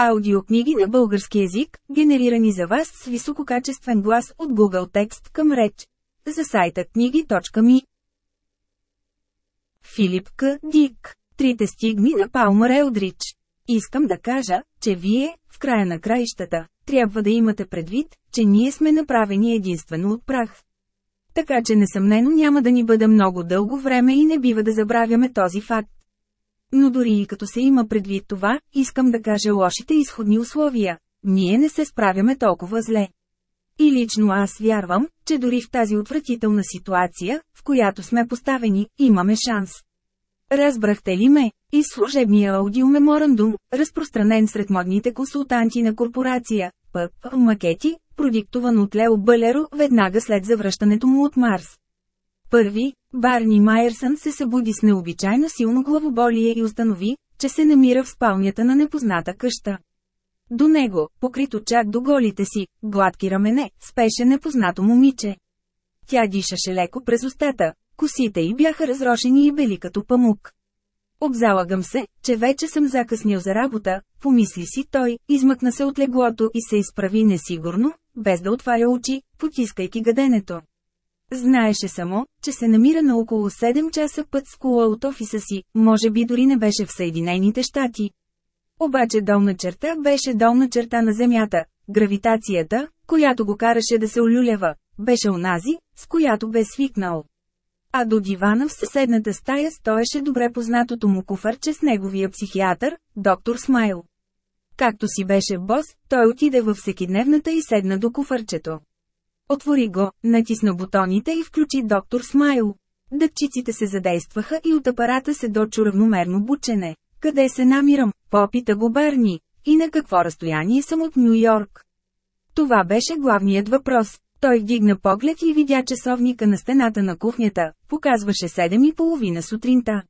Аудиокниги на български език, генерирани за вас с висококачествен глас от Google Текст към реч. За сайта книги.ми Филип К. Дик Трите стигми на Палмър Елдрич Искам да кажа, че вие, в края на краищата, трябва да имате предвид, че ние сме направени единствено от прах. Така че несъмнено няма да ни бъде много дълго време и не бива да забравяме този факт. Но дори и като се има предвид това, искам да кажа лошите изходни условия. Ние не се справяме толкова зле. И лично аз вярвам, че дори в тази отвратителна ситуация, в която сме поставени, имаме шанс. Разбрахте ли ме? И служебния аудиомеморандум, разпространен сред модните консултанти на корпорация, ПП Макети, продиктован от Лео Бълеро веднага след завръщането му от Марс. Първи, Барни Майерсън се събуди с необичайно силно главоболие и установи, че се намира в спалнята на непозната къща. До него, покрито чак до голите си, гладки рамене, спеше непознато момиче. Тя дишаше леко през устата, косите й бяха разрошени и бели като памук. Обзалагам се, че вече съм закъснил за работа, помисли си той, измъкна се от леглото и се изправи несигурно, без да отваря очи, потискайки гаденето. Знаеше само, че се намира на около 7 часа път с кола от офиса си, може би дори не беше в Съединените щати. Обаче долна черта беше долна черта на Земята, гравитацията, която го караше да се олюлява, беше онази, с която бе свикнал. А до дивана в съседната стая стоеше добре познатото му куфарче с неговия психиатър, доктор Смайл. Както си беше бос, той отиде във всекидневната и седна до куфарчето. Отвори го, натисна бутоните и включи доктор Смайл. Дъвчиците се задействаха и от апарата се дочу равномерно бучене. Къде се намирам? Попита го Барни. И на какво разстояние съм от Нью Йорк? Това беше главният въпрос. Той вдигна поглед и видя часовника на стената на кухнята, показваше 7 и половина сутринта.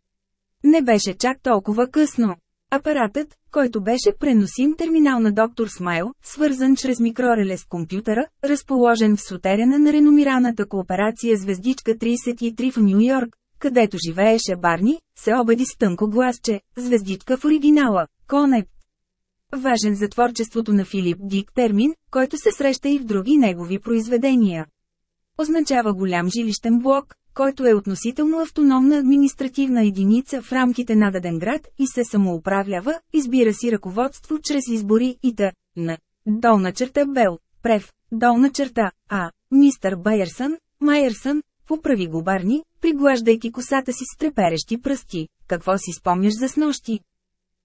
Не беше чак толкова късно. Апаратът, който беше преносим терминал на доктор Смайл, свързан чрез микрореле с компютъра, разположен в сутерена на реномираната кооперация Звездичка 33 в Нью Йорк, където живееше Барни, се обади с тънко гласче, звездичка в оригинала, Конект. Важен за творчеството на Филип Дик термин, който се среща и в други негови произведения. Означава голям жилищен блок, който е относително автономна административна единица в рамките на даден град и се самоуправлява, избира си ръководство чрез избори и т.н. Долна черта Бел, Прев, долна черта А, мистър Байерсън, Майерсън, поправи го Барни, приглаждайки косата си с треперещи пръсти. Какво си спомняш за снощи?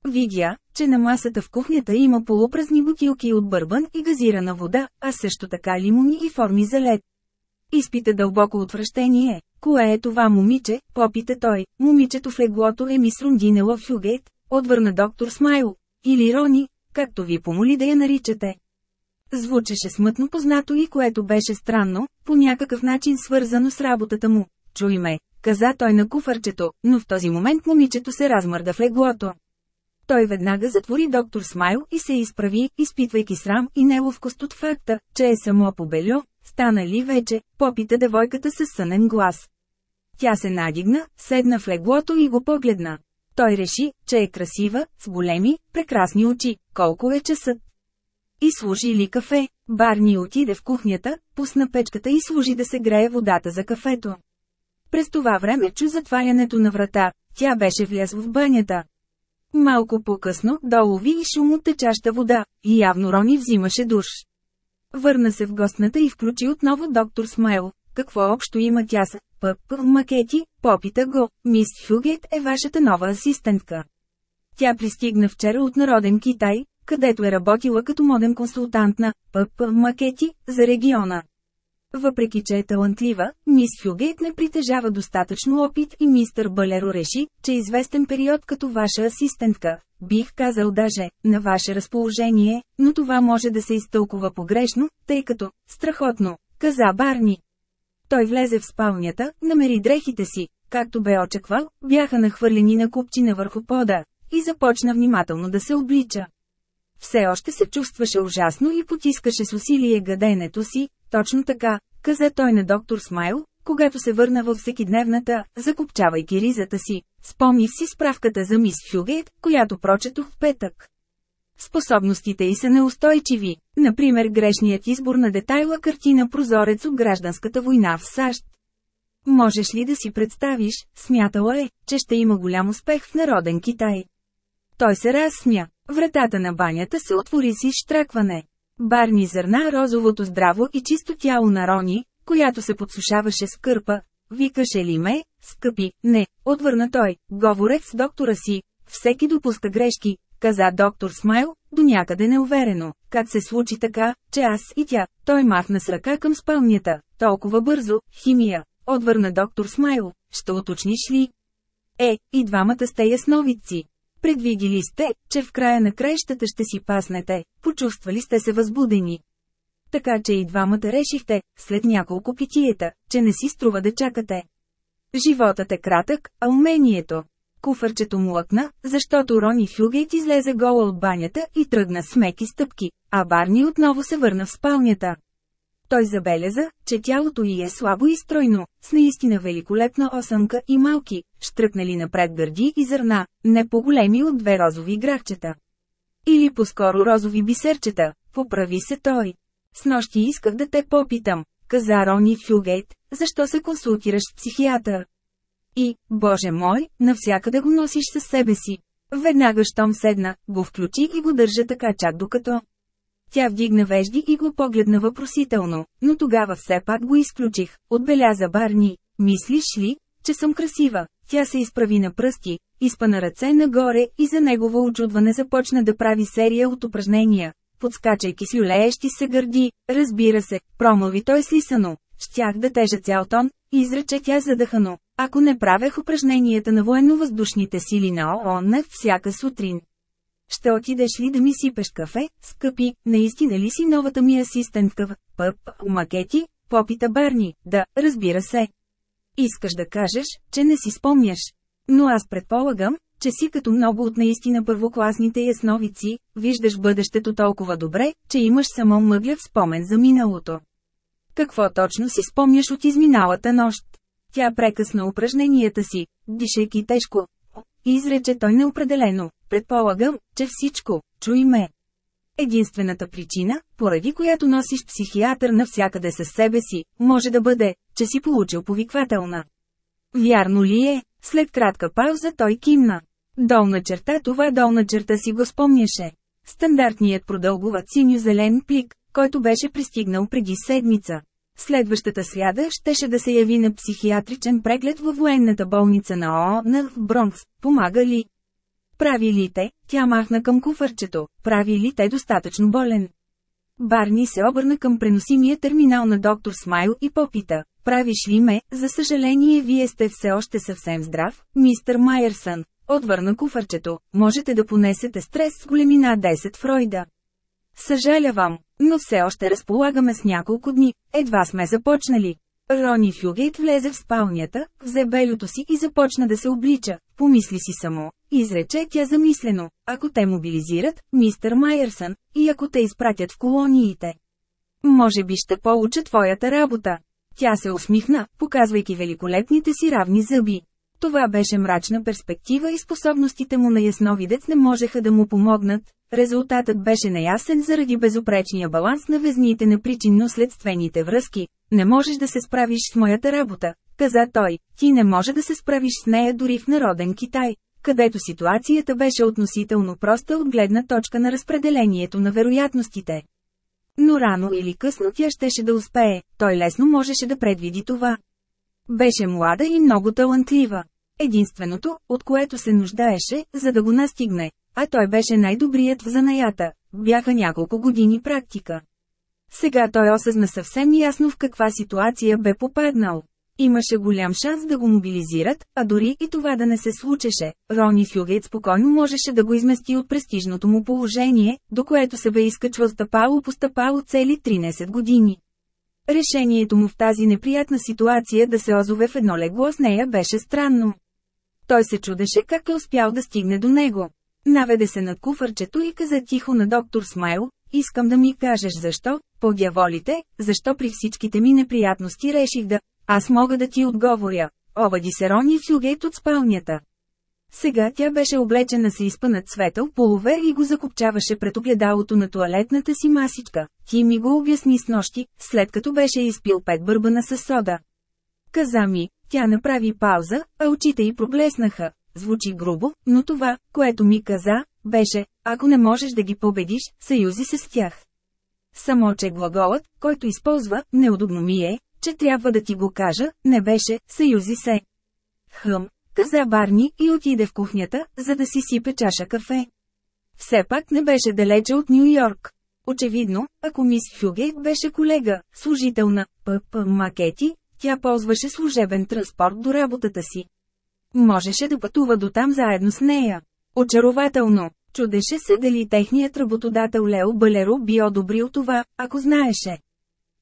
Видя, че на масата в кухнята има полупразни бутилки от бърбан и газирана вода, а също така лимони и форми за лед. Изпита дълбоко отвращение. Кое е това момиче? Попита той. Момичето в леглото е мис Рундинела Фюгейт, отвърна доктор Смайл. Или Рони, както ви помоли да я наричате. Звучеше смътно познато и което беше странно, по някакъв начин свързано с работата му. Чуй ме, каза той на куфарчето, но в този момент момичето се размърда в леглото. Той веднага затвори доктор Смайл и се изправи, изпитвайки срам и неловкост от факта, че е само побелю, стана ли вече, попита девойката със сънен глас. Тя се надигна, седна в леглото и го погледна. Той реши, че е красива, с големи, прекрасни очи, колко е часът. И служи ли кафе? Барни отиде в кухнята, пусна печката и служи да се грее водата за кафето. През това време чу затварянето на врата, тя беше влязла в банята. Малко по-късно, долови и шум от течаща вода, и явно Рони взимаше душ. Върна се в гостната и включи отново доктор Смайл. Какво общо има тя с ПП Макети? Попита го. Мис Фюгет е вашата нова асистентка. Тя пристигна вчера от Народен Китай, където е работила като моден консултант на ПП Макети за региона. Въпреки че е талантлива, мис Хюгейт не притежава достатъчно опит и мистър Балеро реши, че е известен период като ваша асистентка. Бих казал даже, на ваше разположение, но това може да се изтълкува погрешно, тъй като, страхотно, каза Барни. Той влезе в спалнята, намери дрехите си, както бе очаквал, бяха нахвърлени на купчина върху пода, и започна внимателно да се облича. Все още се чувстваше ужасно и потискаше с усилие гаденето си, точно така, каза той на доктор Смайл, когато се върна във всекидневната, закопчавайки ризата си. Спомних си справката за мис Фюгейт, която прочетох в петък. Способностите й са неустойчиви, например грешният избор на детайла картина прозорец от гражданската война в САЩ. Можеш ли да си представиш, смятала е, че ще има голям успех в народен Китай. Той се разсмя. Вратата на банята се отвори с изштракване. Барни зърна розовото здраво и чисто тяло на Рони, която се подсушаваше с кърпа. Викаше ли ме, скъпи, не, отвърна той, говорех с доктора си. Всеки допуска грешки, каза доктор Смайл, до някъде неуверено. Как се случи така, че аз и тя, той махна с ръка към спалнята, толкова бързо, химия, отвърна доктор Смайл, ще уточниш ли? Е, и двамата сте ясновидци. Предвидили сте, че в края на краищата ще си паснете, почувствали сте се възбудени. Така че и двамата решихте, след няколко питиета, че не си струва да чакате. Животът е кратък, а умението. Куфърчето млъкна, защото Рони Фюгейт излезе гола от банята и тръгна с меки стъпки, а Барни отново се върна в спалнята. Той забеляза, че тялото й е слабо и стройно, с наистина великолепна осъмка и малки, штръкнали напред гърди и зърна, не по-големи от две розови грахчета. Или по-скоро розови бисерчета, поправи се той. С нощи исках да те попитам, каза Рони Фюгейт, защо се консултираш с психиатър? И, боже мой, навсякъде го носиш със себе си. Веднага щом седна, го включи и го държа така чак докато. Тя вдигна вежди и го погледна въпросително, но тогава все пак го изключих, отбеляза Барни. Мислиш ли, че съм красива? Тя се изправи на пръсти, изпана ръце нагоре и за негово очудване започна да прави серия от упражнения, подскачайки с люлеещи се гърди, разбира се, промълви той слисано. Щях да тежа цял тон, изрече тя задъхано, ако не правех упражненията на военновъздушните сили на ООН всяка сутрин. Ще отидеш ли да ми сипеш кафе, скъпи, наистина ли си новата ми асистентка в ПП макети? Попита Барни, да, разбира се. Искаш да кажеш, че не си спомняш. Но аз предполагам, че си като много от наистина първокласните ясновици, виждаш бъдещето толкова добре, че имаш само мъгляв спомен за миналото. Какво точно си спомняш от изминалата нощ? Тя прекъсна упражненията си, дишайки тежко. Изрече той неопределено, предполагам, че всичко, чуй ме. Единствената причина, поради която носиш психиатър навсякъде със себе си, може да бъде, че си получил повиквателна. Вярно ли е? След кратка пауза той кимна. Долна черта това долна черта си го спомняше. Стандартният продълговат синьо-зелен плик, който беше пристигнал преди седмица. Следващата сряда щеше да се яви на психиатричен преглед във военната болница на ООН в Бронкс. Помага ли? Прави ли те? Тя махна към куфърчето. Прави ли те достатъчно болен? Барни се обърна към преносимия терминал на доктор Смайл и попита. Правиш ли ме? За съжаление вие сте все още съвсем здрав, мистер Майерсън. Отвърна куфърчето. Можете да понесете стрес с големина 10 Фройда. Съжалявам, но все още разполагаме с няколко дни, едва сме започнали. Рони Фюгейт влезе в спалнята, взе белюто си и започна да се облича. Помисли си само, изрече тя замислено, ако те мобилизират, мистер Майерсън, и ако те изпратят в колониите. Може би ще получа твоята работа. Тя се усмихна, показвайки великолепните си равни зъби. Това беше мрачна перспектива и способностите му на ясновидец не можеха да му помогнат. Резултатът беше неясен заради безопречния баланс на везните на причинно-следствените връзки. Не можеш да се справиш с моята работа, каза той. Ти не може да се справиш с нея дори в народен Китай, където ситуацията беше относително проста от гледна точка на разпределението на вероятностите. Но рано или късно тя щеше да успее, той лесно можеше да предвиди това. Беше млада и много талантлива. Единственото, от което се нуждаеше, за да го настигне, а той беше най-добрият в занаята, бяха няколко години практика. Сега той осъзна съвсем ясно в каква ситуация бе попаднал. Имаше голям шанс да го мобилизират, а дори и това да не се случеше, Рони Фюгейт спокойно можеше да го измести от престижното му положение, до което се бе изкачвал стъпало по стъпало цели 13 години. Решението му в тази неприятна ситуация да се озове в едно легло с нея беше странно. Той се чудеше как е успял да стигне до него. Наведе се над куфърчето и каза тихо на доктор Смайл, искам да ми кажеш защо, по дяволите, защо при всичките ми неприятности реших да, аз мога да ти отговоря. Обади се Рони Фюгейт от спалнята. Сега тя беше облечена с изпънат светъл половер и го закопчаваше пред огледалото на туалетната си масичка. Ти ми го обясни с нощи, след като беше изпил пет бърбана с сода. Каза ми, тя направи пауза, а очите й проблеснаха. Звучи грубо, но това, което ми каза, беше, ако не можеш да ги победиш, съюзи се с тях. Само че глаголът, който използва, неудобно ми е, че трябва да ти го кажа, не беше, съюзи се. Хъм, каза Барни и отиде в кухнята, за да си сипе чаша кафе. Все пак не беше далече от Нью Йорк. Очевидно, ако мис Фюге беше колега, служител на ПП Макети, тя ползваше служебен транспорт до работата си. Можеше да пътува до там заедно с нея. Очарователно! Чудеше се дали техният работодател Лео Балеро би одобрил това, ако знаеше.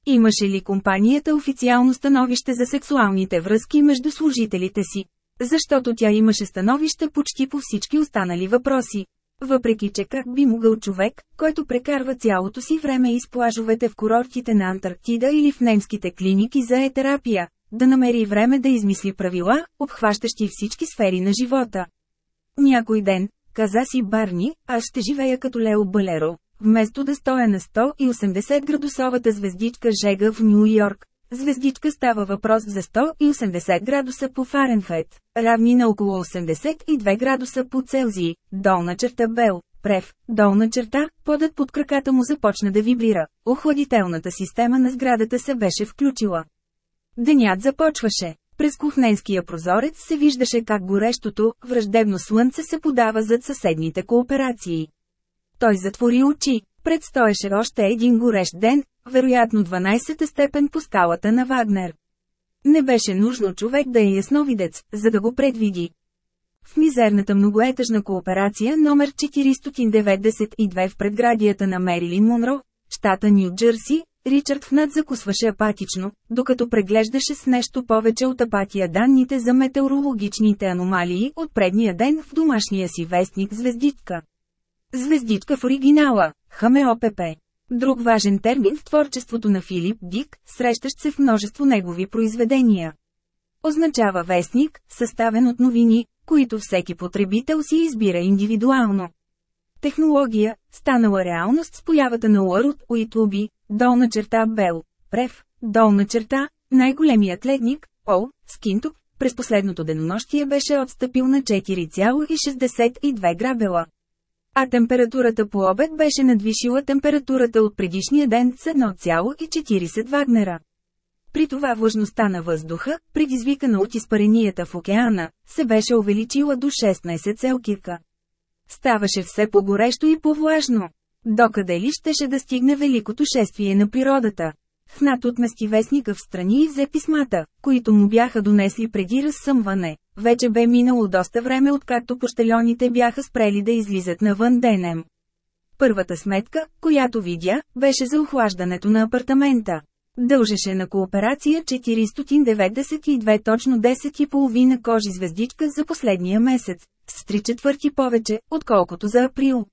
Имаше ли компанията официално становище за сексуалните връзки между служителите си? Защото тя имаше становище почти по всички останали въпроси. Въпреки че как би могъл човек, който прекарва цялото си време из плажовете в курортите на Антарктида или в немските клиники за етерапия, да намери време да измисли правила, обхващащи всички сфери на живота. Някой ден, каза си Барни, аз ще живея като Лео Балеро, вместо да стоя на 180 градусовата звездичка Жега в Нью Йорк. Звездичка става въпрос за 180 градуса по Фаренхайт, равни на около 82 градуса по Целзий, долна черта Бел, Прев, долна черта, подът под краката му започна да вибрира, охладителната система на сградата се беше включила. Денят започваше. През кухненския прозорец се виждаше как горещото, враждебно слънце се подава зад съседните кооперации. Той затвори очи. Предстоеше още един горещ ден, вероятно 12-та степен по скалата на Вагнер. Не беше нужно човек да е ясновидец, за да го предвиди. В мизерната многоетажна кооперация номер 492 в предградията на Мерилин Монро, щата Нью Джерси, Ричард Фнат закусваше апатично, докато преглеждаше с нещо повече от апатия данните за метеорологичните аномалии от предния ден в домашния си вестник Звездичка. Звездичка в оригинала – ХМОПП. Друг важен термин в творчеството на Филип Дик, срещащ се в множество негови произведения. Означава вестник, съставен от новини, които всеки потребител си избира индивидуално. Технология, станала реалност с появата на Уърт Уитуби, долна черта Бел, Прев, долна черта, най-големият ледник, Ол, Скинтук, през последното денонощие беше отстъпил на 4,62 грабела. А температурата по обед беше надвишила температурата от предишния ден с 1,40 Вагнера. При това влажността на въздуха, предизвикана от изпаренията в океана, се беше увеличила до 16 целкирка. Ставаше все по-горещо и по-влажно. Докъде ли щеше да стигне великото шествие на природата? Хнат отмести вестника в страни и взе писмата, които му бяха донесли преди разсъмване. Вече бе минало доста време откакто пощелионите бяха спрели да излизат навън денем. Първата сметка, която видя, беше за охлаждането на апартамента. Дължеше на кооперация 492 точно 10,5 кожи звездичка за последния месец, с 3 четвърти повече, отколкото за април.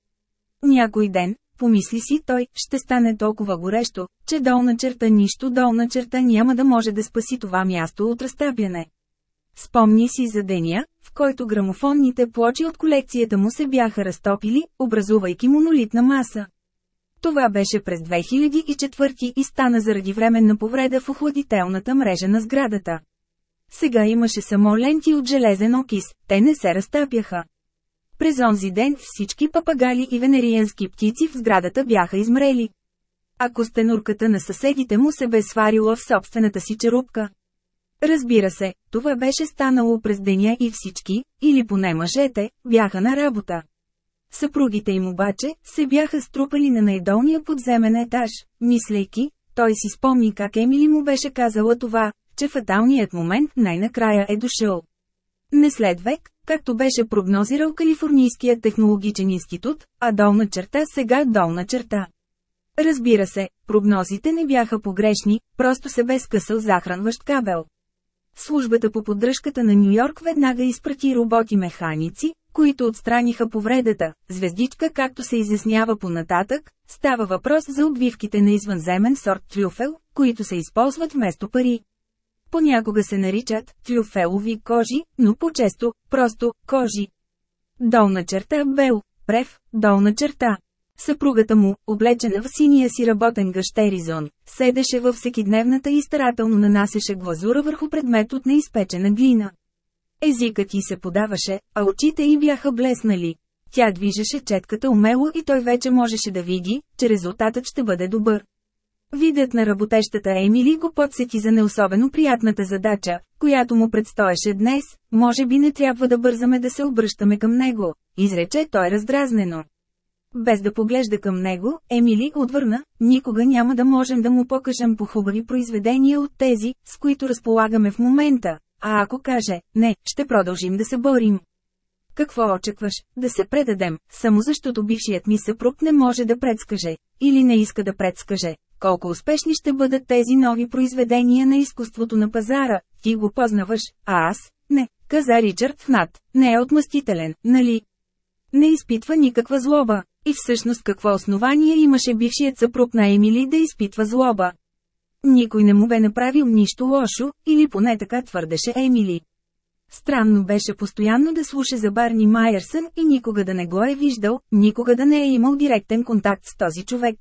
Някой ден, помисли си той, ще стане толкова горещо, че долна черта нищо долна черта няма да може да спаси това място от разтъпяне. Спомни си за деня, в който грамофонните плочи от колекцията му се бяха разтопили, образувайки монолитна маса. Това беше през 2004 и стана заради временна повреда в охладителната мрежа на сградата. Сега имаше само ленти от железен окис, те не се разтъпяха. През онзи ден всички папагали и венериански птици в сградата бяха измрели. Ако стенурката на съседите му се бе сварила в собствената си черупка. Разбира се, това беше станало през деня и всички, или поне мъжете, бяха на работа. Съпругите им обаче, се бяха струпали на най-долния подземен етаж, мислейки, той си спомни как Емили му беше казала това, че фаталният момент най-накрая е дошъл. Не след век, както беше прогнозирал Калифорнийският технологичен институт, а долна черта сега долна черта. Разбира се, прогнозите не бяха погрешни, просто се бе скъсал захранващ кабел. Службата по поддръжката на Нью Йорк веднага изпрати роботи-механици, които отстраниха повредата. Звездичка, както се изяснява по-нататък, става въпрос за обвивките на извънземен сорт трюфел, които се използват вместо пари. Понякога се наричат трюфелови кожи, но по-често – просто кожи. Долна черта Бел, Прев, долна черта. Съпругата му, облечена в синия си работен гъщеризон, седеше във всекидневната и старателно нанасеше глазура върху предмет от неизпечена глина. Езикът й се подаваше, а очите й бяха блеснали. Тя движеше четката умело и той вече можеше да види, че резултатът ще бъде добър. Видът на работещата Емили го подсети за неособено приятната задача, която му предстоеше днес, може би не трябва да бързаме да се обръщаме към него, изрече той раздразнено. Без да поглежда към него, Емили отвърна, никога няма да можем да му покажем по хубави произведения от тези, с които разполагаме в момента, а ако каже, не, ще продължим да се борим. Какво очакваш, да се предадем, само защото бившият ми съпруг не може да предскаже, или не иска да предскаже, колко успешни ще бъдат тези нови произведения на изкуството на пазара, ти го познаваш, а аз, не, каза Ричард Фнат, не е отмъстителен, нали? Не изпитва никаква злоба. И всъщност какво основание имаше бившият съпруг на Емили да изпитва злоба? Никой не му бе направил нищо лошо, или поне така твърдеше Емили. Странно беше постоянно да слуша за Барни Майерсън и никога да не го е виждал, никога да не е имал директен контакт с този човек.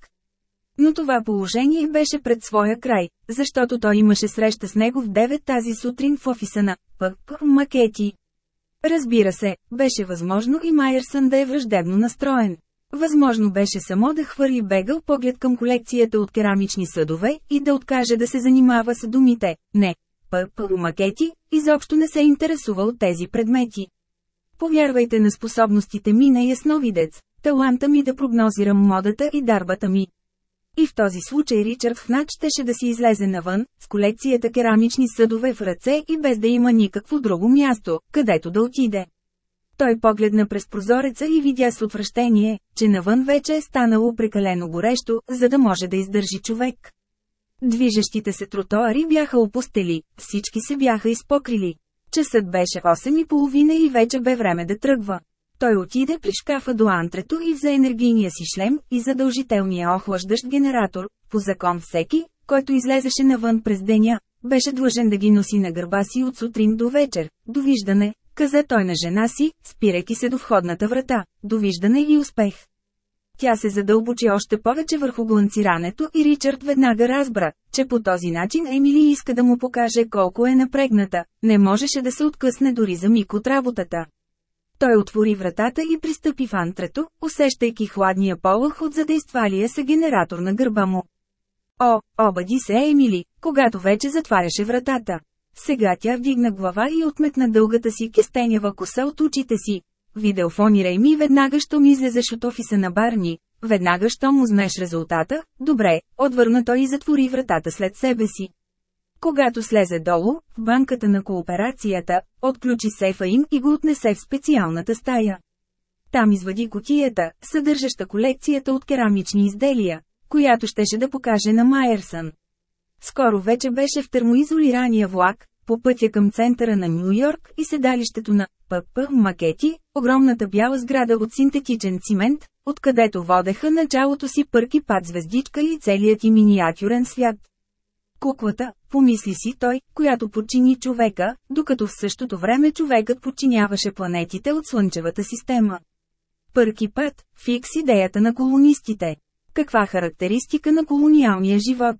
Но това положение беше пред своя край, защото той имаше среща с него в 9 тази сутрин в офиса на ПП Макети. Разбира се, беше възможно и Майерсън да е враждебно настроен. Възможно беше само да хвърли бегъл поглед към колекцията от керамични съдове и да откаже да се занимава с думите «не». П.П. Макети изобщо не се интересува от тези предмети. Повярвайте на способностите ми на ясновидец, таланта ми да прогнозирам модата и дарбата ми. И в този случай Ричард Хнач щеше да си излезе навън, с колекцията керамични съдове в ръце и без да има никакво друго място, където да отиде. Той погледна през прозореца и видя с отвращение, че навън вече е станало прекалено горещо, за да може да издържи човек. Движещите се тротоари бяха опустели, всички се бяха изпокрили. Часът беше 8 и половина и вече бе време да тръгва. Той отиде при шкафа до антрето и взе енергийния си шлем и задължителния охлаждащ генератор. По закон всеки, който излезеше навън през деня, беше длъжен да ги носи на гърба си от сутрин до вечер. Довиждане, каза той на жена си, спирайки се до входната врата. Довиждане и успех. Тя се задълбочи още повече върху гланцирането и Ричард веднага разбра, че по този начин Емили иска да му покаже колко е напрегната, не можеше да се откъсне дори за миг от работата. Той отвори вратата и пристъпи в антрето, усещайки хладния полъх от задействалия се генератор на гърба му. О, обади се Емили, когато вече затваряше вратата. Сега тя вдигна глава и отметна дългата си кестенява коса от очите си. Видеофонирай ми веднага, що ми излезеш от офиса на Барни. Веднага, що му знаеш резултата, добре, отвърна той и затвори вратата след себе си. Когато слезе долу, в банката на кооперацията, отключи сейфа им и го отнесе в специалната стая. Там извади котията, съдържаща колекцията от керамични изделия, която щеше да покаже на Майерсън. Скоро вече беше в термоизолирания влак, по пътя към центъра на Нью Йорк и седалището на ПП Макети, огромната бяла сграда от синтетичен цимент, откъдето водеха началото си пърки пад звездичка и целият и миниатюрен свят. Куклата, помисли си той, която подчини човека, докато в същото време човекът подчиняваше планетите от Слънчевата система. Пърки път, фикс идеята на колонистите. Каква характеристика на колониалния живот?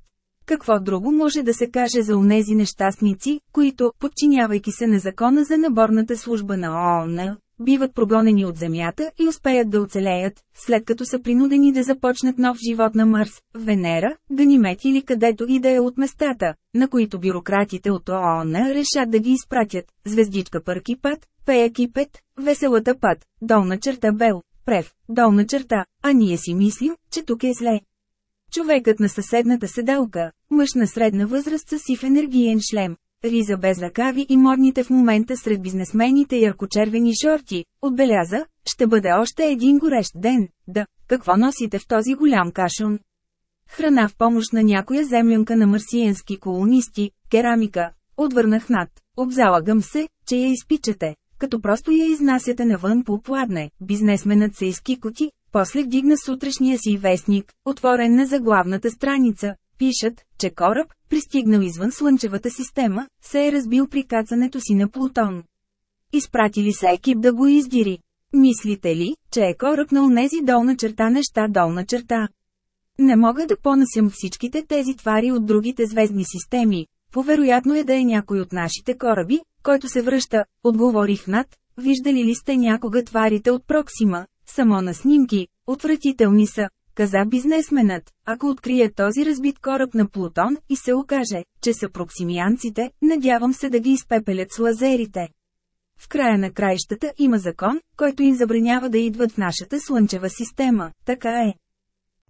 Какво друго може да се каже за онези нещастници, които, подчинявайки се на закона за наборната служба на ООН, биват прогонени от Земята и успеят да оцелеят, след като са принудени да започнат нов живот на Марс, Венера, Ганимет или където и да е от местата, на които бюрократите от ООН решат да ги изпратят. Звездичка Пърки път, Пеяки пет, Веселата път, долна черта Бел, Прев, долна черта, а ние си мислим, че тук е зле. Човекът на съседната седалка, мъж на средна възраст с сив енергиен шлем, Риза без ръкави и модните в момента сред бизнесмените яркочервени шорти, отбеляза, ще бъде още един горещ ден, да, какво носите в този голям кашун? Храна в помощ на някоя землянка на марсиенски колонисти, керамика, отвърнах над, обзалагам се, че я изпичате, като просто я изнасяте навън по пладне, бизнесменът се изкикоти, после вдигна сутрешния си вестник, отворен на заглавната страница, Пишат, че кораб, пристигнал извън Слънчевата система, се е разбил при кацането си на Плутон. Изпратили са екип да го издири. Мислите ли, че е кораб на унези долна черта неща долна черта? Не мога да понасям всичките тези твари от другите звездни системи. Повероятно е да е някой от нашите кораби, който се връща, отговорих над. Виждали ли сте някога тварите от Проксима? Само на снимки, отвратителни са, каза бизнесменът, ако открие този разбит кораб на Плутон и се окаже, че са проксимианците, надявам се да ги изпепелят с лазерите. В края на краищата има закон, който им забранява да идват в нашата слънчева система, така е.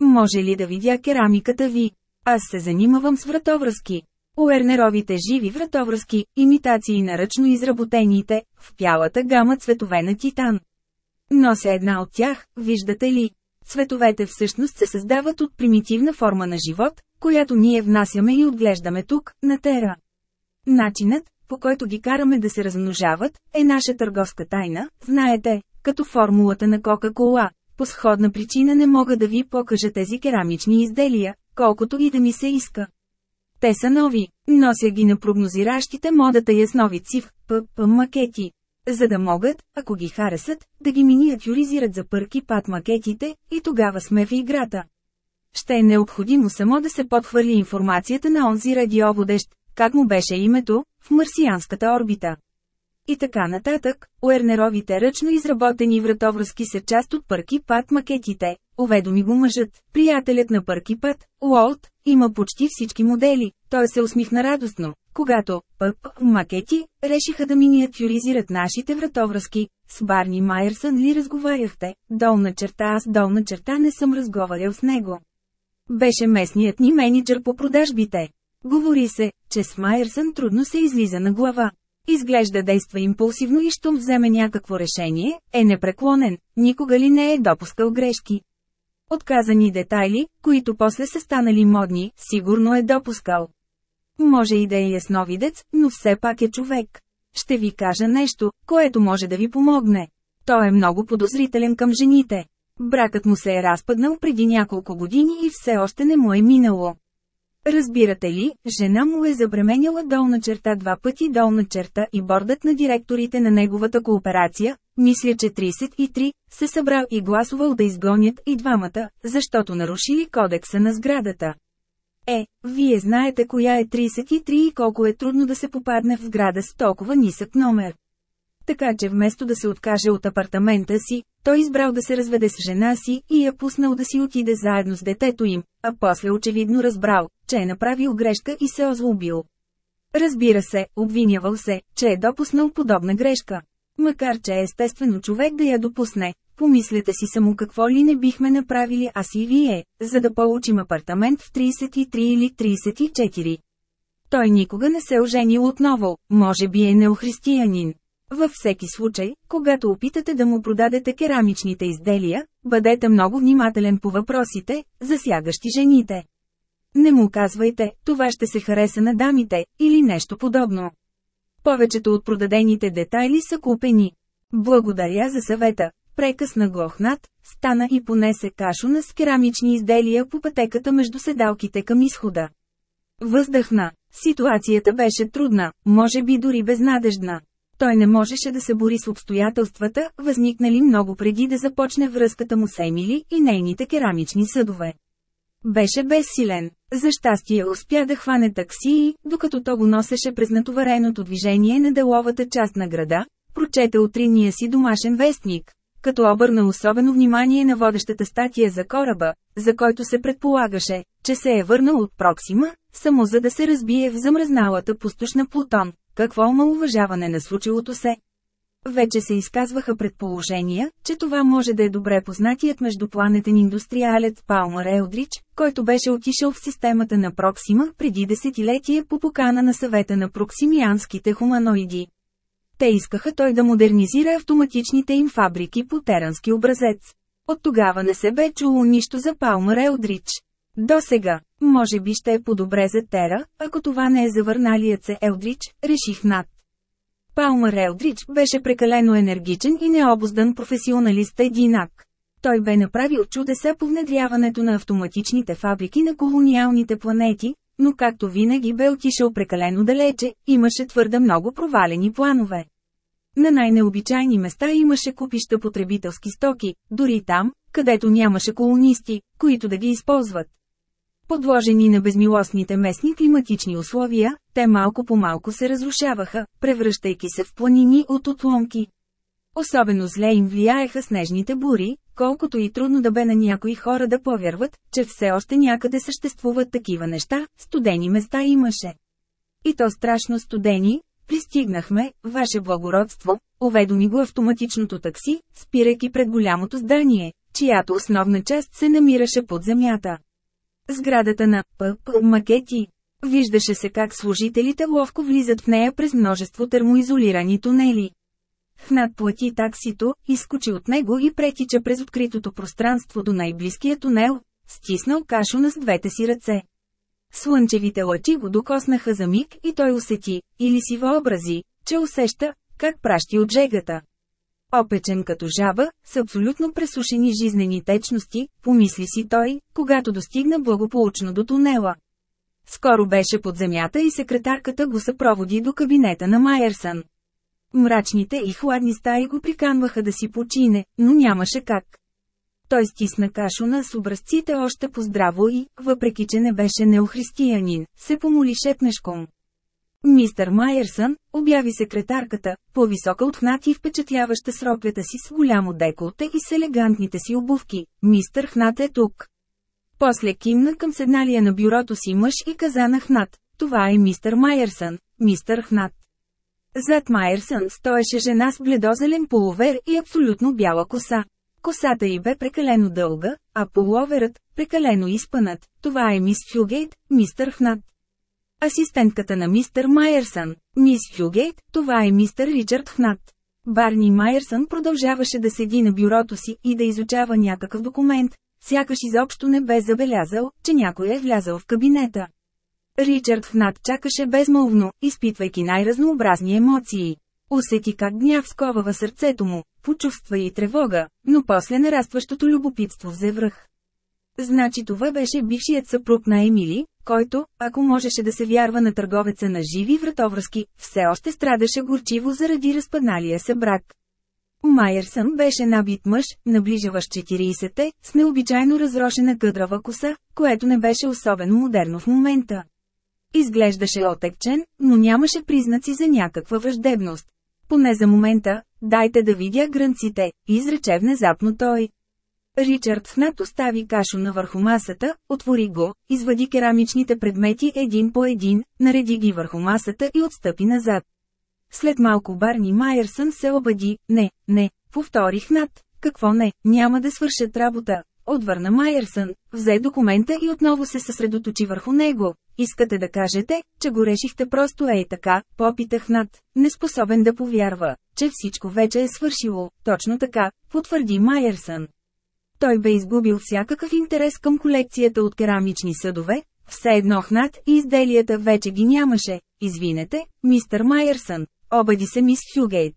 Може ли да видя керамиката ви? Аз се занимавам с вратовръзки. Уернеровите живи вратовръзки, имитации на ръчно изработените, в бялата гама цветове на титан. Нося една от тях, виждате ли? Цветовете всъщност се създават от примитивна форма на живот, която ние внасяме и отглеждаме тук, на Тера. Начинът, по който ги караме да се размножават, е наша търговска тайна, знаете, като формулата на Кока-Кола. По сходна причина не мога да ви покажа тези керамични изделия, колкото и да ми се иска. Те са нови, нося ги на прогнозиращите модата ясновици в ПП макети. За да могат, ако ги харесат, да ги миниатюризират за пърки пат макетите, и тогава сме в играта. Ще е необходимо само да се подхвърли информацията на онзи радиоводещ, как му беше името, в марсианската орбита. И така нататък, Уернеровите ръчно изработени вратовръзки са част от пърки пат макетите, уведоми го мъжът, приятелят на пърки път, Уолт, има почти всички модели, той се усмихна радостно, когато ПП макети решиха да миниатюризират нашите вратовръзки. С Барни Майерсън ли разговаряхте? Долна черта аз долна черта не съм разговарял с него. Беше местният ни менеджер по продажбите. Говори се, че с Майерсън трудно се излиза на глава. Изглежда действа импулсивно и щом вземе някакво решение, е непреклонен, никога ли не е допускал грешки. Отказани детайли, които после са станали модни, сигурно е допускал. Може и да е ясновидец, но все пак е човек. Ще ви кажа нещо, което може да ви помогне. Той е много подозрителен към жените. Бракът му се е разпаднал преди няколко години и все още не му е минало. Разбирате ли, жена му е забременяла долна черта два пъти долна черта и бордът на директорите на неговата кооперация, мисля че 33, се събрал и гласувал да изгонят и двамата, защото нарушили кодекса на сградата. Е, вие знаете коя е 33 и колко е трудно да се попадне в сграда с толкова нисък номер. Така че вместо да се откаже от апартамента си, той избрал да се разведе с жена си и я пуснал да си отиде заедно с детето им, а после очевидно разбрал, че е направил грешка и се озлобил. Разбира се, обвинявал се, че е допуснал подобна грешка. Макар че е естествено човек да я допусне, помислете си само какво ли не бихме направили аз и вие, за да получим апартамент в 33 или 34. Той никога не се оженил отново, може би е неохристиянин. Във всеки случай, когато опитате да му продадете керамичните изделия, бъдете много внимателен по въпросите, засягащи жените. Не му казвайте, това ще се хареса на дамите, или нещо подобно. Повечето от продадените детайли са купени. Благодаря за съвета. Прекъсна глохнат, стана и понесе кашуна с керамични изделия по пътеката между седалките към изхода. Въздъхна. Ситуацията беше трудна, може би дори безнадеждна. Той не можеше да се бори с обстоятелствата, възникнали много преди да започне връзката му с Емили и нейните керамични съдове. Беше безсилен. За щастие успя да хване такси и, докато то го носеше през натовареното движение на деловата част на града, прочете утринния си домашен вестник, като обърна особено внимание на водещата статия за кораба, за който се предполагаше, че се е върнал от Проксима, само за да се разбие в замръзналата пустош на Плутон. Какво омалуважаване на случилото се? Вече се изказваха предположения, че това може да е добре познатият междупланетен индустриалец Палмър Елдрич, който беше отишъл в системата на Проксима преди десетилетие по покана на съвета на проксимианските хуманоиди. Те искаха той да модернизира автоматичните им фабрики по терански образец. От тогава не се бе чуло нищо за Палмър Елдрич. До сега, може би ще е по-добре за Тера, ако това не е завърналият се Елдрич, реших над. Палмър Елдрич беше прекалено енергичен и необоздан професионалист единак. Той бе направил чудеса по внедряването на автоматичните фабрики на колониалните планети, но както винаги бе отишъл прекалено далече, имаше твърде много провалени планове. На най-необичайни места имаше купища потребителски стоки, дори там, където нямаше колонисти, които да ги използват. Подложени на безмилостните местни климатични условия, те малко по малко се разрушаваха, превръщайки се в планини от отломки. Особено зле им влияеха снежните бури, колкото и трудно да бе на някои хора да повярват, че все още някъде съществуват такива неща, студени места имаше. И то страшно студени, пристигнахме, ваше благородство, уведоми го автоматичното такси, спирайки пред голямото здание, чиято основна част се намираше под земята. Сградата на ПП Макети. Виждаше се как служителите ловко влизат в нея през множество термоизолирани тунели. Хнат плати таксито, изкочи от него и претича през откритото пространство до най-близкия тунел, стиснал кашуна с двете си ръце. Слънчевите лъчи го докоснаха за миг и той усети, или си въобрази, че усеща, как пращи от жегата. Опечен като жаба, с абсолютно пресушени жизнени течности, помисли си той, когато достигна благополучно до тунела. Скоро беше под земята и секретарката го съпроводи до кабинета на Майерсън. Мрачните и хладни стаи го приканваха да си почине, но нямаше как. Той стисна кашуна с образците още по-здраво и, въпреки че не беше неохристиянин, се помоли шепнешком. Мистер Майерсън, обяви секретарката, по-висока от Хнат и впечатляваща с роклята си с голямо деколте и с елегантните си обувки. Мистер Хнат е тук. После кимна към седналия на бюрото си мъж и каза на Хнат, това е мистер Майерсън, мистер Хнат. Зад Майерсън стоеше жена с бледозелен полувер и абсолютно бяла коса. Косата й бе прекалено дълга, а полуоверът – прекалено изпънат. Това е мис Фюгейт, мистер Хнат. Асистентката на мистер Майерсън, мис Фюгейт, това е мистер Ричард Хнат. Барни Майерсън продължаваше да седи на бюрото си и да изучава някакъв документ, сякаш изобщо не бе забелязал, че някой е влязъл в кабинета. Ричард Хнат чакаше безмълвно, изпитвайки най-разнообразни емоции. Усети как гняв сковава сърцето му, почувства и тревога, но после нарастващото любопитство взе връх. Значи това беше бившият съпруг на Емили, който, ако можеше да се вярва на търговеца на живи вратовръзки, все още страдаше горчиво заради разпадналия се брак. Майерсън беше набит мъж, наближаващ 40-те, с необичайно разрошена къдрава коса, което не беше особено модерно в момента. Изглеждаше отекчен, но нямаше признаци за някаква враждебност. Поне за момента, дайте да видя грънците, изрече внезапно той. Ричард Хнат остави кашуна върху масата, отвори го, извади керамичните предмети един по един, нареди ги върху масата и отстъпи назад. След малко Барни Майерсън се обади, не, не, повтори Хнат, какво не, няма да свършат работа. Отвърна Майерсън, взе документа и отново се съсредоточи върху него. Искате да кажете, че го решихте просто ей така, попитах над, неспособен да повярва, че всичко вече е свършило. Точно така, потвърди Майерсън. Той бе изгубил всякакъв интерес към колекцията от керамични съдове, все едно хнат и изделията вече ги нямаше. Извинете, мистер Майерсън, обади се мис Хюгейт.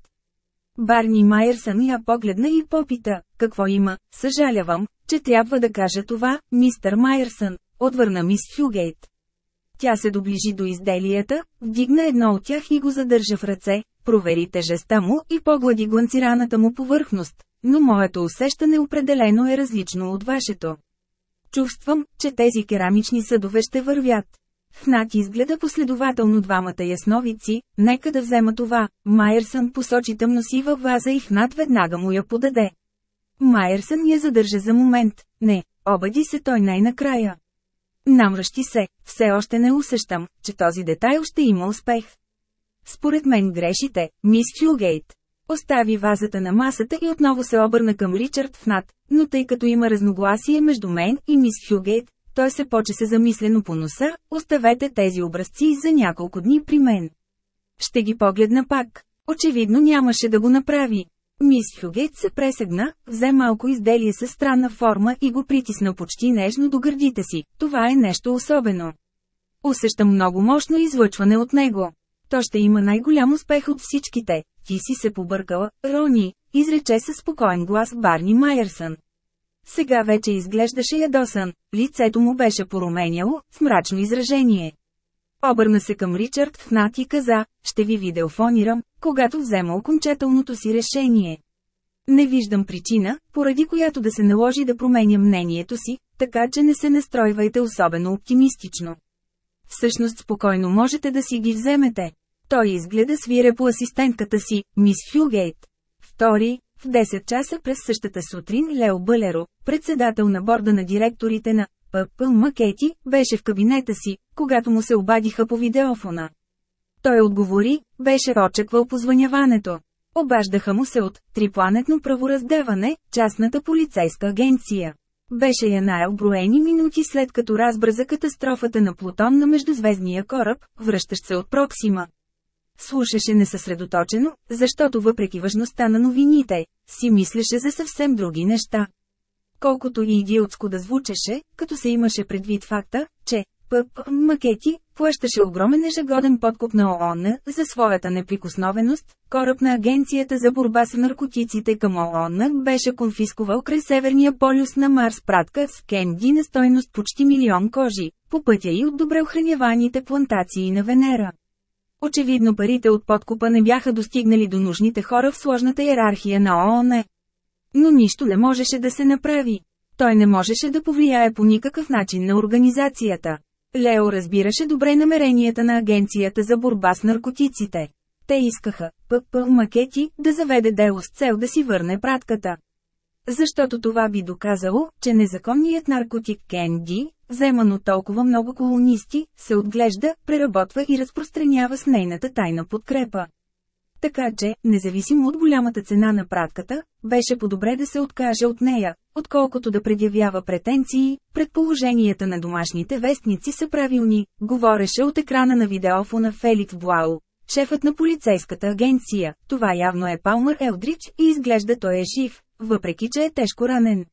Барни Майерсън я погледна и попита, какво има, съжалявам, че трябва да кажа това, мистер Майерсън, отвърна мис Хюгейт. Тя се доближи до изделията, вдигна едно от тях и го задържа в ръце, провери тежеста му и поглади гланцираната му повърхност, но моето усещане определено е различно от вашето. Чувствам, че тези керамични съдове ще вървят. Хнат изгледа последователно двамата ясновици, нека да взема това. Майерсън посочи тъмносива ваза и Хнат веднага му я подаде. Майерсън я задържа за момент. Не, обади се той най-накрая. Намръщи се, все още не усещам, че този детайл ще има успех. Според мен грешите, мис Фюгейт. Остави вазата на масата и отново се обърна към Ричард Фнат, но тъй като има разногласие между мен и мис Фюгейт, той се почесе замислено по носа, оставете тези образци за няколко дни при мен. Ще ги погледна пак. Очевидно нямаше да го направи. Мис Хюгейт се пресегна, взе малко изделие със странна форма и го притисна почти нежно до гърдите си. Това е нещо особено. Усещам много мощно излъчване от него. То ще има най-голям успех от всичките. Ти си се побъркала, Рони, изрече със спокоен глас Барни Майерсън. Сега вече изглеждаше ядосан, лицето му беше поруменяло, с мрачно изражение. Обърна се към Ричард Фнат и каза, ще ви видеофонирам, когато взема окончателното си решение. Не виждам причина, поради която да се наложи да променя мнението си, така че не се настройвайте особено оптимистично. Всъщност спокойно можете да си ги вземете. Той изгледа свире по асистентката си, мис Фюгейт. Втори, в 10 часа през същата сутрин Лео Бълеро, председател на борда на директорите на ПП Макети, беше в кабинета си, когато му се обадиха по видеофона. Той отговори, беше очаквал позваняването. Обаждаха му се от трипланетно правораздаване, частната полицейска агенция. Беше я наел броени минути след като разбра за катастрофата на Плутон на междузвездния кораб, връщащ се от Проксима. Слушаше несъсредоточено, защото въпреки важността на новините, си мислеше за съвсем други неща. Колкото и идиотско да звучеше, като се имаше предвид факта, че ПП Макети плащаше огромен ежегоден подкуп на ООН за своята неприкосновеност, кораб на Агенцията за борба с наркотиците към ООН беше конфискувал край Северния полюс на Марс пратка с кенди на стойност почти милион кожи, по пътя и от добре охраняваните плантации на Венера. Очевидно парите от подкупа не бяха достигнали до нужните хора в сложната иерархия на ООН. Но нищо не можеше да се направи. Той не можеше да повлияе по никакъв начин на организацията. Лео разбираше добре намеренията на Агенцията за борба с наркотиците. Те искаха, ПП Макети, да заведе дело с цел да си върне пратката. Защото това би доказало, че незаконният наркотик Кенди, вземан от толкова много колонисти, се отглежда, преработва и разпространява с нейната тайна подкрепа. Така че, независимо от голямата цена на пратката, беше по-добре да се откаже от нея, отколкото да предявява претенции, предположенията на домашните вестници са правилни, говореше от екрана на видеофона Феликс Блау. Шефът на полицейската агенция, това явно е Палмър Елдрич и изглежда той е жив, въпреки че е тежко ранен.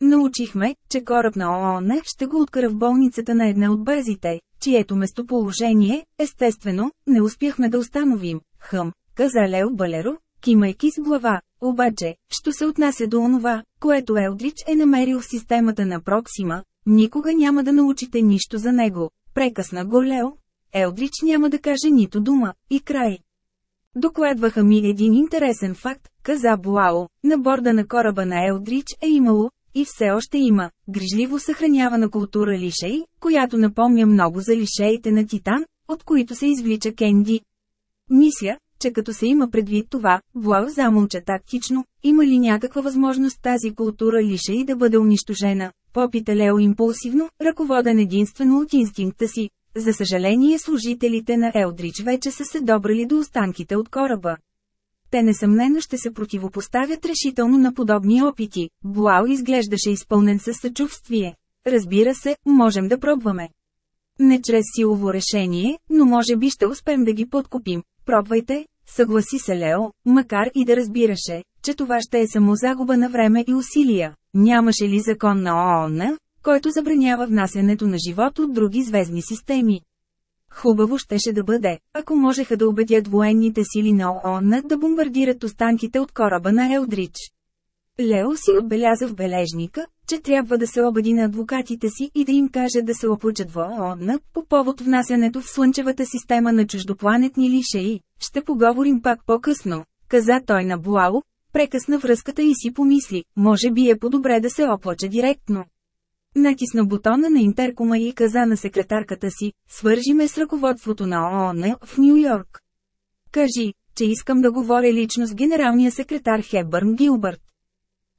Научихме, че кораб на ООН ще го откара в болницата на една от базите, чието местоположение, естествено, не успяхме да установим. Хъм, каза Лео Балеро, кимайки с глава. Обаче, що се отнася до онова, което Елдрич е намерил в системата на Проксима, никога няма да научите нищо за него. Прекъсна го Лео. Елдрич няма да каже нито дума, и край. Докладваха ми един интересен факт, каза Буао, на борда на кораба на Елдрич е имало, и все още има, грижливо съхранявана култура лишей, която напомня много за лишеите на Титан, от които се извлича Кенди. Мисля, че като се има предвид това, Буал замълча тактично, има ли някаква възможност тази култура лишей да бъде унищожена, попита Лео импулсивно, ръководен единствено от инстинкта си. За съжаление служителите на Елдрич вече са се добрали до останките от кораба. Те несъмнено ще се противопоставят решително на подобни опити. Буал изглеждаше изпълнен със съчувствие. Разбира се, можем да пробваме. Не чрез силово решение, но може би ще успеем да ги подкупим. Пробвайте, съгласи се Лео, макар и да разбираше, че това ще е само загуба на време и усилия. Нямаше ли закон на ООН, който забранява внасянето на живот от други звездни системи? Хубаво щеше да бъде, ако можеха да убедят военните сили на ООН да бомбардират останките от кораба на Елдрич. Лео си отбеляза в бележника, че трябва да се обади на адвокатите си и да им каже да се оплачат в ООН по повод внасянето в Слънчевата система на чуждопланетни лишеи. Ще поговорим пак по-късно, каза той на Буало, прекъсна връзката и си помисли, може би е по-добре да се оплача директно. Натисна бутона на интеркома и каза на секретарката си, свържи ме с ръководството на ООН в Нью Йорк. Кажи, че искам да говоря лично с генералния секретар Хебърн Гилбърт.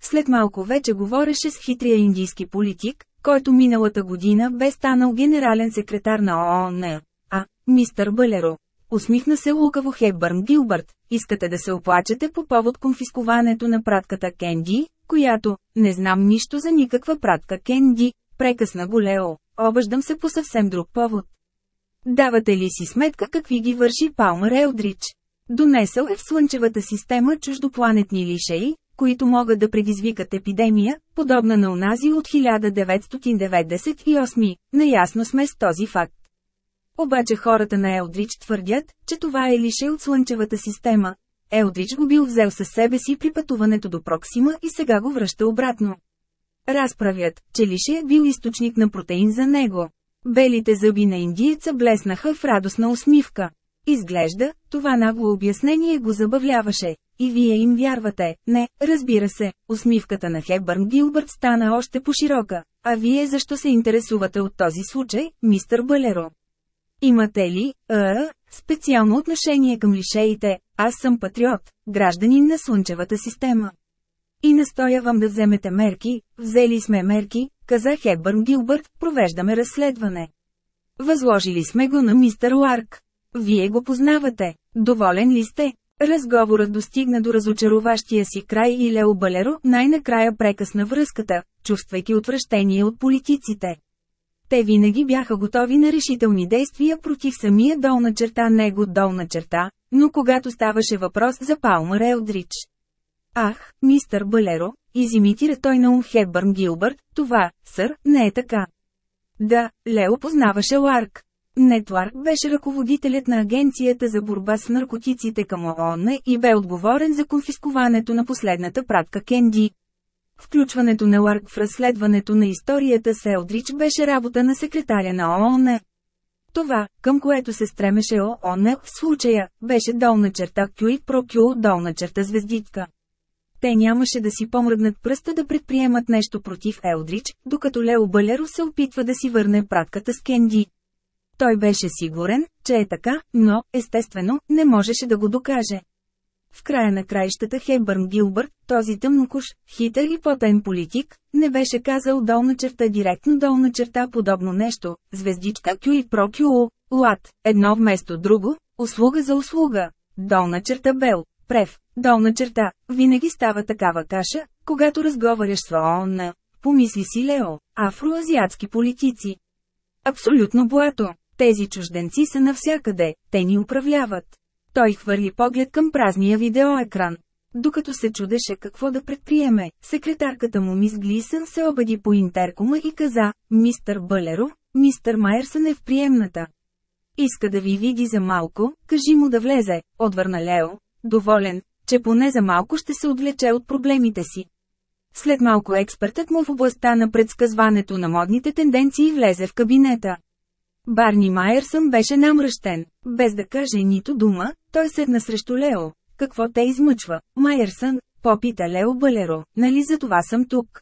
След малко вече говореше с хитрия индийски политик, който миналата година бе станал генерален секретар на ООН. А, мистър Бълеро. Усмихна се лукаво Хейбърн Гилбърт. Искате да се оплачете по повод конфискуването на пратката Кенди, която, не знам нищо за никаква пратка Кенди, прекъсна го Лео. Обаждам се по съвсем друг повод. Давате ли си сметка какви ги върши Палмър Елдрич? Донесъл е в Слънчевата система чуждопланетни лишеи, които могат да предизвикат епидемия, подобна на унази от 1998. Наясно сме с този факт. Обаче хората на Елдрич твърдят, че това е лише от Слънчевата система. Елдрич го бил взел със себе си при пътуването до Проксима и сега го връща обратно. Разправят, че лише е бил източник на протеин за него. Белите зъби на индиеца блеснаха в радостна усмивка. Изглежда, това нагло обяснение го забавляваше. И вие им вярвате, не, разбира се, усмивката на Хепбърн Гилбърт стана още по-широка. А вие защо се интересувате от този случай, мистър Балеро? Имате ли, а, специално отношение към лишеите, аз съм патриот, гражданин на Слънчевата система. И настоявам да вземете мерки, взели сме мерки, каза Хепбърн Гилбърт, провеждаме разследване. Възложили сме го на мистер Ларк. Вие го познавате. Доволен ли сте? Разговорът достигна до разочароващия си край и Лео Балеро най-накрая прекъсна връзката, чувствайки отвращение от политиците. Те винаги бяха готови на решителни действия против самия долна черта него долна черта, но когато ставаше въпрос за Палмър Елдрич. Ах, мистър Балеро, изимитира той на Хепбърн Гилбърт, това, сър, не е така. Да, Лео познаваше Ларк. Нетварк беше ръководителят на Агенцията за борба с наркотиците към ООН и бе отговорен за конфискуването на последната пратка Кенди. Включването на Ларк в разследването на историята с Елдрич беше работа на секретаря на ООН. Това, към което се стремеше ООН в случая, беше долна черта Кюи про Кю долна черта звездитка. Те нямаше да си помръднат пръста да предприемат нещо против Елдрич, докато Лео Балеро се опитва да си върне пратката с Кенди. Той беше сигурен, че е така, но, естествено, не можеше да го докаже. В края на краищата Хейбърн Гилбърт, този тъмнокуш, хитър и потен политик, не беше казал долна черта директно долна черта подобно нещо, звездичка Q и про Q, лад, едно вместо друго, услуга за услуга, долна черта бел, прев, долна черта, винаги става такава каша, когато разговаряш с ООН, помисли си Лео, афроазиатски политици. Абсолютно блато. Тези чужденци са навсякъде, те ни управляват. Той хвърли поглед към празния видеоекран. Докато се чудеше какво да предприеме, секретарката му мис Глисън се обади по интеркома и каза, «Мистър Бълеро, мистър Майерсън е в приемната. Иска да ви види за малко, кажи му да влезе», отвърна Лео, доволен, че поне за малко ще се отвлече от проблемите си. След малко експертът му в областта на предсказването на модните тенденции влезе в кабинета. Барни Майерсън беше намръщен. Без да каже нито дума, той седна срещу Лео. Какво те измъчва, Майерсън? Попита Лео Балеро, нали за това съм тук?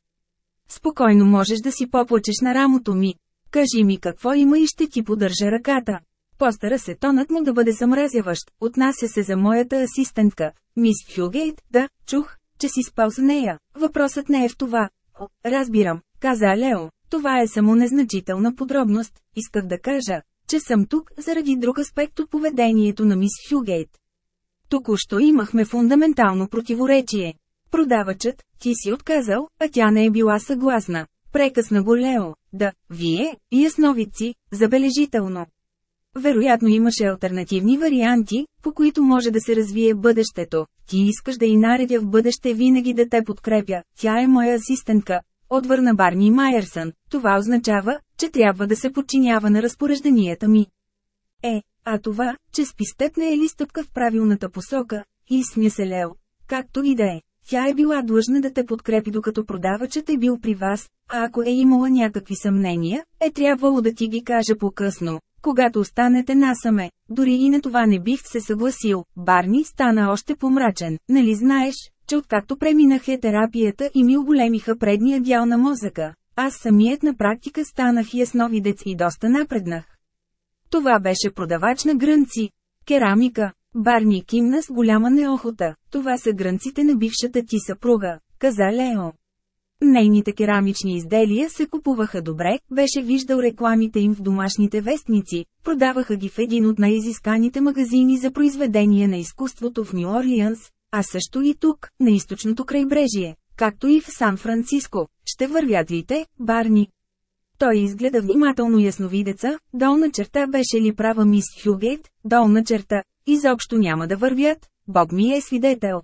Спокойно можеш да си поплачеш на рамото ми. Кажи ми какво има и ще ти поддържа ръката. Постара се тонът му да бъде замразяващ, отнася се за моята асистентка, мис Хюгейт, да, чух, че си спал с нея. Въпросът не е в това. Разбирам, каза Лео, това е само незначителна подробност, исках да кажа, че съм тук заради друг аспект от поведението на мис Хюгейт. Току-що имахме фундаментално противоречие. Продавачът, ти си отказал, а тя не е била съгласна. Прекъсна го Лео, да, вие, ясновици, забележително. Вероятно имаше альтернативни варианти, по които може да се развие бъдещето. Ти искаш да и наредя в бъдеще винаги да те подкрепя, тя е моя асистентка, Отвърна Барни Майерсън, това означава, че трябва да се подчинява на разпорежданията ми. Е, а това, че спи с теб не е ли стъпка в правилната посока, и смя се Лео. Както и да е, тя е била длъжна да те подкрепи докато продавачът е бил при вас, а ако е имала някакви съмнения, е трябвало да ти ги каже по-късно, когато останете насаме. Дори и на това не бих се съгласил. Барни стана още помрачен, нали знаеш, че откакто преминах е терапията и ми оголемиха предния дял на мозъка, аз самият на практика станах ясновидец и доста напреднах. Това беше продавач на грънци. Керамика. Барни кимна с голяма неохота. Това са грънците на бившата ти съпруга, каза Лео. Нейните керамични изделия се купуваха добре, беше виждал рекламите им в домашните вестници, продаваха ги в един от най-изисканите магазини за произведение на изкуството в Нью Орлианс, а също и тук, на източното крайбрежие, както и в Сан-Франциско. Ще вървят ли те, Барни? Той изгледа внимателно ясновидеца, долна черта беше ли права мис Хюгейт, долна черта, изобщо няма да вървят, Бог ми е свидетел.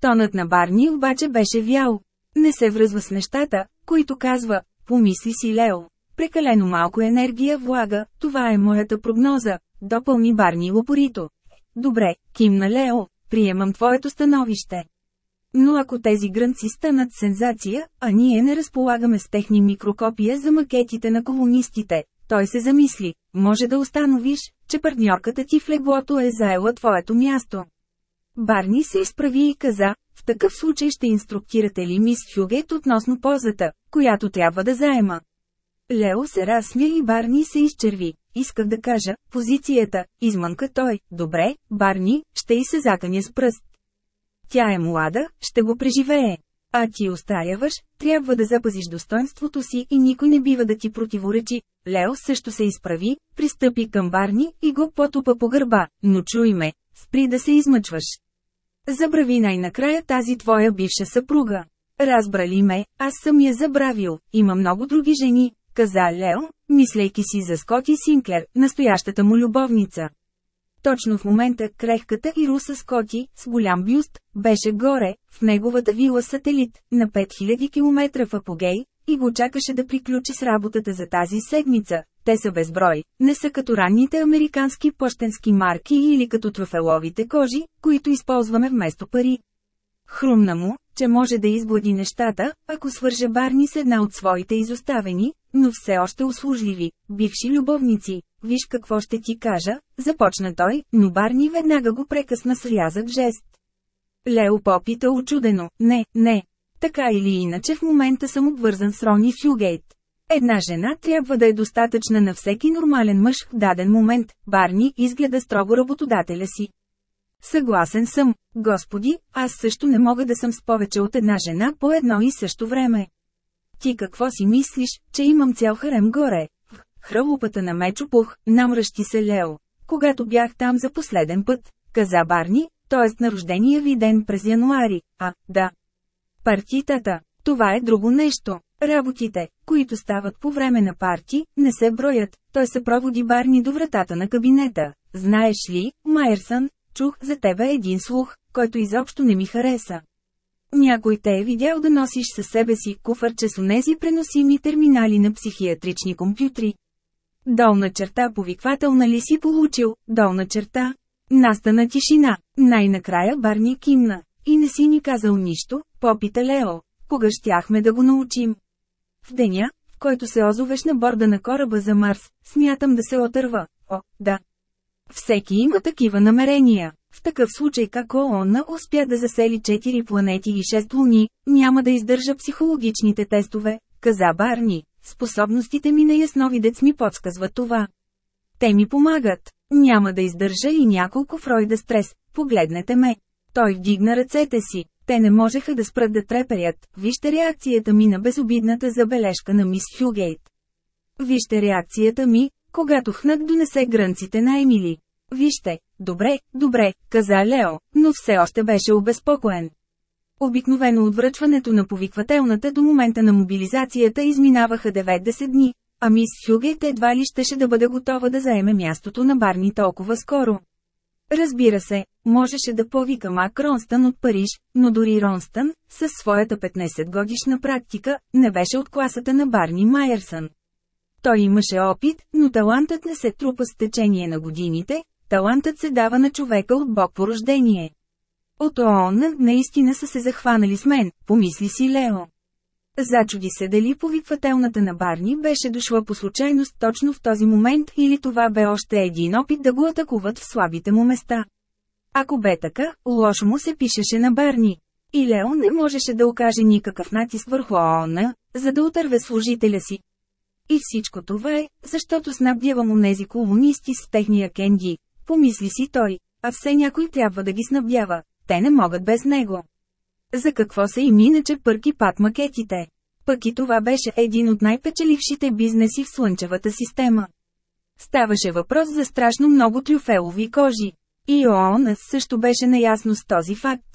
Тонът на Барни обаче беше вял. Не се връзва с нещата, които казва, помисли си Лео. Прекалено малко енергия влага, това е моята прогноза, допълни Барни лопорито. Добре, кимна Лео, приемам твоето становище. Но ако тези грънци станат сензация, а ние не разполагаме с техни микрокопия за макетите на колонистите, той се замисли. Може да установиш, че партньорката ти в леглото е заела твоето място. Барни се изправи и каза, в такъв случай ще инструктирате ли мис Хюгет относно позата, която трябва да заема. Лео се разсмя и Барни се изчерви. Исках да кажа, позицията, измънка той, добре, Барни, ще и се заканя с пръст. Тя е млада, ще го преживее. А ти остаряваш, трябва да запазиш достоинството си и никой не бива да ти противоречи. Лео също се изправи, пристъпи към Барни и го потупа по гърба, но чуй ме, спри да се измъчваш. Забрави най-накрая тази твоя бивша съпруга. Разбрали ме, аз съм я забравил, има много други жени, каза Лео, мислейки си за Скоти Синклер, настоящата му любовница. Точно в момента крехката и руса Скоти, с голям бюст, беше горе, в неговата вила сателит, на 5000 км в апогей, и го чакаше да приключи с работата за тази седмица. Те са безброй, не са като ранните американски почтенски марки или като трофеловите кожи, които използваме вместо пари. Хрумна му, че може да изглади нещата, ако свърже Барни с една от своите изоставени, но все още услужливи, бивши любовници. Виж какво ще ти кажа, започна той, но Барни веднага го прекъсна с рязък жест. Лео попита очудено, не, не. Така или иначе в момента съм обвързан с Рони Фюгейт. Една жена трябва да е достатъчна на всеки нормален мъж в даден момент, Барни изгледа строго работодателя си. Съгласен съм, господи, аз също не мога да съм с повече от една жена по едно и също време. Ти какво си мислиш, че имам цял харем горе? В хрълупата на Мечопух, намръщи се Лео. Когато бях там за последен път, каза Барни, т.е. на рождения ви ден през януари, а, да. Партитата, това е друго нещо. Работите, които стават по време на парти, не се броят, той се проводи Барни до вратата на кабинета. Знаеш ли, Майерсън, чух за тебе един слух, който изобщо не ми хареса. Някой те е видял да носиш със себе си куфърче с онези преносими терминали на психиатрични компютри. Долна черта повиквателна ли си получил, долна черта? Настана тишина, най-накрая Барни кимна. И не си ни казал нищо, попита Лео, кога щяхме да го научим. В деня, в който се озовеш на борда на кораба за Марс, смятам да се отърва. О, да. Всеки има такива намерения. В такъв случай как ООН успя да засели 4 планети и 6 луни, няма да издържа психологичните тестове, каза Барни. Способностите ми на ясновидец ми подсказват това. Те ми помагат. Няма да издържа и няколко Фройда стрес. Погледнете ме. Той вдигна ръцете си. Те не можеха да спрат да треперят. Вижте реакцията ми на безобидната забележка на мис Хюгейт. Вижте реакцията ми, когато Хнак донесе грънците на Емили. Вижте, добре, добре, каза Лео, но все още беше обезпокоен. Обикновено от връчването на повиквателната до момента на мобилизацията изминаваха 90 дни, а мис Хюгейт едва ли щеше да бъде готова да заеме мястото на Барни толкова скоро. Разбира се, можеше да повика Мак Ронстън от Париж, но дори Ронстън, със своята 15 годишна практика, не беше от класата на Барни Майерсън. Той имаше опит, но талантът не се трупа с течение на годините, талантът се дава на човека от Бог по рождение. От ООН наистина са се захванали с мен, помисли си Лео. Зачуди се дали повиквателната на Барни беше дошла по случайност точно в този момент или това бе още един опит да го атакуват в слабите му места. Ако бе така, лошо му се пишеше на Барни. И Лео не можеше да окаже никакъв натиск върху ООН, за да отърве служителя си. И всичко това е, защото снабдявам онези колонисти с техния кенди, помисли си той, а все някой трябва да ги снабдява, те не могат без него. За какво са им иначе пърки пак макетите? Пък и това беше един от най-печелившите бизнеси в Слънчевата система. Ставаше въпрос за страшно много трюфелови кожи. И ООН също беше наясно с този факт.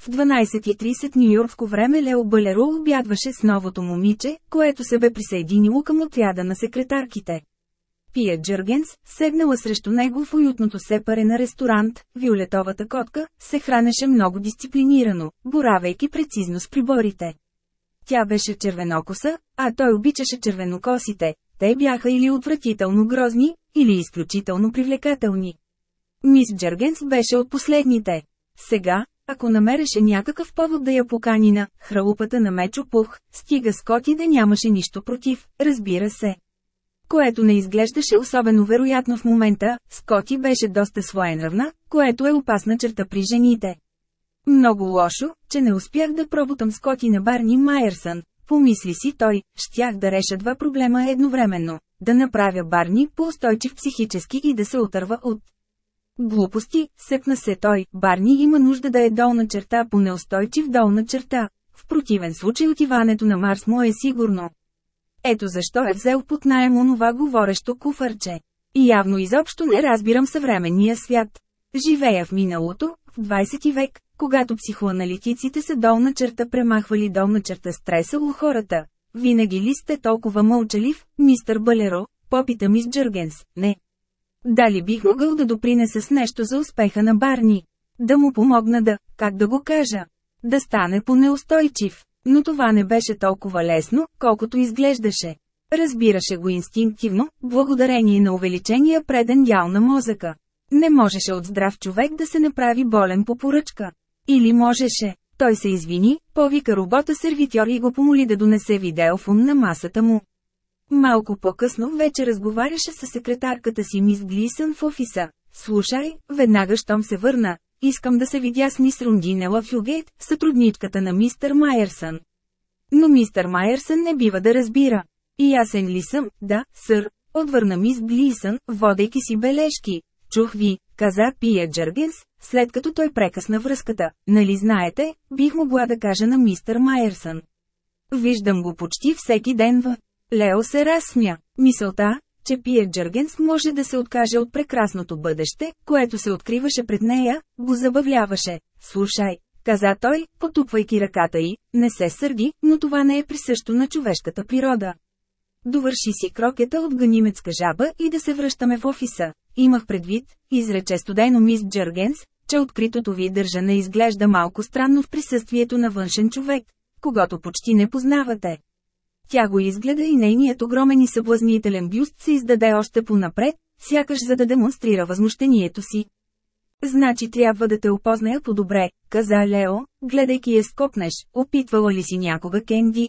В 12.30 нью-йоркско време Лео Балеро обядваше с новото момиче, което се бе присъединило към отряда на секретарките. Пия Джъргенс, седнала срещу него в уютното сепаре на ресторант, Виолетовата котка, се хранеше много дисциплинирано, боравейки прецизно с приборите. Тя беше червенокоса, а той обичаше червенокосите, те бяха или отвратително грозни, или изключително привлекателни. Мис Джъргенс беше от последните. Сега, ако намереше някакъв повод да я покани на хралупата на Мечо Пух, стига Скоти да нямаше нищо против, разбира се. което не изглеждаше особено вероятно в момента, Скоти беше доста своенравна, което е опасна черта при жените. Много лошо, че не успях да пробутам Скоти на Барни Майерсън. Помисли си той, щях да реша два проблема едновременно. Да направя Барни по-устойчив психически и да се отърва от Глупости, сепна се той, Барни има нужда да е долна черта по неустойчив долна черта. В противен случай отиването на Марс му е сигурно. Ето защо е взел под найем онова говорещо куфърче. И явно изобщо не разбирам съвременния свят. Живея в миналото, в 20 век, когато психоаналитиците са долна черта премахвали долна черта стреса у хората. Винаги ли сте толкова мълчалив, мистър Балеро? Попита мис Джъргенс. Не. Дали бих могъл да допринеса с нещо за успеха на Барни? Да му помогна да, как да го кажа? Да стане по-неустойчив. Но това не беше толкова лесно, колкото изглеждаше. Разбираше го инстинктивно, благодарение на увеличения преден дял на мозъка. Не можеше от здрав човек да се направи болен по поръчка. Или можеше. Той се извини, повика робота сервитьор и го помоли да донесе видеофон на масата му. Малко по-късно вече разговаряше с секретарката си мис Глисън в офиса. Слушай, веднага щом се върна, искам да се видя с мис Рундинела Фюгейт, сътрудничката на мистер Майерсън. Но мистер Майерсън не бива да разбира. И ясен ли съм, да, сър, отвърна мис Глисън, водейки си бележки. Чух ви, каза Пия Джъргенс, след като той прекъсна връзката. Нали знаете, бих могла да кажа на мистер Майерсън. Виждам го почти всеки ден в Лео се разсмя. Мисълта, че Пиер Джъргенс може да се откаже от прекрасното бъдеще, което се откриваше пред нея, го забавляваше. Слушай, каза той, потупвайки ръката й, не се сърди, но това не е присъщо на човешката природа. Довърши си крокета от ганимецка жаба и да се връщаме в офиса. Имах предвид, изрече студено мис Джъргенс, че откритото ви държане изглежда малко странно в присъствието на външен човек, когато почти не познавате. Тя го изгледа и нейният огромен и съблазнителен бюст се издаде още понапред, сякаш за да демонстрира възмущението си. Значи трябва да те опозная по-добре, каза Лео, гледайки я скопнеш, опитвала ли си някога Кенди?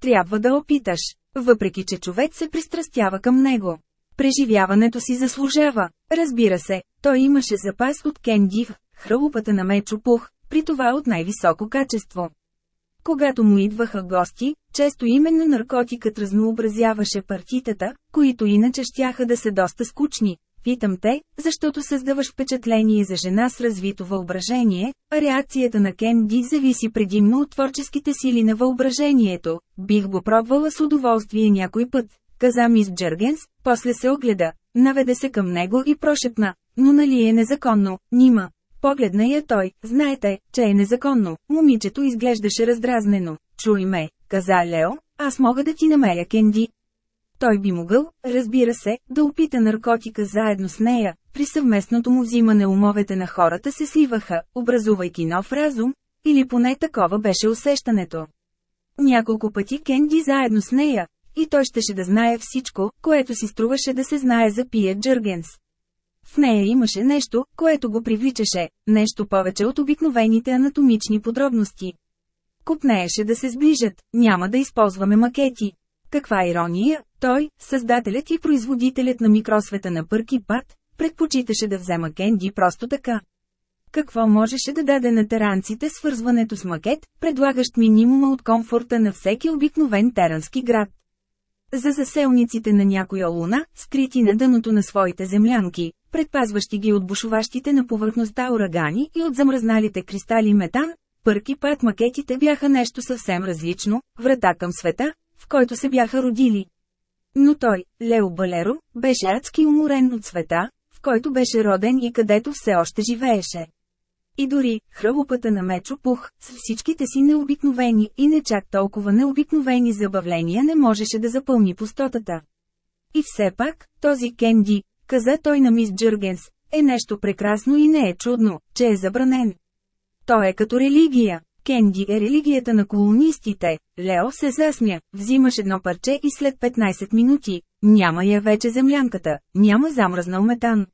Трябва да опиташ, въпреки че човек се пристрастява към него. Преживяването си заслужава. Разбира се, той имаше запас от Кенди в хралупата на Мечо Пух, при това от най-високо качество. Когато му идваха гости, често именно наркотикът разнообразяваше партитата, които иначе щяха да са доста скучни. Питам те, защото създаваш впечатление за жена с развито въображение, а реакцията на Кенди зависи предимно от творческите сили на въображението. Бих го пробвала с удоволствие някой път, каза мис Джъргенс, после се огледа, наведе се към него и прошепна, но нали е незаконно, нима. Погледна я той, знаете, че е незаконно. Момичето изглеждаше раздразнено. Чуй ме, каза Лео, аз мога да ти намеря Кенди. Той би могъл, разбира се, да опита наркотика заедно с нея. При съвместното му взимане умовете на хората се сливаха, образувайки нов разум, или поне такова беше усещането. Няколко пъти Кенди заедно с нея, и той щеше да знае всичко, което си струваше да се знае за Пия Джъргенс. В нея имаше нещо, което го привличаше, нещо повече от обикновените анатомични подробности. Купнееше да се сближат, няма да използваме макети. Каква ирония, той, създателят и производителят на микросвета на Пърки Пат, предпочиташе да взема Кенди просто така. Какво можеше да даде на теранците свързването с макет, предлагащ минимума от комфорта на всеки обикновен терански град? За заселниците на някоя луна, скрити на дъното на своите землянки, предпазващи ги от бушуващите на повърхността урагани и от замръзналите кристали метан, пърки път макетите бяха нещо съвсем различно, врата към света, в който се бяха родили. Но той, Лео Балеро, беше адски уморен от света, в който беше роден и където все още живееше. И дори, хрълупата на Мечо Пух, с всичките си необикновени и не чак толкова необикновени забавления не можеше да запълни пустотата. И все пак, този Кенди, каза той на мис Джъргенс, е нещо прекрасно и не е чудно, че е забранен. Той е като религия. Кенди е религията на колонистите. Лео се засмя, взимаш едно парче и след 15 минути, няма я вече землянката, няма замръзнал метан.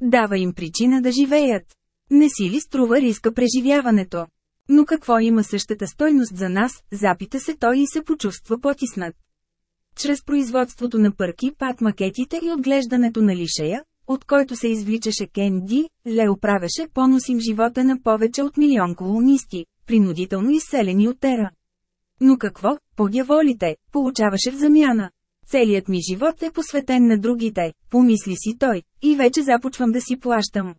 Дава им причина да живеят. Не си ли струва риска преживяването? Но какво има същата стойност за нас, запита се той и се почувства потиснат. Чрез производството на пърки пат макетите и отглеждането на лишея, от който се извличаше Кен Ди, Лео правеше поносим живота на повече от милион колонисти, принудително изселени от Тера. Но какво, подяволите, получаваше в замяна? Целият ми живот е посветен на другите, помисли си той, и вече започвам да си плащам.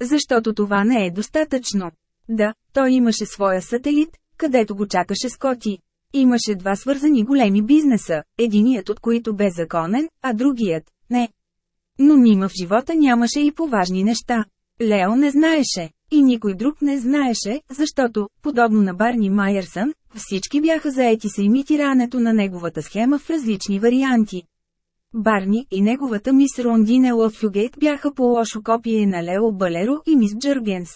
Защото това не е достатъчно. Да, той имаше своя сателит, където го чакаше Скоти. Имаше два свързани големи бизнеса, единият от които бе законен, а другият – не. Но нима в живота нямаше и поважни неща. Лео не знаеше, и никой друг не знаеше, защото, подобно на Барни Майерсън, всички бяха заети с имитирането на неговата схема в различни варианти. Барни и неговата мис Рондинела Фюгейт бяха по лошо копие на Лео Балеро и мис Джъргенс.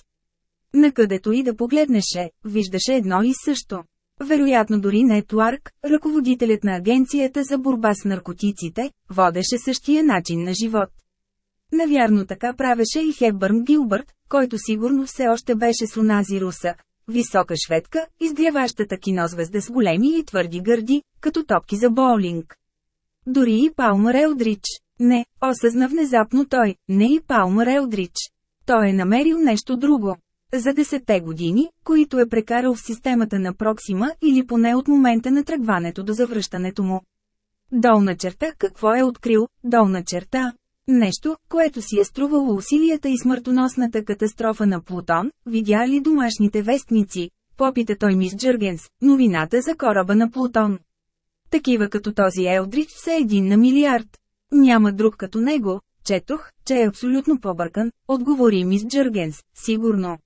Накъдето и да погледнеше, виждаше едно и също. Вероятно дори не Туарк, ръководителят на Агенцията за борба с наркотиците, водеше същия начин на живот. Навярно така правеше и Хепбърн Гилбърт, който сигурно все още беше с унази руса. Висока шведка, изгряващата кинозвезда с големи и твърди гърди, като топки за боулинг. Дори и Палмър Елдрич. Не, осъзна внезапно той, не и Палмър Елдрич. Той е намерил нещо друго. За десетте години, които е прекарал в системата на Проксима или поне от момента на тръгването до завръщането му. Долна черта какво е открил, долна черта. Нещо, което си е струвало усилията и смъртоносната катастрофа на Плутон, видя ли домашните вестници, попита той мис Джъргенс, новината за кораба на Плутон. Такива като този Елдрич все един на милиард. Няма друг като него, четох, че е абсолютно побъркан, отговори мис Джъргенс, сигурно.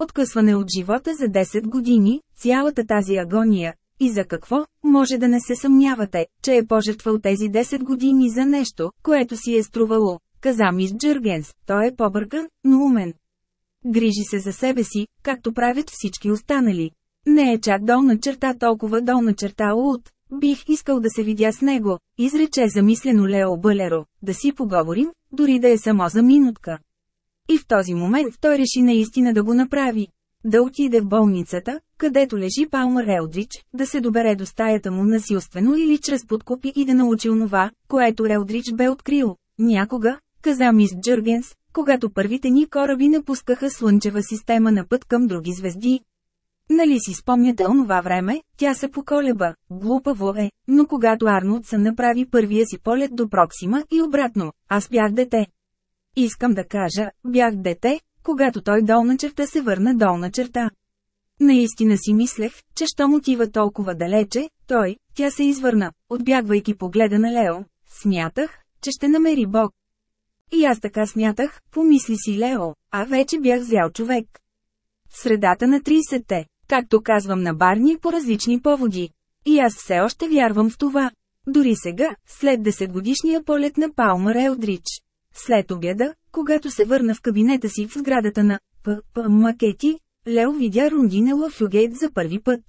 Откъсване от живота за 10 години, цялата тази агония, и за какво, може да не се съмнявате, че е пожертвал тези 10 години за нещо, което си е струвало, каза мис Джъргенс, той е побъркан, но умен. Грижи се за себе си, както правят всички останали. Не е чак долна черта толкова долна черта от. Бих искал да се видя с него, изрече замислено Лео Бълеро, да си поговорим, дори да е само за минутка. И в този момент той реши наистина да го направи. Да отиде в болницата, където лежи Палмър Елдрич, да се добере до стаята му насилствено или чрез подкупи и да научи онова, което Елдрич бе открил. Някога, каза мис Джъргенс, когато първите ни кораби напускаха Слънчева система на път към други звезди. Нали си спомняте онова време, тя се поколеба, глупаво е, но когато Арнолдсън направи първия си полет до Проксима и обратно, аз бях дете. Искам да кажа, бях дете, когато той долна черта се върна долна черта. Наистина си мислех, че що мотива толкова далече, той, тя се извърна, отбягвайки погледа на Лео, смятах, че ще намери Бог. И аз така смятах, помисли си Лео, а вече бях взял човек. В средата на 30-те, както казвам на Барни по различни поводи. И аз все още вярвам в това. Дори сега, след 10 годишния полет на Палмър Елдрич. След обяда, когато се върна в кабинета си в сградата на ПП Макети, Лео видя Рундинела Фюгейт за първи път.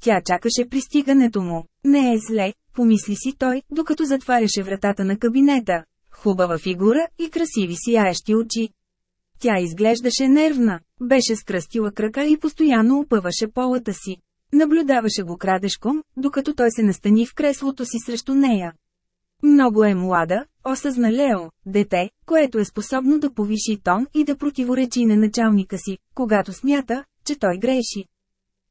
Тя чакаше пристигането му. Не е зле, помисли си той, докато затваряше вратата на кабинета. Хубава фигура и красиви сияещи очи. Тя изглеждаше нервна, беше скръстила крака и постоянно опъваше полата си. Наблюдаваше го крадешком, докато той се настани в креслото си срещу нея. Много е млада, осъзна Лео, дете, което е способно да повиши тон и да противоречи на началника си, когато смята, че той греши.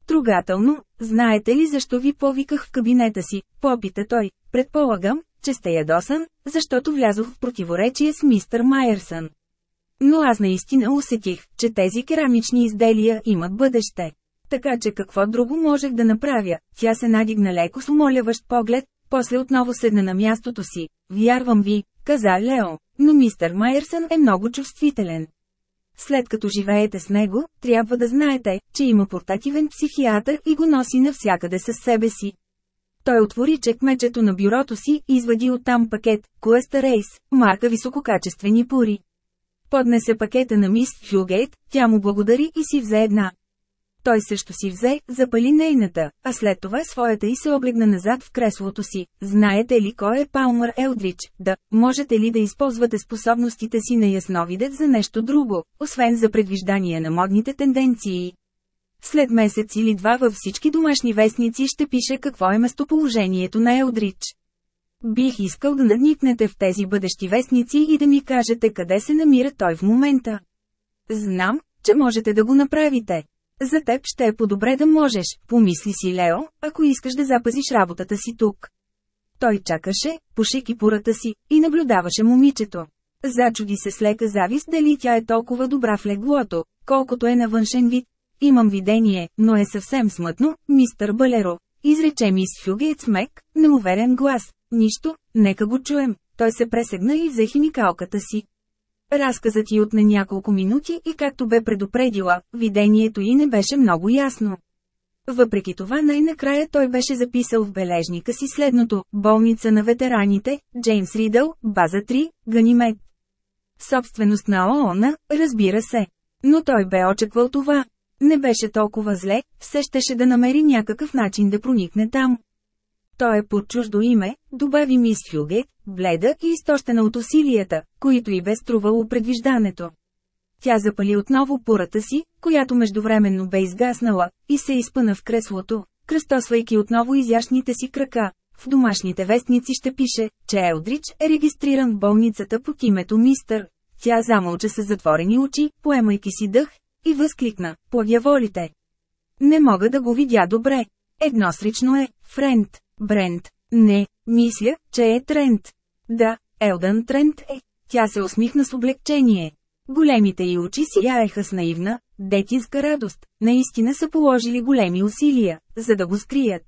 Трогателно, знаете ли защо ви повиках в кабинета си, попита той, предполагам, че сте ядосан, защото влязох в противоречие с мистър Майерсън. Но аз наистина усетих, че тези керамични изделия имат бъдеще. Така че какво друго можех да направя? Тя се надигна леко с умоляващ поглед, после отново седна на мястото си. Вярвам ви, каза Лео, но мистер Майерсън е много чувствителен. След като живеете с него, трябва да знаете, че има портативен психиатър и го носи навсякъде със себе си. Той отвори чекмечето на бюрото си и извади оттам пакет, Куеста Рейс, марка висококачествени пури. Поднесе пакета на мис Фюгейт, тя му благодари и си взе една. Той също си взе, запали нейната, а след това своята и се облегна назад в креслото си. Знаете ли кой е Палмър Елдрич? Да, можете ли да използвате способностите си на ясновидец за нещо друго, освен за предвиждание на модните тенденции? След месец или два във всички домашни вестници ще пише какво е местоположението на Елдрич. Бих искал да надникнете в тези бъдещи вестници и да ми кажете къде се намира той в момента. Знам, че можете да го направите. За теб ще е по-добре да можеш, помисли си Лео, ако искаш да запазиш работата си тук. Той чакаше, пушейки пората си, и наблюдаваше момичето. Зачуди се с лека завист дали тя е толкова добра в леглото, колкото е на външен вид. Имам видение, но е съвсем смътно, мистър Балеро. Изрече мис Фюгейт с мек, неуверен глас. Нищо, нека го чуем. Той се пресегна и взе химикалката си. Разказът ти отне няколко минути и както бе предупредила, видението й не беше много ясно. Въпреки това най-накрая той беше записал в бележника си следното – болница на ветераните, Джеймс Ридъл, база 3, Ганимед. Собственост на ООН, разбира се. Но той бе очаквал това. Не беше толкова зле, все щеше да намери някакъв начин да проникне там. Той е под чуждо име, добави мис Фюгет, бледа и изтощена от усилията, които и бе струвало предвиждането. Тя запали отново пурата си, която междувременно бе изгаснала, и се изпъна в креслото, кръстосвайки отново изящните си крака. В домашните вестници ще пише, че Елдрич е регистриран в болницата под името Мистър. Тя замълча с затворени очи, поемайки си дъх, и възкликна, подяволите. Не мога да го видя добре. Едно срично е, Френд, Брент. Не, мисля, че е Трент. Да, Елдън Трент е. Тя се усмихна с облегчение. Големите й очи сияеха с наивна, детинска радост. Наистина са положили големи усилия, за да го скрият.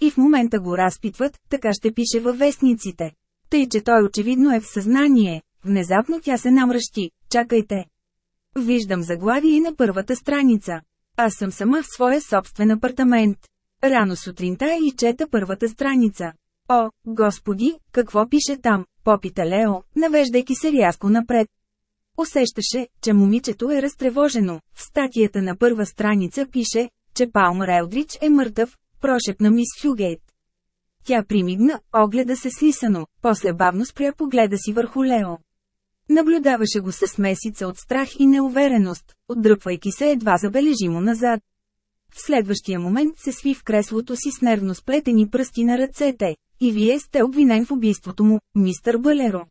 И в момента го разпитват, така ще пише във вестниците. Тъй, че той очевидно е в съзнание. Внезапно тя се намръщи. Чакайте. Виждам заглавие на първата страница. Аз съм сама в своя собствен апартамент. Рано сутринта и чета първата страница. О, господи, какво пише там, попита Лео, навеждайки се рязко напред. Усещаше, че момичето е разтревожено. В статията на първа страница пише, че Палмър Елдрич е мъртъв, прошепна мис Фюгейт. Тя примигна, огледа се слисано, после бавно спря погледа си върху Лео. Наблюдаваше го с месица от страх и неувереност, отдръпвайки се едва забележимо назад. В следващия момент се сви в креслото си с нервно сплетени пръсти на ръцете. И вие сте обвинен в убийството му, мистър Балеро.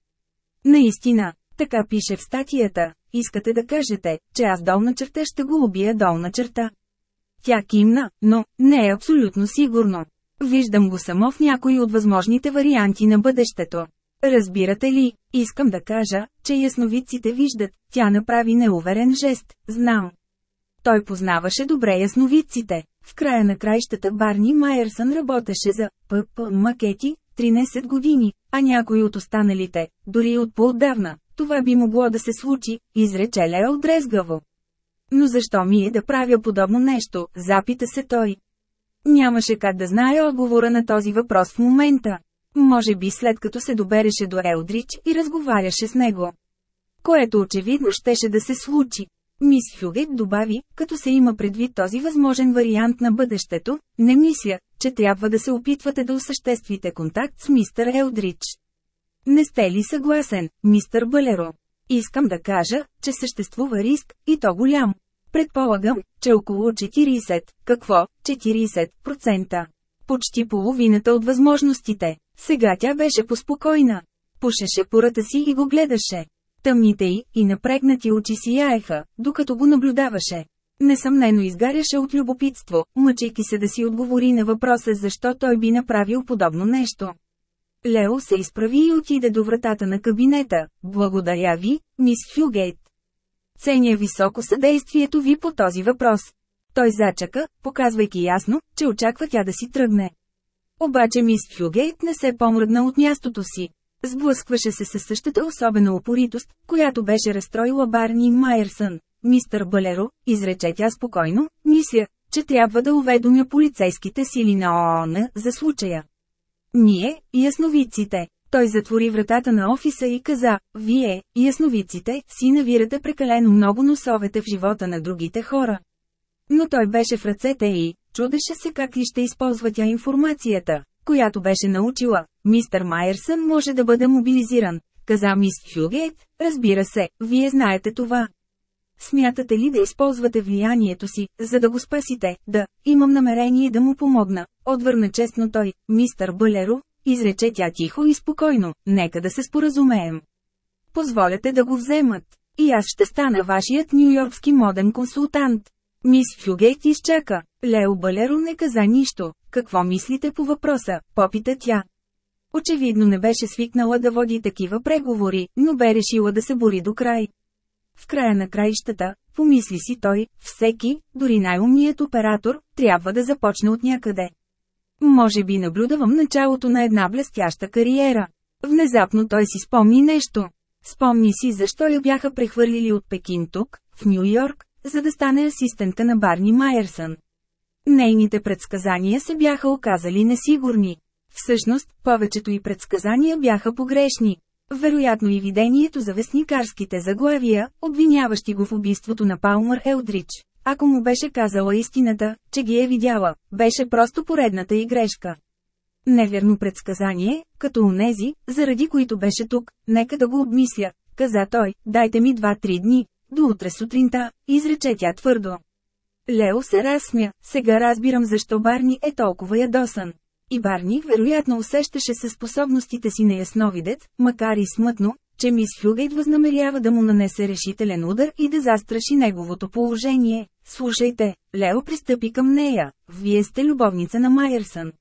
Наистина, така пише в статията. Искате да кажете, че аз долна черта ще го убия долна черта. Тя кимна, но не е абсолютно сигурно. Виждам го само в някои от възможните варианти на бъдещето. Разбирате ли, искам да кажа, че ясновидците виждат, тя направи неуверен жест, знам. Той познаваше добре ясновидците. В края на краищата Барни Майерсън работеше за ПП макети 13 години, а някои от останалите, дори от по-отдавна, това би могло да се случи, изрече Лео дрезгаво. Но защо ми е да правя подобно нещо, запита се той. Нямаше как да знае отговора на този въпрос в момента. Може би след като се добереше до Елдрич и разговаряше с него. Което очевидно щеше да се случи. Мис Хюгет добави, като се има предвид този възможен вариант на бъдещето, не мисля, че трябва да се опитвате да осъществите контакт с мистер Елдрич. Не сте ли съгласен, мистър Балеро? Искам да кажа, че съществува риск, и то голям. Предполагам, че около 40, какво, 40%. Почти половината от възможностите. Сега тя беше поспокойна. Пушеше пората си и го гледаше. Тъмните й и напрегнати очи сияеха, докато го наблюдаваше. Несъмнено изгаряше от любопитство, мъчейки се да си отговори на въпроса защо той би направил подобно нещо. Лео се изправи и отиде до вратата на кабинета. Благодаря ви, мис Фюгейт. Ценя високо съдействието ви по този въпрос. Той зачака, показвайки ясно, че очаква тя да си тръгне. Обаче мис Фюгейт не се помръдна от мястото си. Сблъскваше се със същата особена упоритост, която беше разстроила Барни Майерсън. Мистър Балеро, изрече тя спокойно, мисля, че трябва да уведомя полицейските сили на ООН за случая. Ние, ясновиците. Той затвори вратата на офиса и каза, вие, ясновиците, си навирате прекалено много носовете в живота на другите хора. Но той беше в ръцете и, чудеше се как ли ще използва тя информацията, която беше научила. Мистер Майерсън може да бъде мобилизиран, каза мис Хюгейт, разбира се, вие знаете това. Смятате ли да използвате влиянието си, за да го спасите? Да, имам намерение да му помогна. Отвърна честно той, мистър Бълеро, изрече тя тихо и спокойно, нека да се споразумеем. Позволяте да го вземат. И аз ще стана вашият нью-йоркски моден консултант. Мис Фюгейт изчака. Лео Балеро не каза нищо. Какво мислите по въпроса? Попита тя. Очевидно не беше свикнала да води такива преговори, но бе решила да се бори до край. В края на краищата, помисли си той, всеки, дори най-умният оператор, трябва да започне от някъде. Може би наблюдавам началото на една блестяща кариера. Внезапно той си спомни нещо. Спомни си защо я бяха прехвърлили от Пекин тук, в Нью Йорк, за да стане асистента на Барни Майерсън. Нейните предсказания се бяха оказали несигурни. Всъщност, повечето и предсказания бяха погрешни. Вероятно и видението за вестникарските заглавия, обвиняващи го в убийството на Палмър Елдрич. Ако му беше казала истината, че ги е видяла, беше просто поредната и грешка. Неверно предсказание, като унези, заради които беше тук, нека да го обмисля, каза той, дайте ми два-три дни, до утре сутринта, изрече тя твърдо. Лео се разсмя, сега разбирам защо Барни е толкова ядосан. И Барни вероятно усещаше със способностите си на ясновидец, макар и смътно, че мис Фюгейт възнамерява да му нанесе решителен удар и да застраши неговото положение. Слушайте, Лео пристъпи към нея, вие сте любовница на Майерсън.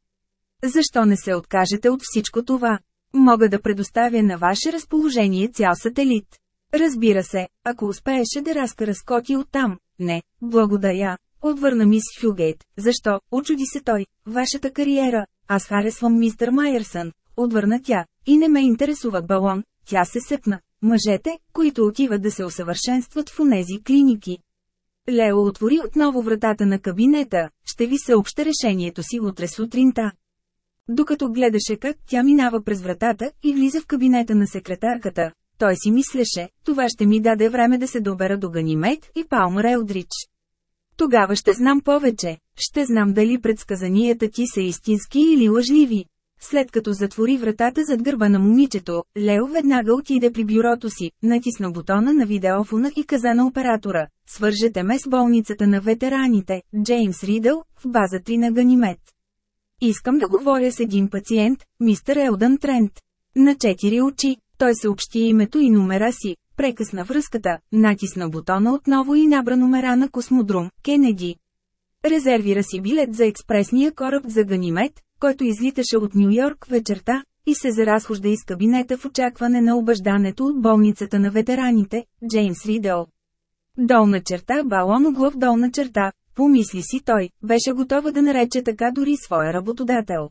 Защо не се откажете от всичко това? Мога да предоставя на ваше разположение цял сателит. Разбира се, ако успееше да разкара Скоти оттам. Не, благодаря. Отвърна мис Фюгейт. Защо? Очуди се той. Вашата кариера. Аз харесвам мистер Майерсън. Отвърна тя. И не ме интересува балон. Тя се сепна. Мъжете, които отиват да се усъвършенстват в онези клиники. Лео отвори отново вратата на кабинета. Ще ви съобща решението си утре сутринта. Докато гледаше как тя минава през вратата и влиза в кабинета на секретарката, той си мислеше, това ще ми даде време да се добера до Ганимет и Палмър Елдрич. Тогава ще знам повече, ще знам дали предсказанията ти са истински или лъжливи. След като затвори вратата зад гърба на момичето, Лео веднага отиде при бюрото си, натисна бутона на видеофона и каза на оператора, свържете ме с болницата на ветераните, Джеймс Ридъл, в база 3 на Ганимет. Искам да говоря с един пациент, мистер Елдън Трент. На четири очи, той съобщи името и номера си, прекъсна връзката, натисна бутона отново и набра номера на космодрум, Кенеди. Резервира си билет за експресния кораб за Ганимет, който излиташе от Нью Йорк вечерта, и се заразхожда из кабинета в очакване на обаждането от болницата на ветераните, Джеймс Ридъл. Долна черта балон оглъв долна черта, помисли си той, беше готова да нарече така дори своя работодател.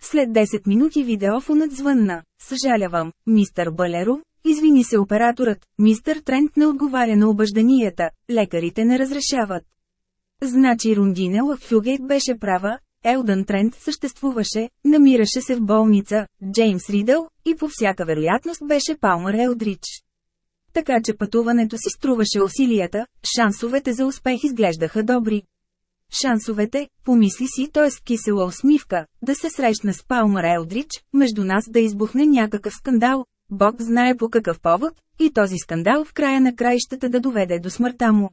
След 10 минути видеофонът звънна. Съжалявам, мистър Балеро, извини се операторът, мистър Трент не отговаря на обажданията, лекарите не разрешават. Значи Рундинела Фюгейт беше права, Елдън Трент съществуваше, намираше се в болница, Джеймс Ридъл, и по всяка вероятност беше Палмър Елдрич. Така че пътуването си струваше усилията, шансовете за успех изглеждаха добри. Шансовете, помисли си той с кисела усмивка, да се срещна с Палмър Елдрич, между нас да избухне някакъв скандал, Бог знае по какъв повод, и този скандал в края на краищата да доведе до смъртта му.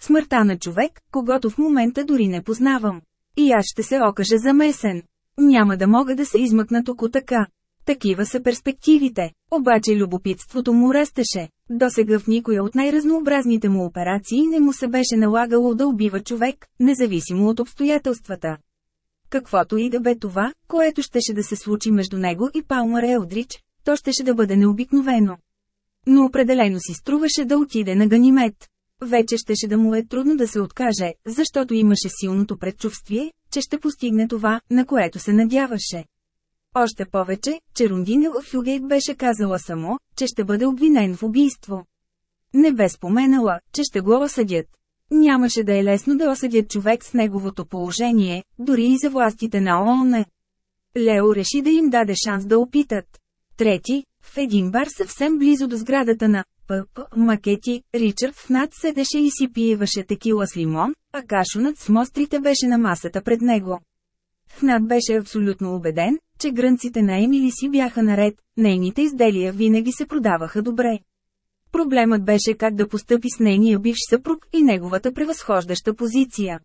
Смъртта на човек, когато в момента дори не познавам. И аз ще се окажа замесен. Няма да мога да се измъкна току така. Такива са перспективите. Обаче любопитството му растеше. Досега в никоя от най-разнообразните му операции не му се беше налагало да убива човек, независимо от обстоятелствата. Каквото и да бе това, което щеше да се случи между него и Палмър Елдрич, то щеше да бъде необикновено. Но определено си струваше да отиде на Ганимет. Вече щеше да му е трудно да се откаже, защото имаше силното предчувствие, че ще постигне това, на което се надяваше. Още повече, че Рундинел Фюгейт беше казала само, че ще бъде обвинен в убийство. Не бе споменала, че ще го осъдят. Нямаше да е лесно да осъдят човек с неговото положение, дори и за властите на ООН. Лео реши да им даде шанс да опитат. Трети, в един бар съвсем близо до сградата на ПП Макети, Ричард Фнат седеше и си пиеваше текила с лимон, а кашунът с мострите беше на масата пред него. Фнат беше абсолютно убеден, че грънците на Емили си бяха наред, нейните изделия винаги се продаваха добре. Проблемът беше как да постъпи с нейния бивш съпруг и неговата превъзхождаща позиция.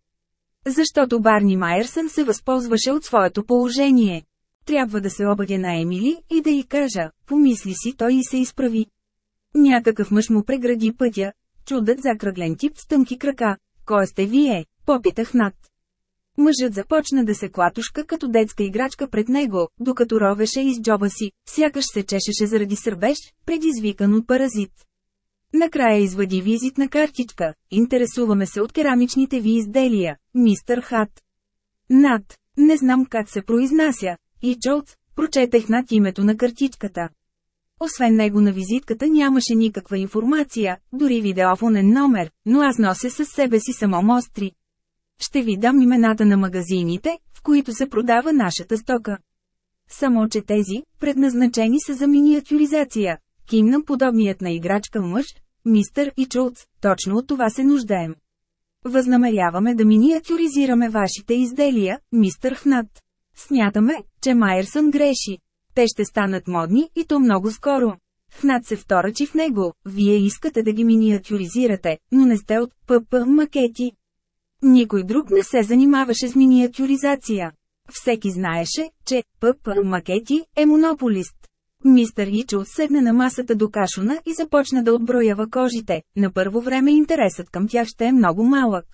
Защото Барни Майерсън се възползваше от своето положение. Трябва да се обадя на Емили и да й кажа, помисли си той и се изправи. Някакъв мъж му прегради пътя, чудът закръглен тип с тънки крака. Кой сте вие? Попитах над. Мъжът започна да се клатушка като детска играчка пред него, докато ровеше из джоба си, сякаш се чешеше заради сърбеж, предизвикан от паразит. Накрая извади визитна картичка. Интересуваме се от керамичните ви изделия, мистър Хат. Над. Не знам как се произнася. И Чолц, прочетех над името на картичката. Освен него на визитката нямаше никаква информация, дори видеофонен номер, но аз нося със себе си само мостри. Ще ви дам имената на магазините, в които се продава нашата стока. Само че тези, предназначени са за миниатюризация, кимна подобният на играчка мъж, мистър и Чулц, точно от това се нуждаем. Възнамеряваме да миниатюризираме вашите изделия, мистър Хнат. Смятаме, че Майерсън греши. Те ще станат модни и то много скоро. Хнат се вторачи в него, вие искате да ги миниатюризирате, но не сте от ПП макети. Никой друг не се занимаваше с миниатюризация. Всеки знаеше, че ПП макети е монополист. Мистър Ичо седна на масата до кашуна и започна да отброява кожите. На първо време интересът към тях ще е много малък.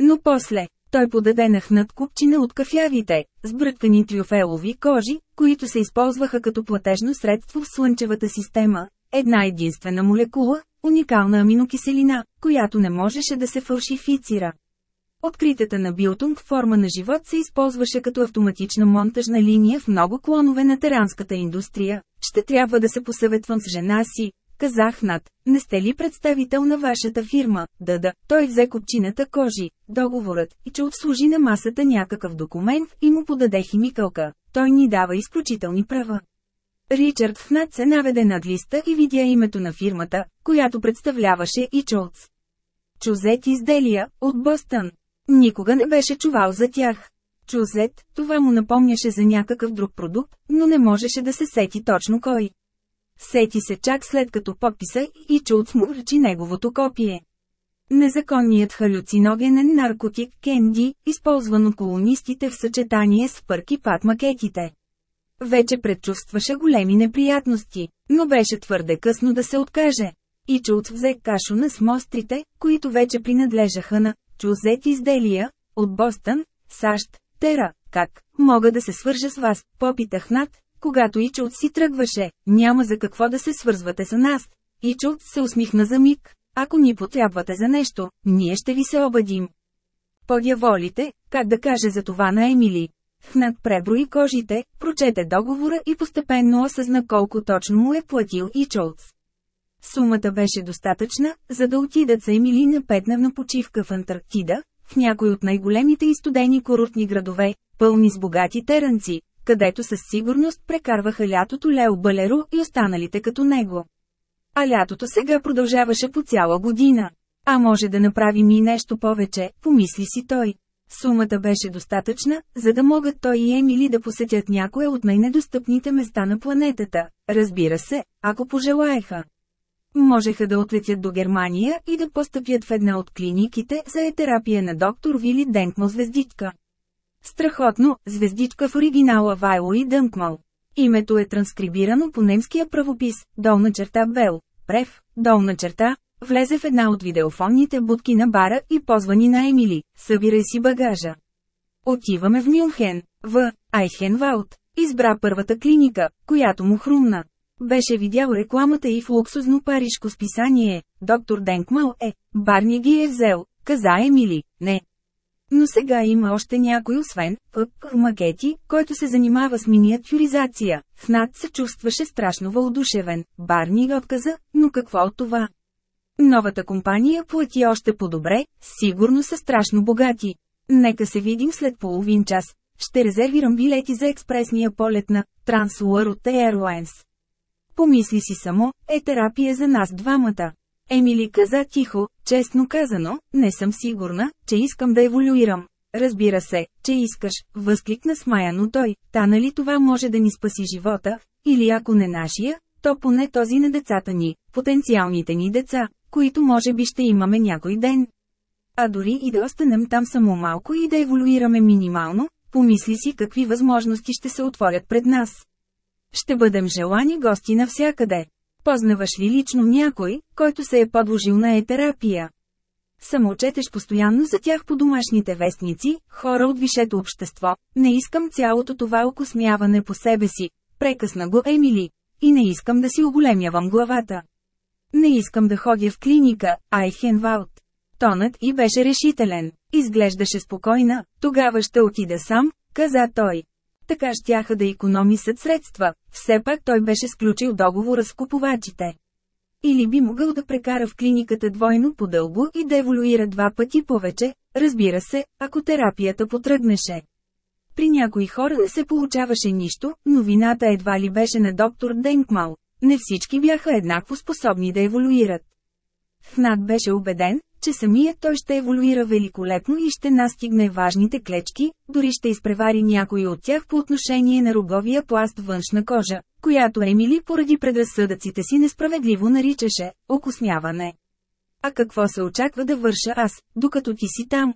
Но после, той подаде нахнат купчина от кафявите, сбръткани трюфелови кожи, които се използваха като платежно средство в Слънчевата система. Една единствена молекула, уникална аминокиселина, която не можеше да се фалшифицира. Откритата на Билтунг форма на живот се използваше като автоматична монтажна линия в много клонове на теранската индустрия. Ще трябва да се посъветвам с жена си, казах над. Не сте ли представител на вашата фирма? Да, да. Той взе копчината кожи, договорът, и че отслужи на масата някакъв документ и му подаде химикалка. Той ни дава изключителни права. Ричард Хнат се наведе над листа и видя името на фирмата, която представляваше и Чолц. Чузет изделия, от Бостън. Никога не беше чувал за тях. Чузет, това му напомняше за някакъв друг продукт, но не можеше да се сети точно кой. Сети се чак след като подписа и Чулц му ръчи неговото копие. Незаконният халюциногенен наркотик Кенди, използван от колонистите в съчетание с пърки пат макетите. Вече предчувстваше големи неприятности, но беше твърде късно да се откаже. И Чулц взе кашуна с мострите, които вече принадлежаха на чузет изделия, от Бостън, САЩ, Тера, как, мога да се свържа с вас, попитах над, когато Ичулт си тръгваше, няма за какво да се свързвате с нас. Ичулт се усмихна за миг, ако ни потребвате за нещо, ние ще ви се обадим. Подяволите, как да каже за това на Емили. Хнат преброи кожите, прочете договора и постепенно осъзна колко точно му е платил Ичолц. Сумата беше достатъчна, за да отидат за Емили на петдневна почивка в Антарктида, в някой от най-големите и студени курортни градове, пълни с богати теранци, където със сигурност прекарваха лятото Лео Балеро и останалите като него. А лятото сега продължаваше по цяла година. А може да направим и нещо повече, помисли си той. Сумата беше достатъчна, за да могат той и Емили да посетят някое от най-недостъпните места на планетата, разбира се, ако пожелаеха. Можеха да отлетят до Германия и да постъпят в една от клиниките за етерапия на доктор Вили Денкмо звездичка. Страхотно, звездичка в оригинала Вайло и Дънкмал. Името е транскрибирано по немския правопис, долна черта Бел, Прев, долна черта, влезе в една от видеофонните будки на бара и позвани на Емили, събирай си багажа. Отиваме в Мюнхен, в Айхенвалд. Избра първата клиника, която му хрумна. Беше видял рекламата и в луксузно парижко списание. Доктор Денкмал е, Барни ги е взел, каза Емили, не. Но сега има още някой освен ПП Макети, който се занимава с миниатюризация. Фнат се чувстваше страшно въодушевен. Барни отказа, но какво от това? Новата компания плати още по-добре, сигурно са страшно богати. Нека се видим след половин час. Ще резервирам билети за експресния полет на Transworld Airlines. Помисли си само, е терапия за нас двамата. Емили каза тихо, честно казано, не съм сигурна, че искам да еволюирам. Разбира се, че искаш, възкликна смаяно той, та нали това може да ни спаси живота, или ако не нашия, то поне този на децата ни, потенциалните ни деца, които може би ще имаме някой ден. А дори и да останем там само малко и да еволюираме минимално, помисли си какви възможности ще се отворят пред нас. Ще бъдем желани гости навсякъде. Познаваш ли лично някой, който се е подложил на етерапия? Само четеш постоянно за тях по домашните вестници, хора от висшето общество. Не искам цялото това окосмяване по себе си. Прекъсна го Емили. И не искам да си оголемявам главата. Не искам да ходя в клиника, Айхенвалд. Тонът и беше решителен. Изглеждаше спокойна, тогава ще отида сам, каза той. Така щяха да економисат средства, все пак той беше сключил договора с купувачите. Или би могъл да прекара в клиниката двойно по-дълго и да еволюира два пъти повече, разбира се, ако терапията потръгнеше. При някои хора не се получаваше нищо, но вината едва ли беше на доктор Денкмал. Не всички бяха еднакво способни да еволюират. Хнат беше убеден, че самият той ще еволюира великолепно и ще настигне важните клечки, дори ще изпревари някои от тях по отношение на роговия пласт външна кожа, която Емили поради предразсъдъците си несправедливо наричаше – окосняване. А какво се очаква да върша аз, докато ти си там?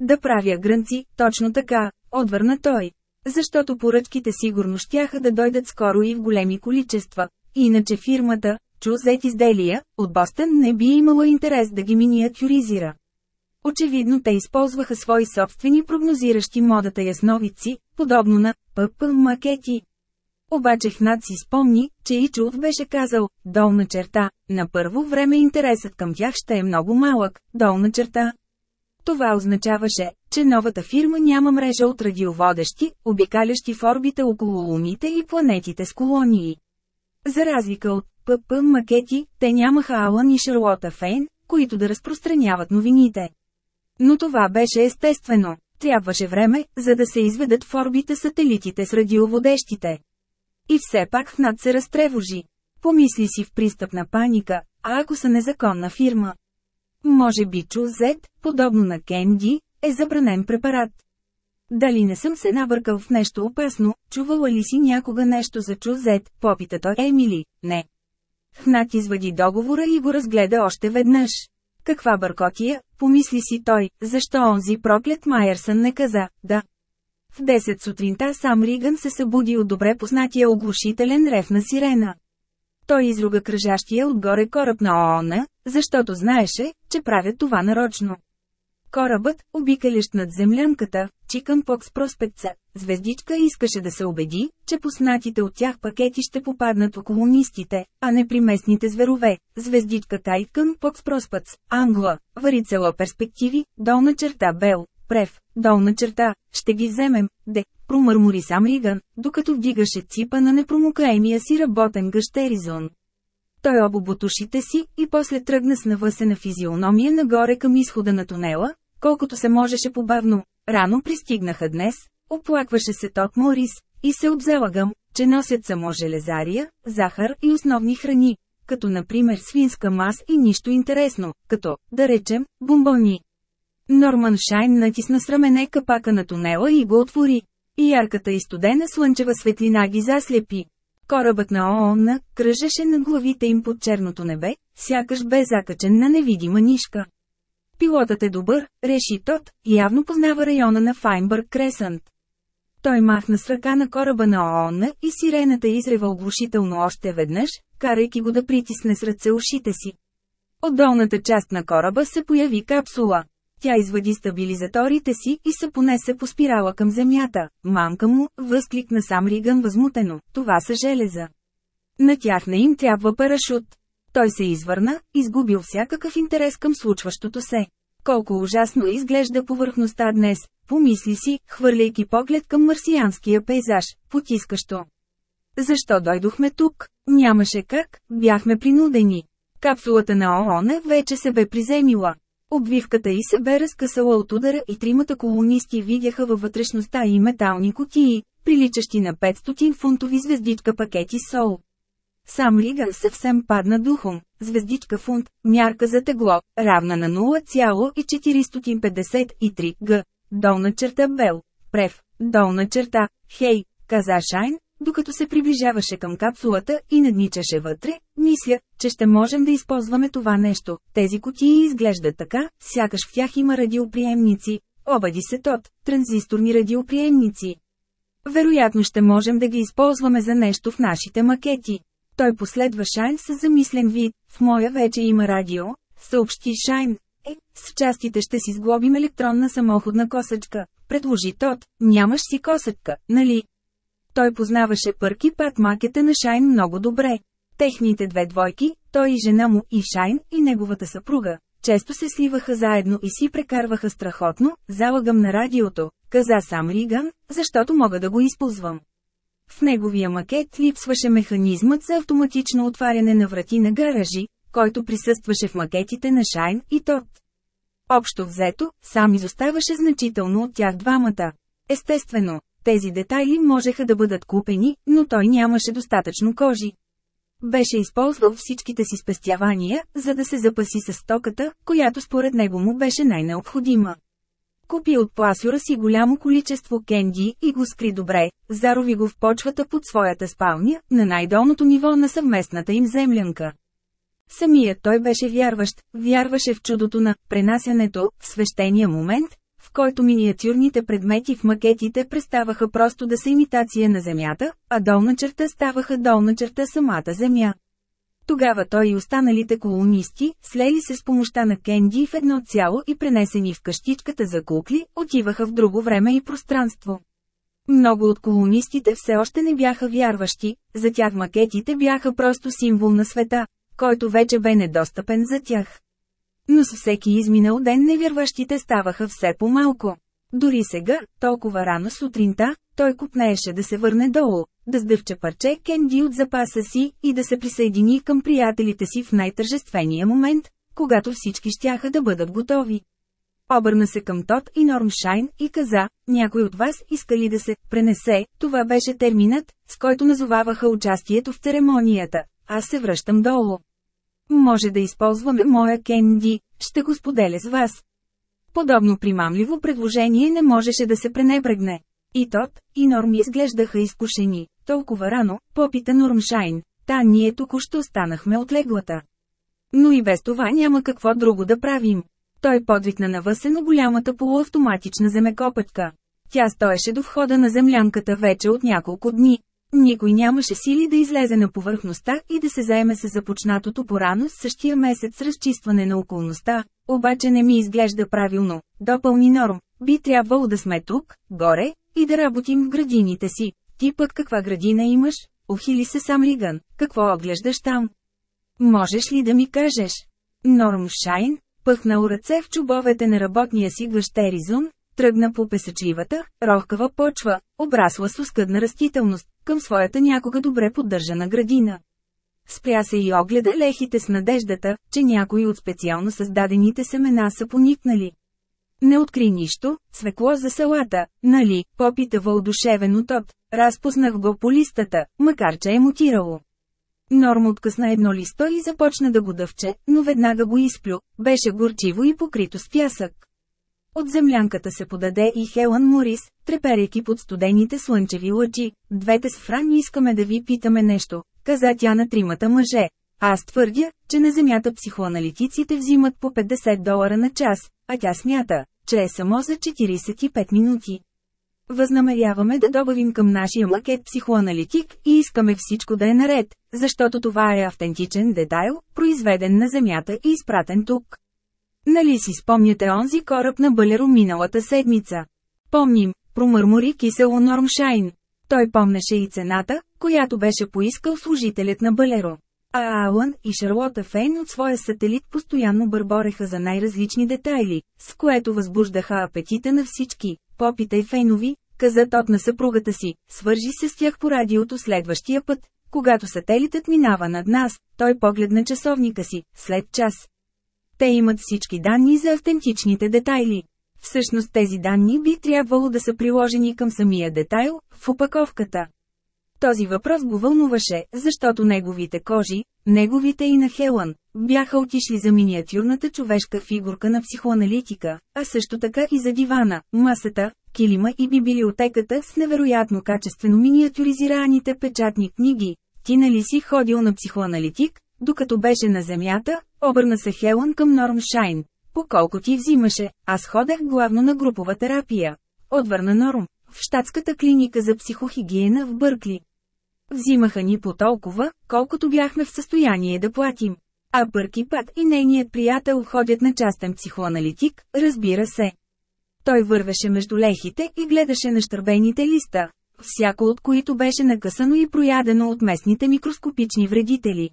Да правя грънци, точно така, отвърна той. Защото поръчките сигурно щяха да дойдат скоро и в големи количества. Иначе фирмата, Чузет изделия, от Бостън не би имало интерес да ги миниатюризира. Очевидно те използваха свои собствени прогнозиращи модата ясновици, подобно на ПП макети. Обаче Хнат си спомни, че Ичулов беше казал, долна черта, на първо време интересът към тях ще е много малък, долна черта. Това означаваше, че новата фирма няма мрежа от радиоводещи, обикалящи в орбита около луните и планетите с колонии. За разлика от ПП макети, те нямаха Алън и Шарлота Фейн, които да разпространяват новините. Но това беше естествено. Трябваше време, за да се изведат в орбита сателитите с радиоводещите. И все пак Хнат се разтревожи. Помисли си в пристъп на паника, а ако са незаконна фирма? Може би Чузет, подобно на Кенди, е забранен препарат. Дали не съм се набъркал в нещо опасно, чувала ли си някога нещо за Чузет, попита той Емили, не. Хнат извади договора и го разгледа още веднъж. Каква бъркотия, помисли си той, защо онзи проклет Майерсън не каза, да. В 10 сутринта сам Риган се събуди от добре познатия оглушителен рев на сирена. Той изруга кръжащия отгоре кораб на ООН, защото знаеше, че правят това нарочно. Корабът, обикалящ над землянката, Чикън Покс Проспекца, звездичка искаше да се убеди, че поснатите от тях пакети ще попаднат около нистите, а не при местните зверове. Звездичка Тайткън Покс Проспъц, Англа, Варицела перспективи, долна черта Бел, Прев, долна черта, ще ги вземем, де, промърмори сам Риган, докато вдигаше ципа на непромокаемия си работен гъщеризон. Той обобо ушите си и после тръгна с навъсена физиономия нагоре към изхода на тунела, колкото се можеше побавно. Рано пристигнаха днес, оплакваше се Тот Морис, и се обзалагам, че носят само железария, захар и основни храни, като например свинска мас и нищо интересно, като, да речем, бомбони. Норман Шайн натисна с рамене капака на тунела и го отвори. И ярката и студена слънчева светлина ги заслепи. Корабът на ООН кръжеше над главите им под черното небе, сякаш бе закачен на невидима нишка. Пилотът е добър, реши Тот, явно познава района на Файнбърг Кресънт. Той махна с ръка на кораба на ООН и сирената изрева оглушително още веднъж, карайки го да притисне с ръце ушите си. От долната част на кораба се появи капсула. Тя извади стабилизаторите си и се понесе по спирала към земята. Мамка му, възкликна сам Риган възмутено, това са железа. На тях не им трябва парашут. Той се извърна, изгубил всякакъв интерес към случващото се. Колко ужасно изглежда повърхността днес, помисли си, хвърляйки поглед към марсианския пейзаж, потискащо. Защо дойдохме тук? Нямаше как, бяхме принудени. Капсулата на ООН вече се бе приземила. Обвивката й се бе разкъсала от удара и тримата колонисти видяха във вътрешността и метални кутии, приличащи на 500 фунтови звездичка пакети сол. Сам Риган съвсем падна духом. Звездичка фунт, мярка за тегло, равна на 0,453 г. Долна черта Бел. Прев. Долна черта. Хей, каза Шайн, докато се приближаваше към капсулата и надничаше вътре, мисля, че ще можем да използваме това нещо. Тези кутии изглеждат така, сякаш в тях има радиоприемници. Обади се тот, транзисторни радиоприемници. Вероятно ще можем да ги използваме за нещо в нашите макети. Той последва Шайн с замислен вид, в моя вече има радио, съобщи Шайн. Е, с частите ще си сглобим електронна самоходна косъчка, предложи Тот, нямаш си косъчка, нали? Той познаваше пърки пат макета на Шайн много добре. Техните две двойки, той и жена му и Шайн и неговата съпруга, често се сливаха заедно и си прекарваха страхотно, залагам на радиото, каза сам Риган, защото мога да го използвам. В неговия макет липсваше механизмът за автоматично отваряне на врати на гаражи, който присъстваше в макетите на Шайн и Тот. Общо взето, сам изоставаше значително от тях двамата. Естествено, тези детайли можеха да бъдат купени, но той нямаше достатъчно кожи. Беше използвал всичките си спестявания, за да се запаси с стоката, която според него му беше най-необходима. Купи от пласюра си голямо количество кенди и го скри добре, зарови го в почвата под своята спалня, на най-долното ниво на съвместната им землянка. Самият той беше вярващ, вярваше в чудото на пренасянето, в свещения момент, в който миниатюрните предмети в макетите преставаха просто да са имитация на Земята, а долна черта ставаха долна черта самата Земя. Тогава той и останалите колонисти, слели се с помощта на Кенди в едно цяло и пренесени в къщичката за кукли, отиваха в друго време и пространство. Много от колонистите все още не бяха вярващи, за тях макетите бяха просто символ на света, който вече бе недостъпен за тях. Но с всеки изминал ден невярващите ставаха все по-малко. Дори сега, толкова рано сутринта, той купнееше да се върне долу, да сдъвче парче кенди от запаса си и да се присъедини към приятелите си в най-тържествения момент, когато всички щяха да бъдат готови. Обърна се към Тот и Нормшайн и каза, някой от вас иска ли да се пренесе, това беше терминът, с който назоваваха участието в церемонията, аз се връщам долу. Може да използваме моя кенди, ще го споделя с вас. Подобно примамливо предложение не можеше да се пренебрегне. И Тот, и Норм изглеждаха изкушени. Толкова рано, попита Нормшайн. Та ние току-що останахме от леглата. Но и без това няма какво друго да правим. Той подвикна навъсено голямата полуавтоматична земекопъчка. Тя стоеше до входа на землянката вече от няколко дни. Никой нямаше сили да излезе на повърхността и да се заеме с започнатото порано същия месец разчистване на околността, обаче не ми изглежда правилно, допълни норм, би трябвало да сме тук, горе, и да работим в градините си. Ти пък каква градина имаш? Охили се сам Риган, какво оглеждаш там? Можеш ли да ми кажеш? Норм Шайн, пъхнал ръце в чубовете на работния си гъщеризон, тръгна по песъчливата, рохкава почва, обрасла с оскъдна растителност, към своята някога добре поддържана градина. Спря се и огледа лехите с надеждата, че някои от специално създадените семена са поникнали. Не откри нищо, свекло за салата, нали, попита въодушевено тот, разпуснах го по листата, макар че е мутирало. Норм откъсна едно листо и започна да го дъвче, но веднага го изплю, беше горчиво и покрито с пясък. От землянката се подаде и Хелън Морис, треперейки под студените слънчеви лъчи. Двете с Фран искаме да ви питаме нещо, каза тя на тримата мъже. Аз твърдя, че на земята психоаналитиците взимат по 50 долара на час, а тя смята, че е само за 45 минути. Възнамеряваме да добавим към нашия макет психоаналитик и искаме всичко да е наред, защото това е автентичен детайл, произведен на Земята и изпратен тук. Нали си спомняте онзи кораб на Бълеро миналата седмица? Помним, промърмори кисело Нормшайн. Той помнеше и цената, която беше поискал служителят на Балеро. А Алън и Шарлота Фейн от своя сателит постоянно бърбореха за най-различни детайли, с което възбуждаха апетита на всички. Попитай Фейнови, каза тот на съпругата си, свържи се с тях по радиото следващия път. Когато сателитът минава над нас, той погледна часовника си, след час. Те имат всички данни за автентичните детайли. Всъщност тези данни би трябвало да са приложени към самия детайл, в упаковката. Този въпрос го вълнуваше, защото неговите кожи, неговите и на Хелън, бяха отишли за миниатюрната човешка фигурка на психоаналитика, а също така и за дивана, масата, килима и библиотеката с невероятно качествено миниатюризираните печатни книги. Ти нали си ходил на психоаналитик, докато беше на земята, обърна се Хелън към Норм Шайн. По колко ти взимаше, аз ходех главно на групова терапия. Отвърна Норм, в щатската клиника за психохигиена в Бъркли. Взимаха ни по толкова, колкото бяхме в състояние да платим. А Бърки пак и нейният приятел ходят на частен психоаналитик, разбира се. Той вървеше между лехите и гледаше на щърбените листа, всяко от които беше накъсано и проядено от местните микроскопични вредители.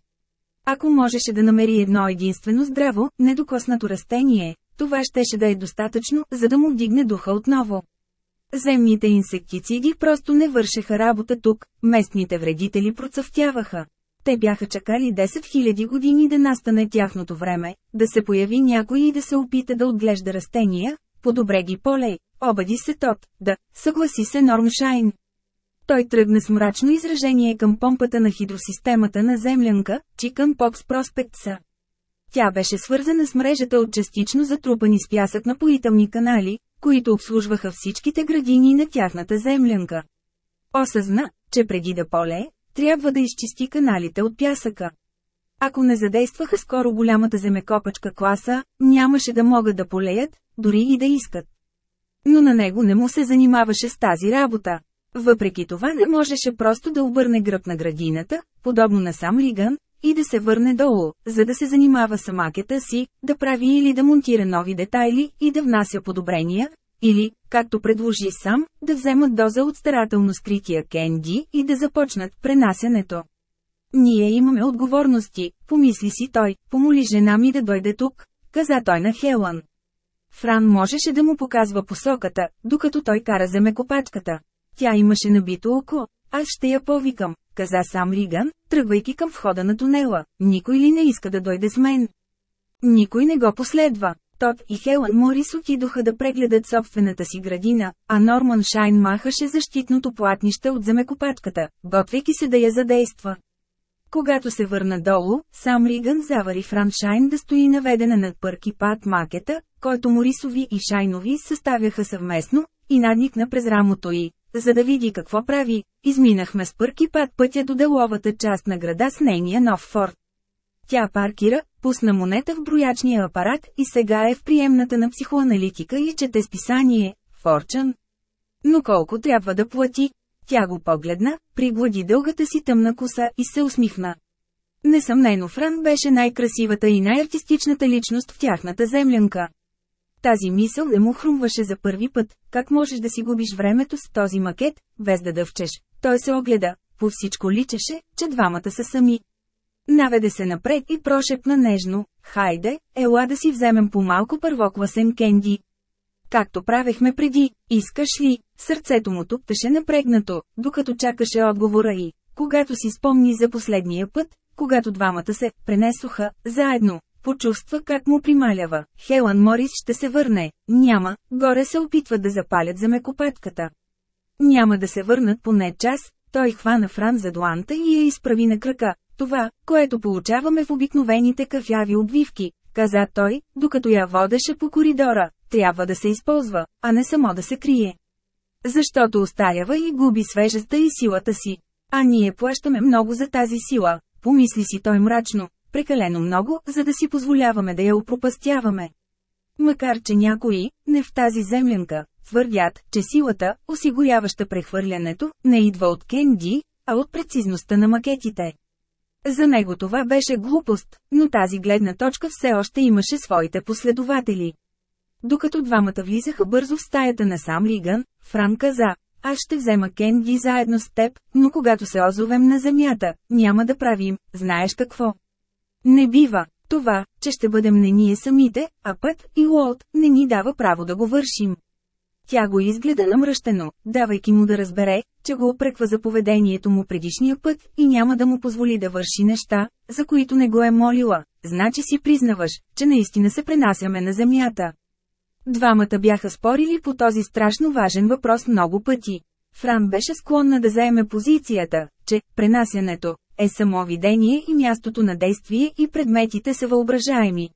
Ако можеше да намери едно единствено здраво, недокоснато растение, това щеше да е достатъчно, за да му вдигне духа отново. Земните инсектициди просто не вършеха работа тук, местните вредители процъфтяваха. Те бяха чакали 10 000 години да настане тяхното време, да се появи някой и да се опита да отглежда растения, по-добре ги полей, обади се тот, да, съгласи се Норм Шайн. Той тръгна с мрачно изражение към помпата на хидросистемата на землянка, Чикън Попс Проспектса. Тя беше свързана с мрежата от частично затрупани с пясък напоителни канали, които обслужваха всичките градини на тяхната землянка. Осъзна, че преди да поле, трябва да изчисти каналите от пясъка. Ако не задействаха скоро голямата земекопачка класа, нямаше да могат да полеят, дори и да искат. Но на него не му се занимаваше с тази работа. Въпреки това не можеше просто да обърне гръб на градината, подобно на сам Лиган, и да се върне долу, за да се занимава с макета си, да прави или да монтира нови детайли и да внася подобрения, или, както предложи сам, да вземат доза от старателно скрития кенди и да започнат пренасянето. Ние имаме отговорности, помисли си той, помоли жена ми да дойде тук, каза той на Хелън. Фран можеше да му показва посоката, докато той кара земекопачката. Тя имаше набито око. Аз ще я повикам, каза сам Риган, тръгвайки към входа на тунела. Никой ли не иска да дойде с мен? Никой не го последва. Тот и Хелън Морис отидоха да прегледат собствената си градина, а Норман Шайн махаше защитното платнище от земекопачката, готвейки се да я задейства. Когато се върна долу, сам Риган завари Фран Шайн да стои наведена над пърки пат макета, който Морисови и Шайнови съставяха съвместно, и надникна през рамото й, за да види какво прави. Изминахме с пърки пат пътя до деловата част на града с нейния нов форт. Тя паркира, пусна монета в броячния апарат и сега е в приемната на психоаналитика и чете списание «Форчън». Но колко трябва да плати? Тя го погледна, приглади дългата си тъмна коса и се усмихна. Несъмнено Фран беше най-красивата и най-артистичната личност в тяхната землянка. Тази мисъл не му хрумваше за първи път, как можеш да си губиш времето с този макет, без да дъвчеш. Той се огледа, по всичко личеше, че двамата са сами. Наведе се напред и прошепна нежно, хайде, ела да си вземем по малко първокласен кенди. Както правехме преди, искаш ли? Сърцето му туптеше напрегнато, докато чакаше отговора и, когато си спомни за последния път, когато двамата се пренесоха заедно, почувства как му прималява. Хелън Морис ще се върне. Няма, горе се опитват да запалят за мекопетката. Няма да се върнат поне час, той хвана Фран за дланта и я изправи на крака. Това, което получаваме в обикновените кафяви обвивки, каза той, докато я водеше по коридора, трябва да се използва, а не само да се крие. Защото остарява и губи свежестта и силата си. А ние плащаме много за тази сила, помисли си той мрачно, прекалено много, за да си позволяваме да я опропастяваме. Макар че някои, не в тази землянка, твърдят, че силата, осигуряваща прехвърлянето, не идва от Кенди, а от прецизността на макетите. За него това беше глупост, но тази гледна точка все още имаше своите последователи. Докато двамата влизаха бързо в стаята на сам Риган, Фран каза, аз ще взема Кенди заедно с теб, но когато се озовем на земята, няма да правим, знаеш какво. Не бива. Това, че ще бъдем не ние самите, а път и Уолт, не ни дава право да го вършим. Тя го изгледа намръщено, давайки му да разбере, че го опреква за поведението му предишния път и няма да му позволи да върши неща, за които не го е молила. Значи си признаваш, че наистина се пренасяме на земята. Двамата бяха спорили по този страшно важен въпрос много пъти. Фран беше склонна да заеме позицията, че пренасянето е самовидение и мястото на действие и предметите са въображаеми.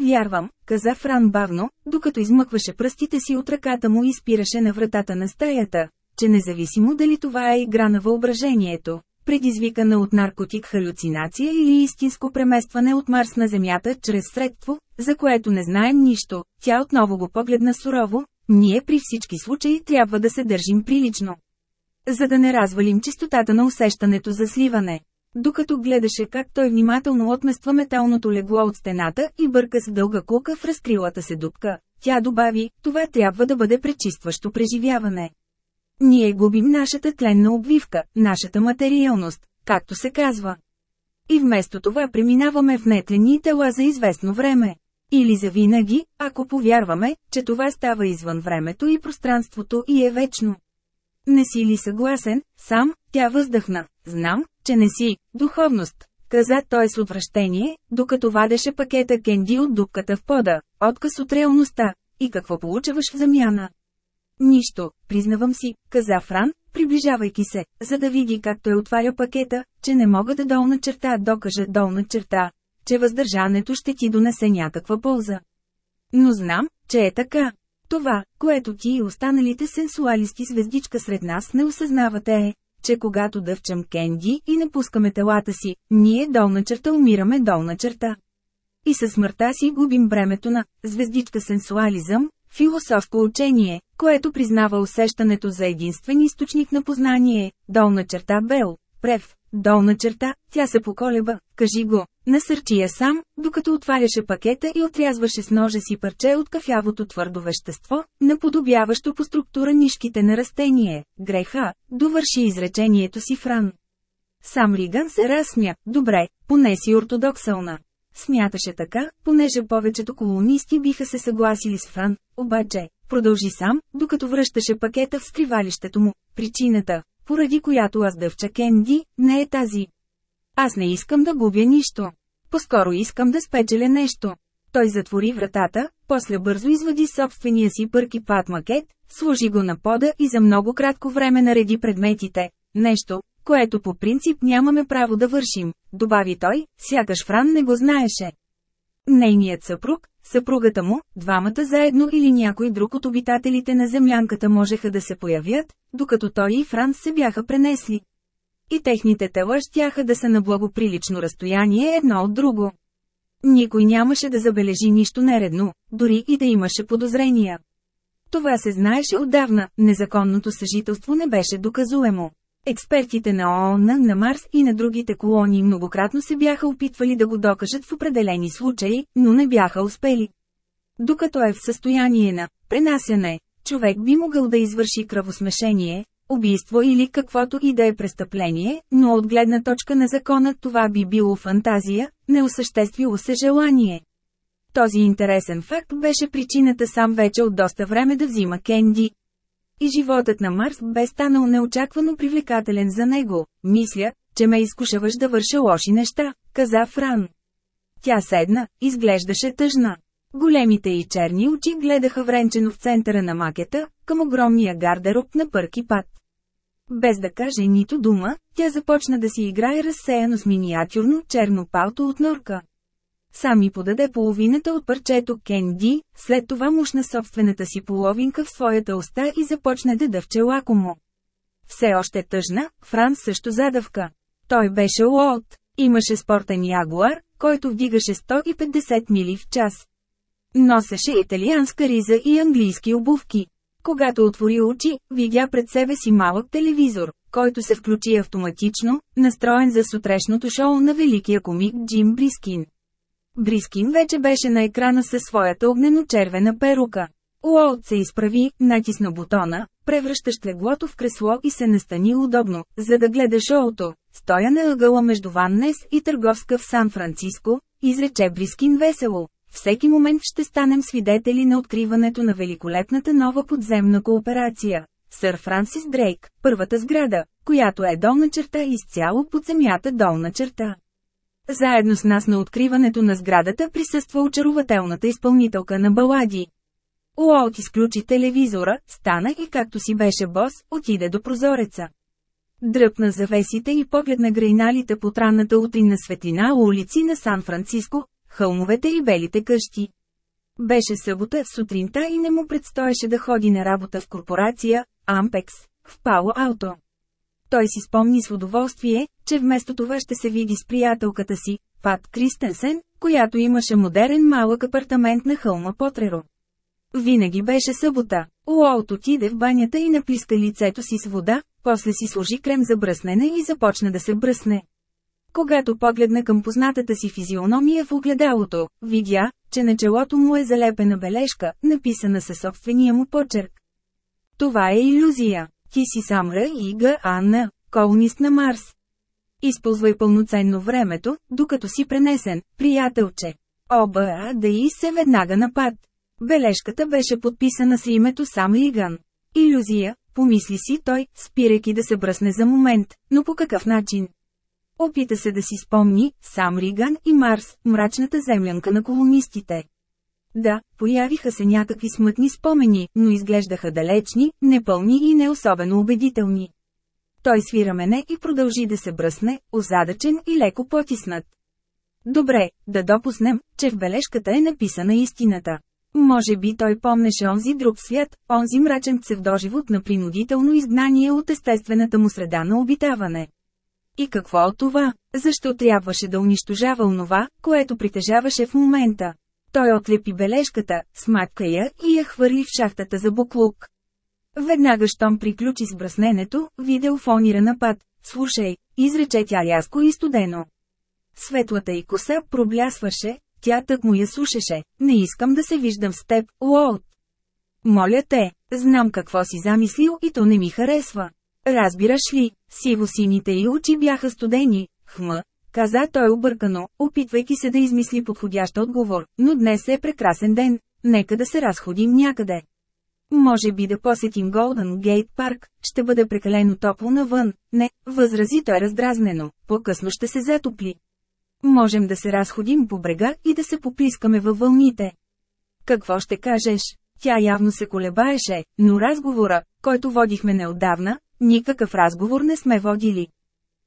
Вярвам, каза Фран бавно, докато измъкваше пръстите си от ръката му и спираше на вратата на стаята, че независимо дали това е игра на въображението, предизвикана от наркотик халюцинация или истинско преместване от Марс на Земята чрез средство, за което не знаем нищо, тя отново го погледна сурово, ние при всички случаи трябва да се държим прилично. За да не развалим чистотата на усещането за сливане. Докато гледаше как той внимателно отмества металното легло от стената и бърка с дълга кука в разкрилата се дупка, тя добави, това трябва да бъде пречистващо преживяване. Ние губим нашата тленна обвивка, нашата материалност, както се казва. И вместо това преминаваме в нетлени тела за известно време. Или за винаги, ако повярваме, че това става извън времето и пространството и е вечно. Не си ли съгласен, сам, тя въздъхна. Знам, че не си, духовност, каза той с отвращение, докато вадеше пакета кенди от дупката в пода, отказ от реалността. И какво получаваш в замяна? Нищо, признавам си, каза Фран, приближавайки се, за да види как той отваря пакета, че не мога да долна черта докажа долна черта, че въздържането ще ти донесе някаква полза. Но знам, че е така. Това, което ти и останалите сенсуалисти звездичка сред нас не осъзнавате е, че когато дъвчам кенди и напускаме телата си, ние долна черта умираме долна черта. И със смъртта си губим бремето на звездичка сенсуализъм, философско учение, което признава усещането за единствен източник на познание, долна черта Бел, Прев, долна черта, тя се поколеба, кажи го, насърчи я сам, докато отваряше пакета и отрязваше с ножа си парче от кафявото твърдо вещество, наподобяващо по структура нишките на растение, греха, довърши изречението си Фран. Сам Риган се разсмя, добре, поне си ортодоксална. Смяташе така, понеже повечето колонисти биха се съгласили с Фран, обаче, продължи сам, докато връщаше пакета в скривалището му. Причината, поради която аз дъвча Кенди, не е тази. Аз не искам да губя нищо. По-скоро искам да спечеля нещо. Той затвори вратата, после бързо извади собствения си пърки пат макет, сложи го на пода и за много кратко време нареди предметите. Нещо, което по принцип нямаме право да вършим, добави той, сякаш Фран не го знаеше. Нейният съпруг, съпругата му, двамата заедно или някой друг от обитателите на землянката можеха да се появят, докато той и Франц се бяха пренесли. И техните тела щяха да са на благоприлично разстояние едно от друго. Никой нямаше да забележи нищо нередно, дори и да имаше подозрения. Това се знаеше отдавна, незаконното съжителство не беше доказуемо. Експертите на ООН на Марс и на другите колонии многократно се бяха опитвали да го докажат в определени случаи, но не бяха успели. Докато е в състояние на пренасяне, човек би могъл да извърши кръвосмешение, убийство или каквото и да е престъпление, но от гледна точка на закона това би било фантазия, неосъществило се желание. Този интересен факт беше причината сам вече от доста време да взима Кенди. И животът на Марс бе станал неочаквано привлекателен за него. Мисля, че ме изкушаваш да върша лоши неща, каза Фран. Тя седна, изглеждаше тъжна. Големите и черни очи гледаха вренчено в центъра на макета, към огромния гардероб на пърки пат. Без да каже нито дума, тя започна да си играе разсеяно с миниатюрно черно палто от норка. Сами подаде половината от парчето Кенди, след това мушна собствената си половинка в своята уста и започна да дъвче лакомо. Все още тъжна, Франс също задъвка. Той беше лоот. Имаше спортен ягуар, който вдигаше 150 мили в час. Носеше италианска риза и английски обувки. Когато отвори очи, видя пред себе си малък телевизор, който се включи автоматично, настроен за сутрешното шоу на великия комик Джим Брискин. Брискин вече беше на екрана със своята огнено-червена перука. Уолт се изправи, натисна бутона, превръщащ леглото в кресло и се настани удобно, за да гледа шоуто. Стоя на ъгъла между Ваннес и търговска в Сан-Франциско, изрече Брискин весело. Всеки момент ще станем свидетели на откриването на великолепната нова подземна кооперация. Сър Франсис Дрейк, първата сграда, която е долна черта изцяло под земята долна черта. Заедно с нас на откриването на сградата присъства очарователната изпълнителка на балади. Уолт изключи телевизора, стана и както си беше бос, отиде до прозореца. Дръпна завесите и погледна грейналите по транната утринна светлина улици на Сан-Франциско, хълмовете и белите къщи. Беше събота сутринта и не му предстоеше да ходи на работа в корпорация, Ампекс, в Пало Ауто. Той си спомни с удоволствие, че вместо това ще се види с приятелката си, Пат Кристенсен, която имаше модерен малък апартамент на хълма Потреро. Винаги беше събота. Уолт отиде в банята и наплиска лицето си с вода, после си сложи крем за бръснене и започна да се бръсне. Когато погледна към познатата си физиономия в огледалото, видя, че на челото му е залепена бележка, написана със собствения му почерк. Това е иллюзия. Ти си Самра и Г. Анна, колонист на Марс. Използвай пълноценно времето, докато си пренесен, приятелче. ОБА да и се веднага напад. Бележката беше подписана с името Сам Лиган. Иллюзия, помисли си той, спирайки да се бръсне за момент, но по какъв начин? Опита се да си спомни, сам Риган и Марс, мрачната землянка на колонистите. Да, появиха се някакви смътни спомени, но изглеждаха далечни, непълни и не особено убедителни. Той свира мене и продължи да се бръсне, озадачен и леко потиснат. Добре, да допуснем, че в бележката е написана истината. Може би той помнеше онзи друг свят, онзи мрачен псевдоживот на принудително изгнание от естествената му среда на обитаване. И какво от това? Защо трябваше да унищожава онова, което притежаваше в момента? Той отлепи бележката, смачка я и я хвърли в шахтата за буклук. Веднага щом приключи с бръсненето, видеофонира напад. Слушай, изрече тя рязко и студено. Светлата й коса проблясваше, тя тък му я слушаше. Не искам да се виждам с теб, Уолт. Моля те, знам какво си замислил и то не ми харесва. Разбираш ли, сиво-сините й очи бяха студени, хм, каза той объркано, опитвайки се да измисли подходящ отговор, но днес е прекрасен ден, нека да се разходим някъде. Може би да посетим Голден Гейт парк, ще бъде прекалено топло навън, не, възрази той раздразнено, по-късно ще се затопли. Можем да се разходим по брега и да се попискаме във вълните. Какво ще кажеш? Тя явно се колебаеше, но разговора, който водихме неотдавна, никакъв разговор не сме водили.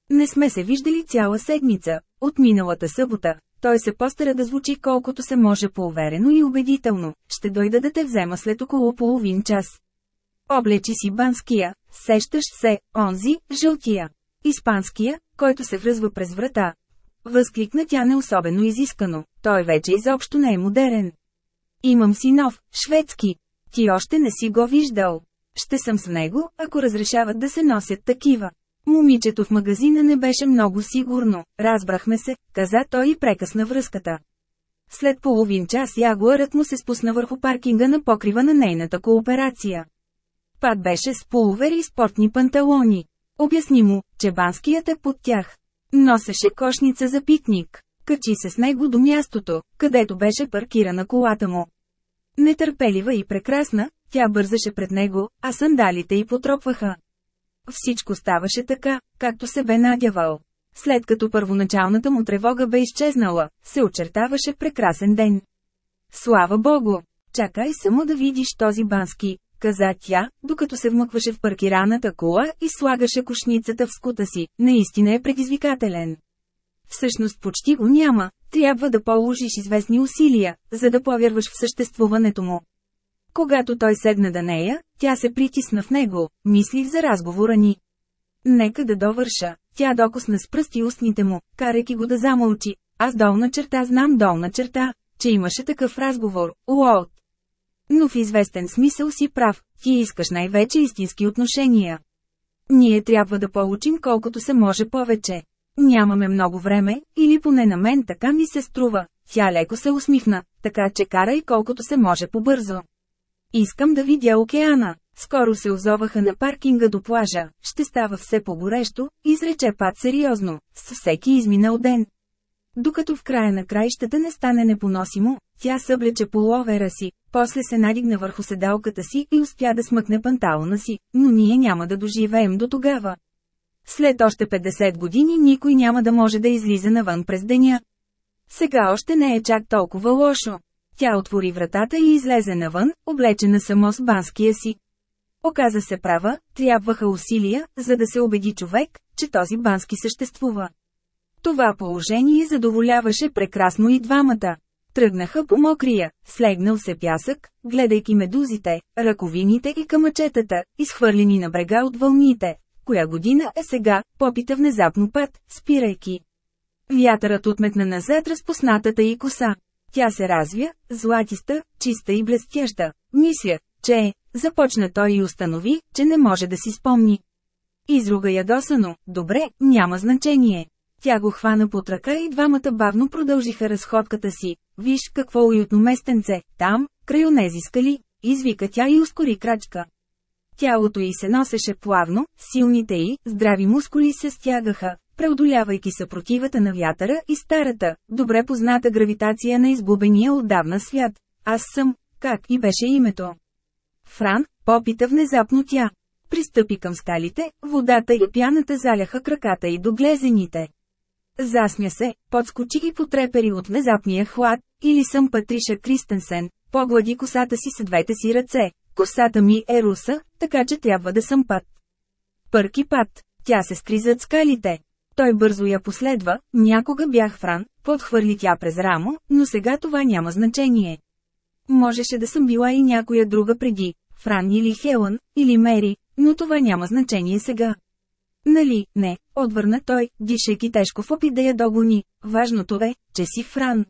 Не сме се виждали цяла седмица, от миналата събота. Той се постара да звучи колкото се може по-уверено и убедително. Ще дойда да те взема след около половин час. Облечи си банския, сещаш се, онзи, жълтия. Испанския, който се връзва през врата. Възкликна тя не особено изискано, той вече изобщо не е модерен. Имам си нов, шведски. Ти още не си го виждал. Ще съм с него, ако разрешават да се носят такива. Момичето в магазина не беше много сигурно, разбрахме се, каза той и прекъсна връзката. След половин час ягуарът му се спусна върху паркинга на покрива на нейната кооперация. Пат беше с пуловер и спортни панталони. Обясни му, че банският е под тях. Носеше кошница за пикник. Качи се с него до мястото, където беше паркирана колата му. Нетърпелива и прекрасна, тя бързаше пред него, а сандалите й потропваха. Всичко ставаше така, както се бе надявал. След като първоначалната му тревога бе изчезнала, се очертаваше прекрасен ден. Слава Богу! Чакай само да видиш този бански, каза тя, докато се вмъкваше в паркираната кола и слагаше кошницата в скута си, наистина е предизвикателен. Всъщност почти го няма, трябва да положиш известни усилия, за да повярваш в съществуването му. Когато той седна да нея, тя се притисна в него, мислих за разговора ни. Нека да довърша, тя докосна с пръсти устните му, карайки го да замълчи. Аз долна черта знам долна черта, че имаше такъв разговор, Уолт. Но в известен смисъл си прав, ти искаш най-вече истински отношения. Ние трябва да получим колкото се може повече. Нямаме много време, или поне на мен така ми се струва. Тя леко се усмихна, така че карай колкото се може побързо. Искам да видя океана. Скоро се озоваха на паркинга до плажа, ще става все по-горещо, изрече пат сериозно, с всеки изминал ден. Докато в края на краищата не стане непоносимо, тя съблече половера си, после се надигна върху седалката си и успя да смъкне панталона си, но ние няма да доживеем до тогава. След още 50 години никой няма да може да излиза навън през деня. Сега още не е чак толкова лошо. Тя отвори вратата и излезе навън, облечена само с банския си. Оказа се права, трябваха усилия, за да се убеди човек, че този бански съществува. Това положение задоволяваше прекрасно и двамата. Тръгнаха по мокрия, слегнал се пясък, гледайки медузите, ръковините и камъчетата, изхвърлени на брега от вълните. Коя година е сега, попита внезапно път, спирайки. Вятърът отметна назад разпоснатата и коса. Тя се развя, златиста, чиста и блестяща. Мисля, че е, започна той и установи, че не може да си спомни. Изруга ядосано, добре, няма значение. Тя го хвана под ръка и двамата бавно продължиха разходката си. Виж какво уютно местенце, там, край онези скали, извика тя и ускори крачка. Тялото й се носеше плавно, силните й, здрави мускули се стягаха, преодолявайки съпротивата на вятъра и старата, добре позната гравитация на изгубения отдавна свят. Аз съм, как и беше името. Фран, попита внезапно тя. Пристъпи към скалите, водата и пяната заляха краката и до глезените. Засмя се, подскочи и потрепери от внезапния хлад, или съм Патриша Кристенсен, поглади косата си с двете си ръце. Косата ми е руса, така че трябва да съм пат. Пърки пат, тя се скри зад скалите. Той бързо я последва, някога бях Фран, подхвърли тя през рамо, но сега това няма значение. Можеше да съм била и някоя друга преди, Фран или Хелън, или Мери, но това няма значение сега. Нали, не, отвърна той, дишайки тежко в опит да я догони. Важното е, че си Фран.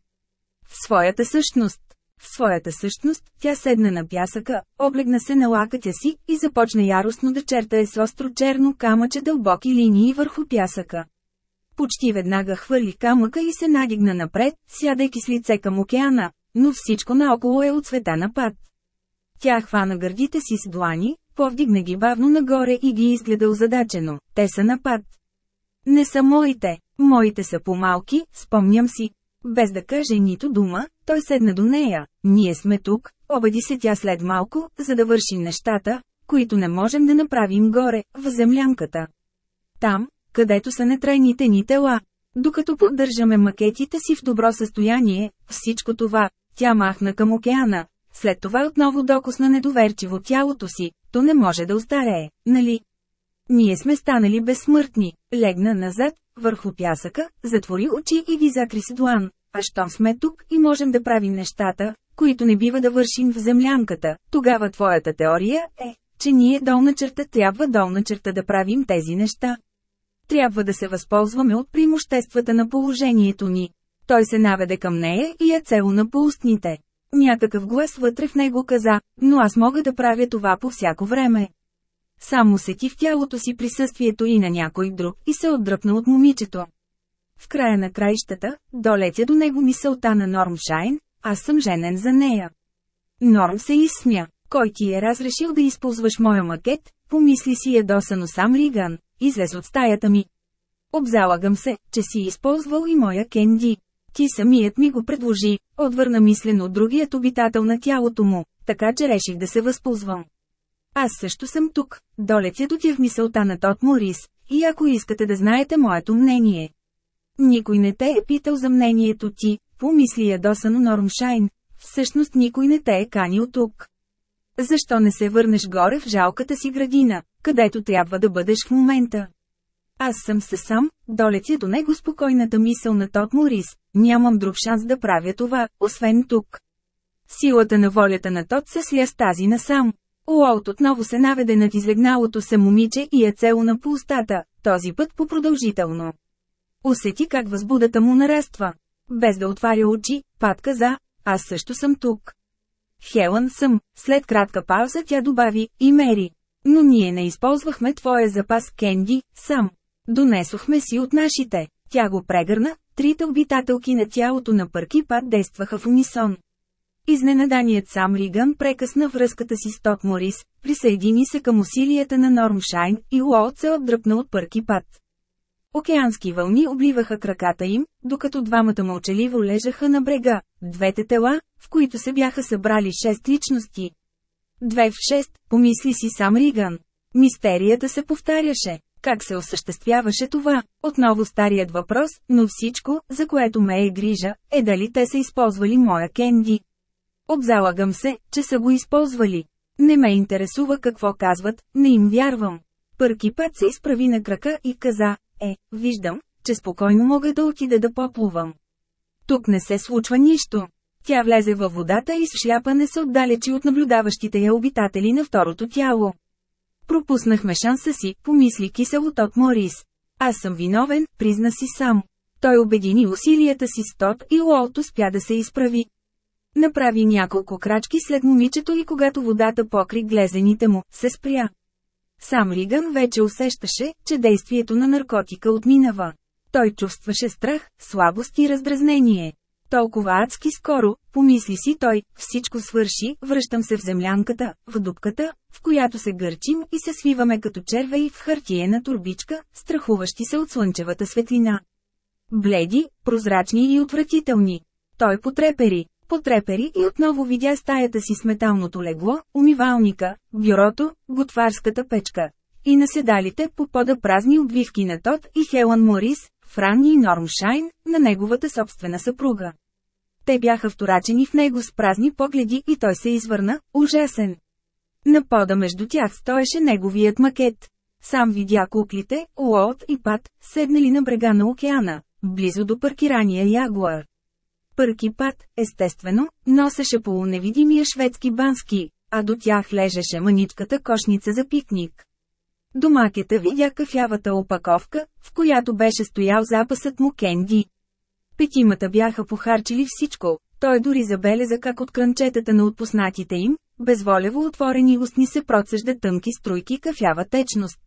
В своята същност. В своята същност, тя седна на пясъка, облегна се на лакътя си и започна яростно да чертае с остро черно камъче дълбоки линии върху пясъка. Почти веднага хвърли камъка и се надигна напред, сядайки с лице към океана, но всичко наоколо е от цвета на пад. Тя хвана гърдите си с длани, повдигна ги бавно нагоре и ги изгледа озадачено. Те са на пад. Не са моите, моите са по-малки, спомням си. Без да каже нито дума, той седна до нея. Ние сме тук, обади се тя след малко, за да вършим нещата, които не можем да направим горе, в землянката. Там, където са нетрайните ни тела. Докато поддържаме макетите си в добро състояние, всичко това, тя махна към океана. След това отново докосна недоверчиво тялото си, то не може да остарее, нали? Ние сме станали безсмъртни. Легна назад, върху пясъка, затвори очи и ги закри с длан. А щом сме тук и можем да правим нещата, които не бива да вършим в землянката, тогава твоята теория е, че ние долна черта трябва долна черта да правим тези неща. Трябва да се възползваме от примоществата на положението ни. Той се наведе към нея и я целуна по устните. Някакъв глас вътре в него каза, но аз мога да правя това по всяко време. Само сети в тялото си присъствието и на някой друг и се отдръпна от момичето. В края на краищата, долетя до него мисълта на Норм Шайн, аз съм женен за нея. Норм се изсмя. Кой ти е разрешил да използваш моя макет? Помисли си ядосано сам Риган. Излез от стаята ми. Обзалагам се, че си използвал и моя Кенди. Ти самият ми го предложи, отвърна мислено другият обитател на тялото му, така че реших да се възползвам. Аз също съм тук, долетя до тях мисълта на Тот Морис, и ако искате да знаете моето мнение. Никой не те е питал за мнението ти, помисли ядосано Нормшайн, всъщност никой не те е канил тук. Защо не се върнеш горе в жалката си градина, където трябва да бъдеш в момента? Аз съм се сам, долетя до него спокойната мисъл на Тот Морис, нямам друг шанс да правя това, освен тук. Силата на волята на Тот се сля с тази насам. Уолт отново се наведе над излегналото се момиче и е целуна по устата, този път по-продължително. Усети как възбудата му нараства. Без да отваря очи, Пат каза, аз също съм тук. Хелън съм, след кратка пауза тя добави, и Мери. Но ние не използвахме твоя запас Кенди, сам. Донесохме си от нашите. Тя го прегърна, трите обитателки на тялото на Пърки Пат действаха в унисон. Изненаданият сам Риган прекъсна връзката си с Тот Морис, присъедини се към усилията на Норм Шайн и Уолт се отдръпна от Пърки Пат. Океански вълни обливаха краката им, докато двамата мълчаливо лежаха на брега, двете тела, в които се бяха събрали шест личности. Две в шест, помисли си сам Риган. Мистерията се повтаряше. Как се осъществяваше това? Отново старият въпрос, но всичко, за което ме е грижа, е дали те са използвали моя кенди. Обзалагам се, че са го използвали. Не ме интересува какво казват, не им вярвам. Пърки път се изправи на крака и каза, е, виждам, че спокойно мога да отида да поплувам. Тук не се случва нищо. Тя влезе във водата и с шляпане се отдалечи от наблюдаващите я обитатели на второто тяло. Пропуснахме шанса си, помисли кисело от Морис. Аз съм виновен, призна си сам. Той обедини усилията си с Тот и Уолт успя да се изправи. Направи няколко крачки след момичето и когато водата покри глезените му, се спря. Сам Риган вече усещаше, че действието на наркотика отминава. Той чувстваше страх, слабост и раздразнение. Толкова адски скоро, помисли си той, всичко свърши, връщам се в землянката, в дупката, в която се гърчим и се свиваме като червеи в хартиена турбичка, страхуващи се от слънчевата светлина. Бледи, прозрачни и отвратителни. Той потрепери, потрепери и отново видя стаята си с металното легло, умивалника, бюрото, готварската печка. И наседалите по пода празни обвивки на Тот и Хелън Морис, Фран и Норм Шайн, на неговата собствена съпруга. Те бяха вторачени в него с празни погледи и той се извърна, ужасен. На пода между тях стоеше неговият макет. Сам видя куклите, Уолт и Пат, седнали на брега на океана, близо до паркирания Ягуар. Пърки Пат, естествено, носеше полуневидимия шведски бански, а до тях лежеше маничката кошница за пикник. Домакета видя кафявата опаковка, в която беше стоял запасът му Кенди. Петимата бяха похарчили всичко, той дори забеляза как от крънчетата на отпуснатите им, безволево отворени устни се процежда тънки струйки кафява течност.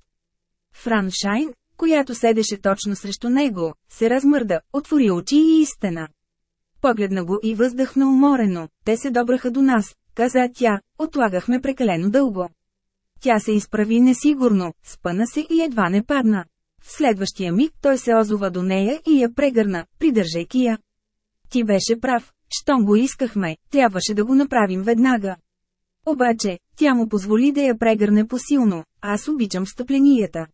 Фран Шайн, която седеше точно срещу него, се размърда, отвори очи и истина. Погледна го и въздъхна уморено, те се добраха до нас, каза тя, отлагахме прекалено дълго. Тя се изправи несигурно, спъна се и едва не падна. В следващия миг той се озова до нея и я прегърна, придържайки я. Ти беше прав, щом го искахме, трябваше да го направим веднага. Обаче, тя му позволи да я прегърне посилно, аз обичам стъпленията.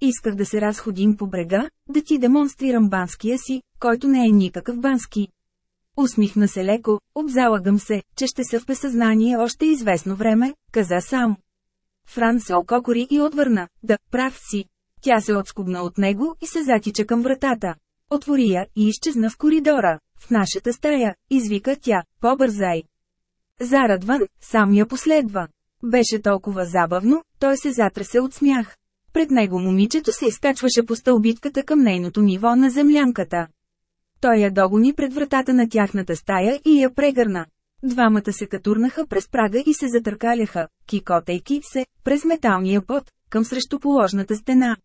Исках да се разходим по брега, да ти демонстрирам банския си, който не е никакъв бански. Усмихна се леко, обзалагам се, че ще са в безсъзнание още известно време, каза сам. Фран се ококори и отвърна, да, прав си. Тя се отскубна от него и се затича към вратата. Отвори я и изчезна в коридора. В нашата стая, извика тя, по-бързай. Зарадван, сам я последва. Беше толкова забавно, той се затресе от смях. Пред него момичето се изкачваше по стълбитката към нейното ниво на землянката. Той я догони пред вратата на тяхната стая и я прегърна. Двамата се катурнаха през прага и се затъркаляха, кикотейки се, през металния пот, към срещуположната стена.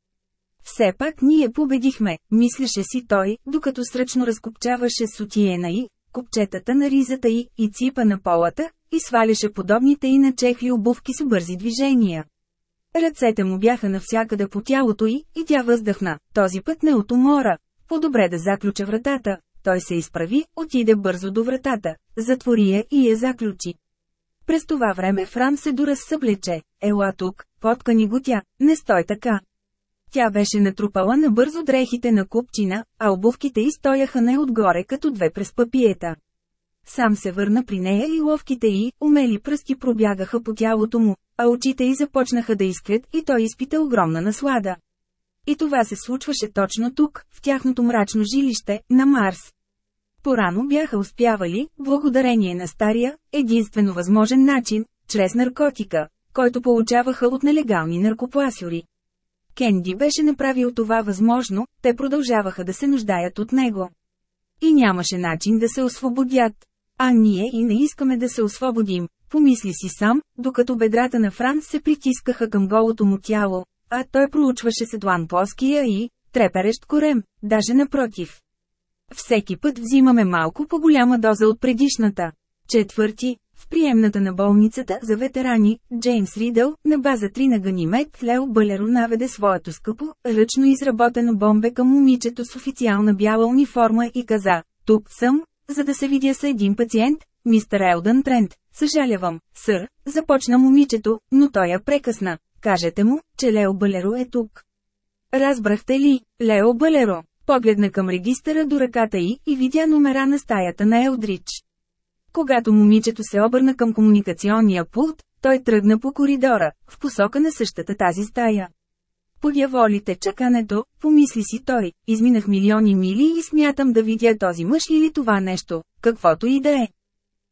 Все пак ние победихме, мислеше си той, докато сръчно разкопчаваше сутиена и, копчетата на ризата й, и ципа на полата, и сваляше подобните и на чехли обувки с бързи движения. Ръцете му бяха навсякъде по тялото й, и тя въздъхна, този път не от умора. По-добре да заключа вратата, той се изправи, отиде бързо до вратата, затвори я и я заключи. През това време Фран се доразсъблече. Ела тук, поткани го тя, не стой така. Тя беше натрупала набързо дрехите на купчина, а обувките й стояха не отгоре като две през папиета. Сам се върна при нея и ловките й, умели пръсти пробягаха по тялото му, а очите й започнаха да искрят и той изпита огромна наслада. И това се случваше точно тук, в тяхното мрачно жилище, на Марс. Порано бяха успявали, благодарение на стария, единствено възможен начин, чрез наркотика, който получаваха от нелегални наркопласюри. Кенди беше направил това възможно, те продължаваха да се нуждаят от него. И нямаше начин да се освободят. А ние и не искаме да се освободим, помисли си сам, докато бедрата на Франц се притискаха към голото му тяло, а той проучваше седлан плоския и, треперещ корем, даже напротив. Всеки път взимаме малко по-голяма доза от предишната. Четвърти, в приемната на болницата за ветерани, Джеймс Ридъл, на база 3 на Ганимед, Лео Балеро наведе своето скъпо, ръчно изработено бомбе към момичето с официална бяла униформа и каза, тук съм, за да се видя с един пациент, мистер Елдън Трент. Съжалявам, сър, започна момичето, но той я прекъсна. Кажете му, че Лео Балеро е тук. Разбрахте ли, Лео Балеро? Погледна към регистъра до ръката й и видя номера на стаята на Елдрич. Когато момичето се обърна към комуникационния пулт, той тръгна по коридора, в посока на същата тази стая. Подяволите чакането, помисли си той, изминах милиони мили и смятам да видя този мъж или това нещо, каквото и да е.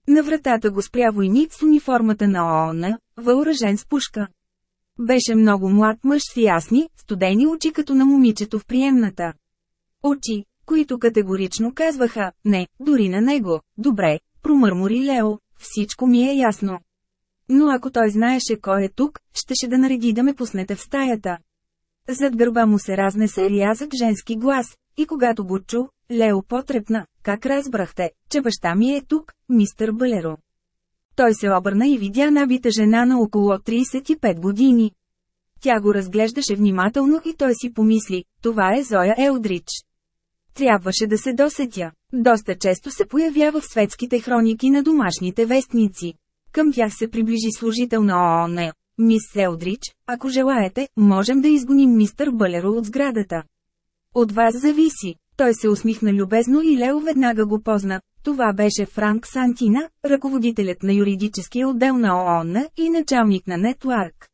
На вратата го спря войник с униформата на ООН, въоръжен с пушка. Беше много млад мъж с ясни, студени очи като на момичето в приемната. Очи, които категорично казваха, не, дори на него, добре, промърмори Лео, всичко ми е ясно. Но ако той знаеше кой е тук, щеше да нареди да ме пуснете в стаята. Зад гърба му се разнесе рязък женски глас, и когато го чу, Лео потрепна, как разбрахте, че баща ми е тук, мистер Балеро. Той се обърна и видя набита жена на около 35 години. Тя го разглеждаше внимателно и той си помисли, това е Зоя Елдрич. Трябваше да се досетя. Доста често се появява в светските хроники на домашните вестници. Към тях се приближи служител на ООН. Мис Селдрич, ако желаете, можем да изгоним мистър Бълеро от сградата. От вас зависи. Той се усмихна любезно и Лео веднага го позна. Това беше Франк Сантина, ръководителят на юридическия отдел на ООН и началник на Нетуарк.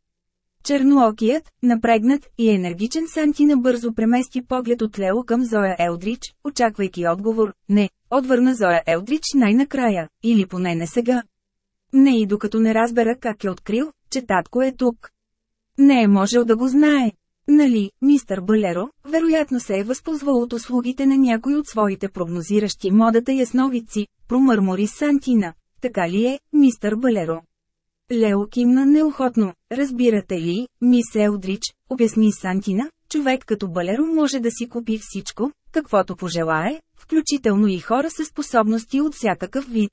Черноокият, напрегнат и енергичен Сантина бързо премести поглед от Лео към Зоя Елдрич, очаквайки отговор. Не, отвърна Зоя Елдрич най-накрая, или поне не сега. Не и докато не разбера как е открил, че татко е тук. Не е можел да го знае. Нали, мистър Балеро, вероятно се е възползвал от услугите на някой от своите прогнозиращи модата ясновици, промърмори Сантина. Така ли е, мистър Балеро? Лео кимна неохотно. Разбирате ли, мис Елдрич, обясни Сантина, човек като Балеро може да си купи всичко, каквото пожелае, включително и хора със способности от всякакъв вид.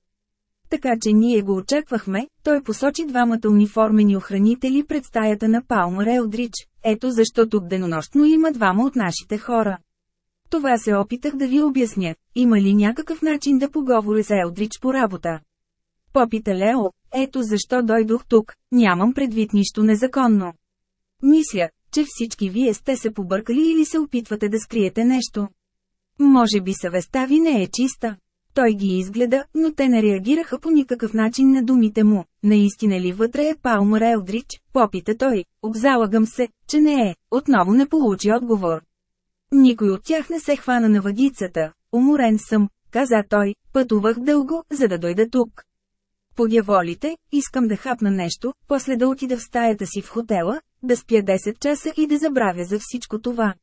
Така че ние го очаквахме, той посочи двамата униформени охранители пред стаята на Палмър Елдрич. Ето защо тук денонощно има двама от нашите хора. Това се опитах да ви обясня. Има ли някакъв начин да поговоря с Елдрич по работа? Попита Лео, ето защо дойдох тук, нямам предвид нищо незаконно. Мисля, че всички вие сте се побъркали или се опитвате да скриете нещо. Може би съвестта ви не е чиста. Той ги изгледа, но те не реагираха по никакъв начин на думите му. Наистина ли вътре е Палмър Елдрич? Попита той. Обзалагам се, че не е. Отново не получи отговор. Никой от тях не се хвана на въдицата. Уморен съм, каза той. Пътувах дълго, за да дойда тук. Подяволите, искам да хапна нещо, после да отида в стаята си в хотела, да спя 10 часа и да забравя за всичко това.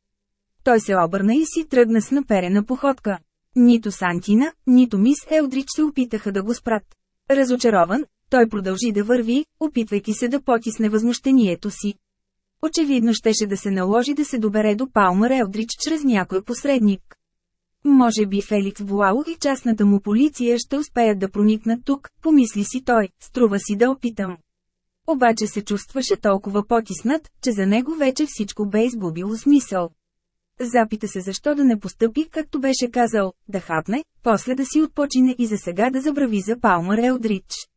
Той се обърна и си тръгна с наперена походка. Нито Сантина, нито мис Елдрич се опитаха да го спрат. Разочарован, той продължи да върви, опитвайки се да потисне възмущението си. Очевидно щеше да се наложи да се добере до Палмър Елдрич чрез някой посредник. Може би Феликс Буало и частната му полиция ще успеят да проникнат тук, помисли си той, струва си да опитам. Обаче се чувстваше толкова потиснат, че за него вече всичко бе изгубило смисъл. Запита се защо да не постъпи, както беше казал, да хапне, после да си отпочине и за сега да забрави за Палмър Елдрич.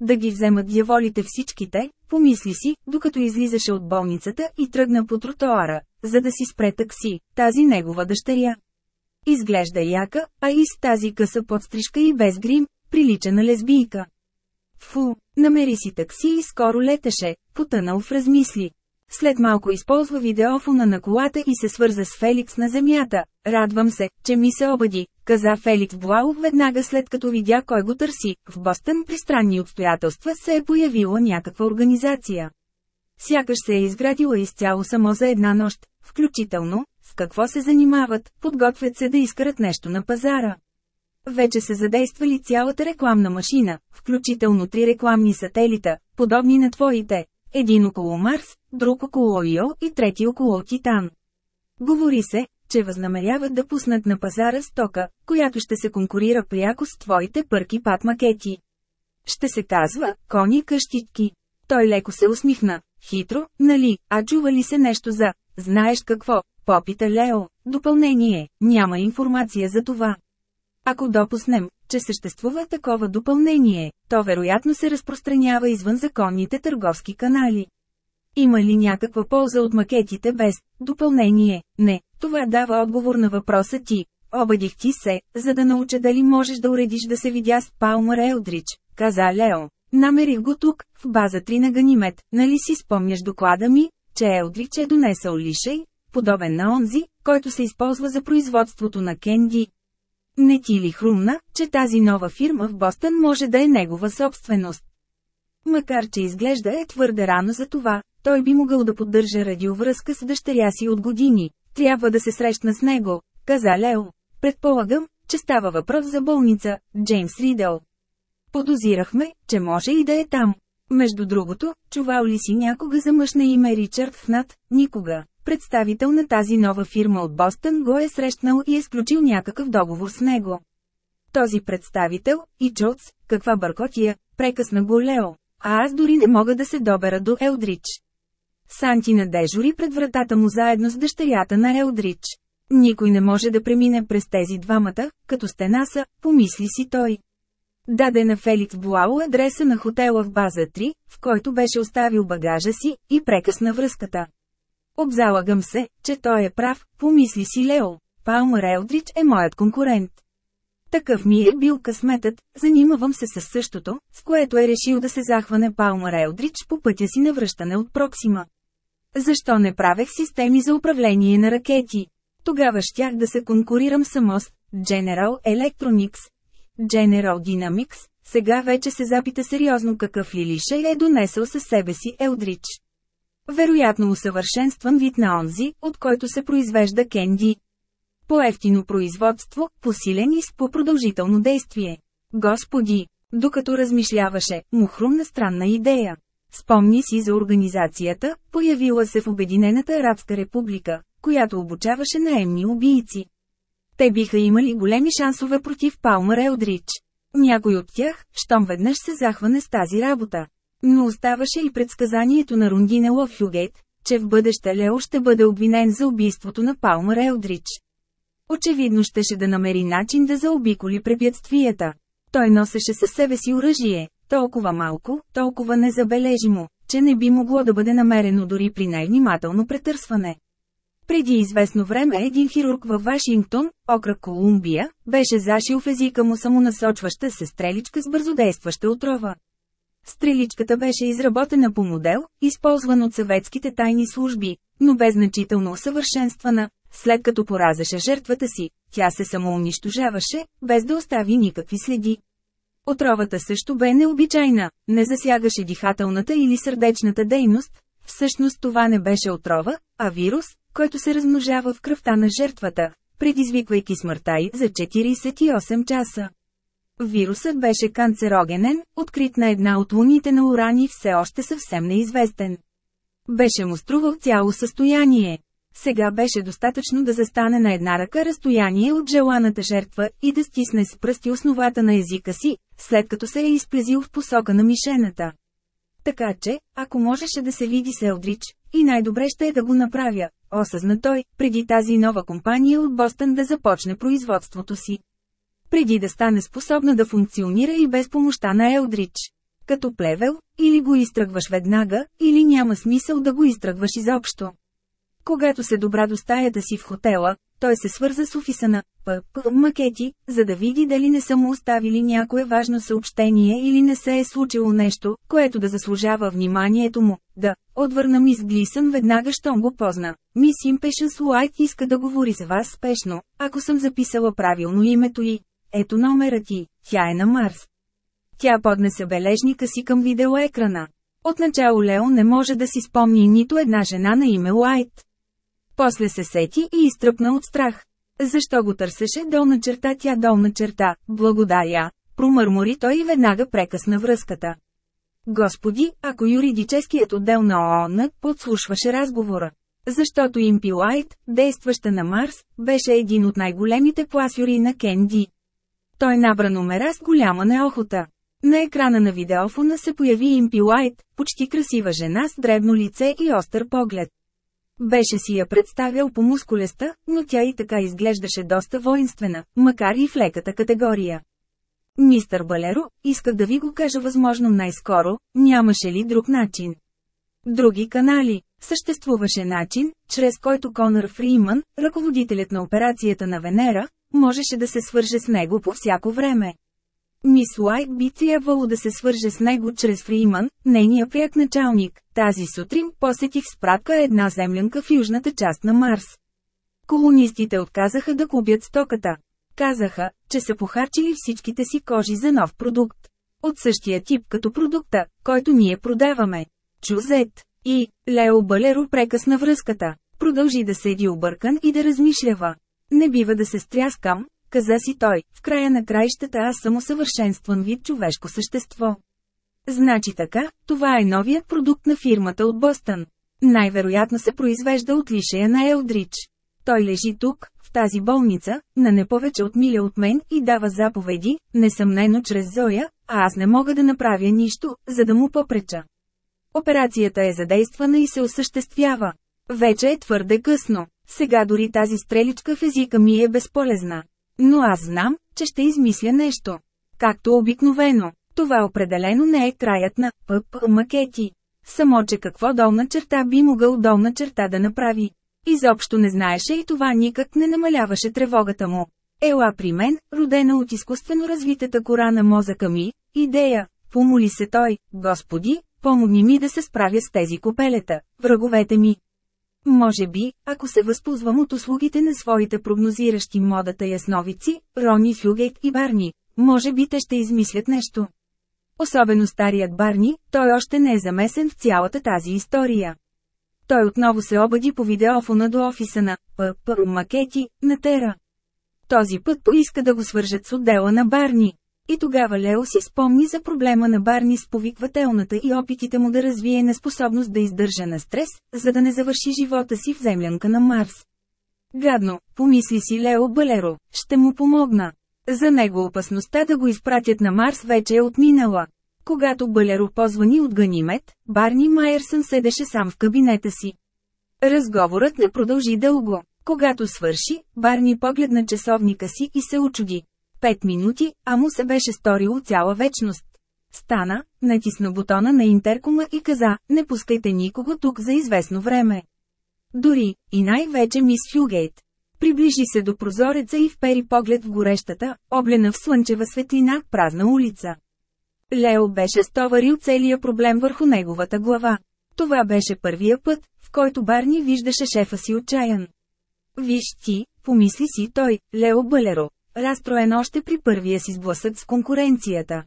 Да ги вземат дяволите всичките, помисли си, докато излизаше от болницата и тръгна по тротоара, за да си спре такси, тази негова дъщеря. Изглежда яка, а и с тази къса подстрижка и без грим, прилича на лесбийка. Фу, намери си такси и скоро летеше, потънал в размисли. След малко използва видеофона на колата и се свърза с Феликс на земята. Радвам се, че ми се обади, каза Феликс Блау веднага след като видя кой го търси. В Бостън при странни обстоятелства се е появила някаква организация. Сякаш се е изградила изцяло само за една нощ, включително, с какво се занимават, подготвят се да изкарат нещо на пазара. Вече се задействали цялата рекламна машина, включително три рекламни сателита, подобни на твоите, един около Марс, друг около Ио и трети около Титан. Говори се, че възнамеряват да пуснат на пазара стока, която ще се конкурира пряко с твоите пърки пат макети. Ще се казва «Кони къщитки». Той леко се усмихна. Хитро, нали, а чува ли се нещо за «Знаеш какво?» Попита Лео. Допълнение, няма информация за това. Ако допуснем, че съществува такова допълнение, то вероятно се разпространява извън законните търговски канали. Има ли някаква полза от макетите без допълнение? Не, това дава отговор на въпроса ти. Обадих ти се, за да науча дали можеш да уредиш да се видя с Палмър Елдрич, каза Лео. Намерих го тук, в база 3 на Ганимет, нали си спомняш доклада ми? че Елдрич е донесъл лишей, подобен на онзи, който се използва за производството на кенди. Не ти ли хрумна, че тази нова фирма в Бостън може да е негова собственост? Макар че изглежда е твърде рано за това, той би могъл да поддържа радиовръзка с дъщеря си от години. Трябва да се срещна с него, каза Лео. Предполагам, че става въпрос за болница, Джеймс Ридъл. Подозирахме, че може и да е там. Между другото, чувал ли си някога за мъж на име Ричард Фнат? Никога. Представител на тази нова фирма от Бостън го е срещнал и е сключил някакъв договор с него. Този представител, и Чоц, каква бъркотия, прекъсна го Лео, а аз дори не мога да се добера до Елдрич. Санти на дежури пред вратата му заедно с дъщерята на Елдрич. Никой не може да премине през тези двамата, като стена са, помисли си той. Даде на Феликс Буао адреса на хотела в база 3, в който беше оставил багажа си, и прекъсна връзката. Обзалагам се, че той е прав, помисли си Лео. Палмър Елдрич е моят конкурент. Такъв ми е бил късметът, занимавам се с същото, с което е решил да се захване Палмър Елдрич по пътя си на връщане от Проксима. Защо не правех системи за управление на ракети? Тогава щях да се конкурирам само с General Electronics, General Dynamics, сега вече се запита сериозно какъв ли лиша е донесъл със себе си Елдрич. Вероятно усъвършенстван вид на онзи, от който се произвежда кенди. По-ефтино производство, посилен и с по-продължително действие. Господи! Докато размишляваше, му хрумна странна идея. Спомни си за организацията, появила се в Обединената арабска република, която обучаваше наемни убийци. Те биха имали големи шансове против Палмър Елдрич. Някой от тях, щом веднъж се захване с тази работа. Но оставаше и предсказанието на Рундине Лофюгейт, че в бъдеще Лео ще бъде обвинен за убийството на Палмър Елдрич. Очевидно щеше да намери начин да заобиколи препятствията. Той носеше със себе си оръжие, толкова малко, толкова незабележимо, че не би могло да бъде намерено дори при най-внимателно претърсване. Преди известно време един хирург във Вашингтон, окръг Колумбия, беше зашил в езика му самонасочваща се стреличка с бързодействаща отрова. Стреличката беше изработена по модел, използван от съветските тайни служби, но без значително усъвършенствана. След като поразеше жертвата си, тя се самоунищожаваше, без да остави никакви следи. Отровата също бе необичайна, не засягаше дихателната или сърдечната дейност, всъщност това не беше отрова, а вирус, който се размножава в кръвта на жертвата, предизвиквайки смъртта й за 48 часа. Вирусът беше канцерогенен, открит на една от луните на Урани все още съвсем неизвестен. Беше му струвал цяло състояние. Сега беше достатъчно да застане на една ръка разстояние от желаната жертва и да стисне с пръсти основата на езика си, след като се е изплезил в посока на мишената. Така че, ако можеше да се види Селдрич, и най-добре ще е да го направя, осъзна той, преди тази нова компания от Бостън да започне производството си. Преди да стане способна да функционира и без помощта на Елдрич. Като плевел, или го изтръгваш веднага, или няма смисъл да го изтръгваш изобщо. Когато се добра до стаята си в хотела, той се свърза с офиса на ПП Макети, за да види дали не са му оставили някое важно съобщение или не се е случило нещо, което да заслужава вниманието му. Да, отвърна мис Глисън веднага щом го позна. Мис Импешънс Уайт иска да говори с вас спешно, ако съм записала правилно името й. Ето номерът ти, тя е на Марс. Тя поднесе бележника си към видеоекрана. Отначало Лео не може да си спомни нито една жена на име Уайт. После се сети и изтръпна от страх. Защо го търсеше долна черта тя долна черта, благодаря, промърмори той и веднага прекъсна връзката. Господи, ако юридическият отдел на ООН подслушваше разговора. Защото Импи Лайт, действаща на Марс, беше един от най-големите пласюри на Кенди. Той набра номера с голяма неохота. На екрана на видеофона се появи Импи Лайт, почти красива жена с дребно лице и остър поглед. Беше си я представял по мускулеста, но тя и така изглеждаше доста воинствена, макар и в леката категория. Мистър Балеро, исках да ви го кажа възможно най-скоро, нямаше ли друг начин? Други канали. Съществуваше начин, чрез който Конър Фриман, ръководителят на операцията на Венера, можеше да се свърже с него по всяко време. Мис Уайт би трябвало да се свърже с него чрез Фриман, нейния пряк началник. Тази сутрин посетих с пратка една землянка в южната част на Марс. Колонистите отказаха да купят стоката. Казаха, че са похарчили всичките си кожи за нов продукт. От същия тип като продукта, който ние продаваме. Чузет. И, Лео Балеро прекъсна връзката. Продължи да седи объркан и да размишлява. Не бива да се стряскам, каза си той, в края на краищата аз съм усъвършенстван вид човешко същество. Значи така, това е новият продукт на фирмата от Бостън. Най-вероятно се произвежда от лишея на Елдрич. Той лежи тук, в тази болница, на не повече от миля от мен и дава заповеди, несъмнено чрез Зоя, а аз не мога да направя нищо, за да му попреча. Операцията е задействана и се осъществява. Вече е твърде късно. Сега дори тази стреличка в езика ми е безполезна. Но аз знам, че ще измисля нещо. Както обикновено, това определено не е краят на ПП макети. Само че какво долна черта би могъл долна черта да направи. Изобщо не знаеше и това никак не намаляваше тревогата му. Ела при мен, родена от изкуствено развитата кора на мозъка ми, идея, помоли се той, Господи, помогни ми да се справя с тези копелета, враговете ми. Може би, ако се възползвам от услугите на своите прогнозиращи модата ясновици, Рони Фюгейт и Барни, може би те ще измислят нещо. Особено старият Барни, той още не е замесен в цялата тази история. Той отново се обади по видеофона до офиса на ПП Макети, на Тера. Този път поиска да го свържат с отдела на Барни. И тогава Лео си спомни за проблема на Барни с повиквателната и опитите му да развие неспособност да издържа на стрес, за да не завърши живота си в землянка на Марс. Гадно, помисли си Лео Балеро, ще му помогна. За него опасността да го изпратят на Марс вече е отминала. Когато Балеро позвани от Ганимет, Барни Майерсън седеше сам в кабинета си. Разговорът не продължи дълго. Когато свърши, Барни погледна часовника си и се очуди. Пет минути, а му се беше сторило цяла вечност. Стана, натисна бутона на интеркома и каза, не пускайте никого тук за известно време. Дори, и най-вече мис Фюгейт. Приближи се до прозореца и впери поглед в горещата, облена в слънчева светлина, празна улица. Лео беше стоварил целия проблем върху неговата глава. Това беше първия път, в който Барни виждаше шефа си отчаян. Виж ти, помисли си той, Лео Бълеро, разстроен още при първия си сблъсък с конкуренцията.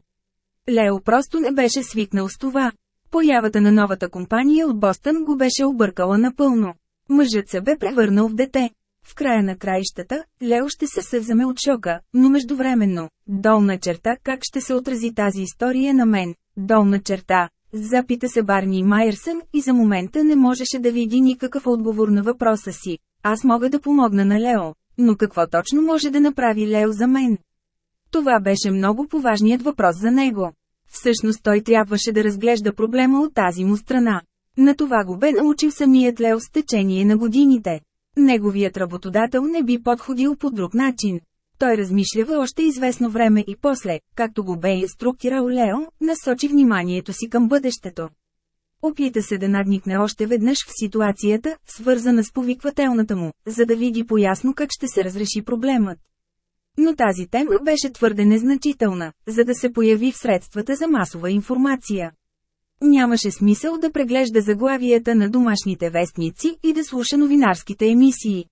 Лео просто не беше свикнал с това. Появата на новата компания от Бостън го беше объркала напълно. Мъжът се бе превърнал в дете. В края на краищата, Лео ще се съвземе от шока, но междувременно, долна черта как ще се отрази тази история на мен, долна черта, запита се Барни Майерсън и за момента не можеше да види никакъв отговор на въпроса си. Аз мога да помогна на Лео, но какво точно може да направи Лео за мен? Това беше много поважният въпрос за него. Всъщност той трябваше да разглежда проблема от тази му страна. На това го бе научил самият Лео с течение на годините. Неговият работодател не би подходил по друг начин. Той размишлява още известно време и после, както го бе инструктирал Лео, насочи вниманието си към бъдещето. Опита се да надникне още веднъж в ситуацията, свързана с повиквателната му, за да види поясно как ще се разреши проблемът. Но тази тема беше твърде незначителна, за да се появи в средствата за масова информация. Нямаше смисъл да преглежда заглавията на домашните вестници и да слуша новинарските емисии.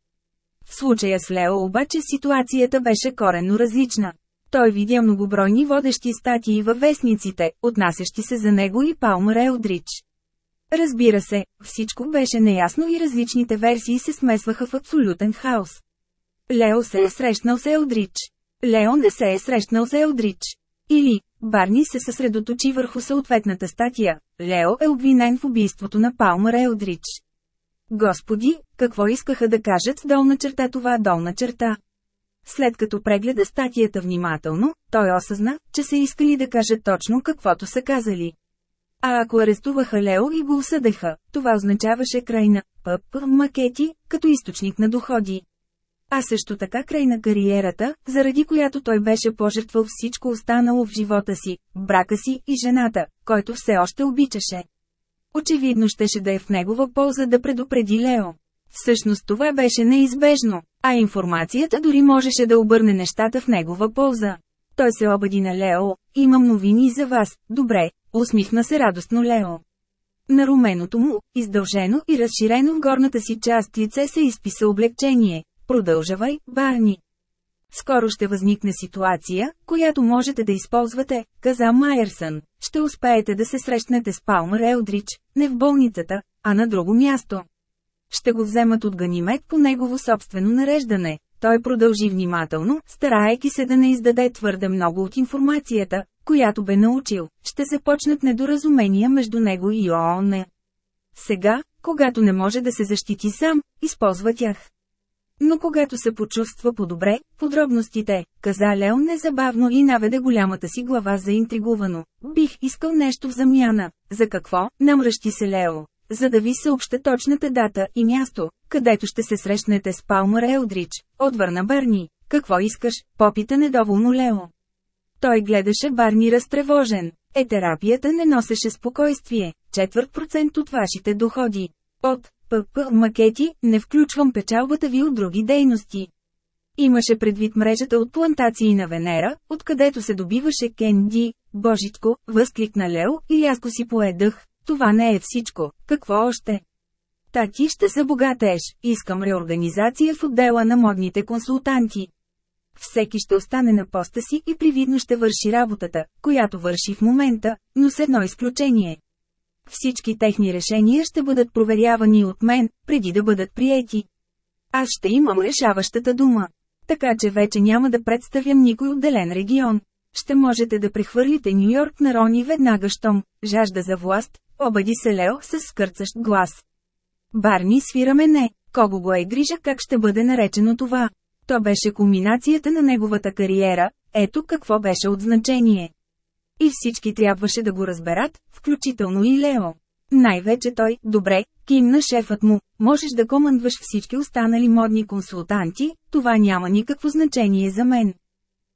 В случая с Лео обаче ситуацията беше коренно различна. Той видя многобройни водещи статии във вестниците, отнасящи се за него и Палмър Елдрич. Разбира се, всичко беше неясно и различните версии се смесваха в абсолютен хаос. Лео се е срещнал с Елдрич. Лео не се е срещнал с Елдрич. Или, Барни се съсредоточи върху съответната статия. Лео е обвинен в убийството на Палмър Елдрич. Господи, какво искаха да кажат с долна черта това долна черта? След като прегледа статията внимателно, той осъзна, че са искали да кажат точно каквото са казали. А ако арестуваха Лео и го осъдеха, това означаваше край на ПП макети, като източник на доходи. А също така край на кариерата, заради която той беше пожертвал всичко останало в живота си, брака си и жената, който все още обичаше. Очевидно щеше да е в негова полза да предупреди Лео. Всъщност това беше неизбежно, а информацията дори можеше да обърне нещата в негова полза. Той се обади на Лео, имам новини за вас, добре, усмихна се радостно Лео. На руменото му, издължено и разширено в горната си част лице се изписа облегчение. Продължавай, Барни. Скоро ще възникне ситуация, която можете да използвате, каза Майерсън. Ще успеете да се срещнете с Палмър Елдрич, не в болницата, а на друго място. Ще го вземат от Ганимет по негово собствено нареждане. Той продължи внимателно, стараейки се да не издаде твърде много от информацията, която бе научил. Ще се почнат недоразумения между него и ООН. Сега, когато не може да се защити сам, използва тях. Но когато се почувства по-добре, подробностите, каза Леон незабавно и наведе голямата си глава заинтригувано. Бих искал нещо в замяна. За какво? Намръщи се Лео. За да ви съобща точната дата и място, където ще се срещнете с Палмър Елдрич, отвърна Барни. Какво искаш? Попита недоволно Лео. Той гледаше Барни разтревожен. Е терапията не носеше спокойствие, четвърт процент от вашите доходи. От ПП макети, не включвам печалбата ви от други дейности. Имаше предвид мрежата от плантации на Венера, откъдето се добиваше Кенди, Божичко, възкликна Лео и рязко си поедах. Това не е всичко, какво още? Та ти ще забогатееш, искам реорганизация в отдела на модните консултанти. Всеки ще остане на поста си и привидно ще върши работата, която върши в момента, но с едно изключение. Всички техни решения ще бъдат проверявани от мен, преди да бъдат приети. Аз ще имам решаващата дума. Така че вече няма да представям никой отделен регион. Ще можете да прехвърлите Нью Йорк на Рони веднага щом, жажда за власт, обади се Лео с скърцащ глас. Барни свираме не, кого го е грижа как ще бъде наречено това. То беше кулминацията на неговата кариера, ето какво беше от значение. И всички трябваше да го разберат, включително и Лео. Най-вече той, добре, кимна шефът му, можеш да командваш всички останали модни консултанти, това няма никакво значение за мен.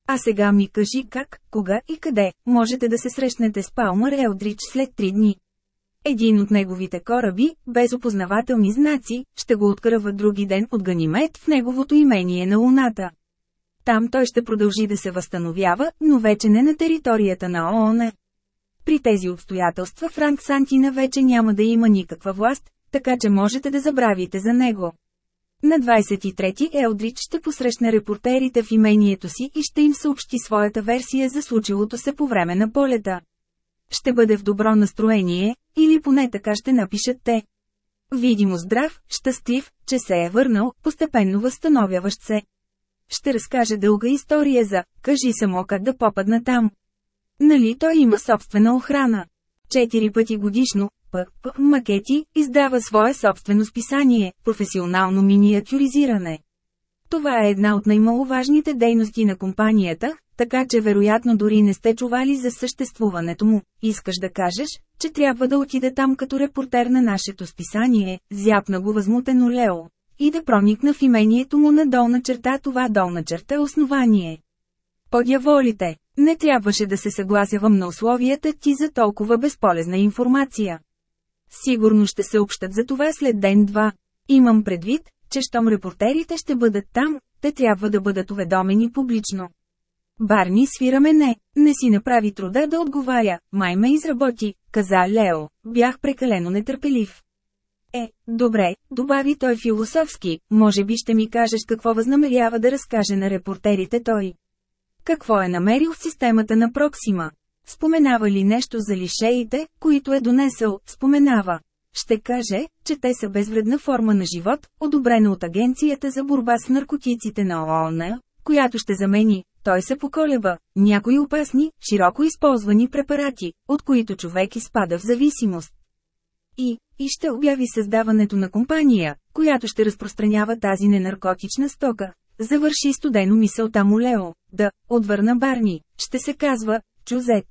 А сега ми кажи как, кога и къде, можете да се срещнете с Палмър Елдрич след три дни. Един от неговите кораби, без опознавателни знаци, ще го откръва други ден от Ганимед в неговото имение на Луната. Там той ще продължи да се възстановява, но вече не на територията на ООН. При тези обстоятелства Франк Сантина вече няма да има никаква власт, така че можете да забравите за него. На 23-ти Елдрич ще посрещне репортерите в имението си и ще им съобщи своята версия за случилото се по време на полета. Ще бъде в добро настроение, или поне така ще напишат те. Видимо здрав, щастлив, че се е върнал, постепенно възстановяващ се. Ще разкаже дълга история за «Кажи само как да попадна там». Нали той има собствена охрана? Четири пъти годишно, ПП Макети, издава свое собствено списание, професионално миниатюризиране. Това е една от най-маловажните дейности на компанията, така че вероятно дори не сте чували за съществуването му. Искаш да кажеш, че трябва да отиде там като репортер на нашето списание, зяпна го възмутено Лео. И да проникна в имението му на долна черта това долна черта основание. Подяволите, не трябваше да се съгласявам на условията ти за толкова безполезна информация. Сигурно ще се общат за това след ден-два. Имам предвид, че щом репортерите ще бъдат там, те трябва да бъдат уведомени публично. Барни свираме не, не си направи труда да отговаря, май ме изработи, каза Лео, бях прекалено нетърпелив. Е, добре, добави той философски, може би ще ми кажеш какво възнамерява да разкаже на репортерите той. Какво е намерил в системата на Проксима? Споменава ли нещо за лишеите, които е донесъл, споменава. Ще каже, че те са безвредна форма на живот, одобрена от Агенцията за борба с наркотиците на ООН, която ще замени, той се поколеба, някои опасни, широко използвани препарати, от които човек изпада в зависимост. И, и ще обяви създаването на компания, която ще разпространява тази ненаркотична стока. Завърши студено мисълта му Лео, да, отвърна Барни, ще се казва, Чузет.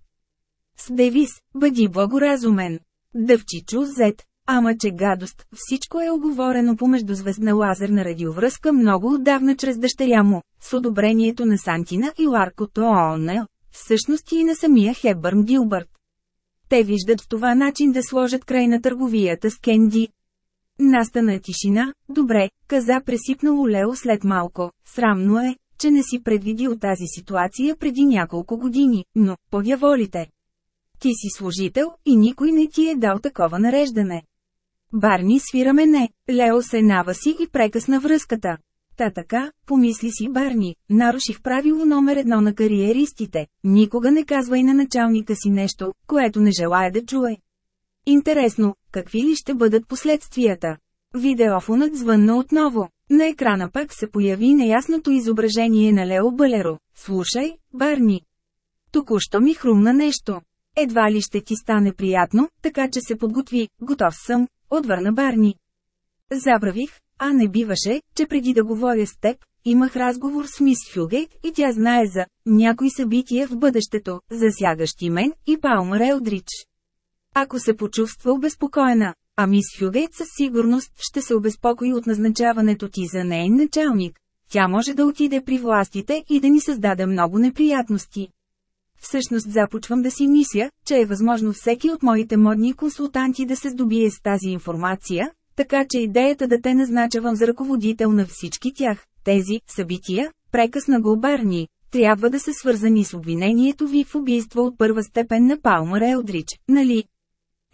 С девиз, бъди благоразумен. Дъвчи Чузет, Ама че гадост, всичко е оговорено помежду звездна лазерна радиовръзка много отдавна чрез дъщеря му, с одобрението на Сантина и Ларкото ООН, всъщност и на самия Хебърн Гилбърт. Те виждат в това начин да сложат край на търговията с Кенди. Настана тишина, добре, каза пресипнало Лео след малко, срамно е, че не си предвидил тази ситуация преди няколко години, но, подяволите. Ти си служител и никой не ти е дал такова нареждане. Барни свираме не, Лео се наваси и прекъсна връзката. Та така, помисли си Барни, наруших правило номер едно на кариеристите, никога не казвай на началника си нещо, което не желая да чуе. Интересно, какви ли ще бъдат последствията? Видеофонът звънна отново. На екрана пак се появи неясното изображение на Лео Балеро. Слушай, Барни. Току-що ми хрумна нещо. Едва ли ще ти стане приятно, така че се подготви, готов съм, отвърна Барни. Забравих, а не биваше, че преди да говоря с теб, имах разговор с мис Фюгейт и тя знае за някои събития в бъдещето, засягащи мен и Палмър Елдрич. Ако се почувства обезпокоена, а мис Фюгейт със сигурност ще се обезпокои от назначаването ти за нейн началник, тя може да отиде при властите и да ни създаде много неприятности. Всъщност започвам да си мисля, че е възможно всеки от моите модни консултанти да се здобие с тази информация, така че идеята да те назначавам за ръководител на всички тях, тези събития, прекъсна го Барни, трябва да са свързани с обвинението ви в убийство от първа степен на Палмър Елдрич, нали?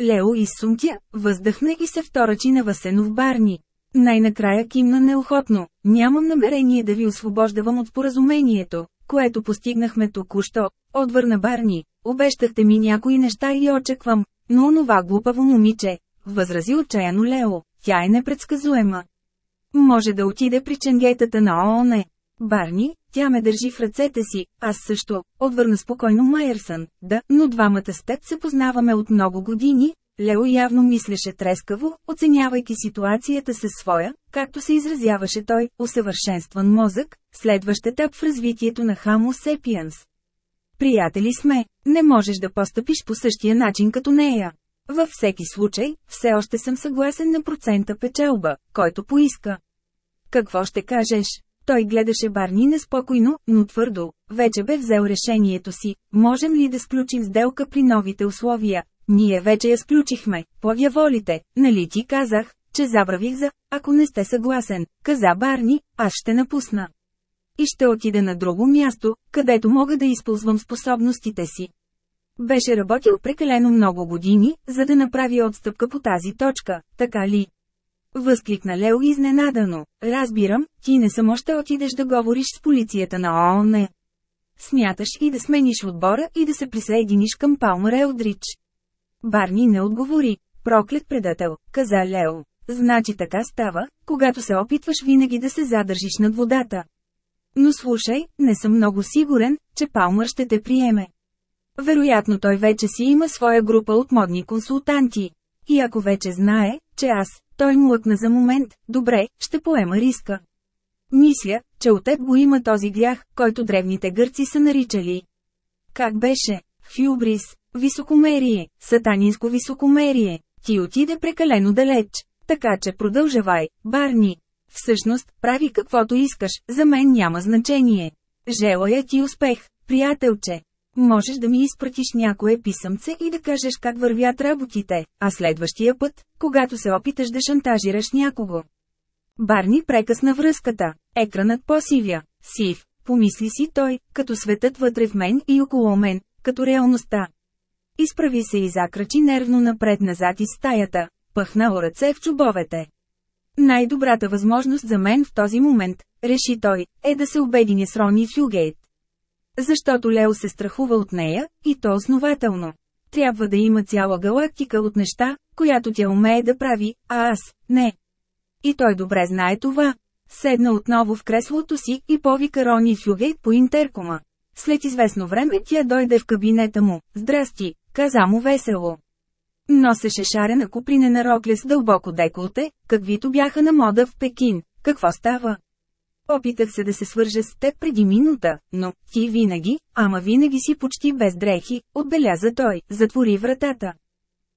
Лео изсумтя, въздъхна и се вторачи на Васенов Барни. Най-накрая кимна неохотно, нямам намерение да ви освобождавам от споразумението, което постигнахме току-що, отвърна Барни. Обещахте ми някои неща и очаквам, но онова глупаво момиче, възрази отчаяно Лео, тя е непредсказуема. Може да отиде при ченгетата на ООН. Барни, тя ме държи в ръцете си, аз също, отвърна спокойно Майерсън, да, но двамата с теб се познаваме от много години, Лео явно мислеше трескаво, оценявайки ситуацията със своя, както се изразяваше той, усъвършенстван мозък, следващ етап в развитието на Хамо Sapiens. Приятели сме, не можеш да постъпиш по същия начин като нея. Във всеки случай, все още съм съгласен на процента печелба, който поиска. Какво ще кажеш? Той гледаше Барни неспокойно, но твърдо. Вече бе взел решението си. Можем ли да сключим сделка при новите условия? Ние вече я сключихме. Плавя волите, нали ти казах, че забравих за, ако не сте съгласен, каза Барни, аз ще напусна. И ще отида на друго място, където мога да използвам способностите си. Беше работил прекалено много години, за да направи отстъпка по тази точка, така ли? Възкликна Лео изненадано. Разбирам, ти не само ще отидеш да говориш с полицията на ООН. Смяташ и да смениш отбора и да се присъединиш към Палмър Елдрич. Барни не отговори. Проклет предател, каза Лео. Значи така става, когато се опитваш винаги да се задържиш над водата. Но слушай, не съм много сигурен, че Палмър ще те приеме. Вероятно той вече си има своя група от модни консултанти. И ако вече знае, че аз, той млъкна за момент, добре, ще поема риска. Мисля, че от теб го има този грях, който древните гърци са наричали. Как беше? Хюбрис, високомерие, сатанинско високомерие. Ти отиде прекалено далеч. Така че продължавай, Барни. Всъщност, прави каквото искаш, за мен няма значение. Желая ти успех, приятелче. Можеш да ми изпратиш някое писъмце и да кажеш как вървят работите, а следващия път, когато се опиташ да шантажираш някого. Барни прекъсна връзката. Екранът посивя. Сив, помисли си той, като светът вътре в мен и около мен, като реалността. Изправи се и закрачи нервно напред-назад из стаята, пъхна ръце в чубовете. Най-добрата възможност за мен в този момент, реши той, е да се обединя с Рони Фюгейт. Защото Лео се страхува от нея, и то основателно. Трябва да има цяла галактика от неща, която тя умее да прави, а аз – не. И той добре знае това. Седна отново в креслото си и повика Рони Фюгейт по интеркома. След известно време тя дойде в кабинета му. Здрасти, каза му весело. Носеше шарена купринена рокля с дълбоко деколте, каквито бяха на мода в Пекин. Какво става? Опитах се да се свържа с теб преди минута, но ти винаги, ама винаги си почти без дрехи, отбеляза той, затвори вратата.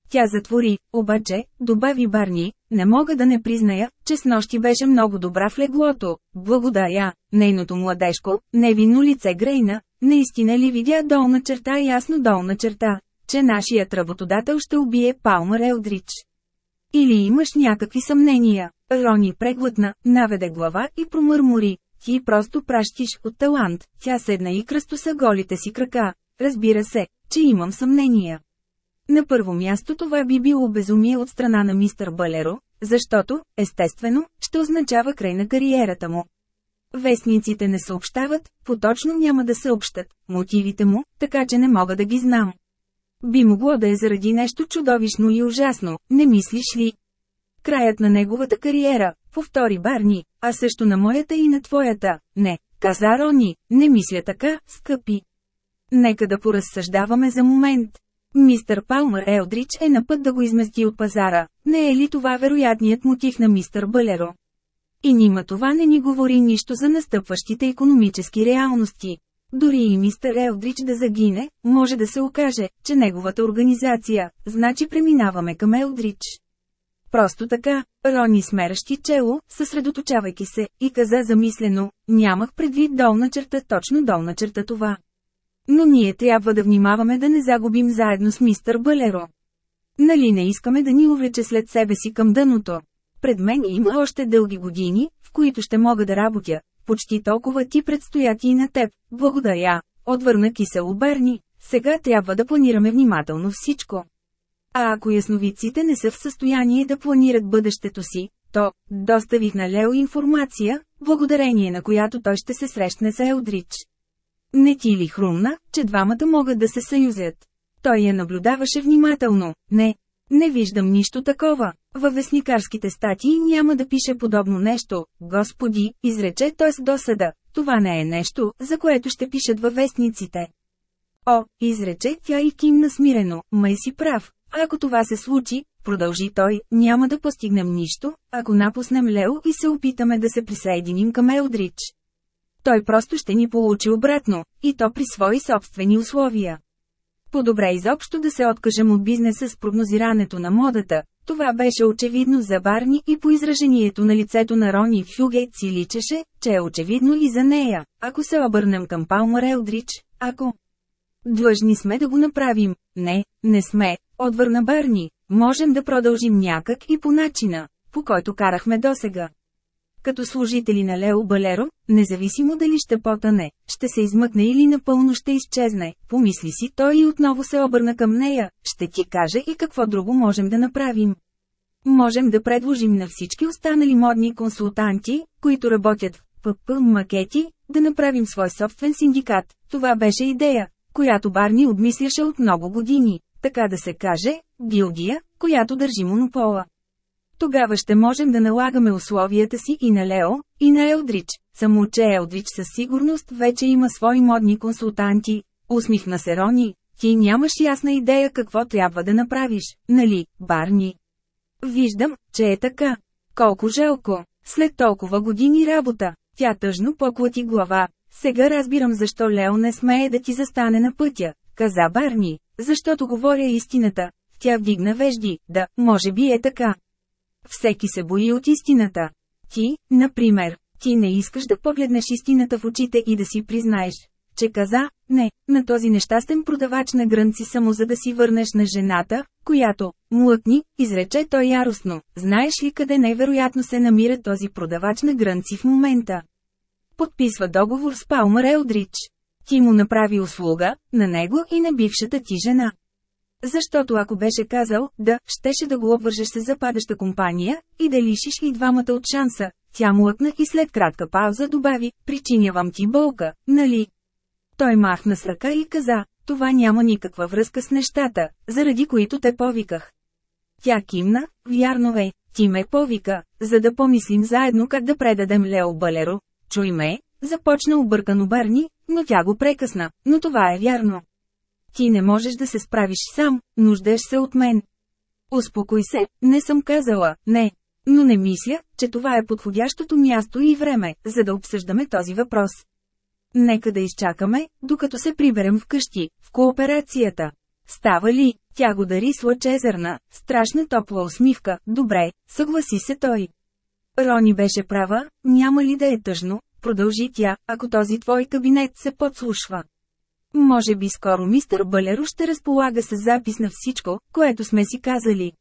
Тя затвори, обаче, добави Барни, не мога да не призная, че с нощи беше много добра в леглото. Благодаря, нейното младежко, невинно лице Грейна, наистина ли видя долна черта ясно долна черта, че нашият работодател ще убие Палмър Елдрич. Или имаш някакви съмнения? Рони преглътна, наведе глава и промърмори. Ти просто пращиш от талант, тя седна и кръстоса голите си крака. Разбира се, че имам съмнения. На първо място това би било безумие от страна на мистър Балеро, защото, естествено, ще означава край на кариерата му. Вестниците не съобщават, поточно няма да съобщат, мотивите му, така че не мога да ги знам. Би могло да е заради нещо чудовищно и ужасно, не мислиш ли? Краят на неговата кариера, повтори Барни, а също на моята и на твоята. Не, каза Рони, не мисля така, скъпи. Нека да поразсъждаваме за момент. Мистър Палмър Елдрич е на път да го измести от пазара, не е ли това вероятният мотив на мистър Бълеро? И нима това не ни говори нищо за настъпващите економически реалности. Дори и мистер Елдрич да загине, може да се окаже, че неговата организация, значи преминаваме към Елдрич. Просто така, Рони смеращи чело, съсредоточавайки се, и каза замислено, нямах предвид долна черта точно долна черта това. Но ние трябва да внимаваме да не загубим заедно с мистър Балеро. Нали не искаме да ни увлече след себе си към дъното? Пред мен има още дълги години, в които ще мога да работя. Почти толкова ти предстоят и на теб. Благодаря. Отвърна кисело Берни. Сега трябва да планираме внимателно всичко. А ако ясновиците не са в състояние да планират бъдещето си, то, доставих на Лео информация, благодарение на която той ще се срещне с Елдрич. Не ти ли хрумна, че двамата могат да се съюзят? Той я наблюдаваше внимателно. Не, не виждам нищо такова. Във вестникарските статии няма да пише подобно нещо. Господи, изрече той с досада. Това не е нещо, за което ще пишат във вестниците. О, изрече тя и кимна смирено, май си прав. Ако това се случи, продължи той, няма да постигнем нищо, ако напуснем Лео и се опитаме да се присъединим към Елдрич. Той просто ще ни получи обратно, и то при свои собствени условия. По-добре изобщо да се откажем от бизнеса с прогнозирането на модата. Това беше очевидно за Барни и по изражението на лицето на Рони Фюгейт си личеше, че е очевидно и за нея, ако се обърнем към Палмар Елдрич, ако... Длъжни сме да го направим. Не, не сме, отвърна Барни. Можем да продължим някак и по начина, по който карахме досега. Като служители на Лео Балеро, независимо дали ще потъне, ще се измъкне или напълно ще изчезне, помисли си той и отново се обърна към нея, ще ти каже и какво друго можем да направим. Можем да предложим на всички останали модни консултанти, които работят в ПП макети, да направим свой собствен синдикат. Това беше идея, която Барни обмисляше от много години, така да се каже, гилдия, която държи монопола. Тогава ще можем да налагаме условията си и на Лео, и на Елдрич. Само че Елдрич със сигурност вече има свои модни консултанти. Усмихна се Рони, ти нямаш ясна идея какво трябва да направиш, нали, Барни? Виждам, че е така. Колко жалко. След толкова години работа, тя тъжно поклати глава. Сега разбирам защо Лео не смее да ти застане на пътя, каза Барни, защото говоря истината. Тя вдигна вежди, да, може би е така. Всеки се бои от истината. Ти, например, ти не искаш да погледнеш истината в очите и да си признаеш, че каза, не, на този нещастен продавач на грънци само за да си върнеш на жената, която, млъкни, изрече той яростно, знаеш ли къде невероятно се намира този продавач на грънци в момента? Подписва договор с Палмар Елдрич. Ти му направи услуга, на него и на бившата ти жена. Защото ако беше казал, да, щеше да го обвържеш с западаща компания, и да лишиш и двамата от шанса, тя млъкна и след кратка пауза добави, причинявам ти болка, нали? Той махна с ръка и каза, това няма никаква връзка с нещата, заради които те повиках. Тя кимна, вярно е, ти ме повика, за да помислим заедно как да предадем Лео Балеро. Чуй ме, започна объркано Барни, но тя го прекъсна, но това е вярно. Ти не можеш да се справиш сам, нуждаеш се от мен. Успокой се, не съм казала, не. Но не мисля, че това е подходящото място и време, за да обсъждаме този въпрос. Нека да изчакаме, докато се приберем вкъщи, в кооперацията. Става ли? Тя го дари с лъчезърна, страшна топла усмивка, добре, съгласи се той. Рони беше права, няма ли да е тъжно, продължи тя, ако този твой кабинет се подслушва. Може би скоро мистър Балеро ще разполага с запис на всичко, което сме си казали.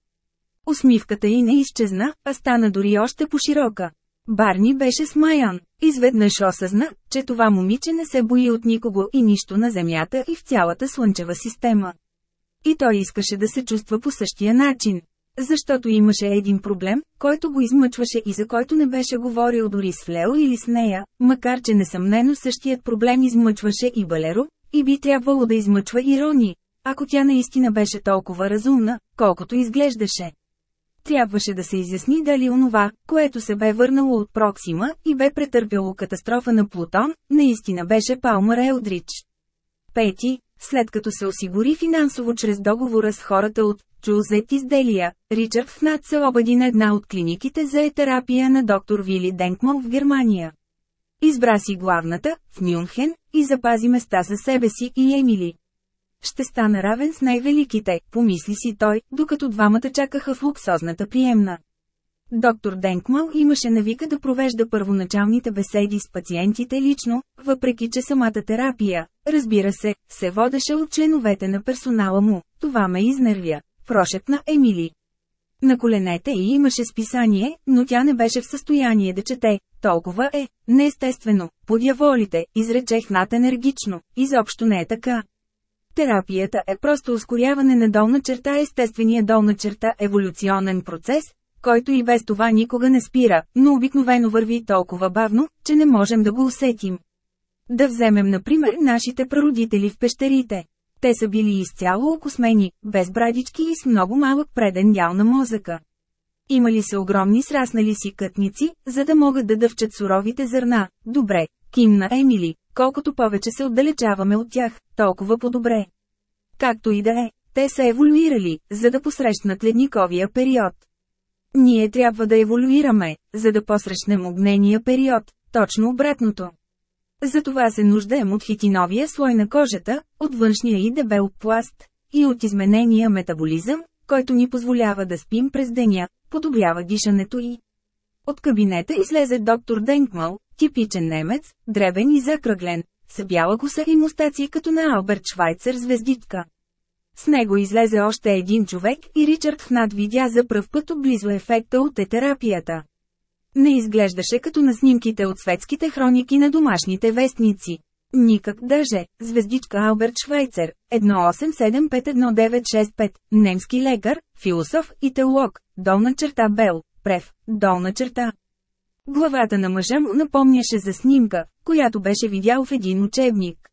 Усмивката й не изчезна, а стана дори още по-широка. Барни беше смаян. Изведнъж осъзна, че това момиче не се бои от никого и нищо на Земята и в цялата Слънчева система. И той искаше да се чувства по същия начин. Защото имаше един проблем, който го измъчваше и за който не беше говорил дори с Лео или с нея, макар че несъмнено същият проблем измъчваше и Балеро, и би трябвало да измъчва и Рони, ако тя наистина беше толкова разумна, колкото изглеждаше. Трябваше да се изясни дали онова, което се бе върнало от Проксима и бе претърпяло катастрофа на Плутон, наистина беше Палмър Елдрич. Пети, след като се осигури финансово чрез договора с хората от Чузет изделия, Ричард Фнат се обади на една от клиниките за етерапия на доктор Вили Денкман в Германия. Избра си главната, в Мюнхен, и запази места за себе си и Емили. Ще стана равен с най-великите, помисли си той, докато двамата чакаха в луксозната приемна. Доктор Денкмал имаше навика да провежда първоначалните беседи с пациентите лично, въпреки че самата терапия, разбира се, се водеше от членовете на персонала му. Това ме изнервя, прошепна Емили. На коленете й имаше списание, но тя не беше в състояние да чете. Толкова е, неестествено, подяволите, изречех над енергично, изобщо не е така. Терапията е просто ускоряване на долна черта естествения долна черта еволюционен процес, който и без това никога не спира, но обикновено върви толкова бавно, че не можем да го усетим. Да вземем например нашите прародители в пещерите. Те са били изцяло окосмени, без брадички и с много малък преден дял на мозъка. Имали се огромни сраснали си кътници, за да могат да дъвчат суровите зърна. Добре, кимна Емили, колкото повече се отдалечаваме от тях, толкова по-добре. Както и да е, те са еволюирали, за да посрещнат ледниковия период. Ние трябва да еволюираме, за да посрещнем огнения период, точно обратното. Затова се нуждаем от хитиновия слой на кожата, от външния и дебел пласт, и от изменения метаболизъм, който ни позволява да спим през деня, подобрява дишането и. От кабинета излезе доктор Денкмал, типичен немец, дребен и закръглен, с бяла коса и мустаци като на Алберт Швайцер звездичка. С него излезе още един човек и Ричард Хнат видя за пръв път отблизо ефекта от етерапията. Не изглеждаше като на снимките от светските хроники на домашните вестници. Никак даже, звездичка Алберт Швайцер, 18751965, немски лекар, философ и теолог, долна черта Бел, прев, долна черта. Главата на мъжа му напомняше за снимка, която беше видял в един учебник.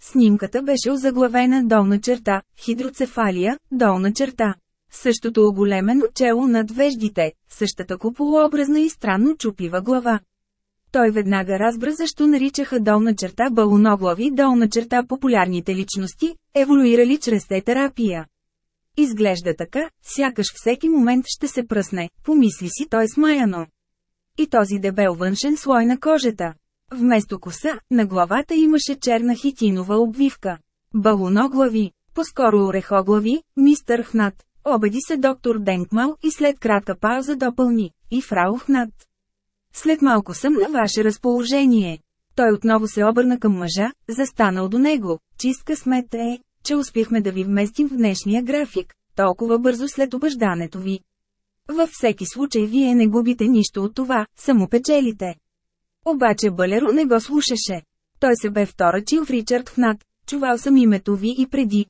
Снимката беше озаглавена долна черта, хидроцефалия, долна черта. Същото оголемено чело над веждите, същата куполообразна и странно чупива глава. Той веднага разбра защо наричаха долна черта балоноглави долна черта популярните личности, еволюирали чрез те терапия. Изглежда така, сякаш всеки момент ще се пръсне, помисли си той смаяно. И този дебел външен слой на кожата. Вместо коса, на главата имаше черна хитинова обвивка. Балоноглави, по-скоро орехоглави, мистър Хнат. Обади се доктор Денкмал и след кратка пауза допълни. И фрау Хнат. След малко съм на ваше разположение. Той отново се обърна към мъжа, застанал до него. Чист късмет е, че успяхме да ви вместим в днешния график, толкова бързо след обаждането ви. Във всеки случай вие не губите нищо от това, само печелите. Обаче Балеро не го слушаше. Той се бе вторачил в Ричард Хнат, чувал съм името ви и преди.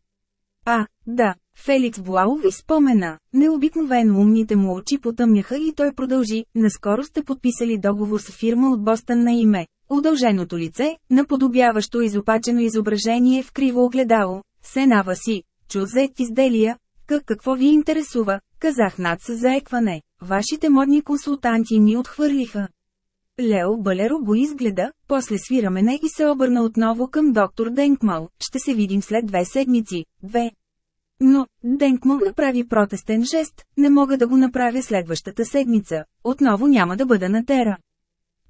А, да, Феликс ви спомена, необикновено умните му очи потъмняха и той продължи, наскоро сте подписали договор с фирма от Бостън на име. Удълженото лице, наподобяващо изопачено изображение в криво огледало, Сенава си, чузет изделия, как какво ви интересува, казах над с заекване. Вашите модни консултанти ни отхвърлиха. Лео Балеро го изгледа, после свира мене и се обърна отново към доктор Денкмал. Ще се видим след две седмици. Две. Но, Денкмал направи протестен жест, не мога да го направя следващата седмица. Отново няма да бъда на тера.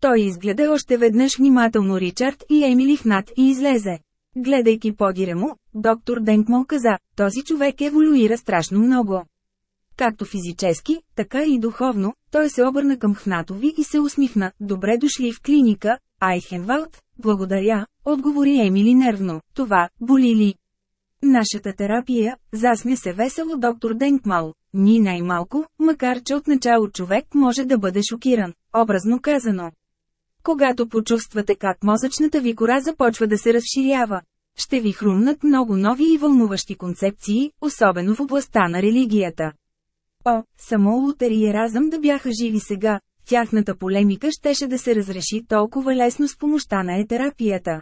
Той изгледа още веднъж внимателно Ричард и Емили Хнат и излезе. Гледайки подире му, доктор Денкмал каза, този човек еволюира страшно много. Както физически, така и духовно, той се обърна към Хнатови и се усмихна. Добре дошли в клиника, Айхенвалд, благодаря, отговори Емили нервно. Това, боли ли? Нашата терапия, засмя се весело доктор Денкмал, ни най-малко, макар че отначало човек може да бъде шокиран. образно казано. Когато почувствате как мозъчната ви кора започва да се разширява, ще ви хрумнат много нови и вълнуващи концепции, особено в областта на религията. О, само Лутер и Еразъм да бяха живи сега, тяхната полемика щеше да се разреши толкова лесно с помощта на етерапията.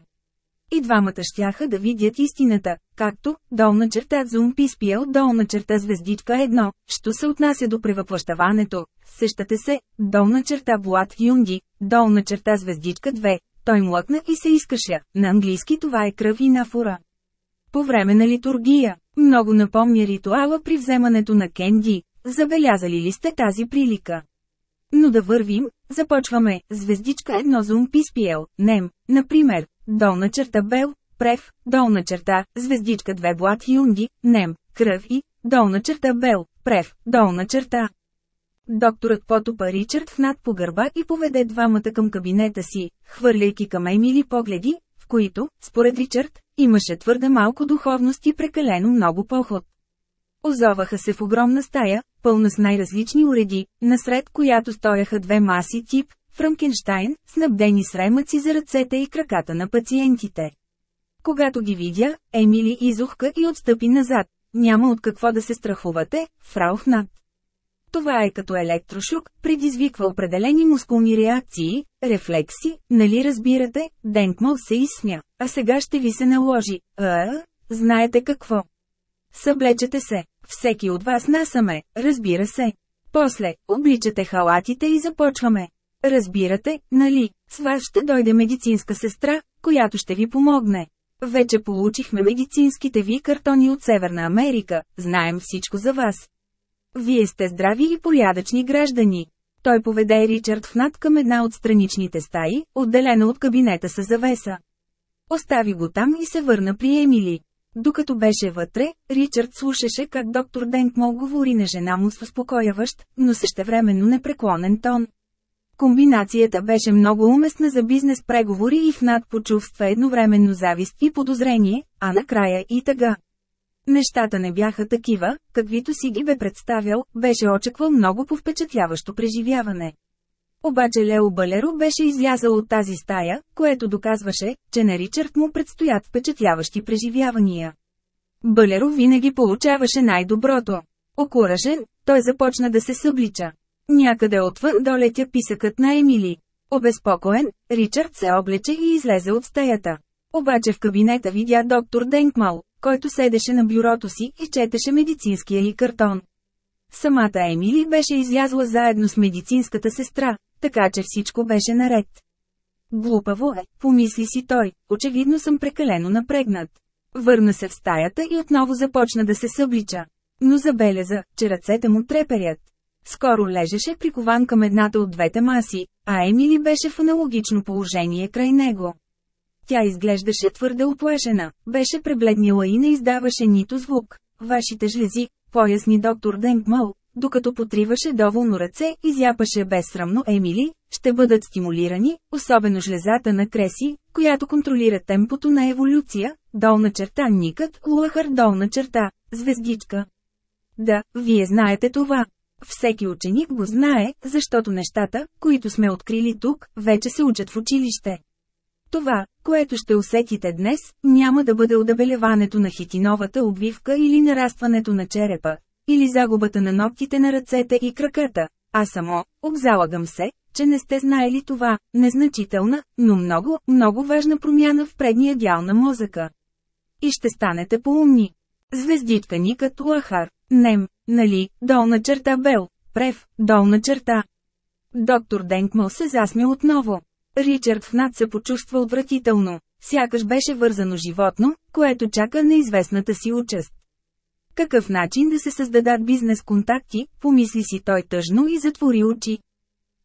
И двамата щяха да видят истината, както, долна черта Зум Писпиел долна черта звездичка едно, що се отнася до превъплащаването, сещате се, долна черта Блад Юнги, долна черта звездичка 2, той млъкна и се изкаша, на английски това е кръв и нафора. По време на литургия, много напомня ритуала при вземането на Кенди, забелязали ли сте тази прилика? Но да вървим, започваме, звездичка едно зум писпиел, нем, например, долна черта бел, прев, долна черта, звездичка 2 блат юнги, нем, кръв и, долна черта бел, прев, долна черта. Докторът потопа Ричард в над по гърба и поведе двамата към кабинета си, хвърляйки към Емили погледи, в които, според Ричард, имаше твърде малко духовност и прекалено много поход. Озоваха се в огромна стая, пълна с най-различни уреди, насред която стояха две маси тип Франкенштайн, снабдени с ремъци за ръцете и краката на пациентите. Когато ги видя, Емили изухка и отстъпи назад. Няма от какво да се страхувате, фраухнат. Това е като електрошок, предизвиква определени мускулни реакции, рефлекси, нали разбирате, Денкмол се изсмя, а сега ще ви се наложи, а, знаете какво. Съблечете се, всеки от вас насаме, разбира се. После, обличате халатите и започваме. Разбирате, нали, с вас ще дойде медицинска сестра, която ще ви помогне. Вече получихме медицинските ви картони от Северна Америка, знаем всичко за вас. Вие сте здрави и порядъчни граждани. Той поведе Ричард в над към една от страничните стаи, отделена от кабинета с завеса. Остави го там и се върна при Емили. Докато беше вътре, Ричард слушаше как доктор Денкмол говори на жена му с успокояващ, но същевременно непреклонен тон. Комбинацията беше много уместна за бизнес преговори и в над почувства едновременно завист и подозрение, а накрая и тъга. Нещата не бяха такива, каквито си ги бе представял, беше очаквал много по-впечатляващо преживяване. Обаче Лео Балеро беше излязъл от тази стая, което доказваше, че на Ричард му предстоят впечатляващи преживявания. Балеро винаги получаваше най-доброто. Окуражен, той започна да се съблича. Някъде отвън долетя писъкът на Емили. Обезпокоен, Ричард се облече и излезе от стаята. Обаче в кабинета видя доктор Денкмал, който седеше на бюрото си и четеше медицинския и картон. Самата Емили беше излязла заедно с медицинската сестра, така че всичко беше наред. Глупаво е, помисли си той, очевидно съм прекалено напрегнат. Върна се в стаята и отново започна да се съблича. Но забеляза, че ръцете му треперят. Скоро лежеше прикован към едната от двете маси, а Емили беше в аналогично положение край него. Тя изглеждаше твърде оплашена, беше пребледнила и не издаваше нито звук. Вашите жлези, поясни доктор Денкмал, докато потриваше доволно ръце и зяпаше безсрамно Емили, ще бъдат стимулирани, особено жлезата на Креси, която контролира темпото на еволюция, долна черта никът, луахър долна черта, звездичка. Да, вие знаете това. Всеки ученик го знае, защото нещата, които сме открили тук, вече се учат в училище. Това, което ще усетите днес, няма да бъде удебелеването на хитиновата обвивка или нарастването на черепа, или загубата на ногтите на ръцете и краката, а само, обзалагам се, че не сте знаели това, незначителна, но много, много важна промяна в предния дял на мозъка. И ще станете поумни. Звездичка ни като лахар, нем, нали, долна черта бел, прев, долна черта. Доктор Денкмал се засмя отново. Ричард Фнат се почувства отвратително, сякаш беше вързано животно, което чака неизвестната си участ. Какъв начин да се създадат бизнес контакти, помисли си той тъжно и затвори очи.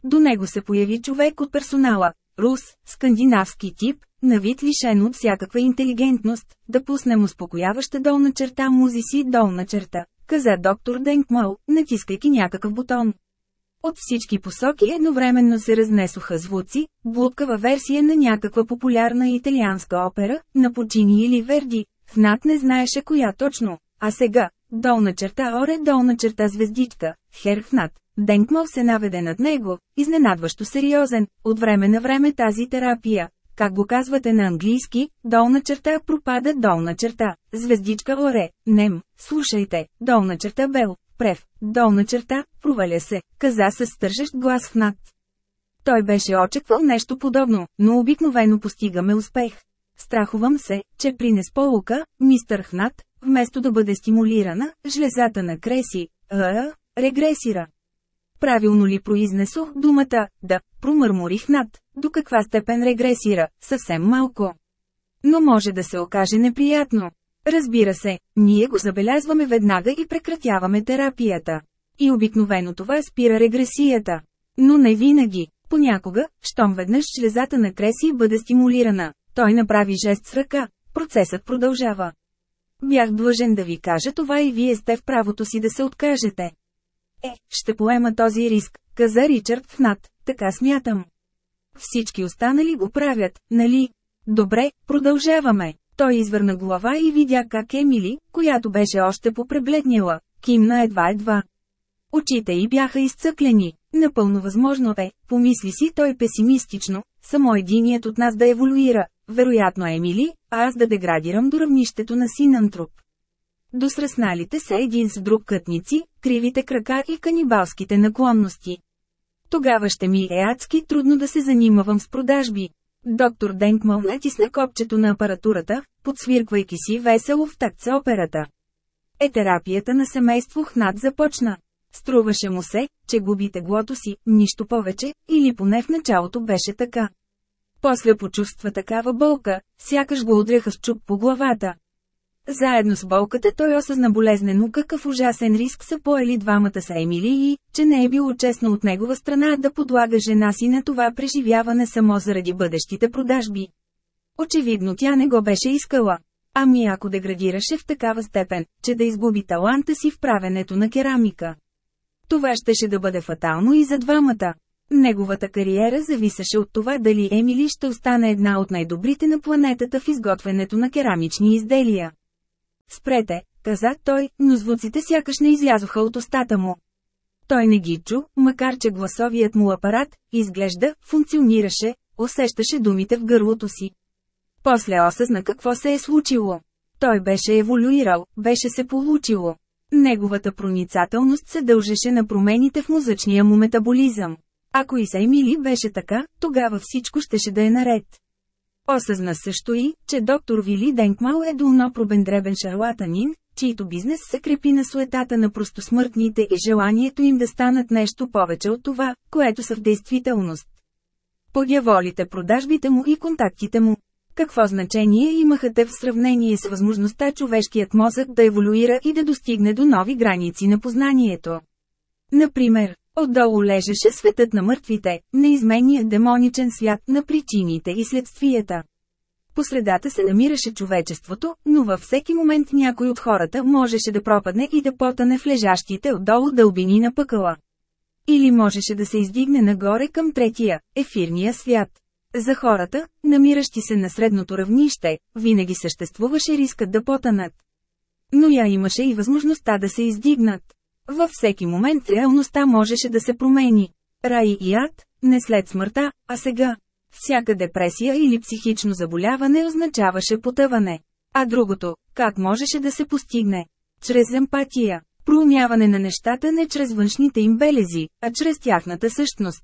До него се появи човек от персонала, рус, скандинавски тип, на вид лишен от всякаква интелигентност, да пуснем успокояваща долна черта музи си долна черта, каза доктор Денкмал, натискайки някакъв бутон. От всички посоки едновременно се разнесоха звуци, блудкава версия на някаква популярна италианска опера, на Почини или Верди. Фнат не знаеше коя точно, а сега, долна черта оре долна черта звездичка, Херхнат, Денкмал се наведе над него, изненадващо сериозен, от време на време тази терапия, как го казвате на английски, долна черта пропада долна черта, звездичка оре, нем, слушайте, долна черта бел, прев, долна черта, проваля се, каза с стържещ глас в над. Той беше очаквал нещо подобно, но обикновено постигаме успех. Страхувам се, че при несполука, мистър Хнат, вместо да бъде стимулирана, жлезата на Креси, а, регресира. Правилно ли произнесох думата, да, промърморих над, до каква степен регресира, съвсем малко. Но може да се окаже неприятно. Разбира се, ние го забелязваме веднага и прекратяваме терапията. И обикновено това спира регресията. Но не винаги. Понякога, щом веднъж жлезата на Креси бъде стимулирана, той направи жест с ръка. Процесът продължава. Бях длъжен да ви кажа това и вие сте в правото си да се откажете. Е, ще поема този риск, каза Ричард в над, така смятам. Всички останали го правят, нали? Добре, продължаваме. Той извърна глава и видя как Емили, която беше още попребледнила, кимна едва-едва. Очите й бяха изцъклени. Напълно възможно е, помисли си той песимистично, само единият от нас да еволюира, вероятно Емили, а аз да деградирам до равнището на синантроп. Досръсналите се един с друг кътници, кривите крака и канибалските наклонности. Тогава ще ми е адски трудно да се занимавам с продажби. Доктор Денкмал натисна копчето на апаратурата, подсвирквайки си весело в такт операта. Е терапията на семейство Хнат започна. Струваше му се, че губи теглото си, нищо повече, или поне в началото беше така. После почувства такава болка, сякаш го удряха с чук по главата. Заедно с болката той осъзна болезнено какъв ужасен риск са поели двамата са Емили и, че не е било честно от негова страна да подлага жена си на това преживяване само заради бъдещите продажби. Очевидно тя не го беше искала. Ами ако деградираше в такава степен, че да изгуби таланта си в правенето на керамика. Това щеше да бъде фатално и за двамата. Неговата кариера зависеше от това дали Емили ще остане една от най-добрите на планетата в изготвянето на керамични изделия. Спрете, каза той, но звуците сякаш не излязоха от устата му. Той не ги чу, макар че гласовият му апарат, изглежда, функционираше, усещаше думите в гърлото си. После осъзна какво се е случило. Той беше еволюирал, беше се получило. Неговата проницателност се дължеше на промените в мозъчния му метаболизъм. Ако и са Емили беше така, тогава всичко щеше да е наред. Осъзна също и, че доктор Вили Денкмал е долнопробен дребен шарлатанин, чийто бизнес се крепи на суетата на простосмъртните и желанието им да станат нещо повече от това, което са в действителност. Подяволите продажбите му и контактите му. Какво значение имаха те в сравнение с възможността човешкият мозък да еволюира и да достигне до нови граници на познанието? Например, Отдолу лежеше светът на мъртвите, неизменният демоничен свят на причините и следствията. По средата се намираше човечеството, но във всеки момент някой от хората можеше да пропадне и да потане в лежащите отдолу дълбини на пъкъла. Или можеше да се издигне нагоре към третия, ефирния свят. За хората, намиращи се на средното равнище, винаги съществуваше рискът да потънат. Но я имаше и възможността да се издигнат. Във всеки момент реалността можеше да се промени. Рай и ад, не след смъртта, а сега. Всяка депресия или психично заболяване означаваше потъване. А другото, как можеше да се постигне? Чрез емпатия. Проумяване на нещата не чрез външните им белези, а чрез тяхната същност.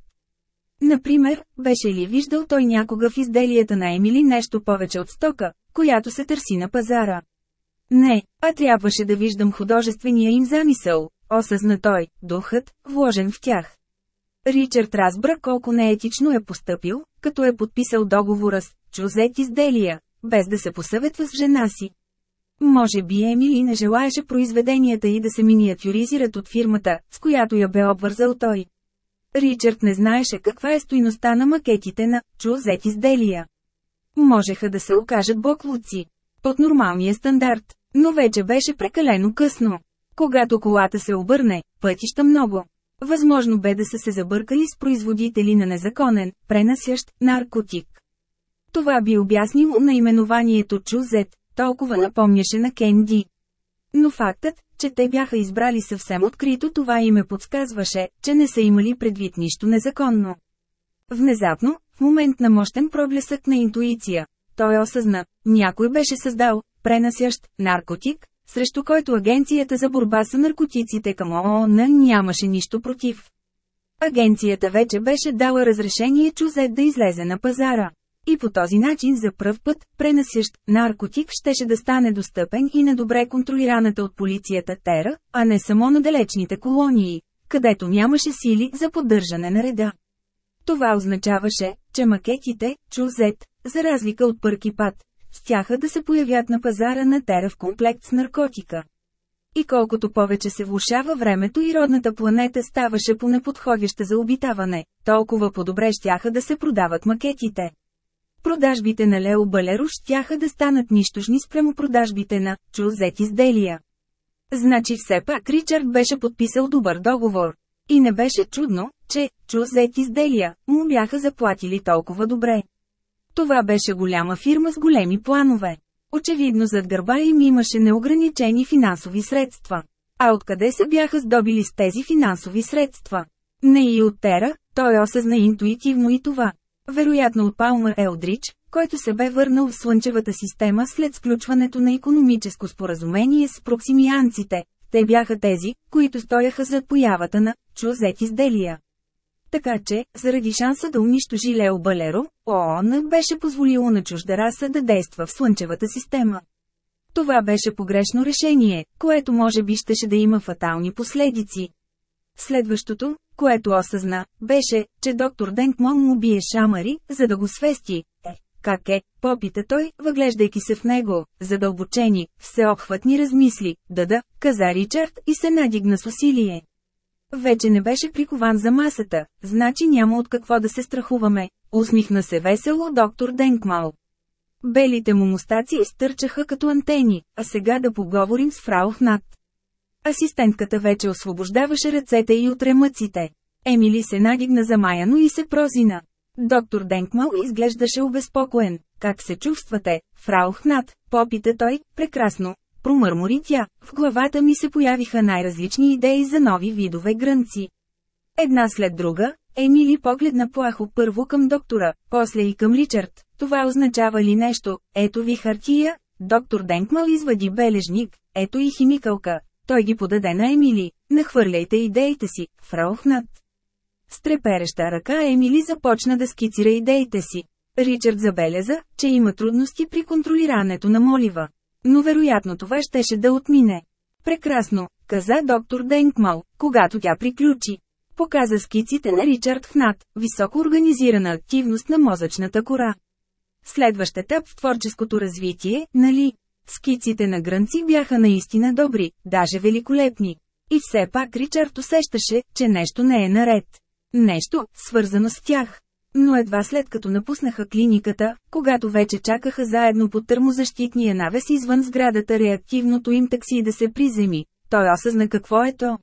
Например, беше ли виждал той някога в изделията на Емили нещо повече от стока, която се търси на пазара? Не, а трябваше да виждам художествения им замисъл, осъзна той, духът, вложен в тях. Ричард разбра колко неетично е поступил, като е подписал договора с Чузет изделия, без да се посъветва с жена си. Може би Емили не желаеше произведенията и да се миниатюризират от фирмата, с която я бе обвързал той. Ричард не знаеше каква е стойността на макетите на Чузет изделия. Можеха да се окажат боклуци. Под нормалния стандарт, но вече беше прекалено късно. Когато колата се обърне, пътища много. Възможно бе да са се забъркали с производители на незаконен, пренасящ, наркотик. Това би обяснило наименованието Чузет, толкова напомняше на Кенди. Но фактът, че те бяха избрали съвсем открито това име подсказваше, че не са имали предвид нищо незаконно. Внезапно, в момент на мощен проблесък на интуиция, той осъзна, някой беше създал, пренасящ, наркотик, срещу който Агенцията за борба с наркотиците към ООН нямаше нищо против. Агенцията вече беше дала разрешение Чузет да излезе на пазара. И по този начин за пръв път, пренасящ наркотик щеше да стане достъпен и на добре контролираната от полицията Тера, а не само на далечните колонии, където нямаше сили за поддържане на реда. Това означаваше, че макетите, Чузет, за разлика от Пъркипат, стяха да се появят на пазара на Тера в комплект с наркотика. И колкото повече се влушава времето и родната планета ставаше по неподходяща за обитаване, толкова по-добре щяха да се продават макетите. Продажбите на Лео Балеро щяха да станат нищожни спрямо продажбите на Чузет изделия. Значи все пак Ричард беше подписал добър договор. И не беше чудно, че Чузет изделия му бяха заплатили толкова добре. Това беше голяма фирма с големи планове. Очевидно зад гърба им имаше неограничени финансови средства. А откъде се бяха здобили с тези финансови средства? Не и от Тера, той осъзна интуитивно и това. Вероятно от Палма Елдрич, който се бе върнал в Слънчевата система след сключването на економическо споразумение с проксимианците. Те бяха тези, които стояха зад появата на чузет изделия. Така че, заради шанса да унищожи Лео Балеро, ООН беше позволило на чужда раса да действа в Слънчевата система. Това беше погрешно решение, което може би щеше да има фатални последици. Следващото, което осъзна, беше, че доктор Денкмон му бие шамари, за да го свести. Е, как е, попита той, въглеждайки се в него, задълбочени, всеобхватни размисли, да-да, каза Ричард и се надигна с усилие. Вече не беше прикован за масата, значи няма от какво да се страхуваме, усмихна се весело доктор Денкмал. Белите му мустаци изтърчаха като антени, а сега да поговорим с фрау Хнат. Асистентката вече освобождаваше ръцете и от ремъците. Емили се надигна замаяно и се прозина. Доктор Денкмал изглеждаше обезпокоен. Как се чувствате, фрау Хнат? Попита той, прекрасно, промърмори тя, в главата ми се появиха най-различни идеи за нови видове грънци. Една след друга, Емили погледна плахо първо към доктора, после и към Ричард. Това означава ли нещо? Ето ви хартия. Доктор Денкмал извади бележник, ето и химикалка. Той ги подаде на Емили. Нахвърляйте идеите си, фраухнат. С трепереща ръка Емили започна да скицира идеите си. Ричард забеляза, че има трудности при контролирането на молива. Но вероятно това щеше да отмине. Прекрасно, каза доктор Денкмал, когато тя приключи. Показа скиците на Ричард Хнат, високо организирана активност на мозъчната кора. Следващ етап в творческото развитие, нали? Скиците на грънци бяха наистина добри, даже великолепни. И все пак Ричард усещаше, че нещо не е наред. Нещо, свързано с тях. Но едва след като напуснаха клиниката, когато вече чакаха заедно под термозащитния навес извън сградата реактивното им такси да се приземи, той осъзна какво е то.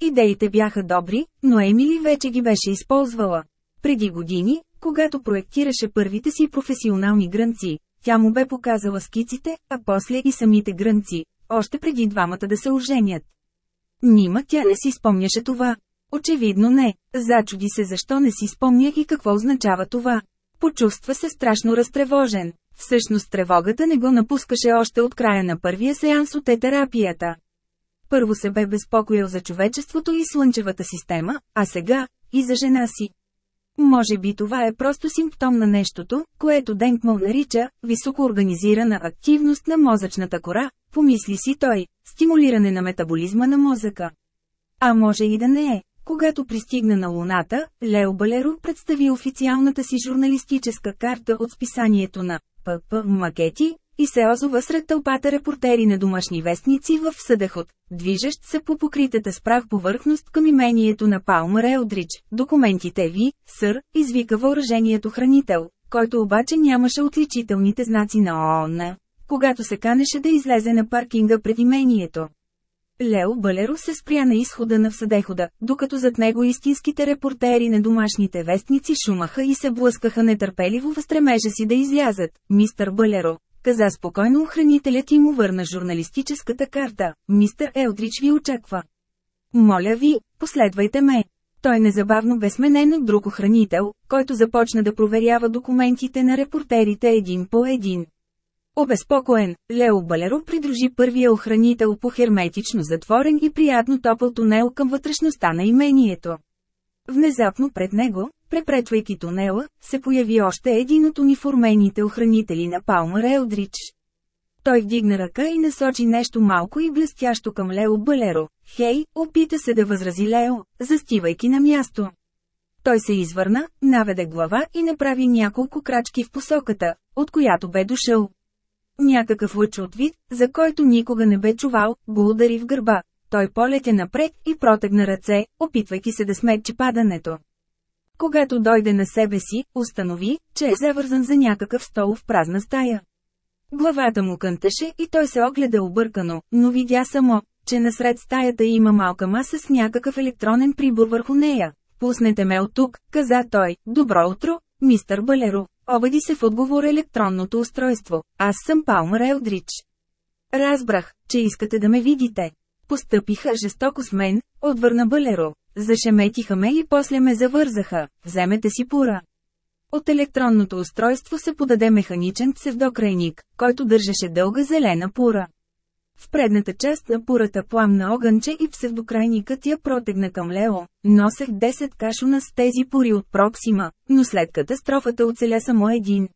Идеите бяха добри, но Емили вече ги беше използвала. Преди години, когато проектираше първите си професионални грънци, тя му бе показала скиците, а после и самите грънци, още преди двамата да се оженят. Нима тя не си спомняше това. Очевидно не. Зачуди се защо не си спомня и какво означава това. Почувства се страшно разтревожен. Всъщност тревогата не го напускаше още от края на първия сеанс от терапията. Първо се бе безпокоил за човечеството и слънчевата система, а сега – и за жена си. Може би това е просто симптом на нещото, което Денкмал нарича високоорганизирана активност на мозъчната кора, помисли си той, стимулиране на метаболизма на мозъка. А може и да не е. Когато пристигна на Луната, Лео Балеро представи официалната си журналистическа карта от списанието на ПП Макети, и се озова сред тълпата репортери на домашни вестници в Съдехот, движещ се по покритата с прах повърхност към имението на Палмър Елдрич. Документите ви, сър, извика въоръжението хранител, който обаче нямаше отличителните знаци на ООН, когато се канеше да излезе на паркинга пред имението. Лео Балеро се спря на изхода на всъдехода, докато зад него истинските репортери на домашните вестници шумаха и се блъскаха нетърпеливо в стремежа си да излязат. Мистър Балеро, каза спокойно охранителят и му върна журналистическата карта. Мистер Елдрич ви очаква. Моля ви, последвайте ме. Той незабавно бе сменен от друг охранител, който започна да проверява документите на репортерите един по един. Обезпокоен, Лео Балеро придружи първия охранител по херметично затворен и приятно топъл тунел към вътрешността на имението. Внезапно пред него, препретвайки тунела, се появи още един от униформените охранители на Палмър Елдрич. Той вдигна ръка и насочи нещо малко и блестящо към Лео Балеро. Хей, опита се да възрази Лео, застивайки на място. Той се извърна, наведе глава и направи няколко крачки в посоката, от която бе дошъл. Някакъв лъч от вид, за който никога не бе чувал, го удари в гърба. Той полетя напред и протегна ръце, опитвайки се да смекчи падането. Когато дойде на себе си, установи, че е завързан за някакъв стол в празна стая. Главата му кънтеше и той се огледа объркано, но видя само, че насред стаята има малка маса с някакъв електронен прибор върху нея. Пуснете ме от тук, каза той. Добро утро, мистър Балеро. Обади се в отговор електронното устройство. Аз съм Палмър Елдрич. Разбрах, че искате да ме видите. Постъпиха жестоко с мен, отвърна Балеро. Зашеметиха ме и после ме завързаха. Вземете си пура. От електронното устройство се подаде механичен псевдокрайник, който държеше дълга зелена пура. В предната част на пурата пламна огънче и псевдокрайникът я протегна към Лео. Носех 10 кашуна с тези пури от Проксима, но след катастрофата оцеля само един.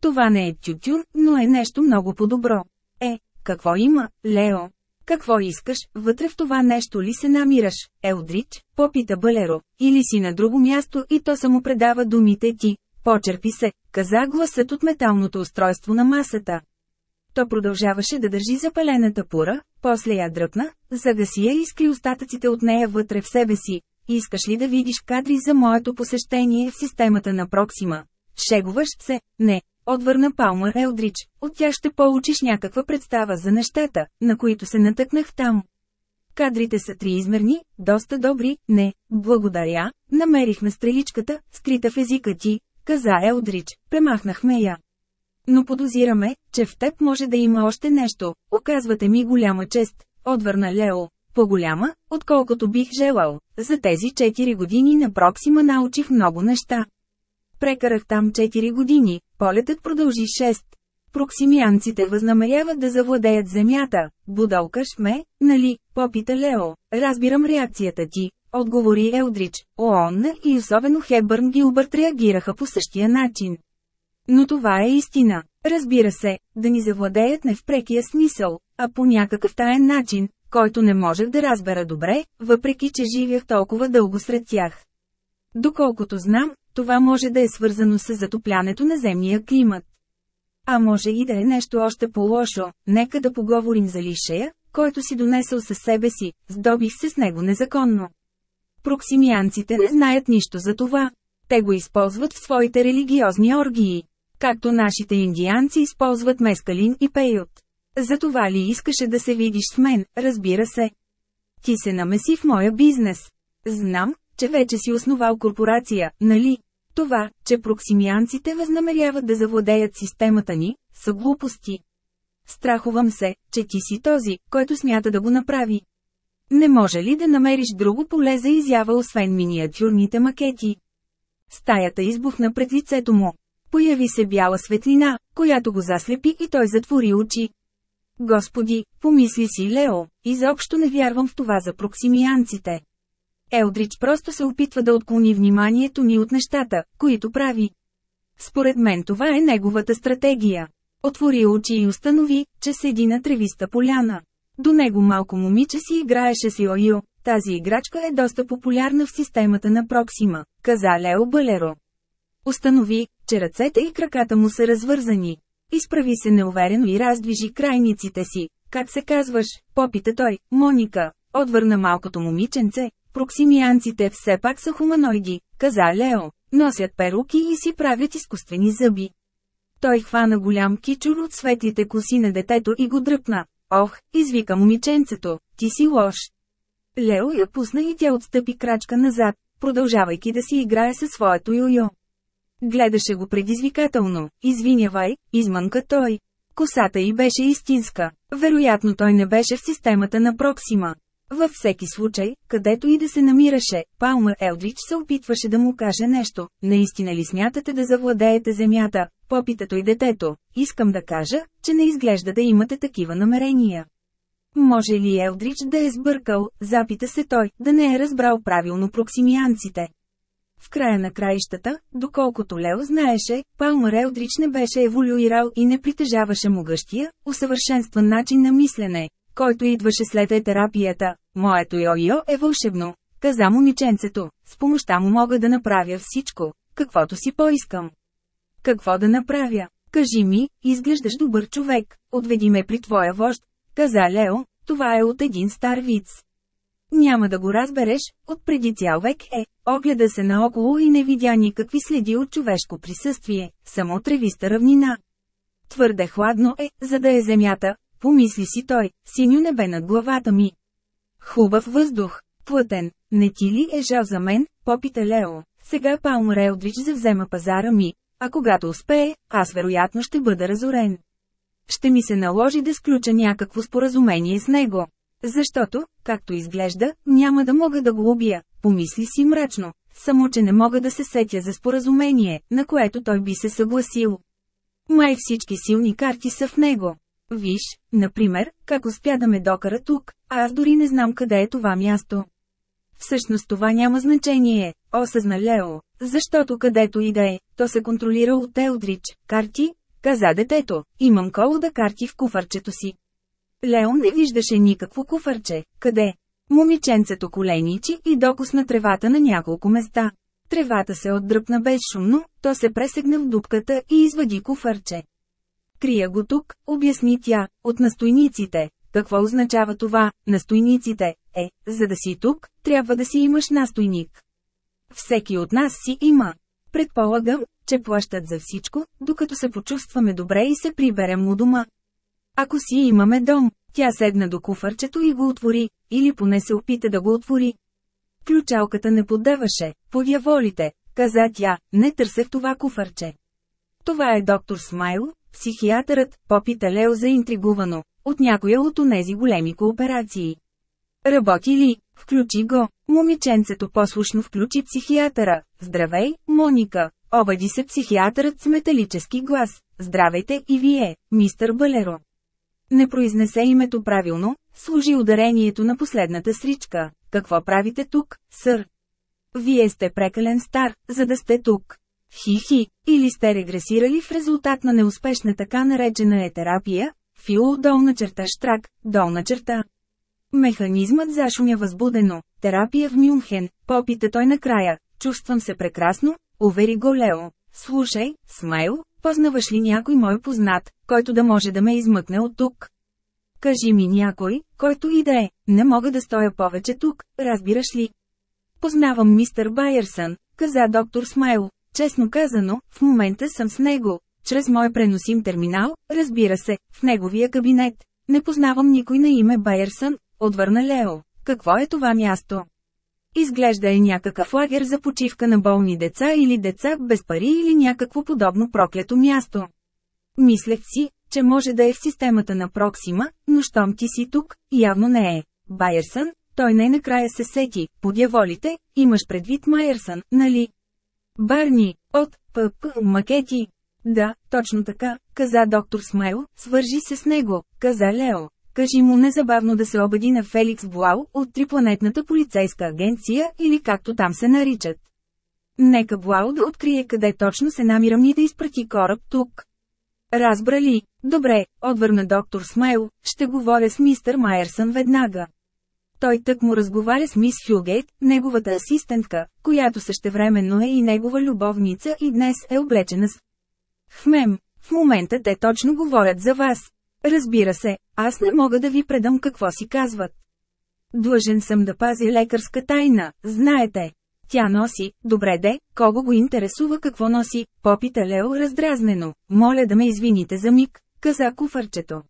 Това не е тютюн, но е нещо много по-добро. Е, какво има, Лео? Какво искаш, вътре в това нещо ли се намираш, Елдрич? Попита Балеро. Или си на друго място и то само предава думите ти. Почерпи се, каза гласът от металното устройство на масата. То продължаваше да държи запалената пура, после я дръпна, загаси я и скри остатъците от нея вътре в себе си. Искаш ли да видиш кадри за моето посещение в системата на Проксима? Шегуваш се? Не. Отвърна Палмър Елдрич. От тях ще получиш някаква представа за нещата, на които се натъкнах там. Кадрите са триизмерни, доста добри, не, благодаря, намерихме стреличката, скрита в езика ти, каза Елдрич, премахнахме я. Но подозираме, че в теб може да има още нещо, оказвате ми голяма чест, отвърна Лео. По-голяма, отколкото бих желал. За тези 4 години на Проксима научих много неща. Прекарах там 4 години, полетът продължи 6. Проксимианците възнамеряват да завладеят земята. Будалкаш ме, нали, попита Лео. Разбирам реакцията ти, отговори Елдрич. ООН и особено Хебърн Гилбърт реагираха по същия начин. Но това е истина. Разбира се, да ни завладеят не в прекия смисъл, а по някакъв таен начин, който не можех да разбера добре, въпреки че живях толкова дълго сред тях. Доколкото знам, това може да е свързано с затоплянето на земния климат. А може и да е нещо още по-лошо, нека да поговорим за лишея, който си донесъл със себе си, здобих се с него незаконно. Проксимианците не знаят нищо за това. Те го използват в своите религиозни оргии. Както нашите индианци използват мескалин и пейот. Затова ли искаше да се видиш с мен, разбира се. Ти се намеси в моя бизнес. Знам, че вече си основал корпорация, нали? Това, че проксимианците възнамеряват да завладеят системата ни, са глупости. Страхувам се, че ти си този, който смята да го направи. Не може ли да намериш друго поле за изява освен миниатюрните макети? Стаята избухна пред лицето му. Появи се бяла светлина, която го заслепи и той затвори очи. Господи, помисли си Лео, изобщо не вярвам в това за проксимианците. Елдрич просто се опитва да отклони вниманието ни от нещата, които прави. Според мен това е неговата стратегия. Отвори очи и установи, че седи на тревиста поляна. До него малко момиче си играеше с йо-йо. Тази играчка е доста популярна в системата на Проксима, каза Лео Балеро. Установи, че ръцете и краката му са развързани. Изправи се неуверено и раздвижи крайниците си. Как се казваш? Попита той. Моника. Отвърна малкото момиченце. Проксимианците все пак са хуманоиди, каза Лео. Носят перуки и си правят изкуствени зъби. Той хвана голям кичур от светлите коси на детето и го дръпна. Ох, извика момиченцето, ти си лош. Лео я пусна и тя отстъпи крачка назад, продължавайки да си играе със своето йо-йо. Гледаше го предизвикателно. Извинявай, измънка той. Косата й беше истинска. Вероятно той не беше в системата на Проксима. Във всеки случай, където и да се намираше, Палмър Елдрич се опитваше да му каже нещо. Наистина ли смятате да завладеете земята? Попита той детето. Искам да кажа, че не изглежда да имате такива намерения. Може ли Елдрич да е сбъркал, запита се той, да не е разбрал правилно проксимианците. В края на краищата, доколкото Лео знаеше, Палмър Елдрич не беше еволюирал и не притежаваше могъщия, усъвършенстван начин на мислене, който идваше след терапията. Моето йо-йо е вълшебно, каза момиченцето, с помощта му мога да направя всичко, каквото си поискам. Какво да направя? Кажи ми, изглеждаш добър човек, отведи ме при твоя вожд, каза Лео, това е от един стар виц. Няма да го разбереш, от преди цял век е, огледа се наоколо и не видя никакви следи от човешко присъствие, само тревиста равнина. Твърде хладно е, за да е земята, помисли си той, синьо небе над главата ми. Хубав въздух, плътен, не ти ли е жал за мен, попита Лео. Сега Палмър Елдрич завзема пазара ми, а когато успее, аз вероятно ще бъда разорен. Ще ми се наложи да сключа някакво споразумение с него. Защото, както изглежда, няма да мога да го убия, помисли си мрачно, само че не мога да се сетя за споразумение, на което той би се съгласил. Май всички силни карти са в него. Виж, например, как успя да ме докара тук, а аз дори не знам къде е това място. Всъщност това няма значение, осъзна Лео, защото където и да е, то се контролира от Елдрич. Карти? Каза детето, имам колода карти в куфарчето си. Лео не виждаше никакво куфарче. Къде? Момиченцето коленичи и докосна тревата на няколко места. Тревата се отдръпна безшумно, то се пресегна в дупката и извади куфарче. Крия го тук, обясни тя, от настойниците. Какво означава това, настойниците? Е, за да си тук, трябва да си имаш настойник. Всеки от нас си има. Предполагам, че плащат за всичко, докато се почувстваме добре и се приберем у дома. Ако си имаме дом, тя седна до куфарчето и го отвори, или поне се опита да го отвори. Ключалката не поддаваше, подяволите, каза тя, не търсех това куфарче. Това е доктор Смайл, психиатърът, попита Лео заинтригувано, от някоя от онези големи кооперации. Работи ли? Включи го. Момиченцето послушно включи психиатъра. Здравей, Моника. Обади се психиатърът с металически глас. Здравейте и вие, мистър Балеро. Не произнесе името правилно, служи ударението на последната сричка. Какво правите тук, сър? Вие сте прекален стар, за да сте тук. Хи-хи, или сте регресирали в резултат на неуспешна така наречена етерапия, фило долна черта штрак, долна черта. Механизмът зашумя възбудено. Терапия в Мюнхен, попита той накрая. Чувствам се прекрасно, увери го Лео. Слушай, Смайл, познаваш ли някой мой познат, който да може да ме измъкне от тук? Кажи ми някой, който и да е, не мога да стоя повече тук, разбираш ли? Познавам мистер Байерсън, каза доктор Смайл. Честно казано, в момента съм с него, чрез мой преносим терминал, разбира се, в неговия кабинет. Не познавам никой на име Байерсън, отвърна Лео. Какво е това място? Изглежда е някакъв лагер за почивка на болни деца или деца без пари или някакво подобно проклето място. Мислех си, че може да е в системата на Проксима, но щом ти си тук, явно не е. Байерсън, той най-накрая се сети, подяволите, имаш предвид Майерсън, нали? Барни, от ПП Макети. Да, точно така, каза доктор Смайл, свържи се с него, каза Лео. Кажи му незабавно да се обади на Феликс Буал от Трипланетната полицейска агенция или както там се наричат. Нека Буал да открие къде точно се намирам и да изпрати кораб тук. Разбра ли? Добре, отвърна доктор Смайл, ще говоря с мистер Майерсън веднага. Той тък му разговаря с мис Хюгейт, неговата асистентка, която същевременно е и негова любовница и днес е облечена с Хмем, в момента те точно говорят за вас. Разбира се, аз не мога да ви предам какво си казват. Длъжен съм да пазя лекарска тайна, знаете. Тя носи, добре де, кого го интересува какво носи, попита Лео раздразнено. Моля да ме извините за миг, каза куфарчето.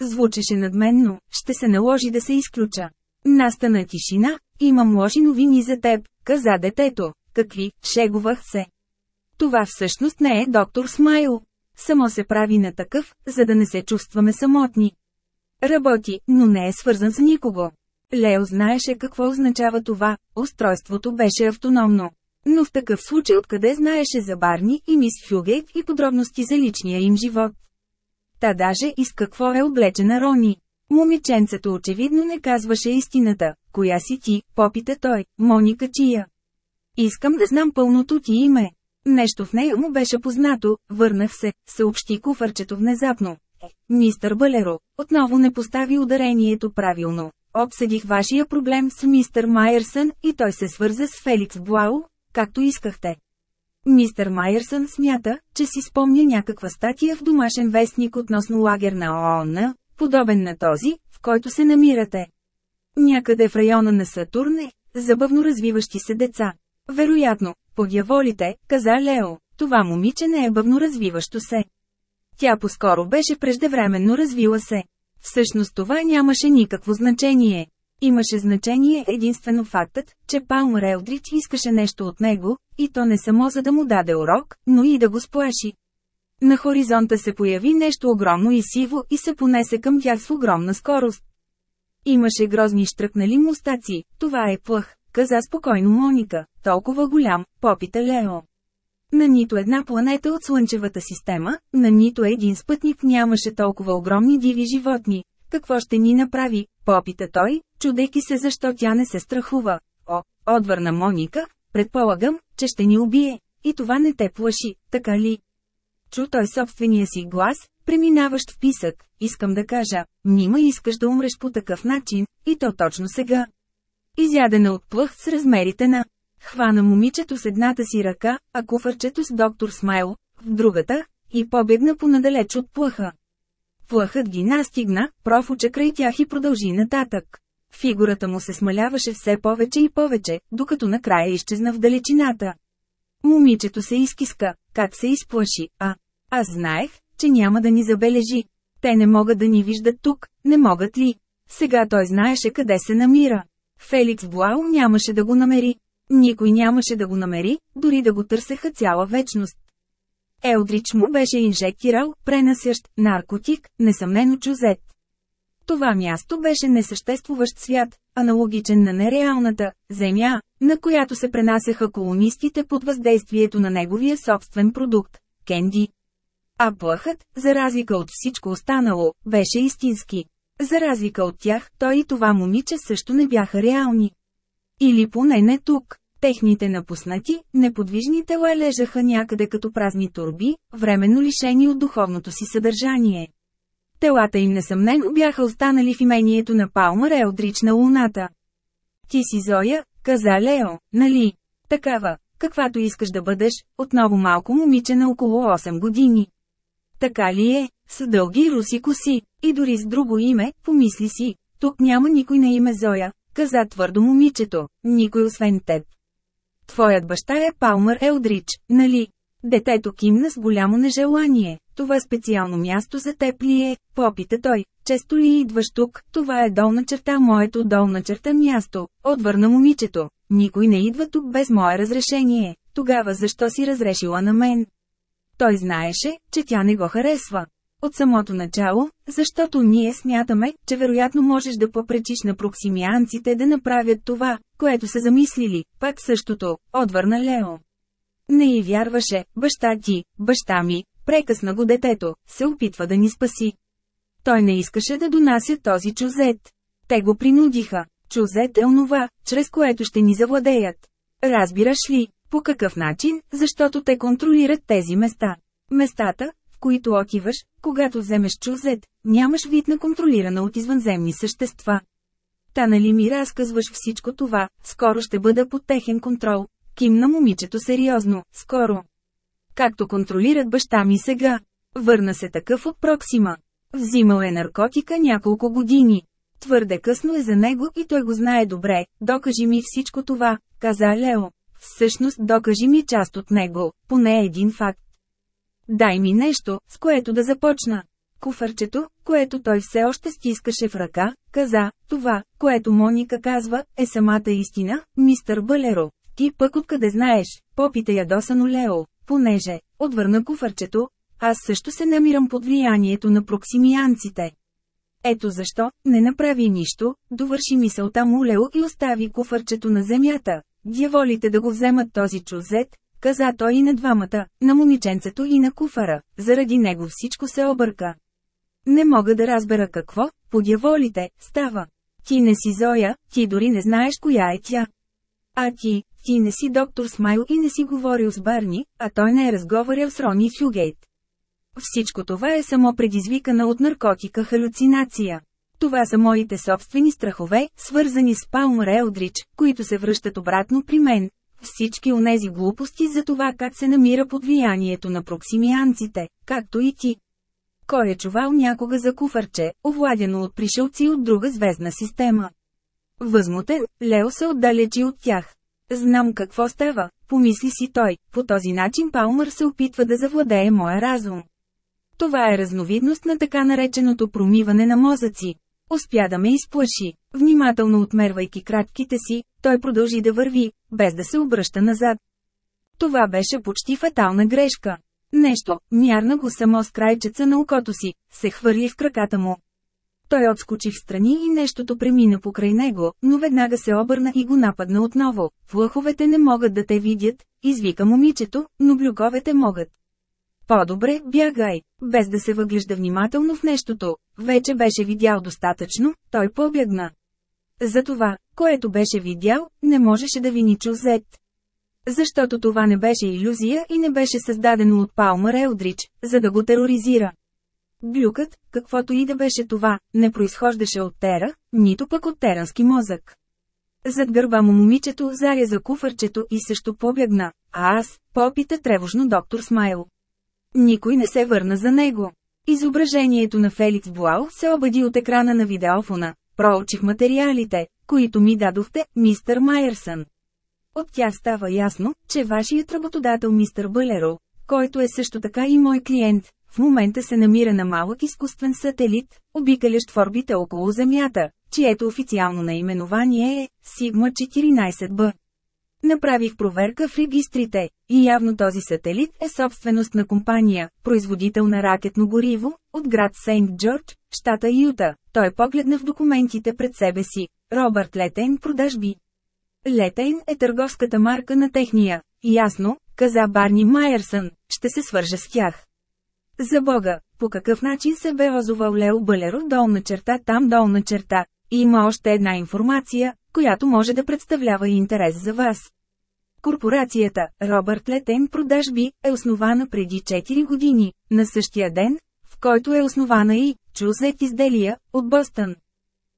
Звучеше надменно, ще се наложи да се изключа. Настана тишина, имам лоши новини за теб, каза детето. Какви, шегувах се. Това всъщност не е доктор Смайл. Само се прави на такъв, за да не се чувстваме самотни. Работи, но не е свързан с никого. Лео знаеше какво означава това, устройството беше автономно. Но в такъв случай откъде знаеше за Барни и мис Фюгейт и подробности за личния им живот. Та даже и с какво е облечена Рони. Момиченцето очевидно не казваше истината. Коя си ти, попита той, Моника чия. Искам да знам пълното ти име. Нещо в нея му беше познато, върнах се, съобщи куфърчето внезапно. Мистър Балеро, отново не постави ударението правилно. Обсъдих вашия проблем с мистър Майерсън и той се свърза с Феликс Блау, както искахте. Мистер Майерсън смята, че си спомня някаква статия в домашен вестник относно лагер на ООН, подобен на този, в който се намирате. Някъде в района на Сатурне, забавно развиващи се деца. Вероятно, подяволите, каза Лео, това момиче не е бавно развиващо се. Тя по-скоро беше преждевременно развила се. Всъщност това нямаше никакво значение. Имаше значение единствено фактът, че Палмър Елдрич искаше нещо от него, и то не само за да му даде урок, но и да го сплаши. На хоризонта се появи нещо огромно и сиво и се понесе към тях с огромна скорост. Имаше грозни штръкнали мустаци, това е плъх, каза спокойно Моника, толкова голям, попита Лео. На нито една планета от Слънчевата система, на нито един спътник нямаше толкова огромни диви животни. Какво ще ни направи, попита той, чудейки се защо тя не се страхува. О, отвърна Моника, предполагам, че ще ни убие. И това не те плаши, така ли? Чу той собствения си глас, преминаващ в писък, искам да кажа, нима искаш да умреш по такъв начин, и то точно сега. Изядена от плъх с размерите на Хвана момичето с едната си ръка, а куфърчето с доктор Смайл, в другата, и побегна понадалеч от плъха. Плъхът ги настигна, профуча край тях и продължи нататък. Фигурата му се смаляваше все повече и повече, докато накрая изчезна в далечината. Момичето се изкиска, как се изплаши, а... Аз знаех, че няма да ни забележи. Те не могат да ни виждат тук, не могат ли? Сега той знаеше къде се намира. Феликс Блау нямаше да го намери. Никой нямаше да го намери, дори да го търсеха цяла вечност. Елдрич му беше инжектирал, пренасящ, наркотик, несъмнено чузет. Това място беше несъществуващ свят, аналогичен на нереалната земя, на която се пренасяха колонистите под въздействието на неговия собствен продукт – Кенди. А плъхът, за разлика от всичко останало, беше истински. За разлика от тях, той и това момиче също не бяха реални. Или поне не тук. Техните напуснати, неподвижни тела лежаха някъде като празни турби, временно лишени от духовното си съдържание. Телата им несъмнено бяха останали в имението на Палмър Елдрич на Луната. Ти си Зоя, каза Лео, нали? Такава, каквато искаш да бъдеш, отново малко момиче на около 8 години. Така ли е, с дълги руси коси, и дори с друго име, помисли си, тук няма никой на име Зоя, каза твърдо момичето, никой освен теб. Твоят баща е Палмър Елдрич, нали? Детето кимна с голямо нежелание. Това специално място за теб ли е? Попита той. Често ли идваш тук? Това е долна черта моето долна черта място. Отвърна момичето. Никой не идва тук без мое разрешение. Тогава защо си разрешила на мен? Той знаеше, че тя не го харесва. От самото начало, защото ние смятаме, че вероятно можеш да попречиш на проксимианците да направят това, което са замислили, пак същото, отвърна Лео. Не й вярваше, баща ти, баща ми, прекъсна го детето, се опитва да ни спаси. Той не искаше да донася този чузет. Те го принудиха. Чузет е онова, чрез което ще ни завладеят. Разбираш ли, по какъв начин, защото те контролират тези места. Местата, които отиваш, когато вземеш чузет, нямаш вид на контролирана от извънземни същества. Та нали ми разказваш всичко това, скоро ще бъда под техен контрол. Кимна момичето сериозно, скоро. Както контролират баща ми сега. Върна се такъв от Проксима. Взимал е наркотика няколко години. Твърде късно е за него и той го знае добре. Докажи ми всичко това, каза Лео. Всъщност докажи ми част от него, поне един факт. Дай ми нещо, с което да започна. Куфърчето, което той все още стискаше в ръка, каза, това, което Моника казва, е самата истина, мистър Балеро. Ти пък откъде знаеш, попита ядосано Лео, понеже, отвърна куфърчето, аз също се намирам под влиянието на проксимианците. Ето защо, не направи нищо, довърши мисълта му Лео и остави куфърчето на земята. Дяволите да го вземат този чузет, каза той и на двамата, на момиченцето и на куфара, заради него всичко се обърка. Не мога да разбера какво, по дяволите, става. Ти не си Зоя, ти дори не знаеш коя е тя. А ти, ти не си доктор Смайл и не си говорил с Барни, а той не е разговарял с Рони Фюгейт. Всичко това е само предизвикана от наркотика халюцинация. Това са моите собствени страхове, свързани с Палмър Елдрич, които се връщат обратно при мен. Всички онези глупости за това как се намира под влиянието на проксимианците, както и ти. Кой е чувал някога за куфарче, овладяно от пришелци от друга звездна система? Възмутен, Лео се отдалечи от тях. Знам какво става, помисли си той, по този начин Палмър се опитва да завладее моя разум. Това е разновидност на така нареченото промиване на мозъци. Успя да ме изплаши. Внимателно отмервайки кратките си, той продължи да върви, без да се обръща назад. Това беше почти фатална грешка. Нещо, мярна го само с крайчеца на окото си, се хвърли в краката му. Той отскочи в страни и нещото премина покрай него, но веднага се обърна и го нападна отново. Влъховете не могат да те видят, извика момичето, но блюковете могат. По-добре, бягай, без да се въглежда внимателно в нещото. Вече беше видял достатъчно, той побягна. За това, което беше видял, не можеше да вини Чузет. Защото това не беше иллюзия и не беше създадено от Палмър Елдрич, за да го тероризира. Глюкът, каквото и да беше това, не произхождаше от Тера, нито пък от терански мозък. Зад гърба му момичето заряза куфърчето и също побягна, а аз, попита тревожно доктор Смайл. Никой не се върна за него. Изображението на Феликс Буал се обади от екрана на видеофона. Проучих материалите, които ми дадохте, мистер Майерсън. От тях става ясно, че вашият работодател мистер Бълеро, който е също така и мой клиент, в момента се намира на малък изкуствен сателит, обикалящ в орбита около Земята, чието официално наименование е Сигма 14b. Направих проверка в регистрите, и явно този сателит е собственост на компания, производител на ракетно гориво, от град Сейнт Джордж, щата Юта. Той погледна в документите пред себе си. Робърт Летейн продажби. Летейн е търговската марка на техния. Ясно, каза Барни Майерсън, ще се свържа с тях. За Бога, по какъв начин се бе озовал Лео Бълеро долна черта там долна черта. Има още една информация, която може да представлява интерес за вас. Корпорацията Робърт Летен продажби е основана преди 4 години, на същия ден, в който е основана и Чузет изделия от Бостън.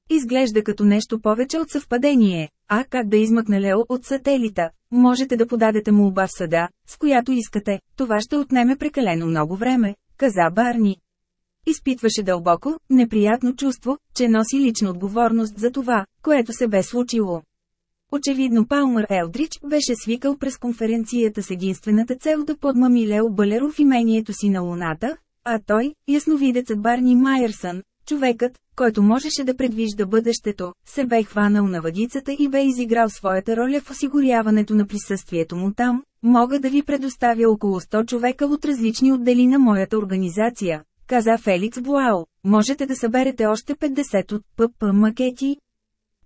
Изглежда като нещо повече от съвпадение, а как да измъкне Лео от сателита, можете да подадете му оба в съда, с която искате, това ще отнеме прекалено много време, каза Барни. Изпитваше дълбоко, неприятно чувство, че носи лична отговорност за това, което се бе случило. Очевидно Палмър Елдрич беше свикал през конференцията с единствената цел да подмами Лео Бълеров имението си на Луната, а той, ясновидецът Барни Майерсън, човекът, който можеше да предвижда бъдещето, се бе хванал на въдицата и бе изиграл своята роля в осигуряването на присъствието му там. Мога да ви предоставя около 100 човека от различни отдели на моята организация, каза Феликс Буал. Можете да съберете още 50 от ПП макети.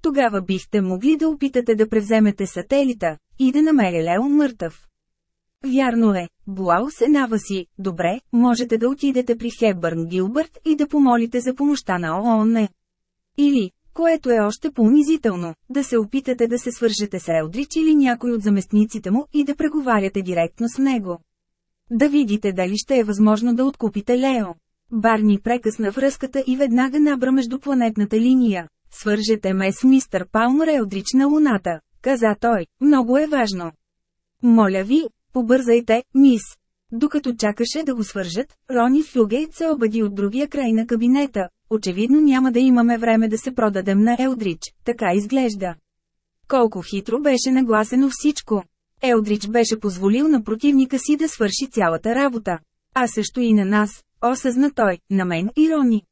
Тогава бихте могли да опитате да превземете сателита и да намеря Лео мъртъв. Вярно е, Буал се наваси, добре, можете да отидете при Хебърн Гилбърт и да помолите за помощта на ООН. Или, което е още по-унизително, да се опитате да се свържете с Елдрич или някой от заместниците му и да преговаряте директно с него. Да видите дали ще е възможно да откупите Лео. Барни прекъсна връзката и веднага набра междупланетната линия. Свържете ме с мистър Палмър Елдрич на Луната, каза той, много е важно. Моля ви, побързайте, мис. Докато чакаше да го свържат, Рони Фюгейт се обади от другия край на кабинета. Очевидно няма да имаме време да се продадем на Елдрич, така изглежда. Колко хитро беше нагласено всичко. Елдрич беше позволил на противника си да свърши цялата работа. А също и на нас, осъзна той, на мен и Рони.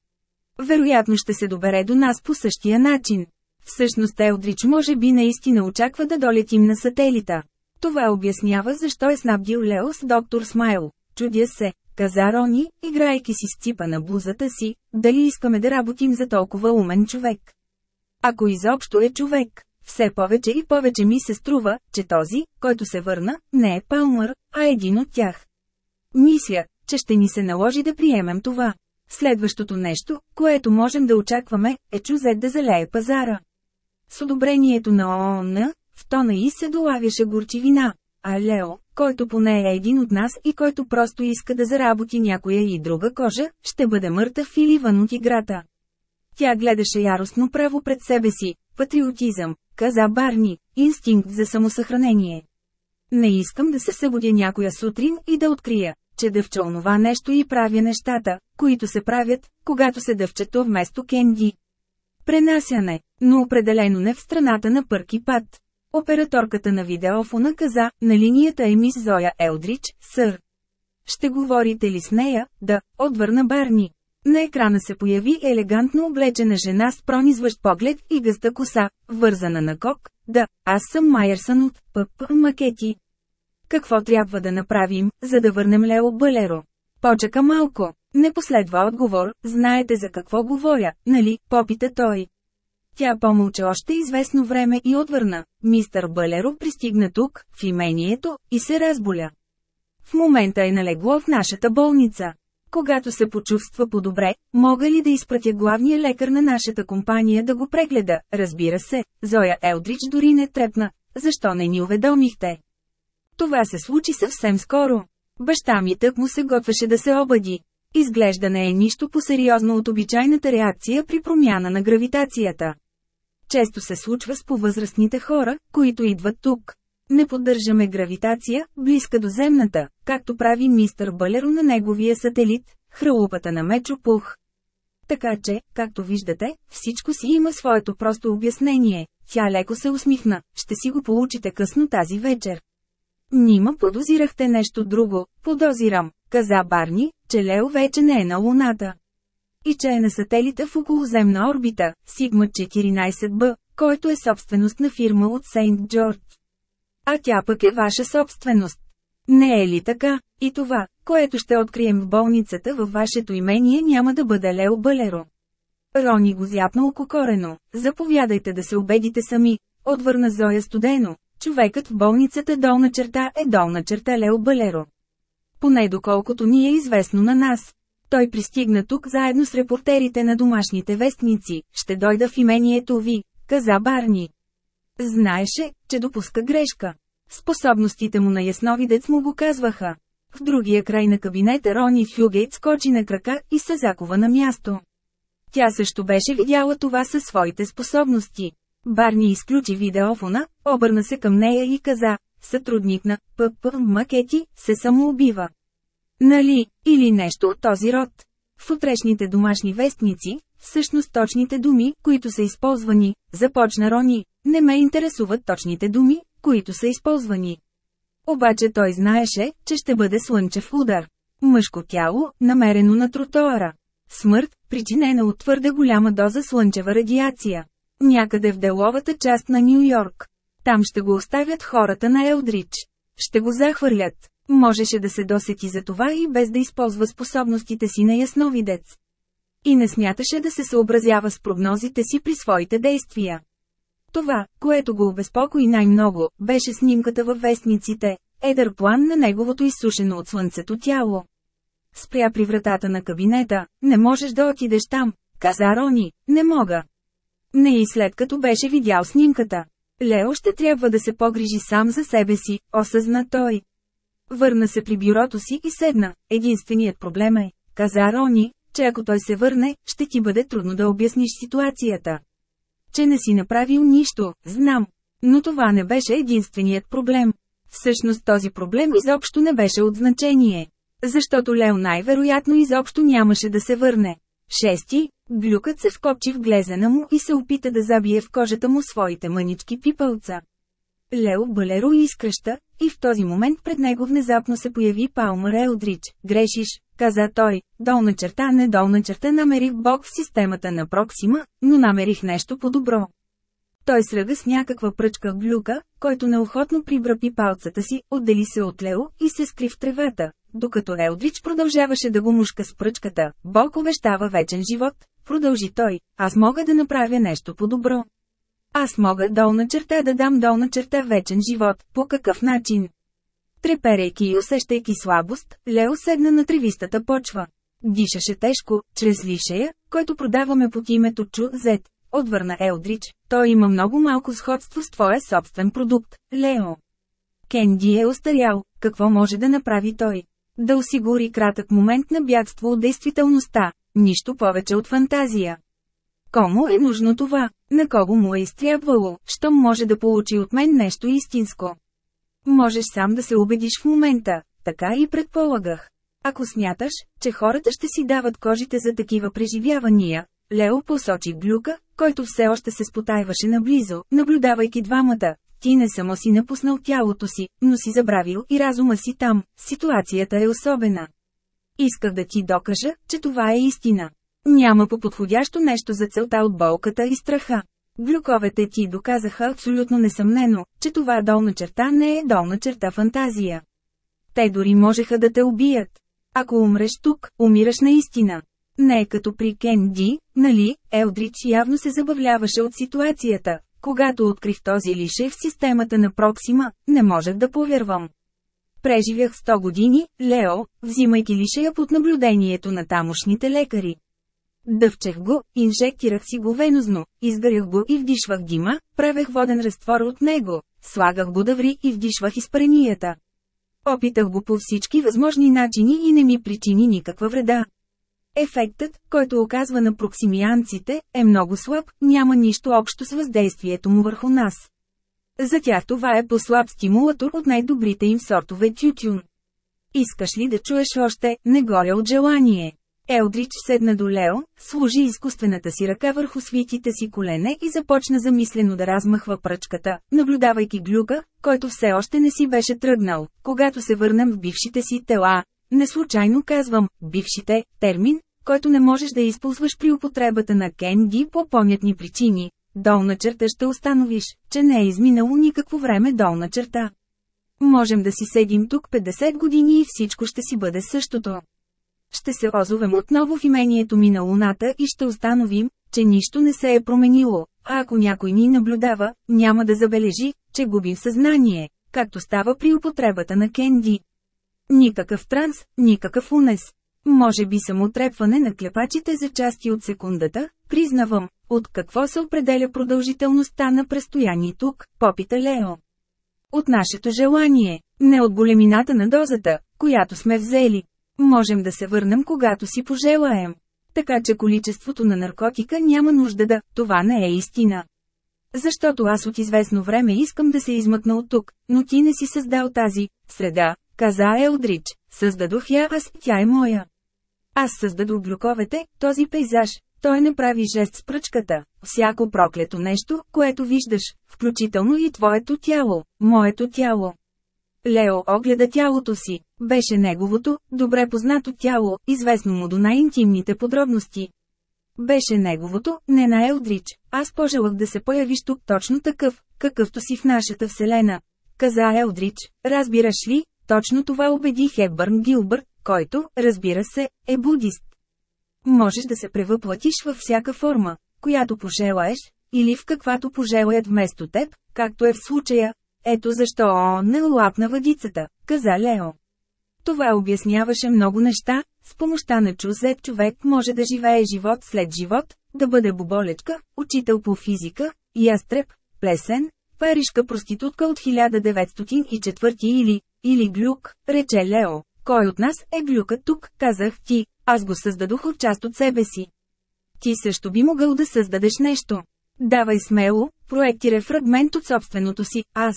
Вероятно ще се добере до нас по същия начин. Всъщност Елдрич може би наистина очаква да долетим на сателита. Това обяснява защо е снабдил Лео с доктор Смайл. Чудя се, каза Рони, играйки си с ципа на блузата си, дали искаме да работим за толкова умен човек. Ако изобщо е човек, все повече и повече ми се струва, че този, който се върна, не е Палмър, а един от тях. Мисля, че ще ни се наложи да приемем това. Следващото нещо, което можем да очакваме, е чузет да залее пазара. С одобрението на ООН, в тона и се долавяше горчивина, а Лео, който поне е един от нас и който просто иска да заработи някоя и друга кожа, ще бъде мъртъв или вън от играта. Тя гледаше яростно право пред себе си, патриотизъм, каза Барни, инстинкт за самосъхранение. Не искам да се събудя някоя сутрин и да открия, че дъвча онова нещо и правя нещата, които се правят, когато се дъвчето вместо Кенди. Пренасяне, но определено не в страната на Пърки Пат. Операторката на видеофона каза, на линията е мис Зоя Елдрич, сър. Ще говорите ли с нея? Да, отвърна Барни. На екрана се появи елегантно облечена жена с пронизващ поглед и гъста коса, вързана на кок. Да, аз съм Майерсън от ПП Макети. Какво трябва да направим, за да върнем Лео Балеро? Почака малко. Не последва отговор, знаете за какво говоря, нали, попита той. Тя помълча още известно време и отвърна. Мистър Балеро пристигна тук, в имението, и се разболя. В момента е налегло в нашата болница. Когато се почувства по-добре, мога ли да изпратя главния лекар на нашата компания да го прегледа? Разбира се, Зоя Елдрич дори не трепна. Защо не ни уведомихте? Това се случи съвсем скоро. Баща ми тък му се готвеше да се обади. Изглежда не е нищо по-сериозно от обичайната реакция при промяна на гравитацията. Често се случва с повъзрастните хора, които идват тук. Не поддържаме гравитация, близка до земната, както прави мистър Балеро на неговия сателит, хралупата на Мечо Пух. Така че, както виждате, всичко си има своето просто обяснение. Тя леко се усмихна, ще си го получите късно тази вечер. Нима подозирахте нещо друго, подозирам, каза Барни, че Лео вече не е на Луната. И че е на сателита в околоземна орбита, Сигма 14b, който е собственост на фирма от Сейнт Джордж. А тя пък е ваша собственост. Не е ли така? И това, което ще открием в болницата във вашето имение няма да бъде Лео Балеро. Рони го зяпна ококорено. Заповядайте да се убедите сами, отвърна Зоя студено. Човекът в болницата долна черта е долна черта Лео Балеро. Поне доколкото ни е известно на нас. Той пристигна тук заедно с репортерите на домашните вестници. Ще дойда в имението ви, каза Барни. Знаеше, че допуска грешка. Способностите му на ясновидец му го казваха. В другия край на кабинета Рони Фюгейт скочи на крака и се закова на място. Тя също беше видяла това със своите способности. Барни изключи видеофона, обърна се към нея и каза, сътрудник на ПП Макети, се самоубива. Нали, или нещо от този род. В утрешните домашни вестници, всъщност точните думи, които са използвани, започна Рони, не ме интересуват точните думи, които са използвани. Обаче той знаеше, че ще бъде слънчев удар. Мъжко тяло, намерено на тротоара. Смърт, причинена от твърде голяма доза слънчева радиация. Някъде в деловата част на Нью Йорк. Там ще го оставят хората на Елдрич. Ще го захвърлят. Можеше да се досети за това и без да използва способностите си на ясновидец. И не смяташе да се съобразява с прогнозите си при своите действия. Това, което го обезпокои най-много, беше снимката във вестниците, едър план на неговото изсушено от слънцето тяло. Спря при вратата на кабинета, не можеш да отидеш там, каза Рони, не мога. Не и след като беше видял снимката. Лео ще трябва да се погрижи сам за себе си, осъзна той. Върна се при бюрото си и седна. Единственият проблем е, каза Рони, че ако той се върне, ще ти бъде трудно да обясниш ситуацията. Че не си направил нищо, знам. Но това не беше единственият проблем. Всъщност този проблем изобщо не беше от значение. Защото Лео най-вероятно изобщо нямаше да се върне. Шести, глюкът се вкопчи в глезена му и се опита да забие в кожата му своите мънички пипълца. Лео Балеро изкръща, и в този момент пред него внезапно се появи Палмър Елдрич. Грешиш, каза той, долна черта не долна черта намерих Бог в системата на Проксима, но намерих нещо по-добро. Той сръга с някаква пръчка глюка, който неохотно прибра пипалцата си, отдели се от Лео и се скри в тревата. докато Елдрич продължаваше да го мушка с пръчката. Бог обещава вечен живот, продължи той, аз мога да направя нещо по-добро. Аз мога долна черта да дам долна черта вечен живот, по какъв начин? Треперейки и усещайки слабост, Лео седна на тревистата почва. Дишаше тежко, чрез лишея, който продаваме под името Чу Зет. Отвърна Елдрич, той има много малко сходство с твоя собствен продукт, Лео. Кенди е остарял, какво може да направи той? Да осигури кратък момент на бягство от действителността, нищо повече от фантазия. Кому е нужно това? На кого му е изтрябвало, щом може да получи от мен нещо истинско? Можеш сам да се убедиш в момента, така и предполагах. Ако смяташ, че хората ще си дават кожите за такива преживявания, Лео посочи глюка, който все още се спотайваше наблизо, наблюдавайки двамата. Ти не само си напуснал тялото си, но си забравил и разума си там, ситуацията е особена. Исках да ти докажа, че това е истина. Няма по-подходящо нещо за целта от болката и страха. Глюковете ти доказаха абсолютно несъмнено, че това долна черта не е долна черта фантазия. Те дори можеха да те убият. Ако умреш тук, умираш наистина. Не е като при Кен Ди, нали, Елдрич явно се забавляваше от ситуацията. Когато открих този лише в системата на Проксима, не можех да повярвам. Преживях 100 години, Лео, взимайки лишея под наблюдението на тамошните лекари. Дъвчех го, инжектирах си го венозно, изгарях го и вдишвах дима, правех воден разтвор от него, слагах го да ври и вдишвах изпаренията. Опитах го по всички възможни начини и не ми причини никаква вреда. Ефектът, който оказва на проксимианците, е много слаб, няма нищо общо с въздействието му върху нас. За тях това е по-слаб стимулатор от най-добрите им сортове тютюн. Искаш ли да чуеш още, не горя от желание. Елдрич седна до Лео, сложи изкуствената си ръка върху свитите си колене и започна замислено да размахва пръчката, наблюдавайки глюка, който все още не си беше тръгнал, когато се върнем в бившите си тела. Не случайно казвам «бившите» термин, който не можеш да използваш при употребата на Кенди по понятни причини. Долна черта ще установиш, че не е изминало никакво време долна черта. Можем да си седим тук 50 години и всичко ще си бъде същото. Ще се озовем отново в имението ми на Луната и ще установим, че нищо не се е променило, а ако някой ни наблюдава, няма да забележи, че губим съзнание, както става при употребата на Кенди. Никакъв транс, никакъв унес. Може би самотрепване на клепачите за части от секундата, признавам, от какво се определя продължителността на престояние тук, попита Лео. От нашето желание, не от големината на дозата, която сме взели. Можем да се върнем когато си пожелаем. Така че количеството на наркотика няма нужда да, това не е истина. Защото аз от известно време искам да се измъкна от тук, но ти не си създал тази среда, каза Елдрич. Създадох я аз, тя е моя. Аз създадох глюковете, този пейзаж. Той не прави жест с пръчката. Всяко проклето нещо, което виждаш, включително и твоето тяло, моето тяло. Лео огледа тялото си. Беше неговото, добре познато тяло, известно му до най-интимните подробности. Беше неговото, не на Елдрич. Аз пожелах да се появиш тук точно такъв, какъвто си в нашата вселена. Каза Елдрич, разбираш ли, точно това убеди Хепбърн Гилбърт, който, разбира се, е будист. Можеш да се превъплатиш във всяка форма, която пожелаеш, или в каквато пожелаят вместо теб, както е в случая, ето защо ООН не лапна въдицата, каза Лео. Това обясняваше много неща, с помощта на чузет човек може да живее живот след живот, да бъде боболечка, учител по физика, ястреб, плесен, парижка проститутка от 1904 или, или глюк, рече Лео. Кой от нас е глюкът тук, казах ти, аз го създадох от част от себе си. Ти също би могъл да създадеш нещо. Давай смело, проектирай фрагмент от собственото си, аз.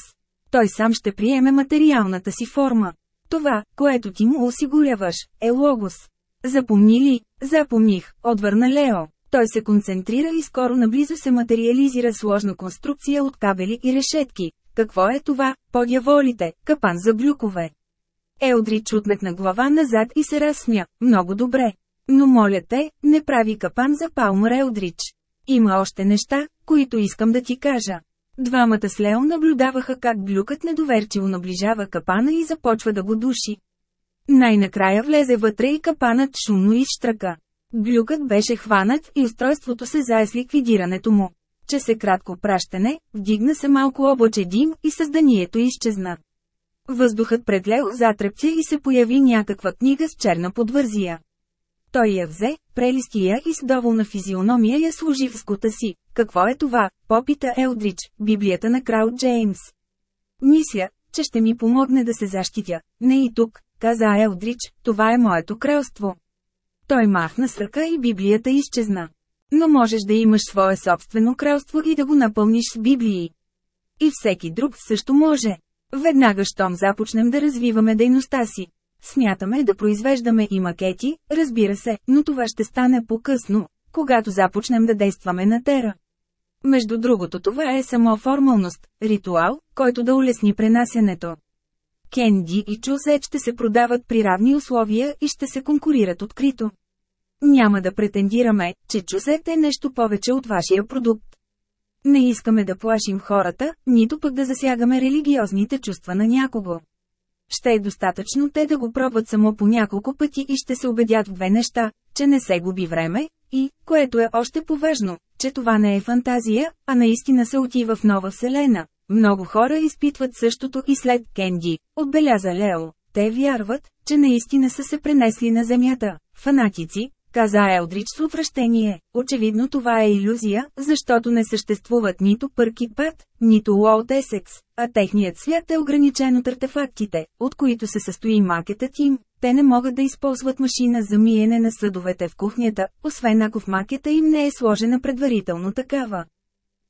Той сам ще приеме материалната си форма. Това, което ти му осигуряваш, е логос. Запомни ли? Запомних, отвърна Лео. Той се концентрира и скоро наблизо се материализира сложна конструкция от кабели и решетки. Какво е това? Подяволите, капан за глюкове. Елдри чутнат глава назад и се разсмя. Много добре. Но моля те, не прави капан за Палмър Елдрич. Има още неща, които искам да ти кажа. Двамата с Лео наблюдаваха как глюкът недоверчиво наближава капана и започва да го души. Най-накрая влезе вътре и капанът шумно изштръка. Глюкът беше хванат и устройството се зае с ликвидирането му. Че се кратко пращане, вдигна се малко облаче дим и създанието изчезна. Въздухът пред Лео затрепче и се появи някаква книга с черна подвързия. Той я взе, прелисти я и с доволна физиономия я служи в скута си. Какво е това? Попита Елдрич, Библията на крал Джеймс. Мисля, че ще ми помогне да се защитя. Не и тук, каза Елдрич, това е моето кралство. Той махна с ръка и Библията изчезна. Но можеш да имаш свое собствено кралство и да го напълниш с Библии. И всеки друг също може. Веднага щом започнем да развиваме дейността си. Смятаме да произвеждаме и макети, разбира се, но това ще стане по-късно, когато започнем да действаме на Тера. Между другото това е само формалност, ритуал, който да улесни пренасенето. Кенди и Чусет ще се продават при равни условия и ще се конкурират открито. Няма да претендираме, че Чусет е нещо повече от вашия продукт. Не искаме да плашим хората, нито пък да засягаме религиозните чувства на някого. Ще е достатъчно те да го пробват само по няколко пъти и ще се убедят в две неща, че не се губи време, и, което е още поважно, че това не е фантазия, а наистина се отива в нова вселена. Много хора изпитват същото и след Кенди, отбеляза Лео. Те вярват, че наистина са се пренесли на Земята. Фанатици, каза Елдрич с отвращение. Очевидно това е иллюзия, защото не съществуват нито Пърки Пат, нито Уолт Есекс, а техният свят е ограничен от артефактите, от които се състои макетът им. Те не могат да използват машина за миене на съдовете в кухнята, освен ако в макета им не е сложена предварително такава.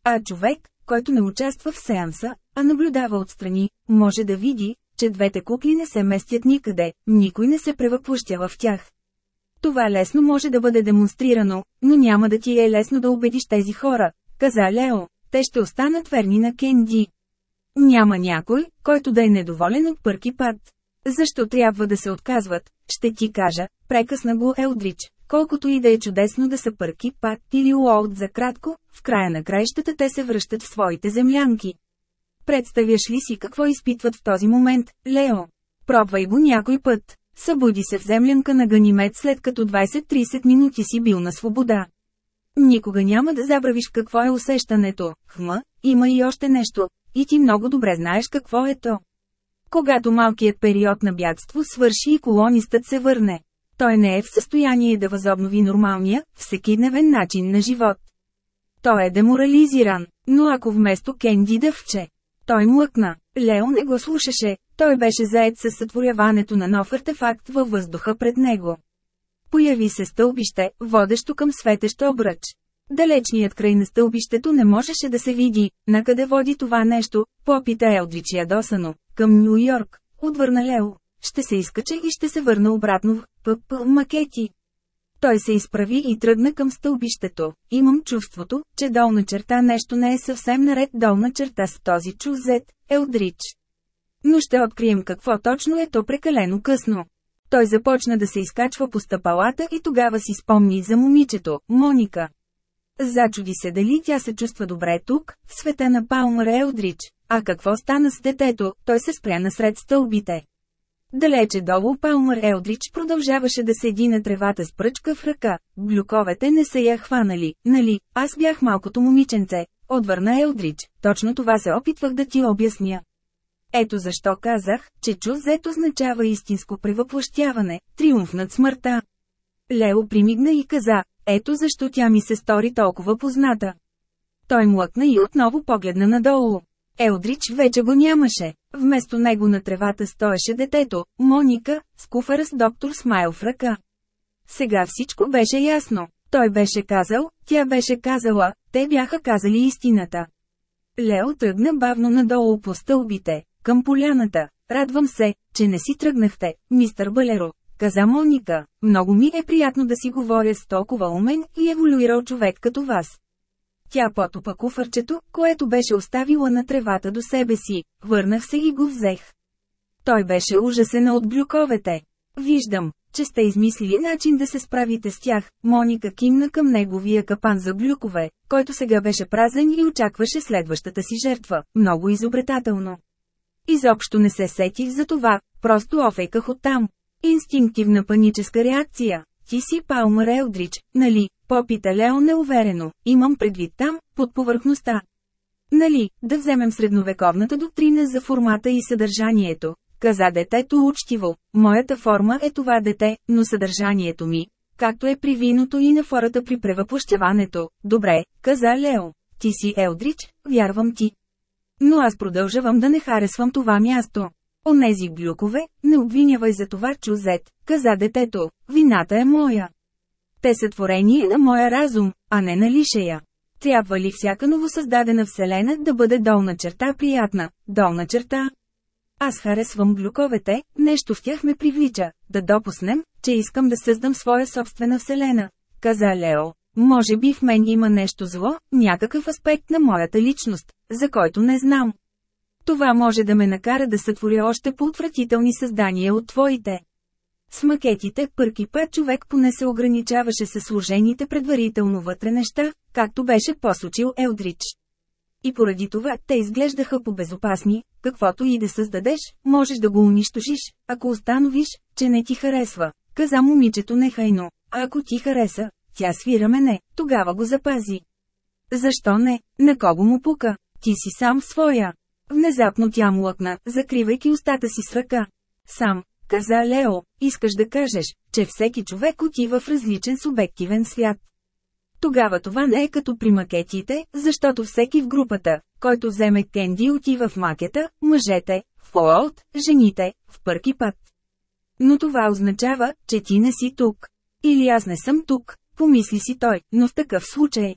А човек, който не участва в сеанса, а наблюдава отстрани, може да види, че двете кукли не се местят никъде, никой не се превъплъщава в тях. Това лесно може да бъде демонстрирано, но няма да ти е лесно да убедиш тези хора, каза Лео. Те ще останат верни на Кенди. Няма някой, който да е недоволен от пърки пат. Защо трябва да се отказват, ще ти кажа, прекъсна го Елдрич, колкото и да е чудесно да са пърки пат или Уолт за кратко, в края на краищата те се връщат в своите землянки. Представяш ли си какво изпитват в този момент, Лео? Пробвай го някой път. Събуди се в землянка на Ганимед след като 20-30 минути си бил на свобода. Никога няма да забравиш какво е усещането, хма, има и още нещо, и ти много добре знаеш какво е то. Когато малкият период на бягство свърши и колонистът се върне, той не е в състояние да възобнови нормалния, всекидневен начин на живот. Той е деморализиран, но ако вместо Кенди дъвче, той млъкна. Лео не го слушаше, той беше заед със сътворяването на нов артефакт във въздуха пред него. Появи се стълбище, водещо към светещ обръч. Далечният край на стълбището не можеше да се види, накъде води това нещо, попита Елдрич ядосано, към Нью Йорк, отвърна Лео. Ще се изкача и ще се върна обратно в ПП Макети. Той се изправи и тръгна към стълбището. Имам чувството, че долна черта нещо не е съвсем наред долна черта с този чузет, Елдрич. Но ще открием какво точно е то прекалено късно. Той започна да се изкачва по стъпалата и тогава си спомни за момичето, Моника. Зачуди се дали тя се чувства добре тук, в света на Палмър Елдрич. А какво стана с детето, той се спря насред стълбите. Далече долу Палмър Елдрич продължаваше да седи на тревата с пръчка в ръка. Глюковете не са я хванали, нали, аз бях малкото момиченце, отвърна Елдрич, точно това се опитвах да ти обясня. Ето защо казах, че чузет означава истинско превъплъщяване, триумф над смъртта. Лео примигна и каза, ето защо тя ми се стори толкова позната. Той млъкна и отново погледна надолу. Елдрич вече го нямаше. Вместо него на тревата стоеше детето, Моника, с куфара с доктор Смайл в ръка. Сега всичко беше ясно. Той беше казал, тя беше казала, те бяха казали истината. Лео тръгна бавно надолу по стълбите, към поляната. Радвам се, че не си тръгнахте, мистър Балеро, каза Моника. Много ми е приятно да си говоря с толкова умен и еволюирал човек като вас. Тя потопа куфърчето, което беше оставила на тревата до себе си, върнах се и го взех. Той беше ужасен от глюковете. Виждам, че сте измислили начин да се справите с тях. Моника кимна към неговия капан за глюкове, който сега беше празен и очакваше следващата си жертва. Много изобретателно. Изобщо не се сетих за това, просто офейках оттам. Инстинктивна паническа реакция. Ти си Палмър Елдрич, нали? Попита Лео неуверено. Имам предвид там, под повърхността. Нали, да вземем средновековната доктрина за формата и съдържанието. Каза детето учтиво. Моята форма е това дете, но съдържанието ми, както е при виното и на фората при превъплъщаването. Добре, каза Лео. Ти си Елдрич, вярвам ти. Но аз продължавам да не харесвам това място. Онези глюкове, не обвинявай за това чузет, каза детето, вината е моя. Те са творение на моя разум, а не на лишея. Трябва ли всяка новосъздадена вселена да бъде долна черта приятна, долна черта? Аз харесвам глюковете, нещо в тях ме привлича, да допуснем, че искам да създам своя собствена вселена, каза Лео. Може би в мен има нещо зло, някакъв аспект на моята личност, за който не знам. Това може да ме накара да сътворя още по-отвратителни създания от твоите. С макетите пърки път човек поне се ограничаваше с сложените предварително вътре неща, както беше посочил Елдрич. И поради това те изглеждаха по-безопасни, каквото и да създадеш, можеш да го унищожиш, ако установиш, че не ти харесва. Каза момичето нехайно, а ако ти хареса, тя свира мене, тогава го запази. Защо не? На кого му пука? Ти си сам своя. Внезапно тя млъкна, закривайки устата си с ръка. Сам, каза Лео, искаш да кажеш, че всеки човек отива в различен субективен свят. Тогава това не е като при макетите, защото всеки в групата, който вземе Кенди отива в макета, мъжете, в Фолт, жените, в пърки път. Но това означава, че ти не си тук. Или аз не съм тук, помисли си той, но в такъв случай.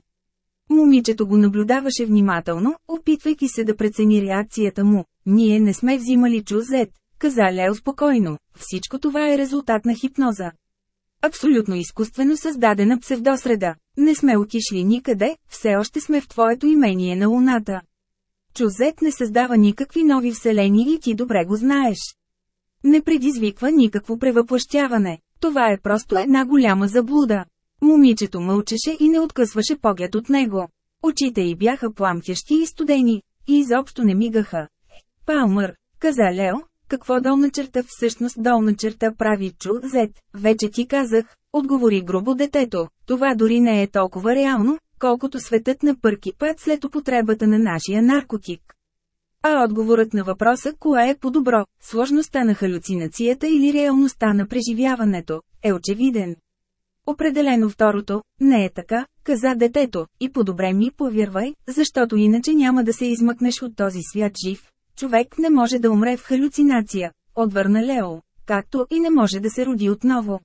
Момичето го наблюдаваше внимателно, опитвайки се да прецени реакцията му. Ние не сме взимали чузет, каза Лео спокойно. Всичко това е резултат на хипноза. Абсолютно изкуствено създадена псевдосреда. Не сме отишли никъде, все още сме в твоето имение на Луната. Чузет не създава никакви нови вселени и ти добре го знаеш. Не предизвиква никакво превъплъщаване. Това е просто една голяма заблуда. Момичето мълчеше и не откъсваше поглед от него. Очите й бяха пламтящи и студени, и изобщо не мигаха. Палмър, каза Лео, какво долна черта всъщност долна черта прави чу зет, вече ти казах, отговори грубо детето, това дори не е толкова реално, колкото светът на пърки път след употребата на нашия наркотик. А отговорът на въпроса кое е по-добро, сложността на халюцинацията или реалността на преживяването, е очевиден. Определено второто, не е така, каза детето, и по-добре ми повярвай, защото иначе няма да се измъкнеш от този свят жив. Човек не може да умре в халюцинация, отвърна Лео, както и не може да се роди отново.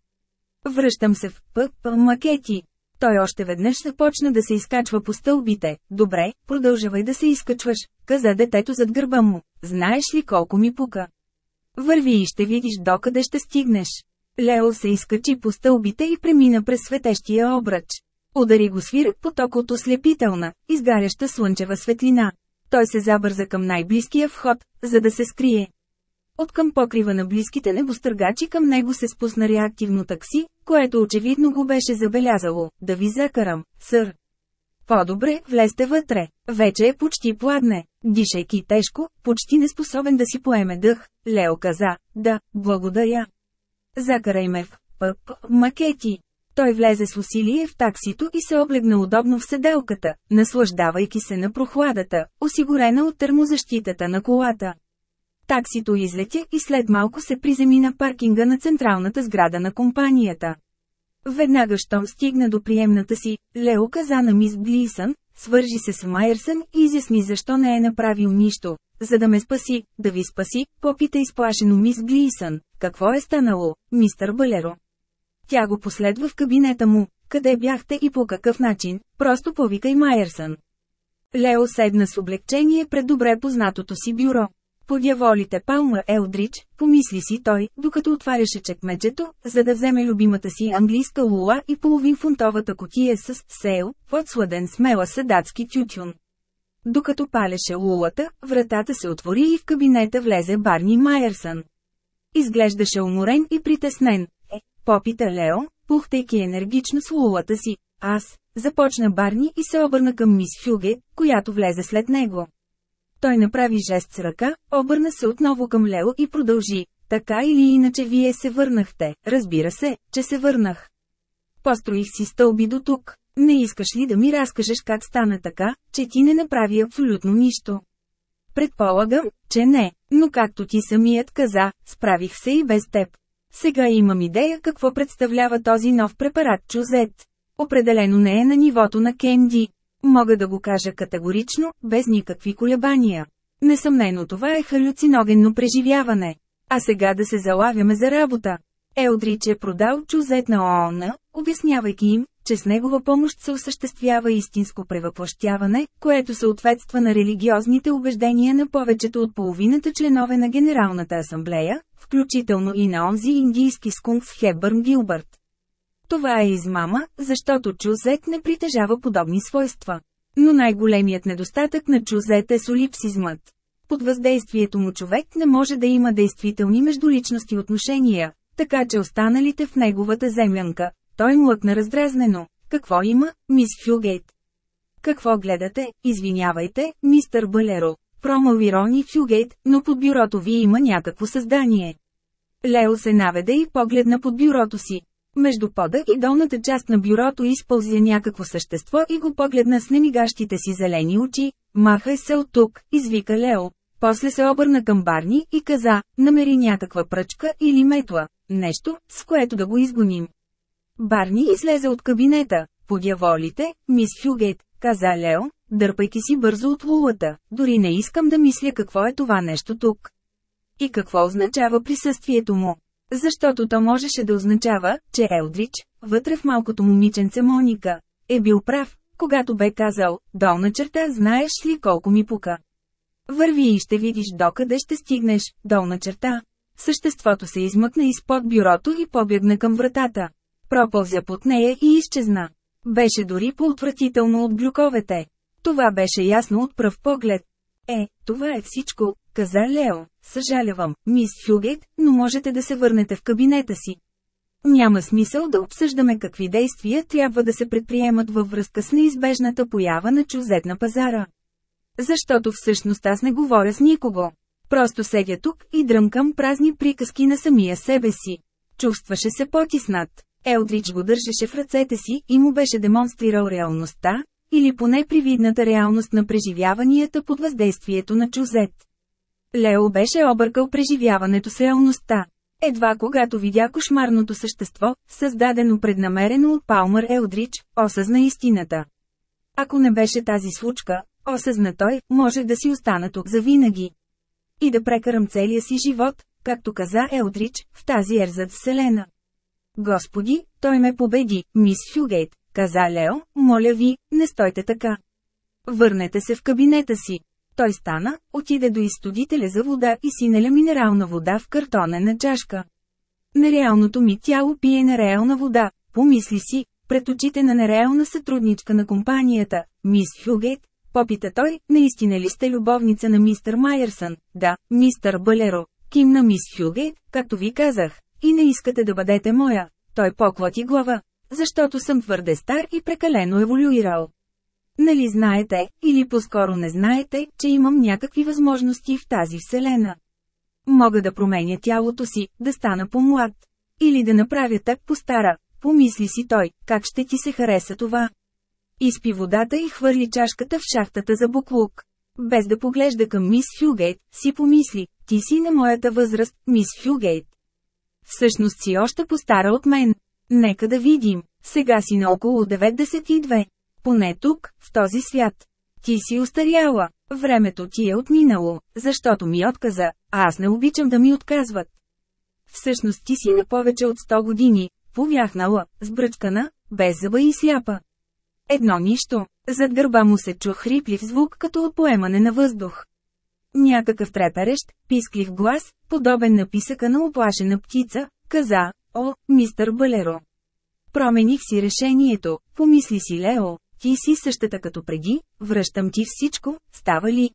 Връщам се в ПП макети. Той още веднъж започна да се изкачва по стълбите. Добре, продължавай да се изкачваш, каза детето зад гърба му. Знаеш ли колко ми пука? Върви и ще видиш докъде ще стигнеш. Лео се изкачи по стълбите и премина през светещия обръч. Удари го свирек поток от ослепителна, изгаряща слънчева светлина. Той се забърза към най-близкия вход, за да се скрие. От към покрива на близките небостъргачи към него се спусна реактивно такси, което очевидно го беше забелязало. Да ви закарам, сър. По-добре, влезте вътре. Вече е почти пладне. Дишайки тежко, почти неспособен да си поеме дъх, Лео каза, да, благодаря. Закарай ме в ПП макети. Той влезе с усилие в таксито и се облегна удобно в седелката, наслаждавайки се на прохладата, осигурена от термозащитата на колата. Таксито излетя и след малко се приземи на паркинга на централната сграда на компанията. Веднага щом стигна до приемната си, Лео каза на мис Глисън, свържи се с Майерсън и изясни защо не е направил нищо. За да ме спаси, да ви спаси, попита изплашено мис Глисън. Какво е станало, мистър Балеро? Тя го последва в кабинета му. Къде бяхте и по какъв начин? Просто повикай Майерсън. Лео седна с облегчение пред добре познатото си бюро. Подяволите Палма Елдрич, помисли си той, докато отваряше чекмеджето, за да вземе любимата си английска лула и половин фунтовата котия с сейл, подсладен смела седатски тютюн. Докато палеше лулата, вратата се отвори и в кабинета влезе Барни Майерсън. Изглеждаше уморен и притеснен. Е, попита Лео, пухтайки енергично с лулата си. Аз, започна Барни и се обърна към мис Фюге, която влезе след него. Той направи жест с ръка, обърна се отново към Лео и продължи. така или иначе вие се върнахте, разбира се, че се върнах. Построих си стълби до тук. Не искаш ли да ми разкажеш как стана така, че ти не направи абсолютно нищо? Предполагам, че не, но както ти самият каза, справих се и без теб. Сега имам идея какво представлява този нов препарат Чузет. Определено не е на нивото на Кенди. Мога да го кажа категорично, без никакви колебания. Несъмнено това е халюциногенно преживяване. А сега да се залавяме за работа. Елдрич е продал чузет на ООН, обяснявайки им, че с негова помощ се осъществява истинско превъплащяване, което съответства на религиозните убеждения на повечето от половината членове на Генералната асамблея, включително и на онзи индийски скунг в Хебърн Гилбърт. Това е измама, защото чузет не притежава подобни свойства. Но най-големият недостатък на чузет е солипсизмът. Под въздействието му човек не може да има действителни междуличности отношения, така че останалите в неговата землянка. Той млъкна раздразнено. Какво има, мис Фюгейт? Какво гледате, извинявайте, мистър Балеро? Промови Рони Фюгейт, но под бюрото ви има някакво създание. Лео се наведе и погледна под бюрото си. Между пода и долната част на бюрото използя някакво същество и го погледна с немигащите си зелени очи. Махай се от тук, извика Лео. После се обърна към Барни и каза, намери някаква пръчка или метла, нещо, с което да го изгоним. Барни излезе от кабинета. Подяволите, мис Фюгет, каза Лео, дърпайки си бързо от лулата. Дори не искам да мисля какво е това нещо тук. И какво означава присъствието му. Защото то можеше да означава, че Елдрич, вътре в малкото момиченце Моника, е бил прав, когато бе казал, долна черта знаеш ли колко ми пука. Върви и ще видиш докъде ще стигнеш, долна черта. Съществото се измъкна изпод бюрото и побягна към вратата. Пропълзя под нея и изчезна. Беше дори по-отвратително от глюковете. Това беше ясно от пръв поглед. Е, това е всичко, каза Лео. Съжалявам, мис Фюгет, но можете да се върнете в кабинета си. Няма смисъл да обсъждаме какви действия трябва да се предприемат във връзка с неизбежната поява на чузет на пазара. Защото всъщност аз не говоря с никого. Просто седя тук и дръмкам празни приказки на самия себе си. Чувстваше се потиснат. Елдрич го държеше в ръцете си и му беше демонстрирал реалността, или поне привидната реалност на преживяванията под въздействието на чузет. Лео беше объркал преживяването с реалността. Едва когато видя кошмарното същество, създадено преднамерено от Палмър Елдрич, осъзна истината. Ако не беше тази случка, осъзна той, може да си остана тук завинаги. И да прекарам целия си живот, както каза Елдрич, в тази ерзът вселена. Господи, той ме победи, мис Фюгейт, каза Лео, моля ви, не стойте така. Върнете се в кабинета си. Той стана, отиде до изстудителя за вода и си наля минерална вода в картонена чашка. Нереалното ми тяло пие нереална вода, помисли си, пред очите на нереална сътрудничка на компанията, мис Фюгейт, попита той, наистина ли сте любовница на мистер Майерсън? Да, мистер Балеро, кимна мис Фюгейт, както ви казах, и не искате да бъдете моя. Той поклати глава, защото съм твърде стар и прекалено еволюирал. Нали знаете, или по-скоро не знаете, че имам някакви възможности в тази вселена. Мога да променя тялото си, да стана по-млад. Или да направя так по-стара. Помисли си той, как ще ти се хареса това. Изпи водата и хвърли чашката в шахтата за буклук. Без да поглежда към мис Фюгейт, си помисли, ти си на моята възраст, мис Фюгейт. Всъщност си още по-стара от мен. Нека да видим. Сега си на около 92. Поне тук, в този свят. Ти си устаряла. Времето ти е отминало, защото ми отказа, а аз не обичам да ми отказват. Всъщност ти си на повече от 100 години, повяхнала, сбръчкана, без зъба и сляпа. Едно нищо. Зад гърба му се чу хриплив звук като от поемане на въздух. Някакъв треперещ, писклив глас, подобен на писъка на оплашена птица, каза, о, мистър Балеро. Промених си решението, помисли си Лео, ти си същата като преди, връщам ти всичко, става ли?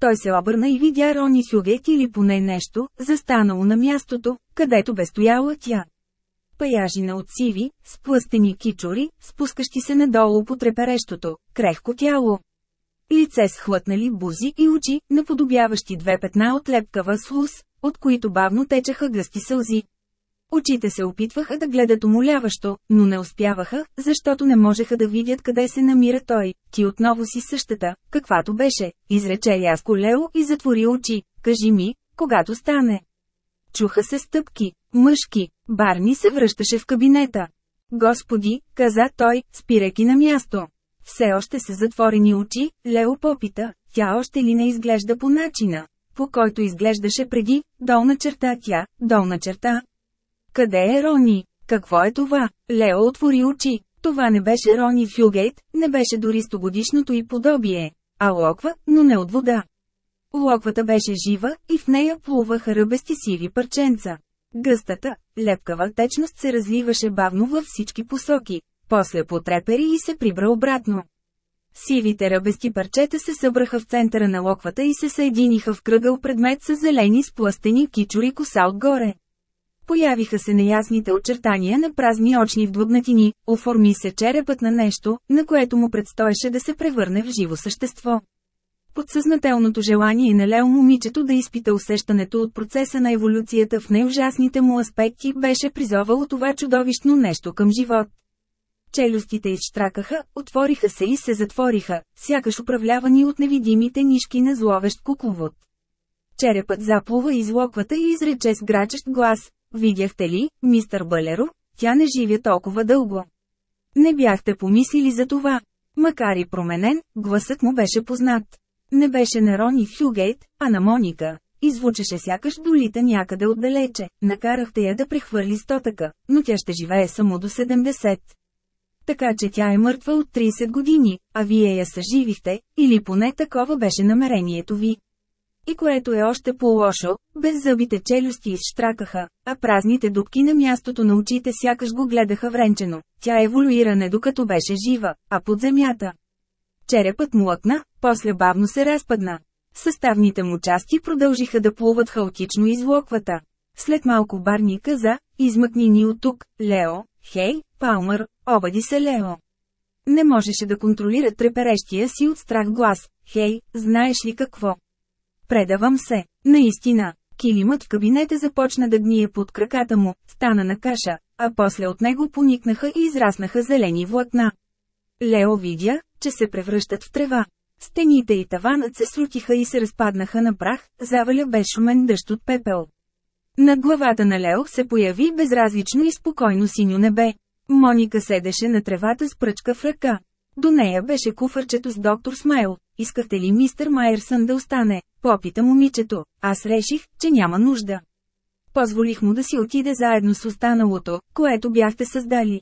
Той се обърна и видя Рони Сюгет или поне нещо, застанало на мястото, където бе стояла тя. Паяжина от сиви, сплъстени кичури, спускащи се надолу по треперещото, крехко тяло. Лице с хлътнали бузи и очи, наподобяващи две петна от лепкава слус, от които бавно течаха гъсти сълзи. Очите се опитваха да гледат умоляващо, но не успяваха, защото не можеха да видят къде се намира той. Ти отново си същата, каквато беше, изрече яско Лео и затвори очи. Кажи ми, когато стане. Чуха се стъпки, мъжки, Барни се връщаше в кабинета. Господи, каза той, спирайки на място. Все още се затворени очи, Лео попита, тя още ли не изглежда по начина, по който изглеждаше преди, долна черта тя, долна черта. Къде е Рони? Какво е това? Лео отвори очи. Това не беше Рони Фюгейт, не беше дори стогодишното и подобие, а локва, но не от вода. Локвата беше жива и в нея плуваха ръбести сиви парченца. Гъстата, лепкава течност се разливаше бавно във всички посоки, после потрепери и се прибра обратно. Сивите ръбести парчета се събраха в центъра на локвата и се съединиха в кръгъл предмет с зелени сплъстени кичури коса отгоре. Появиха се неясните очертания на празни очни вдлъбнатини, оформи се черепът на нещо, на което му предстоеше да се превърне в живо същество. Подсъзнателното желание на Лео момичето да изпита усещането от процеса на еволюцията в най-ужасните му аспекти беше призовало това чудовищно нещо към живот. Челюстите изштракаха, отвориха се и се затвориха, сякаш управлявани от невидимите нишки на зловещ кукловод. Черепът заплува из локвата и изрече с грачещ глас. Видяхте ли, мистър Балеро, тя не живя толкова дълго. Не бяхте помислили за това. Макар и променен, гласът му беше познат. Не беше на Рони Фюгейт, а на Моника. Извучеше сякаш долита някъде отдалече, накарахте я да прехвърли стотъка, но тя ще живее само до 70. Така че тя е мъртва от 30 години, а вие я съживихте, или поне такова беше намерението ви. И което е още по-лошо, без зъбите челюсти изштракаха, а празните дубки на мястото на очите сякаш го гледаха вренчено. Тя еволюира не докато беше жива, а под земята. Черепът млъкна, после бавно се разпадна. Съставните му части продължиха да плуват хаотично из локвата. След малко Барни каза, измъкни ни от тук, Лео, хей, Палмър, обади се Лео. Не можеше да контролира треперещия си от страх глас. Хей, знаеш ли какво? Предавам се. Наистина. Килимът в кабинета започна да гние под краката му, стана на каша, а после от него поникнаха и израснаха зелени влакна. Лео видя, че се превръщат в трева. Стените и таванът се срутиха и се разпаднаха на прах, заваля безшумен дъжд от пепел. Над главата на Лео се появи безразлично и спокойно синьо небе. Моника седеше на тревата с пръчка в ръка. До нея беше куфърчето с доктор Смайл. Искахте ли мистер Майерсън да остане? Попита момичето. Аз реших, че няма нужда. Позволих му да си отиде заедно с останалото, което бяхте създали.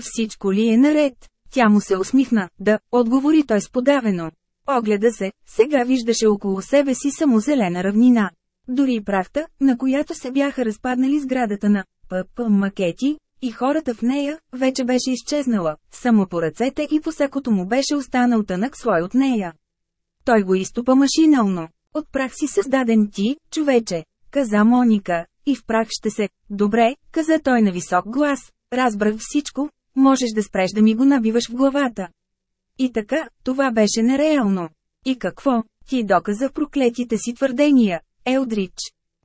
Всичко ли е наред? Тя му се усмихна, да, отговори той сподавено. Огледа се, сега виждаше около себе си само зелена равнина. Дори прахта, на която се бяха разпаднали сградата на ПП макети, и хората в нея, вече беше изчезнала, само по ръцете и по сакото му беше останал тънък слой от нея. Той го изтопа машинално. От прах си създаден ти, човече, каза Моника, и в прах ще се, добре, каза той на висок глас, разбрах всичко, можеш да спреш да ми го набиваш в главата. И така, това беше нереално. И какво? Ти доказа проклетите си твърдения, Елдрич.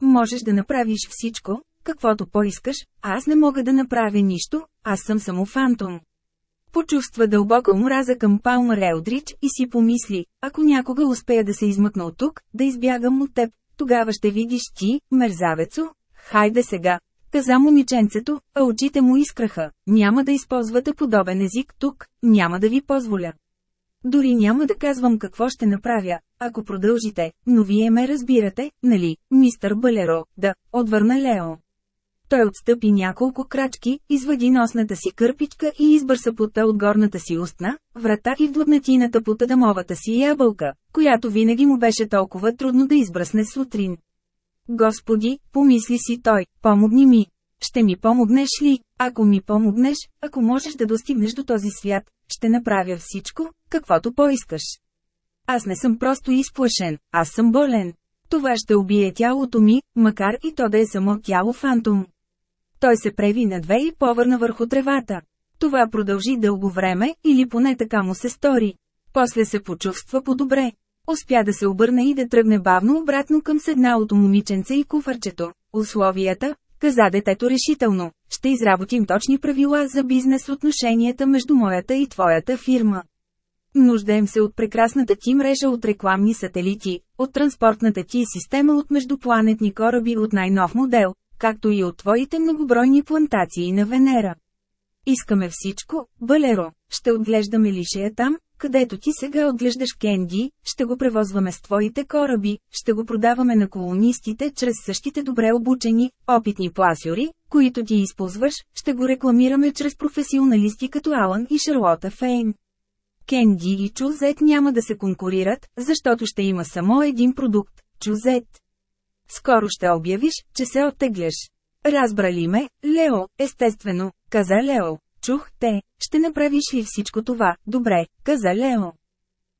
Можеш да направиш всичко, каквото поискаш, аз не мога да направя нищо, аз съм само фантом. Почувства дълбока омраза към Палмър Елдрич и си помисли, ако някога успея да се измъкна от тук, да избягам от теб, тогава ще видиш ти, мерзавецо, хайде сега, каза момиченцето, а очите му искраха, няма да използвате подобен език тук, няма да ви позволя. Дори няма да казвам какво ще направя, ако продължите, но вие ме разбирате, нали, мистър Балеро, да, отвърна Лео. Той отстъпи няколко крачки, извади носната си кърпичка и избърса пота от горната си устна, врата и вдлъбнатината под адамовата си ябълка, която винаги му беше толкова трудно да избръсне сутрин. Господи, помисли си той, помогни ми. Ще ми помогнеш ли? Ако ми помогнеш, ако можеш да достигнеш до този свят, ще направя всичко, каквото поискаш. Аз не съм просто изплашен, аз съм болен. Това ще убие тялото ми, макар и то да е само тяло фантом. Той се преви на две и повърна върху тревата. Това продължи дълго време, или поне така му се стори. После се почувства по-добре. Успя да се обърне и да тръгне бавно обратно към седналото момиченце и куфарчето. Условията, каза детето решително, ще изработим точни правила за бизнес отношенията между моята и твоята фирма. Нуждаем се от прекрасната ти мрежа от рекламни сателити, от транспортната ти система от междупланетни кораби от най-нов модел, както и от твоите многобройни плантации на Венера. Искаме всичко, Балеро, ще отглеждаме лишея там, където ти сега отглеждаш кенди, ще го превозваме с твоите кораби, ще го продаваме на колонистите чрез същите добре обучени, опитни пласьори, които ти използваш, ще го рекламираме чрез професионалисти като Алан и Шарлота Фейн. Кенди и Чузет няма да се конкурират, защото ще има само един продукт – Чузет. Скоро ще обявиш, че се оттегляш. Разбрали ме, Лео, естествено, каза Лео. Чух те, ще направиш ли всичко това, добре, каза Лео.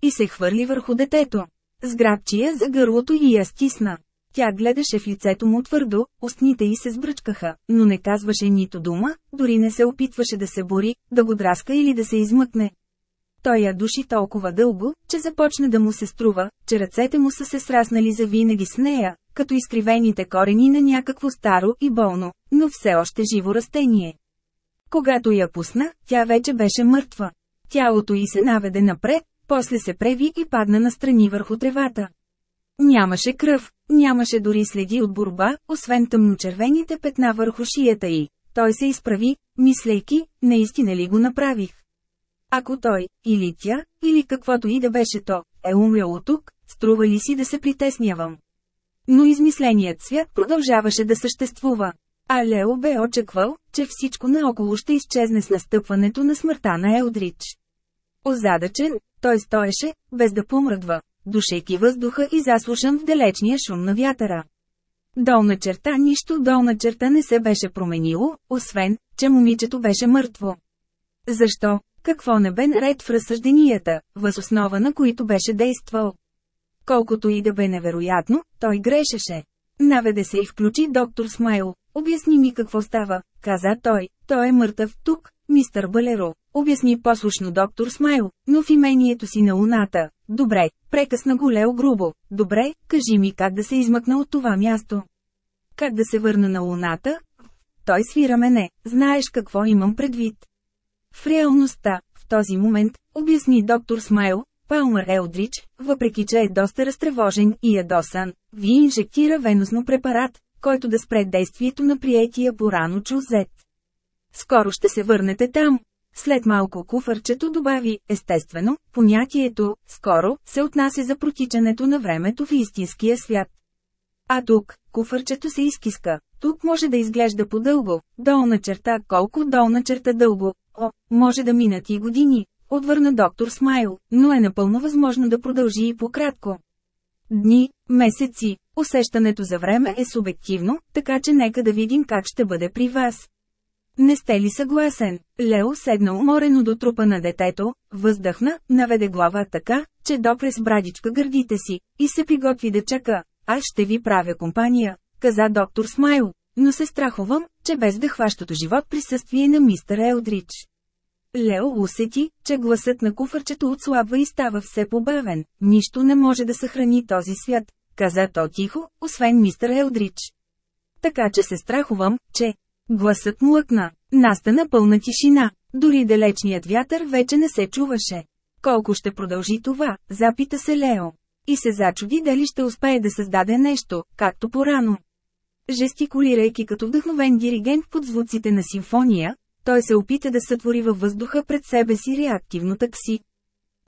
И се хвърли върху детето. Сграбчи я за гърлото и я стисна. Тя гледаше в лицето му твърдо, устните й се сбръчкаха, но не казваше нито дума, дори не се опитваше да се бори, да го драска или да се измъкне. Той я души толкова дълго, че започна да му се струва, че ръцете му са се сраснали за винаги с нея, като изкривените корени на някакво старо и болно, но все още живо растение. Когато я пусна, тя вече беше мъртва. Тялото й се наведе напред, после се преви и падна настрани върху тревата. Нямаше кръв, нямаше дори следи от борба, освен тъмночервените петна върху шията й. Той се изправи, мислейки, наистина ли го направих. Ако той, или тя, или каквото и да беше то, е умряло тук, струва ли си да се притеснявам? Но измисленият свят продължаваше да съществува. А Лео бе очаквал, че всичко наоколо ще изчезне с настъпването на смъртта на Елдрич. Озадачен, той стоеше, без да помръдва, душейки въздуха и заслушан в далечния шум на вятъра. Долна черта нищо долна черта не се беше променило, освен, че момичето беше мъртво. Защо? Какво не бе наред в разсъжденията, въз основа на които беше действал? Колкото и да бе невероятно, той грешеше. Наведе се и включи доктор Смайл. Обясни ми какво става, каза той. Той е мъртъв тук, мистър Балеро. Обясни послушно доктор Смайл, но в имението си на луната. Добре, прекъсна го Лео грубо. Добре, кажи ми как да се измъкна от това място. Как да се върна на луната? Той свира мене, знаеш какво имам предвид. В реалността, в този момент, обясни доктор Смайл, Палмър Елдрич, въпреки че е доста разтревожен и ядосан, ви инжектира веносно препарат, който да спре действието на приетия порано чузет. Скоро ще се върнете там. След малко куфърчето добави, естествено, понятието «скоро» се отнася за протичането на времето в истинския свят. А тук, куфърчето се изкиска. Тук може да изглежда по-дълго, долна черта колко долна черта дълго. О, може да минат и години, Отвърна доктор Смайл, но е напълно възможно да продължи и по-кратко. Дни, месеци, усещането за време е субективно, така че нека да видим как ще бъде при вас. Не сте ли съгласен? Лео седна уморено до трупа на детето, въздъхна, наведе глава така, че допре с брадичка гърдите си, и се приготви да чака. Аз ще ви правя компания, каза доктор Смайл, но се страхувам, че без да хващото живот присъствие на мистер Елдрич. Лео усети, че гласът на куфърчето отслабва и става все побавен. Нищо не може да съхрани този свят, каза то тихо, освен мистер Елдрич. Така че се страхувам, че... Гласът му лъкна. Настана пълна тишина. Дори далечният вятър вече не се чуваше. Колко ще продължи това, запита се Лео. И се зачуди дали ще успее да създаде нещо, както порано. Жестикулирайки като вдъхновен диригент под звуците на симфония, той се опита да сътвори във въздуха пред себе си реактивно такси.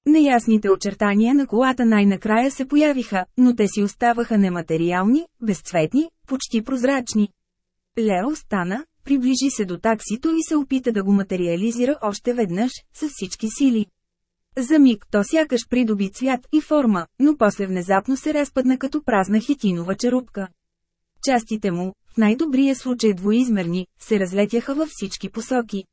Неясните очертания на колата най-накрая се появиха, но те си оставаха нематериални, безцветни, почти прозрачни. Лео стана, приближи се до таксито и се опита да го материализира още веднъж, с всички сили. За миг то сякаш придоби цвят и форма, но после внезапно се разпадна като празна хитинова черупка. Частите му, в най-добрия случай двоизмерни, се разлетяха във всички посоки.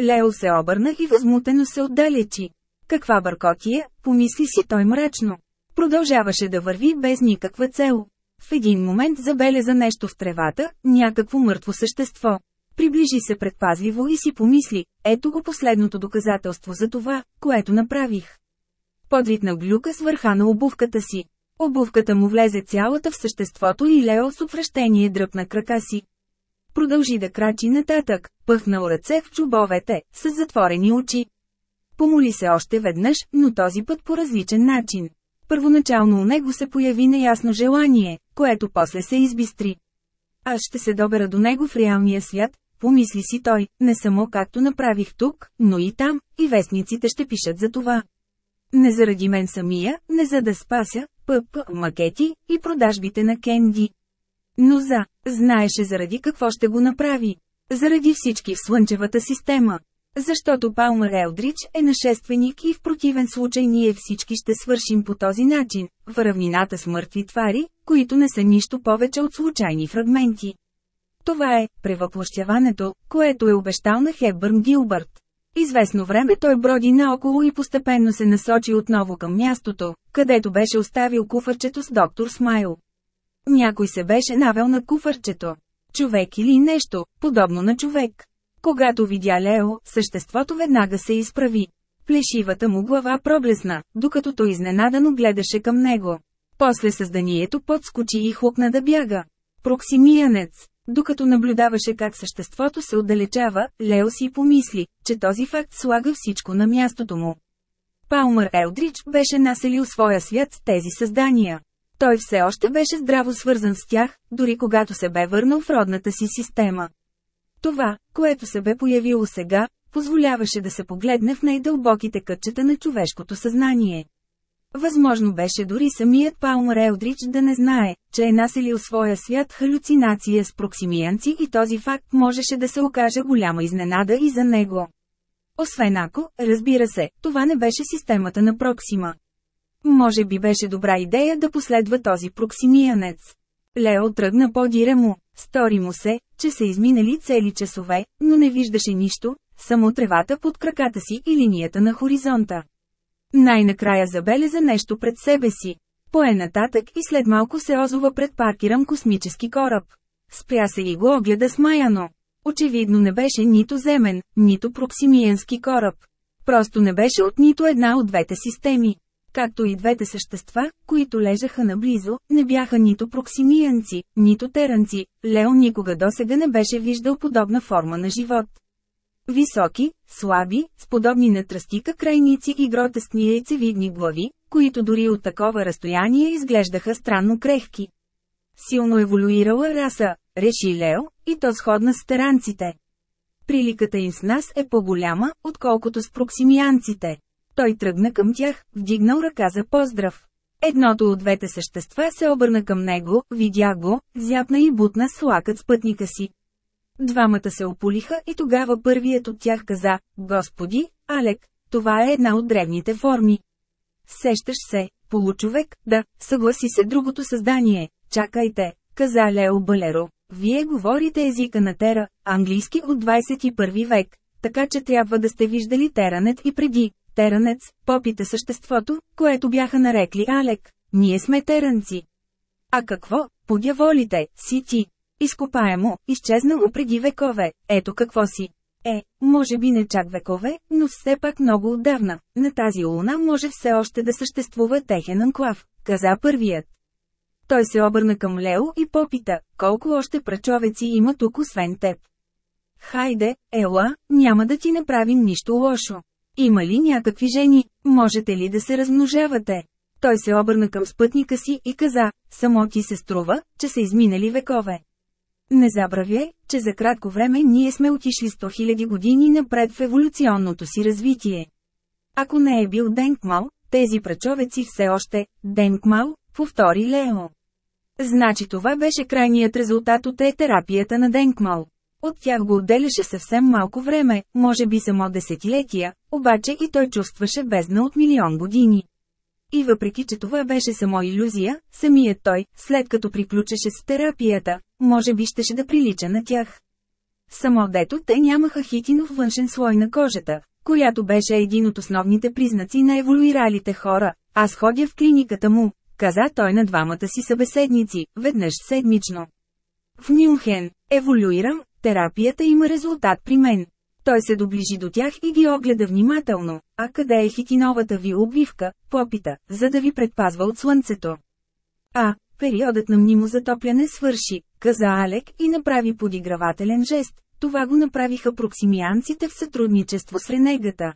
Лео се обърна и възмутено се отдалечи. Каква бъркотия, помисли си той мрачно. Продължаваше да върви без никаква цел. В един момент забеляза нещо в тревата, някакво мъртво същество. Приближи се предпазливо и си помисли, ето го последното доказателство за това, което направих. Подритна глюка с върха на обувката си. Обувката му влезе цялата в съществото и Лео с отвращение дръпна крака си. Продължи да крачи нататък, пъхнал ръце в чубовете, с затворени очи. Помоли се още веднъж, но този път по различен начин. Първоначално у него се появи неясно желание, което после се избистри. Аз ще се добера до него в реалния свят, помисли си той, не само както направих тук, но и там, и вестниците ще пишат за това. Не заради мен самия, не за да спася, ПП, макети и продажбите на Кенди. Но за, знаеше заради какво ще го направи. Заради всички в Слънчевата система. Защото Палмър Елдрич е нашественик и в противен случай ние всички ще свършим по този начин, в равнината с мъртви твари, които не са нищо повече от случайни фрагменти. Това е превъплощяването, което е обещал на Хепбърн Гилбърт. Известно време той броди наоколо и постепенно се насочи отново към мястото, където беше оставил куфърчето с доктор Смайл. Някой се беше навел на куфърчето. Човек или нещо, подобно на човек. Когато видя Лео, съществото веднага се изправи. Плешивата му глава проблесна, докато той изненадано гледаше към него. После създанието подскочи и хлопна да бяга. Проксимиянец. Докато наблюдаваше как съществото се отдалечава, Лео си помисли, че този факт слага всичко на мястото му. Палмър Елдрич беше населил своя свят с тези създания. Той все още беше здраво свързан с тях, дори когато се бе върнал в родната си система. Това, което се бе появило сега, позволяваше да се погледне в най-дълбоките кътчета на човешкото съзнание. Възможно беше дори самият Палмър Елдрич да не знае, че е населил своя свят халюцинация с проксимиянци и този факт можеше да се окаже голяма изненада и за него. Освен ако, разбира се, това не беше системата на Проксима. Може би беше добра идея да последва този проксимиянец. Лео тръгна по дира му, стори му се, че са изминали цели часове, но не виждаше нищо, само тревата под краката си и линията на хоризонта. Най-накрая забеляза нещо пред себе си. Пое нататък и след малко се озова пред паркиран космически кораб. Спря се и го огледа смаяно. Очевидно не беше нито земен, нито проксимиенски кораб. Просто не беше от нито една от двете системи. Както и двете същества, които лежаха наблизо, не бяха нито проксимиянци, нито теранци, Лео никога досега не беше виждал подобна форма на живот. Високи, слаби, с подобни на тръстика крайници и гротескни яйцевидни глави, които дори от такова разстояние изглеждаха странно крехки. Силно еволюирала раса, реши Лео, и то сходна с теранците. Приликата им с нас е по-голяма, отколкото с проксимианците. Той тръгна към тях, вдигнал ръка за поздрав. Едното от двете същества се обърна към него, видя го, зяпна и бутна с лакът с пътника си. Двамата се ополиха и тогава първият от тях каза, Господи, Алек, това е една от древните форми. Сещаш се, получовек, да, съгласи се другото създание, чакайте, каза Лео Балеро. Вие говорите езика на Тера, английски от 21 век, така че трябва да сте виждали Теранет и преди. Теранец, попита съществото, което бяха нарекли Алек. Ние сме теранци. А какво, подяволите, си ти? Изкопаемо, изчезнало преди векове, ето какво си. Е, може би не чак векове, но все пак много отдавна, на тази луна може все още да съществува техен анклав, каза първият. Той се обърна към Лео и попита, колко още прачовеци има тук освен теб. Хайде, ела, няма да ти направим нищо лошо. Има ли някакви жени, можете ли да се размножавате? Той се обърна към спътника си и каза, само ти се струва, че са изминали векове. Не забравяй, че за кратко време ние сме отишли 100 000 години напред в еволюционното си развитие. Ако не е бил Денкмал, тези прачовеци все още, Денкмал, повтори Лео. Значи това беше крайният резултат от терапията на Денкмал. От тях го отделяше съвсем малко време, може би само десетилетия, обаче и той чувстваше бездна от милион години. И въпреки, че това беше само иллюзия, самият той, след като приключеше с терапията, може би щеше да прилича на тях. Само дето те нямаха хитинов външен слой на кожата, която беше един от основните признаци на еволюиралите хора. Аз ходя в клиниката му, каза той на двамата си събеседници, веднъж седмично. В Мюнхен, еволюирам, терапията има резултат при мен. Той се доближи до тях и ги огледа внимателно. А къде е хитиновата ви обвивка, попита, за да ви предпазва от слънцето. А, периодът на мнимо затопляне свърши, каза Алек и направи подигравателен жест. Това го направиха проксимианците в сътрудничество с Ренегата.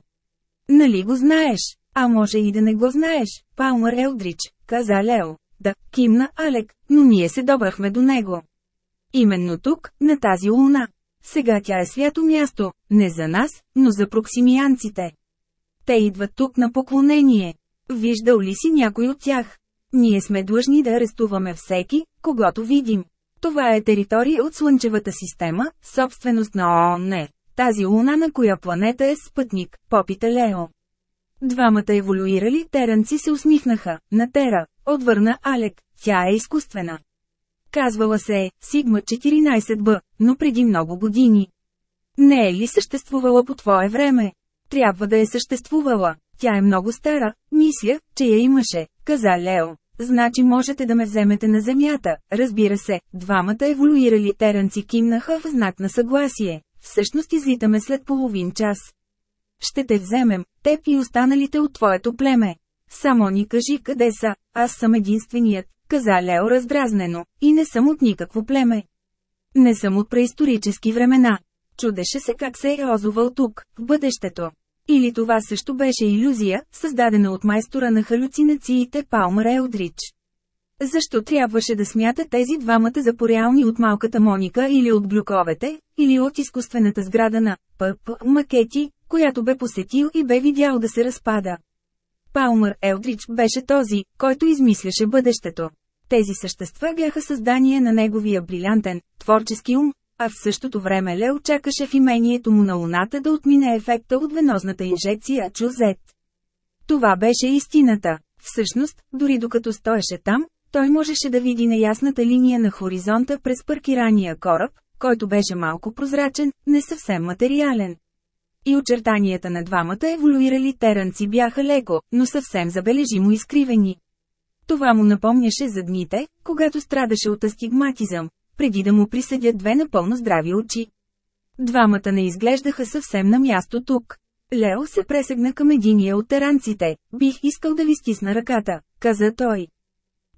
Нали го знаеш? А може и да не го знаеш, Палмър Елдрич, каза Лео. Да, кимна Алек, но ние се добрахме до него. Именно тук, на тази луна. Сега тя е свято място, не за нас, но за проксимианците. Те идват тук на поклонение. Виждал ли си някой от тях? Ние сме длъжни да арестуваме всеки, когато видим. Това е територия от Слънчевата система, собственост на ООН. Тази луна на коя планета е спътник, попита Лео. Двамата еволюирали теранци се усмихнаха. На Тера, отвърна Алек, тя е изкуствена. Казвала се е Сигма 14Б, но преди много години. Не е ли съществувала по твое време? Трябва да е съществувала. Тя е много стара, мисля, че я имаше, каза Лео. Значи можете да ме вземете на земята, разбира се, двамата еволюирали теранци кимнаха в знак на съгласие. Всъщност излитаме след половин час. Ще те вземем, теб и останалите от твоето племе. Само ни кажи къде са, аз съм единственият, каза Лео раздразнено, и не съм от никакво племе. Не съм от преисторически времена. Чудеше се как се е озовал тук, в бъдещето. Или това също беше иллюзия, създадена от майстора на халюцинациите Палмър Елдрич. Защо трябваше да смята тези двамата за пореални от малката Моника или от глюковете, или от изкуствената сграда на ПП Макети, която бе посетил и бе видял да се разпада. Палмър Елдрич беше този, който измисляше бъдещето. Тези същества бяха създание на неговия брилянтен, творчески ум, а в същото време Лео чакаше в имението му на Луната да отмине ефекта от венозната инжекция Чузет. Това беше истината. Всъщност, дори докато стоеше там, той можеше да види неясната линия на хоризонта през паркирания кораб, който беше малко прозрачен, не съвсем материален. И очертанията на двамата еволюирали теранци бяха леко, но съвсем забележимо изкривени. Това му напомняше за дните, когато страдаше от астигматизъм, преди да му присъдят две напълно здрави очи. Двамата не изглеждаха съвсем на място тук. Лео се пресегна към единия от теранците. Бих искал да ви стисна ръката, каза той.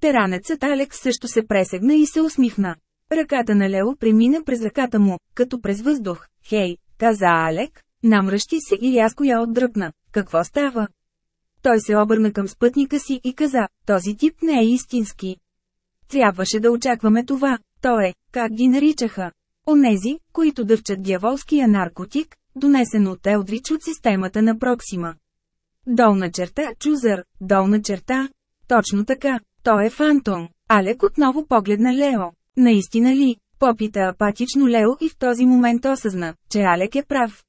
Теранецът Алекс също се пресегна и се усмихна. Ръката на Лео премина през ръката му, като през въздух. Хей, каза Алек, намръщи се и рязко я отдръпна. Какво става? Той се обърна към спътника си и каза, този тип не е истински. Трябваше да очакваме това, то е, как ги наричаха. Онези, които дъвчат дяволския наркотик, донесен от Елдрич от системата на Проксима. Долна черта, Чузър, долна черта. Точно така, той е фантом. Алек отново погледна Лео. Наистина ли? Попита апатично Лео и в този момент осъзна, че Алек е прав.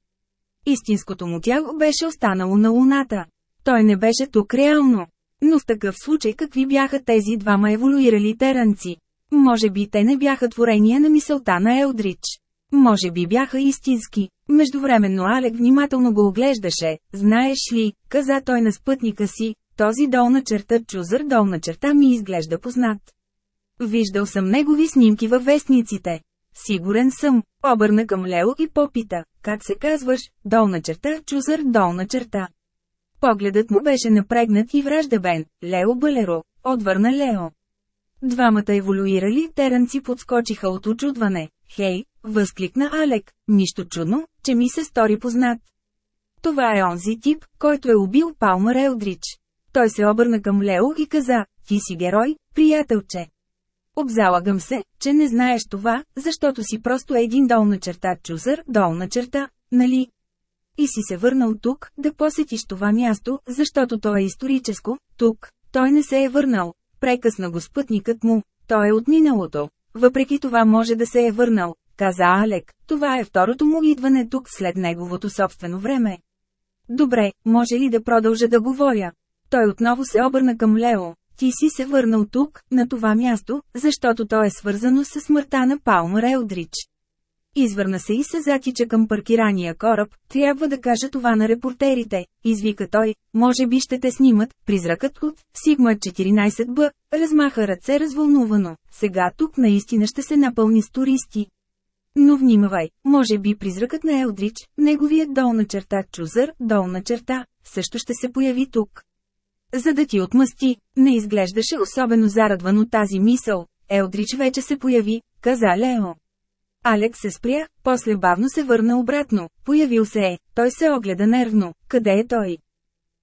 Истинското му тяло беше останало на луната. Той не беше тук реално. Но в такъв случай какви бяха тези двама еволюирали теранци? Може би те не бяха творения на мисълта на Елдрич. Може би бяха истински. Междувременно Алек внимателно го оглеждаше. Знаеш ли, каза той на спътника си, този долна черта чузър долна черта ми изглежда познат. Виждал съм негови снимки във вестниците. Сигурен съм, обърна към Лео и попита, как се казваш, долна черта чузър долна черта. Погледът му беше напрегнат и враждебен. Лео Балеро, отвърна Лео. Двамата еволюирали теранци подскочиха от очудване. Хей, възкликна Алек, нищо чудно, че ми се стори познат. Това е онзи тип, който е убил Палмър Елдрич. Той се обърна към Лео и каза, ти си герой, приятелче. Обзалагам се, че не знаеш това, защото си просто един долна черта чузър, долна черта, нали? И си се върнал тук, да посетиш това място, защото то е историческо, тук, той не се е върнал, прекъсна го спътникът му, той е от миналото. Въпреки това може да се е върнал, каза Алек, това е второто му идване тук след неговото собствено време. Добре, може ли да продължа да говоря? Той отново се обърна към Лео. Ти си се върнал тук, на това място, защото то е свързано с смъртта на Палмър Елдрич. Извърна се и се затича към паркирания кораб, трябва да кажа това на репортерите, извика той, може би ще те снимат, призракът от Сигма 14Б, размаха ръце развълнувано, сега тук наистина ще се напълни с туристи. Но внимавай, може би призракът на Елдрич, неговият долна черта Чузър, долна черта, също ще се появи тук. За да ти отмъсти, не изглеждаше особено зарадван от тази мисъл. Елдрич вече се появи, каза Лео. Алек се спря, после бавно се върна обратно. Появил се е, той се огледа нервно. Къде е той?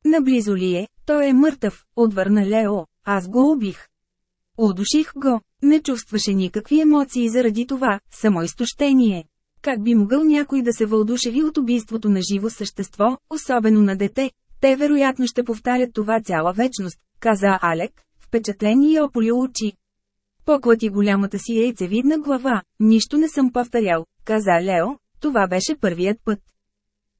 Наблизо ли е? Той е мъртъв, отвърна Лео. Аз го убих. Удуших го. Не чувстваше никакви емоции заради това, само изтощение. Как би могъл някой да се вълдушеви от убийството на живо същество, особено на дете? Те вероятно ще повтарят това цяла вечност, каза Алек, впечатлен и ополи очи. Поклати голямата си яйцевидна глава, нищо не съм повторял, каза Лео, това беше първият път.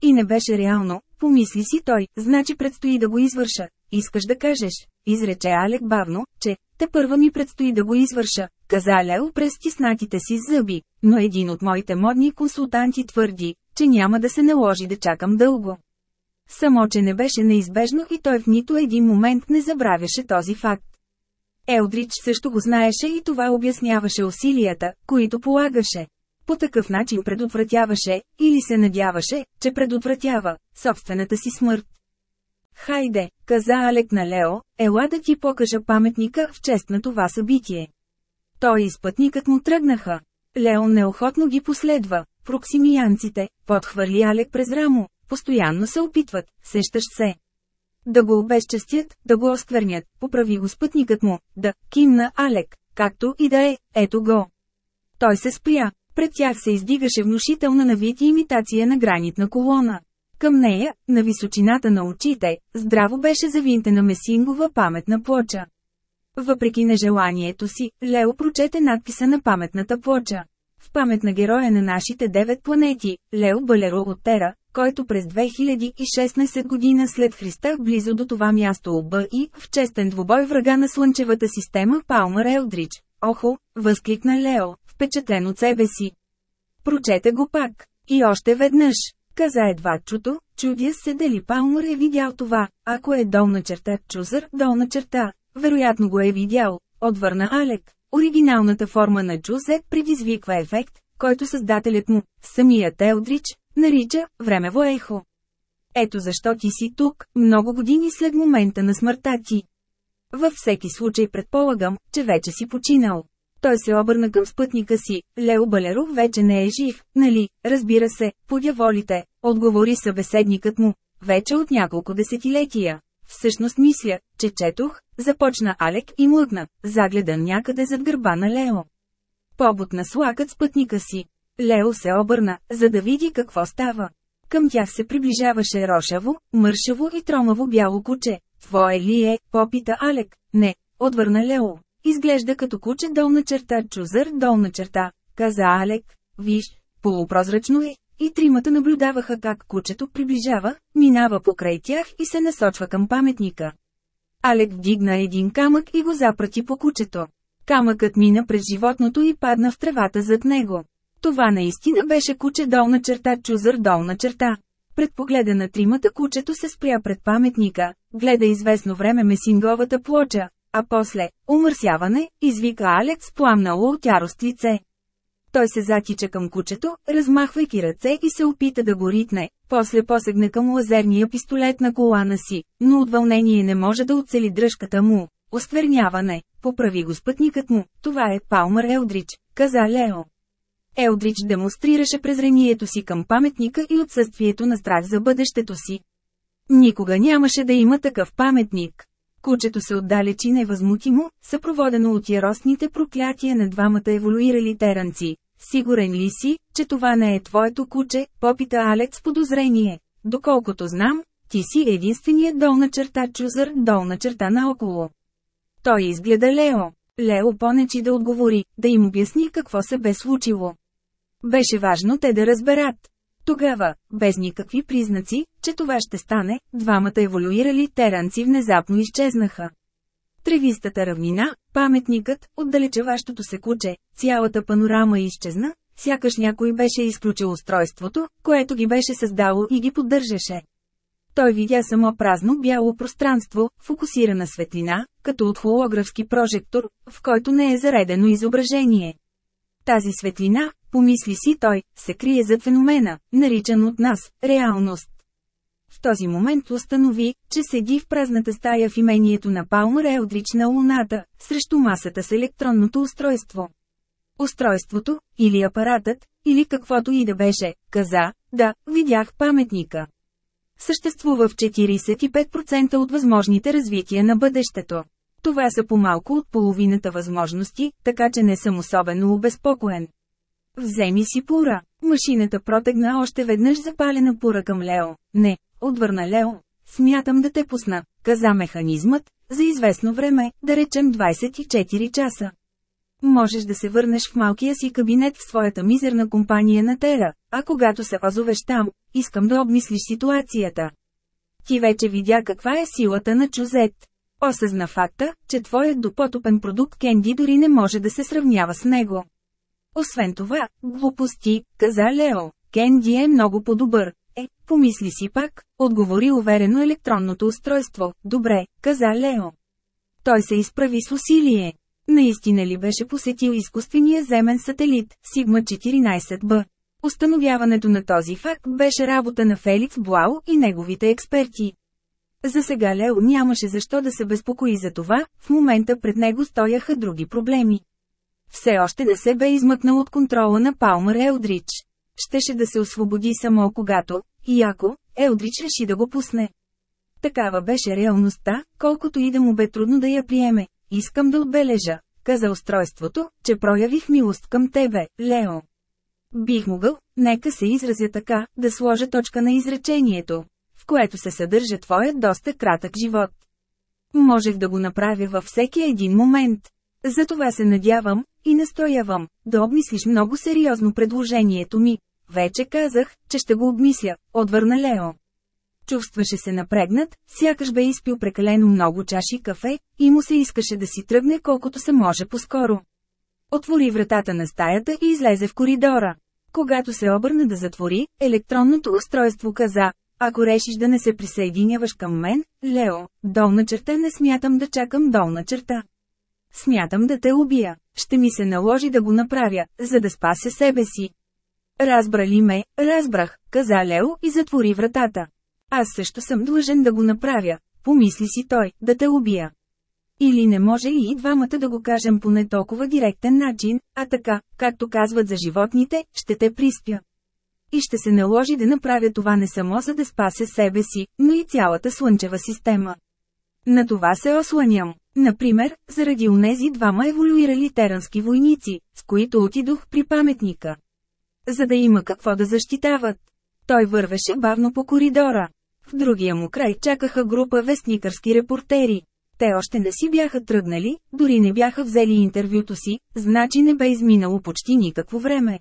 И не беше реално, помисли си той, значи предстои да го извърша. Искаш да кажеш, изрече Алек бавно, че, те първа ми предстои да го извърша, каза Лео през стиснатите си зъби, но един от моите модни консултанти твърди, че няма да се наложи да чакам дълго. Само, че не беше неизбежно и той в нито един момент не забравяше този факт. Елдрич също го знаеше и това обясняваше усилията, които полагаше. По такъв начин предотвратяваше, или се надяваше, че предотвратява, собствената си смърт. Хайде, каза Алек на Лео, ела да ти покажа паметника в чест на това събитие. Той и спътникът му тръгнаха. Лео неохотно ги последва. Проксимиянците, подхвърли Алек през рамо, постоянно се опитват, сещаш се. Да го обезчестят, да го осквернят, поправи го спътникът му, да, кимна Алек, както и да е, ето го. Той се спря, пред тях се издигаше внушителна на вид имитация на гранитна колона. Към нея, на височината на очите, здраво беше завинтена месингова паметна плоча. Въпреки нежеланието си, Лео прочете надписа на паметната плоча. В памет на героя на нашите девет планети, Лео Балеро от Тера, който през 2016 година след Христа близо до това място оба и, в честен двубой врага на Слънчевата система Палмар Елдрич. Охо, възкликна Лео, впечатлен от себе си. Прочете го пак. И още веднъж. Каза едва чуто, чудя се дали Палмър е видял това, ако е долна черта Чузър, долна черта, вероятно го е видял, отвърна Алек. Оригиналната форма на Джузет предизвиква ефект, който създателят му, самият Елдрич, нарича «времево ехо». Ето защо ти си тук, много години след момента на смъртта ти. Във всеки случай предполагам, че вече си починал. Той се обърна към спътника си, Лео Балеров вече не е жив, нали, разбира се, подяволите, отговори събеседникът му, вече от няколко десетилетия. Всъщност мисля, че четох, започна Алек и млъкна, загледан някъде зад гърба на Лео. Побот на слакът спътника си. Лео се обърна, за да види какво става. Към тях се приближаваше рошаво, мършаво и тромаво бяло куче. Твое ли е, попита Алек. Не, отвърна Лео. Изглежда като куче долна черта, чузър долна черта, каза Алек. Виж, полупрозрачно е. И тримата наблюдаваха как кучето приближава, минава покрай тях и се насочва към паметника. Алек вдигна един камък и го запрати по кучето. Камъкът мина през животното и падна в тревата зад него. Това наистина беше куче долна черта чузър долна черта. Пред погледа на тримата кучето се спря пред паметника, гледа известно време месинговата плоча, а после, умърсяване, извика Алекс пламнало от ярост лице. Той се затича към кучето, размахвайки ръце и се опита да го ритне, после посегне към лазерния пистолет на колана си, но от вълнение не може да оцели дръжката му. Оскверняване, поправи го спътникът му, това е Палмър Елдрич, каза Лео. Елдрич демонстрираше презрението си към паметника и отсъствието на страх за бъдещето си. Никога нямаше да има такъв паметник. Кучето се отдалечи невъзмутимо, съпроводено от яростните проклятия на двамата еволюирали теранци. Сигурен ли си, че това не е твоето куче, попита Алекс с подозрение. Доколкото знам, ти си единственият долна черта чузър, долна черта наоколо. Той изгледа Лео. Лео понечи да отговори, да им обясни какво се бе случило. Беше важно те да разберат. Тогава, без никакви признаци, че това ще стане, двамата еволюирали теранци внезапно изчезнаха. Тревистата равнина, паметникът, отдалечаващото се куче, цялата панорама изчезна, сякаш някой беше изключил устройството, което ги беше създало и ги поддържаше. Той видя само празно бяло пространство, фокусирана светлина, като от холографски прожектор, в който не е заредено изображение. Тази светлина, помисли си той, се крие зад феномена, наричан от нас – реалност. В този момент установи, че седи в празната стая в имението на Палмър Елдрич на Луната, срещу масата с електронното устройство. Устройството, или апаратът, или каквото и да беше, каза, да, видях паметника. Съществува в 45% от възможните развития на бъдещето. Това са по-малко от половината възможности, така че не съм особено обезпокоен. Вземи си пура. Машината протегна още веднъж запалена пура към Лео. Не, отвърна Лео. Смятам да те пусна, каза механизмът, за известно време, да речем 24 часа. Можеш да се върнеш в малкия си кабинет в своята мизерна компания на Тера, а когато се озовеш там, искам да обмислиш ситуацията. Ти вече видя каква е силата на чузет. Осъзна факта, че твоят допотопен продукт Кенди дори не може да се сравнява с него. Освен това, глупости, каза Лео, Кенди е много по-добър. Е, помисли си пак, отговори уверено електронното устройство. Добре, каза Лео. Той се изправи с усилие. Наистина ли беше посетил изкуствения земен сателит, Сигма 14Б? Установяването на този факт беше работа на Феликс Блау и неговите експерти. За сега Лео нямаше защо да се безпокои за това, в момента пред него стояха други проблеми. Все още не се бе измъкнал от контрола на Палмър Елдрич. Щеше да се освободи само когато, и ако, Елдрич реши да го пусне. Такава беше реалността, колкото и да му бе трудно да я приеме. Искам да отбележа, каза устройството, че проявих милост към тебе, Лео. Бих могъл, нека се изразя така, да сложа точка на изречението, в което се съдържа твоят доста кратък живот. Можех да го направя във всеки един момент. Затова се надявам, и настоявам, да обмислиш много сериозно предложението ми. Вече казах, че ще го обмисля, отвърна Лео. Чувстваше се напрегнат, сякаш бе изпил прекалено много чаши кафе, и му се искаше да си тръгне колкото се може по-скоро. Отвори вратата на стаята и излезе в коридора. Когато се обърна да затвори, електронното устройство каза, ако решиш да не се присъединяваш към мен, Лео, долна черта не смятам да чакам долна черта. Смятам да те убия. Ще ми се наложи да го направя, за да спася себе си. Разбра ли ме? Разбрах, каза Лео и затвори вратата. Аз също съм длъжен да го направя, помисли си той, да те убия. Или не може ли и двамата да го кажем по не толкова директен начин, а така, както казват за животните, ще те приспя. И ще се наложи да направя това не само за да спася себе си, но и цялата слънчева система. На това се осланям. Например, заради унези двама еволюирали терански войници, с които отидох при паметника. За да има какво да защитават. Той вървеше бавно по коридора. В другия му край чакаха група вестникърски репортери. Те още не си бяха тръгнали, дори не бяха взели интервюто си, значи не бе изминало почти никакво време.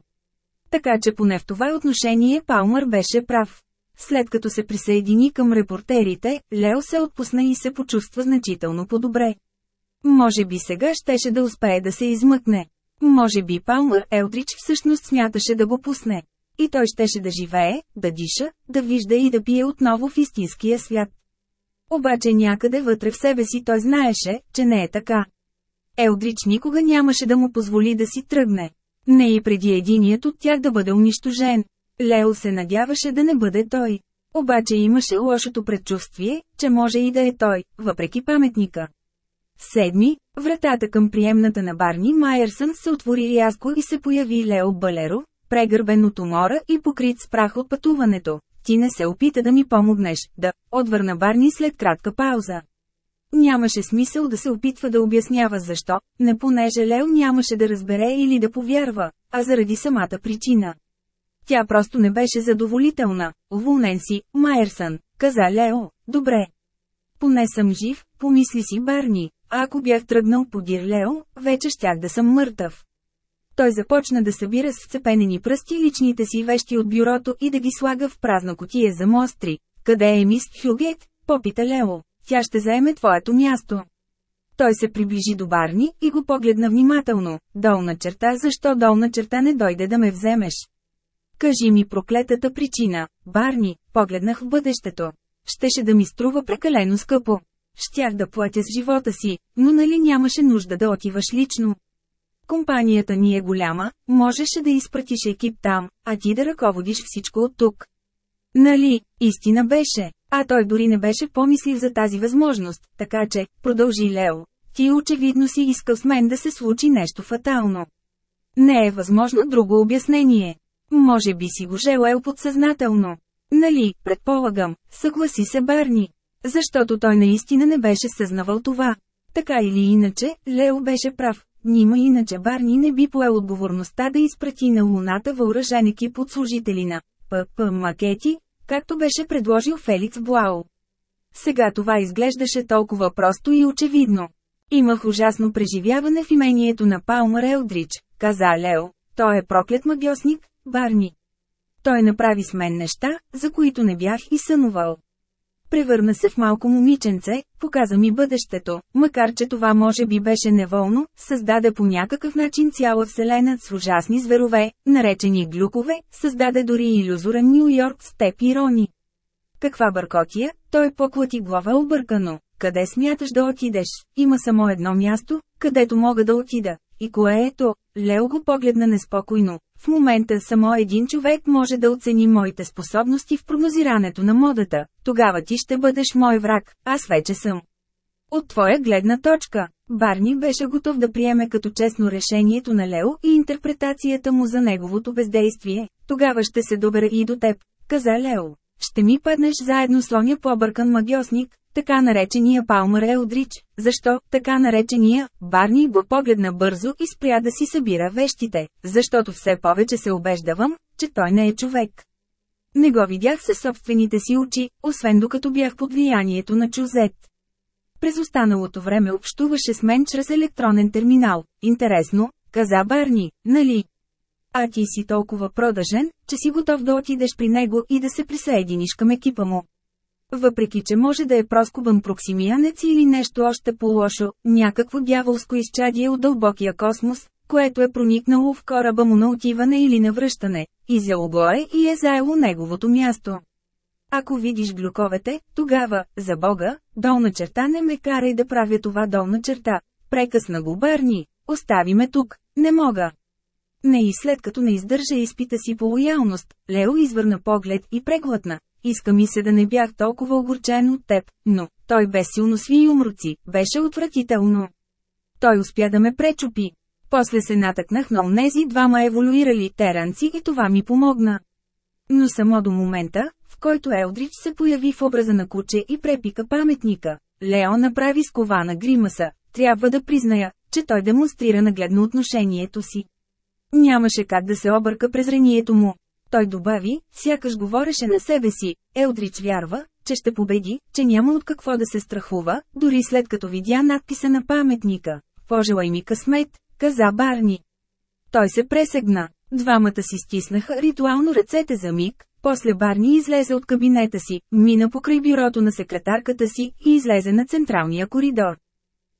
Така че поне в това отношение Палмър беше прав. След като се присъедини към репортерите, Лео се отпусна и се почувства значително по-добре. Може би сега щеше да успее да се измъкне. Може би Палмър Елдрич всъщност смяташе да го пусне. И той щеше да живее, да диша, да вижда и да пие отново в истинския свят. Обаче някъде вътре в себе си той знаеше, че не е така. Елдрич никога нямаше да му позволи да си тръгне. Не и преди единият от тях да бъде унищожен. Лео се надяваше да не бъде той. Обаче имаше лошото предчувствие, че може и да е той, въпреки паметника. Седми, вратата към приемната на Барни Майерсън се отвори рязко и се появи Лео Балеро, прегърбен от умора и покрит с прах от пътуването. Ти не се опита да ми помогнеш, да, отвърна Барни след кратка пауза. Нямаше смисъл да се опитва да обяснява защо, не понеже Лео нямаше да разбере или да повярва, а заради самата причина. Тя просто не беше задоволителна. Уволнен си, Майерсън, каза Лео, добре. Поне съм жив, помисли си Барни, а ако бях тръгнал подир Лео, вече щях да съм мъртъв. Той започна да събира с вцепенени пръсти личните си вещи от бюрото и да ги слага в празна котия за мостри. Къде е мис Хюгет? Попита Лео. Тя ще заеме твоето място. Той се приближи до Барни и го погледна внимателно. Долна черта, защо долна черта не дойде да ме вземеш? Кажи ми проклетата причина, Барни, погледнах в бъдещето. Щеше да ми струва прекалено скъпо. Щях да платя с живота си, но нали нямаше нужда да отиваш лично. компанията ни е голяма, можеше да изпратиш екип там, а ти да ръководиш всичко от тук. Нали, истина беше, а той дори не беше помислив за тази възможност, така че, продължи Лео, ти очевидно си искал с мен да се случи нещо фатално. Не е възможно друго обяснение. Може би си го желал подсъзнателно. Нали, предполагам, съгласи се Барни. Защото той наистина не беше съзнавал това. Така или иначе, Лео беше прав. Нима иначе Барни не би поел отговорността да изпрати на Луната въоръжен екип от служители на ПП Макети, както беше предложил Феликс Блау. Сега това изглеждаше толкова просто и очевидно. Имах ужасно преживяване в имението на Палмър Елдрич, каза Лео. Той е проклет магиосник, Барни. Той направи с мен неща, за които не бях и сънувал. Превърна се в малко момиченце, показа ми бъдещето, макар че това може би беше неволно, създаде по някакъв начин цяла вселена с ужасни зверове, наречени глюкове, създаде дори иллюзорен Нью Йорк с теб и Рони. Каква бъркотия, той поклати глава объркано. Къде смяташ да отидеш? Има само едно място, където мога да отида. И кое е то? Лео го погледна неспокойно. В момента само един човек може да оцени моите способности в прогнозирането на модата. Тогава ти ще бъдеш мой враг, аз вече съм. От твоя гледна точка, Барни беше готов да приеме като честно решението на Лео и интерпретацията му за неговото бездействие. Тогава ще се добера и до теб, каза Лео. Ще ми паднеш заедно с оня побъркан магиосник, така наречения Палмър Елдрич. Защо, така наречения, Барни го погледна бързо и спря да си събира вещите, защото все повече се убеждавам, че той не е човек. Не го видях със собствените си очи, освен докато бях под влиянието на чузет. През останалото време общуваше с мен чрез електронен терминал. Интересно, каза Барни, нали? А ти си толкова продажен, че си готов да отидеш при него и да се присъединиш към екипа му. Въпреки, че може да е проскубан проксимиянец или нещо още по-лошо, някакво дяволско изчадие от дълбокия космос, което е проникнало в кораба му на отиване или на връщане, изяло го е и е заело неговото място. Ако видиш глюковете, тогава, за Бога, долна черта не ме карай да правя това долна черта. Прекъсна го Бърни, остави ме тук, не мога. Не и след като не издържа изпита си по лоялност, Лео извърна поглед и преглътна. Иска ми се да не бях толкова огорчен от теб, но, той без силно сви умруци, беше отвратително. Той успя да ме пречупи. После се натъкнах на онези двама еволюирали теранци и това ми помогна. Но само до момента, в който Елдрич се появи в образа на куче и препика паметника, Лео направи скована гримаса. Трябва да призная, че той демонстрира нагледно отношението си. Нямаше как да се обърка презрението му. Той добави, сякаш говореше на себе си, Елдрич вярва, че ще победи, че няма от какво да се страхува, дори след като видя надписа на паметника. Пожелай ми късмет, каза Барни. Той се пресегна. Двамата си стиснаха ритуално ръцете за миг, после Барни излезе от кабинета си, мина покрай бюрото на секретарката си и излезе на централния коридор.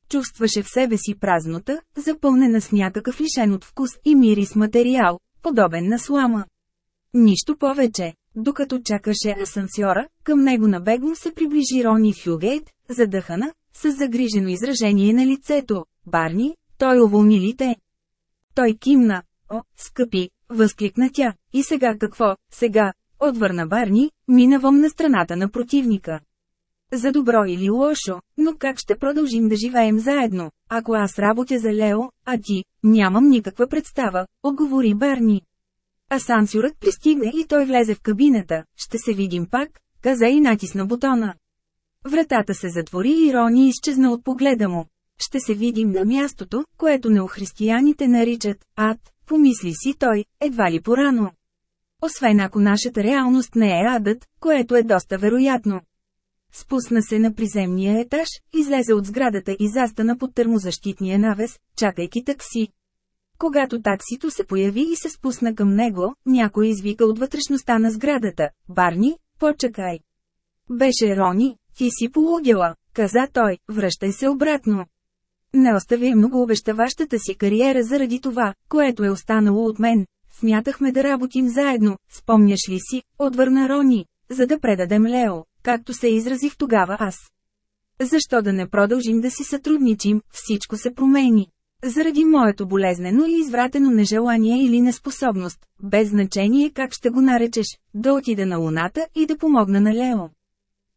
Чувстваше в себе си празнота, запълнена с някакъв лишен от вкус и мирис материал, подобен на слама. Нищо повече. Докато чакаше асансьора, към него набегом се приближи Рони Фюгейт, задъхана, с загрижено изражение на лицето. Барни, той уволни ли те? Той кимна. О, скъпи, възкликна тя. И сега какво? Сега, отвърна Барни, минавам на страната на противника. За добро или лошо, но как ще продължим да живеем заедно, ако аз работя за Лео, а ти, нямам никаква представа, отговори Барни. Асансюрът пристигна и той влезе в кабината. Ще се видим пак, каза и натисна бутона. Вратата се затвори и Рони изчезна от погледа му. Ще се видим на мястото, което неохристияните наричат ад, помисли си той, едва ли порано. Освен ако нашата реалност не е адът, което е доста вероятно. Спусна се на приземния етаж, излезе от сградата и застана под термозащитния навес, чакайки такси. Когато таксито се появи и се спусна към него, някой извика от вътрешността на сградата. Барни, почакай. Беше Рони, ти си полудела, каза той, връщай се обратно. Не остави много обещаващата си кариера заради това, което е останало от мен. Смятахме да работим заедно, спомняш ли си, отвърна Рони, за да предадем Лео, както се изразих тогава аз. Защо да не продължим да си сътрудничим, всичко се промени. Заради моето болезнено и извратено нежелание или неспособност, без значение как ще го наречеш, да отида на Луната и да помогна на Лео.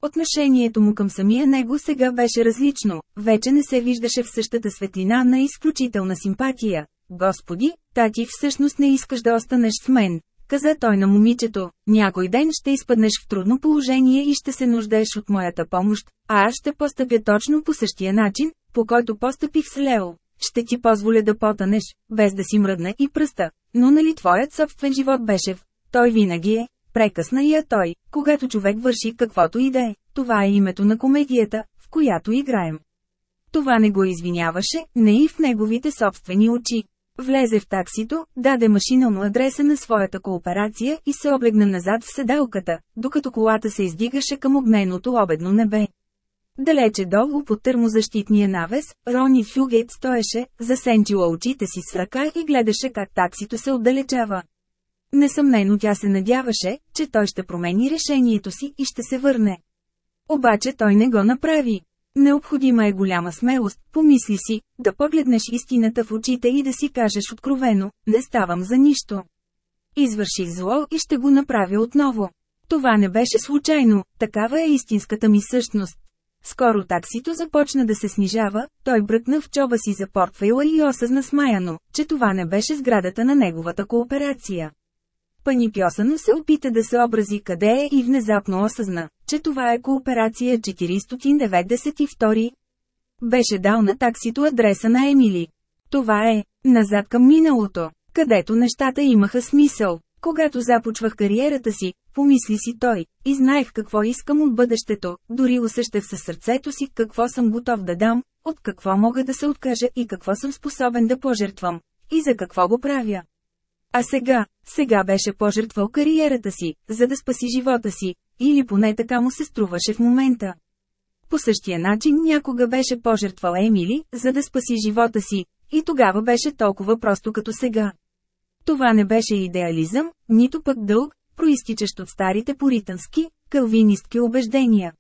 Отношението му към самия него сега беше различно, вече не се виждаше в същата светлина на изключителна симпатия. Господи, тати всъщност не искаш да останеш с мен, каза той на момичето, някой ден ще изпаднеш в трудно положение и ще се нуждаеш от моята помощ, а аз ще постъпя точно по същия начин, по който постъпих с Лео. Ще ти позволя да потънеш, без да си мръдна и пръста, но нали твоят собствен живот беше в... Той винаги е, прекъсна я той, когато човек върши каквото и да е. Това е името на комедията, в която играем. Това не го извиняваше, не и в неговите собствени очи. Влезе в таксито, даде машинално адреса на своята кооперация и се облегна назад в седалката, докато колата се издигаше към огненото обедно небе. Далече долу под термозащитния навес, Рони Фюгейт стоеше, засенчила очите си с ръка и гледаше как таксито се отдалечава. Несъмнено тя се надяваше, че той ще промени решението си и ще се върне. Обаче той не го направи. Необходима е голяма смелост, помисли си, да погледнеш истината в очите и да си кажеш откровено, не ставам за нищо. Извърших зло и ще го направя отново. Това не беше случайно, такава е истинската ми същност. Скоро таксито започна да се снижава, той бръкна в чоба си за портфейла и осъзна смаяно, че това не беше сградата на неговата кооперация. Панипьосано се опита да се образи къде е и внезапно осъзна, че това е кооперация 492. Беше дал на таксито адреса на Емили. Това е, назад към миналото, където нещата имаха смисъл. Когато започвах кариерата си, помисли си той, и знаех какво искам от бъдещето, дори усещах със сърцето си какво съм готов да дам, от какво мога да се откажа и какво съм способен да пожертвам. И за какво го правя. А сега, сега беше пожертвал кариерата си, за да спаси живота си, или поне така му се струваше в момента. По същия начин някога беше пожертвал Емили, за да спаси живота си, и тогава беше толкова просто като сега. Това не беше идеализъм, нито пък дълг, проистичащ от старите поритански, калвинистки убеждения.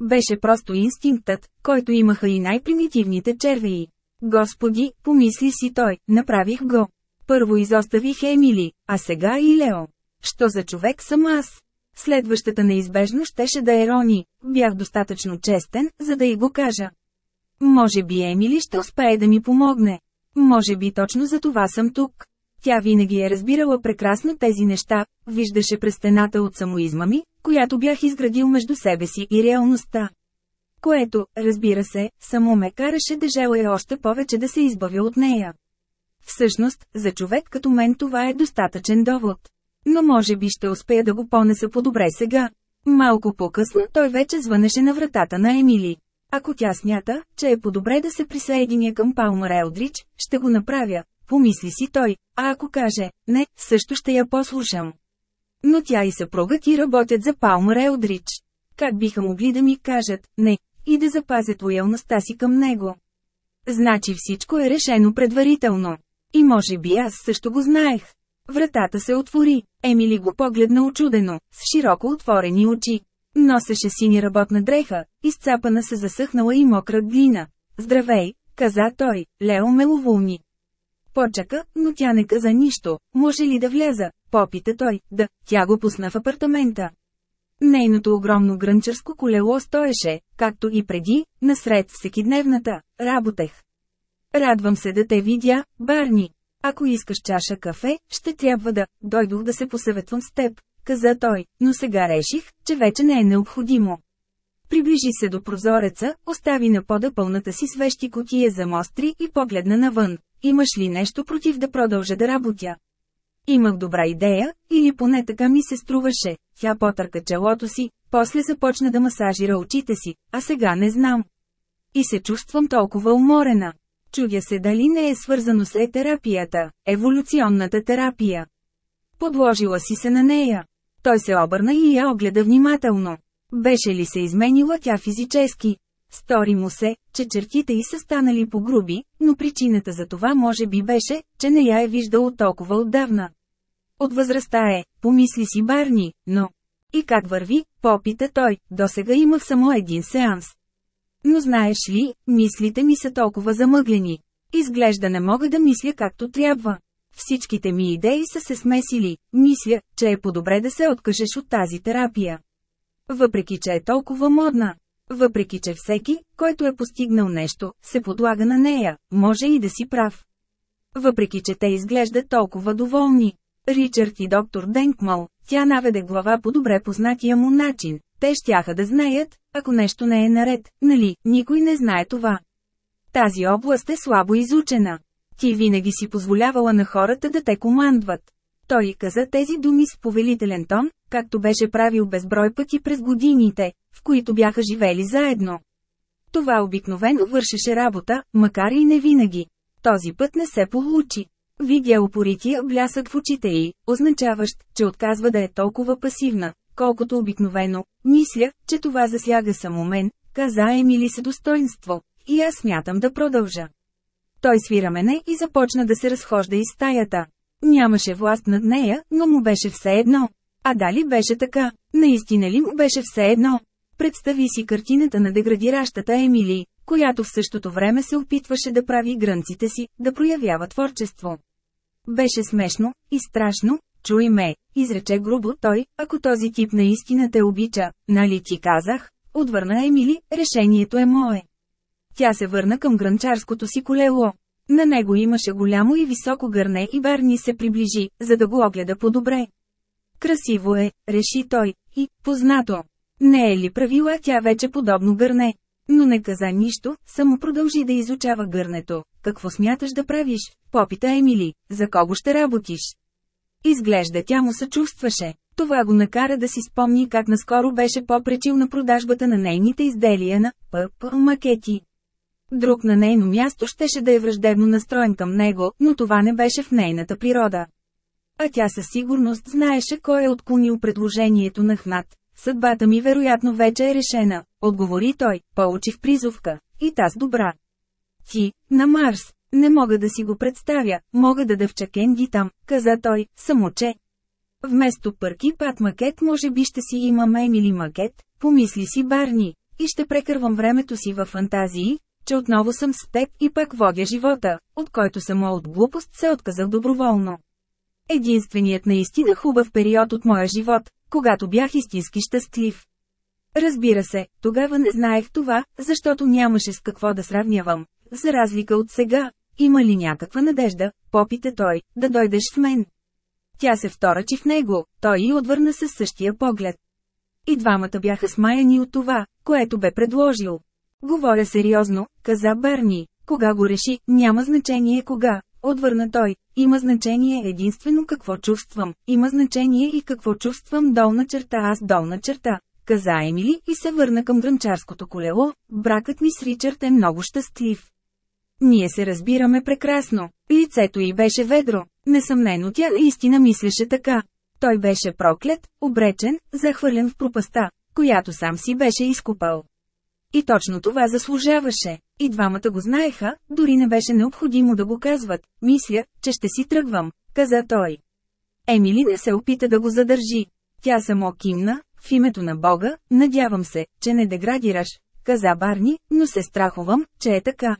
Беше просто инстинктът, който имаха и най-примитивните червеи. Господи, помисли си той, направих го. Първо изоставих Емили, а сега и Лео. Що за човек съм аз? Следващата неизбежно щеше да е Рони, бях достатъчно честен, за да й го кажа. Може би Емили ще успее да ми помогне. Може би точно за това съм тук. Тя винаги е разбирала прекрасно тези неща, виждаше през стената от самоизма ми, която бях изградил между себе си и реалността. Което, разбира се, само ме караше да желая още повече да се избавя от нея. Всъщност, за човек като мен това е достатъчен довод. Но може би ще успея да го понеса по-добре сега. Малко по-късно той вече звънеше на вратата на Емили. Ако тя смята, че е по-добре да се присъединя към Палмар Елдрич, ще го направя, помисли си той, а ако каже, не, също ще я послушам. Но тя и съпругът ти работят за Палмар Елдрич. Как биха могли да ми кажат, не, и да запазят лоялността си към него? Значи всичко е решено предварително. И може би аз също го знаех. Вратата се отвори. Емили го погледна очудено, с широко отворени очи. Носеше сини работна дреха, изцапана се засъхнала и мокра глина. Здравей, каза той, Лео ме. Почака, но тя не каза нищо. Може ли да вляза? Попита той. Да, тя го пусна в апартамента. Нейното огромно грънчарско колело стоеше, както и преди, насред всекидневната. Работех. Радвам се да те видя, Барни. Ако искаш чаша кафе, ще трябва да, дойдох да се посъветвам с теб, каза той, но сега реших, че вече не е необходимо. Приближи се до прозореца, остави на пода пълната си свещи котия за мостри и погледна навън. Имаш ли нещо против да продължа да работя? Имах добра идея, или поне така ми се струваше. Тя потърка челото си, после започна да масажира очите си, а сега не знам. И се чувствам толкова уморена. Чудя се дали не е свързано с е-терапията, еволюционната терапия. Подложила си се на нея. Той се обърна и я огледа внимателно. Беше ли се изменила тя физически? Стори му се, че чертите й са станали по-груби, но причината за това може би беше, че не я е виждал толкова отдавна. От възрастта е, помисли си Барни, но... И как върви, попита той, досега имах само един сеанс. Но знаеш ли, мислите ми са толкова замъглени. Изглежда не мога да мисля както трябва. Всичките ми идеи са се смесили, мисля, че е по-добре да се откажеш от тази терапия. Въпреки, че е толкова модна. Въпреки, че всеки, който е постигнал нещо, се подлага на нея, може и да си прав. Въпреки, че те изглеждат толкова доволни. Ричард и доктор Денкмал, тя наведе глава по добре познатия му начин. Те щяха да знаят, ако нещо не е наред, нали, никой не знае това. Тази област е слабо изучена. Ти винаги си позволявала на хората да те командват. Той каза тези думи с повелителен тон, както беше правил безброй пъти през годините, в които бяха живели заедно. Това обикновено вършеше работа, макар и не винаги. Този път не се получи. Видя упорития блясък в очите й, означаващ, че отказва да е толкова пасивна, колкото обикновено. Мисля, че това засяга само мен, каза Емили с достоинство, и аз смятам да продължа. Той свира мене и започна да се разхожда из стаята. Нямаше власт над нея, но му беше все едно. А дали беше така? Наистина ли му беше все едно? Представи си картината на деградиращата Емили, която в същото време се опитваше да прави грънците си, да проявява творчество. Беше смешно и страшно, чуй ме, изрече грубо той, ако този тип наистина те обича, нали ти казах? Отвърна Емили, решението е мое. Тя се върна към гранчарското си колело. На него имаше голямо и високо гърне и Барни се приближи, за да го огледа по-добре. Красиво е, реши той, и, познато. Не е ли правила тя вече подобно гърне? Но не каза нищо, само продължи да изучава гърнето. Какво смяташ да правиш? Попита Емили, за кого ще работиш? Изглежда тя му съчувстваше. Това го накара да си спомни как наскоро беше попречил на продажбата на нейните изделия на ПП макети. Друг на нейно място щеше да е враждебно настроен към него, но това не беше в нейната природа. А тя със сигурност знаеше кой е отклонил предложението на Хнат. Съдбата ми вероятно вече е решена, отговори той, получих призовка. И таз добра. Ти, на Марс, не мога да си го представя, мога да дъвча Кенди там, каза той, само че. Вместо пърки пат макет може би ще си имам Емили макет, помисли си Барни, и ще прекървам времето си във фантазии, че отново съм с теб и пък водя живота, от който само от глупост се отказах доброволно. Единственият наистина хубав период от моя живот, когато бях истински щастлив. Разбира се, тогава не знаех това, защото нямаше с какво да сравнявам. За разлика от сега, има ли някаква надежда, попита той, да дойдеш в мен. Тя се вторачи в него, той и отвърна със същия поглед. И двамата бяха смаяни от това, което бе предложил. Говоря сериозно, каза Барни. Кога го реши, няма значение кога, отвърна той. Има значение единствено какво чувствам, има значение и какво чувствам долна черта аз долна черта, каза Емили и се върна към гранчарското колело. Бракът ми с Ричард е много щастлив. Ние се разбираме прекрасно. Лицето й беше ведро. Несъмнено тя наистина мислеше така. Той беше проклет, обречен, захвърлен в пропаста, която сам си беше изкупал. И точно това заслужаваше. И двамата го знаеха, дори не беше необходимо да го казват. Мисля, че ще си тръгвам, каза той. Емили не се опита да го задържи. Тя само кимна, в името на Бога, надявам се, че не деградираш, каза Барни, но се страхувам, че е така.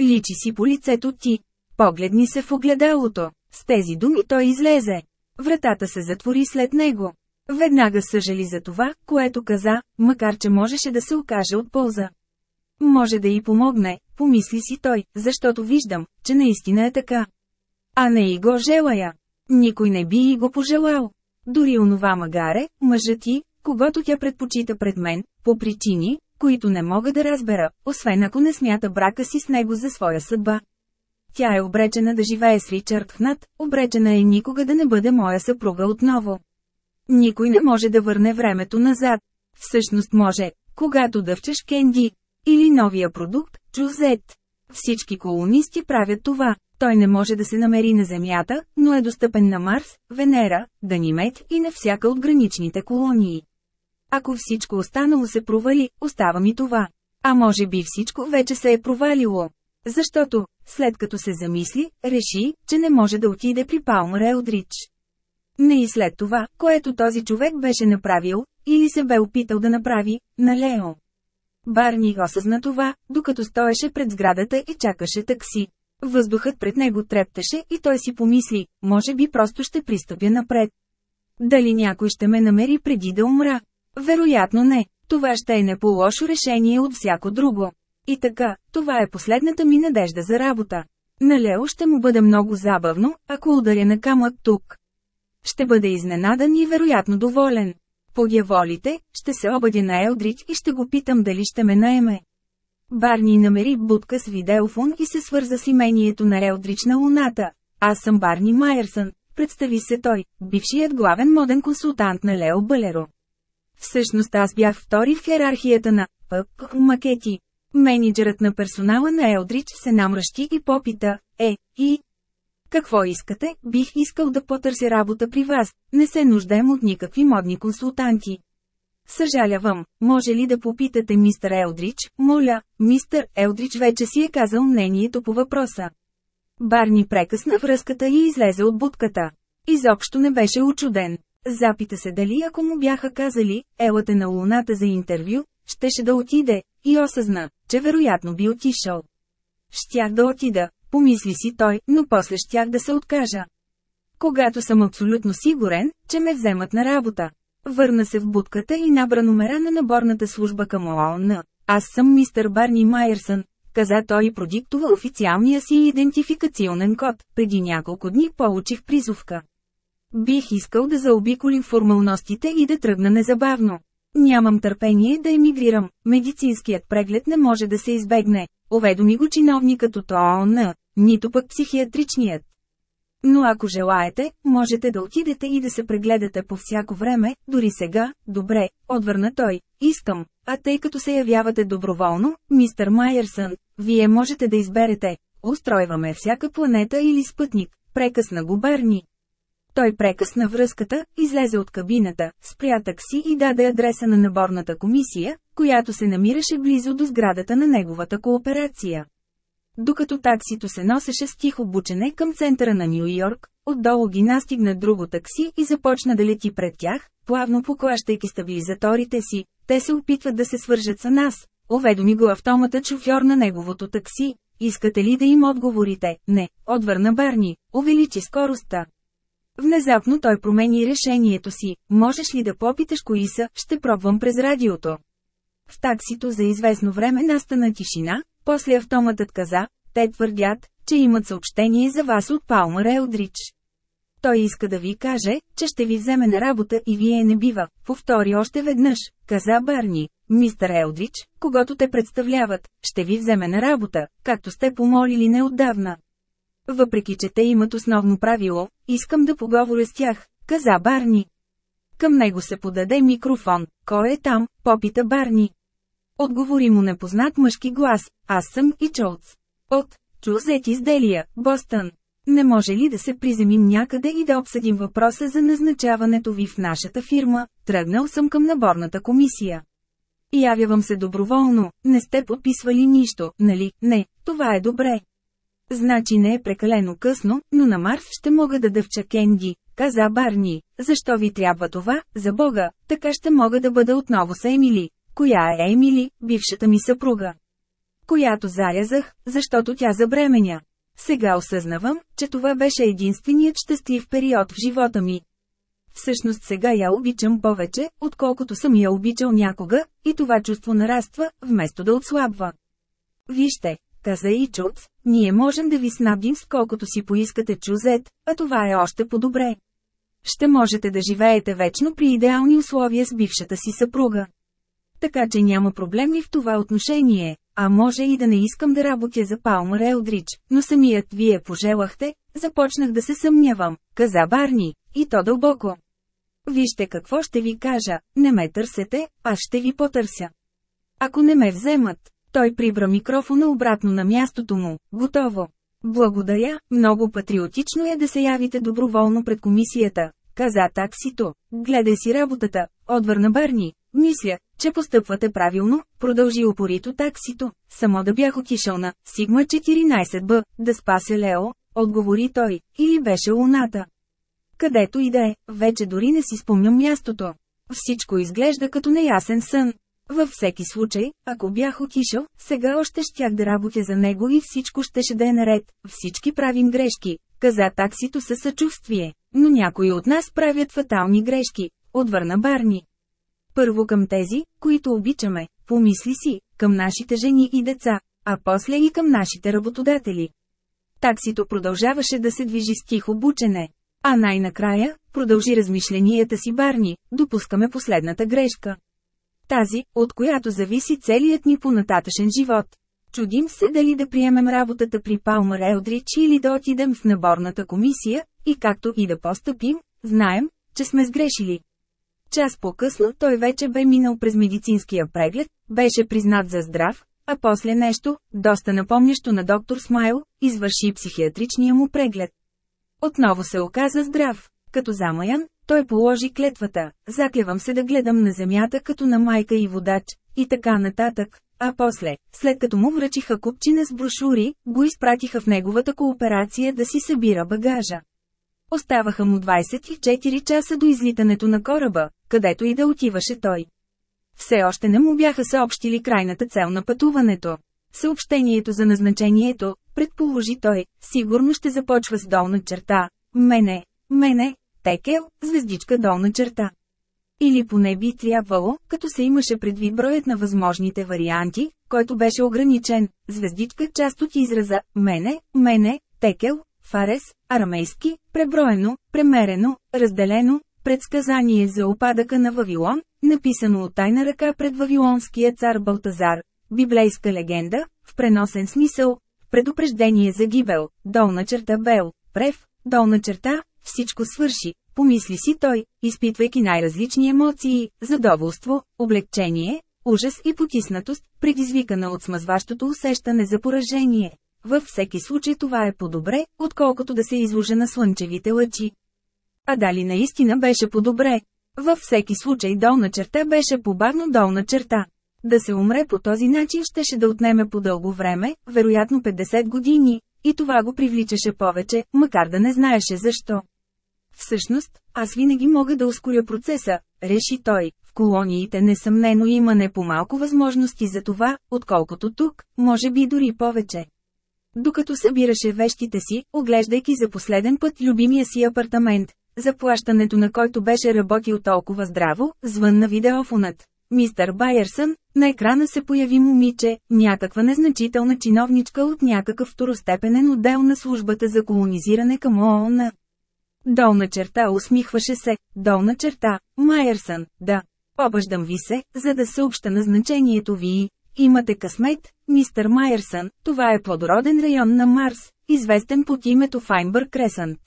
Личи си по лицето ти. Погледни се в огледалото. С тези думи той излезе. Вратата се затвори след него. Веднага съжали за това, което каза, макар че можеше да се окаже от полза. Може да й помогне, помисли си той, защото виждам, че наистина е така. А не и го желая. Никой не би и го пожелал. Дори онова магаре, мъжът ти, когато тя предпочита пред мен, по причини, които не мога да разбера, освен ако не смята брака си с него за своя съдба. Тя е обречена да живее с Ричард Хнат, обречена е никога да не бъде моя съпруга отново. Никой не може да върне времето назад. Всъщност може, когато дъвчеш Кенди. Или новия продукт, Чузет. Всички колонисти правят това. Той не може да се намери на Земята, но е достъпен на Марс, Венера, Ганимед и на всяка от граничните колонии. Ако всичко останало се провали, остава ми това. А може би всичко вече се е провалило. Защото, след като се замисли, реши, че не може да отиде при Палмър Елдрич. Не и след това, което този човек беше направил, или се бе опитал да направи, на Лео. Барни осъзна това, докато стоеше пред сградата и чакаше такси. Въздухът пред него трептеше и той си помисли, може би просто ще пристъпя напред. Дали някой ще ме намери преди да умра? Вероятно не. Това ще е не по-лошо решение от всяко друго. И така, това е последната ми надежда за работа. На Лео ще му бъде много забавно, ако ударя на камък тук. Ще бъде изненадан и вероятно доволен. По дяволите, ще се обадя на Елдрич и ще го питам дали ще ме наеме. Барни намери будка с видеофон и се свърза с имението на Елдрич на Луната. Аз съм Барни Майерсън, представи се той, бившият главен моден консултант на Лео Бълеро. Всъщност аз бях втори в иерархията на ПП макети. Менеджерът на персонала на Елдрич се намръщи и попита, е, и... Какво искате, бих искал да потърся работа при вас, не се нуждаем от никакви модни консултанти. Съжалявам, може ли да попитате мистер Елдрич, моля, мистер Елдрич вече си е казал мнението по въпроса. Барни прекъсна връзката и излезе от будката. Изобщо не беше учуден. Запита се дали ако му бяха казали, елате на луната за интервю, щеше да отиде, и осъзна, че вероятно би отишъл. Щях да отида, помисли си той, но после щях да се откажа. Когато съм абсолютно сигурен, че ме вземат на работа. Върна се в будката и набра номера на наборната служба към ООН. Аз съм мистер Барни Майерсън, каза той и продиктова официалния си идентификационен код. Преди няколко дни получих призовка. Бих искал да заобиколим формалностите и да тръгна незабавно. Нямам търпение да емигрирам, медицинският преглед не може да се избегне, уведоми го чиновникът от ООН, нито пък психиатричният. Но ако желаете, можете да отидете и да се прегледате по всяко време, дори сега, добре, отвърна той, искам, а тъй като се явявате доброволно, мистер Майерсън, вие можете да изберете, устройваме всяка планета или спътник, прекъсна го Барни. Той прекъсна връзката, излезе от кабината, спря такси и даде адреса на наборната комисия, която се намираше близо до сградата на неговата кооперация. Докато таксито се носеше с тихо бучене към центъра на Нью Йорк, отдолу ги настигна друго такси и започна да лети пред тях, плавно поклащайки стабилизаторите си, те се опитват да се свържат с нас. Оведоми го автоматът шофьор на неговото такси. Искате ли да им отговорите? Не, отвърна Барни, увеличи скоростта. Внезапно той промени решението си, можеш ли да попиташ кои са, ще пробвам през радиото. В таксито за известно време настана тишина, после автоматът каза, те твърдят, че имат съобщение за вас от Палмър Елдрич. Той иска да ви каже, че ще ви вземе на работа и вие не бива, повтори още веднъж, каза Барни. Мистер Елдрич, когато те представляват, ще ви вземе на работа, както сте помолили неотдавна. Въпреки че те имат основно правило, искам да поговоря с тях, каза Барни. Към него се подаде микрофон. Кой е там? Попита Барни. Отговори му непознат мъжки глас. Аз съм и Чолц. От Чузет изделия, Бостън. Не може ли да се приземим някъде и да обсъдим въпроса за назначаването ви в нашата фирма? Тръгнал съм към наборната комисия. Явявам се доброволно, не сте подписвали нищо, нали? Не, това е добре. Значи не е прекалено късно, но на Марс ще мога да дъвча Кенди, каза Барни. Защо ви трябва това, за Бога, така ще мога да бъда отново с Емили. Коя е Емили, бившата ми съпруга? Която зарязах, защото тя забременя. Сега осъзнавам, че това беше единственият щастлив период в живота ми. Всъщност сега я обичам повече, отколкото съм я обичал някога, и това чувство нараства, вместо да отслабва. Вижте, каза и Чуц, ние можем да ви снабдим с колкото си поискате чузет, а това е още по-добре. Ще можете да живеете вечно при идеални условия с бившата си съпруга. Така че няма проблеми в това отношение, а може и да не искам да работя за Палмър Елдрич, но самият вие пожелахте, започнах да се съмнявам, каза Барни, и то дълбоко. Вижте какво ще ви кажа, не ме търсете, аз ще ви потърся. Ако не ме вземат, той прибра микрофона обратно на мястото му. Готово. Благодаря, много патриотично е да се явите доброволно пред комисията, каза таксито. Гледай си работата, отвърна Бърни. Мисля, че постъпвате правилно, продължи упорито таксито. Само да бях отишъл на Сигма 14Б, да спася Лео, отговори той, или беше луната. Където и да е, вече дори не си спомням мястото. Всичко изглежда като неясен сън. Във всеки случай, ако бях отишъл, сега още щях да работя за него и всичко щеше да е наред, всички правим грешки, каза таксито със съчувствие, но някои от нас правят фатални грешки, отвърна Барни. Първо към тези, които обичаме, помисли си, към нашите жени и деца, а после и към нашите работодатели. Таксито продължаваше да се движи с тихо бучене. А най-накрая, продължи размишленията си Барни, допускаме последната грешка. Тази, от която зависи целият ни понататъчен живот. Чудим се дали да приемем работата при Палмър Елдрич или да отидем в наборната комисия, и както и да постъпим, знаем, че сме сгрешили. Час по-късно той вече бе минал през медицинския преглед, беше признат за здрав, а после нещо, доста напомнящо на доктор Смайл, извърши психиатричния му преглед. Отново се оказа здрав. Като замаян, той положи клетвата, заклевам се да гледам на земята като на майка и водач, и така нататък, а после, след като му връчиха купчина с брошури, го изпратиха в неговата кооперация да си събира багажа. Оставаха му 24 часа до излитането на кораба, където и да отиваше той. Все още не му бяха съобщили крайната цел на пътуването. Съобщението за назначението, предположи той, сигурно ще започва с долна черта. Мене, мене, текел, звездичка долна черта. Или поне би трябвало, като се имаше предвид броят на възможните варианти, който беше ограничен, звездичка част от израза «мене», «мене», «текел», «фарес», арамейски, преброено, премерено, разделено, предсказание за опадъка на Вавилон, написано от тайна ръка пред Вавилонския цар Балтазар, библейска легенда, в преносен смисъл, предупреждение за гибел, долна черта Бел, прев, долна черта, всичко свърши, помисли си той, изпитвайки най-различни емоции, задоволство, облегчение, ужас и потиснатост, предизвикана от смазващото усещане за поражение. Във всеки случай това е по-добре, отколкото да се изложа на слънчевите лъчи. А дали наистина беше по-добре? Във всеки случай долна черта беше по-бавно долна черта. Да се умре по този начин щеше да отнеме по дълго време, вероятно 50 години, и това го привличаше повече, макар да не знаеше защо. Всъщност, аз винаги мога да ускоря процеса, реши той. В колониите несъмнено има не по-малко възможности за това, отколкото тук, може би дори повече. Докато събираше вещите си, оглеждайки за последен път любимия си апартамент, заплащането на който беше работил толкова здраво, звънна видеофонът. Мистер Байерсън, на екрана се появи момиче, някаква незначителна чиновничка от някакъв второстепенен отдел на службата за колонизиране към ООН. Долна черта усмихваше се, долна черта, Майерсън, да. Обаждам ви се, за да съобща на значението ви. Имате късмет, мистер Майерсън, това е плодороден район на Марс, известен под името Файнбърг Кресънт.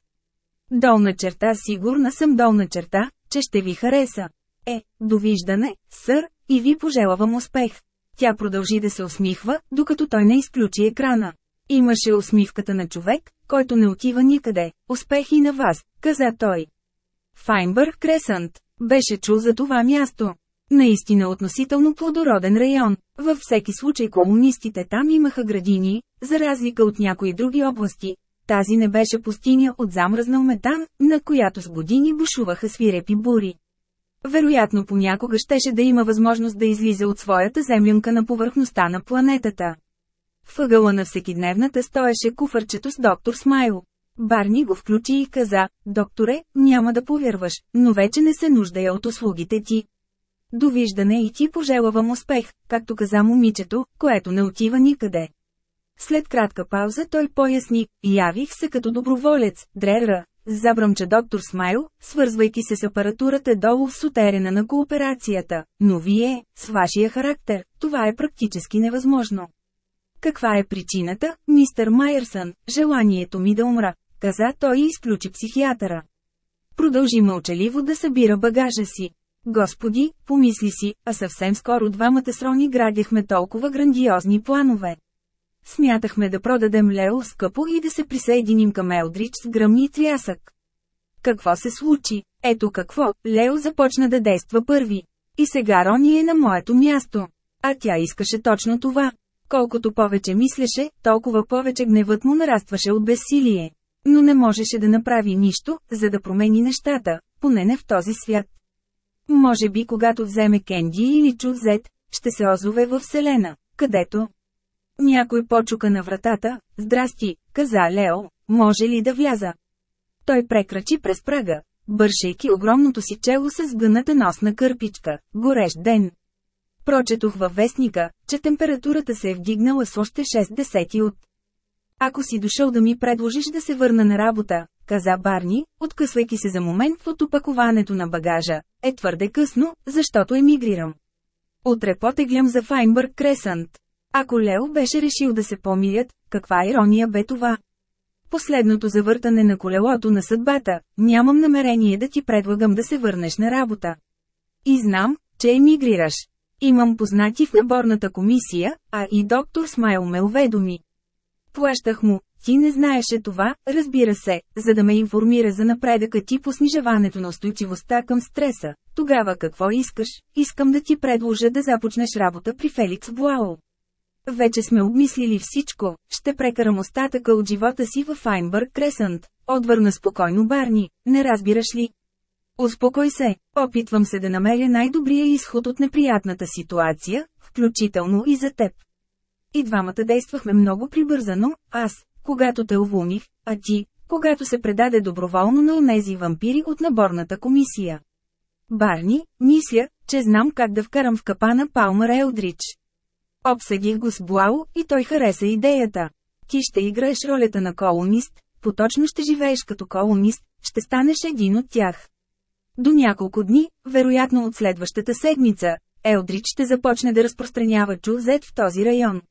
Долна черта сигурна съм долна черта, че ще ви хареса. Е, довиждане, сър, и ви пожелавам успех. Тя продължи да се усмихва, докато той не изключи екрана. Имаше усмивката на човек, който не отива никъде. Успех и на вас, каза той. Файнбърг Кресънт. Беше чул за това място. Наистина относително плодороден район. Във всеки случай комунистите там имаха градини, за разлика от някои други области. Тази не беше пустиня от замръзнал метан, на която с години бушуваха свирепи бури. Вероятно понякога щеше да има възможност да излиза от своята землянка на повърхността на планетата. Въгъла на всекидневната стоеше куфърчето с доктор Смайл. Барни го включи и каза, докторе, няма да повярваш, но вече не се нуждая от услугите ти. Довиждане и ти пожелавам успех, както каза момичето, което не отива никъде. След кратка пауза той поясни, явих се като доброволец, дрера, забръмча доктор Смайл, свързвайки се с апаратурата долу в сутерена на кооперацията, но вие, с вашия характер, това е практически невъзможно. Каква е причината, мистер Майерсън, желанието ми да умра, каза той и изключи психиатъра. Продължи мълчаливо да събира багажа си. Господи, помисли си, а съвсем скоро двамата с Рони градяхме толкова грандиозни планове. Смятахме да продадем Лео скъпо и да се присъединим към Елдрич с гръмни трясък. Какво се случи? Ето какво, Лео започна да действа първи. И сега Рони е на моето място. А тя искаше точно това. Колкото повече мислеше, толкова повече гневът му нарастваше от безсилие. Но не можеше да направи нищо, за да промени нещата, поне не в този свят. Може би когато вземе Кенди или Чузет, ще се озове във Вселена, където... Някой почука на вратата, здрасти, каза Лео, може ли да вляза? Той прекрачи през прага, бършейки огромното си чело с гъната носна кърпичка, горещ ден. Прочетох във вестника, че температурата се е вдигнала с още 6 десети от. Ако си дошъл да ми предложиш да се върна на работа, каза Барни, откъсвайки се за момент от опакуването на багажа, е твърде късно, защото емигрирам. Утре потеглям за Файнбърг Кресант. Ако Лео беше решил да се помирят, каква ирония бе това? Последното завъртане на колелото на съдбата, нямам намерение да ти предлагам да се върнеш на работа. И знам, че емигрираш. Имам познати в наборната комисия, а и доктор Смайл ме уведоми. Плащах му, ти не знаеше това, разбира се, за да ме информира за напредъка ти по снижаването на устойчивостта към стреса. Тогава какво искаш? Искам да ти предложа да започнеш работа при Феликс Буао. Вече сме обмислили всичко, ще прекарам остатъка от живота си в Файнбърг Кресънт. Отвърна спокойно Барни, не разбираш ли? Успокой се, опитвам се да намеря най-добрия изход от неприятната ситуация, включително и за теб. И двамата действахме много прибързано, аз, когато те уволних, а ти, когато се предаде доброволно на онези вампири от наборната комисия. Барни, мисля, че знам как да вкарам в капана Палмър Елдрич. Обсъдих го с Блау и той хареса идеята. Ти ще играеш ролята на колонист, поточно ще живееш като колонист, ще станеш един от тях. До няколко дни, вероятно от следващата седмица, Елдрич ще започне да разпространява чузет в този район.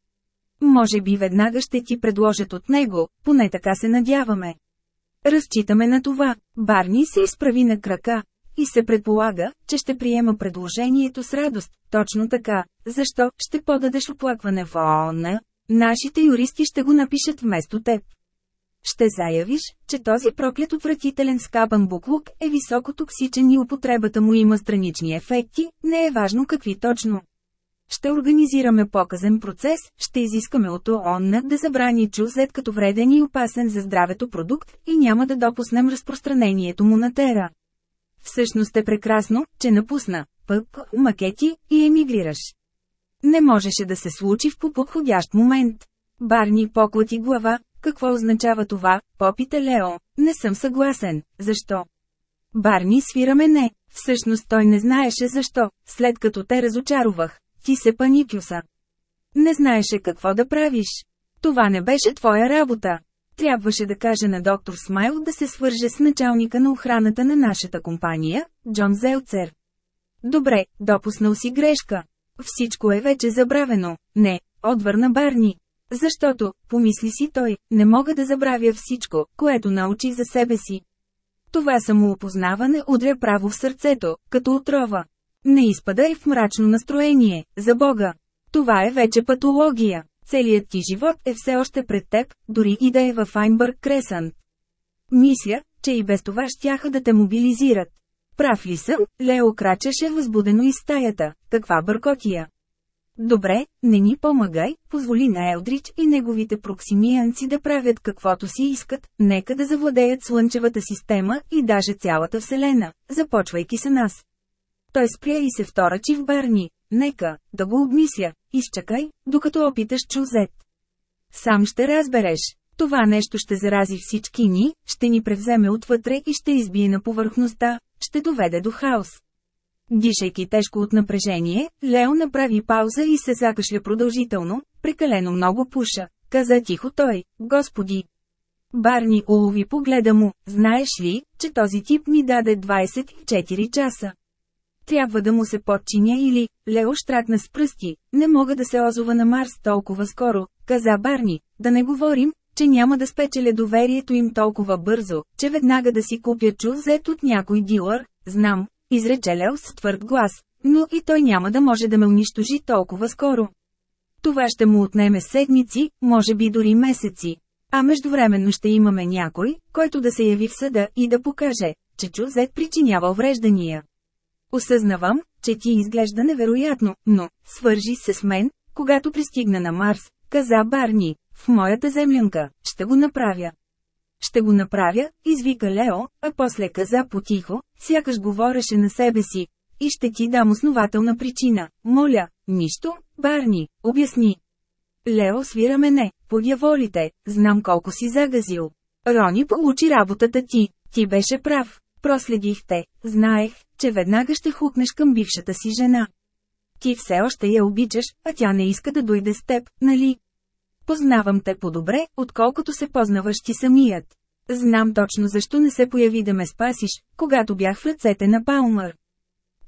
Може би веднага ще ти предложат от него, поне така се надяваме. Разчитаме на това. Барни се изправи на крака. И се предполага, че ще приема предложението с радост. Точно така. Защо ще подадеш оплакване в ООН? Нашите юристи ще го напишат вместо теб. Ще заявиш, че този проклят отвратителен скапан буклук е високотоксичен и употребата му има странични ефекти, не е важно какви точно. Ще организираме показен процес, ще изискаме от ООН да забрани чузет като вреден и опасен за здравето продукт и няма да допуснем разпространението му на тера. Всъщност е прекрасно, че напусна ПП, макети и емигрираш. Не можеше да се случи в подходящ момент. Барни поклати глава, какво означава това, попита Лео, не съм съгласен, защо? Барни свираме не, всъщност той не знаеше защо, след като те разочаровах, ти се паникюса. Не знаеше какво да правиш. Това не беше твоя работа. Трябваше да каже на доктор Смайл да се свърже с началника на охраната на нашата компания, Джон Зелцер. Добре, допуснал си грешка. Всичко е вече забравено. Не, отвърна Барни. Защото, помисли си той, не мога да забравя всичко, което научи за себе си. Това самоопознаване удря право в сърцето, като отрова. Не изпадай в мрачно настроение, за Бога. Това е вече патология. Целият ти живот е все още пред теб, дори и да е във Файнбърг Кресант. Мисля, че и без това щяха да те мобилизират. Прав ли съм? Лео крачеше възбудено из стаята. Каква бъркотия! Добре, не ни помагай, позволи на Елдрич и неговите проксимиянци да правят каквото си искат, нека да завладеят Слънчевата система и даже цялата Вселена, започвайки се нас. Той спря и се вторачи в Барни. Нека, да го обмисля, изчакай, докато опиташ чузет. Сам ще разбереш. Това нещо ще зарази всички ни, ще ни превземе отвътре и ще избие на повърхността, ще доведе до хаос. Дишайки тежко от напрежение, Лео направи пауза и се закашля продължително, прекалено много пуша, каза тихо той, господи. Барни улови погледа му, знаеш ли, че този тип ми даде 24 часа. Трябва да му се подчиня или, Лео штракна с пръсти, не мога да се озова на Марс толкова скоро, каза Барни, да не говорим, че няма да спечеля доверието им толкова бързо, че веднага да си купя чузет от някой дилър, знам, изрече Лео с твърд глас, но и той няма да може да ме унищожи толкова скоро. Това ще му отнеме седмици, може би дори месеци. А междувременно ще имаме някой, който да се яви в съда и да покаже, че чузет причинява увреждания. Осъзнавам, че ти изглежда невероятно, но, свържи се с мен, когато пристигна на Марс, каза Барни, в моята землянка, ще го направя. Ще го направя, извика Лео, а после каза потихо, сякаш говореше на себе си. И ще ти дам основателна причина, моля, Нищо, Барни, обясни. Лео свира мене, подяволите, знам колко си загазил. Рони получи работата ти, ти беше прав. Проследих те, знаех, че веднага ще хукнеш към бившата си жена. Ти все още я обичаш, а тя не иска да дойде с теб, нали? Познавам те по-добре, отколкото се познаваш ти самият. Знам точно защо не се появи да ме спасиш, когато бях в ръцете на Палмър.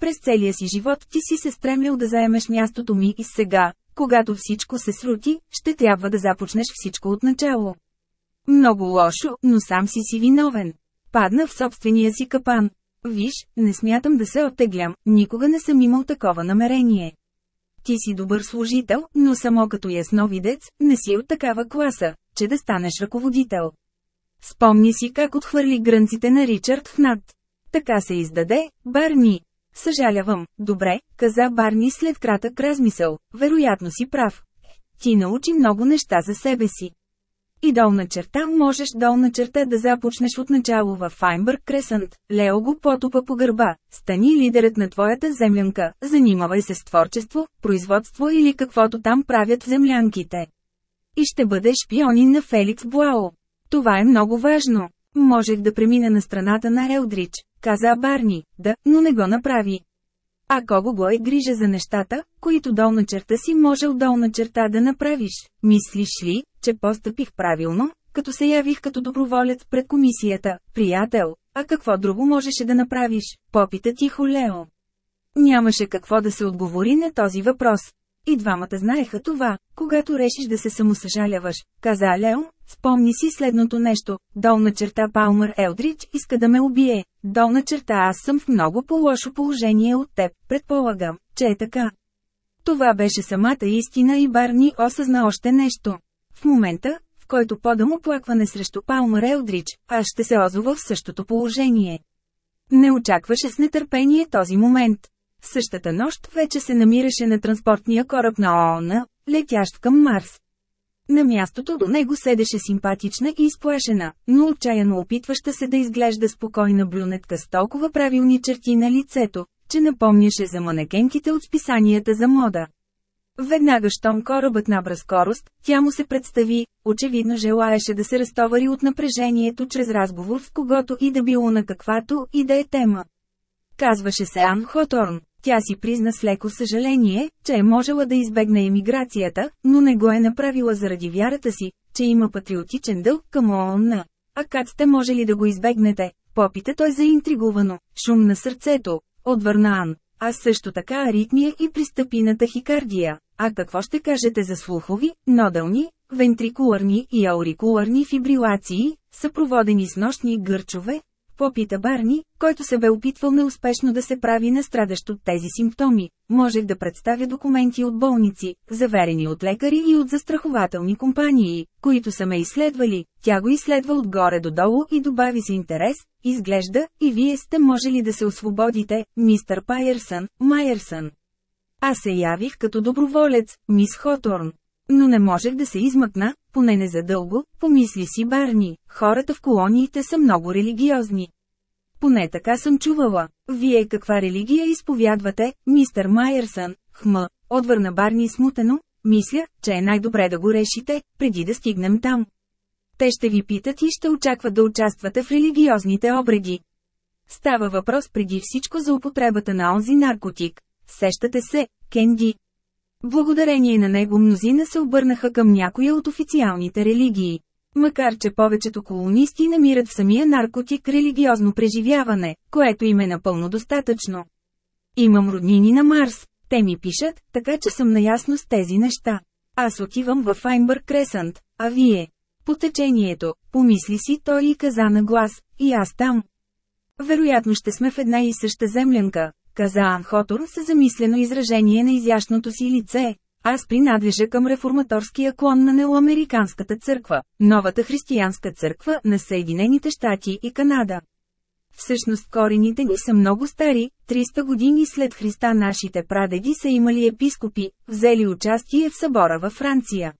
През целия си живот ти си се стремил да заемеш мястото ми и сега, когато всичко се срути, ще трябва да започнеш всичко от начало. Много лошо, но сам си си виновен. Падна в собствения си капан. Виж, не смятам да се оттеглям, никога не съм имал такова намерение. Ти си добър служител, но само като ясновидец, не си от такава класа, че да станеш ръководител. Спомни си как отхвърли грънците на Ричард в над. Така се издаде, Барни. Съжалявам, добре, каза Барни след кратък размисъл, вероятно си прав. Ти научи много неща за себе си. И долна черта можеш долна черта да започнеш от начало в Файнбърг Кресънт. Лео го потупа по гърба. Стани лидерът на твоята землянка, занимавай се с творчество, производство или каквото там правят землянките. И ще бъдеш шпионин на Феликс Буао. Това е много важно. Можех да премина на страната на Елдрич, каза Барни, да, но не го направи. Ако го е грижа за нещата, които долна черта си можел долна черта да направиш, мислиш ли, че постъпих правилно, като се явих като доброволец пред комисията, приятел, а какво друго можеше да направиш, попита тихо Лео. Нямаше какво да се отговори на този въпрос. И двамата знаеха това, когато решиш да се самосъжаляваш, каза Лео, спомни си следното нещо, долна черта Палмър Елдрич иска да ме убие, долна черта аз съм в много по-лошо положение от теб, предполагам, че е така. Това беше самата истина и Барни осъзна още нещо. В момента, в който подам оплакване срещу Палмър Елдрич, аз ще се озова в същото положение. Не очакваше с нетърпение този момент. Същата нощ вече се намираше на транспортния кораб на ООН, летящ към Марс. На мястото до него седеше симпатична и изплашена, но отчаяно опитваща се да изглежда спокойна брюнетка с толкова правилни черти на лицето, че напомняше за манекенките от списанията за мода. Веднага щом корабът набра скорост, тя му се представи, очевидно желаеше да се разтовари от напрежението чрез разговор с когото и да било на каквато и да е тема. Казваше се Ан Хоторн. Тя си призна с леко съжаление, че е можела да избегне емиграцията, но не го е направила заради вярата си, че има патриотичен дълг към ООН. А как сте можели да го избегнете? Попита той заинтригувано, шум на сърцето, отвърна Ан. А също така аритмия и пристъпи на тахикардия. А какво ще кажете за слухови, нодални, вентрикуларни и аурикуларни фибрилации, съпроводени с нощни гърчове, Попита Барни, който се бе опитвал неуспешно да се прави на страдащ от тези симптоми. Можех да представя документи от болници, заверени от лекари и от застрахователни компании, които са ме изследвали. Тя го изследва отгоре до долу и добави с интерес, изглежда, и вие сте можели да се освободите, мистър Пайерсън, Майерсън. Аз се явих като доброволец, мис Хоторн. Но не можех да се измъкна, поне не задълго, помисли си Барни, хората в колониите са много религиозни. Поне така съм чувала. Вие каква религия изповядвате, мистер Майерсън? Хм, отвърна Барни смутено, мисля, че е най-добре да го решите, преди да стигнем там. Те ще ви питат и ще очакват да участвате в религиозните обреди. Става въпрос преди всичко за употребата на онзи наркотик. Сещате се, Кенди. Благодарение на него мнозина се обърнаха към някоя от официалните религии. Макар че повечето колонисти намират самия наркотик религиозно преживяване, което им е напълно достатъчно. Имам роднини на Марс, те ми пишат, така че съм наясно с тези неща. Аз отивам в Файнбърг Кресант, а вие? По течението, помисли си той и каза на глас, и аз там. Вероятно ще сме в една и съща землянка, каза Анхотор с замислено изражение на изящното си лице. Аз принадлежа към реформаторския клон на Неоамериканската църква, новата християнска църква на Съединените щати и Канада. Всъщност корените ни са много стари, 300 години след Христа нашите прадеди са имали епископи, взели участие в събора във Франция.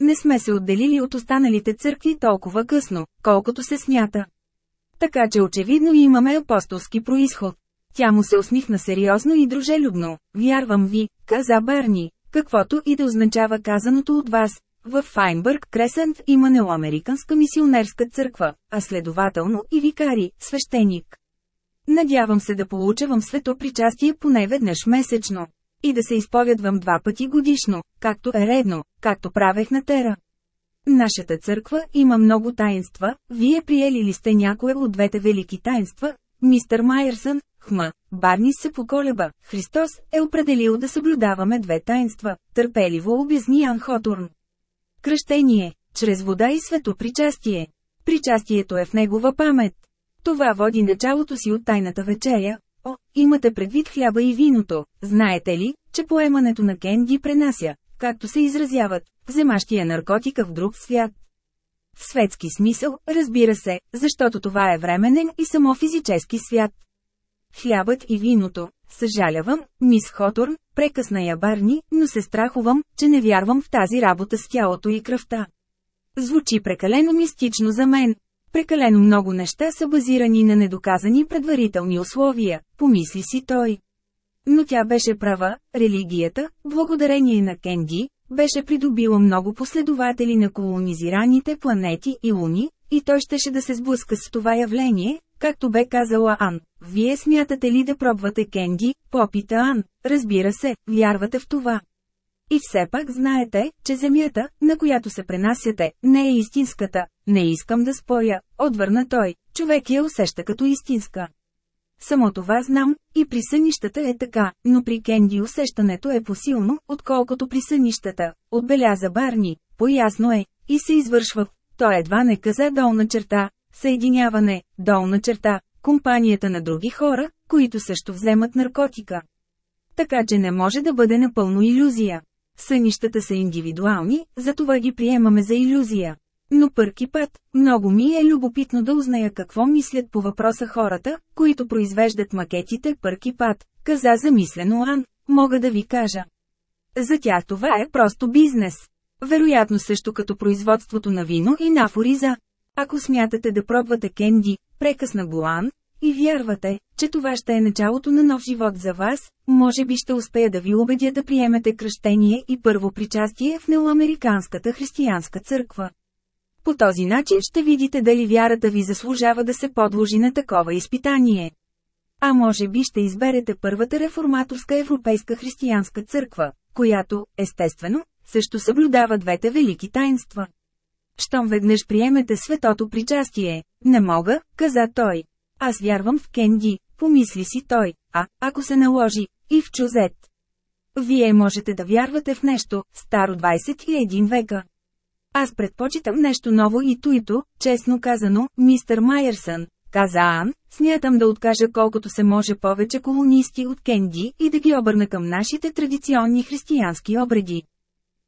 Не сме се отделили от останалите църкви толкова късно, колкото се смята. Така че очевидно имаме апостолски происход. Тя му се усмихна сериозно и дружелюбно. Вярвам ви, каза Барни, каквото и да означава казаното от вас. В Файнбърг Кресент има неоамериканска мисионерска църква, а следователно и викари, свещеник. Надявам се да получавам светопричастие поне веднъж месечно. И да се изповядвам два пъти годишно, както е редно, както правех на Тера. Нашата църква има много таинства, вие приели ли сте някое от двете велики таинства? Мистер Майерсън, хма, Барнис се поколеба, Христос е определил да съблюдаваме две таинства, търпеливо обясни Ан. Кръщение, чрез вода и светопричастие. Причастието е в негова памет. Това води началото си от тайната вечеря. О, имате предвид хляба и виното, знаете ли, че поемането на Кен ги пренася, както се изразяват, вземащия наркотика в друг свят. В светски смисъл, разбира се, защото това е временен и само физически свят. Хлябът и виното. Съжалявам, мис Хоторн, прекъсна я Барни, но се страхувам, че не вярвам в тази работа с тялото и кръвта. Звучи прекалено мистично за мен. Прекалено много неща са базирани на недоказани предварителни условия, помисли си той. Но тя беше права, религията, благодарение на Кенди, беше придобила много последователи на колонизираните планети и луни, и той щеше да се сблъска с това явление, както бе казала Ан. Вие смятате ли да пробвате Кенди, попита Ан, разбира се, вярвате в това. И все пак знаете, че земята, на която се пренасяте, не е истинската. Не искам да споря, отвърна той, човек я усеща като истинска. Само това знам, и при сънищата е така, но при Кенди усещането е посилно, отколкото при сънищата, отбеляза Барни, поясно е, и се извършва. Той едва не каза долна черта, съединяване, долна черта, компанията на други хора, които също вземат наркотика. Така че не може да бъде напълно иллюзия. Сънищата са индивидуални, затова ги приемаме за иллюзия. Но пърки път, много ми е любопитно да узная какво мислят по въпроса хората, които произвеждат макетите пърки път, каза замислено Ан, мога да ви кажа. За тях това е просто бизнес. Вероятно също като производството на вино и нафориза. Ако смятате да пробвате кенди, прекъсна Буан, и вярвате, че това ще е началото на нов живот за вас, може би ще успея да ви убедя да приемете кръщение и първо причастие в неоамериканската християнска църква. По този начин ще видите дали вярата ви заслужава да се подложи на такова изпитание. А може би ще изберете първата реформаторска европейска християнска църква, която, естествено, също съблюдава двете велики таинства. Щом веднъж приемете светото причастие, не мога, каза той. Аз вярвам в Кенди, помисли си той, а, ако се наложи, и в Чузет. Вие можете да вярвате в нещо, старо 21 века. Аз предпочитам нещо ново и туито, честно казано, мистер Майерсън, каза Ан, смятам да откажа колкото се може повече колонисти от Кенди и да ги обърна към нашите традиционни християнски обреди.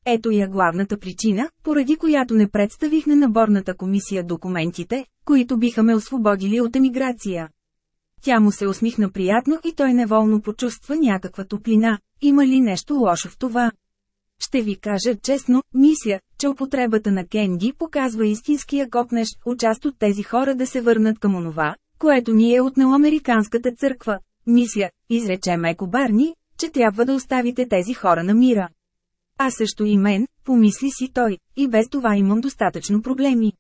Ето я главната причина, поради която не представих на наборната комисия документите, които биха ме освободили от емиграция. Тя му се усмихна приятно и той неволно почувства някаква топлина. Има ли нещо лошо в това? Ще ви кажа честно, мисля, че употребата на Кенди показва истинския копнеш, част от тези хора да се върнат към онова, което ни е отнел Американската църква. Мисля, изрече Меко Барни, че трябва да оставите тези хора на мира. А също и мен, помисли си той, и без това имам достатъчно проблеми.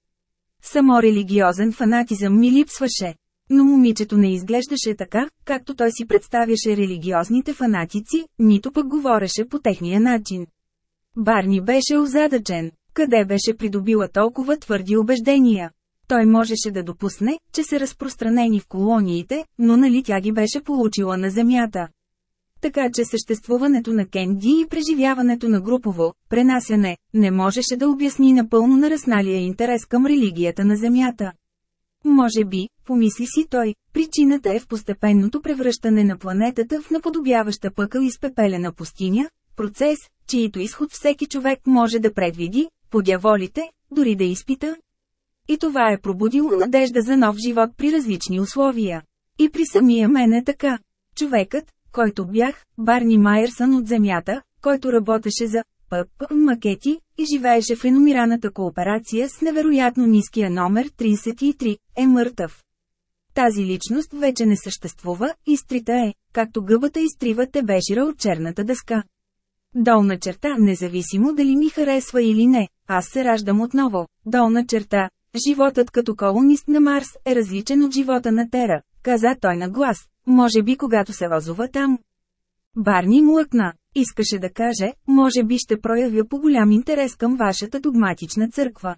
Само религиозен фанатизъм ми липсваше. Но момичето не изглеждаше така, както той си представяше религиозните фанатици, нито пък говореше по техния начин. Барни беше озадачен. Къде беше придобила толкова твърди убеждения? Той можеше да допусне, че се разпространени в колониите, но нали тя ги беше получила на земята. Така че съществуването на Кенди и преживяването на групово пренасяне не можеше да обясни напълно нарасналия интерес към религията на Земята. Може би, помисли си той, причината е в постепенното превръщане на планетата в наподобяваща пъкъл изпепелена пустиня, процес, чието изход всеки човек може да предвиди, подяволите, дори да изпита. И това е пробудило надежда за нов живот при различни условия. И при самия мен е така. Човекът, който бях, Барни Майерсън от земята, който работеше за ПП макети и живееше в реномираната кооперация с невероятно ниския номер 33, е мъртъв. Тази личност вече не съществува, изтрита е, както гъбата изтрива тебешира от черната дъска. Долна черта, независимо дали ми харесва или не, аз се раждам отново. Долна черта. Животът като колонист на Марс е различен от живота на Тера, каза той на глас. Може би когато се озова там. Барни млъкна. Искаше да каже, може би ще проявя по-голям интерес към вашата догматична църква.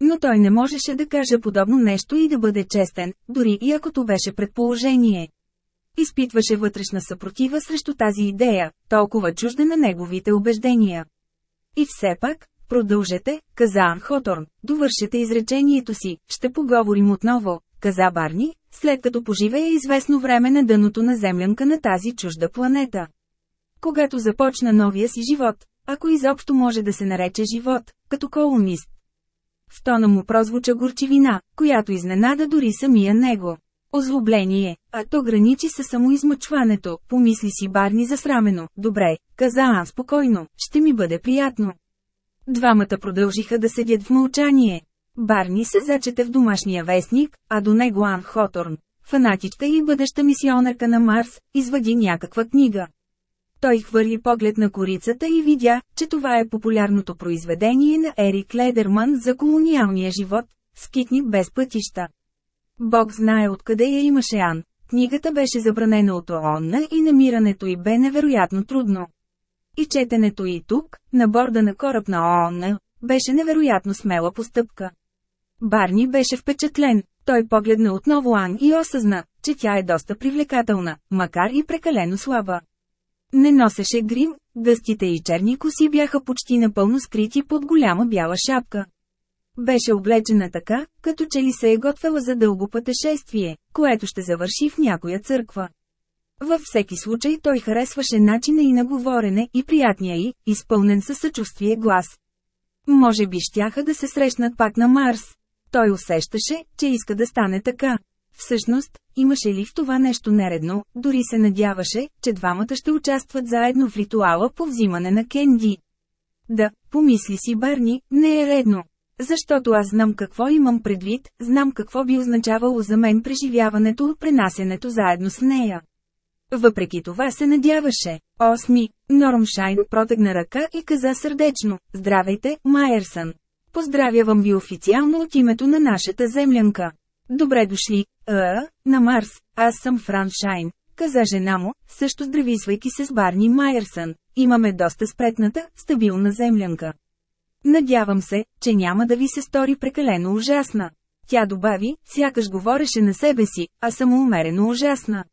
Но той не можеше да каже подобно нещо и да бъде честен, дори и ако то беше предположение. Изпитваше вътрешна съпротива срещу тази идея, толкова чужда на неговите убеждения. И все пак, продължете, каза Анхоторн, довършете изречението си, ще поговорим отново, каза Барни, след като поживея известно време на дъното на землянка на тази чужда планета. Когато започна новия си живот, ако изобщо може да се нарече живот, като колонист. В тона му прозвуча горчивина, която изненада дори самия него. Озлобление, а то граничи със самоизмъчването, помисли си Барни засрамено. Добре, каза Ан спокойно, ще ми бъде приятно. Двамата продължиха да седят в мълчание. Барни се зачете в домашния вестник, а до него Ан Хоторн, фанатичка и бъдеща мисионерка на Марс, извади някаква книга. Той хвърли поглед на корицата и видя, че това е популярното произведение на Ерик Ледерман за колониалния живот, скитник без пътища. Бог знае откъде я имаше Ан. Книгата беше забранена от ООН и намирането й бе невероятно трудно. И четенето и тук, на борда на кораб на ООН, беше невероятно смела постъпка. Барни беше впечатлен, той погледна отново Ан и осъзна, че тя е доста привлекателна, макар и прекалено слаба. Не носеше грим, гъстите и черни коси бяха почти напълно скрити под голяма бяла шапка. Беше облечена така, като че ли се е готвела за дълго пътешествие, което ще завърши в някоя църква. Във всеки случай той харесваше начина и на говорене и приятния й, изпълнен със съчувствие глас. Може би щяха да се срещнат пак на Марс. Той усещаше, че иска да стане така. Всъщност, имаше ли в това нещо нередно, дори се надяваше, че двамата ще участват заедно в ритуала по взимане на Кенди. Да, помисли си Барни, не е редно. Защото аз знам какво имам предвид, знам какво би означавало за мен преживяването от пренасенето заедно с нея. Въпреки това се надяваше. Осми, Нормшайн протегна ръка и каза сърдечно, здравейте, Майерсън. Поздравявам ви официално от името на нашата землянка. Добре дошли, а, на Марс, аз съм Фран Шайн, каза жена му, също здрависвайки се с Барни Майерсън. Имаме доста спретната, стабилна землянка. Надявам се, че няма да ви се стори прекалено ужасна. Тя добави, сякаш говореше на себе си, а съм умерено ужасна.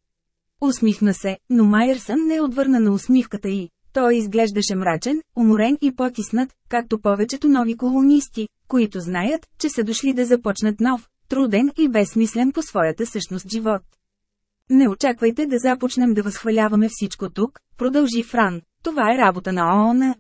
Усмихна се, но Майерсън не отвърна на усмивката й. Той изглеждаше мрачен, уморен и потиснат, както повечето нови колонисти, които знаят, че са дошли да започнат нов, труден и безсмислен по своята същност живот. Не очаквайте да започнем да възхваляваме всичко тук, продължи Фран. Това е работа на ООН.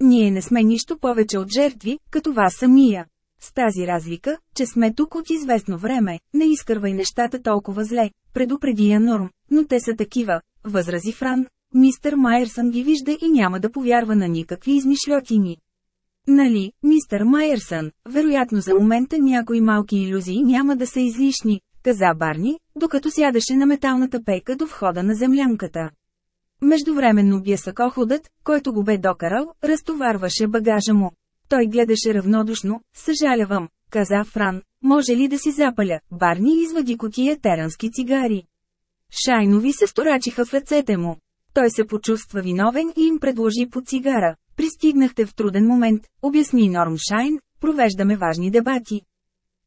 Ние не сме нищо повече от жертви, като вас самия. С тази разлика, че сме тук от известно време, не изкървай нещата толкова зле, предупреди я Норм, но те са такива, възрази Фран. Мистер Майерсън ги вижда и няма да повярва на никакви измишлетини. Нали, мистер Майерсън, вероятно за момента някои малки иллюзии няма да са излишни, каза Барни, докато сядаше на металната пейка до входа на землянката. Междувременно бясакоходът, който го бе докарал, разтоварваше багажа му. Той гледаше равнодушно, съжалявам, каза Фран, може ли да си запаля, Барни извади котия терански цигари. Шайнови се сторачиха в ръцете му. Той се почувства виновен и им предложи по цигара. Пристигнахте в труден момент, обясни Норм Шайн, провеждаме важни дебати.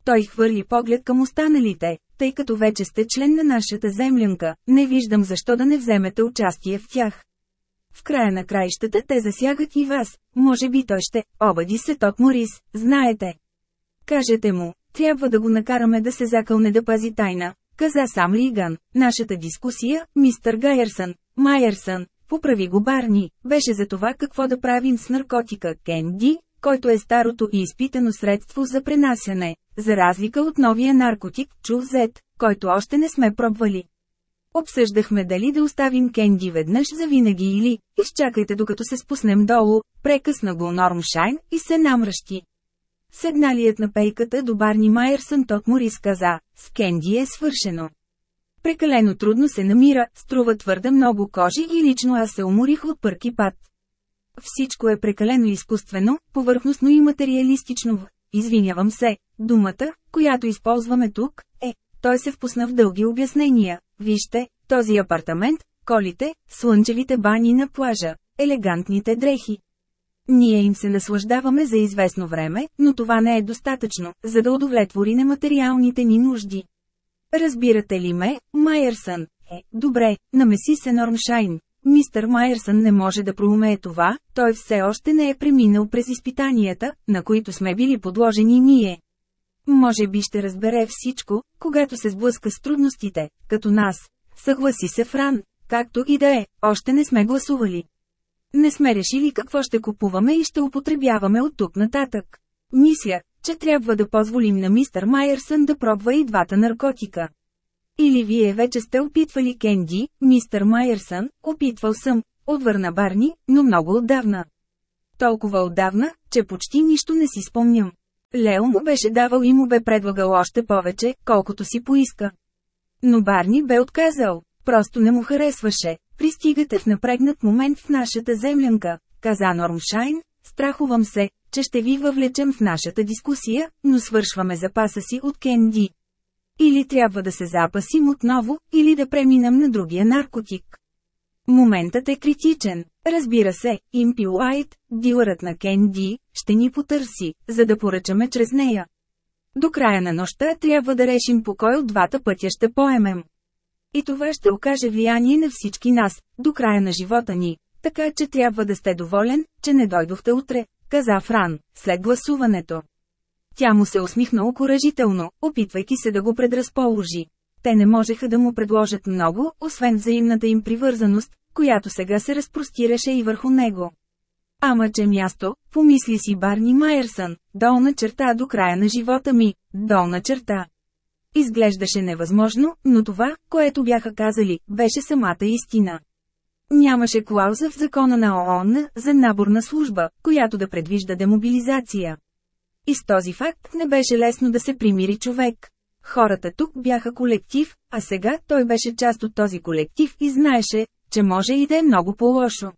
Той хвърли поглед към останалите, тъй като вече сте член на нашата землянка, не виждам защо да не вземете участие в тях. В края на краищата те засягат и вас, може би той ще, обади се Ток Морис, знаете. Кажете му, трябва да го накараме да се закълне да пази тайна, каза сам Риган. Нашата дискусия, мистър Гайерсън, Майерсън, поправи го Барни, беше за това какво да правим с наркотика Кенди, който е старото и изпитано средство за пренасяне, за разлика от новия наркотик Чузет, който още не сме пробвали. Обсъждахме дали да оставим Кенди веднъж за винаги или, изчакайте докато се спуснем долу, прекъсна го Норм Шайн и се намръщи. седналият на пейката до Барни Майерсън тот Морис каза, с Кенди е свършено. Прекалено трудно се намира, струва твърде много кожи и лично аз се уморих от пърки пат. Всичко е прекалено изкуствено, повърхностно и материалистично. Извинявам се, думата, която използваме тук, е, той се впусна в дълги обяснения. Вижте, този апартамент, колите, слънчевите бани на плажа, елегантните дрехи. Ние им се наслаждаваме за известно време, но това не е достатъчно, за да удовлетвори нематериалните ни нужди. Разбирате ли ме, Майерсън? Е, добре, намеси се Нормшайн. Мистер Майерсън не може да проумее това, той все още не е преминал през изпитанията, на които сме били подложени ние. Може би ще разбере всичко, когато се сблъска с трудностите, като нас. Съгласи се Фран, както и да е, още не сме гласували. Не сме решили какво ще купуваме и ще употребяваме от тук нататък. Мисля, че трябва да позволим на мистер Майерсън да пробва и двата наркотика. Или вие вече сте опитвали Кенди, мистер Майерсън, опитвал съм, отвърна Барни, но много отдавна. Толкова отдавна, че почти нищо не си спомням. Лео му беше давал и му бе предлагал още повече, колкото си поиска. Но Барни бе отказал, просто не му харесваше. Пристигате в напрегнат момент в нашата землянка, каза Нормшайн, страхувам се, че ще ви въвлечем в нашата дискусия, но свършваме запаса си от Кенди. Или трябва да се запасим отново, или да преминем на другия наркотик. Моментът е критичен. Разбира се, Импи Уайт, дилърът на Кенди, ще ни потърси, за да поръчаме чрез нея. До края на нощта трябва да решим по кой от двата пътя ще поемем. И това ще окаже влияние на всички нас, до края на живота ни, така че трябва да сте доволен, че не дойдохте утре, каза Фран, след гласуването. Тя му се усмихна окоръжително, опитвайки се да го предразположи. Те не можеха да му предложат много, освен взаимната им привързаност, която сега се разпростираше и върху него. Ама че място, помисли си Барни Майерсън, долна черта до края на живота ми, долна черта. Изглеждаше невъзможно, но това, което бяха казали, беше самата истина. Нямаше клауза в закона на ООН за наборна служба, която да предвижда демобилизация. И с този факт не беше лесно да се примири човек. Хората тук бяха колектив, а сега той беше част от този колектив и знаеше, че може и да е много по-лошо.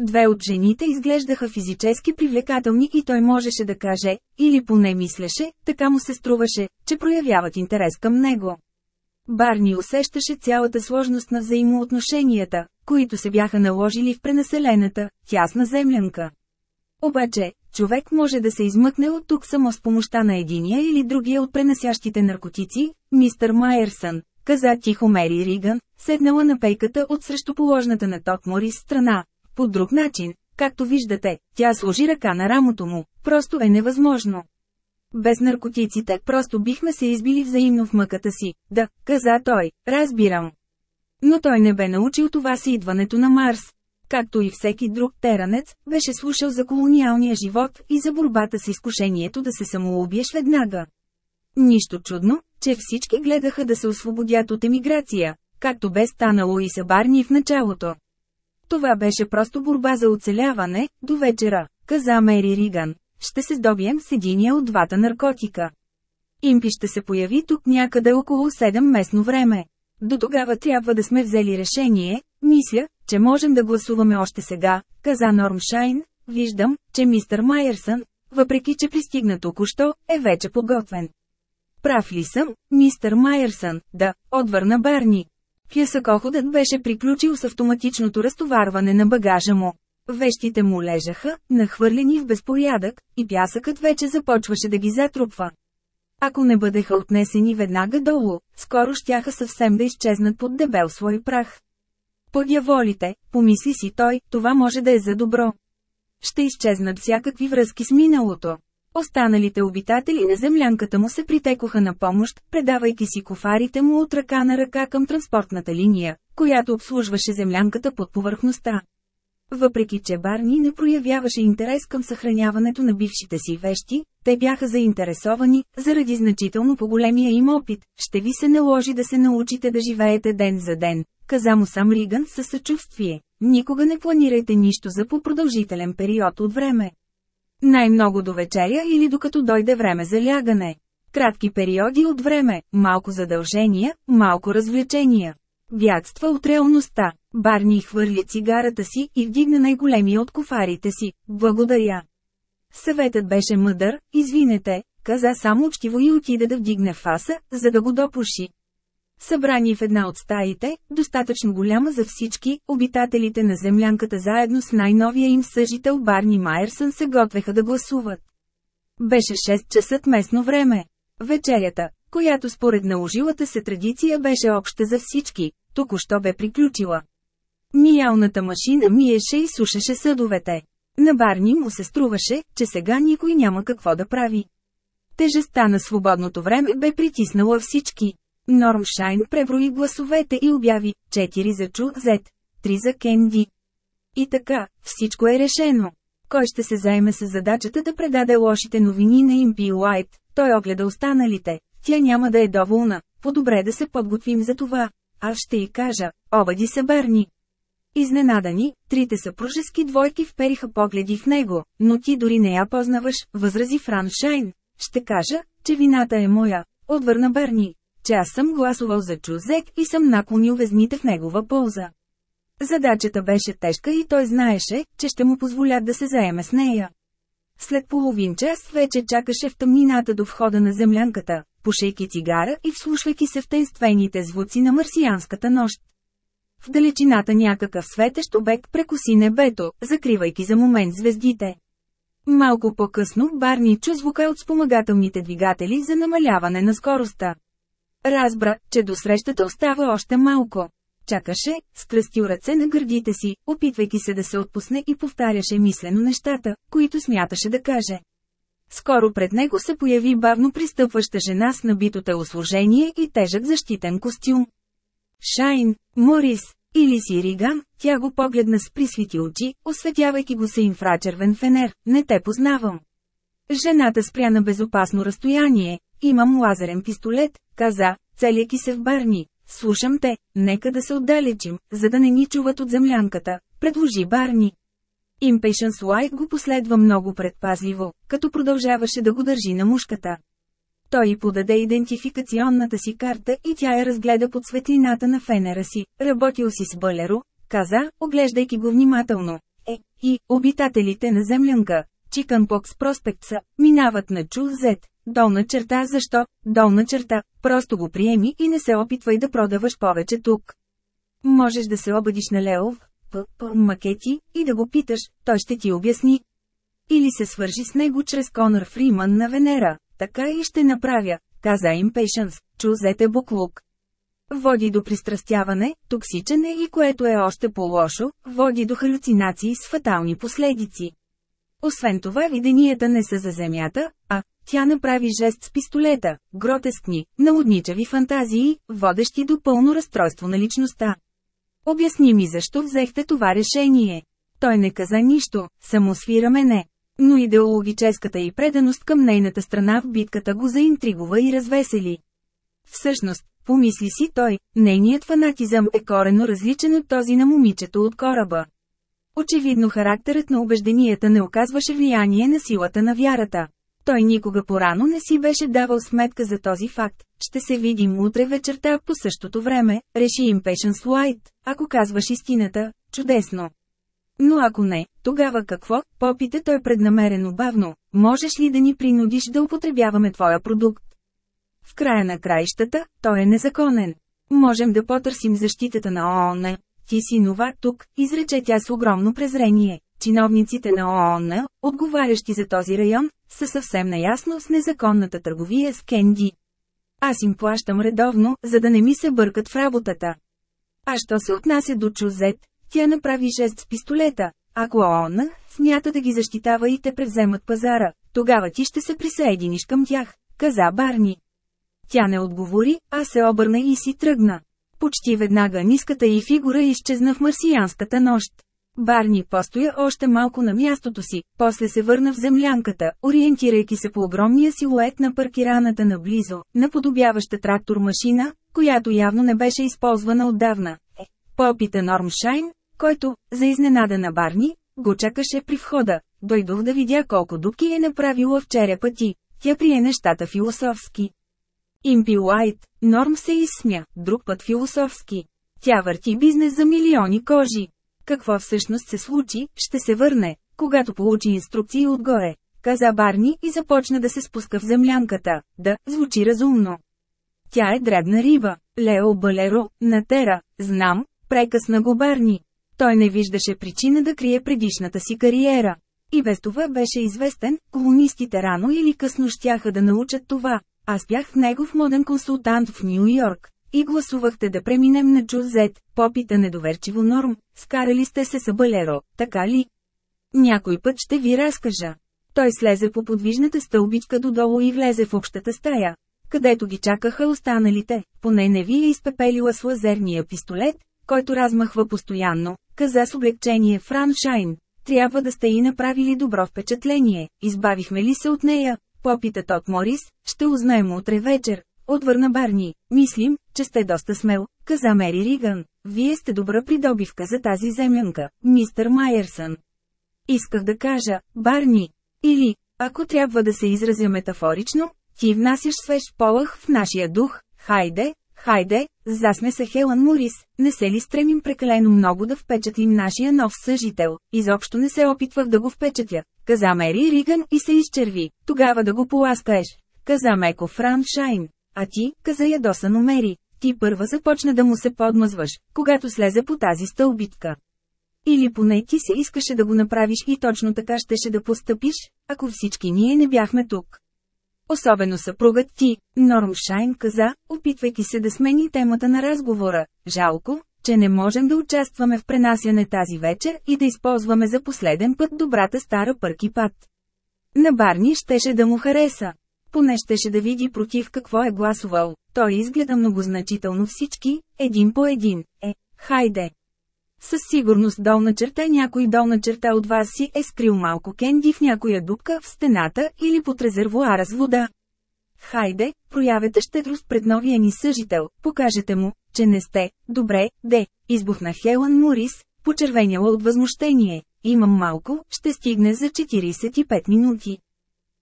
Две от жените изглеждаха физически привлекателни и той можеше да каже, или поне мислеше, така му се струваше, че проявяват интерес към него. Барни усещаше цялата сложност на взаимоотношенията, които се бяха наложили в пренаселената, тясна землянка. Обаче, човек може да се измъкне от тук само с помощта на единия или другия от пренасящите наркотици, мистер Майерсън, каза тихо Мери Риган, седнала на пейката от срещу положната на Тот Морис страна. По друг начин, както виждате, тя сложи ръка на рамото му, просто е невъзможно. Без наркотиците просто бихме се избили взаимно в мъката си, да, каза той, разбирам. Но той не бе научил това си идването на Марс. Както и всеки друг теранец, беше слушал за колониалния живот и за борбата с изкушението да се самоубиеш веднага. Нищо чудно, че всички гледаха да се освободят от емиграция, както бе станало и Сабарни в началото. Това беше просто борба за оцеляване, до вечера, каза Мери Риган. Ще се здобием с единия от двата наркотика. Импи ще се появи тук някъде около 7 местно време. До тогава трябва да сме взели решение, мисля, че можем да гласуваме още сега, каза Норм Шайн, виждам, че мистер Майерсън, въпреки че пристигна току-що, е вече подготвен. Прав ли съм, мистер Майерсън, да, отвърна Барни. Фясакоходът беше приключил с автоматичното разтоварване на багажа му. Вещите му лежаха, нахвърлени в безпорядък, и пясъкът вече започваше да ги затрупва. Ако не бъдеха отнесени веднага долу, скоро щяха съвсем да изчезнат под дебел свой прах. Подяволите, помисли си той, това може да е за добро. Ще изчезнат всякакви връзки с миналото. Останалите обитатели на землянката му се притекоха на помощ, предавайки си кофарите му от ръка на ръка към транспортната линия, която обслужваше землянката под повърхността. Въпреки че Барни не проявяваше интерес към съхраняването на бившите си вещи, те бяха заинтересовани, заради значително по-големия им опит, ще ви се наложи да се научите да живеете ден за ден, каза му сам Риган със съчувствие. Никога не планирайте нищо за по-продължителен период от време. Най-много до вечеря или докато дойде време за лягане. Кратки периоди от време, малко задължения, малко развлечения. Бягства от реалността. Барни хвърли цигарата си и вдигна най-големия от кофарите си. Благодаря. Съветът беше мъдър, извинете, каза само учтиво и отида да вдигне фаса, за да го допуши. Събрани в една от стаите, достатъчно голяма за всички, обитателите на землянката заедно с най-новия им съжител Барни Майерсън се готвеха да гласуват. Беше 6 часа местно време. Вечерята, която според наужилата се традиция беше обща за всички, току-що бе приключила. Миялната машина миеше и сушеше съдовете. На Барни му се струваше, че сега никой няма какво да прави. Тежестта на свободното време бе притиснала всички. Норм Шайн преброи гласовете и обяви 4 за Чу Зет, 3 за Кенди. И така, всичко е решено. Кой ще се заеме с задачата да предаде лошите новини на Импи Уайт? Той огледа останалите. Тя няма да е доволна. По-добре да се подготвим за това. Аз ще й кажа, обади се Берни. Изненадани, трите съпружески двойки впериха погледи в него, но ти дори не я познаваш, възрази Фран Шайн. Ще кажа, че вината е моя, отвърна Берни, че аз съм гласувал за Чузек и съм наклонил везните в негова полза. Задачата беше тежка и той знаеше, че ще му позволят да се заеме с нея. След половин час вече чакаше в тъмнината до входа на землянката, пушейки цигара и вслушвайки се в тенствените звуци на марсианската нощ. В далечината някакъв светещ обект прекоси небето, закривайки за момент звездите. Малко по-късно Барни чу звука от спомагателните двигатели за намаляване на скоростта. Разбра, че до срещата остава още малко. Чакаше, скръстил ръце на гърдите си, опитвайки се да се отпусне и повтаряше мислено нещата, които смяташе да каже. Скоро пред него се появи бавно пристъпваща жена с набитото услужение и тежък защитен костюм. Шайн, Морис, или си Риган, тя го погледна с присвити очи, осветявайки го с инфрачервен фенер, не те познавам. Жената спря на безопасно разстояние, имам лазерен пистолет, каза, целяки се в барни. Слушам те, нека да се отдалечим, за да не ни чуват от землянката, предложи Барни. Impatience White го последва много предпазливо, като продължаваше да го държи на мушката. Той подаде идентификационната си карта и тя я разгледа под светлината на фенера си. Работил си с Бълеро, каза, оглеждайки го внимателно. Е, и обитателите на землянка, Чикънпокс проспектса, минават на Чузет. Долна черта защо? Долна черта, просто го приеми и не се опитвай да продаваш повече тук. Можеш да се обадиш на Леов, п, п, макети, и да го питаш, той ще ти обясни. Или се свържи с него чрез Конър Фриман на Венера, така и ще направя, каза Impatience, чузете буклук. Води до пристрастяване, токсичене и което е още по-лошо, води до халюцинации с фатални последици. Освен това виденията не са за земята, а тя направи жест с пистолета, гротескни, налудничави фантазии, водещи до пълно разстройство на личността. Обясни ми защо взехте това решение. Той не каза нищо, само свира мене. Но идеологическата и преданост към нейната страна в битката го заинтригува и развесели. Всъщност, помисли си той, нейният фанатизъм е корено различен от този на момичето от кораба. Очевидно характерът на убежденията не оказваше влияние на силата на вярата. Той никога порано не си беше давал сметка за този факт. Ще се видим утре вечерта по същото време, реши Impatience White. Ако казваш истината, чудесно. Но ако не, тогава какво, попита той преднамерено бавно, можеш ли да ни принудиш да употребяваме твоя продукт? В края на краищата, той е незаконен. Можем да потърсим защитата на ООН. Ти си нова тук, изрече тя с огромно презрение. Чиновниците на ООН, отговарящи за този район, са съвсем наясно с незаконната търговия с кенди. Аз им плащам редовно, за да не ми се бъркат в работата. А що се отнася до Чузет, тя направи жест с пистолета. Ако ООН смята да ги защитава и те превземат пазара, тогава ти ще се присъединиш към тях, каза Барни. Тя не отговори, а се обърна и си тръгна. Почти веднага ниската й фигура изчезна в марсианската нощ. Барни постоя още малко на мястото си, после се върна в землянката, ориентирайки се по огромния силует на паркираната наблизо, наподобяваща трактор машина, която явно не беше използвана отдавна. Попита Норм Шайн, който, за изненада на Барни, го чакаше при входа. дойдох да видя колко дубки е направила в черепа ти. Тя прие нещата философски. Импи Уайт, Норм се изсмя, друг път философски. Тя върти бизнес за милиони кожи. Какво всъщност се случи, ще се върне, когато получи инструкции отгоре, каза Барни и започна да се спуска в землянката. Да, звучи разумно. Тя е дребна риба. Лео Балеро, Натера, знам, прекъсна го Барни. Той не виждаше причина да крие предишната си кариера. И без това беше известен, комунистите рано или късно щяха да научат това. Аз бях негов моден консултант в Нью Йорк. И гласувахте да преминем на Джузет, попита недоверчиво Норм, скарали сте се с Балеро, така ли? Някой път ще ви разкажа. Той слезе по подвижната стълбичка додолу и влезе в общата стая, където ги чакаха останалите, поне не ви е изпепелила с лазерния пистолет, който размахва постоянно, каза с облегчение Фран Шайн. Трябва да сте и направили добро впечатление, избавихме ли се от нея? Попита Тот Морис, ще узнаем утре вечер. Отвърна Барни, мислим, че сте доста смел, каза Мери Риган. Вие сте добра придобивка за тази землянка, мистер Майерсън. Исках да кажа, Барни. Или, ако трябва да се изразя метафорично, ти внасяш свеж полъх в нашия дух, хайде, хайде, засме се Хелън Морис, не се ли стремим прекалено много да впечатлим нашия нов съжител, изобщо не се опитвах да го впечатля, каза Мери Риган и се изчерви, тогава да го поласкаеш, каза Меко Фран Шайн, а ти, каза ядосано Мери, ти първа започна да му се подмазваш, когато слезе по тази стълбитка. Или поне ти се искаше да го направиш и точно така щеше да постъпиш, ако всички ние не бяхме тук. Особено съпругът ти, Норм Шайн каза, опитвайки се да смени темата на разговора. Жалко, че не можем да участваме в пренасяне тази вечер и да използваме за последен път добрата стара пърки пат. На Барни щеше да му хареса. Поне щеше да види против какво е гласувал. Той изгледа многозначително всички, един по един. Е, хайде. Със сигурност долна черта някой долна черта от вас си е скрил малко кенди в някоя дупка в стената или под резервуара с вода. Хайде, проявете щедрост пред новия ни съжител, покажете му, че не сте, добре, де, избухна Хелън Морис, почервеняла от възмущение. Имам малко, ще стигне за 45 минути.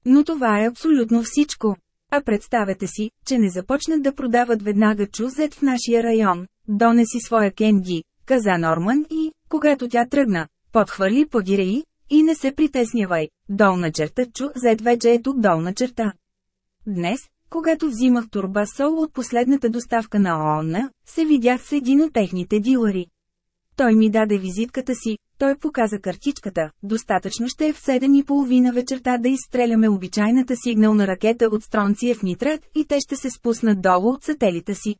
Но това е абсолютно всичко. А представете си, че не започнат да продават веднага чузет в нашия район. Донеси своя кенди, каза Норман и, когато тя тръгна, подхвърли подиреи, и не се притеснявай, долна черта чу, зед вече е тук долна черта. Днес, когато взимах турба сол от последната доставка на ООН, се видях с един от техните дилъри. Той ми даде визитката си, той показа картичката, достатъчно ще е в 7 и половина вечерта да изстреляме обичайната сигнална ракета от стронциев нитрат и те ще се спуснат долу от сателита си.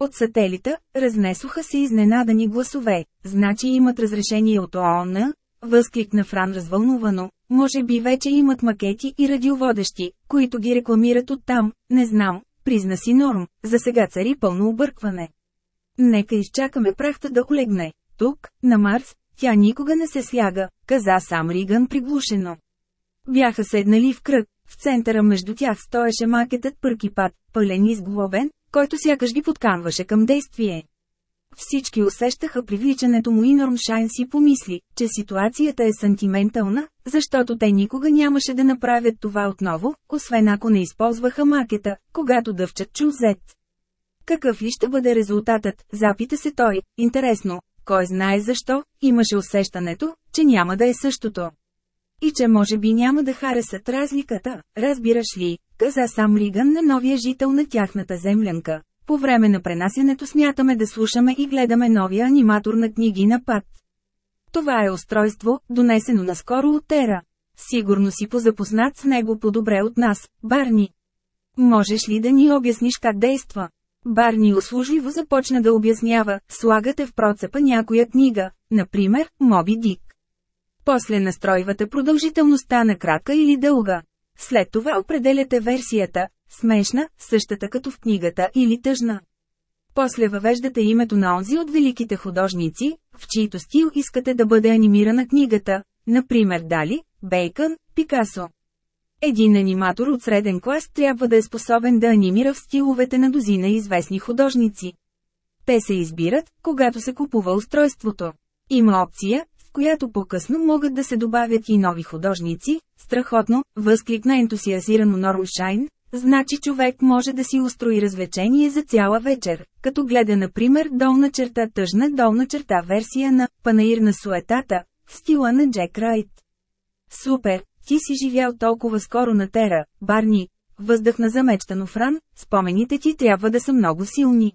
От сателита, разнесоха се изненадани гласове, значи имат разрешение от ООН, възкликна Фран развълнувано, може би вече имат макети и радиоводещи, които ги рекламират оттам, не знам, призна си Норм, за сега цари пълно объркване. Нека изчакаме прахта да олегне. Тук, на Марс, тя никога не се сляга, каза сам Риган приглушено. Бяха седнали в кръг, в центъра между тях стоеше макетът пъркипат, пълен и сглобен, който сякаш ги подканваше към действие. Всички усещаха привличането му и Нормшайн си помисли, че ситуацията е сантиментална, защото те никога нямаше да направят това отново, освен ако не използваха макета, когато дъвчат чузет. Какъв ли ще бъде резултатът, запита се той, интересно, кой знае защо, имаше усещането, че няма да е същото. И че може би няма да харесат разликата, разбираш ли, каза сам Риган на новия жител на тяхната землянка. По време на пренасянето смятаме да слушаме и гледаме новия аниматор на книги на пат. Това е устройство, донесено наскоро от Тера. Сигурно си позапознат с него по-добре от нас, Барни. Можеш ли да ни обясниш как действа? Барни услужливо започна да обяснява, слагате в процепа някоя книга, например, Моби Дик. После настройвате продължителността на кратка или дълга. След това определяте версията, смешна, същата като в книгата или тъжна. После въвеждате името на онзи от великите художници, в чието стил искате да бъде анимирана книгата, например Дали, Бейкън, Пикасо. Един аниматор от среден клас трябва да е способен да анимира в стиловете на дозина известни художници. Те се избират, когато се купува устройството. Има опция, която по-късно могат да се добавят и нови художници, страхотно, възкликна ентусиазирано Нормшайн, значи човек може да си устрои развлечение за цяла вечер, като гледа например долна черта тъжна долна черта версия на «Панаир на суетата», в стила на Джек Райт. Супер, ти си живял толкова скоро на Тера, Барни, въздъхна замечтано Фран, спомените ти трябва да са много силни.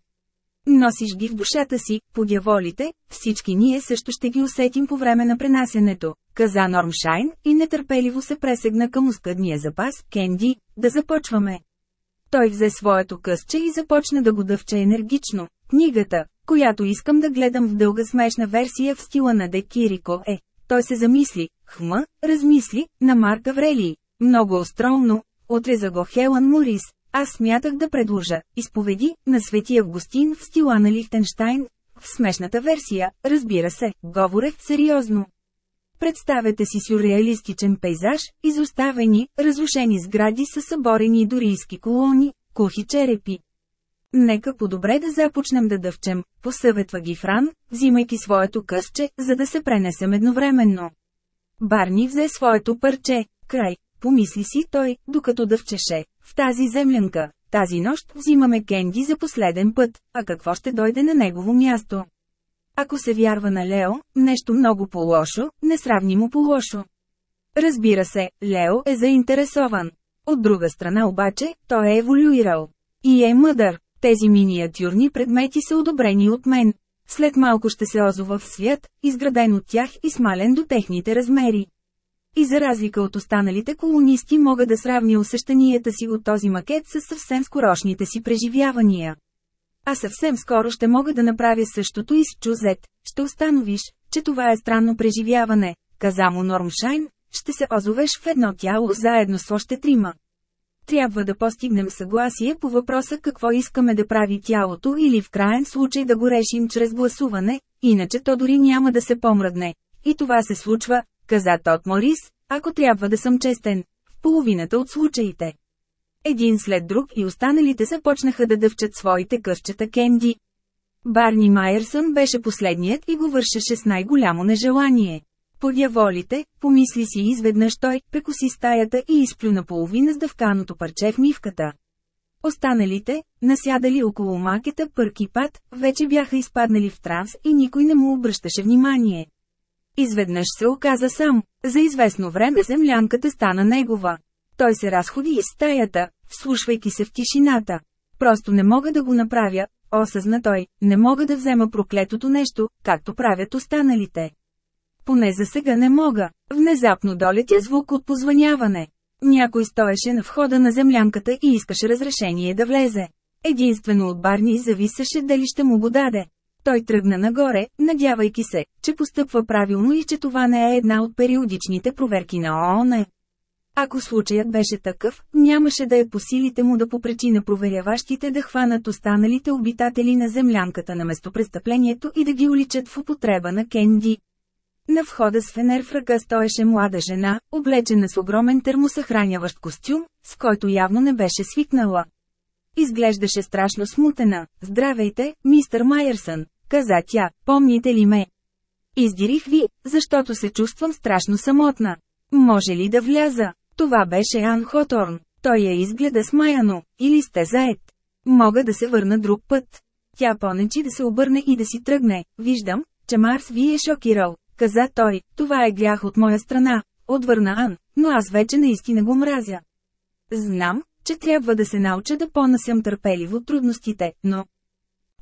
Носиш ги в душата си, подяволите, всички ние също ще ги усетим по време на пренасенето, каза Нормшайн и нетърпеливо се пресегна към ускъдния запас, Кенди, да започваме. Той взе своето късче и започна да го дъвче енергично. Книгата, която искам да гледам в дълга смешна версия в стила на Декирико е. Той се замисли, хма, размисли, на Марк Аврелий. Много остромно, отреза го Хелън Морис, аз смятах да предложа изповеди на Свети Августин в стила на Лихтенштайн, в смешната версия, разбира се, говорех сериозно. Представете си сюрреалистичен пейзаж, изоставени, разрушени сгради с съборени дорийски колони, кухи черепи. Нека по-добре да започнем да дъвчем, посъветва ги Фран, взимайки своето късче, за да се пренесем едновременно. Барни взе своето парче, край, помисли си той, докато дъвчеше. В тази землянка, тази нощ взимаме Кенди за последен път, а какво ще дойде на негово място? Ако се вярва на Лео, нещо много по-лошо, несравнимо по-лошо. Разбира се, Лео е заинтересован. От друга страна обаче, той е еволюирал. И е мъдър. Тези миниатюрни предмети са одобрени от мен. След малко ще се озова в свят, изграден от тях и смален до техните размери. И за разлика от останалите колонисти мога да сравня усещанията си от този макет с съвсем скорошните си преживявания. А съвсем скоро ще мога да направя същото и с Чузет. Ще установиш, че това е странно преживяване, каза му Нормшайн, ще се озовеш в едно тяло заедно с още трима. Трябва да постигнем съгласие по въпроса какво искаме да прави тялото или в крайен случай да го решим чрез гласуване, иначе то дори няма да се помръдне. И това се случва, каза Тот Морис, ако трябва да съм честен, в половината от случаите. Един след друг и останалите започнаха да дъвчат своите къщета Кенди. Барни Майерсън беше последният и го вършеше с най-голямо нежелание. Подяволите, помисли си изведнъж той, прекоси стаята и изплю наполовина с дъвканото парче в мивката. Останалите, насядали около макета пърки пат, вече бяха изпаднали в транс и никой не му обръщаше внимание. Изведнъж се оказа сам. За известно време землянката стана негова. Той се разходи из стаята, вслушвайки се в тишината. Просто не мога да го направя, осъзна той, не мога да взема проклетото нещо, както правят останалите. Поне за сега не мога. Внезапно долетя звук от позваняване. Някой стоеше на входа на землянката и искаше разрешение да влезе. Единствено от Барни зависеше дали ще му го даде. Той тръгна нагоре, надявайки се, че постъпва правилно и че това не е една от периодичните проверки на ООН. Ако случаят беше такъв, нямаше да е по силите му да попречи на проверяващите да хванат останалите обитатели на землянката на местопрестъплението и да ги уличат в употреба на Кенди. На входа с фенер в ръка стоеше млада жена, облечена с огромен термосъхраняващ костюм, с който явно не беше свикнала. Изглеждаше страшно смутена. Здравейте, мистер Майерсън, каза тя, помните ли ме? Издирих ви, защото се чувствам страшно самотна. Може ли да вляза? Това беше Ан Хоторн. Той я изгледа смаяно, или сте заед. Мога да се върна друг път. Тя понечи да се обърне и да си тръгне. Виждам, че Марс ви е шокирал, каза той. Това е грях от моя страна, отвърна Ан, но аз вече наистина го мразя. Знам, че трябва да се науча да понасям търпеливо трудностите, но...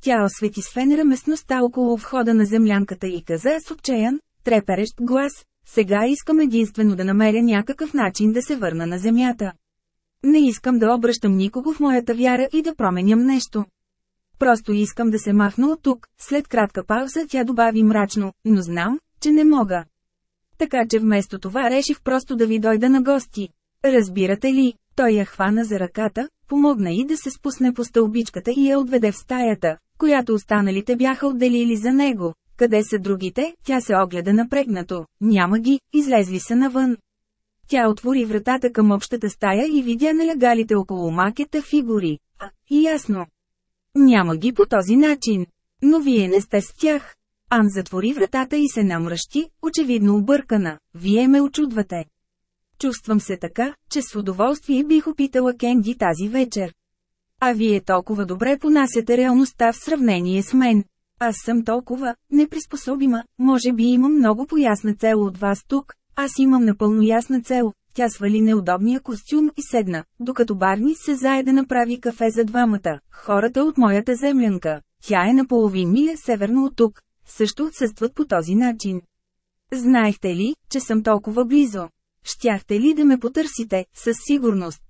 Тя освети с фенера местността около входа на землянката и каза с отчаян, треперещ глас, сега искам единствено да намеря някакъв начин да се върна на земята. Не искам да обръщам никого в моята вяра и да променям нещо. Просто искам да се махна от тук, след кратка пауза тя добави мрачно, но знам, че не мога. Така че вместо това реших просто да ви дойда на гости. Разбирате ли, той я хвана за ръката, помогна и да се спусне по стълбичката и я отведе в стаята, която останалите бяха отделили за него. Къде са другите? Тя се огледа напрегнато. Няма ги, излезли са навън. Тя отвори вратата към общата стая и видя налегалите около макета фигури. А, и ясно. Няма ги по този начин. Но вие не сте с тях. Ан затвори вратата и се намръщи, очевидно объркана. Вие ме очудвате. Чувствам се така, че с удоволствие бих опитала Кенди тази вечер. А вие толкова добре понасяте реалността в сравнение с мен. Аз съм толкова неприспособима, може би имам много поясна цел от вас тук, аз имам напълно ясна цел. Тя свали неудобния костюм и седна, докато Барни се зае да направи кафе за двамата. Хората от моята землянка, тя е на половин миля северно от тук, също отсъстват по този начин. Знаехте ли, че съм толкова близо? Щяхте ли да ме потърсите, със сигурност?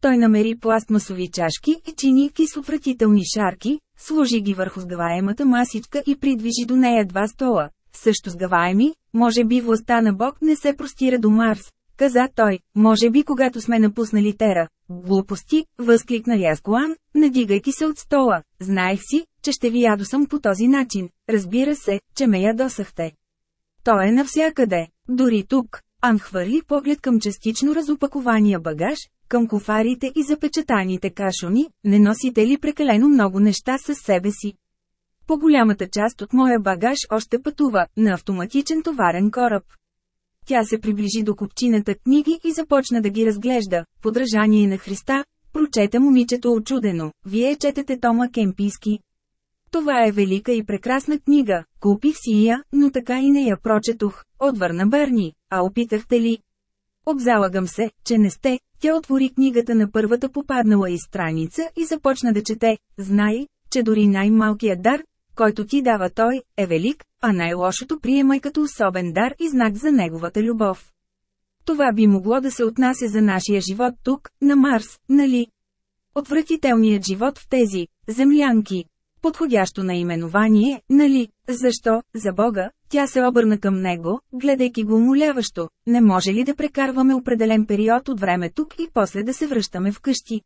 Той намери пластмасови чашки и чини кисловратителни шарки, сложи ги върху сгъваемата масичка и придвижи до нея два стола. Също сгъваеми, може би властта на Бог не се простира до Марс, каза той, може би когато сме напуснали Тера. Глупости, възкликна Яскоан, надигайки се от стола. Знаех си, че ще ви ядосам по този начин. Разбира се, че ме ядосахте. Той е навсякъде, дори тук. Ан хвърли поглед към частично разопакования багаж, към кофарите и запечатаните кашони, не носите ли прекалено много неща със себе си? По-голямата част от моя багаж още пътува, на автоматичен товарен кораб. Тя се приближи до купчината книги и започна да ги разглежда. Подражание на Христа, прочета момичето очудено. Вие четете Тома Кемпийски. Това е велика и прекрасна книга, купих си я, но така и не я прочетох, отвърна Бърни, а опитахте ли? Обзалагам се, че не сте, тя отвори книгата на първата попаднала и страница и започна да чете, знай, че дори най-малкият дар, който ти дава той, е велик, а най-лошото приемай като особен дар и знак за неговата любов. Това би могло да се отнася за нашия живот тук, на Марс, нали? Отвратителният живот в тези землянки. Подходящо наименование, нали? Защо, за Бога, тя се обърна към него, гледайки го умоляващо. Не може ли да прекарваме определен период от време тук и после да се връщаме вкъщи?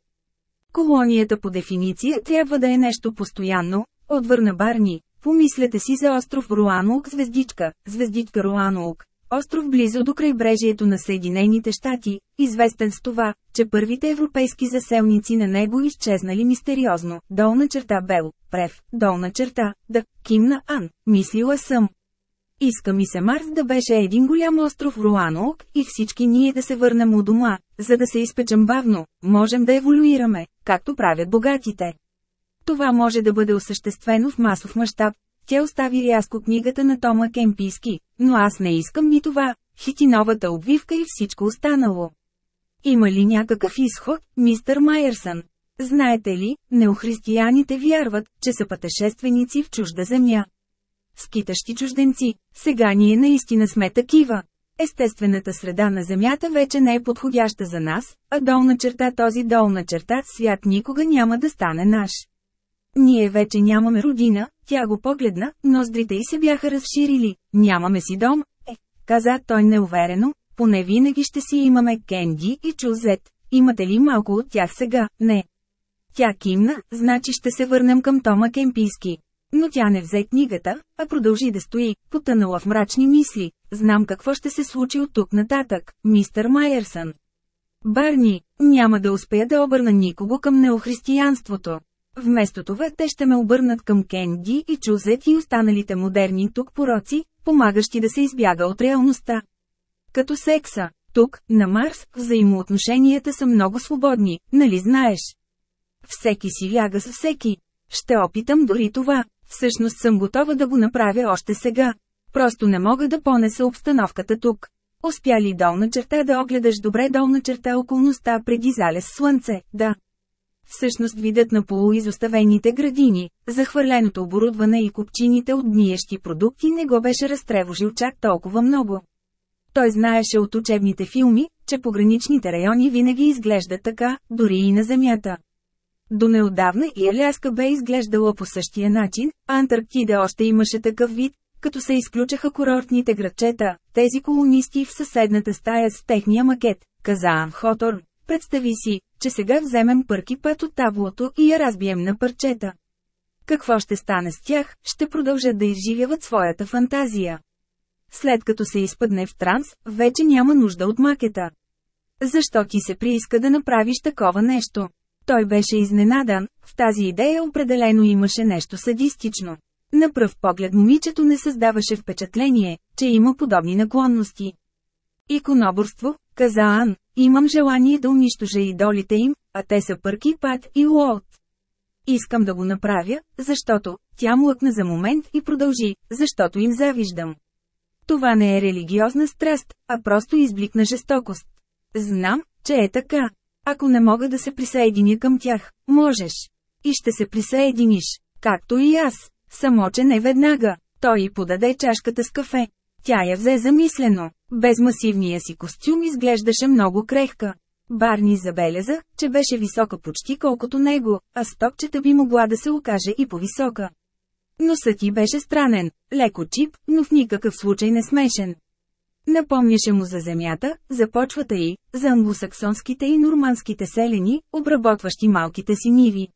Колонията по дефиниция трябва да е нещо постоянно, отвърна Барни. Помислете си за остров Руанук звездичка, звездичка Руанук, остров близо до крайбрежието на Съединените щати, известен с това, че първите европейски заселници на него изчезнали мистериозно. Долна черта Бел, Прев, долна черта, да, кимна Ан, мислила съм. Иска ми се Марс да беше един голям остров Руанок и всички ние да се върнем у дома, за да се изпечем бавно, можем да еволюираме, както правят богатите. Това може да бъде осъществено в масов мащаб. Тя остави рязко книгата на Тома Кемпийски, но аз не искам ни това, хитиновата обвивка и всичко останало. Има ли някакъв изход, мистер Майерсън? Знаете ли, неохристияните вярват, че са пътешественици в чужда земя. Скитащи чужденци, сега ние наистина сме такива. Естествената среда на Земята вече не е подходяща за нас, а долна черта този долна черта свят никога няма да стане наш. Ние вече нямаме родина, тя го погледна, ноздрите й се бяха разширили, нямаме си дом, е, каза той неуверено, поне винаги ще си имаме Кенди и Чузет, имате ли малко от тях сега, не. Тя кимна, значи ще се върнем към Тома Кемпийски. Но тя не взе книгата, а продължи да стои, потънала в мрачни мисли. Знам какво ще се случи от тук нататък, мистер Майерсън. Барни, няма да успея да обърна никого към неохристиянството. Вместо това те ще ме обърнат към Кенди и Чузет и останалите модерни тук пороци, помагащи да се избяга от реалността. Като секса, тук, на Марс, взаимоотношенията са много свободни, нали знаеш? Всеки си ляга с всеки. Ще опитам дори това. Всъщност съм готова да го направя още сега. Просто не мога да понеса обстановката тук. Успя ли долна черта да огледаш добре долна черта околността преди залез слънце? Да. Всъщност видът на полуизоставените градини, захвърленото оборудване и купчините от гниещи продукти не го беше разтревожил чак толкова много. Той знаеше от учебните филми, че пограничните райони винаги изглеждат така, дори и на Земята. До неодавна и Аляска бе изглеждала по същия начин, Антарктида още имаше такъв вид, като се изключаха курортните градчета, тези колонисти в съседната стая с техния макет, каза Анхотор. Представи си, че сега вземем пърки път от таблото и я разбием на парчета. Какво ще стане с тях, ще продължат да изживяват своята фантазия. След като се изпъдне в транс, вече няма нужда от макета. Защо ти се прииска да направиш такова нещо? Той беше изненадан, в тази идея определено имаше нещо садистично. На пръв поглед момичето не създаваше впечатление, че има подобни наклонности. Иконоборство, каза Ан, имам желание да унищожа идолите им, а те са Пърки Пат и Уолт. Искам да го направя, защото, тя млъкна за момент и продължи, защото им завиждам. Това не е религиозна страст, а просто изблик на жестокост. Знам, че е така. Ако не мога да се присъединя към тях, можеш. И ще се присъединиш, както и аз. Само, че не веднага. Той й подаде чашката с кафе. Тя я взе замислено. Без масивния си костюм изглеждаше много крехка. Барни забеляза, че беше висока почти колкото него, а стокчета би могла да се окаже и по-висока. Носът ти беше странен, леко чип, но в никакъв случай не смешен. Напомняше му за земята, за почвата й, за англосаксонските и нормандските селени, обработващи малките си ниви.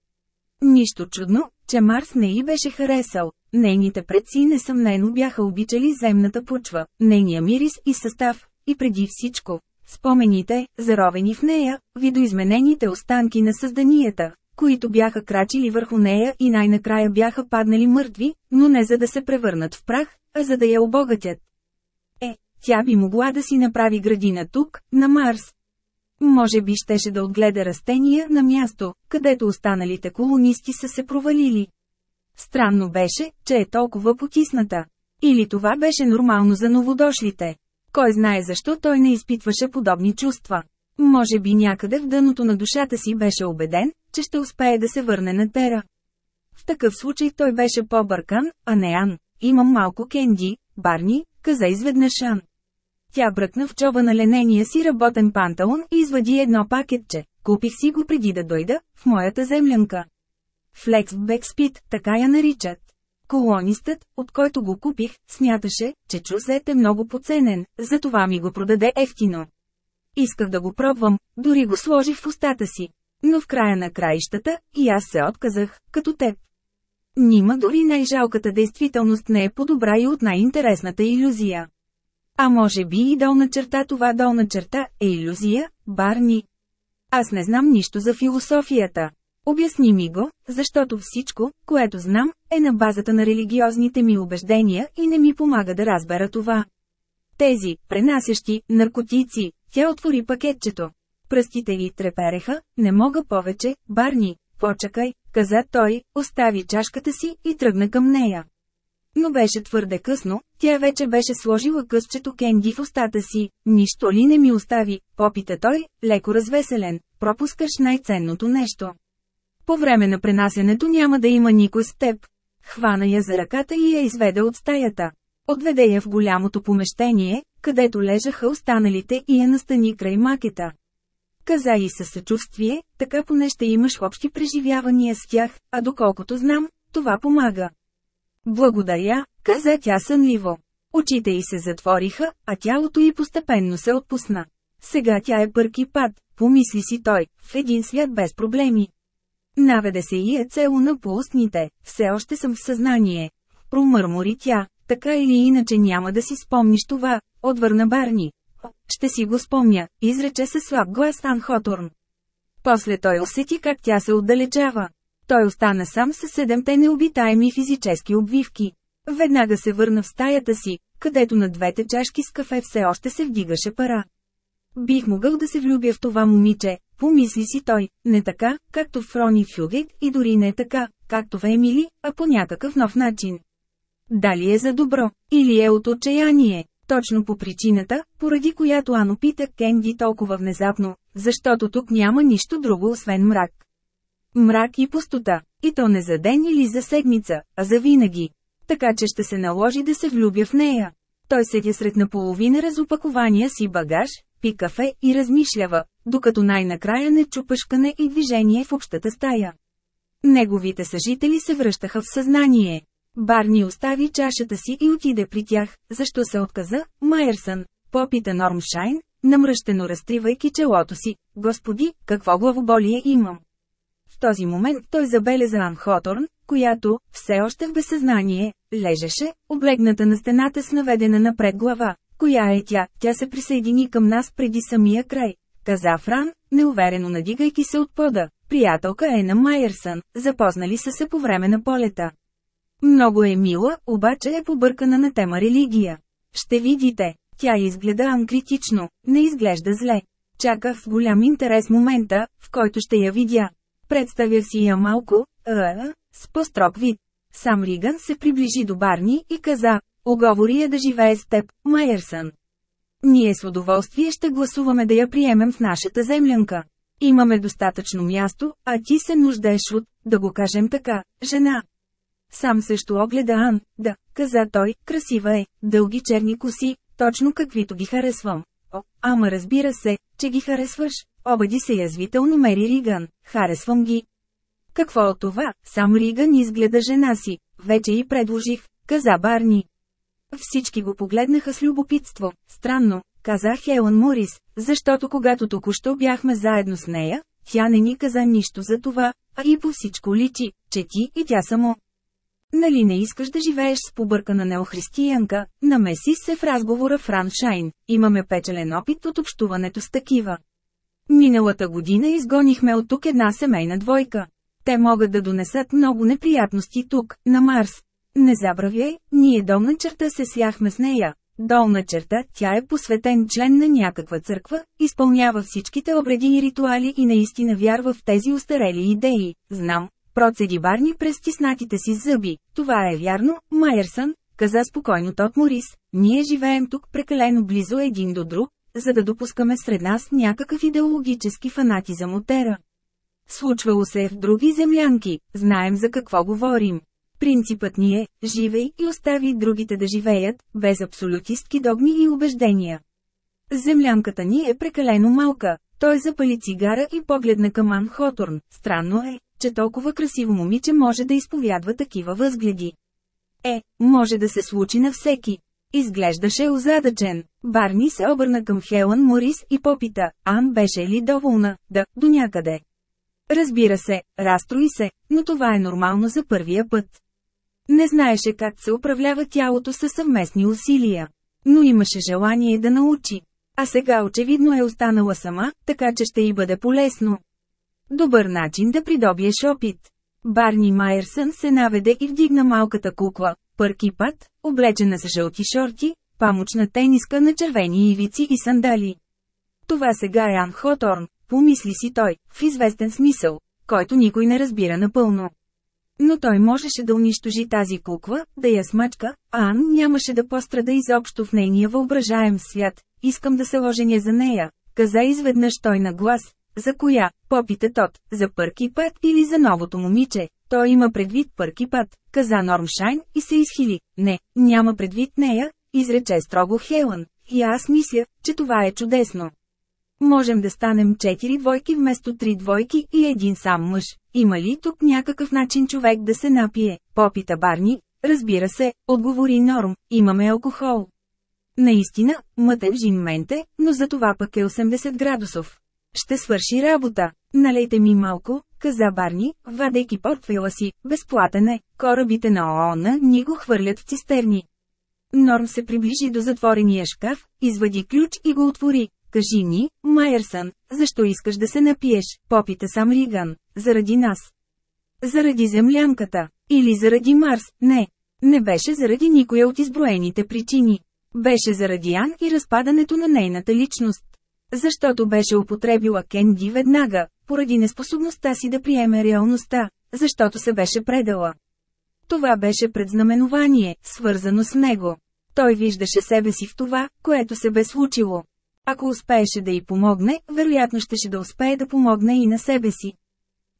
Нищо чудно, че Марс не й беше харесал. Нейните предци несъмнено бяха обичали земната почва, нейния мирис и състав, и преди всичко, спомените, заровени в нея, видоизменените останки на създанията, които бяха крачили върху нея и най-накрая бяха паднали мъртви, но не за да се превърнат в прах, а за да я обогатят. Е, тя би могла да си направи градина тук, на Марс. Може би щеше да отгледа растения на място, където останалите колонисти са се провалили. Странно беше, че е толкова потисната. Или това беше нормално за новодошлите. Кой знае защо той не изпитваше подобни чувства. Може би някъде в дъното на душата си беше убеден, че ще успее да се върне на Тера. В такъв случай той беше по-бъркан, а не Ан. Имам малко кенди, Барни, каза изведнъж Ан. Тя бръкна в чоба на ленения си работен панталон и извади едно пакетче. Купих си го преди да дойда, в моята землянка. Флекс Бекспит, така я наричат. Колонистът, от който го купих, смяташе, че чусет е много поценен, затова ми го продаде ефтино. Исках да го пробвам, дори го сложих в устата си. Но в края на краищата, и аз се отказах, като теб. Нима дори най-жалката действителност не е по-добра и от най-интересната иллюзия. А може би и долна черта това долна черта е иллюзия, Барни. Аз не знам нищо за философията. Обясни ми го, защото всичко, което знам, е на базата на религиозните ми убеждения и не ми помага да разбера това. Тези, пренасящи, наркотици, тя отвори пакетчето. Пръстите й трепереха, не мога повече, Барни, почакай, каза той, остави чашката си и тръгна към нея. Но беше твърде късно, тя вече беше сложила късчето кенди в устата си. Нищо ли не ми остави, попита той, леко развеселен, пропускаш най-ценното нещо. По време на пренасенето няма да има никой с теб. Хвана я за ръката и я изведе от стаята. Отведе я в голямото помещение, където лежаха останалите и я настани край макета. Каза и със съчувствие, така поне ще имаш общи преживявания с тях, а доколкото знам, това помага. Благодаря, каза тя сънливо. Очите й се затвориха, а тялото й постепенно се отпусна. Сега тя е пърки пад, помисли си той, в един свят без проблеми. Наведе се и е цело на поустните, все още съм в съзнание. Промърмори тя, така или иначе няма да си спомниш това, отвърна Барни. Ще си го спомня, изрече се слаб глас Анхоторн. После той усети как тя се отдалечава. Той остана сам с седемте необитаеми физически обвивки. Веднага се върна в стаята си, където на двете чашки с кафе все още се вдигаше пара. Бих могъл да се влюбя в това момиче, помисли си той, не така, както в Рони Фюгет и дори не така, както в Емили, а по някакъв нов начин. Дали е за добро, или е от отчаяние, точно по причината, поради която Ано пита Кенди толкова внезапно, защото тук няма нищо друго освен мрак. Мрак и пустота, и то не за ден или за седмица, а за винаги. Така че ще се наложи да се влюбя в нея. Той седя сред наполовина разопакования си багаж, пи кафе и размишлява, докато най-накрая не чупашкане и движение в общата стая. Неговите съжители се връщаха в съзнание. Барни остави чашата си и отиде при тях, защо се отказа, Майерсън, попита Нормшайн, намръщено разтривайки челото си. Господи, какво главоболие имам! В този момент той забеляза Ан Хоторн, която, все още в безсъзнание, лежеше, облегната на стената с наведена напред глава. Коя е тя? Тя се присъедини към нас преди самия край. Каза Фран, неуверено надигайки се от пода. Приятелка е на Майерсън, запознали са се по време на полета. Много е мила, обаче е побъркана на тема религия. Ще видите, тя изгледа анкритично, не изглежда зле. Чаках с голям интерес момента, в който ще я видя. Представя си я малко, а, с по-строг вид. Сам Риган се приближи до Барни и каза, оговори я да живее с теб, Майерсън. Ние с удоволствие ще гласуваме да я приемем в нашата землянка. Имаме достатъчно място, а ти се нуждаеш от, да го кажем така, жена. Сам също огледа Ан, да, каза той, красива е, дълги черни коси, точно каквито ги харесвам. О, ама разбира се, че ги харесваш, обади се язвително Мери Риган, харесвам ги. Какво от това, сам Риган изгледа жена си, вече и предложих, каза Барни. Всички го погледнаха с любопитство. Странно, каза Хелън Морис, защото когато току-що бяхме заедно с нея, тя не ни каза нищо за това, а и по всичко личи, че ти и тя само. Нали не искаш да живееш с побъркана неохристиянка, намеси се в разговора Фран Шайн, имаме печелен опит от общуването с такива. Миналата година изгонихме от тук една семейна двойка. Те могат да донесат много неприятности тук, на Марс. Не забравяй, ние долна черта се сяхме с нея. Долна черта, тя е посветен член на някаква църква, изпълнява всичките обреди и ритуали и наистина вярва в тези устарели идеи. Знам, процеди Барни през стиснатите си зъби. Това е вярно, Майерсън, каза спокойно Тот Морис. Ние живеем тук прекалено близо един до друг, за да допускаме сред нас някакъв идеологически фанатизъм от ера. Случвало се е в други землянки, знаем за какво говорим. Принципът ни е, живей и остави другите да живеят, без абсолютистки догми и убеждения. Землянката ни е прекалено малка, той запали цигара и погледна към Ан Хоторн. Странно е, че толкова красиво момиче може да изповядва такива възгледи. Е, може да се случи на всеки. Изглеждаше озадачен. Барни се обърна към Хелън Морис и попита, Ан беше ли доволна, да, до някъде. Разбира се, разстрои се, но това е нормално за първия път. Не знаеше как се управлява тялото със съвместни усилия. Но имаше желание да научи. А сега очевидно е останала сама, така че ще й бъде полезно. Добър начин да придобиеш опит. Барни Майерсън се наведе и вдигна малката кукла, пърки път, облечена с жълти шорти, памучна тениска на червени ивици и сандали. Това сега е Ан Хоторн, помисли си той, в известен смисъл, който никой не разбира напълно. Но той можеше да унищожи тази кукла, да я смачка, а Ан нямаше да пострада изобщо в нейния въображаем свят. Искам да се оженя за нея, каза изведнъж той на глас. За коя, попита тот, за пърки път или за новото момиче? Той има предвид пърки път, каза Нормшайн и се изхили. Не, няма предвид нея, изрече строго Хелън. И аз мисля, че това е чудесно. Можем да станем четири двойки вместо три двойки и един сам мъж. Има ли тук някакъв начин човек да се напие? Попита Барни. Разбира се, отговори Норм, имаме алкохол. Наистина, мътен жимменте, но за това пък е 80 градусов. Ще свърши работа. Налейте ми малко, каза Барни, вадейки портфела си, безплатен е, корабите на ООН ни го хвърлят в цистерни. Норм се приближи до затворения шкаф, извади ключ и го отвори. Кажи ни, Майерсън, защо искаш да се напиеш, попита сам Риган, заради нас. Заради землянката, или заради Марс, не. Не беше заради никоя от изброените причини. Беше заради Ан и разпадането на нейната личност. Защото беше употребила Кенди веднага, поради неспособността си да приеме реалността, защото се беше предала. Това беше предзнаменование, свързано с него. Той виждаше себе си в това, което се бе случило. Ако успееше да й помогне, вероятно щеше да успее да помогне и на себе си.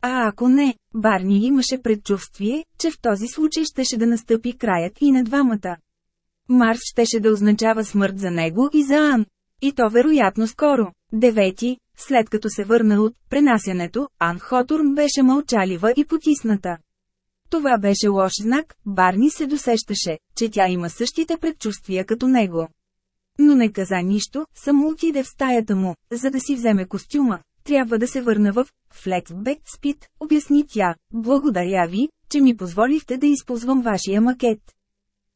А ако не, Барни имаше предчувствие, че в този случай щеше да настъпи краят и на двамата. Марс щеше да означава смърт за него и за Ан. И то вероятно скоро. Девети, след като се върна от пренасянето, Ан Хотурн беше мълчалива и потисната. Това беше лош знак, Барни се досещаше, че тя има същите предчувствия като него. Но не каза нищо, само отиде в стаята му, за да си вземе костюма. Трябва да се върна в Флексбек Спит, обясни тя. Благодаря ви, че ми позволихте да използвам вашия макет.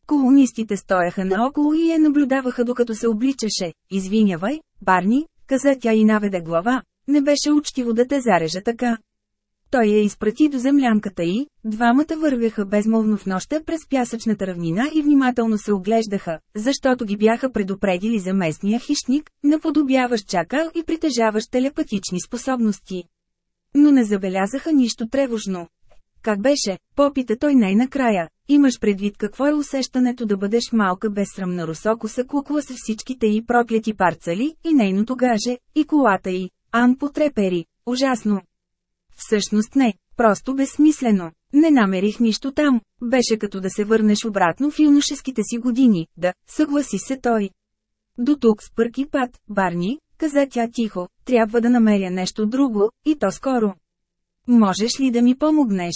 Колонистите стояха наоколо и я наблюдаваха докато се обличаше. Извинявай, Барни, каза тя и наведе глава. Не беше учтиво да те зарежа така. Той я изпрати до землянката и, двамата вървяха безмолвно в нощта през пясъчната равнина и внимателно се оглеждаха, защото ги бяха предупредили за местния хищник, наподобяващ чакал и притежаващ телепатични способности. Но не забелязаха нищо тревожно. Как беше, попита той най-накрая, имаш предвид какво е усещането да бъдеш малка безсрамна русокоса кукла с всичките и прокляти парцали, и нейното гаже, и колата й. Ан потрепери. Ужасно. Всъщност не, просто безсмислено. Не намерих нищо там. Беше като да се върнеш обратно в юношеските си години, да, съгласи се той. До тук спърки пат, Барни, каза тя тихо, трябва да намеря нещо друго, и то скоро. Можеш ли да ми помогнеш?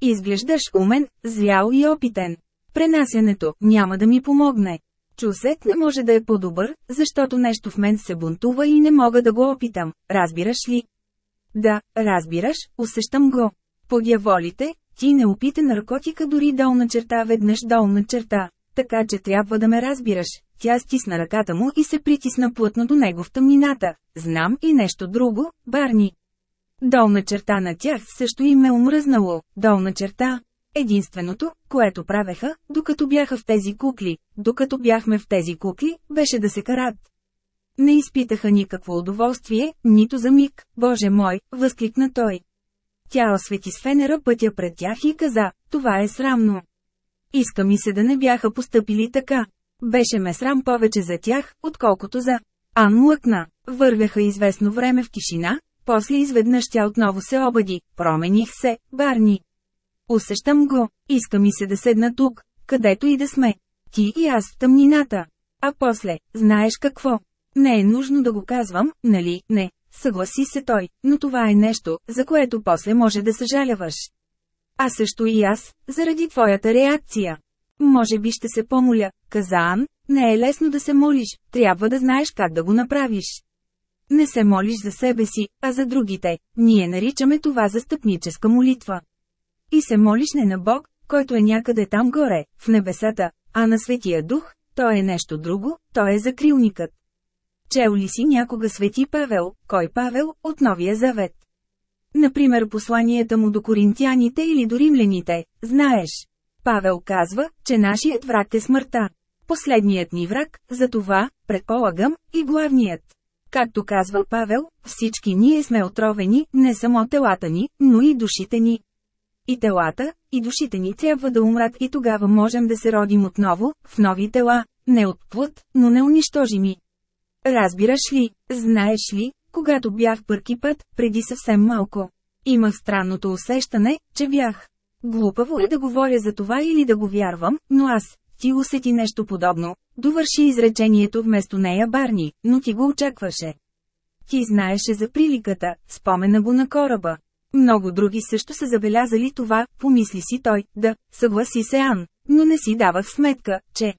Изглеждаш умен, зрял и опитен. Пренасянето няма да ми помогне. Чусет не може да е по-добър, защото нещо в мен се бунтува и не мога да го опитам, разбираш ли? Да, разбираш, усещам го. Подяволите, ти не опита наркотика дори долна черта веднъж долна черта, така че трябва да ме разбираш. Тя стисна ръката му и се притисна плътно до него в тъмнината. Знам и нещо друго, Барни. Долна черта на тях също им е омръзнало, долна черта. Единственото, което правеха, докато бяха в тези кукли, докато бяхме в тези кукли, беше да се карат. Не изпитаха никакво удоволствие, нито за миг, Боже мой, възкликна той. Тя освети с фенера пътя пред тях и каза, това е срамно. Иска ми се да не бяха поступили така. Беше ме срам повече за тях, отколкото за. Ан млъкна. Вървяха известно време в тишина, после изведнъж тя отново се обади, промених се, Барни. Усещам го, иска ми се да седна тук, където и да сме. Ти и аз в тъмнината. А после, знаеш какво? Не е нужно да го казвам, нали, не, съгласи се той, но това е нещо, за което после може да съжаляваш. А също и аз, заради твоята реакция. Може би ще се помоля, каза Ан, не е лесно да се молиш, трябва да знаеш как да го направиш. Не се молиш за себе си, а за другите, ние наричаме това застъпническа молитва. И се молиш не на Бог, който е някъде там горе, в небесата, а на Светия Дух, той е нещо друго, той е закрилникът. Чел ли си някога Свети Павел, кой Павел, от Новия Завет? Например посланията му до коринтияните или до римляните, знаеш. Павел казва, че нашият враг е смъртта. Последният ни враг, за това, предполагам, и главният. Както казва Павел, всички ние сме отровени, не само телата ни, но и душите ни. И телата, и душите ни трябва да умрат и тогава можем да се родим отново, в нови тела, не от плът, но неунищожими. Разбираш ли, знаеш ли, когато бях пърки път, преди съвсем малко. Имах странното усещане, че бях. Глупаво е да говоря за това или да го вярвам, но аз, ти усети нещо подобно. Довърши изречението вместо нея Барни, но ти го очакваше. Ти знаеше за приликата, спомена го на кораба. Много други също са забелязали това, помисли си той, да, съгласи се Ан, но не си давах сметка, че...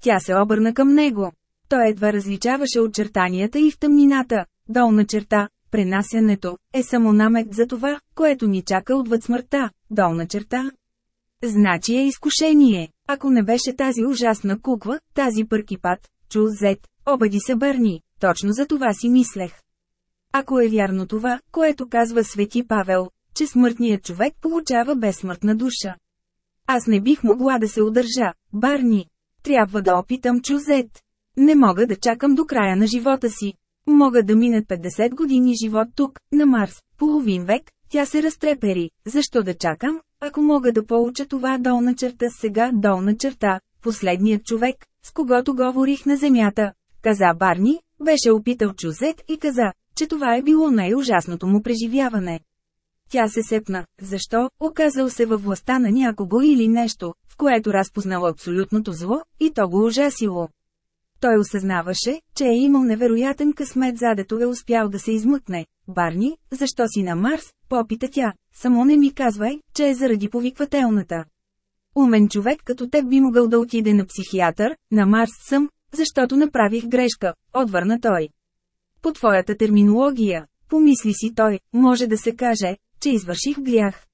Тя се обърна към него. Той едва различаваше очертанията и в тъмнината, долна черта, пренасянето, е само намек за това, което ни чака отвъд смъртта, долна черта. Значи е изкушение, ако не беше тази ужасна кукла, тази пъркипат, чул зет, обади се Бърни, точно за това си мислех. Ако е вярно това, което казва Свети Павел, че смъртният човек получава безсмъртна душа. Аз не бих могла да се удържа, Барни. Трябва да опитам чузет. Не мога да чакам до края на живота си. Мога да минат 50 години живот тук, на Марс, половин век, тя се разтрепери. Защо да чакам, ако мога да получа това долна черта сега долна черта, последният човек, с когото говорих на земята, каза Барни, беше опитал чузет и каза, че това е било най-ужасното му преживяване. Тя се сепна, защо, оказал се във властта на някого или нещо, в което разпознал абсолютното зло, и то го ужасило. Той осъзнаваше, че е имал невероятен късмет задето е успял да се измъкне. Барни, защо си на Марс? Попита тя. Само не ми казвай, че е заради повиквателната. Умен човек като теб би могъл да отиде на психиатър, на Марс съм, защото направих грешка, отвърна той. По твоята терминология, помисли си той, може да се каже, че извърших грях.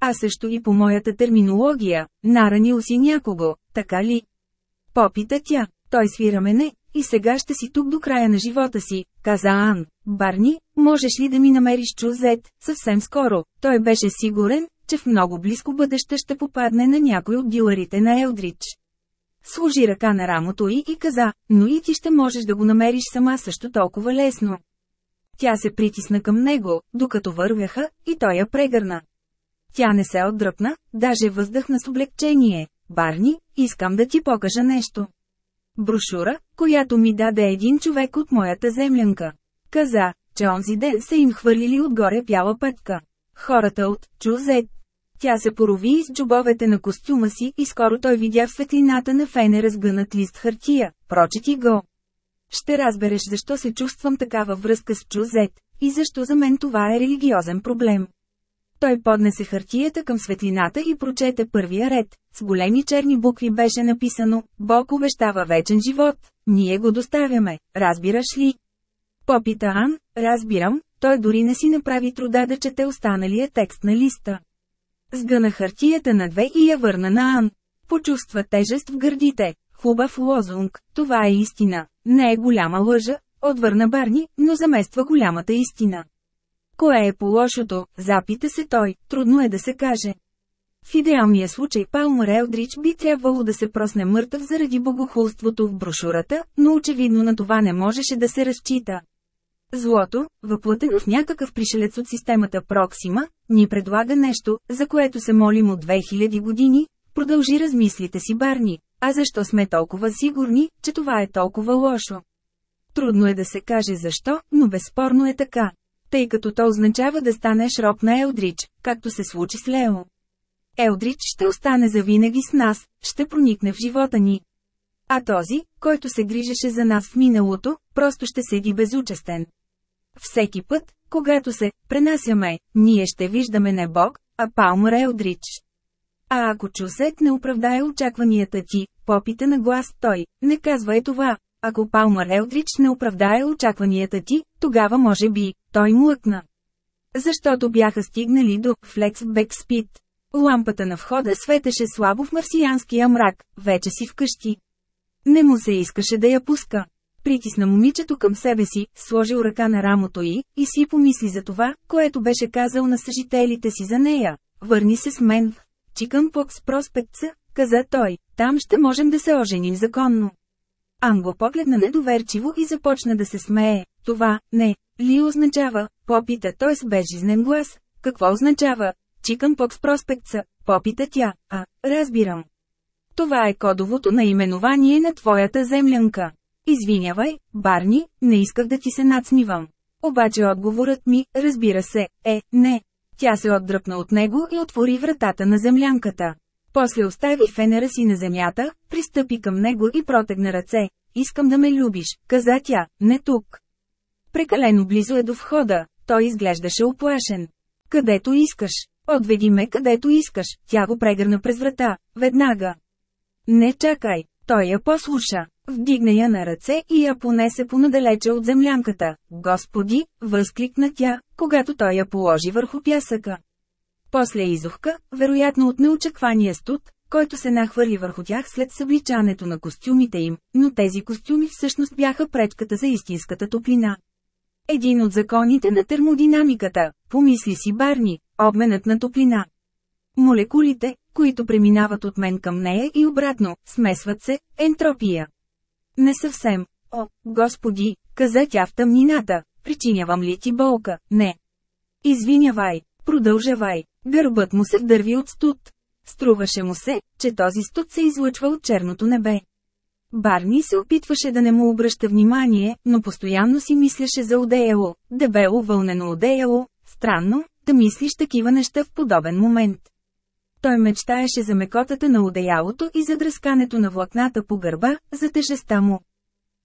А също и по моята терминология, наранил си някого, така ли? Попита тя. Той свира мене, и сега ще си тук до края на живота си, каза Ан. Барни, можеш ли да ми намериш чузет, съвсем скоро. Той беше сигурен, че в много близко бъдеще ще попадне на някой от дилърите на Елдрич. Сложи ръка на рамото й и каза, но и ти ще можеш да го намериш сама също толкова лесно. Тя се притисна към него, докато вървяха, и той я прегърна. Тя не се отдръпна, даже въздъхна с облегчение. Барни, искам да ти покажа нещо. Брошура, която ми даде един човек от моята землянка. Каза, че онзи ден са им хвърлили отгоре бяла пътка. Хората от Чузет. Тя се порови из джобовете на костюма си и скоро той видя в светлината на фене разгънат лист хартия. Прочети го. Ще разбереш защо се чувствам такава връзка с Чузет, и защо за мен това е религиозен проблем. Той поднесе хартията към светлината и прочете първия ред. С големи черни букви беше написано «Бог обещава вечен живот, ние го доставяме, разбираш ли?» Попита Ан, разбирам, той дори не си направи труда да чете останалия текст на листа. Сгъна хартията на две и я върна на Ан. Почувства тежест в гърдите. Хубав лозунг, това е истина. Не е голяма лъжа, отвърна Барни, но замества голямата истина. Кое е по-лошото, запита се той, трудно е да се каже. В идеалния случай Палмър Елдрич би трябвало да се просне мъртъв заради богохулството в брошурата, но очевидно на това не можеше да се разчита. Злото, въплътено в някакъв пришелец от системата Проксима, ни предлага нещо, за което се молим от 2000 години, продължи размислите си Барни. А защо сме толкова сигурни, че това е толкова лошо? Трудно е да се каже защо, но безспорно е така тъй като то означава да станеш роб на Елдрич, както се случи с Лео. Елдрич ще остане завинаги с нас, ще проникне в живота ни. А този, който се грижеше за нас в миналото, просто ще седи безучастен. Всеки път, когато се пренасяме, ние ще виждаме не Бог, а Палмър Елдрич. А ако Чусет не оправдае очакванията ти, попита на глас той, не казвай това, ако Палмър Елдрич не оправдае очакванията ти, тогава може би, той млъкна. Защото бяха стигнали до Флекс Бекспит. Лампата на входа светеше слабо в марсианския мрак, вече си вкъщи. Не му се искаше да я пуска. Притисна момичето към себе си, сложил ръка на рамото й, и си помисли за това, което беше казал на съжителите си за нея. Върни се с мен в Чикън Покс Проспектса, каза той, там ще можем да се оженим законно. Ан го погледна недоверчиво и започна да се смее. Това, не, ли означава, попита той с безжизнен глас. Какво означава? Чикън покс проспектса, попита тя. А, разбирам. Това е кодовото наименование на твоята землянка. Извинявай, Барни, не исках да ти се надсмивам. Обаче отговорът ми, разбира се, е, не. Тя се отдръпна от него и отвори вратата на землянката. После остави фенера си на земята, пристъпи към него и протегна ръце. Искам да ме любиш, каза тя, не тук. Прекалено близо е до входа, той изглеждаше оплашен. Където искаш, отведи ме където искаш, тя го прегърна през врата, веднага. Не чакай, той я послуша, вдигна я на ръце и я понесе понадалече от землянката. Господи, възкликна тя, когато той я положи върху пясъка. После изухка, вероятно от неочаквания студ, който се нахвърли върху тях след събличането на костюмите им, но тези костюми всъщност бяха пречката за истинската топлина. Един от законите на термодинамиката, помисли си Барни, обменът на топлина. Молекулите, които преминават от мен към нея и обратно, смесват се, ентропия. Не съвсем. О, господи, каза тя в тъмнината, причинявам ли ти болка? Не. Извинявай, продължавай, гърбът му се вдърви от студ. Струваше му се, че този студ се излъчва от черното небе. Барни се опитваше да не му обръща внимание, но постоянно си мислеше за одеяло, дебело вълнено одеяло, странно, да мислиш такива неща в подобен момент. Той мечтаеше за мекотата на одеялото и за дръскането на влакната по гърба, за тежеста му.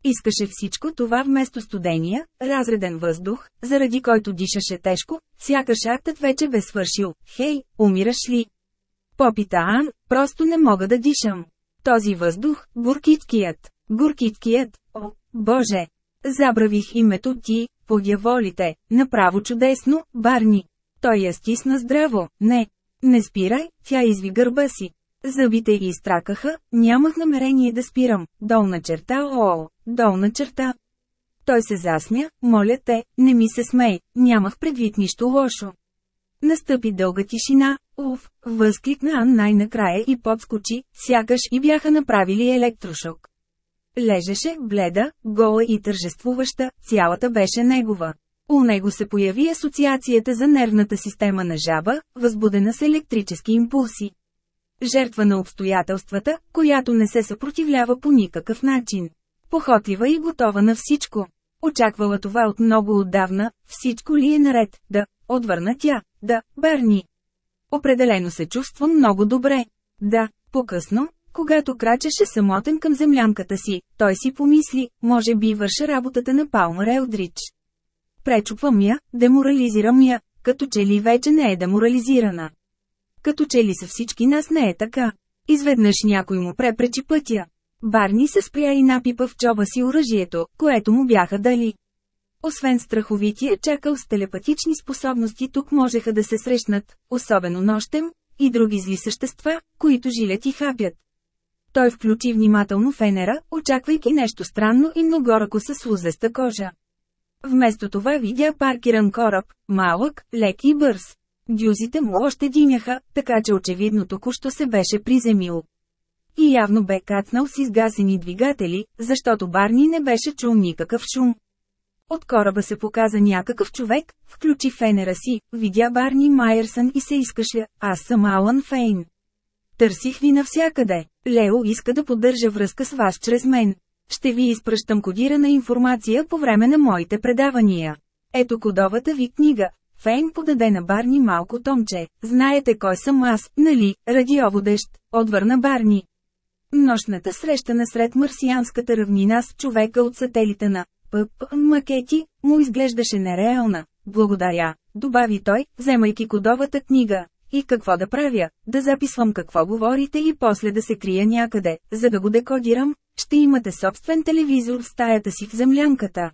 Искаше всичко това вместо студения, разреден въздух, заради който дишаше тежко, сякаш актът вече бе свършил. Хей, умираш ли? Попита Ан, просто не мога да дишам. Този въздух, буркиткият, буркиткият, о, боже! Забравих името ти, подяволите, направо чудесно, Барни. Той я стисна здраво, не. Не спирай, тя изви гърба си. Зъбите й изтракаха, нямах намерение да спирам. Долна черта, о, долна черта. Той се засмя, моля те, не ми се смей, нямах предвид нищо лошо. Настъпи дълга тишина, уф, възкликна Ан най-накрая и подскочи, сякаш и бяха направили електрошок. Лежеше, бледа, гола и тържествуваща, цялата беше негова. У него се появи асоциацията за нервната система на жаба, възбудена с електрически импулси. Жертва на обстоятелствата, която не се съпротивлява по никакъв начин. Похотлива и готова на всичко. Очаквала това от много отдавна, всичко ли е наред, да, отвърна тя, да, Барни. Определено се чувствам много добре. Да, по-късно, когато крачеше самотен към землянката си, той си помисли, може би върша работата на Палмър Елдрич. Пречупвам я, деморализирам я, като че ли вече не е деморализирана. Като че ли са всички нас не е така. Изведнъж някой му препречи пътя. Барни се спря и напипа в чоба си оръжието, което му бяха дали. Освен страховития чакал с телепатични способности тук можеха да се срещнат, особено нощем, и други зли същества, които жилят и хапят. Той включи внимателно фенера, очаквайки нещо странно и многорако с слузеста кожа. Вместо това видя паркиран кораб, малък, лек и бърз. Дюзите му още димяха, така че очевидно току-що се беше приземил. И явно бе кацнал с изгасени двигатели, защото Барни не беше чул никакъв шум. От кораба се показа някакъв човек, включи фенера си, видя Барни Майерсън и се изкашля, аз съм Алан Фейн. Търсих ви навсякъде. Лео иска да поддържа връзка с вас чрез мен. Ще ви изпращам кодирана информация по време на моите предавания. Ето кодовата ви книга. Фейн подаде на Барни малко томче. Знаете кой съм аз, нали, радиоводещ, отвърна Барни. Нощната среща насред марсианската равнина с човека от сателита на ПП макети му изглеждаше нереална. Благодаря, добави той, вземайки кодовата книга. И какво да правя? Да записвам какво говорите и после да се крия някъде, за да го декодирам, ще имате собствен телевизор в стаята си в землянката.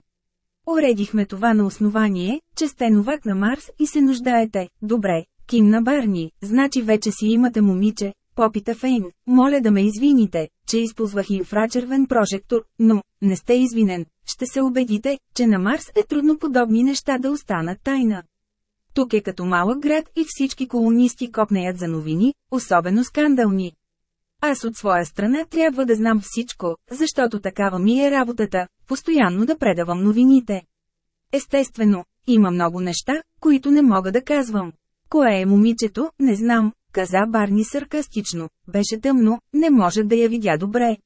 Уредихме това на основание, че сте новак на Марс и се нуждаете. Добре, кимна Барни, значи вече си имате момиче, попита Фейн. Моля да ме извините, че използвах инфрачервен прожектор, но, не сте извинен, ще се убедите, че на Марс е трудно подобни неща да останат тайна. Тук е като малък град и всички колонисти копнеят за новини, особено скандални. Аз от своя страна трябва да знам всичко, защото такава ми е работата, постоянно да предавам новините. Естествено, има много неща, които не мога да казвам. Кое е момичето, не знам, каза Барни саркастично. Беше тъмно, не може да я видя добре.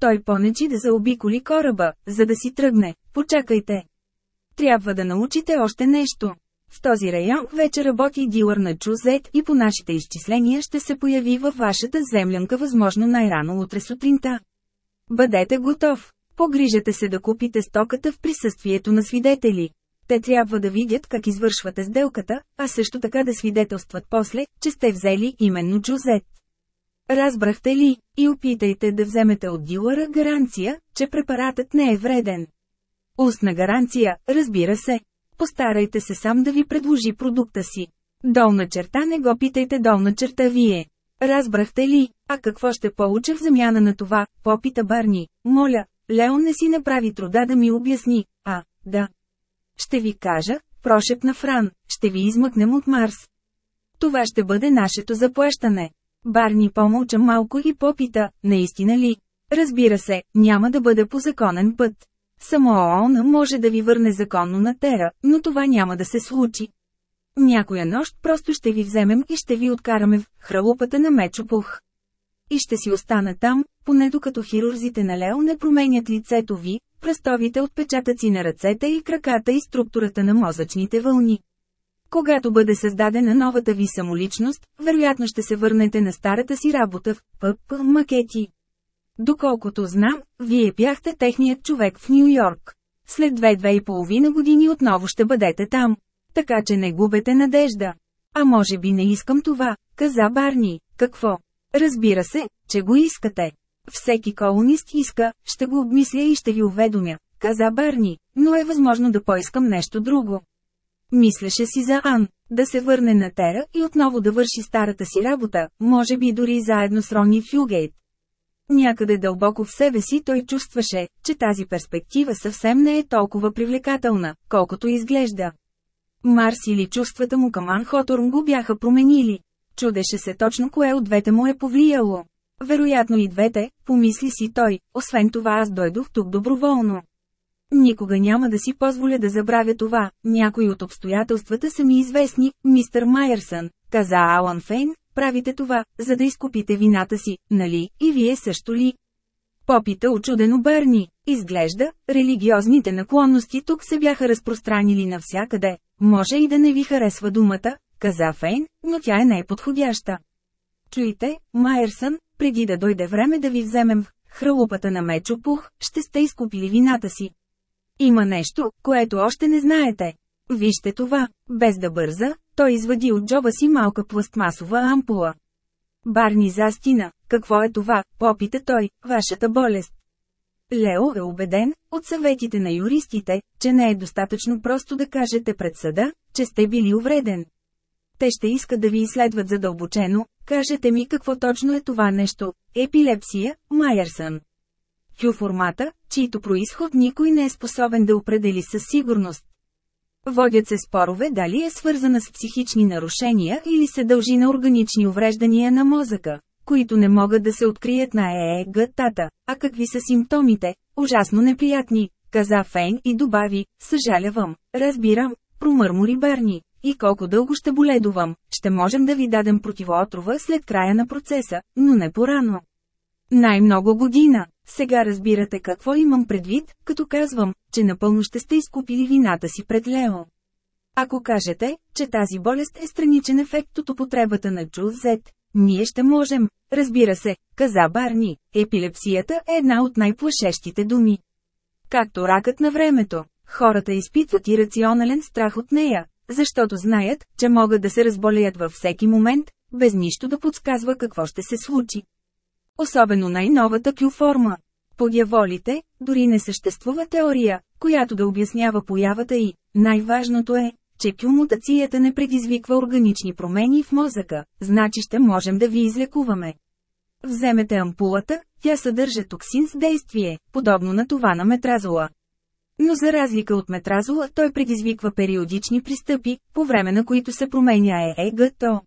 Той понечи да заобиколи кораба, за да си тръгне. Почакайте. Трябва да научите още нещо. В този район вече работи дилър на Чузет и по нашите изчисления ще се появи във вашата землянка възможно най-рано утре сутринта. Бъдете готов. Погрижете се да купите стоката в присъствието на свидетели. Те трябва да видят как извършвате сделката, а също така да свидетелстват после, че сте взели именно Джузет. Разбрахте ли, и опитайте да вземете от дилъра гаранция, че препаратът не е вреден. Устна гаранция, разбира се. Постарайте се сам да ви предложи продукта си. Долна черта не го питайте долна черта вие. Разбрахте ли, а какво ще получа в замяна на това, попита Барни. Моля, Леон не си направи труда да ми обясни, а, да. Ще ви кажа, прошепна Фран, ще ви измъкнем от Марс. Това ще бъде нашето заплащане. Барни помълча малко и попита, наистина ли? Разбира се, няма да бъде по законен път. Само ООН може да ви върне законно на Тера, но това няма да се случи. Някоя нощ просто ще ви вземем и ще ви откараме в хралупата на Мечопух. И ще си остана там, поне докато хирурзите на Лео не променят лицето ви, пръстовите отпечатъци на ръцете и краката и структурата на мозъчните вълни. Когато бъде създадена новата ви самоличност, вероятно ще се върнете на старата си работа в ПП макети. Доколкото знам, вие бяхте техният човек в Нью Йорк. След две-две и половина години отново ще бъдете там. Така че не губете надежда. А може би не искам това, каза Барни. Какво? Разбира се, че го искате. Всеки колонист иска, ще го обмисля и ще ви уведомя, каза Барни, но е възможно да поискам нещо друго. Мислеше си за Ан, да се върне на Тера и отново да върши старата си работа, може би дори заедно с Рони Фюгейт. Някъде дълбоко в себе си той чувстваше, че тази перспектива съвсем не е толкова привлекателна, колкото изглежда. Марс или чувствата му към Анхоторн го бяха променили. Чудеше се точно кое от двете му е повлияло. Вероятно и двете, помисли си той, освен това аз дойдох тук доброволно. Никога няма да си позволя да забравя това, някои от обстоятелствата са ми известни, мистер Майерсън, каза Алан Фейн, правите това, за да изкупите вината си, нали, и вие също ли? Попита очудено Бърни. Изглежда, религиозните наклонности тук се бяха разпространили навсякъде. Може и да не ви харесва думата, каза Фейн, но тя е най-подходяща. Чуйте, Майерсън, преди да дойде време да ви вземем в хралупата на Мечопух, ще сте изкупили вината си. Има нещо, което още не знаете. Вижте това, без да бърза, той извади от джоба си малка пластмасова ампула. Барни застина, какво е това, попита той, вашата болест. Лео е убеден, от съветите на юристите, че не е достатъчно просто да кажете пред съда, че сте били увреден. Те ще искат да ви изследват задълбочено, кажете ми какво точно е това нещо – епилепсия, Майерсън. Кюформата, чието происход никой не е способен да определи със сигурност. Водят се спорове дали е свързана с психични нарушения или се дължи на органични увреждания на мозъка, които не могат да се открият на ЕЕГ-тата. А какви са симптомите? Ужасно неприятни, каза Фейн и добави, съжалявам, разбирам, промърмори Барни. И колко дълго ще боледувам, ще можем да ви дадем противоотрова след края на процеса, но не порано. Най-много година. Сега разбирате какво имам предвид, като казвам, че напълно ще сте изкупили вината си пред Лео. Ако кажете, че тази болест е страничен ефект от употребата на Джузет, ние ще можем, разбира се, каза Барни, епилепсията е една от най-плашещите думи. Както ракът на времето, хората изпитват ирационален страх от нея, защото знаят, че могат да се разболеят във всеки момент, без нищо да подсказва какво ще се случи. Особено най-новата кюформа. По дяволите, дори не съществува теория, която да обяснява появата и, най-важното е, че кюмутацията не предизвиква органични промени в мозъка, значи ще можем да ви излекуваме. Вземете ампулата, тя съдържа токсин с действие, подобно на това на метразола. Но за разлика от метразола той предизвиква периодични пристъпи, по време на които се променя ЕЕГТО.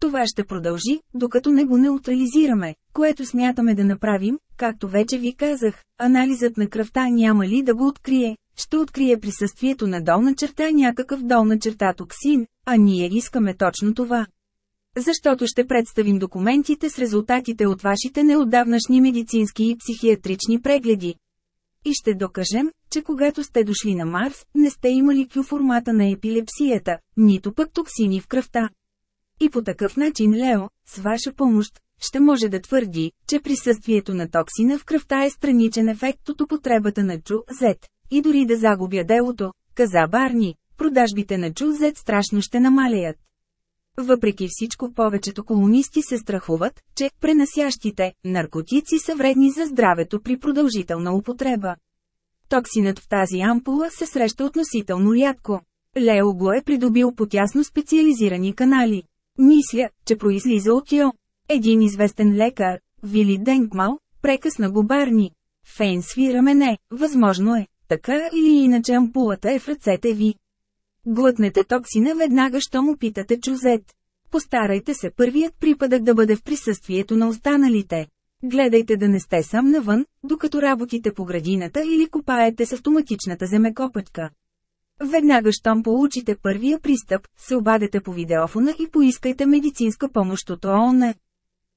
Това ще продължи, докато не го неутрализираме, което смятаме да направим, както вече ви казах, анализът на кръвта няма ли да го открие, ще открие присъствието на долна черта някакъв долна черта токсин, а ние искаме точно това. Защото ще представим документите с резултатите от вашите неотдавнашни медицински и психиатрични прегледи. И ще докажем, че когато сте дошли на Марс, не сте имали кю формата на епилепсията, нито пък токсини в кръвта. И по такъв начин Лео, с ваша помощ, ще може да твърди, че присъствието на токсина в кръвта е страничен ефект от употребата на Чу Z. И дори да загубя делото, каза Барни, продажбите на Чу Z страшно ще намалеят. Въпреки всичко повечето колонисти се страхуват, че пренасящите наркотици са вредни за здравето при продължителна употреба. Токсинът в тази ампула се среща относително рядко. Лео го е придобил по тясно специализирани канали. Мисля, че произлиза от Йо. Един известен лекар, Вили Денкмал, прекъсна го Барни. Фейн свира мене, възможно е, така или иначе ампулата е в ръцете ви. Глътнете токсина веднага, що му питате чузет. Постарайте се първият припадък да бъде в присъствието на останалите. Гледайте да не сте сам навън, докато работите по градината или копаете с автоматичната земекопачка. Веднага щом получите първия пристъп, се обадете по видеофона и поискайте медицинска помощ от ООН.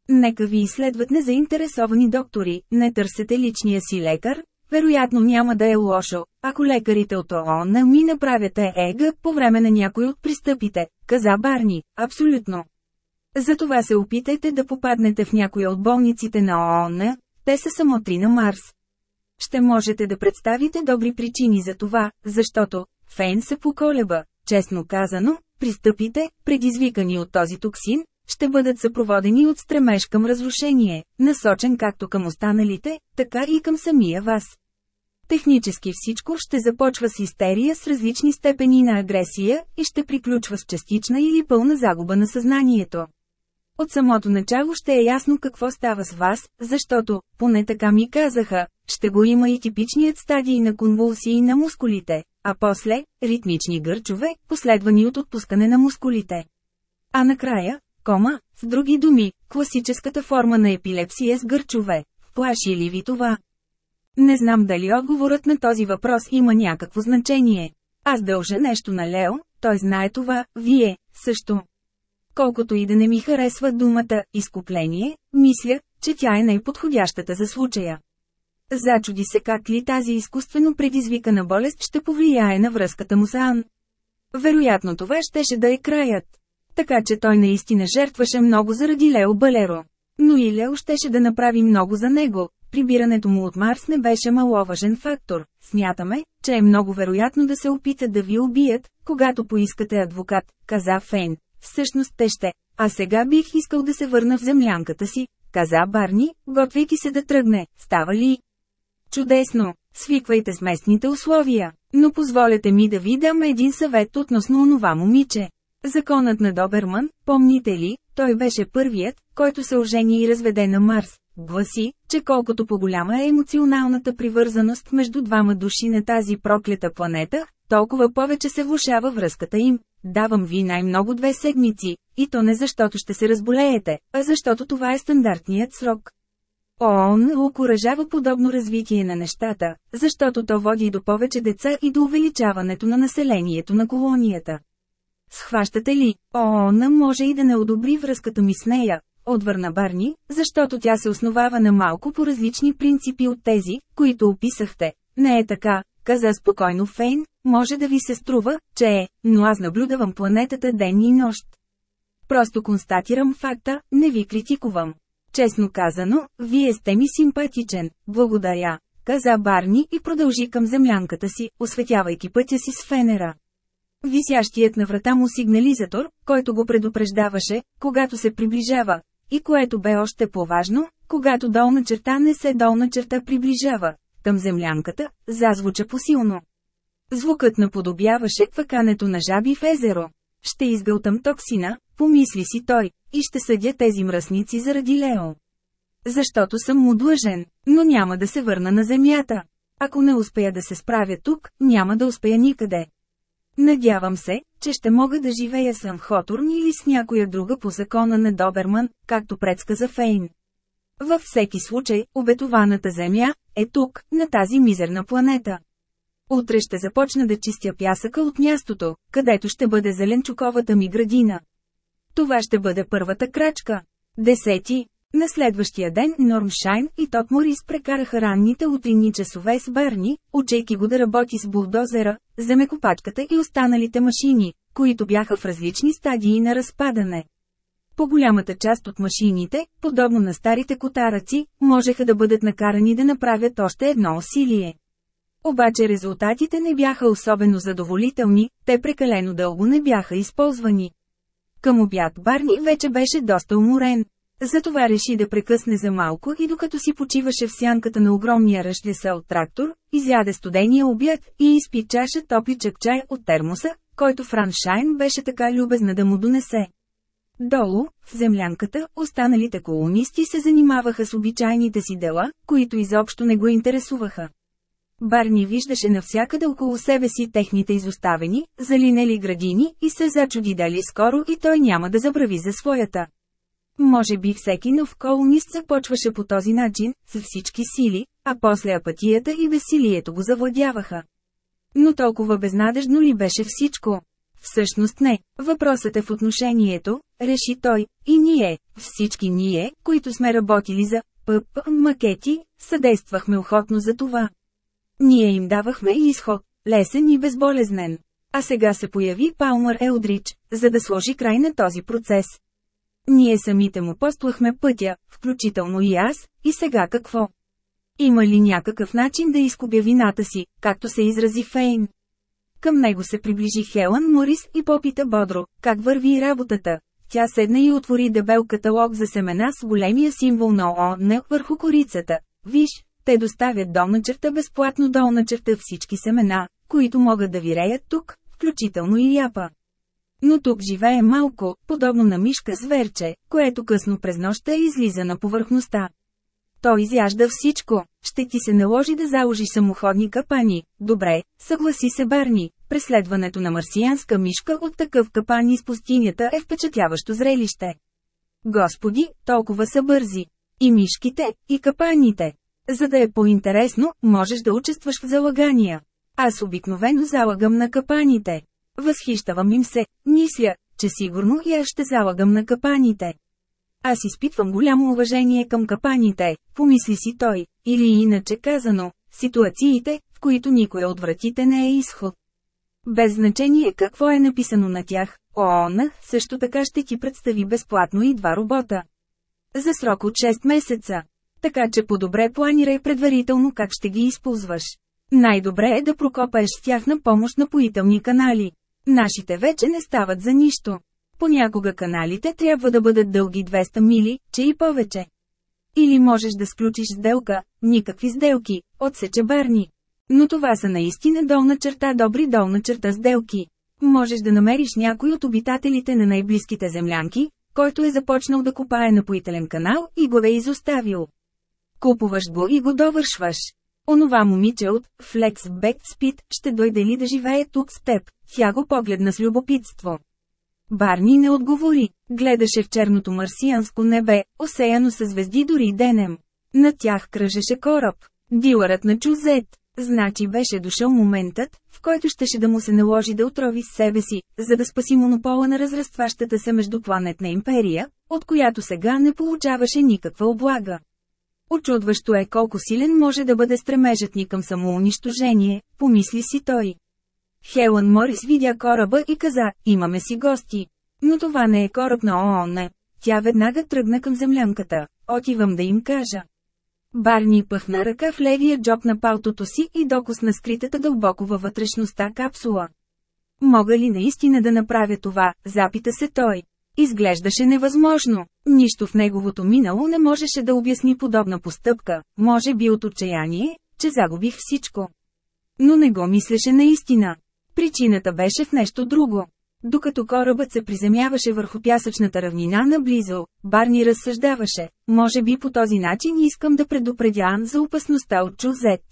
Нека ви изследват незаинтересовани доктори, не търсете личния си лекар, вероятно няма да е лошо, ако лекарите от ООН ми направят ЕГ по време на някой от пристъпите, каза Барни, абсолютно. Затова се опитайте да попаднете в някоя от болниците на ООН, те са само три на Марс. Ще можете да представите добри причини за това, защото, Фейн се поколеба, честно казано, пристъпите, предизвикани от този токсин, ще бъдат съпроводени от стремеж към разрушение, насочен както към останалите, така и към самия вас. Технически всичко ще започва с истерия с различни степени на агресия и ще приключва с частична или пълна загуба на съзнанието. От самото начало ще е ясно какво става с вас, защото, поне така ми казаха, ще го има и типичният стадий на конвулсии на мускулите, а после – ритмични гърчове, последвани от отпускане на мускулите. А накрая – кома, с други думи, класическата форма на епилепсия с гърчове. Плаши ли ви това? Не знам дали отговорът на този въпрос има някакво значение. Аз дължа нещо на Лео, той знае това, вие, също. Колкото и да не ми харесва думата «изкупление», мисля, че тя е най-подходящата за случая. Зачуди се как ли тази изкуствено предизвикана болест ще повлияе на връзката му с Ан. Вероятно това щеше да е краят. Така че той наистина жертваше много заради Лео Балеро. Но и Лео щеше да направи много за него. Прибирането му от Марс не беше маловажен фактор. Смятаме, че е много вероятно да се опитат да ви убият, когато поискате адвокат, каза Фейн. Всъщност те ще. А сега бих искал да се върна в землянката си, каза Барни, готвейки се да тръгне. Става ли? Чудесно! Свиквайте с местните условия. Но позволете ми да ви дам един съвет относно онова момиче. Законът на Доберман, помните ли, той беше първият, който се ожени и разведе на Марс. Гласи, че колкото по-голяма е емоционалната привързаност между двама души на тази проклята планета, толкова повече се влушава връзката им. Давам ви най-много две седмици, и то не защото ще се разболеете, а защото това е стандартният срок. ООН окоръжава подобно развитие на нещата, защото то води до повече деца и до увеличаването на населението на колонията. Схващате ли, ООН може и да не одобри връзката ми с нея, отвърна Барни, защото тя се основава на малко по различни принципи от тези, които описахте. Не е така, каза спокойно Фейн, може да ви се струва, че е, но аз наблюдавам планетата ден и нощ. Просто констатирам факта, не ви критикувам. Честно казано, вие сте ми симпатичен, благодаря, каза Барни и продължи към землянката си, осветявайки пътя си с фенера. Висящият на врата му сигнализатор, който го предупреждаваше, когато се приближава, и което бе още по-важно, когато долна черта не се долна черта приближава, към землянката, зазвуча посилно. Звукът наподобяваше квакането на жаби в езеро. Ще изгълтам токсина, помисли си той, и ще съдя тези мръсници заради Лео. Защото съм му длъжен, но няма да се върна на земята. Ако не успея да се справя тук, няма да успея никъде. Надявам се, че ще мога да живея в Хоторн или с някоя друга по закона на Доберман, както предсказа Фейн. Във всеки случай, обетованата земя е тук, на тази мизерна планета. Утре ще започна да чистя пясъка от мястото, където ще бъде зеленчуковата ми градина. Това ще бъде първата крачка. Десети. На следващия ден Норм Шайн и Тот Морис прекараха ранните утринни часове с Берни, учейки го да работи с булдозера, земекопачката и останалите машини, които бяха в различни стадии на разпадане. По голямата част от машините, подобно на старите котараци, можеха да бъдат накарани да направят още едно усилие. Обаче резултатите не бяха особено задоволителни, те прекалено дълго не бяха използвани. Към обяд Барни вече беше доста уморен. Затова реши да прекъсне за малко и докато си почиваше в сянката на огромния ръждесъл трактор, изяде студения обяд и изпи чаша топличък чай от термоса, който Фран Шайн беше така любезна да му донесе. Долу, в землянката, останалите колонисти се занимаваха с обичайните си дела, които изобщо не го интересуваха. Барни виждаше навсякъде около себе си техните изоставени, залинели градини и се зачуди дали скоро и той няма да забрави за своята. Може би всеки нов колонист започваше по този начин, с всички сили, а после апатията и безсилието го завладяваха. Но толкова безнадежно ли беше всичко? Всъщност не, въпросът е в отношението, реши той, и ние, всички ние, които сме работили за ПП макети, съдействахме охотно за това. Ние им давахме изход, лесен и безболезнен. А сега се появи Палмър Елдрич, за да сложи край на този процес. Ние самите му постлахме пътя, включително и аз, и сега какво? Има ли някакъв начин да изкубя вината си, както се изрази Фейн? Към него се приближи Хелън Морис и попита бодро, как върви работата. Тя седна и отвори дебел каталог за семена с големия символ на ООН върху корицата. Виж, те доставят долна черта безплатно долна черта всички семена, които могат да виреят тук, включително и япа. Но тук живее малко, подобно на мишка зверче, което късно през нощта излиза на повърхността. Той изяжда всичко, ще ти се наложи да заложиш самоходни капани. Добре, съгласи се Барни, преследването на марсианска мишка от такъв капан из пустинята е впечатляващо зрелище. Господи, толкова са бързи. И мишките, и капаните. За да е по-интересно, можеш да участваш в залагания. Аз обикновено залагам на капаните. Възхищавам им се, мисля, че сигурно аз ще залагам на капаните. Аз изпитвам голямо уважение към капаните, помисли си той, или иначе казано, ситуациите, в които никой от вратите не е изход. Без значение какво е написано на тях, ООН също така ще ти представи безплатно и два робота. За срок от 6 месеца. Така че по-добре планирай предварително как ще ги използваш. Най-добре е да прокопаеш с тях на помощ напоителни канали. Нашите вече не стават за нищо. Понякога каналите трябва да бъдат дълги 200 мили, че и повече. Или можеш да сключиш сделка, никакви сделки, отсече Барни. Но това са наистина долна черта добри долна черта сделки. Можеш да намериш някой от обитателите на най-близките землянки, който е започнал да копае напоителен канал и го е изоставил. Купуваш го и го довършваш. Онова момиче от Flex Back Speed ще дойде ли да живее тук с теб? Тя го погледна с любопитство. Барни не отговори, гледаше в черното марсианско небе, осеяно със звезди дори денем. На тях кръжеше кораб. Дилърът на Чузет. Значи беше дошъл моментът, в който щеше да му се наложи да отрови с себе си, за да спаси монопола на разрастващата се междупланетна империя, от която сега не получаваше никаква облага. Очудващо е колко силен може да бъде стремежът ни към самоунищожение, помисли си той. Хелън Морис видя кораба и каза, имаме си гости. Но това не е кораб на ООН. Тя веднага тръгна към землянката. Отивам да им кажа. Барни пъхна ръка в левия джоб на палтото си и докосна скритата дълбоко във вътрешността капсула. Мога ли наистина да направя това, запита се той. Изглеждаше невъзможно. Нищо в неговото минало не можеше да обясни подобна постъпка, може би от отчаяние, че загубих всичко. Но не го мислеше наистина. Причината беше в нещо друго. Докато корабът се приземяваше върху пясъчната равнина наблизо, Барни разсъждаваше, може би по този начин искам да предупредя Ан за опасността от Чузет.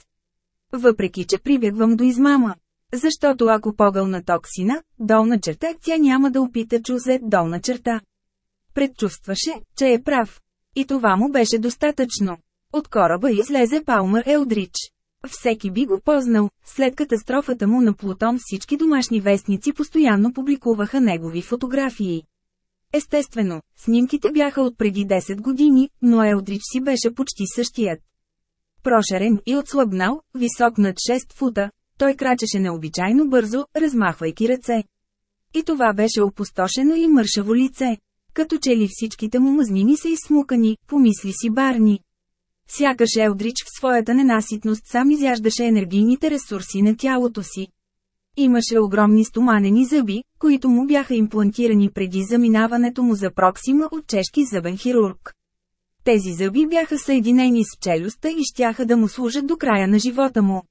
Въпреки, че прибягвам до измама. Защото ако погълна токсина, долна черта, тя няма да опита Чузет долна черта. Предчувстваше, че е прав. И това му беше достатъчно. От кораба излезе Палмър Елдрич. Всеки би го познал, след катастрофата му на Плутон всички домашни вестници постоянно публикуваха негови фотографии. Естествено, снимките бяха от преди 10 години, но Елдрич си беше почти същият. Прошарен и отслабнал, висок над 6 фута, той крачеше необичайно бързо, размахвайки ръце. И това беше опустошено и мършаво лице. Като че ли всичките му мъзнини са изсмукани, помисли си Барни. Сякаш Елдрич в своята ненаситност сам изяждаше енергийните ресурси на тялото си. Имаше огромни стоманени зъби, които му бяха имплантирани преди заминаването му за Проксима от чешки зъбен хирург. Тези зъби бяха съединени с челюста и щяха да му служат до края на живота му.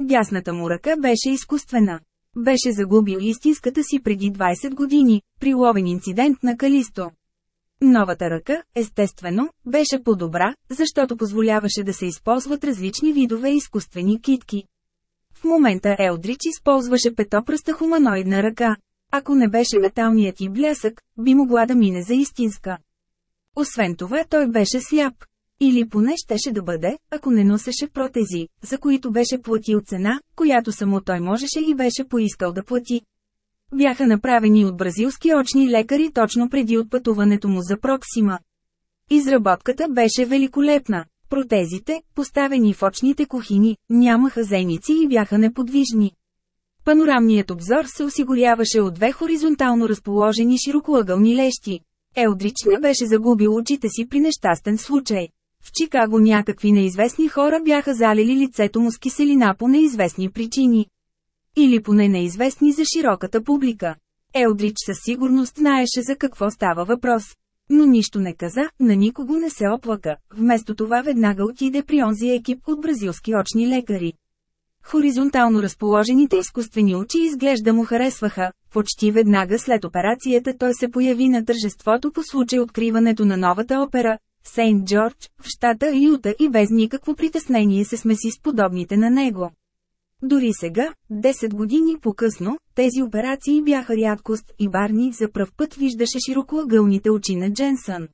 Дясната му ръка беше изкуствена. Беше загубил истинската си преди 20 години, при ловен инцидент на Калисто. Новата ръка, естествено, беше по-добра, защото позволяваше да се използват различни видове изкуствени китки. В момента Елдрич използваше петопръста хуманоидна ръка. Ако не беше металният и блясък, би могла да мине за истинска. Освен това той беше сляп. Или поне щеше да бъде, ако не носеше протези, за които беше платил цена, която само той можеше и беше поискал да плати. Бяха направени от бразилски очни лекари точно преди отпътуването му за Проксима. Изработката беше великолепна. Протезите, поставени в очните кухини, нямаха зеници и бяха неподвижни. Панорамният обзор се осигуряваше от две хоризонтално разположени широкоъгълни лещи. Елдрич не беше загубил очите си при нещастен случай. В Чикаго някакви неизвестни хора бяха залили лицето му с киселина по неизвестни причини. Или поне неизвестни за широката публика. Елдрич със сигурност знаеше за какво става въпрос. Но нищо не каза, на никого не се оплака, вместо това веднага отиде при онзи екип от бразилски очни лекари. Хоризонтално разположените изкуствени очи изглежда му харесваха, Почти веднага след операцията той се появи на тържеството по случай откриването на новата опера, Сейнт Джордж, в щата Юта и без никакво притеснение се смеси с подобните на него. Дори сега, 10 години по-късно, тези операции бяха рядкост и Барни за пръв път виждаше широкоъгълните очи на Дженсън.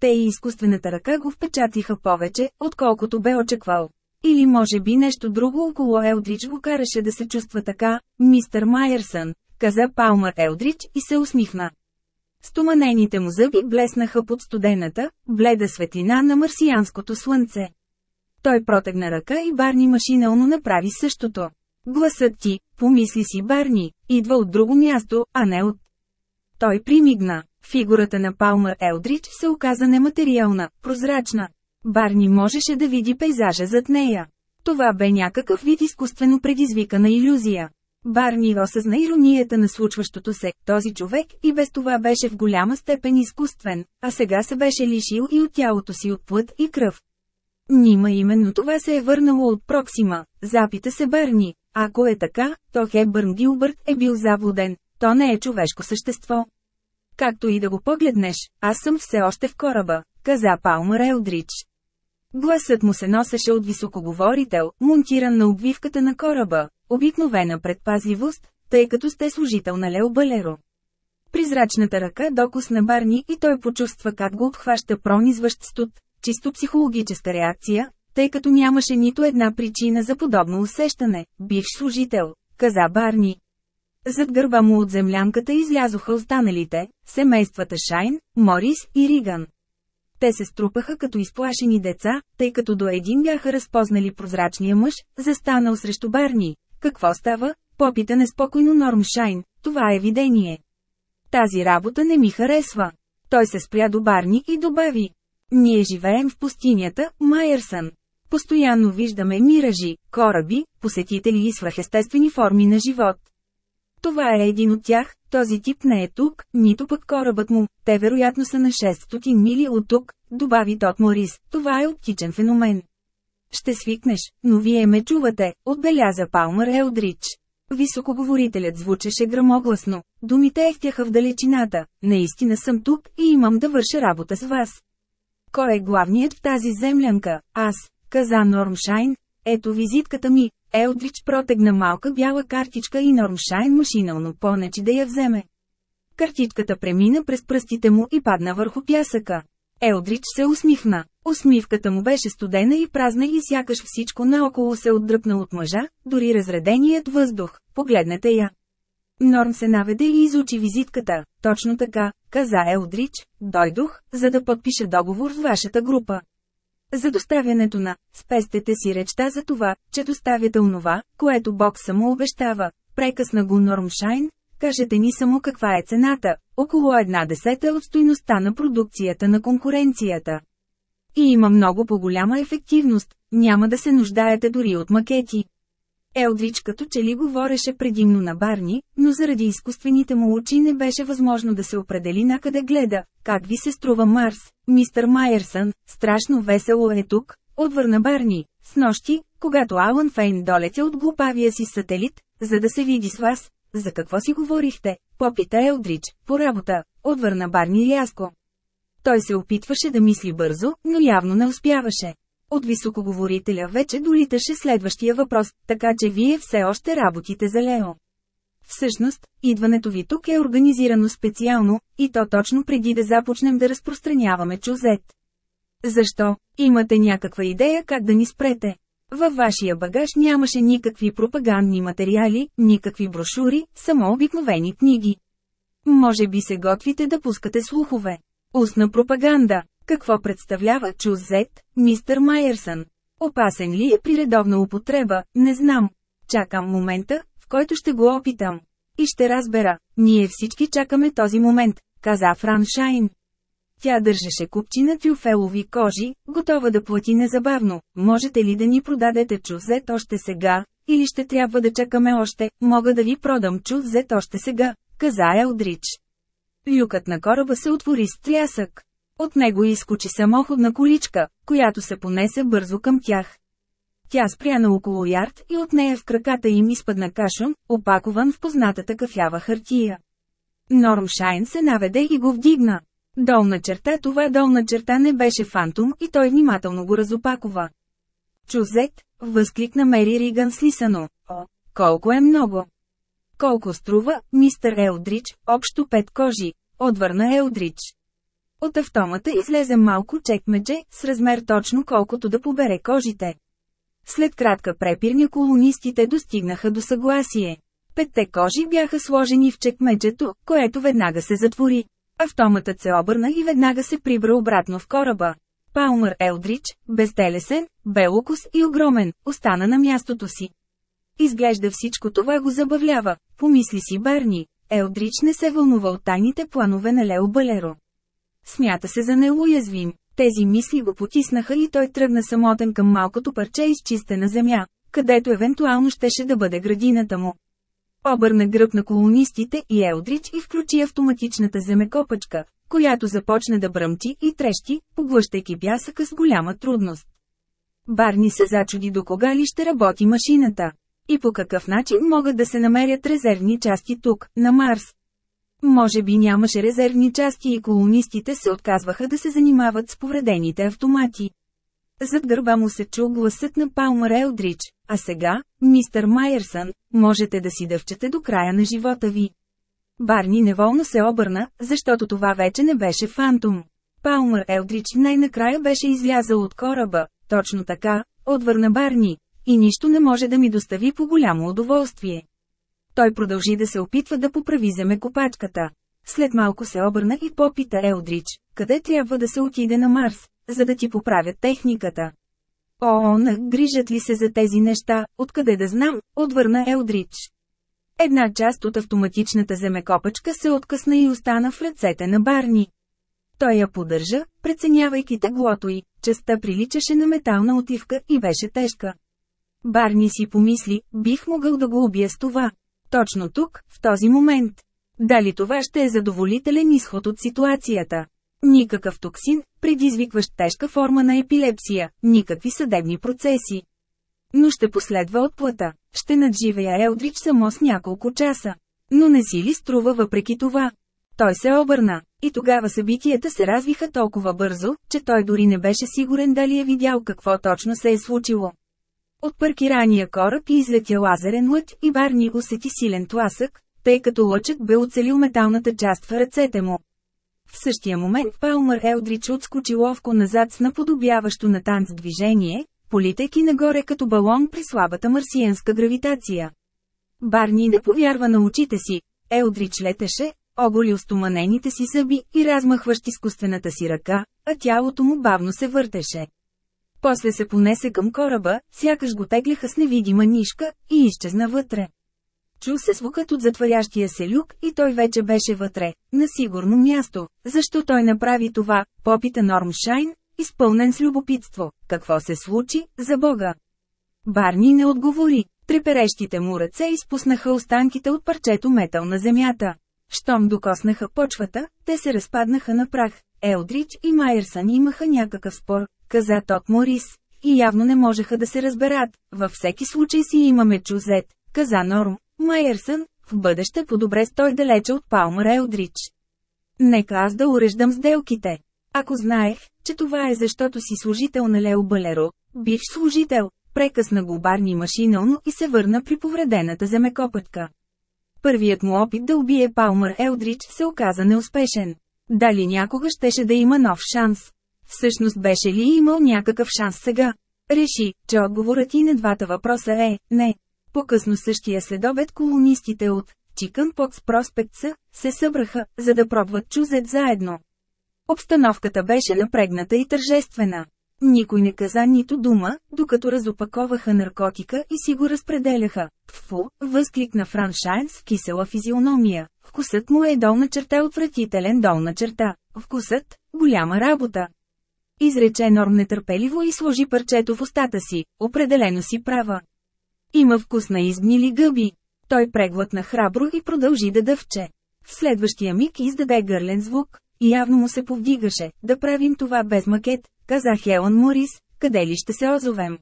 Те и изкуствената ръка го впечатиха повече, отколкото бе очаквал. Или може би нещо друго около Елдрич го караше да се чувства така, мистер Майерсън, каза Палмър Елдрич и се усмихна. Стоманените му зъби блеснаха под студената, бледа светлина на марсианското слънце. Той протегна ръка и Барни машинално направи същото. Гласът ти, помисли си Барни, идва от друго място, а не от... Той примигна. Фигурата на Палмър Елдрич се оказа нематериална, прозрачна. Барни можеше да види пейзажа зад нея. Това бе някакъв вид изкуствено предизвикана иллюзия. Барни осъзна иронията на случващото се, този човек и без това беше в голяма степен изкуствен, а сега се беше лишил и от тялото си от плът и кръв. Нима именно това се е върнало от Проксима, запита се Барни. Ако е така, то Хебърн Гилбърт е бил заблуден, то не е човешко същество. Както и да го погледнеш, аз съм все още в кораба, каза Палмър Елдрич. Гласът му се носеше от високоговорител, монтиран на обвивката на кораба, обикновена предпазливост, тъй като сте служител на Лео Балеро. Призрачната ръка докосна Барни и той почувства как го отхваща пронизващ студ, чисто психологическа реакция, тъй като нямаше нито една причина за подобно усещане, бивш служител, каза Барни. Зад гърба му от землянката излязоха останалите, семействата Шайн, Морис и Риган. Те се струпаха като изплашени деца, тъй като до един бяха разпознали прозрачния мъж, застанал срещу Барни. Какво става? Попита неспокойно Норм Шайн, това е видение. Тази работа не ми харесва. Той се спря до Барни и добави. Ние живеем в пустинята, Майерсън. Постоянно виждаме миражи, кораби, посетители и свръхестествени форми на живот. Това е един от тях, този тип не е тук, нито пък корабът му, те вероятно са на 600 мили от тук, добави Тот Морис, това е оптичен феномен. Ще свикнеш, но вие ме чувате, отбеляза Палмър Елдрич. Високоговорителят звучеше грамогласно, думите ехтяха в далечината, наистина съм тук и имам да върша работа с вас. Кой е главният в тази землянка? Аз, каза Нормшайн. Ето визитката ми. Елдрич протегна малка бяла картичка и Нормшайн машинално понечи да я вземе. Картичката премина през пръстите му и падна върху пясъка. Елдрич се усмихна. Усмивката му беше студена и празна и сякаш всичко наоколо се отдръпна от мъжа, дори разреденият въздух. Погледнете я. Норм се наведе и изучи визитката. Точно така, каза Елдрич, дойдох, за да подпиша договор с вашата група. За доставянето на, спестете си речта за това, че доставяте онова, което Бог само обещава. Прекъсна го Нормшайн, кажете ни само каква е цената, около една десета от стойността на продукцията на конкуренцията. И има много по-голяма ефективност, няма да се нуждаете дори от макети. Елдрич като че ли говореше предимно на Барни, но заради изкуствените му очи не беше възможно да се определи на къде гледа. Как ви се струва Марс, мистер Майерсън, страшно весело е тук, отвърна Барни. С нощи, когато Алън Фейн долетя от глупавия си сателит, за да се види с вас, за какво си говорихте, попита Елдрич, по работа, отвърна Барни рязко. Той се опитваше да мисли бързо, но явно не успяваше. От високоговорителя вече долиташе следващия въпрос, така че вие все още работите за Лео. Всъщност, идването ви тук е организирано специално, и то точно преди да започнем да разпространяваме чузет. Защо? Имате някаква идея как да ни спрете? Във вашия багаж нямаше никакви пропагандни материали, никакви брошури, само обикновени книги. Може би се готвите да пускате слухове. Устна пропаганда. Какво представлява Чузет, мистер Майерсън? Опасен ли е при редовна употреба, не знам. Чакам момента, в който ще го опитам. И ще разбера, ние всички чакаме този момент, каза Фран Шайн. Тя държеше купчина тюфелови кожи, готова да плати незабавно. Можете ли да ни продадете чузет още сега, или ще трябва да чакаме още, мога да ви продам чузет още сега, каза Елдрич. Люкът на кораба се отвори с трясък. От него изкочи самоходна количка, която се понесе бързо към тях. Тя спря на около ярд и от нея в краката им изпадна кашон, опакован в познатата кафява хартия. Норм Шайн се наведе и го вдигна. Долна черта това долна черта не беше фантом и той внимателно го разопакова. Чузет, възкликна Мери Риган слисано. О, колко е много! Колко струва, мистер Елдрич, общо пет кожи, отвърна Елдрич. От автомата излезе малко чекмедже, с размер точно колкото да побере кожите. След кратка препирня колонистите достигнаха до съгласие. Петте кожи бяха сложени в чекмеджето, което веднага се затвори. Автоматът се обърна и веднага се прибра обратно в кораба. Палмър Елдрич, безтелесен, белокус и огромен, остана на мястото си. Изглежда всичко това го забавлява, помисли си Барни. Елдрич не се вълнува от тайните планове на Лео Балеро. Смята се за неуязвим. Тези мисли го потиснаха и той тръгна самотен към малкото парче изчистена земя, където евентуално щеше да бъде градината му. Обърна гръб на колонистите и Елдрич и включи автоматичната земекопачка, която започна да бръмти и трещи, поглъщайки бясъка с голяма трудност. Барни се зачуди до кога ли ще работи машината. И по какъв начин могат да се намерят резервни части тук, на Марс. Може би нямаше резервни части и колонистите се отказваха да се занимават с повредените автомати. Зад гърба му се чу гласът на Палмар Елдрич, а сега, мистер Майерсън, можете да си дъвчете до края на живота ви. Барни неволно се обърна, защото това вече не беше фантом. Палмър Елдрич най-накрая беше излязъл от кораба, точно така, отвърна Барни, и нищо не може да ми достави по голямо удоволствие. Той продължи да се опитва да поправи земекопачката. След малко се обърна и попита Елдрич, къде трябва да се отиде на Марс, за да ти поправят техниката. О, грижат ли се за тези неща, откъде да знам, отвърна Елдрич. Една част от автоматичната земекопачка се откъсна и остана в ръцете на Барни. Той я поддържа, преценявайки теглото й, частта приличаше на метална отивка и беше тежка. Барни си помисли, бих могъл да го убия с това. Точно тук, в този момент. Дали това ще е задоволителен изход от ситуацията? Никакъв токсин, предизвикващ тежка форма на епилепсия, никакви съдебни процеси. Но ще последва отплата. Ще надживея Елдрич само с няколко часа. Но не си ли струва въпреки това? Той се обърна. И тогава събитията се развиха толкова бързо, че той дори не беше сигурен дали е видял какво точно се е случило. От паркирания кораб излетя лазерен лъч и Барни усети силен тласък, тъй като лъчът бе оцелил металната част в ръцете му. В същия момент Палмър Елдрич отскочи ловко назад с наподобяващо на танц движение, политейки нагоре като балон при слабата марсиенска гравитация. Барни не повярва на очите си, Елдрич летеше, оголи стоманените си зъби и размахващ изкуствената си ръка, а тялото му бавно се въртеше. После се понесе към кораба, сякаш го тегляха с невидима нишка, и изчезна вътре. Чу се звукът от затварящия се люк и той вече беше вътре, на сигурно място. Защо той направи това, попита Норм Шайн, изпълнен с любопитство. Какво се случи, за Бога? Барни не отговори. Треперещите му ръце изпуснаха останките от парчето метал на земята. Щом докоснаха почвата, те се разпаднаха на прах. Елдрич и Майерсън имаха някакъв спор, каза Тот Морис, и явно не можеха да се разберат. Във всеки случай си имаме чузет, каза Норм. Майерсън, в бъдеще по-добре стой далече от Палмър Елдрич. Нека аз да уреждам сделките. Ако знаех, че това е защото си служител на Лео Балеро, бивш служител, прекъсна го барни машинално и се върна при повредената земекопътка. Първият му опит да убие Палмър Елдрич се оказа неуспешен. Дали някога щеше да има нов шанс? Всъщност беше ли имал някакъв шанс сега? Реши, че отговорът и на двата въпроса е – не. По-късно същия следобед колонистите от Chicken Pox Prospects се събраха, за да пробват чузет заедно. Обстановката беше напрегната и тържествена. Никой не каза нито дума, докато разопаковаха наркотика и си го разпределяха. Фу, възкликна Франшайн с кисела физиономия. Вкусът му е долна черта отвратителен долна черта. Вкусът – голяма работа. Изрече Норм нетърпеливо и сложи парчето в устата си. Определено си права. Има вкус на изгнили гъби. Той преглътна храбро и продължи да дъвче. В следващия миг издаде гърлен звук, и явно му се повдигаше, да правим това без макет, каза Хелън Морис, къде ли ще се озовем.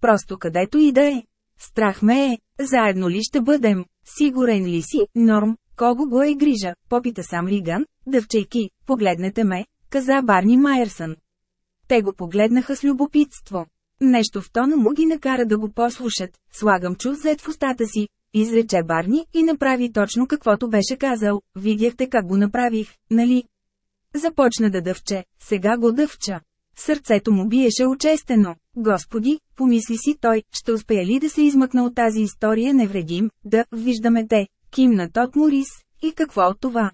Просто където и да е. Страх ме е, заедно ли ще бъдем? Сигурен ли си, Норм, кого го е грижа? Попита сам Риган, дъвчейки, погледнете ме, каза Барни Майерсън. Те го погледнаха с любопитство. Нещо в тона му ги накара да го послушат, слагам чув зет в устата си, изрече Барни и направи точно каквото беше казал, видяхте как го направих, нали? Започна да дъвче, сега го дъвча. Сърцето му биеше очестено. Господи, помисли си той, ще успее ли да се измъкна от тази история невредим, да, виждаме те, кимна Тот Морис, и какво от това?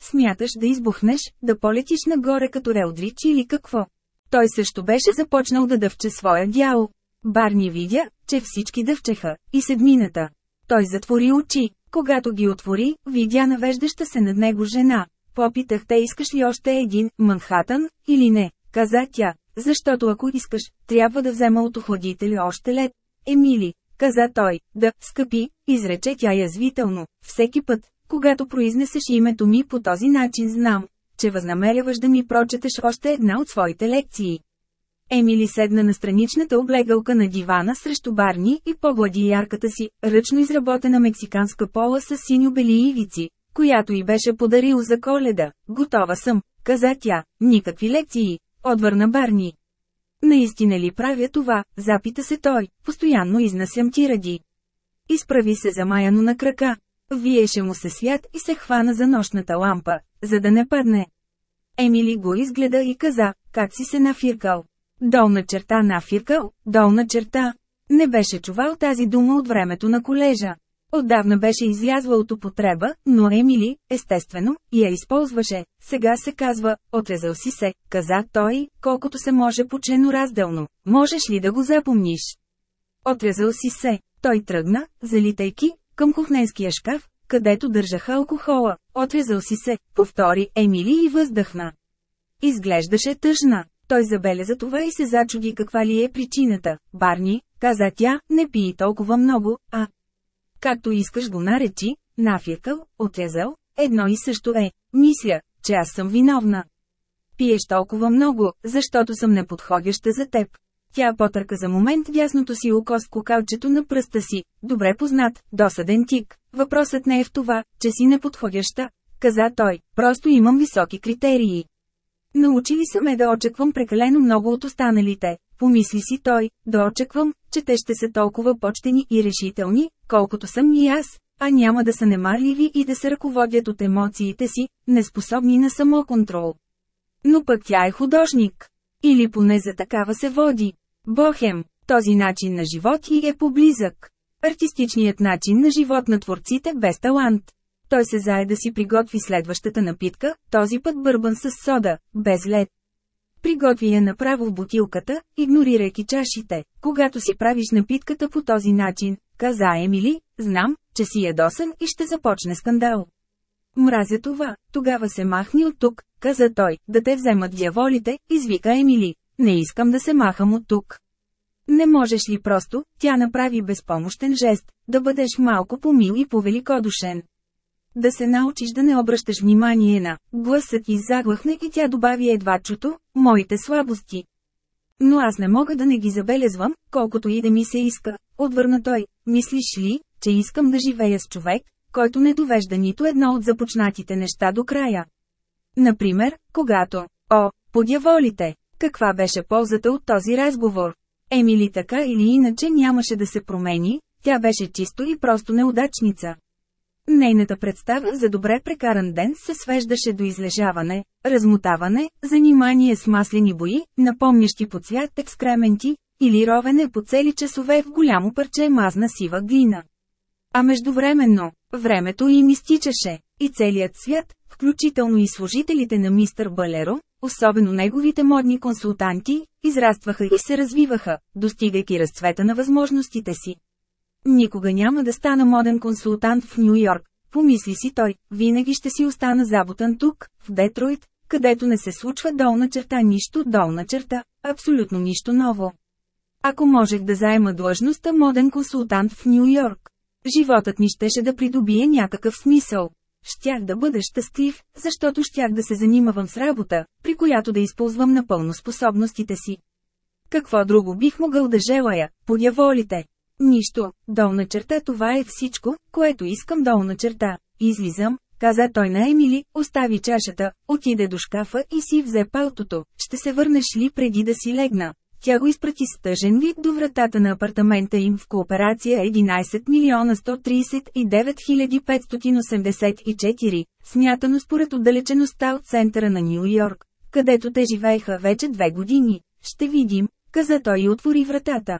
Смяташ да избухнеш, да полетиш нагоре като Релдрич или какво? Той също беше започнал да дъвче своя дял. Барни видя, че всички дъвчеха, и седмината. Той затвори очи. Когато ги отвори, видя навеждаща се над него жена. Попитах те искаш ли още един, Манхатън, или не, каза тя, защото ако искаш, трябва да взема от охладителя още лед. Емили, каза той, да, скъпи, изрече тя язвително, всеки път, когато произнесеш името ми по този начин знам, че възнамеряваш да ми прочетеш още една от своите лекции. Емили седна на страничната облегалка на дивана срещу Барни и поглади ярката си, ръчно изработена мексиканска пола с синьо-бели ивици, която й беше подарил за коледа. Готова съм, каза тя, никакви лекции, отвърна Барни. Наистина ли правя това, запита се той, постоянно изнасям тиради. Изправи се замаяно на крака. Виеше му се свят и се хвана за нощната лампа, за да не падне. Емили го изгледа и каза, как си се нафиркал. Долна черта нафиркал, долна черта. Не беше чувал тази дума от времето на колежа. Отдавна беше излязла от употреба, но Емили, естествено, я използваше. Сега се казва, отрезал си се, каза той, колкото се може почено-разделно. Можеш ли да го запомниш? Отрезал си се. Той тръгна, залитайки, към кухненския шкаф, където държаха алкохола. Отрезал си се, повтори Емили и въздъхна. Изглеждаше тъжна. Той забеляза това и се зачуди каква ли е причината. Барни, каза тя, не пий толкова много, а... Както искаш го наречи, нафиркал, отрезал, едно и също е. Мисля, че аз съм виновна. Пиеш толкова много, защото съм неподходяща за теб. Тя потърка за момент дясното си око с кокалчето на пръста си, добре познат, досаден тик. Въпросът не е в това, че си неподходяща, каза той, просто имам високи критерии. Научили са ме да очаквам прекалено много от останалите, помисли си той, да очаквам, че те ще са толкова почтени и решителни, колкото съм и аз, а няма да са немарливи и да се ръководят от емоциите си, неспособни на самоконтрол. Но пък тя е художник. Или поне за такава се води. Бохем, този начин на живот и е поблизък. Артистичният начин на живот на творците без талант. Той се зае да си приготви следващата напитка, този път бърбан с сода, без лед. Приготви я направо в бутилката, игнорирайки чашите. Когато си правиш напитката по този начин, каза Емили, знам, че си ядосан и ще започне скандал. Мразя това, тогава се махни от тук, каза той, да те вземат дяволите, извика Емили. Не искам да се махам от тук. Не можеш ли просто, тя направи безпомощен жест, да бъдеш малко помил и повеликодушен. Да се научиш да не обръщаш внимание на гласът и заглъхна и тя добави едва чуто, моите слабости. Но аз не мога да не ги забелезвам, колкото и да ми се иска, отвърна той. Мислиш ли, че искам да живея с човек, който не довежда нито едно от започнатите неща до края? Например, когато, о, подяволите, каква беше ползата от този разговор? Емили така или иначе нямаше да се промени, тя беше чисто и просто неудачница. Нейната представа за добре прекаран ден се свеждаше до излежаване, размотаване, занимание с маслени бои, напомнящи по цвят екскременти, или ровене по цели часове в голямо парче мазна сива глина. А междувременно, времето им изтичаше, и целият свят, включително и служителите на мистър Балеро, особено неговите модни консултанти, израстваха и се развиваха, достигайки разцвета на възможностите си. Никога няма да стана моден консултант в Нью Йорк, помисли си той, винаги ще си остана забутан тук, в Детройт, където не се случва долна черта нищо долна черта, абсолютно нищо ново. Ако можех да заема длъжността моден консултант в Нью Йорк, животът ми щеше да придобие някакъв смисъл. Щях да бъда щастлив, защото щях да се занимавам с работа, при която да използвам напълно способностите си. Какво друго бих могъл да желая, подяволите? Нищо, долна черта това е всичко, което искам долна черта. Излизам, каза той на Емили, остави чашата, отиде до шкафа и си взе палтото. Ще се върнеш ли преди да си легна? Тя го изпрати с тъжен вид до вратата на апартамента им в кооперация 11 милиона 139 584, смятано според отдалечеността от центъра на Нью Йорк, където те живееха вече две години. Ще видим, каза той и отвори вратата.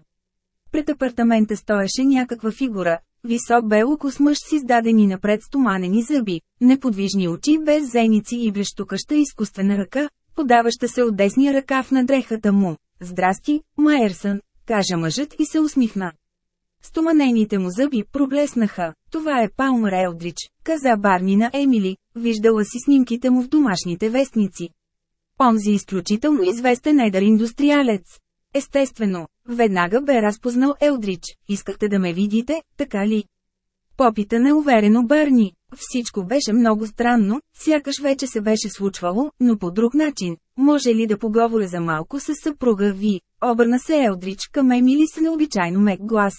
Пред апартамента стоеше някаква фигура, висок белокос мъж с издадени напред стоманени зъби, неподвижни очи без зеници и блещукаща изкуствена ръка, подаваща се от десния ръкав на дрехата му. Здрасти, Майерсън, кажа мъжът и се усмихна. Стоманените му зъби проблеснаха. Това е Палмър Елдрич, каза Барни на Емили, виждала си снимките му в домашните вестници. Онзи изключително известен едър индустриалец. Естествено, веднага бе разпознал Елдрич. Искахте да ме видите, така ли? Попита неуверено Бърни. Всичко беше много странно, сякаш вече се беше случвало, но по друг начин. Може ли да поговоря за малко с съпруга ви? Обърна се Елдрич към Емили с необичайно мек глас.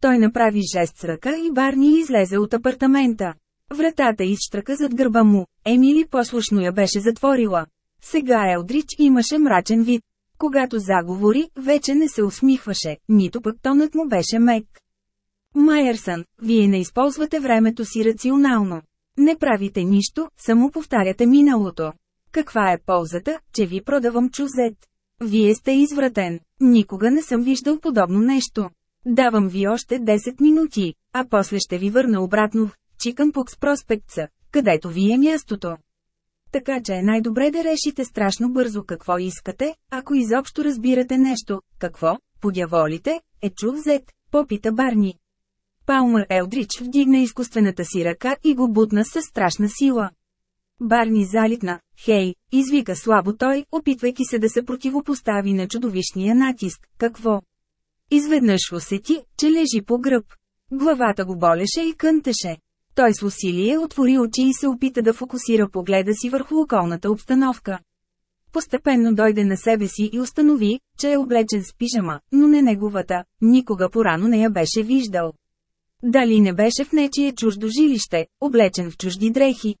Той направи жест с ръка и Барни излезе от апартамента. Вратата изштръка зад гърба му. Емили послушно я беше затворила. Сега Елдрич имаше мрачен вид. Когато заговори, вече не се усмихваше, нито пък тонът му беше мек. Майерсън, вие не използвате времето си рационално. Не правите нищо, само повтаряте миналото. Каква е ползата, че ви продавам чузет? Вие сте извратен. Никога не съм виждал подобно нещо. Давам ви още 10 минути, а после ще ви върна обратно в Чикън Пукс Проспектса, където ви е мястото. Така че е най-добре да решите страшно бързо какво искате, ако изобщо разбирате нещо, какво, подяволите, е чух зет, попита Барни. Палмър Елдрич вдигна изкуствената си ръка и го бутна със страшна сила. Барни залитна, хей, извика слабо той, опитвайки се да се противопостави на чудовищния натиск, какво? Изведнъж усети, че лежи по гръб. Главата го болеше и кънтеше. Той с усилие отвори очи и се опита да фокусира погледа си върху околната обстановка. Постепенно дойде на себе си и установи, че е облечен с пижама, но не неговата, никога порано не я беше виждал. Дали не беше в нечие чуждо жилище, облечен в чужди дрехи.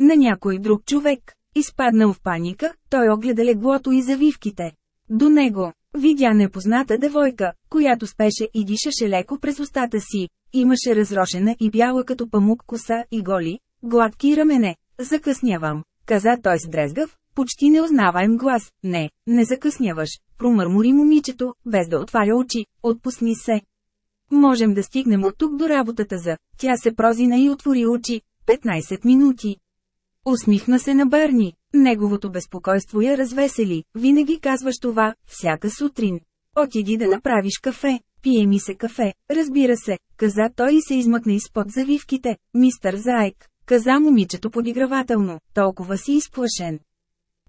На някой друг човек, изпаднал в паника, той огледа леглото и завивките. До него, видя непозната девойка, която спеше и дишаше леко през устата си. Имаше разрошена и бяла като памук коса и голи, гладки рамене. Закъснявам, каза той с дрезгав, почти неузнаваем глас. Не, не закъсняваш, промърмори момичето, без да отваря очи, отпусни се. Можем да стигнем от тук до работата за... Тя се прозина и отвори очи. 15 минути. Усмихна се на Бърни. Неговото безпокойство я развесели. Винаги казваш това, всяка сутрин. Отиди да направиш кафе. Пие ми се кафе, разбира се, каза той и се измъкна изпод завивките. Мистър Заек, каза момичето подигравателно, толкова си изплашен.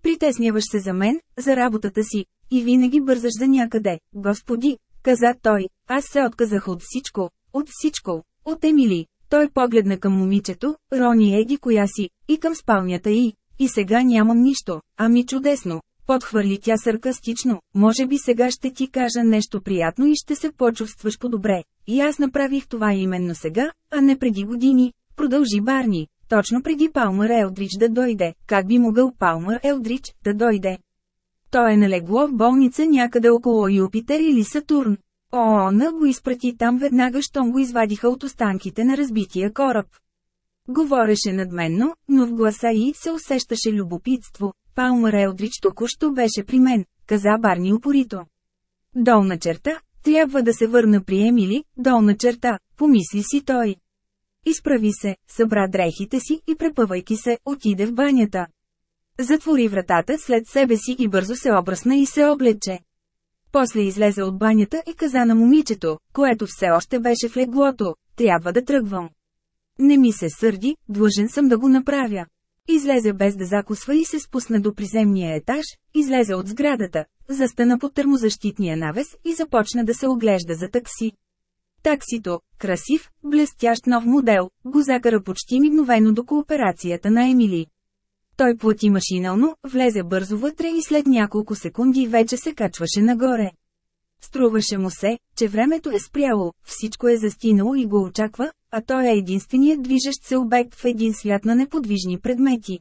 Притесняваш се за мен, за работата си, и винаги бързаш за някъде, господи, каза той, аз се отказах от всичко, от всичко, от Емили. Той погледна към момичето, Рони еди коя си, и към спалнята й. И сега нямам нищо, ами чудесно. Подхвърли тя саркастично, може би сега ще ти кажа нещо приятно и ще се почувстваш по-добре. И аз направих това именно сега, а не преди години, продължи Барни. Точно преди Палмър Елдрич да дойде, как би могъл Палмър Елдрич да дойде? Той е налегло в болница някъде около Юпитер или Сатурн. ООН го изпрати там веднага, щом го извадиха от останките на разбития кораб. Говореше надменно, но в гласа й се усещаше любопитство. Палмър Елдрич току-що беше при мен, каза Барни упорито. Долна черта, трябва да се върна при Емили, долна черта, помисли си той. Изправи се, събра дрехите си и препъвайки се, отиде в банята. Затвори вратата след себе си и бързо се обръсна и се облече. После излезе от банята и каза на момичето, което все още беше в леглото, трябва да тръгвам. Не ми се сърди, длъжен съм да го направя. Излезе без да закусва и се спусна до приземния етаж, излезе от сградата, застана под термозащитния навес и започна да се оглежда за такси. Таксито, красив, блестящ нов модел, го закара почти мигновено до кооперацията на Емили. Той плати машинално, влезе бързо вътре и след няколко секунди вече се качваше нагоре. Струваше му се, че времето е спряло, всичко е застинало и го очаква, а той е единственият движещ се обект в един свят на неподвижни предмети.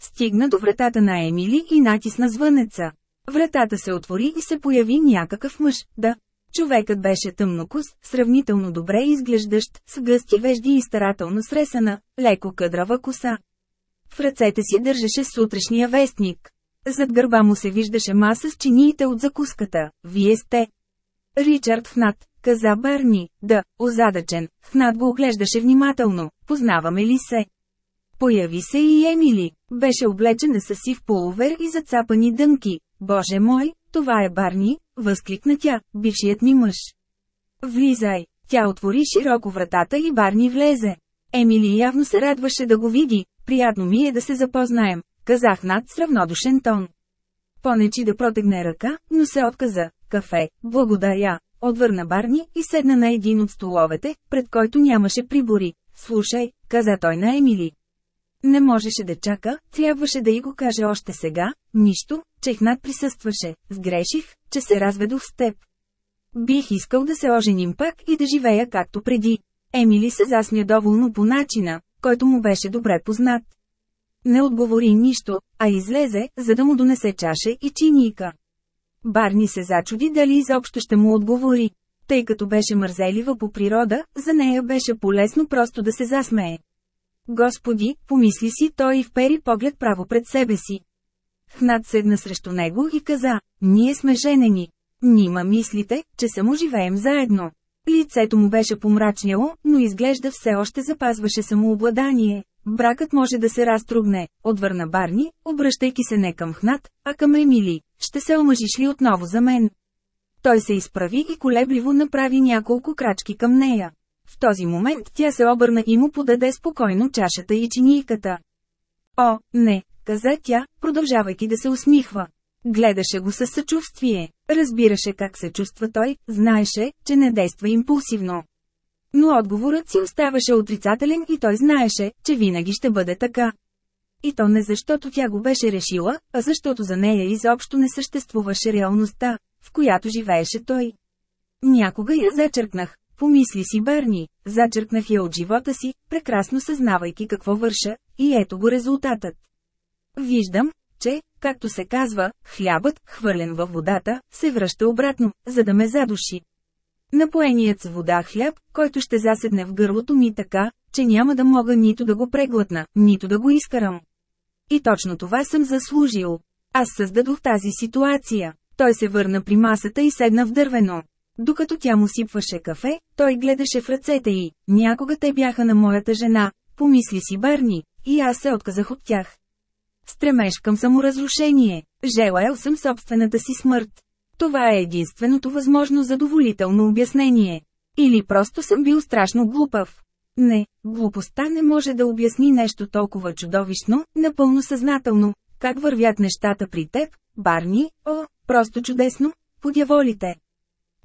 Стигна до вратата на Емили и натисна звънеца. Вратата се отвори и се появи някакъв мъж, да. Човекът беше тъмнокус, сравнително добре изглеждащ, с гъсти вежди и старателно сресана, леко къдрава коса. В ръцете си държеше сутрешния вестник. Зад гърба му се виждаше маса с чиниите от закуската. Вие сте. Ричард Фнат, каза Барни, да, озадачен. Фнат го оглеждаше внимателно. Познаваме ли се? Появи се и Емили. Беше облечена с сив полувер и зацапани дънки. Боже мой, това е Барни, възкликна тя, бившият ми мъж. Влизай. Тя отвори широко вратата и Барни влезе. Емили явно се радваше да го види. Приятно ми е да се запознаем, казах над с равнодушен тон. Понечи да протегне ръка, но се отказа. Кафе, благодаря. Отвърна Барни и седна на един от столовете, пред който нямаше прибори. Слушай, каза той на Емили. Не можеше да чака, трябваше да й го каже още сега, нищо, че Хнат присъстваше, сгреших, че се разведох с теб. Бих искал да се оженим пак и да живея както преди. Емили се засмя доволно по начина, който му беше добре познат. Не отговори нищо, а излезе, за да му донесе чаша и чиника. Барни се зачуди дали изобщо ще му отговори. Тъй като беше мързелива по природа, за нея беше полезно просто да се засмее. Господи, помисли си той и впери поглед право пред себе си. Хнат седна срещу него и каза, ние сме женени. Нима мислите, че само живеем заедно. Лицето му беше помрачняло, но изглежда все още запазваше самообладание. Бракът може да се разтрогне, отвърна Барни, обръщайки се не към Хнат, а към Емили. Ще се омъжиш ли отново за мен? Той се изправи и колебливо направи няколко крачки към нея. В този момент тя се обърна и му подаде спокойно чашата и чинийката. О, не, каза тя, продължавайки да се усмихва. Гледаше го със съчувствие, разбираше как се чувства той, знаеше, че не действа импулсивно. Но отговорът си оставаше отрицателен и той знаеше, че винаги ще бъде така. И то не защото тя го беше решила, а защото за нея изобщо не съществуваше реалността, в която живееше той. Някога я зачеркнах, помисли си Берни, зачеркнах я от живота си, прекрасно съзнавайки какво върша, и ето го резултатът. Виждам, че, както се казва, хлябът, хвърлен във водата, се връща обратно, за да ме задуши. Напоеният с вода хляб, който ще заседне в гърлото ми така, че няма да мога нито да го преглътна, нито да го изкарам. И точно това съм заслужил. Аз създадох тази ситуация. Той се върна при масата и седна в дървено. Докато тя му сипваше кафе, той гледаше в ръцете й. Някога те бяха на моята жена, помисли си Барни, и аз се отказах от тях. Стремеж към саморазрушение. Желаял съм собствената си смърт. Това е единственото възможно задоволително обяснение. Или просто съм бил страшно глупав. Не, глупостта не може да обясни нещо толкова чудовищно, напълно съзнателно. Как вървят нещата при теб, Барни? О, просто чудесно, подяволите.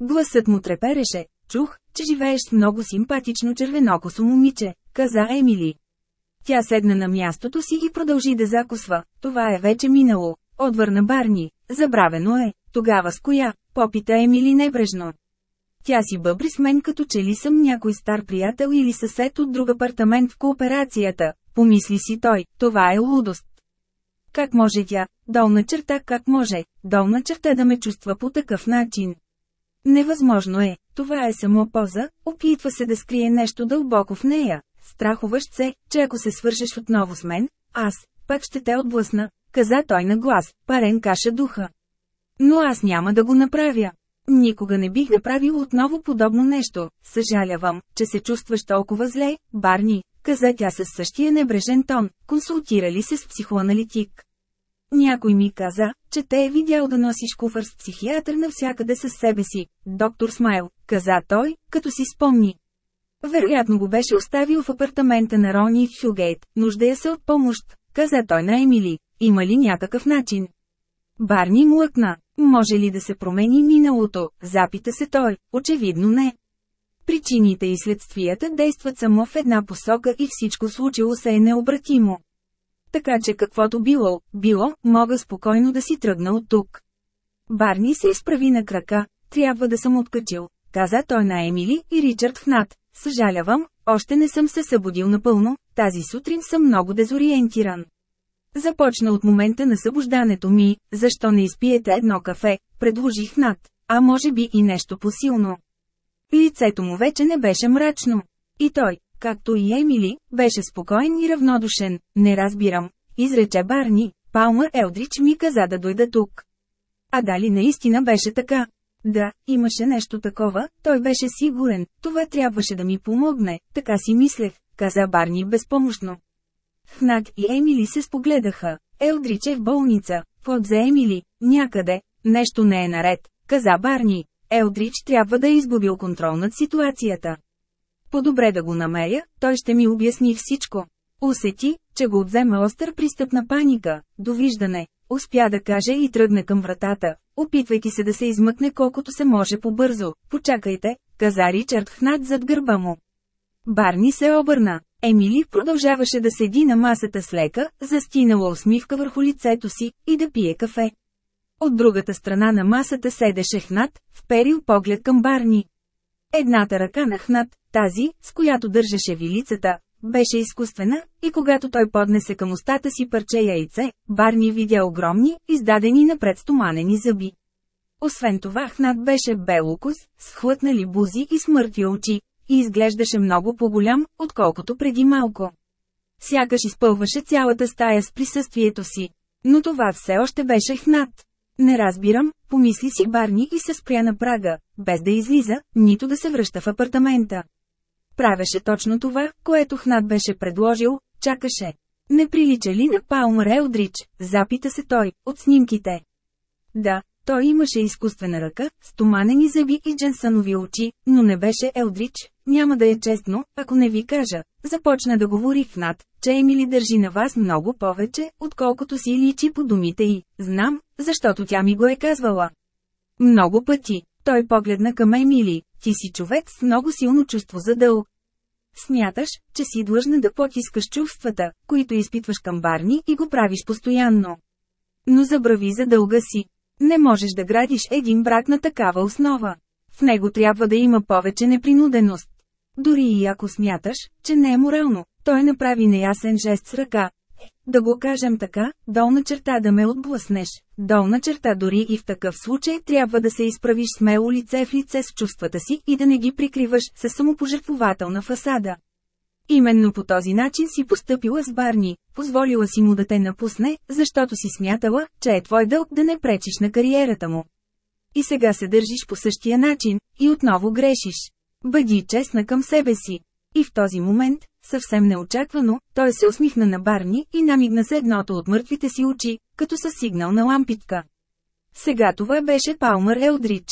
Гласът му трепереше. Чух, че живееш с много симпатично червенокосо момиче, каза Емили. Тя седна на мястото си и продължи да закусва. Това е вече минало. Отвърна Барни. Забравено е. Тогава с коя? Попита Емили небрежно. Тя си бъбри с мен като че ли съм някой стар приятел или съсед от друг апартамент в кооперацията. Помисли си той, това е лудост. Как може тя, долна черта как може, долна черта да ме чувства по такъв начин? Невъзможно е, това е само поза, опитва се да скрие нещо дълбоко в нея. Страхуващ се, че ако се свършиш отново с мен, аз, пак ще те отблъсна, каза той на глас, парен каша духа. Но аз няма да го направя. Никога не бих направил отново подобно нещо. Съжалявам, че се чувстваш толкова зле, Барни, каза тя със същия небрежен тон, консултирали се с психоаналитик. Някой ми каза, че те е видял да носиш куфър с психиатър навсякъде със себе си. Доктор Смайл, каза той, като си спомни. Вероятно го беше оставил в апартамента на Рони в Хюгейт, нуждая се от помощ, каза той на Емили. Има ли някакъв начин? Барни млъкна. Може ли да се промени миналото? Запита се той. Очевидно не. Причините и следствията действат само в една посока и всичко случило се е необратимо. Така че каквото било, било, мога спокойно да си тръгна от тук. Барни се изправи на крака, трябва да съм откачил, каза той на Емили и Ричард Хнат. Съжалявам, още не съм се събудил напълно, тази сутрин съм много дезориентиран. Започна от момента на събуждането ми, защо не изпиете едно кафе, предложих над, а може би и нещо посилно. Лицето му вече не беше мрачно. И той, както и Емили, беше спокоен и равнодушен, не разбирам, изрече Барни, Палмър Елдрич ми каза да дойда тук. А дали наистина беше така? Да, имаше нещо такова, той беше сигурен, това трябваше да ми помогне, така си мислех, каза Барни безпомощно. Хнак и Емили се спогледаха. Елдрич е в болница, под за Емили, някъде, нещо не е наред, каза Барни. Елдрич трябва да е изгубил контрол над ситуацията. По-добре да го намеря, той ще ми обясни всичко. Усети, че го отзема остър пристъп на паника. Довиждане. Успя да каже и тръгне към вратата, опитвайки се да се измъкне колкото се може по-бързо. Почакайте, каза Ричард Хнат зад гърба му. Барни се обърна. Емили продължаваше да седи на масата с лека, застинала усмивка върху лицето си, и да пие кафе. От другата страна на масата седеше Хнат, вперил поглед към Барни. Едната ръка на Хнат, тази, с която държеше вилицата, беше изкуствена, и когато той поднесе към устата си парче яйце, Барни видя огромни, издадени напред стоманени зъби. Освен това Хнат беше белокус, с хлътнали бузи и смъртви очи, и изглеждаше много по-голям, отколкото преди малко. Сякаш изпълваше цялата стая с присъствието си. Но това все още беше Хнат. Не разбирам, помисли си Барни и се спря на прага, без да излиза, нито да се връща в апартамента. Правеше точно това, което Хнат беше предложил, чакаше. Не прилича ли на Палмър Елдрич, запита се той, от снимките. Да, той имаше изкуствена ръка, стоманени зъби и дженсанови очи, но не беше Елдрич, няма да е честно, ако не ви кажа. Започна да говори в над, че Емили държи на вас много повече, отколкото си личи по думите й. Знам, защото тя ми го е казвала. Много пъти. Той погледна към Емили. Ти си човек с много силно чувство за дълг. Смяташ, че си длъжна да потискаш чувствата, които изпитваш към Барни и го правиш постоянно. Но забрави за дълга си. Не можеш да градиш един брак на такава основа. В него трябва да има повече непринуденост. Дори и ако смяташ, че не е морално, той направи неясен жест с ръка. Да го кажем така, долна черта да ме отблъснеш. Долна черта дори и в такъв случай трябва да се изправиш смело лице в лице с чувствата си и да не ги прикриваш с самопожертвователна фасада. Именно по този начин си постъпила с Барни, позволила си му да те напусне, защото си смятала, че е твой дълг да не пречиш на кариерата му. И сега се държиш по същия начин, и отново грешиш. Бъди честна към себе си. И в този момент, съвсем неочаквано, той се усмихна на Барни и намигна с едното от мъртвите си очи, като със сигнална лампитка. Сега това беше Палмър Елдрич.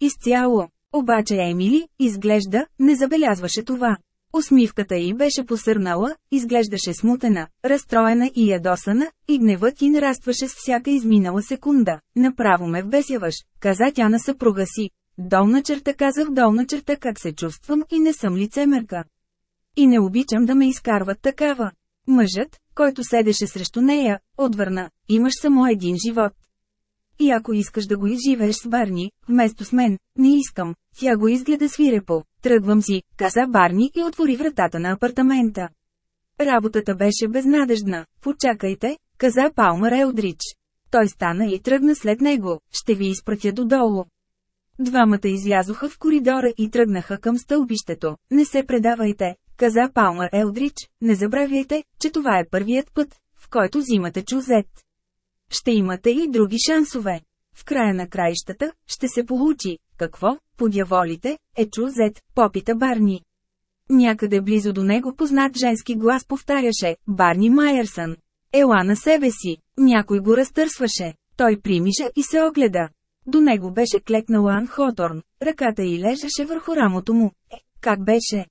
Изцяло. Обаче Емили, изглежда, не забелязваше това. Усмивката й беше посърнала, изглеждаше смутена, разстроена и ядосана, и гневът й нарастваше с всяка изминала секунда. Направо ме вбесяваш, каза тя на съпруга си. Долна черта казах долна черта как се чувствам и не съм лицемерка. И не обичам да ме изкарват такава. Мъжът, който седеше срещу нея, отвърна, имаш само един живот. И ако искаш да го изживееш с Барни, вместо с мен, не искам. Тя го изгледа свирепо. Тръгвам си, каза Барни и отвори вратата на апартамента. Работата беше безнадежна. Почакайте, каза Палмър Елдрич. Той стана и тръгна след него, ще ви изпратя додолу. Двамата излязоха в коридора и тръгнаха към стълбището. Не се предавайте, каза Палмър Елдрич, не забравяйте, че това е първият път, в който взимате чузет. Ще имате и други шансове. В края на краищата, ще се получи. Какво, подяволите, е чузет, попита Барни. Някъде близо до него познат женски глас повтаряше, Барни Майерсън. Ела на себе си, някой го разтърсваше. Той примиша и се огледа. До него беше клекнал Ан Хоторн, ръката й лежеше върху рамото му. Е, как беше?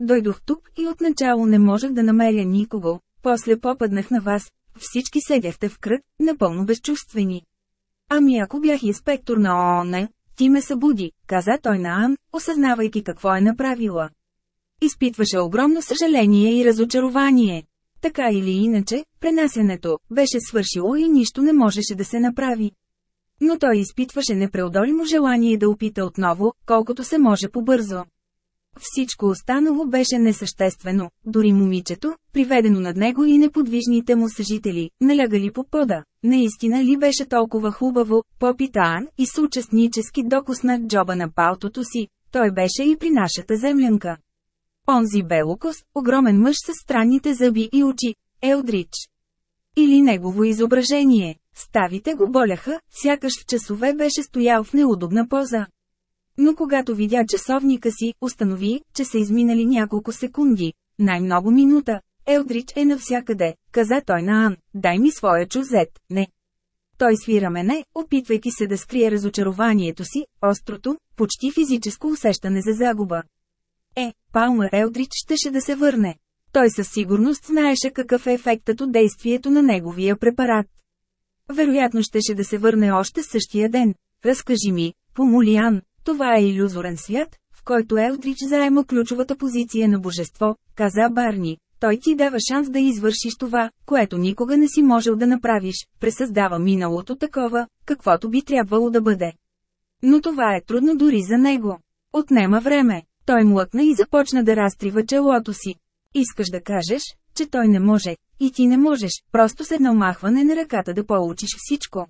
Дойдох тук и отначало не можех да намеря никого, после попаднах на вас, всички седяхте в кръг, напълно безчувствени. Ами ако бях инспектор на ООН, ти ме събуди, каза той на Ан, осъзнавайки какво е направила. Изпитваше огромно съжаление и разочарование. Така или иначе, пренасенето беше свършило и нищо не можеше да се направи. Но той изпитваше непреодолимо желание да опита отново, колкото се може побързо. Всичко останало беше несъществено, дори момичето, приведено над него и неподвижните му съжители, налягали по пода. Наистина ли беше толкова хубаво, попита Ан и съучастнически докосна джоба на палтото си, той беше и при нашата землянка. Онзи Белокос, огромен мъж с странните зъби и очи, Елдрич. Или негово изображение. Ставите го боляха, сякаш в часове беше стоял в неудобна поза. Но когато видя часовника си, установи, че са изминали няколко секунди. Най-много минута. Елдрич е навсякъде, каза той на Ан, дай ми своя чузет, не. Той свира мене, опитвайки се да скрие разочарованието си, острото, почти физическо усещане за загуба. Е, Палмър Елдрич щеше да се върне. Той със сигурност знаеше какъв е ефектът от действието на неговия препарат. Вероятно щеше да се върне още същия ден. Разкажи ми, помоли Ан, това е иллюзорен свят, в който Елдрич заема ключовата позиция на божество, каза Барни. Той ти дава шанс да извършиш това, което никога не си можел да направиш, пресъздава миналото такова, каквото би трябвало да бъде. Но това е трудно дори за него. Отнема време. Той млъкна и започна да разтрива челото си. Искаш да кажеш, че той не може, и ти не можеш, просто с едно махване на ръката да получиш всичко.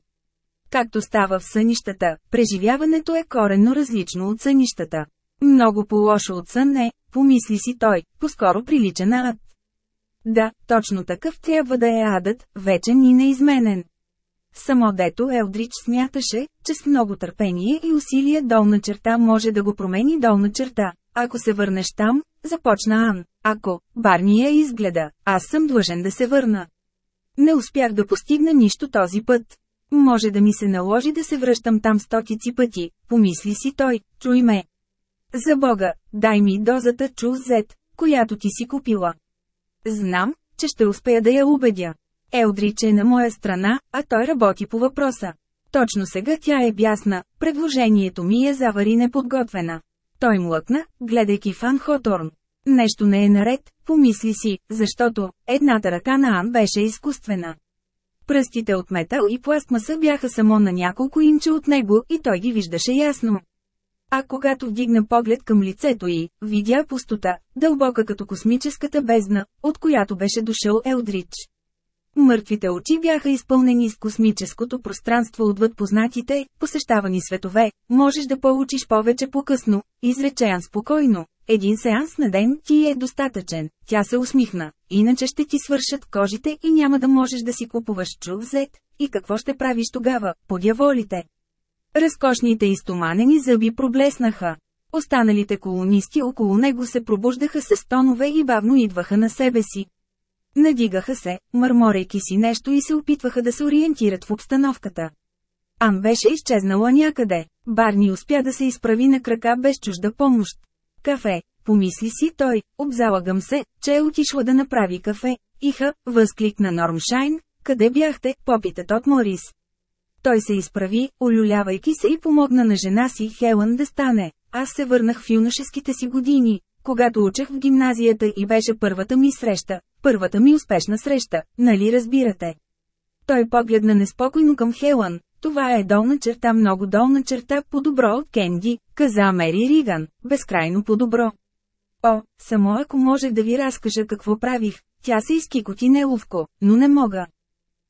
Както става в сънищата, преживяването е коренно различно от сънищата. Много по-лошо от сън е, помисли си той, по-скоро прилича на ад. Да, точно такъв трябва да е адът, вечен и неизменен. Само дето Елдрич смяташе, че с много търпение и усилие долна черта може да го промени долна черта. Ако се върнеш там, започна Ан. Ако, Барния изгледа, аз съм длъжен да се върна. Не успях да постигна нищо този път. Може да ми се наложи да се връщам там стотици пъти, помисли си той, чуй ме. За Бога, дай ми дозата чузет, която ти си купила. Знам, че ще успея да я убедя. Елдрич е на моя страна, а той работи по въпроса. Точно сега тя е бясна, предложението ми е завари неподготвена. Той млъкна, гледайки Фан Хоторн. Нещо не е наред, помисли си, защото едната ръка на Ан беше изкуствена. Пръстите от метал и пластмаса бяха само на няколко инча от него и той ги виждаше ясно. А когато вдигна поглед към лицето й, видя пустота, дълбока като космическата бездна, от която беше дошъл Елдрич. Мъртвите очи бяха изпълнени с космическото пространство отвъд познатите, посещавани светове, можеш да получиш повече по-късно, изрече спокойно. Един сеанс на ден ти е достатъчен, тя се усмихна, иначе ще ти свършат кожите и няма да можеш да си купуваш чувзет. И какво ще правиш тогава, подяволите? Разкошните изтоманени зъби проблеснаха. Останалите колонисти около него се пробуждаха с стонове и бавно идваха на себе си. Надигаха се, мърморейки си нещо и се опитваха да се ориентират в обстановката. Ан беше изчезнала някъде. Барни успя да се изправи на крака без чужда помощ. Кафе, помисли си той, обзалагам се, че е отишла да направи кафе. Иха, възкликна Нормшайн, къде бяхте, попитат от Морис. Той се изправи, олюлявайки се и помогна на жена си Хелън да стане. Аз се върнах в юношеските си години, когато учех в гимназията и беше първата ми среща, първата ми успешна среща, нали разбирате? Той погледна неспокойно към Хелън. Това е долна черта, много долна черта, по-добро от Кенди, каза Мери Риган, безкрайно по-добро. О, само ако може да ви разкажа какво правих, тя се изкикоти неловко, но не мога.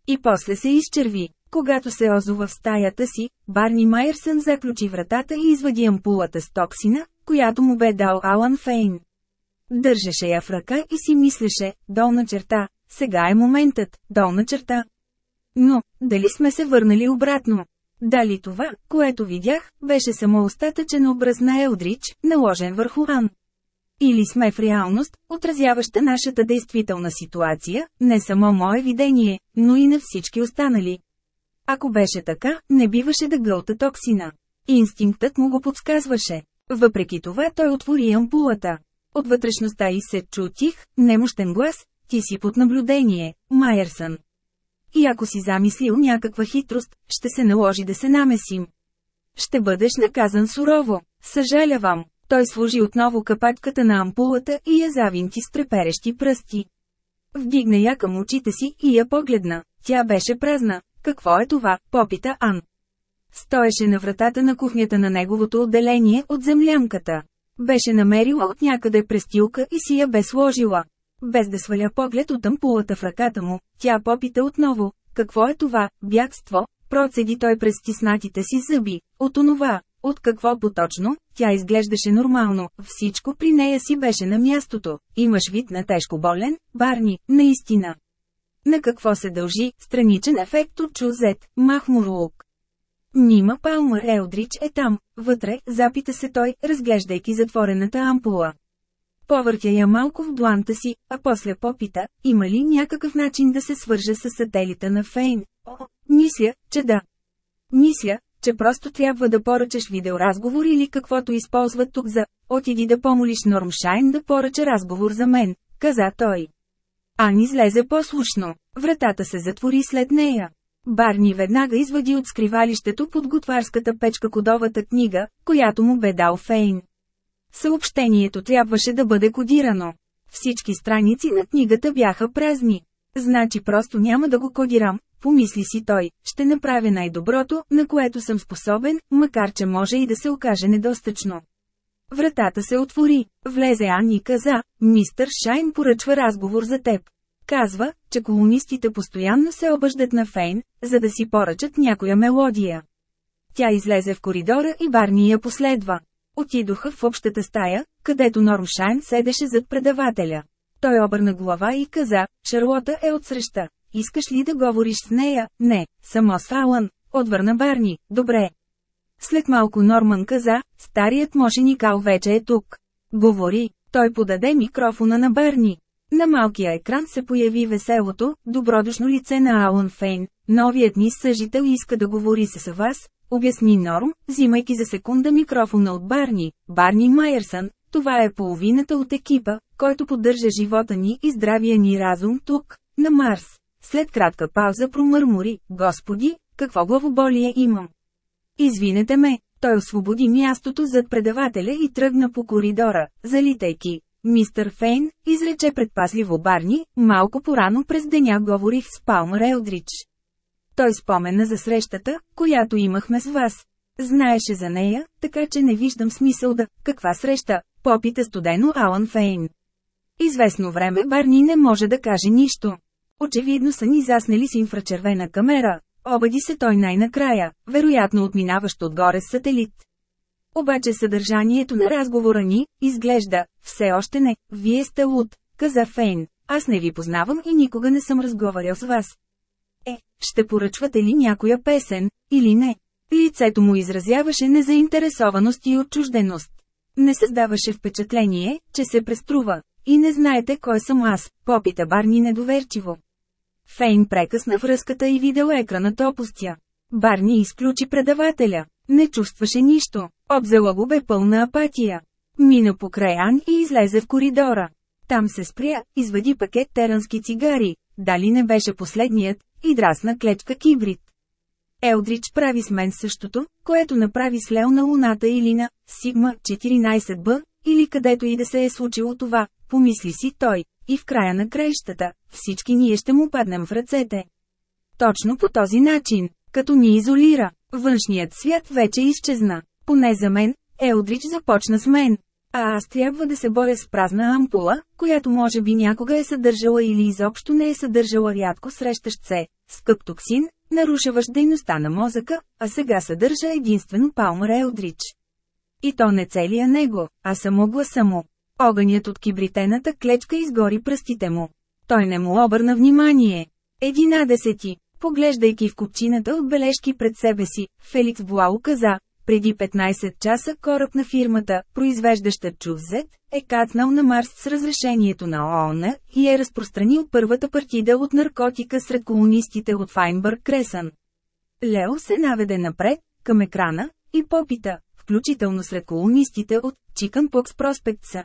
И после се изчерви. Когато се озова в стаята си, Барни Майерсън заключи вратата и извади ампулата с токсина, която му бе дал Алан Фейн. Държеше я в ръка и си мислеше, долна черта, сега е моментът, долна черта. Но, дали сме се върнали обратно? Дали това, което видях, беше само остатъчен образ на Елдрич, наложен върху Ан? Или сме в реалност, отразяваща нашата действителна ситуация, не само мое видение, но и на всички останали. Ако беше така, не биваше да гълта токсина. Инстинктът му го подсказваше. Въпреки това той отвори ампулата. От вътрешността и се чу тих, немощен глас, ти си под наблюдение, Майерсън. И ако си замислил някаква хитрост, ще се наложи да се намесим. Ще бъдеш наказан сурово. Съжалявам. Той служи отново капачката на ампулата и я завинти с треперещи пръсти. Вдигна я към очите си и я погледна. Тя беше празна. Какво е това, попита Ан. Стоеше на вратата на кухнята на неговото отделение от землямката. Беше намерила от някъде престилка и си я бе сложила. Без да сваля поглед от ампулата в ръката му, тя попита отново, какво е това, бягство, процеди той през стиснатите си зъби, от онова, от какво поточно, тя изглеждаше нормално, всичко при нея си беше на мястото, имаш вид на тежко болен, Барни, наистина. На какво се дължи, страничен ефект от Чузет, Махмурлук. Нима Палмър Елдрич е там, вътре, запита се той, разглеждайки затворената ампула. Повъртя я малко в дланта си, а после попита, има ли някакъв начин да се свърже с сателита на Фейн? О, мисля, че да. Мисля, че просто трябва да поръчаш видеоразговор или каквото използват тук за «Отиди да помолиш Нормшайн да поръча разговор за мен», каза той. Ан излезе послушно. Вратата се затвори след нея. Барни веднага извади от скривалището под готварската печка кодовата книга, която му бе дал Фейн. Съобщението трябваше да бъде кодирано. Всички страници на книгата бяха празни. Значи просто няма да го кодирам, помисли си той, ще направя най-доброто, на което съм способен, макар че може и да се окаже недостатъчно. Вратата се отвори, влезе Ан и каза, мистър Шайн поръчва разговор за теб. Казва, че колонистите постоянно се обаждат на Фейн, за да си поръчат някоя мелодия. Тя излезе в коридора и Барни я последва. Отидоха в общата стая, където Нормшайн седеше зад предавателя. Той обърна глава и каза, Шарлота е отсреща. Искаш ли да говориш с нея? Не, само с Алън. Отвърна Барни, добре. След малко Норман каза, старият мошеникал вече е тук. Говори, той подаде микрофона на Барни. На малкия екран се появи веселото, добродушно лице на Алън Фейн. Новият ни съжител иска да говори с вас, обясни Норм, взимайки за секунда микрофона от Барни. Барни Майерсън, това е половината от екипа, който поддържа живота ни и здравия ни разум тук, на Марс. След кратка пауза промърмори, Господи, какво главоболие имам. Извинете ме, той освободи мястото зад предавателя и тръгна по коридора, залитайки. Мистър Фейн, изрече предпасливо Барни, малко порано през деня говорих с Палмър Елдрич. Той спомена за срещата, която имахме с вас. Знаеше за нея, така че не виждам смисъл да... Каква среща? Попита студено Алан Фейн. Известно време Барни не може да каже нищо. Очевидно са ни заснели с инфрачервена камера. Обади се той най-накрая, вероятно отминаващ отгоре с сателит. Обаче съдържанието на разговора ни, изглежда, все още не, вие сте луд, каза Фейн, аз не ви познавам и никога не съм разговарял с вас. Е, ще поръчвате ли някоя песен, или не? Лицето му изразяваше незаинтересованост и отчужденост. Не създаваше впечатление, че се преструва. И не знаете кой съм аз, попита Барни недоверчиво. Фейн прекъсна връзката и видеоекранът опустя. Барни изключи предавателя. Не чувстваше нищо. Обзела го бе пълна апатия. Мина покрай Ан и излезе в коридора. Там се спря, извади пакет терански цигари, дали не беше последният, и драсна клечка кибрид. Елдрич прави с мен същото, което направи с Лео на Луната или на Сигма 14Б, или където и да се е случило това, помисли си той, и в края на краищата, всички ние ще му паднем в ръцете. Точно по този начин, като ни изолира, външният свят вече изчезна. Поне за мен, Елдрич започна с мен. А аз трябва да се боря с празна ампула, която може би някога е съдържала или изобщо не е съдържала рядко срещащ се, скъп токсин, нарушаващ дейността на мозъка, а сега съдържа единствено Палмър Елдрич. И то не целия него, а само гласа му. Огънят от кибритената клечка изгори пръстите му. Той не му обърна внимание. Единадесети. Поглеждайки в купчината от бележки пред себе си, Феликс Буао каза, преди 15 часа кораб на фирмата, произвеждаща Чувзет, е кацнал на Марс с разрешението на ООН и е разпространил първата партида от наркотика сред колонистите от Файнбърг Кресън. Лео се наведе напред, към екрана, и попита, включително сред колонистите от Чикън Покс Проспектса.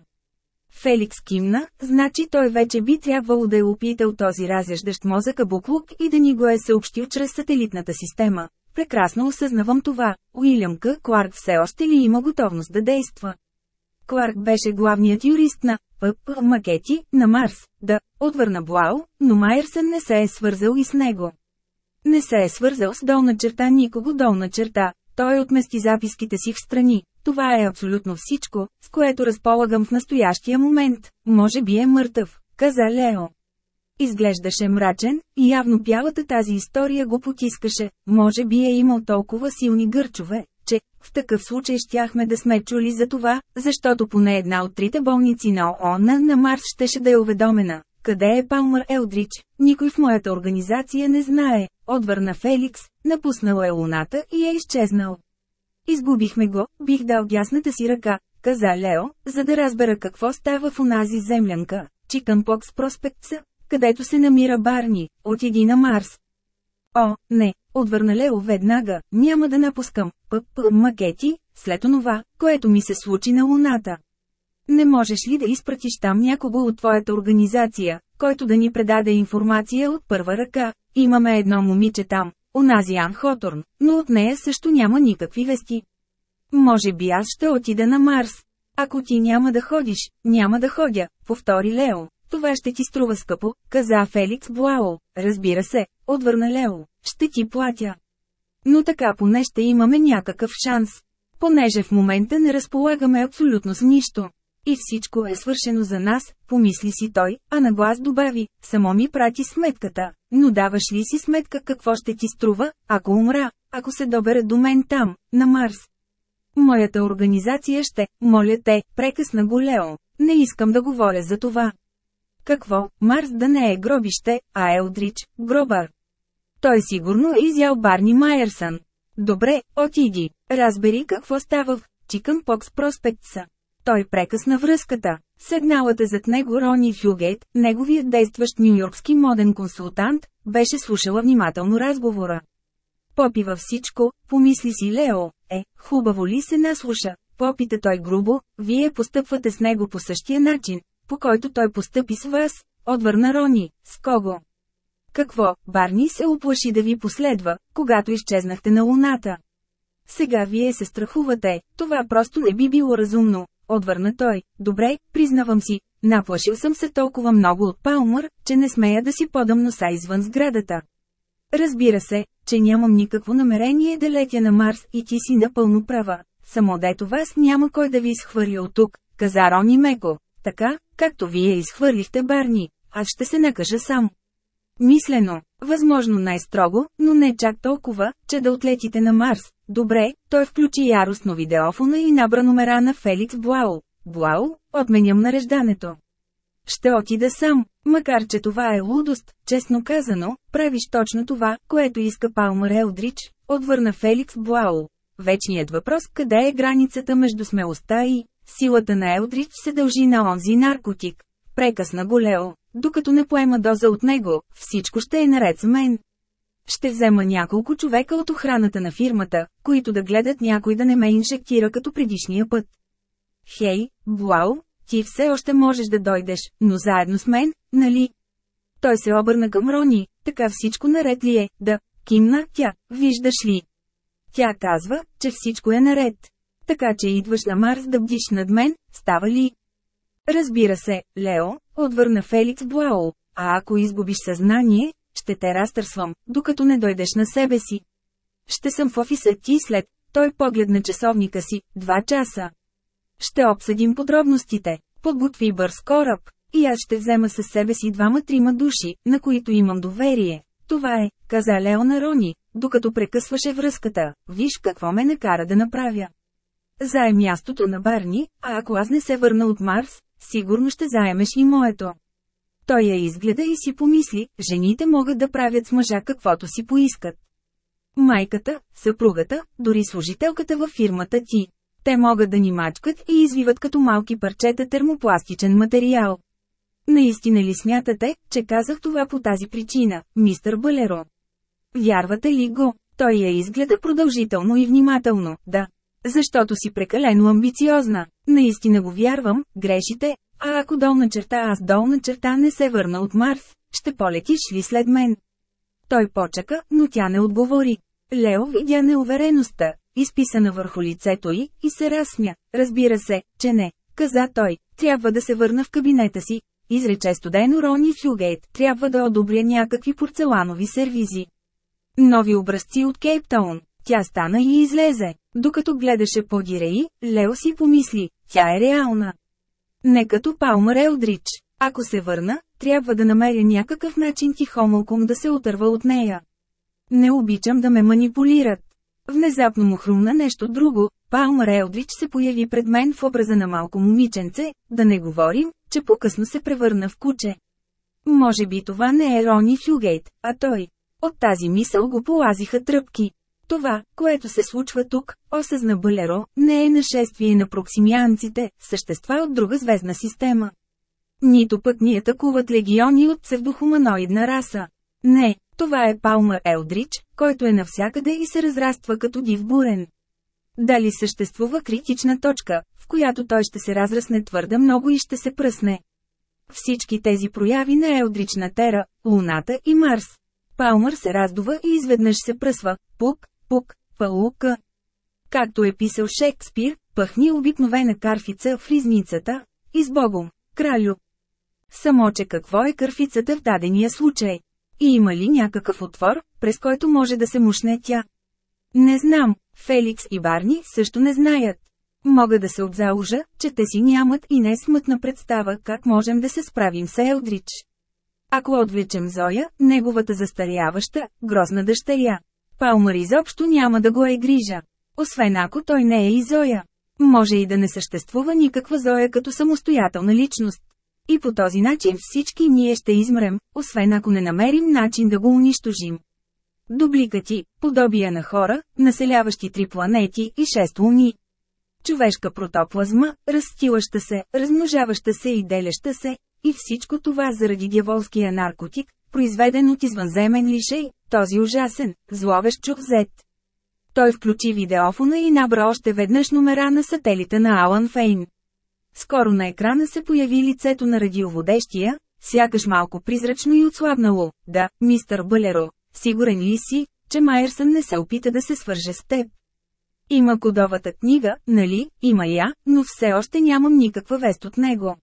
Феликс кимна, значи той вече би трябвало да е опитал този разяждащ мозъка буклук и да ни го е съобщил чрез сателитната система. Прекрасно осъзнавам това, Уилям К. Кларк все още ли има готовност да действа? Кларк беше главният юрист на ПП макети, на Марс, да, отвърна Блау, но Майерсън не се е свързал и с него. Не се е свързал с долна черта никого долна черта, той отмести записките си в страни. Това е абсолютно всичко, с което разполагам в настоящия момент, може би е мъртъв, каза Лео. Изглеждаше мрачен, и явно бялата тази история го потискаше, може би е имал толкова силни гърчове, че, в такъв случай щяхме да сме чули за това, защото поне една от трите болници на ООН на Марс щеше да е уведомена. Къде е Палмър Елдрич? Никой в моята организация не знае, отвърна Феликс, напуснал е луната и е изчезнал. Изгубихме го, бих дал дясната си ръка, каза Лео, за да разбера какво става в онази землянка, Чикънпокс проспектса, където се намира Барни, отиди на Марс. О, не, отвърна Лео веднага, няма да напускам, ПП макети, след онова, което ми се случи на Луната. Не можеш ли да изпратиш там някого от твоята организация, който да ни предаде информация от първа ръка? Имаме едно момиче там, онази Ан Хоторн, но от нея също няма никакви вести. Може би аз ще отида на Марс. Ако ти няма да ходиш, няма да ходя, повтори Лео. Това ще ти струва скъпо, каза Феликс Блао. Разбира се, отвърна Лео. Ще ти платя. Но така поне ще имаме някакъв шанс. Понеже в момента не разполагаме абсолютно с нищо. И всичко е свършено за нас, помисли си той, а на глас добави, само ми прати сметката. Но даваш ли си сметка какво ще ти струва, ако умра, ако се добере до мен там, на Марс? Моята организация ще, моля те, прекъсна го Лео. Не искам да говоря за това. Какво, Марс да не е гробище, а Елдрич, гробар. Той сигурно е изял Барни Майерсън. Добре, отиди, разбери какво става в Чикън Покс Проспектса. Той прекъсна връзката. Седналата зад него Рони Фюгейт, неговият действащ нью-йоркски моден консултант, беше слушала внимателно разговора. Попива всичко, помисли си Лео, е, хубаво ли се наслуша, попита той грубо, вие постъпвате с него по същия начин, по който той постъпи с вас, отвърна Рони, с кого? Какво, Барни се оплаши да ви последва, когато изчезнахте на луната. Сега вие се страхувате, това просто не би било разумно, отвърна той. Добре, признавам си, наплашил съм се толкова много от Палмър, че не смея да си подам носа извън сградата. Разбира се, че нямам никакво намерение да летя на Марс и ти си напълно права. Само дето вас няма кой да ви изхвърли от тук, каза Рони Меко. Така, както вие изхвърлихте Барни, аз ще се накажа сам. Мислено, възможно най-строго, но не чак толкова, че да отлетите на Марс. Добре, той включи яростно видеофона и набра номера на Феликс Блау. Блау, отменям нареждането. Ще отида сам, макар че това е лудост, честно казано, правиш точно това, което иска Палмър Елдрич, отвърна Феликс Блау. Вечният въпрос къде е границата между смелостта и силата на Елдрич се дължи на онзи наркотик. Прекъсна го Лео, докато не поема доза от него, всичко ще е наред с мен. Ще взема няколко човека от охраната на фирмата, които да гледат някой да не ме инжектира като предишния път. Хей, Блау, ти все още можеш да дойдеш, но заедно с мен, нали? Той се обърна към Рони, така всичко наред ли е, да, кимна тя, виждаш ли? Тя казва, че всичко е наред. Така че идваш на Марс да бдиш над мен, става ли? Разбира се, Лео, отвърна Феликс Блау, а ако изгубиш съзнание, ще те разтърсвам, докато не дойдеш на себе си. Ще съм в офиса ти след, той погледна часовника си, два часа. Ще обсъдим подробностите, подготви бърз кораб, и аз ще взема със себе си двама-трима души, на които имам доверие. Това е, каза Леона Рони, докато прекъсваше връзката, виж какво ме накара да направя. Заем мястото на Барни, а ако аз не се върна от Марс, сигурно ще заемеш и моето. Той я изгледа и си помисли, жените могат да правят с мъжа каквото си поискат. Майката, съпругата, дори служителката във фирмата ти. Те могат да ни мачкат и извиват като малки парчета термопластичен материал. Наистина ли смятате, че казах това по тази причина, мистър Балеро? Вярвате ли го? Той я изгледа продължително и внимателно, да. Защото си прекалено амбициозна. Наистина го вярвам, грешите, а ако долна черта аз долна черта не се върна от Марс, ще полетиш ли след мен? Той почака, но тя не отговори. Лео видя неувереността, изписана върху лицето й, и се разсмя. Разбира се, че не, каза той, трябва да се върна в кабинета си. Изрече студено Рони Фюгейт, трябва да одобря някакви порцеланови сервизи. Нови образци от Кейптаун. Тя стана и излезе. Докато гледаше по Диреи, Лео си помисли, тя е реална. Не като Палмър Елдрич. Ако се върна, трябва да намеря някакъв начин тихомълком да се отърва от нея. Не обичам да ме манипулират. Внезапно му хрумна нещо друго, Палмър Елдрич се появи пред мен в образа на малко момиченце, да не говорим, че по-късно се превърна в куче. Може би това не е Рони Фюгейт, а той. От тази мисъл го полазиха тръпки. Това, което се случва тук, осъзна Балеро, не е нашествие на проксимианците, същества от друга звездна система. Нито пък ни атакуват легиони от псевдохуманоидна раса. Не, това е Палмър Елдрич, който е навсякъде и се разраства като див бурен. Дали съществува критична точка, в която той ще се разрасне твърде много и ще се пръсне? Всички тези прояви на Елдрична Тера, Луната и Марс. Палмър се раздува и изведнъж се пръсва, пук, пук, палука. Както е писал Шекспир, пъхни обикновена карфица в ризницата, и с Богом, кралю. Само че какво е кърфицата в дадения случай? И има ли някакъв отвор, през който може да се мушне тя? Не знам, Феликс и Барни също не знаят. Мога да се обзаужа, че те си нямат и не смътна представа как можем да се справим с Елдрич. Ако отвлечем Зоя, неговата застаряваща, грозна дъщеря, Палмър изобщо няма да го е грижа. Освен ако той не е и Зоя. Може и да не съществува никаква Зоя като самостоятелна личност. И по този начин всички ние ще измрем, освен ако не намерим начин да го унищожим. Дубликати, подобия на хора, населяващи три планети и шест луни. Човешка протоплазма, разстилаща се, размножаваща се и деляща се, и всичко това заради дяволския наркотик, произведен от извънземен лишей, този ужасен, зловещ чухзет. Той включи видеофона и набра още веднъж номера на сателита на Алан Фейн. Скоро на екрана се появи лицето на радиоводещия, сякаш малко призрачно и отслабнало. Да, мистър Бълеро, сигурен ли си, че Майерсън не се опита да се свърже с теб? Има кодовата книга, нали, има я, но все още нямам никаква вест от него.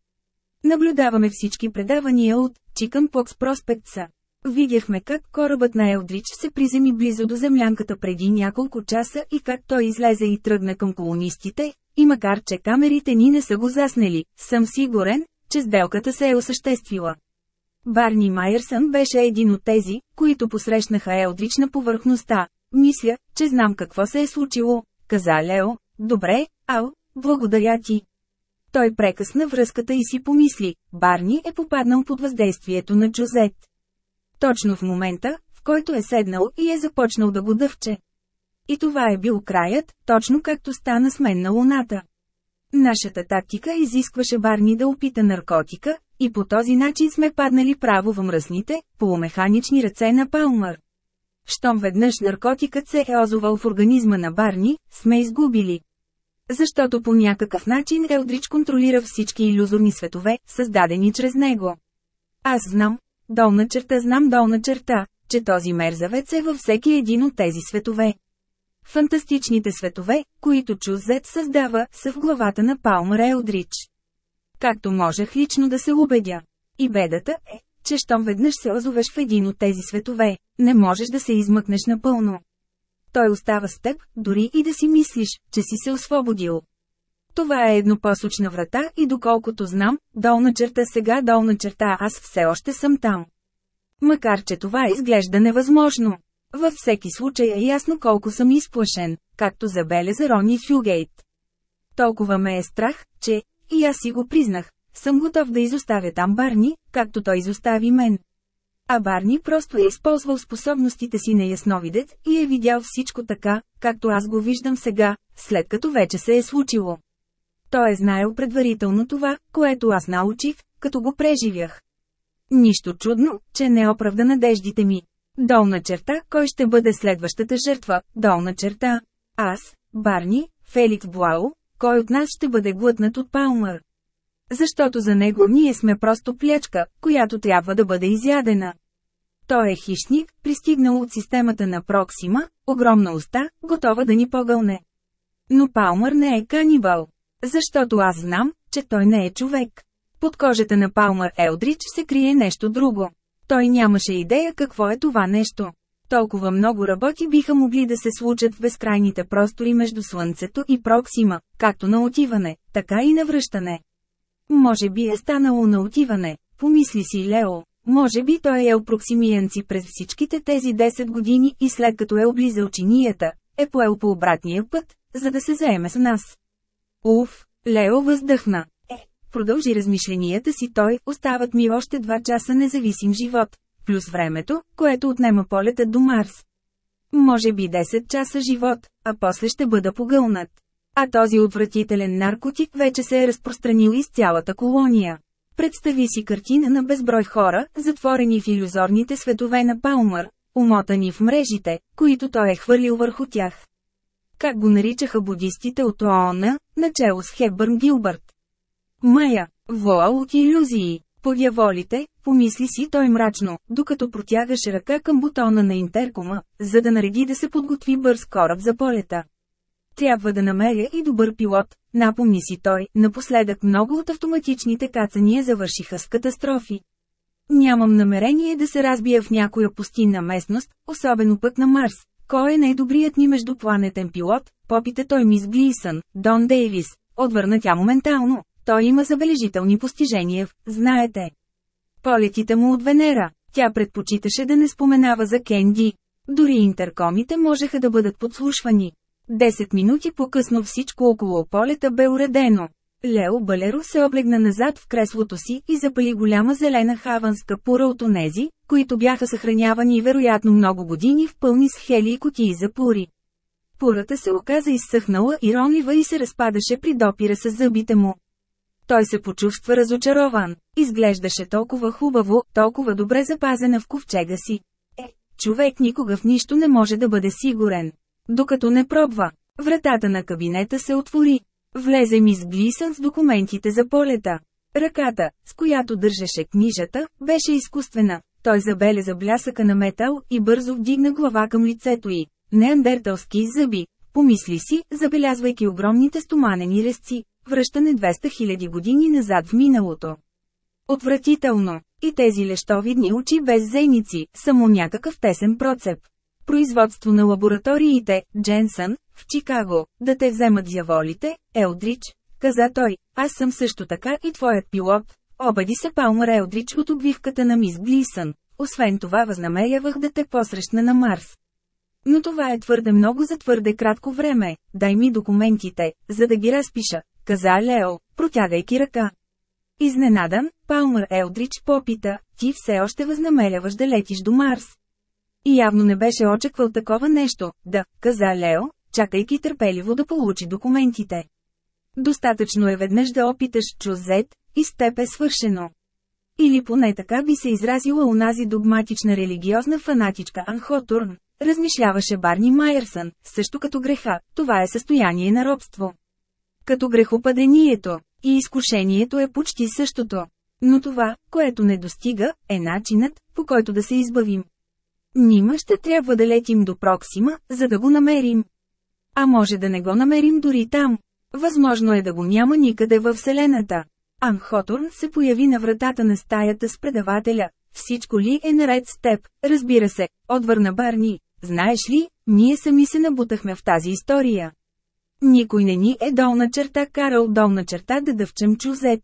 Наблюдаваме всички предавания от Pox Prospectsa. Видяхме как корабът на Елдрич се приземи близо до землянката преди няколко часа и как той излезе и тръгна към колонистите, и макар че камерите ни не са го заснели, съм сигурен, че сделката се е осъществила. Барни Майерсън беше един от тези, които посрещнаха Елдрич на повърхността. Мисля, че знам какво се е случило, каза Лео. Добре, Ал, благодаря ти. Той прекъсна връзката и си помисли, Барни е попаднал под въздействието на Джозет. Точно в момента, в който е седнал и е започнал да го дъвче. И това е бил краят, точно както стана с мен на Луната. Нашата тактика изискваше Барни да опита наркотика, и по този начин сме паднали право в мръсните, полумеханични ръце на Палмър. Щом веднъж наркотикът се е озовал в организма на Барни, сме изгубили. Защото по някакъв начин Елдрич контролира всички иллюзорни светове, създадени чрез него. Аз знам, долна черта знам долна черта, че този мерзавец е във всеки един от тези светове. Фантастичните светове, които Чузет създава, са в главата на Палмър Елдрич. Както можех лично да се убедя. И бедата е, че щом веднъж се озовеш в един от тези светове, не можеш да се измъкнеш напълно. Той остава с теб, дори и да си мислиш, че си се освободил. Това е еднопосочна врата и доколкото знам, долна черта сега долна черта аз все още съм там. Макар че това изглежда невъзможно. Във всеки случай е ясно колко съм изплашен, както забеляза Рони Фюгейт. Толкова ме е страх, че, и аз си го признах, съм готов да изоставя там Барни, както той изостави мен. А Барни просто е използвал способностите си на ясновидец и е видял всичко така, както аз го виждам сега, след като вече се е случило. Той е знаел предварително това, което аз научих, като го преживях. Нищо чудно, че не оправда надеждите ми. Долна черта, кой ще бъде следващата жертва, долна черта. Аз, Барни, Феликс Блау, кой от нас ще бъде глътнат от Палмър. Защото за него ние сме просто плячка, която трябва да бъде изядена. Той е хищник, пристигнал от системата на Проксима, огромна уста, готова да ни погълне. Но Палмър не е канибал. Защото аз знам, че той не е човек. Под кожата на Палмър Елдрич се крие нещо друго. Той нямаше идея какво е това нещо. Толкова много работи биха могли да се случат в безкрайните простори между Слънцето и Проксима, както на отиване, така и на връщане. Може би е станало на отиване, помисли си Лео. Може би той е ел проксимиянци през всичките тези 10 години и след като е облизал чинията, е поел по обратния път, за да се заеме с нас. Уф, Лео въздъхна. Е, продължи размишленията си той, остават ми още 2 часа независим живот, плюс времето, което отнема полета до Марс. Може би 10 часа живот, а после ще бъда погълнат. А този отвратителен наркотик вече се е разпространил из цялата колония. Представи си картина на безброй хора, затворени в иллюзорните светове на Палмър, умотани в мрежите, които той е хвърлил върху тях. Как го наричаха будистите от ООН, начало с Хепбърн Гилбърт. Мая, воал от иллюзии. Подяволите, помисли си той мрачно, докато протягаше ръка към бутона на интеркома, за да нареди да се подготви бърз кораб за полета. Трябва да намеря и добър пилот, напомни си той, напоследък много от автоматичните кацания завършиха с катастрофи. Нямам намерение да се разбия в някоя пустинна местност, особено пък на Марс. Кой е най-добрият ни междупланетен пилот? Попите той мис Глисън, Дон Дейвис. Отвърна тя моментално. Той има забележителни постижения в, знаете. Полетите му от Венера. Тя предпочиташе да не споменава за Кенди. Дори интеркомите можеха да бъдат подслушвани. Десет минути по-късно всичко около полета бе уредено. Лео Балеро се облегна назад в креслото си и запали голяма зелена хаванска пура от онези, които бяха съхранявани вероятно много години в пълни с хели и кутии за пури. Пурата се оказа изсъхнала и ронлива и се разпадаше при допира с зъбите му. Той се почувства разочарован. Изглеждаше толкова хубаво, толкова добре запазена в ковчега си. Е, човек никога в нищо не може да бъде сигурен. Докато не пробва, вратата на кабинета се отвори. Влезе мис Глисън с документите за полета. Ръката, с която държеше книжата, беше изкуствена. Той забеляза блясъка на метал и бързо вдигна глава към лицето й. Неандерталски зъби, помисли си, забелязвайки огромните стоманени резци, връщане 200 000 години назад в миналото. Отвратително. И тези лещовидни очи без зеници, само някакъв тесен процеп. Производство на лабораториите, Дженсън, в Чикаго, да те вземат дяволите, Елдрич, каза той, аз съм също така и твоят пилот. Обади се Палмър Елдрич от обвивката на мис Глисън. Освен това възнамерявах да те посрещна на Марс. Но това е твърде много за твърде кратко време, дай ми документите, за да ги разпиша, каза Лео, протягайки ръка. Изненадан, Палмър Елдрич попита, ти все още възнамеряваш да летиш до Марс. И явно не беше очаквал такова нещо, да, каза Лео, чакайки търпеливо да получи документите. Достатъчно е веднъж да опиташ чузет, и с теб е свършено. Или поне така би се изразила унази догматична религиозна фанатичка Анхотурн, размишляваше Барни Майерсън, също като греха, това е състояние на робство. Като грехопадението, и изкушението е почти същото. Но това, което не достига, е начинът, по който да се избавим. Нима ще трябва да летим до Проксима, за да го намерим. А може да не го намерим дори там. Възможно е да го няма никъде във Вселената. Анхотурн се появи на вратата на стаята с предавателя. Всичко ли е наред с теб? Разбира се, отвърна Барни. Знаеш ли, ние сами се набутахме в тази история. Никой не ни е долна черта карал долна черта да дъвчем чузет.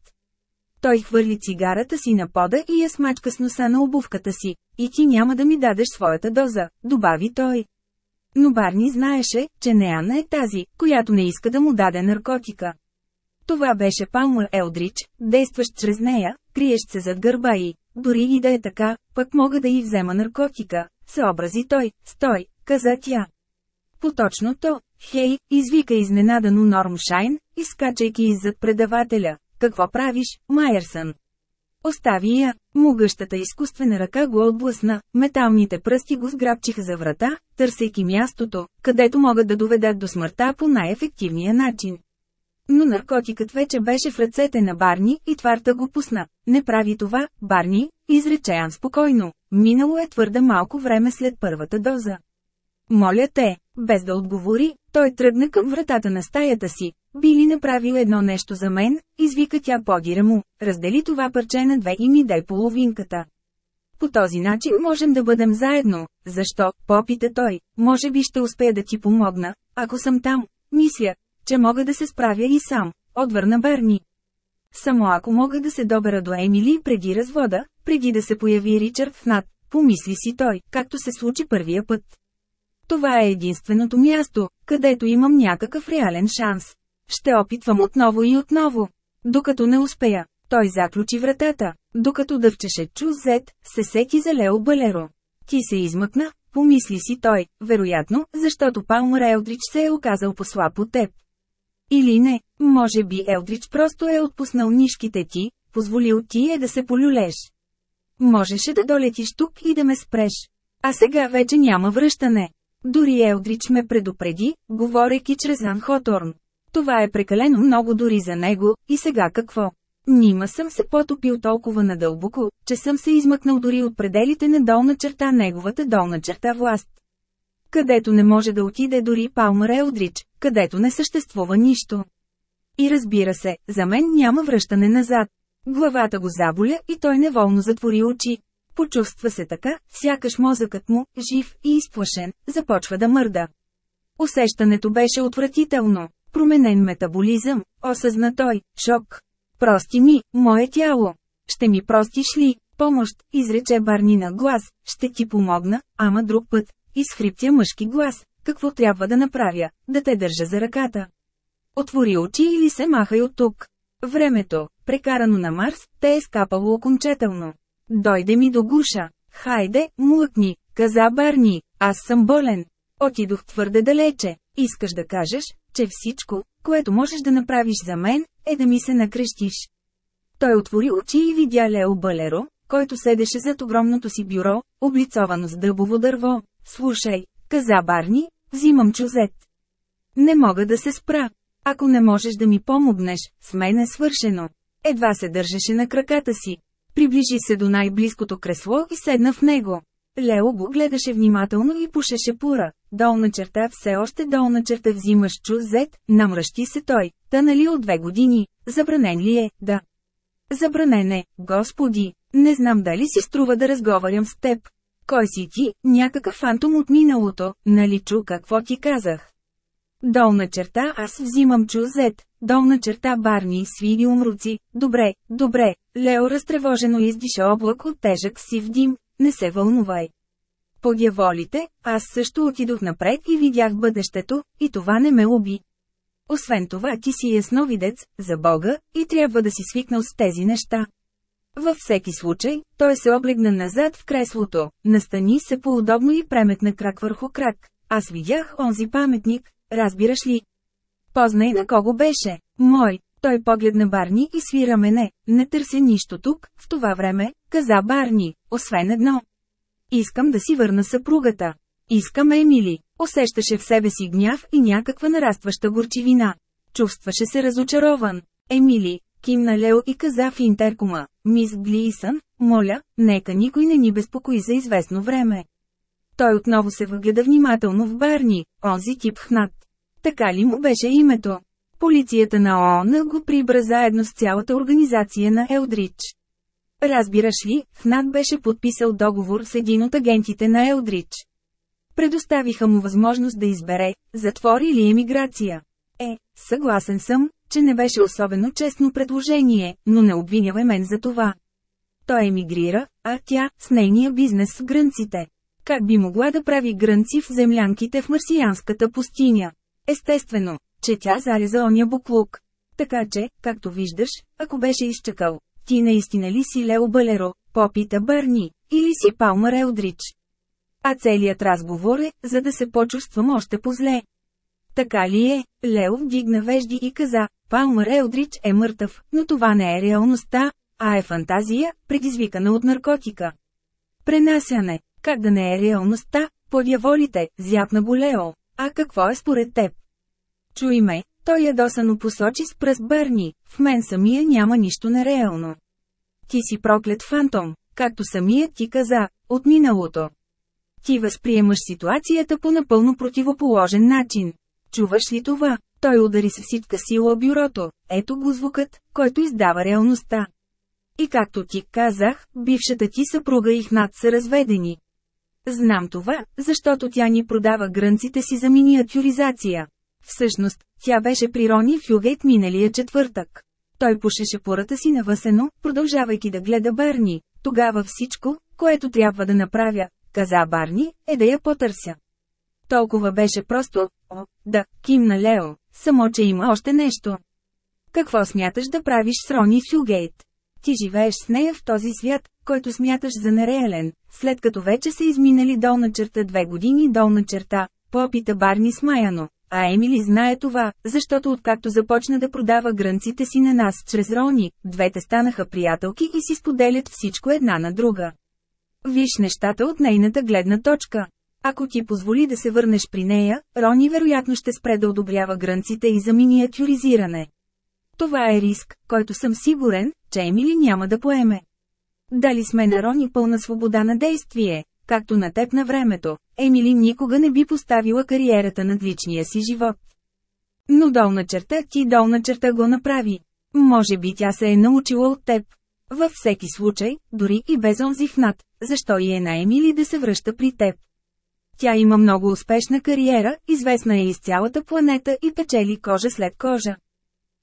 Той хвърли цигарата си на пода и я смачка с носа на обувката си. И ти няма да ми дадеш своята доза, добави той. Но Барни знаеше, че Неана е тази, която не иска да му даде наркотика. Това беше Палмър Елдрич, действащ чрез нея, криещ се зад гърба и, дори и да е така, пък мога да й взема наркотика, съобрази той, стой, каза тя. Поточно то, хей, извика изненадано Норм Шайн, изкачайки иззад предавателя, какво правиш, Майерсън? Остави я, могъщата изкуствена ръка го отблъсна, металните пръсти го сграбчиха за врата, търсейки мястото, където могат да доведат до смъртта по най-ефективния начин. Но наркотикът вече беше в ръцете на Барни и тварта го пусна. Не прави това, Барни, изрече Ан спокойно. Минало е твърде малко време след първата доза. Моля те, без да отговори, той тръгна към вратата на стаята си. Би ли направил едно нещо за мен, извика тя подира му, раздели това парче на две и ми дай половинката. По този начин можем да бъдем заедно. Защо? Попита той. Може би ще успея да ти помогна, ако съм там. Мисля, че мога да се справя и сам. Отвърна Берни. Само ако мога да се добера до Емили преди развода, преди да се появи Ричард в над, помисли си той, както се случи първия път. Това е единственото място, където имам някакъв реален шанс. Ще опитвам отново и отново. Докато не успея, той заключи вратата. Докато дъвчеше чузет, се сети за Лео Балеро. Ти се измъкна, помисли си той, вероятно, защото Палмър Елдрич се е оказал послаб от теб. Или не, може би Елдрич просто е отпуснал нишките ти, позволил ти е да се полюлеш. Можеше да долетиш тук и да ме спреш. А сега вече няма връщане. Дори Елдрич ме предупреди, говорейки чрез Анхоторн. Това е прекалено много дори за него, и сега какво? Нима съм се потопил толкова надълбоко, че съм се измъкнал дори от пределите на долна черта неговата долна черта власт. Където не може да отиде дори Палмър Елдрич, където не съществува нищо. И разбира се, за мен няма връщане назад. Главата го заболя и той неволно затвори очи. Почувства се така, сякаш мозъкът му, жив и изплашен, започва да мърда. Усещането беше отвратително. Променен метаболизъм, осъзна той, шок. Прости ми, мое тяло. Ще ми простиш ли? Помощ, изрече Барни на глас, ще ти помогна, ама друг път. Изхриптя мъжки глас, какво трябва да направя, да те държа за ръката. Отвори очи или се махай от тук. Времето, прекарано на Марс, те е скапало окончателно. Дойде ми до гуша. Хайде, млъкни, каза Барни, аз съм болен. Отидох твърде далече. Искаш да кажеш, че всичко, което можеш да направиш за мен, е да ми се накрещиш. Той отвори очи и видя Лео Балеро, който седеше зад огромното си бюро, облицовано с дъбово дърво. Слушай, каза Барни, взимам чузет. Не мога да се спра. Ако не можеш да ми помогнеш, с мен е свършено. Едва се държеше на краката си. Приближи се до най-близкото кресло и седна в него. Лео го гледаше внимателно и пушеше пура. Долна черта все още долна черта взимаш чузет, намръщи се той. Та нали от две години, забранен ли е, да. Забранен е, господи, не знам дали си струва да разговарям с теб. Кой си ти, някакъв фантом от миналото, нали чу какво ти казах? Долна черта аз взимам чузет, долна черта Барни свиди умруци, добре, добре, Лео разтревожено издиша облак от тежък сив дим, не се вълнувай. По дяволите, аз също отидох напред и видях бъдещето, и това не ме уби. Освен това ти си ясновидец, за Бога, и трябва да си свикнал с тези неща. Във всеки случай, той се облегна назад в креслото, настани се поудобно и преметна крак върху крак. Аз видях онзи паметник, разбираш ли? Познай на кого беше. Мой. Той погледна Барни и свира мене. Не търся нищо тук, в това време, каза Барни, освен едно. Искам да си върна съпругата. Искам Емили. Усещаше в себе си гняв и някаква нарастваща горчивина. Чувстваше се разочарован. Емили, кимна Лео и каза в интеркома, мис Глисън, моля, нека никой не ни безпокои за известно време. Той отново се въгледа внимателно в Барни, онзи тип хнат. Така ли му беше името? Полицията на ООН го прибра заедно с цялата организация на Елдрич. Разбираш ли, ФНАД беше подписал договор с един от агентите на Елдрич. Предоставиха му възможност да избере, затвор или емиграция. Е, съгласен съм, че не беше особено честно предложение, но не обвинявай мен за това. Той емигрира, а тя, с нейния бизнес с грънците. Как би могла да прави грънци в землянките в марсианската пустиня? Естествено, че тя зареза оня буклук. Така че, както виждаш, ако беше изчакал, ти наистина ли си Лео Балеро, попита Бърни, или си Палмар Елдрич? А целият разговор е, за да се почувствам още по-зле. Така ли е? Лео вдигна вежди и каза, Палмар Елдрич е мъртъв, но това не е реалността, а е фантазия, предизвикана от наркотика. Пренасяне. Как да не е реалността? Подяволите, зяпна го Лео. А какво е според теб? Чуй ме, той ядосано посочи с пръст Бърни, в мен самия няма нищо нереално. Ти си проклет фантом, както самият ти каза, от миналото. Ти възприемаш ситуацията по напълно противоположен начин. Чуваш ли това? Той удари с всичка сила бюрото. Ето го звукът, който издава реалността. И както ти казах, бившата ти съпруга и Хнат са разведени. Знам това, защото тя ни продава грънците си за миниатюризация. Всъщност, тя беше при Рони Фюгейт миналия четвъртък. Той пушеше пората си навъсено, продължавайки да гледа Барни. Тогава всичко, което трябва да направя, каза Барни, е да я потърся. Толкова беше просто, о, да, кимна Лео, само че има още нещо. Какво смяташ да правиш с Рони Фюгейт? Ти живееш с нея в този свят, който смяташ за нереален, след като вече са изминали долна черта две години долна черта, попита Барни смаяно. А Емили знае това, защото откакто започна да продава грънците си на нас чрез Рони, двете станаха приятелки и си споделят всичко една на друга. Виж нещата от нейната гледна точка. Ако ти позволи да се върнеш при нея, Рони вероятно ще спре да одобрява грънците и за миниатюризиране. Това е риск, който съм сигурен, че Емили няма да поеме. Дали сме на Рони пълна свобода на действие, както на теб на времето, Емили никога не би поставила кариерата над личния си живот. Но долна черта ти долна черта го направи. Може би тя се е научила от теб. Във всеки случай, дори и без онзи над, защо и е на Емили да се връща при теб. Тя има много успешна кариера, известна е из цялата планета и печели кожа след кожа.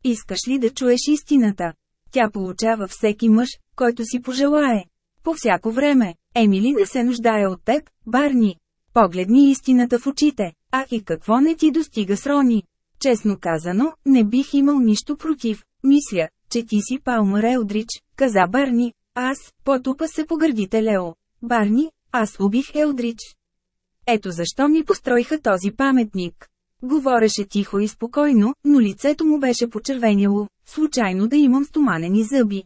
Искаш ли да чуеш истината? Тя получава всеки мъж, който си пожелае. По всяко време, Емили не се нуждае от теб, Барни. Погледни истината в очите, а и какво не ти достига с Рони. Честно казано, не бих имал нищо против. Мисля, че ти си Палмър Елдрич, каза Барни. Аз, потупа се по гърдите Лео. Барни, аз убих Елдрич. Ето защо ми построиха този паметник. Говореше тихо и спокойно, но лицето му беше почервеняло, случайно да имам стоманени зъби.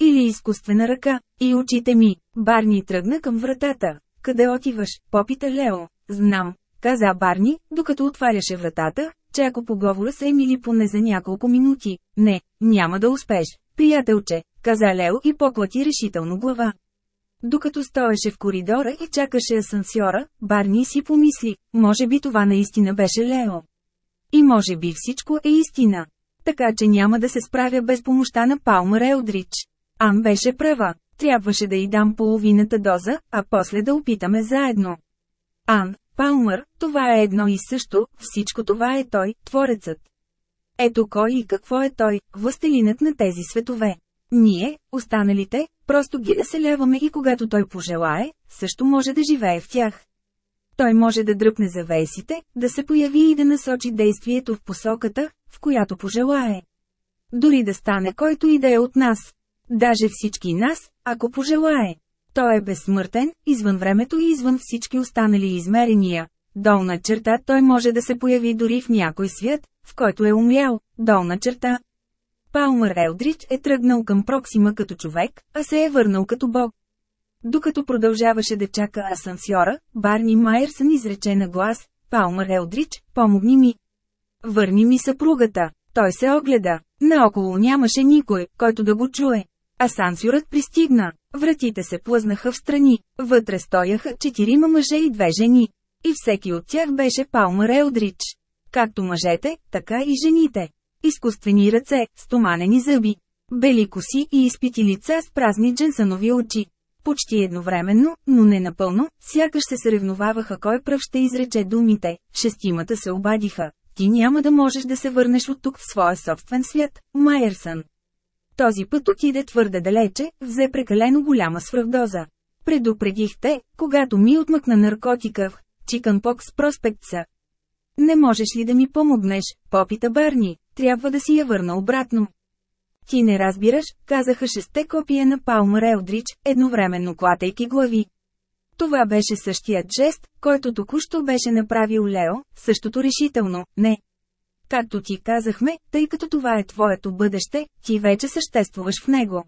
Или изкуствена ръка, и очите ми. Барни тръгна към вратата. Къде отиваш, попита Лео. Знам, каза Барни, докато отваряше вратата, че ако поговора с Емили поне за няколко минути, не, няма да успеш, приятелче, каза Лео и поклати решително глава. Докато стоеше в коридора и чакаше асансьора, Барни си помисли, може би това наистина беше Лео. И може би всичко е истина. Така че няма да се справя без помощта на Палмър Елдрич. Ан беше права. Трябваше да й дам половината доза, а после да опитаме заедно. Ан, Палмър, това е едно и също, всичко това е той, Творецът. Ето кой и какво е той, властелинът на тези светове. Ние, останалите, просто ги населяваме и когато той пожелае, също може да живее в тях. Той може да дръпне завесите, да се появи и да насочи действието в посоката, в която пожелае. Дори да стане който и да е от нас. Даже всички нас, ако пожелае. Той е безсмъртен, извън времето и извън всички останали измерения. Долна черта той може да се появи дори в някой свят, в който е умрял. Долна черта. Палмър Елдрич е тръгнал към Проксима като човек, а се е върнал като бог. Докато продължаваше да чака асансьора, Барни Майерсън изрече на глас, Палмър Елдрич, помогни ми. Върни ми съпругата. Той се огледа. Наоколо нямаше никой, който да го чуе. Асансьорът пристигна. Вратите се плъзнаха в страни. Вътре стояха четирима мъже и две жени. И всеки от тях беше Палмър Елдрич. Както мъжете, така и жените. Изкуствени ръце, стоманени зъби. Бели коси и изпити лица с празни дженсанови очи. Почти едновременно, но не напълно, сякаш се съревноваваха кой пръв ще изрече думите. Шестимата се обадиха. Ти няма да можеш да се върнеш от тук в своя собствен свят, Майерсън. Този път отиде твърде далече, взе прекалено голяма свръхдоза. Предупредихте, когато ми отмъкна наркотика в Чикънпокс проспектса. Не можеш ли да ми помогнеш, попита Барни, трябва да си я върна обратно. Ти не разбираш, казаха шесте копия на Палмър Елдрич, едновременно клатейки глави. Това беше същият жест, който току-що беше направил Лео, същото решително, не. Както ти казахме, тъй като това е твоето бъдеще, ти вече съществуваш в него.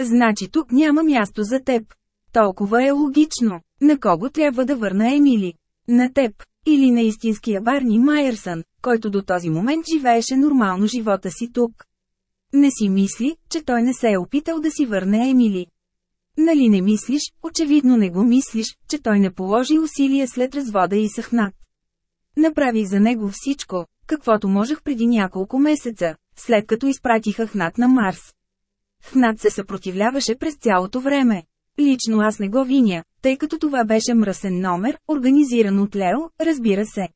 Значи тук няма място за теб. Толкова е логично. На кого трябва да върна Емили? На теб. Или на истинския Барни Майерсън, който до този момент живееше нормално живота си тук. Не си мисли, че той не се е опитал да си върне Емили. Нали не мислиш, очевидно не го мислиш, че той не положи усилия след развода и съхнат. Направих за него всичко, каквото можех преди няколко месеца, след като изпратиха Хнат на Марс. Хнат се съпротивляваше през цялото време. Лично аз не го виня, тъй като това беше мръсен номер, организиран от Лео, разбира се.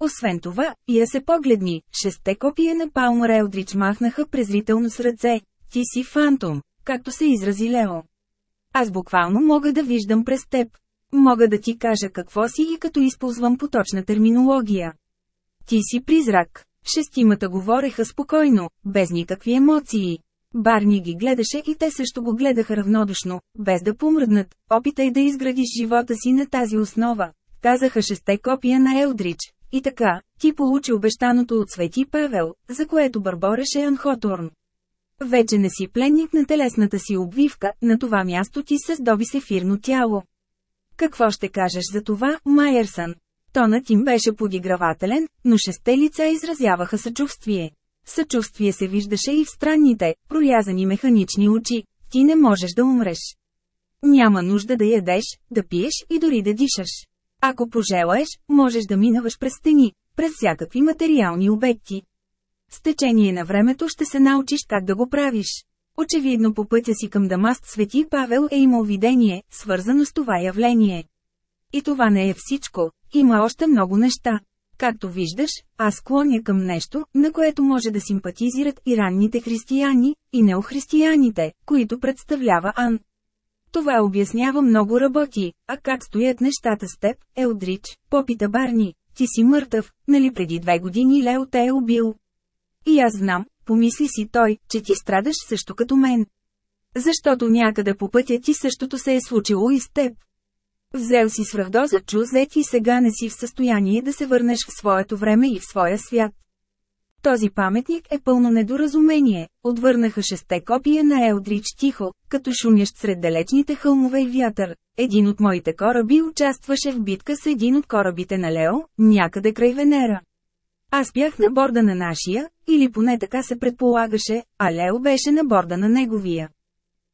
Освен това, я се погледни, шесте копия на Палмър Елдрич махнаха презрително с ръце. Ти си фантом, както се изрази Лео. Аз буквално мога да виждам през теб. Мога да ти кажа какво си и като използвам поточна терминология. Ти си призрак. Шестимата говореха спокойно, без никакви емоции. Барни ги гледаше и те също го гледаха равнодушно, без да помръднат. Опитай да изградиш живота си на тази основа. Казаха шесте копия на Елдрич. И така, ти получи обещаното от Свети Павел, за което бърбореше Анхоторн. Вече не си пленник на телесната си обвивка, на това място ти се здоби с ефирно тяло. Какво ще кажеш за това, Майерсън? Тонът им беше подигравателен, но шесте лица изразяваха съчувствие. Съчувствие се виждаше и в странните, прорязани механични очи. Ти не можеш да умреш. Няма нужда да ядеш, да пиеш и дори да дишаш. Ако пожелаеш, можеш да минаваш през стени, през всякакви материални обекти. С течение на времето ще се научиш как да го правиш. Очевидно по пътя си към Дамаст Свети Павел е имал видение, свързано с това явление. И това не е всичко, има още много неща. Както виждаш, аз склоня към нещо, на което може да симпатизират и ранните християни, и неохристияните, които представлява Ан. Това обяснява много работи, а как стоят нещата с теб, Елдрич, попита Барни, ти си мъртъв, нали преди две години Лео те е убил. И аз знам, помисли си той, че ти страдаш също като мен. Защото някъде по пътя ти същото се е случило и с теб. Взел си свръхдоза чузет и сега не си в състояние да се върнеш в своето време и в своя свят. Този паметник е пълно недоразумение, отвърнаха шесте копия на Елдрич тихо, като шумящ сред далечните хълмове и вятър. Един от моите кораби участваше в битка с един от корабите на Лео, някъде край Венера. Аз бях на борда на нашия, или поне така се предполагаше, а Лео беше на борда на неговия.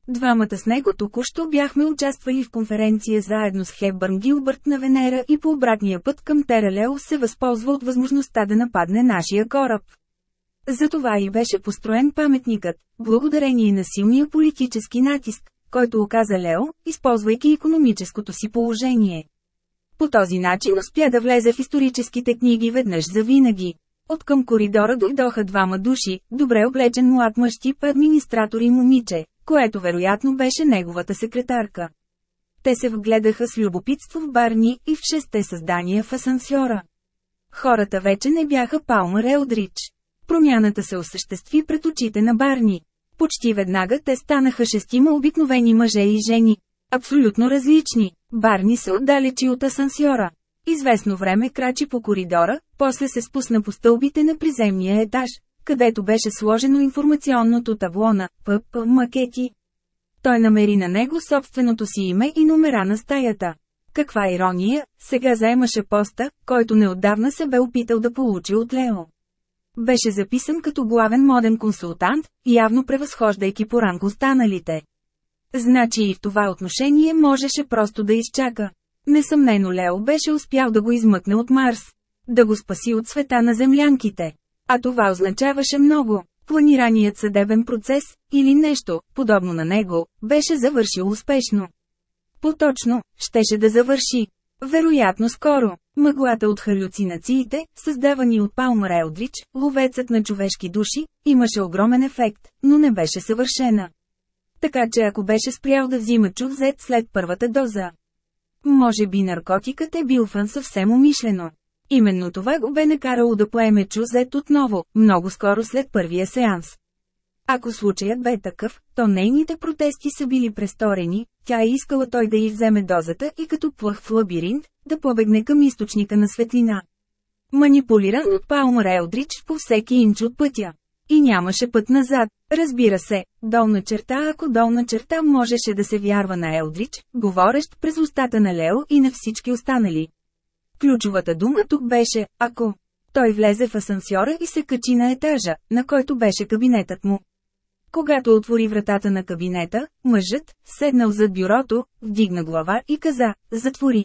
Двамата с него току-що бяхме участвали в конференция заедно с Хепбърн Гилбърт на Венера и по обратния път към Тералео се възползва от възможността да нападне нашия кораб. Затова и беше построен паметникът, благодарение на силния политически натиск, който оказа Лео, използвайки економическото си положение. По този начин успя да влезе в историческите книги веднъж за винаги. От към коридора дойдоха двама души, добре облечен млад мъж тип администратор и момиче, което вероятно беше неговата секретарка. Те се вгледаха с любопитство в барни и в шесте създания в асансьора. Хората вече не бяха Палмър Елдрич. Промяната се осъществи пред очите на Барни. Почти веднага те станаха шестима обикновени мъже и жени. Абсолютно различни. Барни се отдалечи от асансьора. Известно време крачи по коридора, после се спусна по стълбите на приземния етаж, където беше сложено информационното табло на ПП макети. Той намери на него собственото си име и номера на стаята. Каква ирония, сега заемаше поста, който неотдавна се бе опитал да получи от Лео. Беше записан като главен моден консултант, явно превъзхождайки по ранг останалите. Значи и в това отношение можеше просто да изчака. Несъмнено Лео беше успял да го измъкне от Марс. Да го спаси от света на землянките. А това означаваше много. Планираният съдебен процес, или нещо, подобно на него, беше завършил успешно. Поточно, щеше да завърши. Вероятно скоро. Мъглата от халюцинациите, създавани от Палмър Елдрич, ловецът на човешки души, имаше огромен ефект, но не беше съвършена. Така че ако беше спрял да взима чувзет след първата доза. Може би наркотикът е бил фън съвсем умишлено. Именно това го бе накарало да поеме чузет отново, много скоро след първия сеанс. Ако случаят бе такъв, то нейните протести са били престорени, тя е искала той да й вземе дозата и като плъх в лабиринт, да побегне към източника на светлина. Манипулиран от Палмър Елдрич по всеки инч от пътя. И нямаше път назад, разбира се, долна черта ако долна черта можеше да се вярва на Елдрич, говорещ през устата на Лео и на всички останали. Ключовата дума тук беше «ако». Той влезе в асансьора и се качи на етажа, на който беше кабинетът му. Когато отвори вратата на кабинета, мъжът, седнал зад бюрото, вдигна глава и каза, затвори.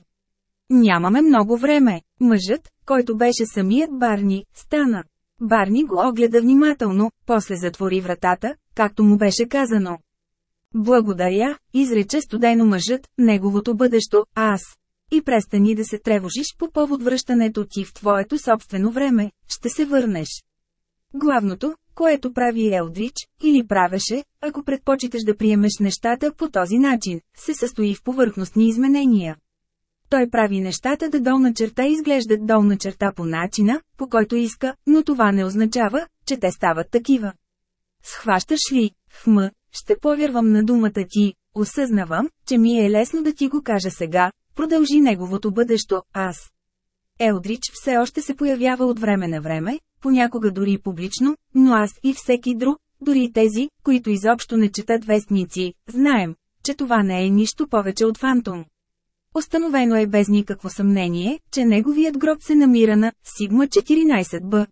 Нямаме много време. Мъжът, който беше самият Барни, стана. Барни го огледа внимателно, после затвори вратата, както му беше казано. Благодаря, изрече студено мъжът, неговото бъдещо, аз. И престани да се тревожиш по повод връщането ти в твоето собствено време, ще се върнеш. Главното, което прави Елдрич, или правеше, ако предпочиташ да приемеш нещата по този начин, се състои в повърхностни изменения. Той прави нещата да долна черта изглеждат долна черта по начина, по който иска, но това не означава, че те стават такива. Схващаш ли, хм, ще повярвам на думата ти, осъзнавам, че ми е лесно да ти го кажа сега, продължи неговото бъдещо, аз. Елдрич все още се появява от време на време, понякога дори публично, но аз и всеки друг, дори тези, които изобщо не четат вестници, знаем, че това не е нищо повече от фантом. Остановено е без никакво съмнение, че неговият гроб се намира на Сигма 14Б.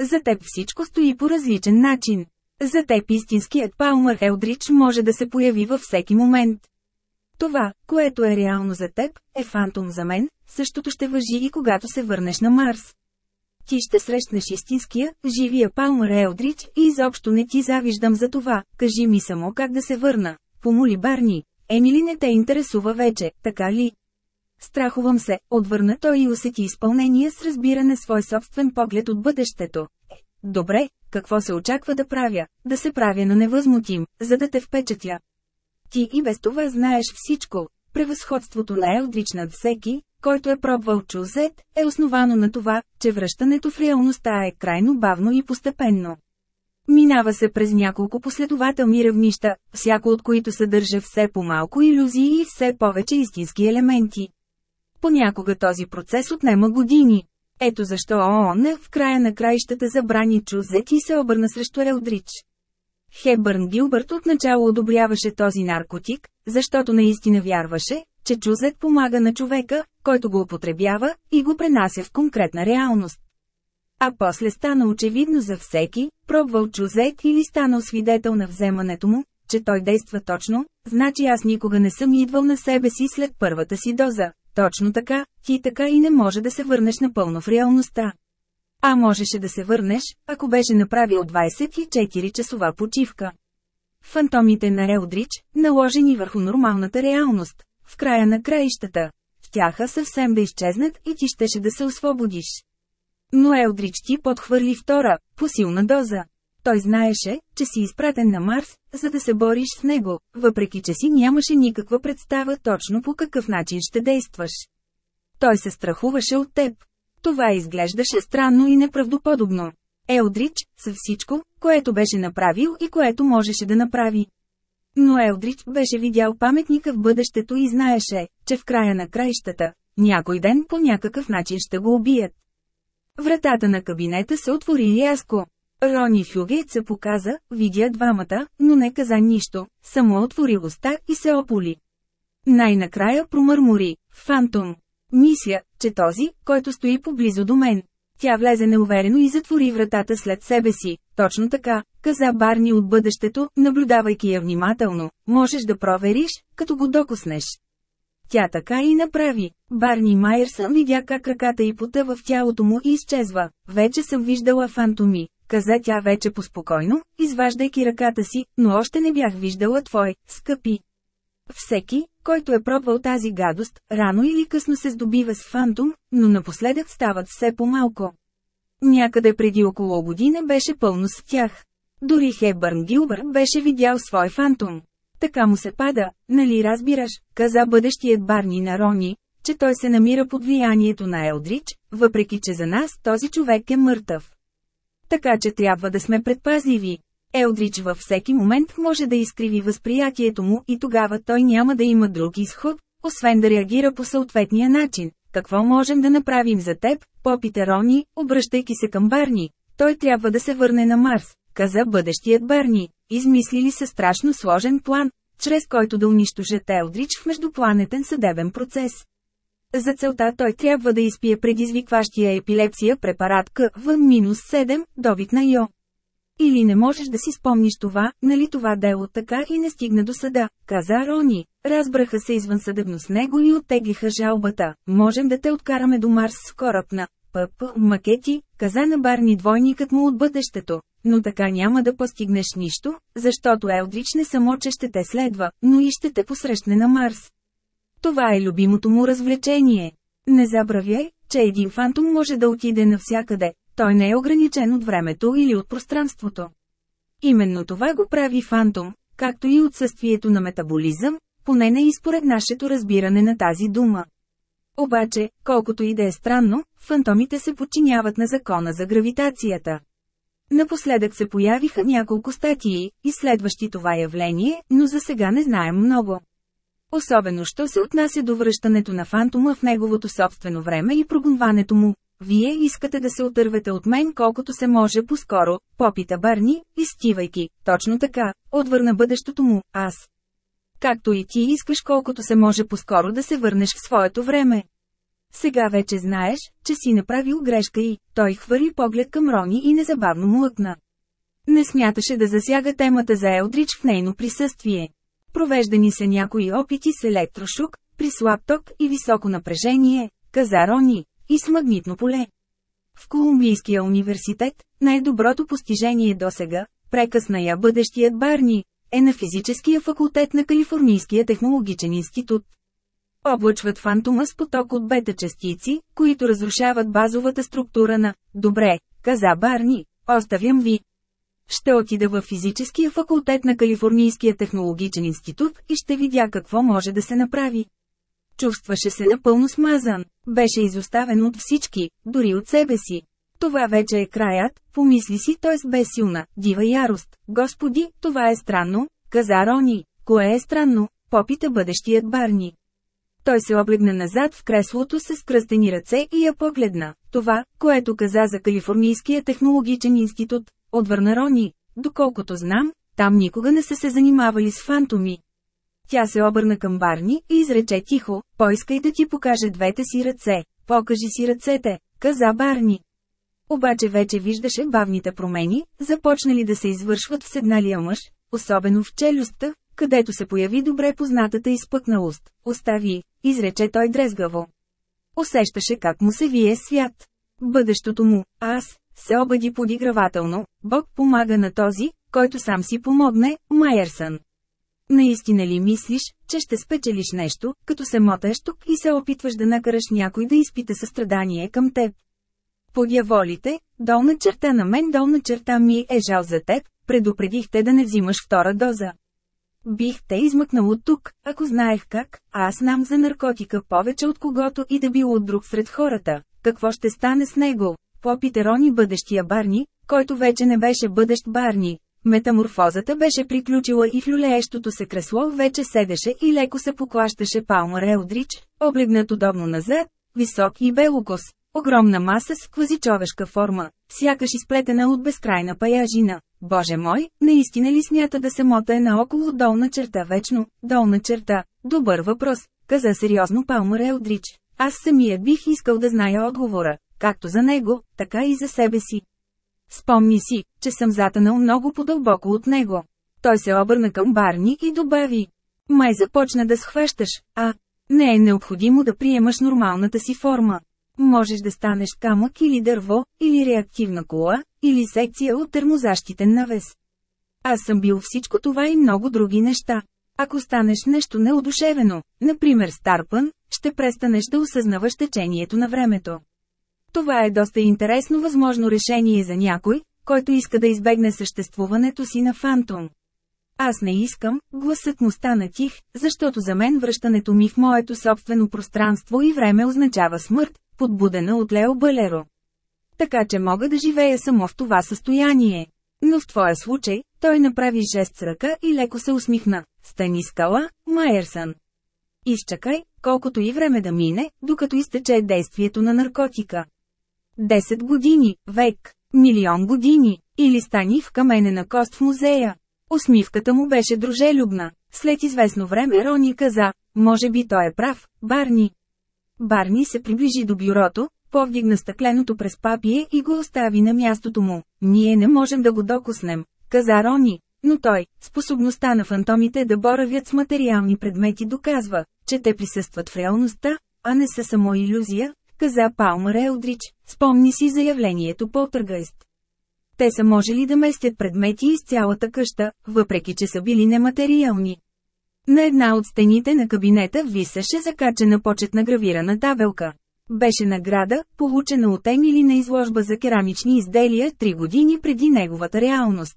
За теб всичко стои по различен начин. За теб истинският Палмър Елдрич може да се появи във всеки момент. Това, което е реално за теб, е фантом за мен, същото ще въжи и когато се върнеш на Марс. Ти ще срещнеш истинския, живия Палмър Елдрич и изобщо не ти завиждам за това, кажи ми само как да се върна, помоли Барни. Емили не те интересува вече, така ли? Страхувам се, отвърна той и усети изпълнение с разбиране свой собствен поглед от бъдещето. Е, добре, какво се очаква да правя? Да се правя на невъзмутим, за да те впечатя. Ти и без това знаеш всичко. Превъзходството на Елдрич над всеки, който е пробвал чузет, е основано на това, че връщането в реалността е крайно бавно и постепенно. Минава се през няколко последователни равнища, всяко от които съдържа все по-малко иллюзии и все повече истински елементи. Понякога този процес отнема години. Ето защо ООН в края на краищата забрани чузет и се обърна срещу Елдрич. Хебърн Гилбърт отначало одобряваше този наркотик, защото наистина вярваше, че чузет помага на човека, който го употребява, и го пренася в конкретна реалност. А после стана очевидно за всеки, пробвал чузет или станал свидетел на вземането му, че той действа точно, значи аз никога не съм идвал на себе си след първата си доза. Точно така, ти така и не може да се върнеш напълно в реалността. А можеше да се върнеш, ако беше направил 24-часова почивка. Фантомите на Елдрич, наложени върху нормалната реалност, в края на краищата, щяха съвсем да изчезнат и ти щеше да се освободиш. Но Елдрич ти подхвърли втора, посилна доза. Той знаеше, че си изпратен на Марс, за да се бориш с него, въпреки че си нямаше никаква представа точно по какъв начин ще действаш. Той се страхуваше от теб. Това изглеждаше странно и неправдоподобно. Елдрич, със всичко, което беше направил и което можеше да направи. Но Елдрич беше видял паметника в бъдещето и знаеше, че в края на краищата, някой ден по някакъв начин ще го убият. Вратата на кабинета се отвори рязко. Рони Фюгейт се показа, видя двамата, но не каза нищо, само отвори уста и се ополи. Най-накрая промърмори, фантом. Мисля, че този, който стои поблизо до мен. Тя влезе неуверено и затвори вратата след себе си. Точно така, каза Барни от бъдещето, наблюдавайки я внимателно. Можеш да провериш, като го докоснеш. Тя така и направи. Барни Майерсън видя как ръката й потъва в тялото му и изчезва. Вече съм виждала фантоми, каза тя вече поспокойно, изваждайки ръката си, но още не бях виждала твой, скъпи. Всеки, който е пробвал тази гадост, рано или късно се здобива с фантом, но напоследък стават все по-малко. Някъде преди около година беше пълно с тях. Дори Хебърн Гилбър беше видял свой фантом. Така му се пада, нали разбираш, каза бъдещият Барни на Рони, че той се намира под влиянието на Елдрич, въпреки че за нас този човек е мъртъв. Така че трябва да сме предпазливи. Елдрич във всеки момент може да изкриви възприятието му и тогава той няма да има друг изход, освен да реагира по съответния начин. Какво можем да направим за теб, попита Рони, обръщайки се към Барни? Той трябва да се върне на Марс, каза бъдещият Барни. Измислили се страшно сложен план, чрез който да унищожат Елдрич в междупланетен съдебен процес. За целта той трябва да изпие предизвикващия епилепсия препарат КВ-7, добит на Йо. Или не можеш да си спомниш това, нали това дело така и не стигна до съда, каза Рони. Разбраха се извън съдебно с него и оттеглиха жалбата. Можем да те откараме до Марс с кораб на ПП макети, каза на Барни двойникът му от бъдещето. Но така няма да постигнеш нищо, защото Елдрич не само че ще те следва, но и ще те посрещне на Марс. Това е любимото му развлечение. Не забравяй, че един фантом може да отиде навсякъде, той не е ограничен от времето или от пространството. Именно това го прави фантом, както и отсъствието на метаболизъм, поне не и според нашето разбиране на тази дума. Обаче, колкото и да е странно, фантомите се подчиняват на закона за гравитацията. Напоследък се появиха няколко статии, изследващи това явление, но за сега не знаем много. Особено що се отнася до връщането на фантома в неговото собствено време и прогонването му. Вие искате да се отървете от мен колкото се може по-скоро, попита Барни, изстивайки. Точно така, отвърна бъдещото му, аз. Както и ти искаш колкото се може по-скоро да се върнеш в своето време. Сега вече знаеш, че си направил грешка и, той хвърли поглед към Рони и незабавно му лъкна. Не смяташе да засяга темата за Елдрич в нейно присъствие. Провеждани са някои опити с електрошук, при слаб ток и високо напрежение, каза Рони, и с магнитно поле. В Колумбийския университет, най-доброто постижение досега, прекъсна я бъдещият Барни, е на физическия факултет на Калифорнийския технологичен институт. Облъчват фантома с поток от бета-частици, които разрушават базовата структура на «Добре», каза Барни, оставям ви. Ще отида в физическия факултет на Калифорнийския технологичен институт и ще видя какво може да се направи. Чувстваше се напълно смазан. Беше изоставен от всички, дори от себе си. Това вече е краят, помисли си той с безсилна, дива ярост. Господи, това е странно, каза Рони. Кое е странно? Попита бъдещият Барни. Той се облегна назад в креслото с скръстени ръце и я погледна. Това, което каза за Калифорнийския технологичен институт, отвърна Рони. Доколкото знам, там никога не са се занимавали с фантоми. Тя се обърна към Барни и изрече тихо, поискай да ти покаже двете си ръце. Покажи си ръцете, каза Барни. Обаче вече виждаше бавните промени, започнали да се извършват в седналия мъж, особено в челюстта, където се появи добре познатата изпъкналост. Остави, изрече той дрезгаво. Усещаше как му се вие свят. Бъдещето му, аз, се обади подигравателно, Бог помага на този, който сам си помогне, Майерсън. Наистина ли мислиш, че ще спечелиш нещо, като се мотаеш тук и се опитваш да накараш някой да изпита състрадание към теб? Подяволите, долна черта на мен долна черта ми е жал за теб, предупредихте да не взимаш втора доза. Бих те измъкнал от тук, ако знаех как, а аз знам за наркотика повече от когото и да било от друг сред хората. Какво ще стане с него? Попите Рони бъдещия Барни, който вече не беше бъдещ Барни, Метаморфозата беше приключила и в люлеещото се кресло вече седеше и леко се поклащаше Палмар Елдрич, облегнат удобно назад, висок и белокос, огромна маса с квазичовешка форма, сякаш изплетена от безкрайна паяжина. Боже мой, наистина ли смята да се мотае наоколо долна черта вечно, долна черта? Добър въпрос, каза сериозно Палмар Елдрич. Аз самият бих искал да зная отговора, както за него, така и за себе си. Спомни си, че съм затънал много по-дълбоко от него. Той се обърна към Барни и добави. Май започна да схващаш, а не е необходимо да приемаш нормалната си форма. Можеш да станеш камък или дърво, или реактивна кола, или секция от термозащитен навес. Аз съм бил всичко това и много други неща. Ако станеш нещо неодушевено, например старпън, ще престанеш да осъзнаваш течението на времето. Това е доста интересно възможно решение за някой, който иска да избегне съществуването си на фантом. Аз не искам, гласът му стана тих, защото за мен връщането ми в моето собствено пространство и време означава смърт, подбудена от Лео Балеро. Така че мога да живея само в това състояние. Но в твоя случай, той направи жест с ръка и леко се усмихна. Стани скала, Майерсън. Изчакай, колкото и време да мине, докато изтече действието на наркотика. 10 години, век, милион години, или стани в каменена кост в музея. Усмивката му беше дружелюбна. След известно време Рони каза, може би той е прав, Барни. Барни се приближи до бюрото, повдигна стъкленото през папие и го остави на мястото му. Ние не можем да го докоснем, каза Рони. Но той, способността на фантомите да боравят с материални предмети доказва, че те присъстват в реалността, а не са само иллюзия, каза Палмър Елдрич, спомни си заявлението по търгайст. Те са можели да местят предмети из цялата къща, въпреки че са били нематериални. На една от стените на кабинета висеше закачена почетна гравирана табелка. Беше награда, получена от Емили на изложба за керамични изделия три години преди неговата реалност.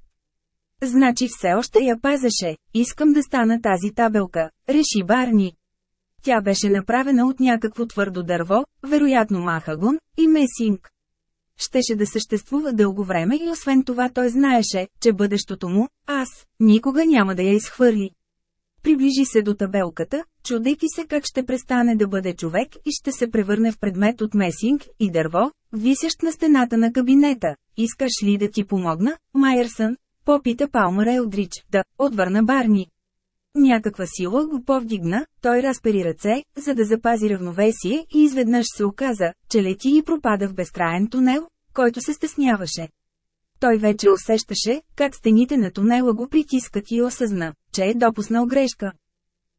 Значи все още я пазеше, искам да стана тази табелка, реши Барни. Тя беше направена от някакво твърдо дърво, вероятно махагон, и месинг. Щеше да съществува дълго време и освен това той знаеше, че бъдещото му, аз, никога няма да я изхвърли. Приближи се до табелката, чудейки се как ще престане да бъде човек и ще се превърне в предмет от месинг и дърво, висящ на стената на кабинета. Искаш ли да ти помогна, Майерсън? Попита Палмър Елдрич, да, отвърна Барни. Някаква сила го повдигна, той разпери ръце, за да запази равновесие и изведнъж се оказа, че лети и пропада в безкраен тунел, който се стесняваше. Той вече усещаше, как стените на тунела го притискат и осъзна, че е допуснал грешка.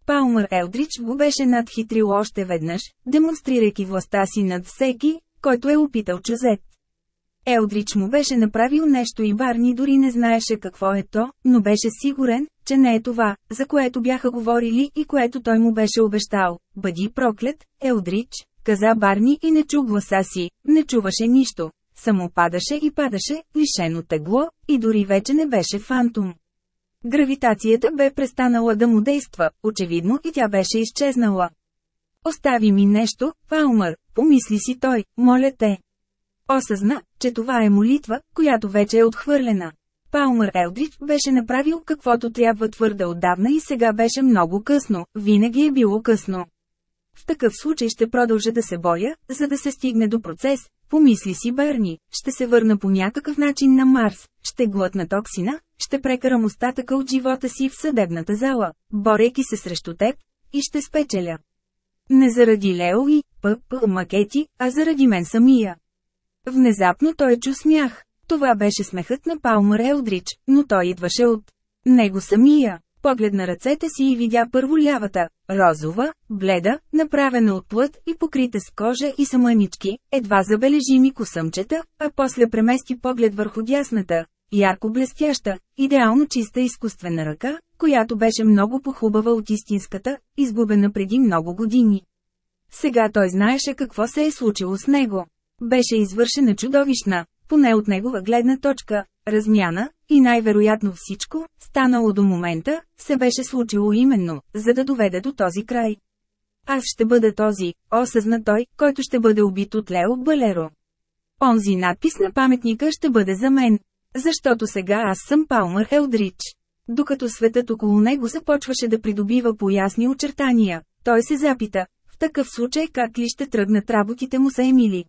Палмър Елдрич го беше надхитрил още веднъж, демонстрирайки властта си над всеки, който е опитал чузет. Елдрич му беше направил нещо и Барни дори не знаеше какво е то, но беше сигурен, че не е това, за което бяха говорили и което той му беше обещал. Бъди проклет, Елдрич, каза Барни и не чу гласа си, не чуваше нищо. Само падаше и падаше, лишено тегло, и дори вече не беше фантом. Гравитацията бе престанала да му действа, очевидно и тя беше изчезнала. Остави ми нещо, Палмър, помисли си той, моля те. Осъзна, че това е молитва, която вече е отхвърлена. Палмър Елдрич беше направил каквото трябва твърде отдавна и сега беше много късно, винаги е било късно. В такъв случай ще продължа да се боя, за да се стигне до процес, помисли си Берни, ще се върна по някакъв начин на Марс, ще глътна токсина, ще прекарам остатъка от живота си в съдебната зала, борейки се срещу теб, и ще спечеля. Не заради Лео и ПП макети, а заради мен самия. Внезапно той чу смях. Това беше смехът на Палмър Елдрич, но той идваше от него самия. Погледна ръцете си и видя първо лявата, розова, бледа, направена от плът и покрита с кожа и саманички, едва забележими косъмчета, а после премести поглед върху дясната, ярко блестяща, идеално чиста изкуствена ръка, която беше много похубава от истинската, изгубена преди много години. Сега той знаеше какво се е случило с него. Беше извършена чудовищна, поне от негова гледна точка, размяна, и най-вероятно всичко, станало до момента, се беше случило именно, за да доведе до този край. Аз ще бъда този, осъзна той, който ще бъде убит от Лео Балеро. Онзи надпис на паметника ще бъде за мен. Защото сега аз съм Палмър Елдрич. Докато светът около него започваше да придобива поясни очертания, той се запита, в такъв случай как ли ще тръгнат работите му са Емили.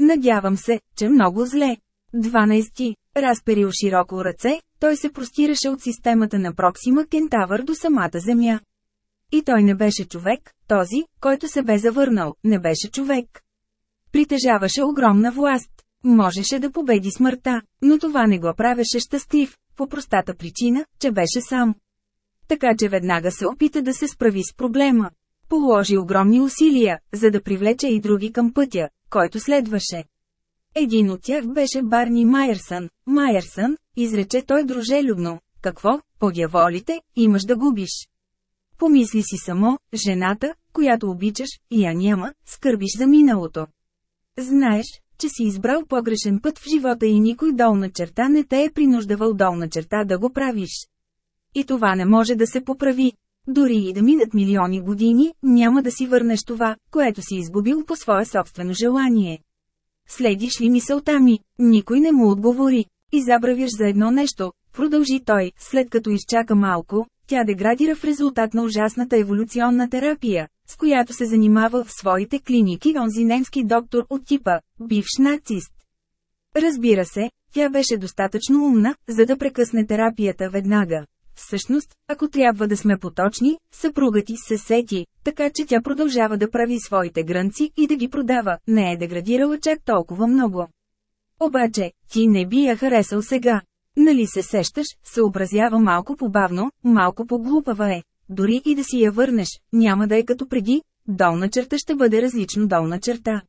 Надявам се, че много зле. 12. Разперил широко ръце, той се простираше от системата на Проксима Кентавър до самата Земя. И той не беше човек, този, който се бе завърнал, не беше човек. Притежаваше огромна власт. Можеше да победи смъртта, но това не го правеше щастлив, по простата причина, че беше сам. Така че веднага се опита да се справи с проблема. Положи огромни усилия, за да привлече и други към пътя, който следваше. Един от тях беше Барни Майерсън. Майерсън, изрече той дружелюбно. Какво, подяволите, имаш да губиш? Помисли си само, жената, която обичаш, и я няма, скърбиш за миналото. Знаеш, че си избрал погрешен път в живота и никой долна черта не те е принуждавал долна черта да го правиш. И това не може да се поправи. Дори и да минат милиони години, няма да си върнеш това, което си изгубил по свое собствено желание. Следиш ли мисълта ми? Никой не му отговори. И забравяш за едно нещо, продължи той, след като изчака малко, тя деградира в резултат на ужасната еволюционна терапия, с която се занимава в своите клиники онзи немски доктор от типа, бивш нацист. Разбира се, тя беше достатъчно умна, за да прекъсне терапията веднага. Всъщност, ако трябва да сме поточни, съпругът ти се сети, така че тя продължава да прави своите грънци и да ги продава, не е деградирала чак толкова много. Обаче, ти не би я харесал сега. Нали се сещаш, съобразява малко побавно, малко по-глупава е. Дори и да си я върнеш, няма да е като преди, долна черта ще бъде различно долна черта.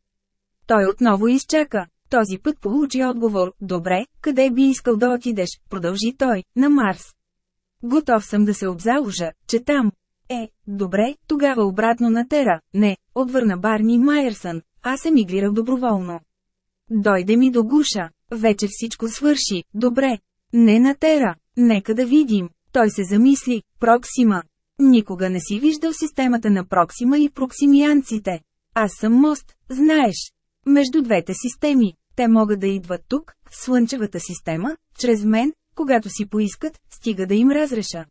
Той отново изчака. Този път получи отговор, добре, къде би искал да отидеш, продължи той, на Марс. Готов съм да се обзаложа, че там. Е, добре, тогава обратно на Тера, не, отвърна Барни Майерсън, аз емигрирах доброволно. Дойде ми до гуша, вече всичко свърши, добре. Не на Тера, нека да видим. Той се замисли, Проксима. Никога не си виждал системата на Проксима и проксимианците. Аз съм мост, знаеш. Между двете системи, те могат да идват тук, в Слънчевата система, чрез мен, когато си поискат, стига да им разреша.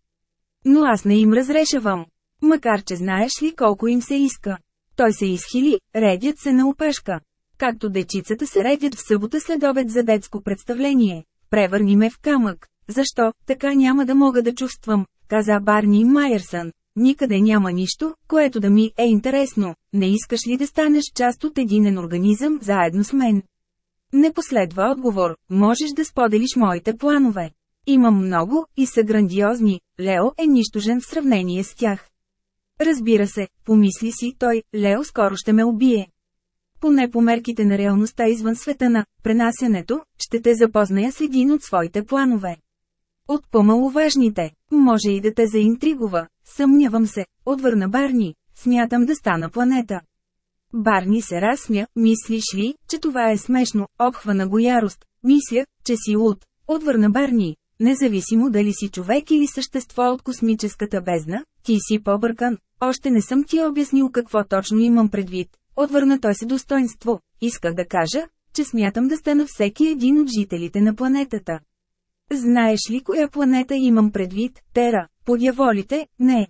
Но аз не им разрешавам. Макар че знаеш ли колко им се иска. Той се изхили, редят се на опешка. Както дечицата се редят в събота след обед за детско представление. Превърни ме в камък. Защо, така няма да мога да чувствам, каза Барни Майерсън. Никъде няма нищо, което да ми е интересно. Не искаш ли да станеш част от единен организъм заедно с мен? Не последва отговор, можеш да споделиш моите планове. Имам много, и са грандиозни, Лео е нищожен в сравнение с тях. Разбира се, помисли си той, Лео скоро ще ме убие. Поне по мерките на реалността извън света на пренасянето, ще те запозная с един от своите планове. От по-маловажните, може и да те заинтригува, съмнявам се, отвърна Барни, смятам да стана планета. Барни се разсмя, мислиш ли, че това е смешно, обхвана го ярост, мисля, че си луд, отвърна Барни, независимо дали си човек или същество от космическата бездна, ти си побъркан, още не съм ти обяснил какво точно имам предвид, отвърна той се достоинство, исках да кажа, че смятам да стана всеки един от жителите на планетата. Знаеш ли коя планета имам предвид, Тера, подяволите, не.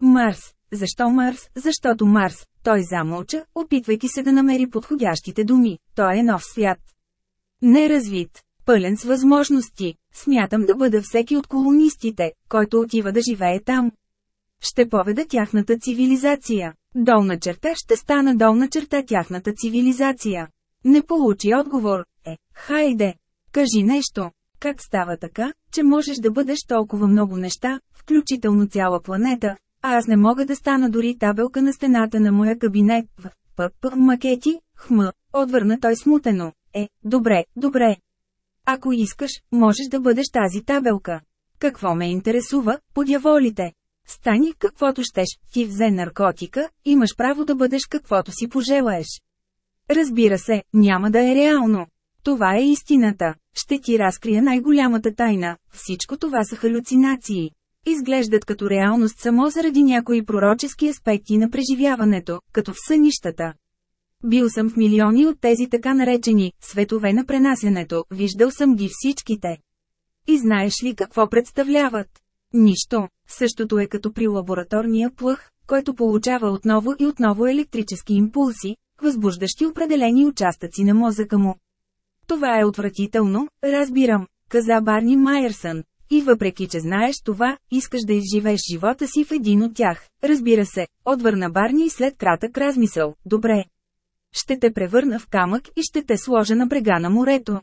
Марс. Защо Марс? Защото Марс, той замълча, опитвайки се да намери подходящите думи. Той е нов свят. Неразвит, пълен с възможности. Смятам да бъда всеки от колонистите, който отива да живее там. Ще поведа тяхната цивилизация. Долна черта ще стана долна черта тяхната цивилизация. Не получи отговор. Е, хайде. Кажи нещо. Как става така, че можеш да бъдеш толкова много неща, включително цяла планета, а аз не мога да стана дори табелка на стената на моя кабинет в ПП макети, хм, отвърна той смутено. Е, добре, добре. Ако искаш, можеш да бъдеш тази табелка. Какво ме интересува, подяволите? Стани каквото щеш, ти взе наркотика, имаш право да бъдеш каквото си пожелаеш. Разбира се, няма да е реално. Това е истината. Ще ти разкрия най-голямата тайна. Всичко това са халюцинации. Изглеждат като реалност само заради някои пророчески аспекти на преживяването, като в сънищата. Бил съм в милиони от тези така наречени «светове на пренасянето», виждал съм ги всичките. И знаеш ли какво представляват? Нищо. Същото е като при лабораторния плъх, който получава отново и отново електрически импулси, възбуждащи определени участъци на мозъка му. Това е отвратително, разбирам, каза Барни Майерсън. И въпреки, че знаеш това, искаш да изживееш живота си в един от тях. Разбира се, отвърна Барни след кратък размисъл. Добре. Ще те превърна в камък и ще те сложа на брега на морето.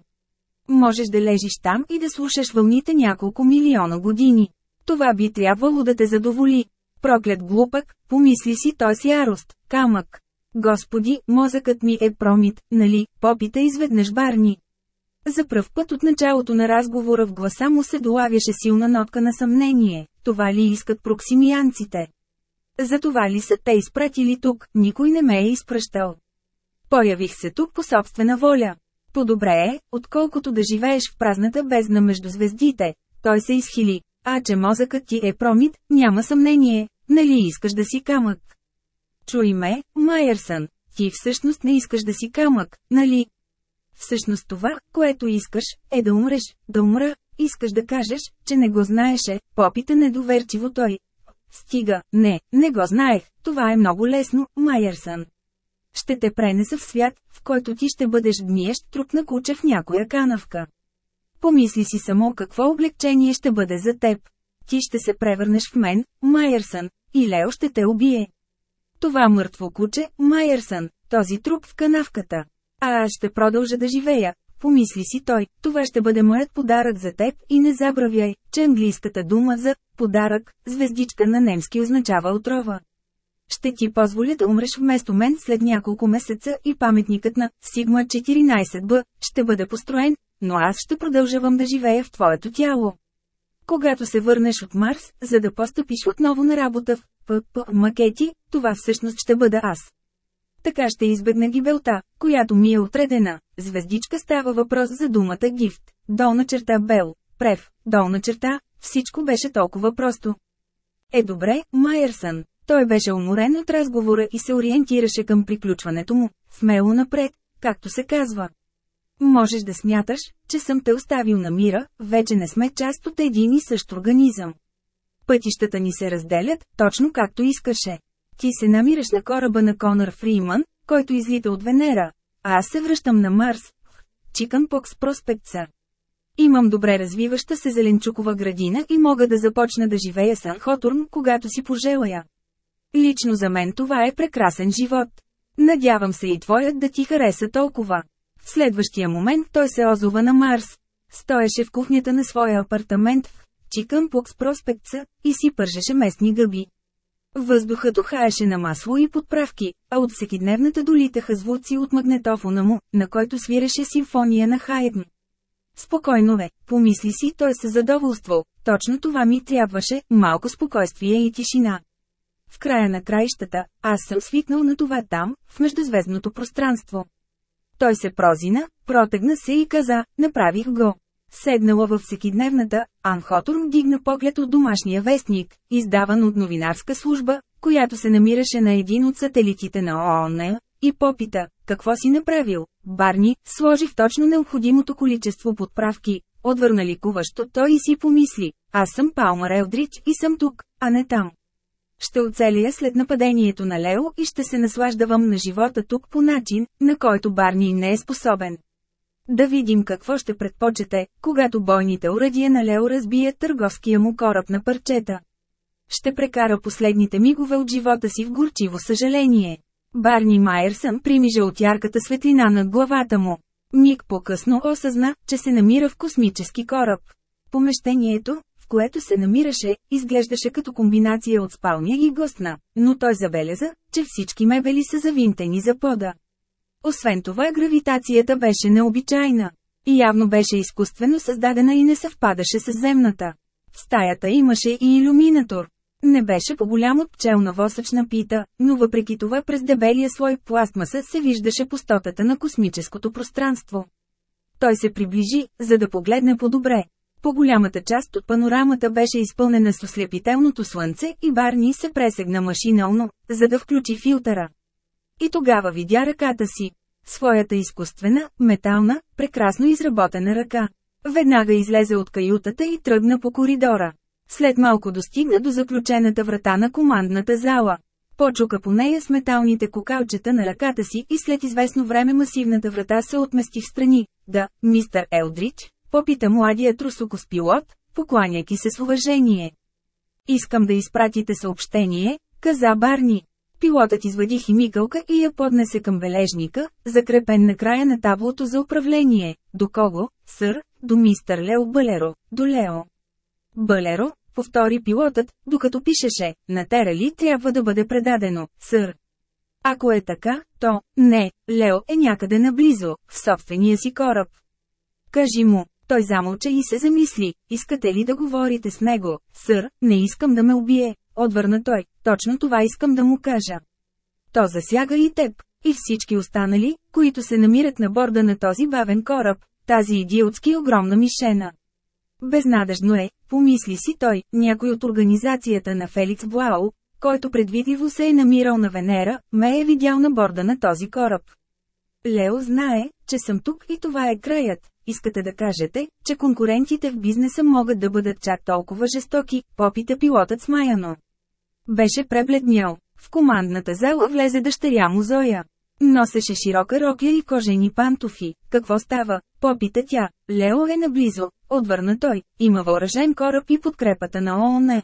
Можеш да лежиш там и да слушаш вълните няколко милиона години. Това би трябвало да те задоволи. Проклет глупък, помисли си той с ярост, камък. Господи, мозъкът ми е промит, нали, попита изведнъж Барни. За пръв път от началото на разговора в гласа му се долавяше силна нотка на съмнение. Това ли искат проксимианците? За това ли са те изпратили тук, никой не ме е изпращал. Появих се тук по собствена воля. По-добре е, отколкото да живееш в празната бездна между звездите. Той се изхили. А че мозъкът ти е промит, няма съмнение, нали искаш да си камък? Чуй ме, Майерсън, ти всъщност не искаш да си камък, нали? Всъщност това, което искаш, е да умреш, да умра, искаш да кажеш, че не го знаеше, попита недоверчиво той. Стига, не, не го знаех, това е много лесно, Майерсън. Ще те пренеса в свят, в който ти ще бъдеш гниещ труп на куче в някоя канавка. Помисли си само какво облегчение ще бъде за теб. Ти ще се превърнеш в мен, Майерсън, и Лео ще те убие. Това мъртво куче, Майерсън, този труп в канавката. А аз ще продължа да живея, помисли си той, това ще бъде моят подарък за теб и не забравяй, че английската дума за «подарък», звездичка на немски означава отрова. Ще ти позволя да умреш вместо мен след няколко месеца и паметникът на Сигма 14Б ще бъде построен, но аз ще продължавам да живея в твоето тяло. Когато се върнеш от Марс, за да постъпиш отново на работа в ПП макети, това всъщност ще бъда аз. Така ще избегна гибелта, която ми е отредена. Звездичка става въпрос за думата гифт. Долна черта Бел. Прев. Долна черта. Всичко беше толкова просто. Е добре, Майерсън. Той беше уморен от разговора и се ориентираше към приключването му. Смело напред, както се казва. Можеш да смяташ, че съм те оставил на мира, вече не сме част от един и същ организъм. Пътищата ни се разделят, точно както искаше. Ти се намираш на кораба на Конър Фриман, който излита от Венера, а аз се връщам на Марс, Чикън Покс Проспектса. Имам добре развиваща се зеленчукова градина и мога да започна да живея с Хотурн, когато си пожелая. Лично за мен това е прекрасен живот. Надявам се и твоят да ти хареса толкова. В следващия момент той се озова на Марс. Стоеше в кухнята на своя апартамент в Чикън Покс Проспектса и си пържеше местни гъби. Въздухът ухаеше на масло и подправки, а от всекидневната долитаха звуци от магнетофона му, на който свиреше симфония на Хайдн. Спокойно бе, помисли си той се задоволствал, точно това ми трябваше, малко спокойствие и тишина. В края на краищата, аз съм свикнал на това там, в междузвездното пространство. Той се прозина, протегна се и каза, направих го. Седнала във всекидневната, Анхотурм дигна поглед от домашния вестник, издаван от новинарска служба, която се намираше на един от сателитите на ООН, и попита, какво си направил? Барни, сложи в точно необходимото количество подправки, отвърна ликуващо той и си помисли, аз съм Палмар Елдрич и съм тук, а не там. Ще оцелия след нападението на Лео и ще се наслаждавам на живота тук по начин, на който Барни не е способен. Да видим какво ще предпочете, когато бойните урадия на Лео разбият търговския му кораб на парчета. Ще прекара последните мигове от живота си в горчиво съжаление. Барни Майерсън примижа от ярката светлина над главата му. Миг по-късно осъзна, че се намира в космически кораб. Помещението, в което се намираше, изглеждаше като комбинация от спалня и гостна, но той забеляза, че всички мебели са завинтени за пода. Освен това гравитацията беше необичайна. И явно беше изкуствено създадена и не съвпадаше с земната. В стаята имаше и иллюминатор. Не беше по-голям от пчелна восъчна пита, но въпреки това през дебелия слой пластмаса се виждаше пустотата на космическото пространство. Той се приближи, за да погледне по-добре. По-голямата част от панорамата беше изпълнена с ослепителното слънце и Барни се пресегна машинално, за да включи филтъра. И тогава видя ръката си. Своята изкуствена, метална, прекрасно изработена ръка. Веднага излезе от каютата и тръгна по коридора. След малко достигна до заключената врата на командната зала. Почука по нея с металните кокалчета на ръката си и след известно време масивната врата се отмести в страни. Да, мистер Елдрич, попита младия трусокос пилот, покланяйки се с уважение. Искам да изпратите съобщение, каза Барни. Пилотът извади химикалка и я поднесе към бележника, закрепен на края на таблото за управление. До кого, сър? До мистър Лео Балеро, до Лео. Балеро, повтори пилотът, докато пишеше, на Терали трябва да бъде предадено, сър. Ако е така, то, не, Лео е някъде наблизо, в собствения си кораб. Кажи му, той замълча и се замисли, искате ли да говорите с него, сър, не искам да ме убие, отвърна той, точно това искам да му кажа. То засяга и теб, и всички останали, които се намират на борда на този бавен кораб, тази идиотски огромна мишена. Безнадежно е, помисли си той, някой от организацията на Феликс Блау, който предвидливо се е намирал на Венера, ме е видял на борда на този кораб. Лео знае, че съм тук и това е краят. Искате да кажете, че конкурентите в бизнеса могат да бъдат чак толкова жестоки, попита пилотът смаяно. Беше пребледнял. В командната зала влезе дъщеря му Зоя. Носеше широка рокля и кожени пантофи. Какво става? Попита тя. Лео е наблизо. Отвърна той. Има въоръжен кораб и подкрепата на ООН.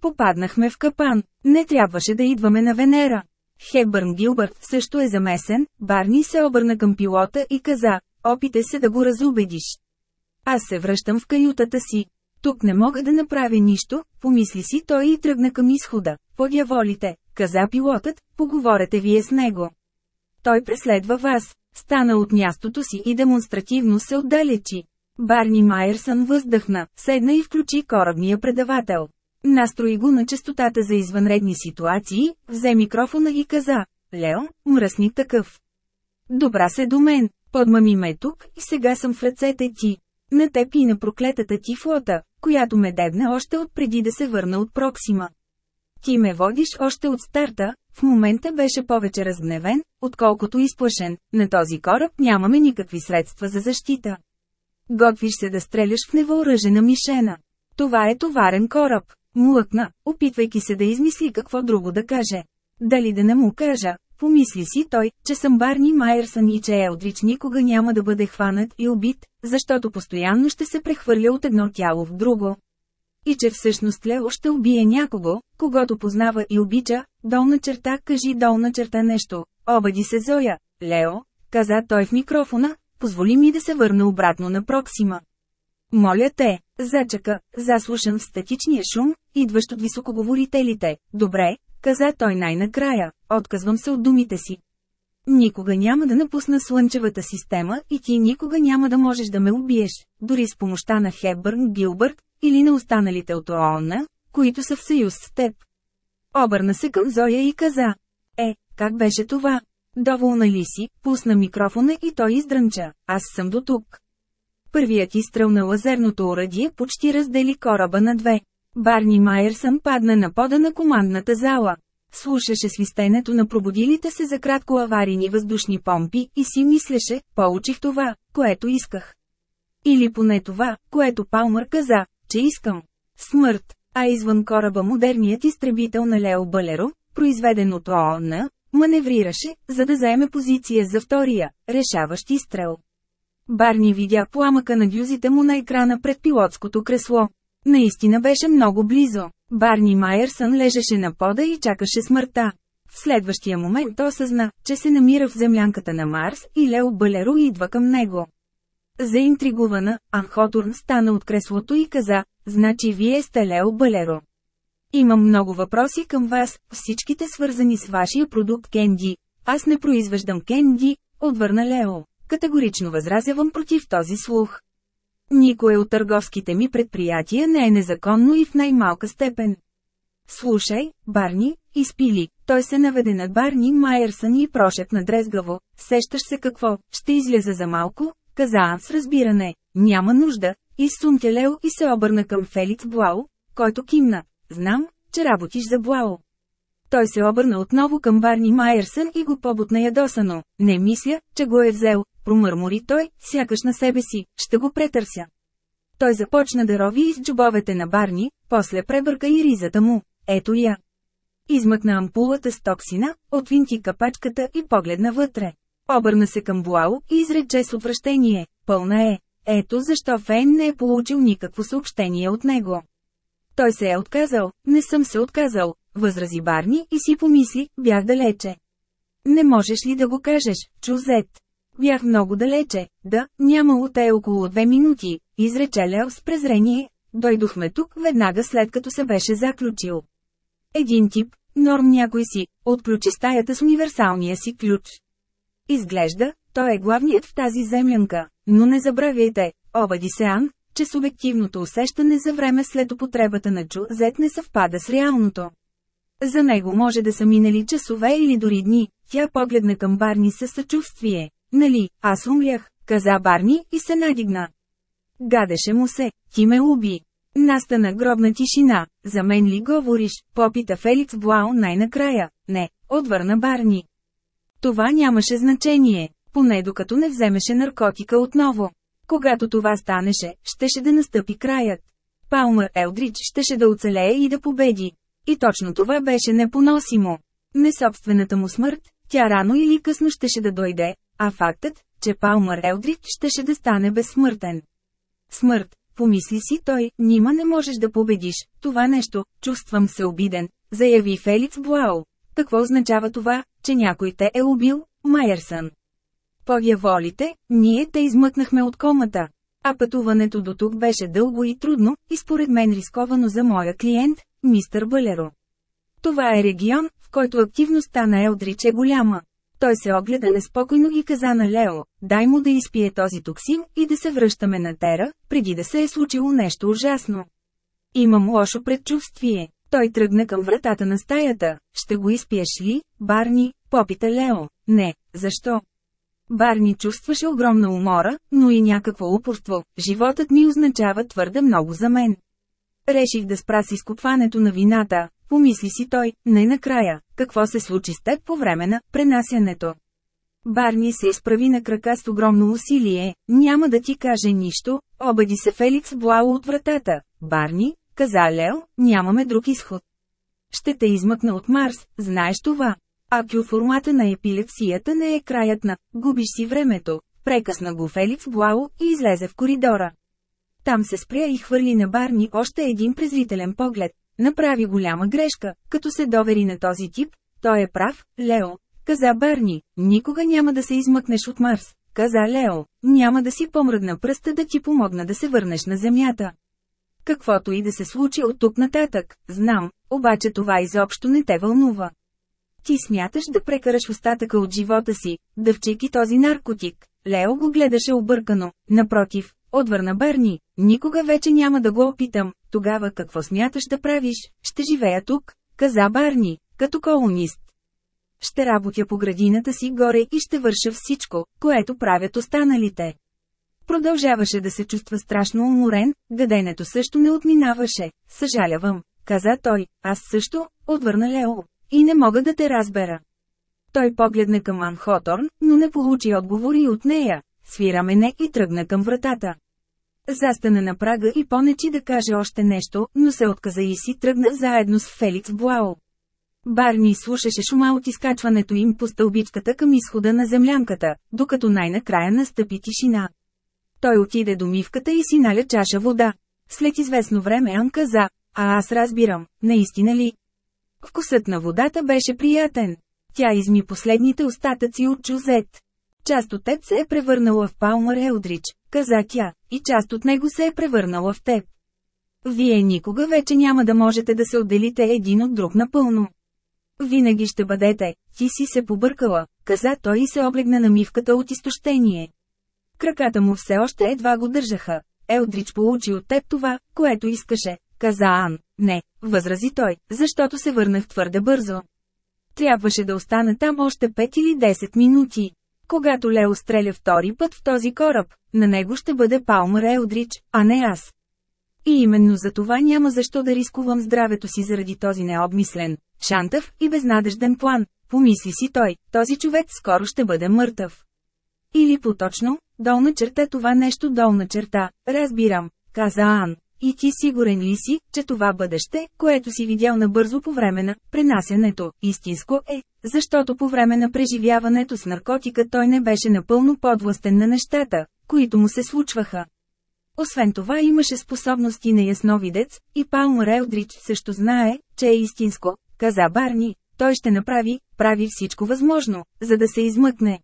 Попаднахме в капан. Не трябваше да идваме на Венера. Хебърн Гилбърт също е замесен, Барни се обърна към пилота и каза, опите се да го разубедиш. Аз се връщам в каютата си. Тук не мога да направя нищо, помисли си той и тръгна към изхода. Подяволите, каза пилотът, поговорете вие с него. Той преследва вас. Стана от мястото си и демонстративно се отдалечи. Барни Майерсън въздъхна, седна и включи корабния предавател. Настрои го на частотата за извънредни ситуации, взе микрофона и каза, Лео, мръсни такъв. Добра се до мен, подмами ме тук и сега съм в ръцете ти. На теб и на проклетата ти флота, която ме дебне още от преди да се върна от Проксима. Ти ме водиш още от старта, в момента беше повече разгневен, отколкото изплашен, на този кораб нямаме никакви средства за защита. Готвиш се да стреляш в невъоръжена мишена. Това е товарен кораб. Млъкна, опитвайки се да измисли какво друго да каже. Дали да не му кажа, помисли си той, че съм Барни Майерсън и че Елдрич никога няма да бъде хванат и убит, защото постоянно ще се прехвърля от едно тяло в друго. И че всъщност Лео ще убие някого, когато познава и обича, долна черта кажи долна черта нещо, обади се Зоя. Лео, каза той в микрофона, позволи ми да се върна обратно на Проксима. Моля те, зачака, заслушан в статичния шум, идващ от високоговорителите. Добре, каза той най-накрая, отказвам се от думите си. Никога няма да напусна Слънчевата система и ти никога няма да можеш да ме убиеш, дори с помощта на Хебърн Гилбърт, или на останалите от ООН, които са в съюз с теб. Обърна се към Зоя и каза. Е, как беше това? Доволна ли си, пусна микрофона и той издрънча. Аз съм до тук. Първият изстрел на лазерното оръдие почти раздели кораба на две. Барни Майерсън падна на пода на командната зала. Слушаше свистенето на пробудилите се за кратко аварийни въздушни помпи и си мислеше, получих това, което исках. Или поне това, което Палмър каза, че искам. Смърт. А извън кораба модерният изтребител на Лео Балеро, произведен от ООН, маневрираше, за да заеме позиция за втория, решаващ изстрел. Барни видя пламъка на дюзите му на екрана пред пилотското кресло. Наистина беше много близо. Барни Майерсън лежеше на пода и чакаше смъртта. В следващия момент осъзна, че се намира в землянката на Марс и Лео Балеро идва към него. Заинтригувана, Анхотурн стана от креслото и каза, значи вие сте Лео Балеро. Имам много въпроси към вас, всичките свързани с вашия продукт Кенди. Аз не произвеждам Кенди, отвърна Лео. Категорично възразявам против този слух. Никое от търговските ми предприятия не е незаконно и в най-малка степен. Слушай, Барни, изпили, той се наведе над Барни Майерсън и прошепна дрезгаво, сещаш се какво, ще изляза за малко, каза с разбиране, няма нужда, изсумтя Лео и се обърна към Феликс Блау, който кимна, знам, че работиш за Блау. Той се обърна отново към Барни Майерсън и го побутна ядосано. Не мисля, че го е взел, промърмори той, сякаш на себе си, ще го претърся. Той започна да рови из джобовете на Барни, после пребърка и ризата му. Ето я. Измъкна ампулата с токсина, отвинти капачката и погледна вътре. Обърна се към Буао и изрече с отвращение. Пълна е. Ето защо Фейн не е получил никакво съобщение от него. Той се е отказал, не съм се отказал, възрази Барни и си помисли, бях далече. Не можеш ли да го кажеш, Чузет? Бях много далече, да, нямало те около две минути, изрече Лео с презрение. Дойдохме тук веднага след като се беше заключил. Един тип, норм някой си, отключи стаята с универсалния си ключ. Изглежда, той е главният в тази землянка, но не забравяйте, обади се Ан, че субективното усещане за време след употребата на Зет не съвпада с реалното. За него може да са минали часове или дори дни, тя погледна към Барни със съчувствие. Нали, аз умрях, каза Барни и се надигна. Гадеше му се, ти ме уби. Настана гробна тишина, за мен ли говориш, попита Феликс Блау най-накрая. Не, отвърна Барни. Това нямаше значение, поне докато не вземеше наркотика отново. Когато това станеше, щеше да настъпи краят. Палмър Елдрич щеше да оцелее и да победи. И точно това беше непоносимо. Не собствената му смърт, тя рано или късно щеше да дойде, а фактът, че Палмър Елдрич щеше да стане безсмъртен. Смърт, помисли си той, нима не можеш да победиш, това нещо, чувствам се обиден, заяви Феликс Блау. Какво означава това, че някой те е убил, Майерсън? Подяволите, ние те измъкнахме от комата. А пътуването до тук беше дълго и трудно, и според мен рисковано за моя клиент, мистър Балеро. Това е регион, в който активността на Елдрич е голяма. Той се огледа неспокойно и каза на Лео, дай му да изпие този токсин и да се връщаме на Тера, преди да се е случило нещо ужасно. Имам лошо предчувствие. Той тръгна към вратата на стаята. Ще го изпиеш ли, Барни? Попита Лео. Не, защо? Барни чувстваше огромна умора, но и някакво упорство. Животът ми означава твърде много за мен. Реших да спра с изкупването на вината, помисли си той, най-накрая, какво се случи с теб по време на пренасянето. Барни се изправи на крака с огромно усилие, няма да ти каже нищо, обади се Феликс Блау от вратата. Барни, каза Лео, нямаме друг изход. Ще те измъкна от Марс, знаеш това. формата на епилепсията не е краят на «губиш си времето», прекъсна го Феликс Блау и излезе в коридора. Там се спря и хвърли на Барни още един презрителен поглед. Направи голяма грешка, като се довери на този тип. Той е прав, Лео, каза Барни. Никога няма да се измъкнеш от Марс, каза Лео. Няма да си помръдна пръста да ти помогна да се върнеш на Земята. Каквото и да се случи от тук нататък, знам, обаче това изобщо не те вълнува. Ти смяташ да прекараш остатъка от живота си, дъвчейки този наркотик. Лео го гледаше объркано, напротив, отвърна Бърни, никога вече няма да го опитам, тогава какво смяташ да правиш, ще живея тук, каза Барни, като колонист. Ще работя по градината си горе и ще върша всичко, което правят останалите. Продължаваше да се чувства страшно уморен, гаденето също не отминаваше. Съжалявам, каза той, аз също, отвърна Лео. И не мога да те разбера. Той погледна към Ан Хоторн, но не получи отговори от нея. Свира мене и тръгна към вратата. Застана на прага и понечи да каже още нещо, но се отказа и си тръгна заедно с Феликс Блау. Барни слушаше шума от изкачването им по стълбичката към изхода на землянката, докато най-накрая настъпи тишина. Той отиде до мивката и си наля чаша вода. След известно време Ан каза, а аз разбирам, наистина ли? Вкусът на водата беше приятен. Тя изми последните остатъци от чузет. Част от теб се е превърнала в Палмър Елдрич, каза тя, и част от него се е превърнала в теб. Вие никога вече няма да можете да се отделите един от друг напълно. Винаги ще бъдете, ти си се побъркала, каза той и се облегна на мивката от изтощение. Краката му все още едва го държаха. Елдрич получи от теб това, което искаше, каза Ан. Не, възрази той, защото се върнах твърде бързо. Трябваше да остана там още 5 или 10 минути. Когато Лео стреля втори път в този кораб, на него ще бъде Палмър Елдрич, а не аз. И именно за това няма защо да рискувам здравето си заради този необмислен, шантъв и безнадежден план. Помисли си той, този човек скоро ще бъде мъртъв. Или поточно, долна черта това нещо долна черта, разбирам, каза Ан. И ти сигурен ли си, че това бъдеще, което си видял набързо по време на пренасянето, истинско е, защото по време на преживяването с наркотика той не беше напълно подвластен на нещата, които му се случваха. Освен това имаше способности на ясновидец, и Палмър Елдрич също знае, че е истинско, каза Барни, той ще направи, прави всичко възможно, за да се измъкне.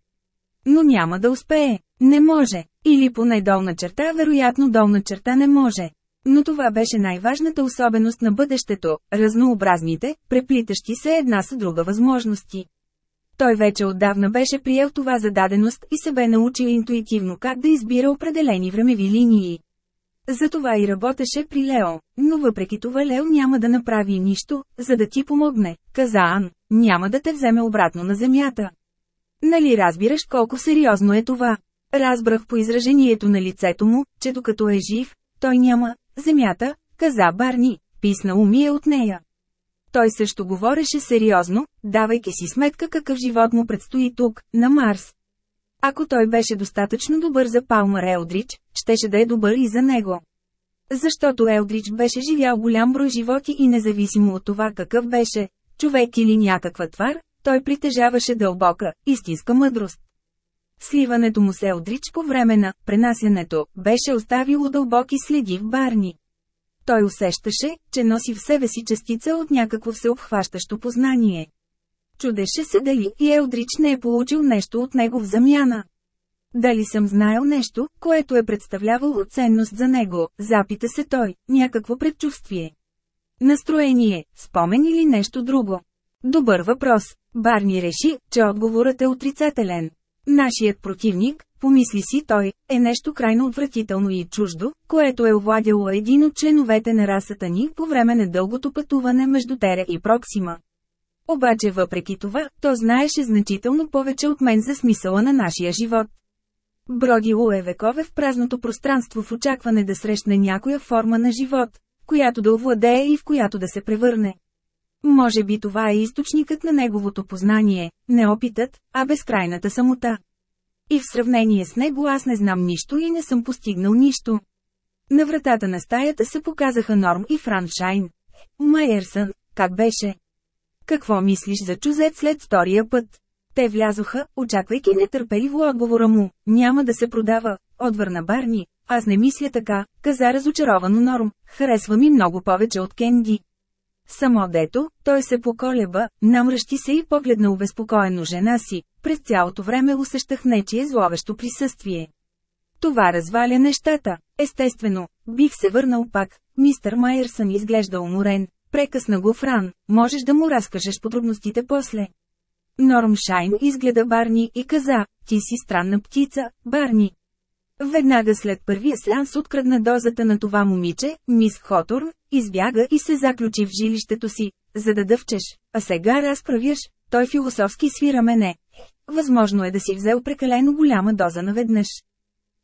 Но няма да успее. Не може. Или поне долна черта, вероятно долна черта не може. Но това беше най-важната особеност на бъдещето – разнообразните, преплитащи се една с друга възможности. Той вече отдавна беше приел това зададеност и се бе научил интуитивно как да избира определени времеви линии. Затова и работеше при Лео, но въпреки това Лео няма да направи нищо, за да ти помогне, каза Ан, няма да те вземе обратно на земята. Нали разбираш колко сериозно е това? Разбрах по изражението на лицето му, че докато е жив, той няма земята, каза Барни, писнало ми е от нея. Той също говореше сериозно, давайки си сметка какъв живот му предстои тук, на Марс. Ако той беше достатъчно добър за Палмър Елдрич, щеше да е добър и за него. Защото Елдрич беше живял голям брой животи и независимо от това какъв беше, човек или някаква твар, той притежаваше дълбока, истинска мъдрост. Сливането му с Елдрич по време на пренасянето беше оставило дълбоки следи в Барни. Той усещаше, че носи в себе си частица от някакво всеобхващащо познание. Чудеше се дали и Елдрич не е получил нещо от него в замяна. Дали съм знаел нещо, което е представлявало ценност за него, запита се той, някакво предчувствие. Настроение, спомен или нещо друго? Добър въпрос. Барни реши, че отговорът е отрицателен. Нашият противник, помисли си той, е нещо крайно отвратително и чуждо, което е овладяло един от членовете на расата ни по време на дългото пътуване между Тере и Проксима. Обаче въпреки това, то знаеше значително повече от мен за смисъла на нашия живот. Бродило е векове в празното пространство в очакване да срещне някоя форма на живот, която да овладее и в която да се превърне. Може би това е източникът на неговото познание, не опитът, а безкрайната самота. И в сравнение с него аз не знам нищо и не съм постигнал нищо. На вратата на стаята се показаха Норм и Франшайн. Майерсън, как беше? Какво мислиш за чузет след втория път? Те влязоха, очаквайки нетърпеливо отговора му. Няма да се продава, отвърна Барни. Аз не мисля така, каза разочаровано Норм. Харесва ми много повече от Кенди. Само дето, той се поколеба, намръщи се и погледна обезпокоено жена си, през цялото време усещах нечие зловещо присъствие. Това разваля нещата. Естествено, бих се върнал пак, мистър Майерсън изглежда уморен, прекъсна го Фран, можеш да му разкажеш подробностите после. Норм Шайн изгледа Барни и каза, ти си странна птица, Барни. Веднага след първия сеанс открадна дозата на това момиче, мис Хоторн, избяга и се заключи в жилището си, за да дъвчеш, а сега разправяш, той философски свира мене. Възможно е да си взел прекалено голяма доза наведнъж.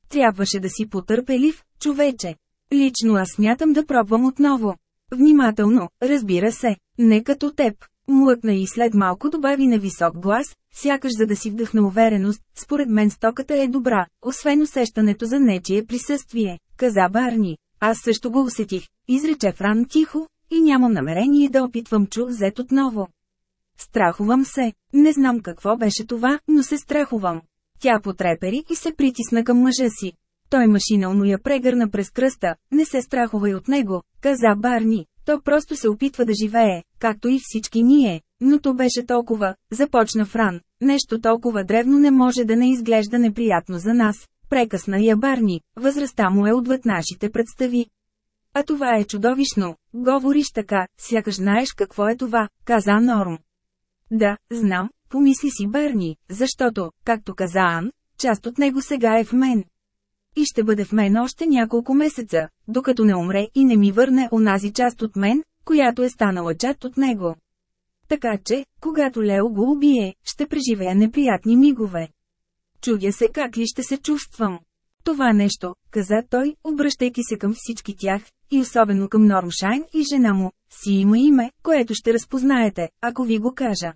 Трябваше да си потърпелив, човече. Лично аз смятам да пробвам отново. Внимателно, разбира се, не като теб. Млъкна и след малко добави на висок глас, сякаш за да си вдъхна увереност, според мен стоката е добра, освен усещането за нечие присъствие, каза Барни. Аз също го усетих, изрече Фран тихо, и нямам намерение да опитвам чу взет отново. Страхувам се, не знам какво беше това, но се страхувам. Тя потрепери и се притисна към мъжа си. Той машинално я прегърна през кръста, не се страхувай от него, каза Барни, то просто се опитва да живее, както и всички ние. Но то беше толкова, започна Фран, нещо толкова древно не може да не изглежда неприятно за нас. Прекъсна я Барни, възрастта му е отвъд нашите представи. А това е чудовищно, говориш така, сякаш знаеш какво е това, каза Норм. Да, знам, помисли си Барни, защото, както каза Ан, част от него сега е в мен. И ще бъде в мен още няколко месеца, докато не умре и не ми върне онази част от мен, която е станала част от него. Така че, когато Лео го убие, ще преживея неприятни мигове. Чудя се как ли ще се чувствам. Това нещо, каза той, обръщайки се към всички тях, и особено към Нормшайн и жена му, си има име, което ще разпознаете, ако ви го кажа.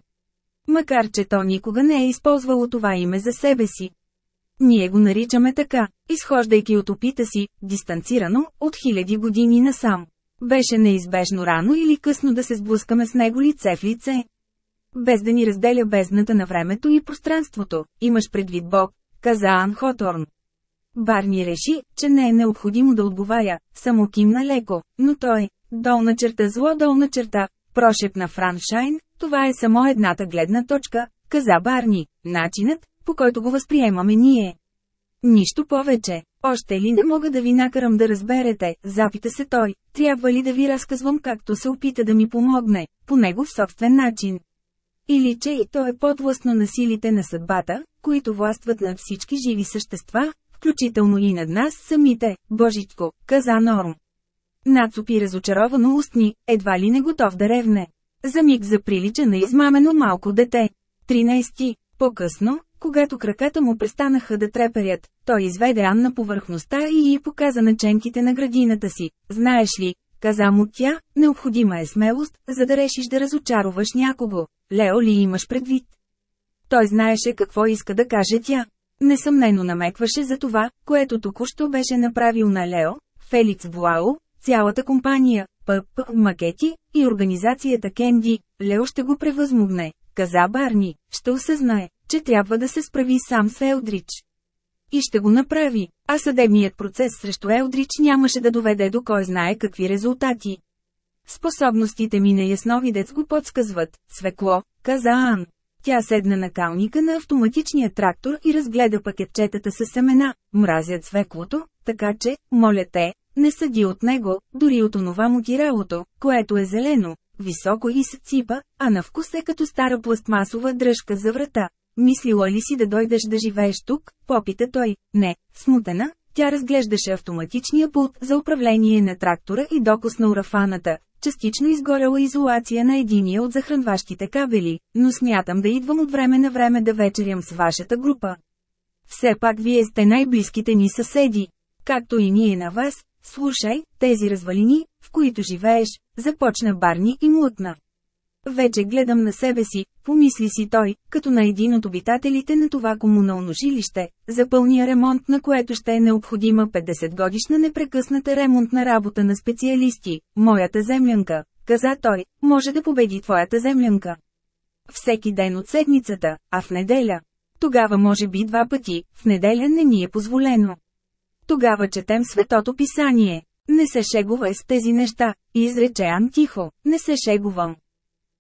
Макар че то никога не е използвало това име за себе си. Ние го наричаме така, изхождайки от опита си, дистанцирано, от хиляди години насам. Беше неизбежно рано или късно да се сблъскаме с него лице в лице. Без да ни разделя бездната на времето и пространството, имаш предвид Бог, каза Ан Хоторн. Барни реши, че не е необходимо да отговаря, само кимна леко, но той, долна черта зло долна черта, прошепна Франшайн, това е само едната гледна точка, каза Барни, начинът, по който го възприемаме ние. Нищо повече. Още ли не мога да ви накарам да разберете, запита се той, трябва ли да ви разказвам както се опита да ми помогне, по него в собствен начин. Или че и то е подвластно на силите на съдбата, които властват над всички живи същества, включително и над нас самите, Божичко, каза Норм. Нацупи разочаровано устни, едва ли не готов да ревне. За миг заприлича на измамено малко дете. 13. По-късно, когато краката му престанаха да треперят, той изведе Ан на повърхността и й показа наченките на градината си. Знаеш ли, каза му тя, необходима е смелост, за да решиш да разочароваш някого. Лео ли имаш предвид? Той знаеше какво иска да каже тя. Несъмнено намекваше за това, което току-що беше направил на Лео, Феликс Буао, цялата компания, ПП, Макети и организацията Кенди. Лео ще го превъзмогне, каза Барни, ще осъзнае, че трябва да се справи сам с Елдрич. И ще го направи, а съдебният процес срещу Елдрич нямаше да доведе до кой знае какви резултати. Способностите ми на ясновидец го подсказват, свекло, каза Ан. Тя седна на калника на автоматичния трактор и разгледа пакетчетата с семена, мразят свеклото, така че, моля те, не съди от него, дори от онова му тиралото, което е зелено, високо и се ципа, а на вкус е като стара пластмасова дръжка за врата. Мислила ли си да дойдеш да живееш тук? Попита той. Не, смутена, тя разглеждаше автоматичния пулт за управление на трактора и докосна урафаната, частично изгорела изолация на единия от захранващите кабели, но смятам да идвам от време на време да вечерям с вашата група. Все пак вие сте най-близките ни съседи. Както и ние на вас, слушай, тези развалини, в които живееш, започна Барни и млъкна. Вече гледам на себе си, помисли си той, като на един от обитателите на това комунално жилище, за пълния ремонт на което ще е необходима 50 годишна непрекъсната ремонтна работа на специалисти. Моята землянка, каза той, може да победи твоята землянка. Всеки ден от седмицата, а в неделя. Тогава може би два пъти, в неделя не ни е позволено. Тогава четем Светото Писание. Не се шегувай с тези неща, изрече Ан тихо, не се шегувам.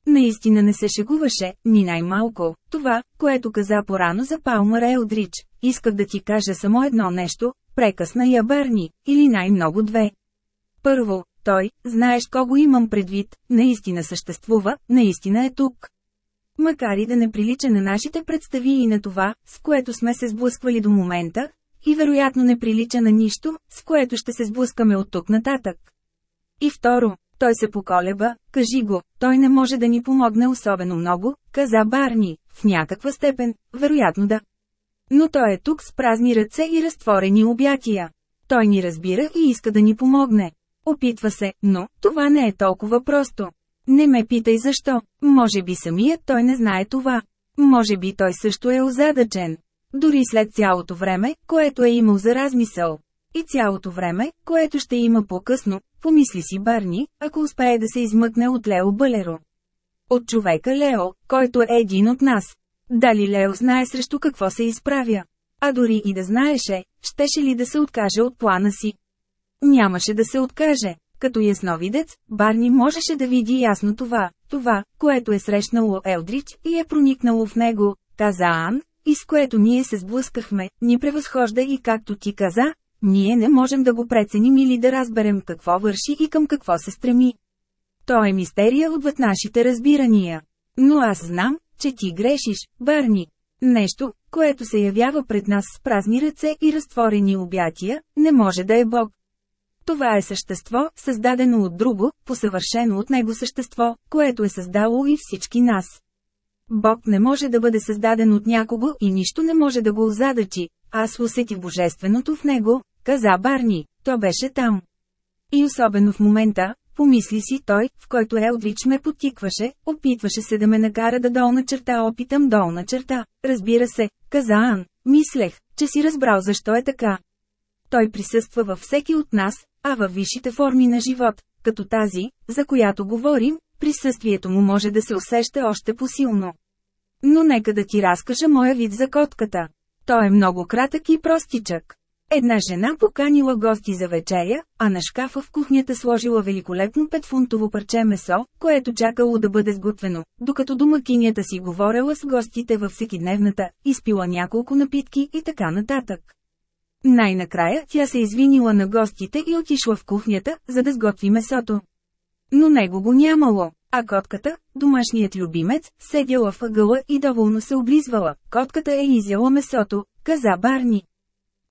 Наистина не се шегуваше, ни най-малко, това, което каза порано за Палмър Елдрич. Исках да ти кажа само едно нещо, прекъсна я Бърни, или най-много две. Първо, той, знаеш кого имам предвид, наистина съществува, наистина е тук. Макар и да не прилича на нашите представи и на това, с което сме се сблъсквали до момента, и вероятно не прилича на нищо, с което ще се сблъскаме от тук нататък. И второ, той се поколеба, кажи го, той не може да ни помогне особено много, каза Барни, в някаква степен, вероятно да. Но той е тук с празни ръце и разтворени обятия. Той ни разбира и иска да ни помогне. Опитва се, но това не е толкова просто. Не ме питай защо. Може би самият той не знае това. Може би той също е озадачен. Дори след цялото време, което е имал за размисъл. И цялото време, което ще има по-късно, помисли си Барни, ако успее да се измъкне от Лео Бълеро. От човека Лео, който е един от нас. Дали Лео знае срещу какво се изправя? А дори и да знаеше, щеше ли да се откаже от плана си? Нямаше да се откаже. Като ясновидец, Барни можеше да види ясно това, това, което е срещнало Елдрич и е проникнало в него, каза Ан, и с което ние се сблъскахме, ни превъзхожда и както ти каза, ние не можем да го преценим или да разберем какво върши и към какво се стреми. То е мистерия отвъд нашите разбирания. Но аз знам, че ти грешиш, Бърни. Нещо, което се явява пред нас с празни ръце и разтворени обятия, не може да е Бог. Това е същество, създадено от друго, посъвършено от него същество, което е създало и всички нас. Бог не може да бъде създаден от някого и нищо не може да го озадачи. Аз усетих божественото в него, каза Барни, то беше там. И особено в момента, помисли си той, в който Елдрич ме потикваше, опитваше се да ме накара да долна черта опитам долна черта. Разбира се, каза Ан, мислех, че си разбрал защо е така. Той присъства във всеки от нас, а във висшите форми на живот, като тази, за която говорим, присъствието му може да се усеща още посилно. Но нека да ти разкажа моя вид за котката. Той е много кратък и простичък. Една жена поканила гости за вечеря, а на шкафа в кухнята сложила великолепно 5-фунтово парче месо, което чакало да бъде сготвено, докато домакинята си говорила с гостите във всекидневната, изпила няколко напитки и така нататък. Най-накрая тя се извинила на гостите и отишла в кухнята, за да сготви месото. Но него го нямало, а котката, домашният любимец, седяла в ъгъла и доволно се облизвала. Котката е изяла месото, каза Барни.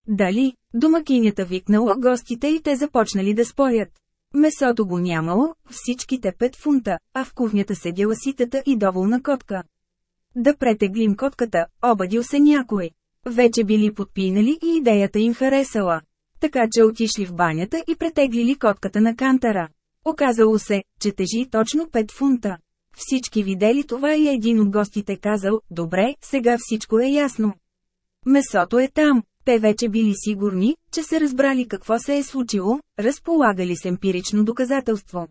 Дали, домакинята викнала гостите и те започнали да спорят. Месото го нямало, всичките пет фунта, а в кухнята седяла ситата и доволна котка. Да претеглим котката, обадил се някой. Вече били подпинали и идеята им харесала. Така че отишли в банята и претеглили котката на кантара. Оказало се, че тежи точно 5 фунта. Всички видели това и един от гостите казал, добре, сега всичко е ясно. Месото е там. Те вече били сигурни, че са разбрали какво се е случило, разполагали с емпирично доказателство.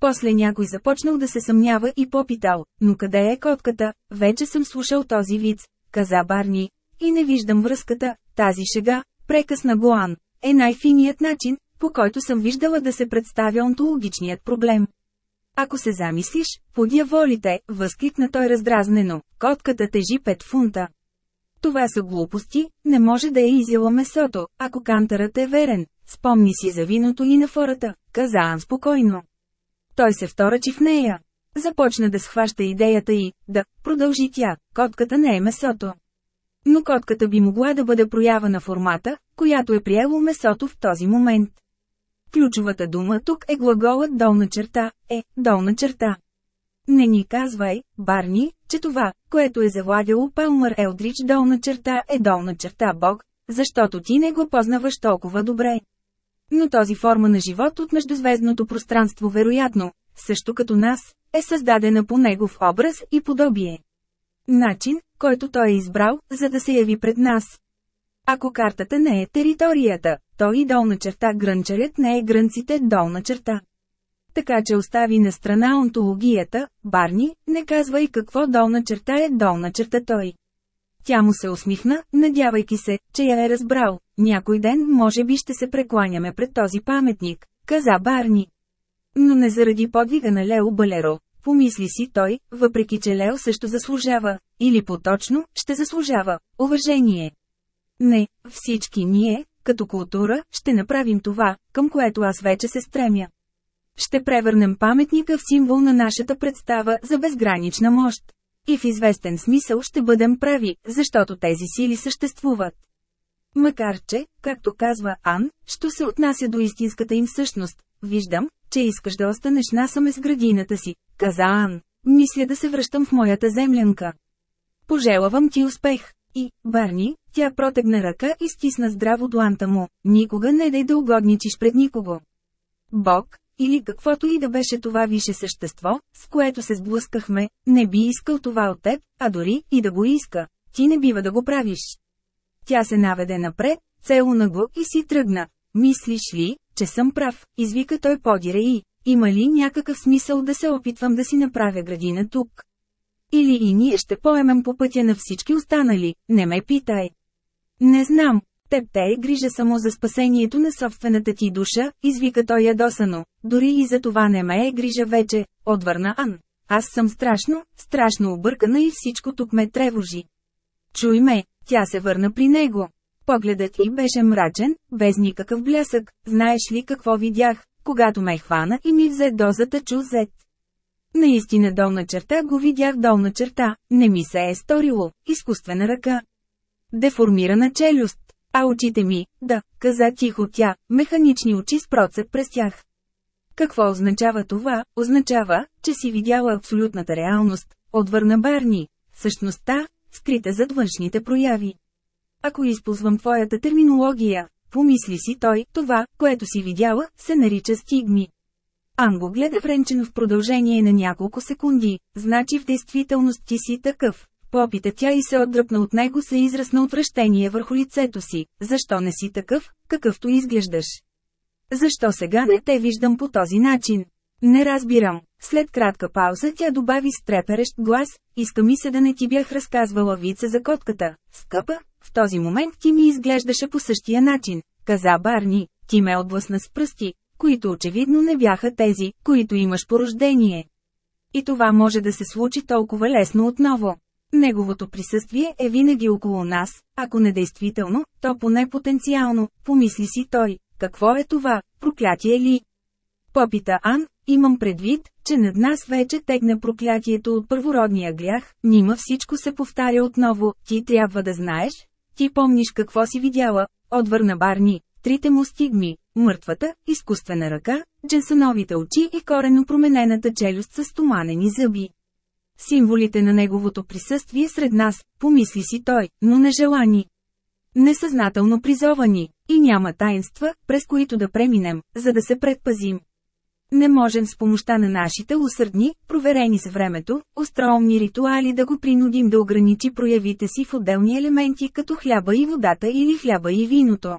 После някой започнал да се съмнява и попитал, но къде е котката, вече съм слушал този виц, каза Барни, и не виждам връзката, тази шега, прекъсна Гоан, е най-финият начин, по който съм виждала да се представя онтологичният проблем. Ако се замислиш, подяволите, възкликна той раздразнено, котката тежи 5 фунта. Това са глупости, не може да е изяла месото, ако кантарът е верен. Спомни си за виното и на фората, каза Ан спокойно. Той се вторачи в нея. Започна да схваща идеята и, да, продължи тя, котката не е месото. Но котката би могла да бъде проява на формата, която е приело месото в този момент. Ключовата дума тук е глаголът долна черта, е, долна черта. Не ни казвай, Барни, че това, което е завладяло Палмър Елдрич долна черта е долна черта Бог, защото ти не го познаваш толкова добре. Но този форма на живот от междузвездното пространство вероятно, също като нас, е създадена по негов образ и подобие. Начин, който той е избрал, за да се яви пред нас. Ако картата не е територията, то и долна черта грънчарят не е грънците долна черта. Така че остави на страна онтологията, Барни, не казва и какво долна черта е долна черта той. Тя му се усмихна, надявайки се, че я е разбрал. Някой ден може би ще се прекланяме пред този паметник, каза Барни. Но не заради подвига на Лео Балеро, помисли си той, въпреки че Лео също заслужава, или по-точно, ще заслужава, уважение. Не, всички ние, като култура, ще направим това, към което аз вече се стремя. Ще превърнем паметника в символ на нашата представа за безгранична мощ. И в известен смисъл ще бъдем прави, защото тези сили съществуват. Макар че, както казва Ан, що се отнася до истинската им същност, виждам, че искаш да останеш насаме с градината си, каза Ан. Мисля да се връщам в моята землянка. Пожелавам ти успех. И, Барни, тя протегна ръка и стисна здраво дланта му. Никога не дай да угодничиш пред никого. Бог, или каквото и да беше това више същество, с което се сблъскахме, не би искал това от теб, а дори и да го иска, ти не бива да го правиш. Тя се наведе напред, целуна го и си тръгна. Мислиш ли, че съм прав, извика той подире и, има ли някакъв смисъл да се опитвам да си направя градина тук? Или и ние ще поемем по пътя на всички останали, не ме питай. Не знам, теб те е грижа само за спасението на собствената ти душа, извика той ядосано. Дори и за това не ме е грижа вече, отвърна Ан. Аз съм страшно, страшно объркана и всичко тук ме тревожи. Чуй ме, тя се върна при него. Погледът й беше мрачен, без никакъв блясък. Знаеш ли какво видях, когато ме хвана и ми взе дозата чузет? Наистина долна черта го видях долна черта, не ми се е сторило, изкуствена ръка. Деформирана челюст. А очите ми, да, каза тихо тя, механични очи с процеп през тях. Какво означава това? Означава, че си видяла абсолютната реалност, отвърна Барни. Същността, скрита зад външните прояви. Ако използвам твоята терминология, помисли си той, това, което си видяла, се нарича стигми. Ан го гледа вренчено в продължение на няколко секунди, значи в действителност ти си такъв. Попита тя и се отдръпна от него с израз на отвращение върху лицето си. Защо не си такъв, какъвто изглеждаш? Защо сега не те виждам по този начин? Не разбирам. След кратка пауза тя добави с треперещ глас, иска ми се да не ти бях разказвала вица за котката. Скъпа, в този момент ти ми изглеждаше по същия начин, каза Барни, ти ме отблъсна с пръсти, които очевидно не бяха тези, които имаш по рождение. И това може да се случи толкова лесно отново. Неговото присъствие е винаги около нас, ако не действително, то поне потенциално, помисли си той, какво е това, проклятие ли? Попита Ан, имам предвид, че над нас вече тегне проклятието от първородния грях, нима всичко се повтаря отново, ти трябва да знаеш, ти помниш какво си видяла, отвърна Барни, трите му стигми, мъртвата, изкуствена ръка, дженсановите очи и корено променената челюст с стоманени зъби. Символите на неговото присъствие сред нас, помисли си той, но нежелани. Несъзнателно призовани, и няма таинства, през които да преминем, за да се предпазим. Не можем с помощта на нашите усърдни, проверени с времето, остроумни ритуали да го принудим да ограничи проявите си в отделни елементи като хляба и водата или хляба и виното.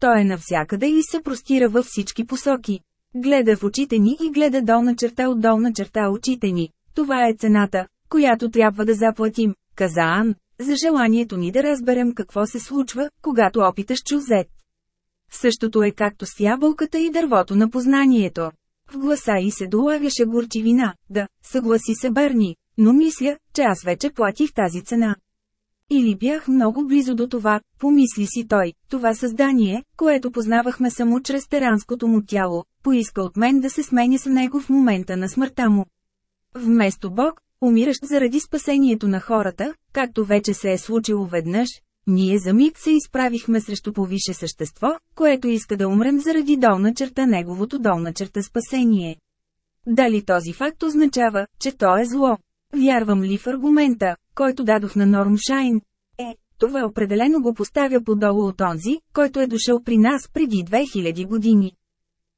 Той е навсякъде и се простира във всички посоки. Гледа в очите ни и гледа долна черта от долна черта очите ни. Това е цената, която трябва да заплатим, каза Ан, за желанието ни да разберем какво се случва, когато опиташ чузет. Същото е както с ябълката и дървото на познанието. В гласа и се долавяше горчивина, да, съгласи се Барни, но мисля, че аз вече платих тази цена. Или бях много близо до това, помисли си той, това създание, което познавахме само чрез теранското му тяло, поиска от мен да се сменя с него в момента на смъртта му. Вместо Бог, умиращ заради спасението на хората, както вече се е случило веднъж, ние за миг се изправихме срещу повише същество, което иска да умрем заради долна черта неговото долна черта спасение. Дали този факт означава, че то е зло? Вярвам ли в аргумента, който дадох на Норм Шайн? Е, това определено го поставя подолу от онзи, който е дошъл при нас преди 2000 години.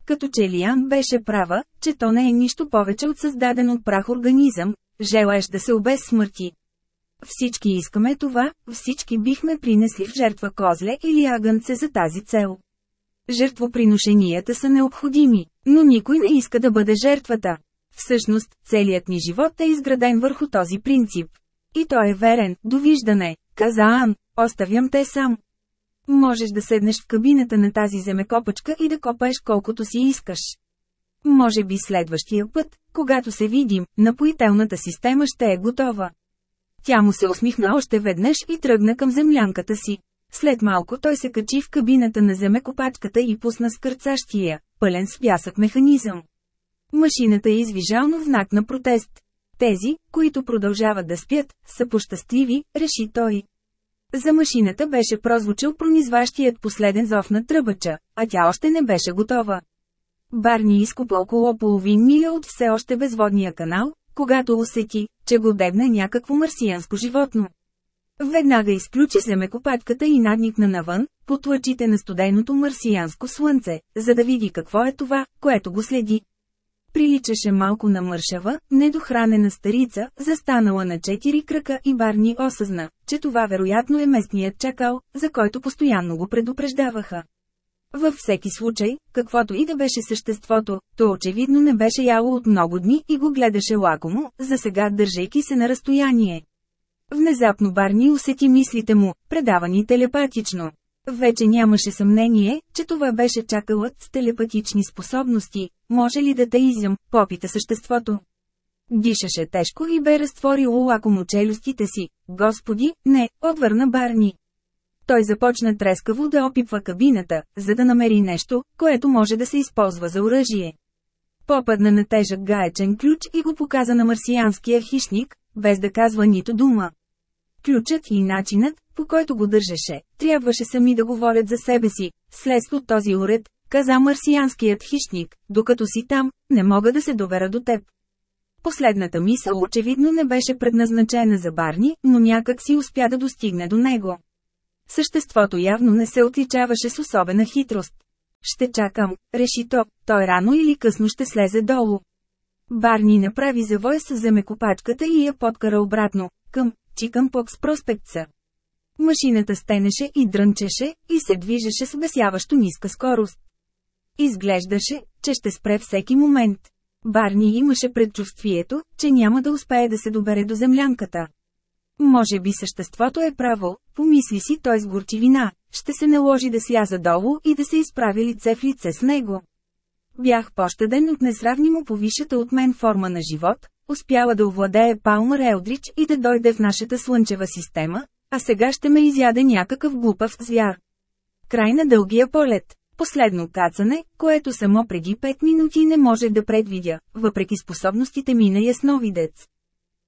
Като че Лиан беше права, че то не е нищо повече от създаден от прах организъм, желаеш да се обезсмърти. Всички искаме това, всички бихме принесли в жертва козле или агънце за тази цел. Жертвоприношенията са необходими, но никой не иска да бъде жертвата. Всъщност, целият ни живот е изграден върху този принцип. И той е верен, довиждане, каза Ан, оставям те сам. Можеш да седнеш в кабината на тази земекопачка и да копаеш колкото си искаш. Може би следващия път, когато се видим, напоителната система ще е готова. Тя му се усмихна още веднъж и тръгна към землянката си. След малко той се качи в кабината на земекопачката и пусна скърцащия, пълен с пясък механизъм. Машината е извижално знак на протест. Тези, които продължават да спят, са пощастливи, реши той. За машината беше прозвучил пронизващият последен зов на тръбача, а тя още не беше готова. Барни изкупа около половин миля от все още безводния канал, когато усети, че го дебне някакво марсианско животно. Веднага изключи земекопатката и надникна навън, под лъчите на студеното марсианско слънце, за да види какво е това, което го следи. Приличаше малко на мършава, недохранена старица, застанала на четири крака и Барни осъзна, че това вероятно е местният чакал, за който постоянно го предупреждаваха. Във всеки случай, каквото и да беше съществото, то очевидно не беше яло от много дни и го гледаше лакомо, за сега държейки се на разстояние. Внезапно Барни усети мислите му, предавани телепатично. Вече нямаше съмнение, че това беше чакалът с телепатични способности. Може ли да те изям, попита съществото. Дишаше тежко и бе разтворило лакомо челюстите си. Господи, не, отвърна Барни. Той започна трескаво да опипва кабината, за да намери нещо, което може да се използва за оръжие. Попадна на тежък гаечен ключ и го показа на марсианския хищник, без да казва нито дума. Ключът и начинът, по който го държеше, трябваше сами да говорят за себе си. След от този уред, каза марсианският хищник, докато си там, не мога да се довера до теб. Последната мисъл очевидно не беше предназначена за Барни, но някак си успя да достигне до него. Съществото явно не се отличаваше с особена хитрост. Ще чакам, реши то, той рано или късно ще слезе долу. Барни направи завой с земекопачката и я подкара обратно, към Чикън Покс проспектца. Машината стенеше и дрънчеше, и се движеше с бесяващо ниска скорост. Изглеждаше, че ще спре всеки момент. Барни имаше предчувствието, че няма да успее да се добере до землянката. Може би съществото е право, помисли си той с горчивина, ще се наложи да сляза долу и да се изправи лице в лице с него. Бях пощаден от несравнимо повишата от мен форма на живот, успяла да овладее Палмър Елдрич и да дойде в нашата слънчева система, а сега ще ме изяде някакъв глупав звяр. Край на дългия полет. Последно кацане, което само преди 5 минути не може да предвидя, въпреки способностите ми на ясновидец.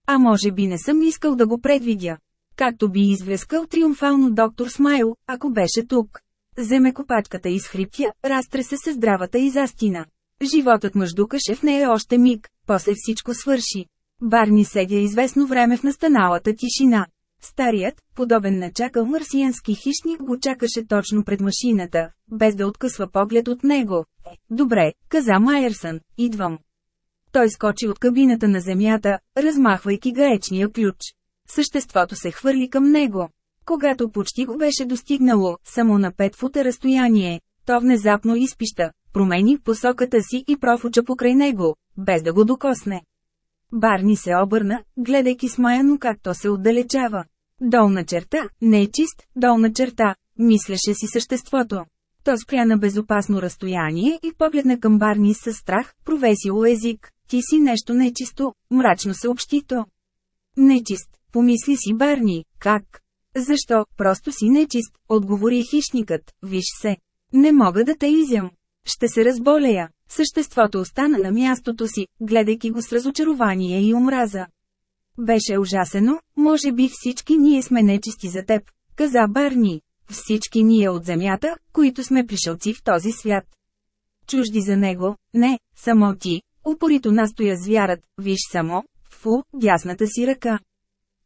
А може би не съм искал да го предвидя. Както би извлескал триумфално доктор Смайл, ако беше тук. Земекопачката изхриптя, разтресе се здравата и застина. Животът мъждукаше в нея още миг, после всичко свърши. Барни седя известно време в настаналата тишина. Старият, подобен на чакал марсиански хищник го чакаше точно пред машината, без да откъсва поглед от него. Е, добре, каза Майерсън, идвам. Той скочи от кабината на земята, размахвайки гаечния ключ. Съществото се хвърли към него. Когато почти го беше достигнало, само на 5 фута разстояние, то внезапно изпища, промени посоката си и профуча покрай него, без да го докосне. Барни се обърна, гледайки смаяно как то се отдалечава. Долна черта, не е чист, долна черта, мислеше си съществото. То спря на безопасно разстояние и погледна към Барни със страх, провесило език. Ти си нещо нечисто, мрачно съобщи то. Нечист, помисли си Барни, как? Защо, просто си нечист, отговори хищникът, виж се. Не мога да те изям. Ще се разболея. Съществото остана на мястото си, гледайки го с разочарование и омраза. Беше ужасено, може би всички ние сме нечисти за теб, каза Барни. Всички ние от земята, които сме пришелци в този свят. Чужди за него, не, само ти, упорито настоя звярат, виж само, фу, дясната си ръка.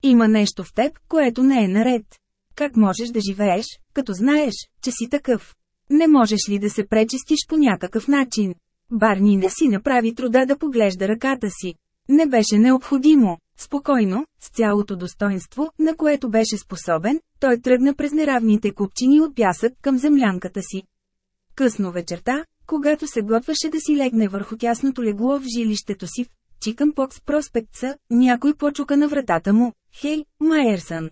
Има нещо в теб, което не е наред. Как можеш да живееш, като знаеш, че си такъв? Не можеш ли да се пречистиш по някакъв начин? Барни не си направи труда да поглежда ръката си. Не беше необходимо. Спокойно, с цялото достоинство, на което беше способен, той тръгна през неравните купчини от пясък към землянката си. Късно вечерта, когато се готваше да си легне върху тясното легло в жилището си в Чикън Покс Проспектса, някой почука на вратата му. Хей, Майерсън!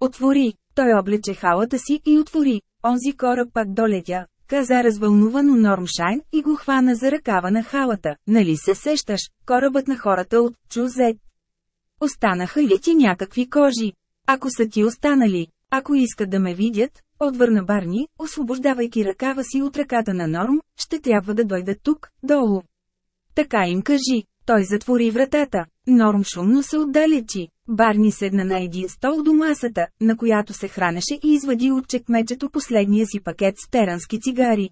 Отвори! Той облече халата си и отвори. Онзи кораб пак долетя, каза развълнувано Нормшайн и го хвана за ръкава на халата. Нали се сещаш, корабът на хората от Чузет? Останаха ли ти някакви кожи? Ако са ти останали, ако искат да ме видят, отвърна Барни, освобождавайки ръкава си от ръката на Норм, ще трябва да дойдат тук, долу. Така им кажи, той затвори вратата. Норм шумно се отдалечи. Барни седна на един стол до масата, на която се хранеше и извади от чекмечето последния си пакет с терански цигари.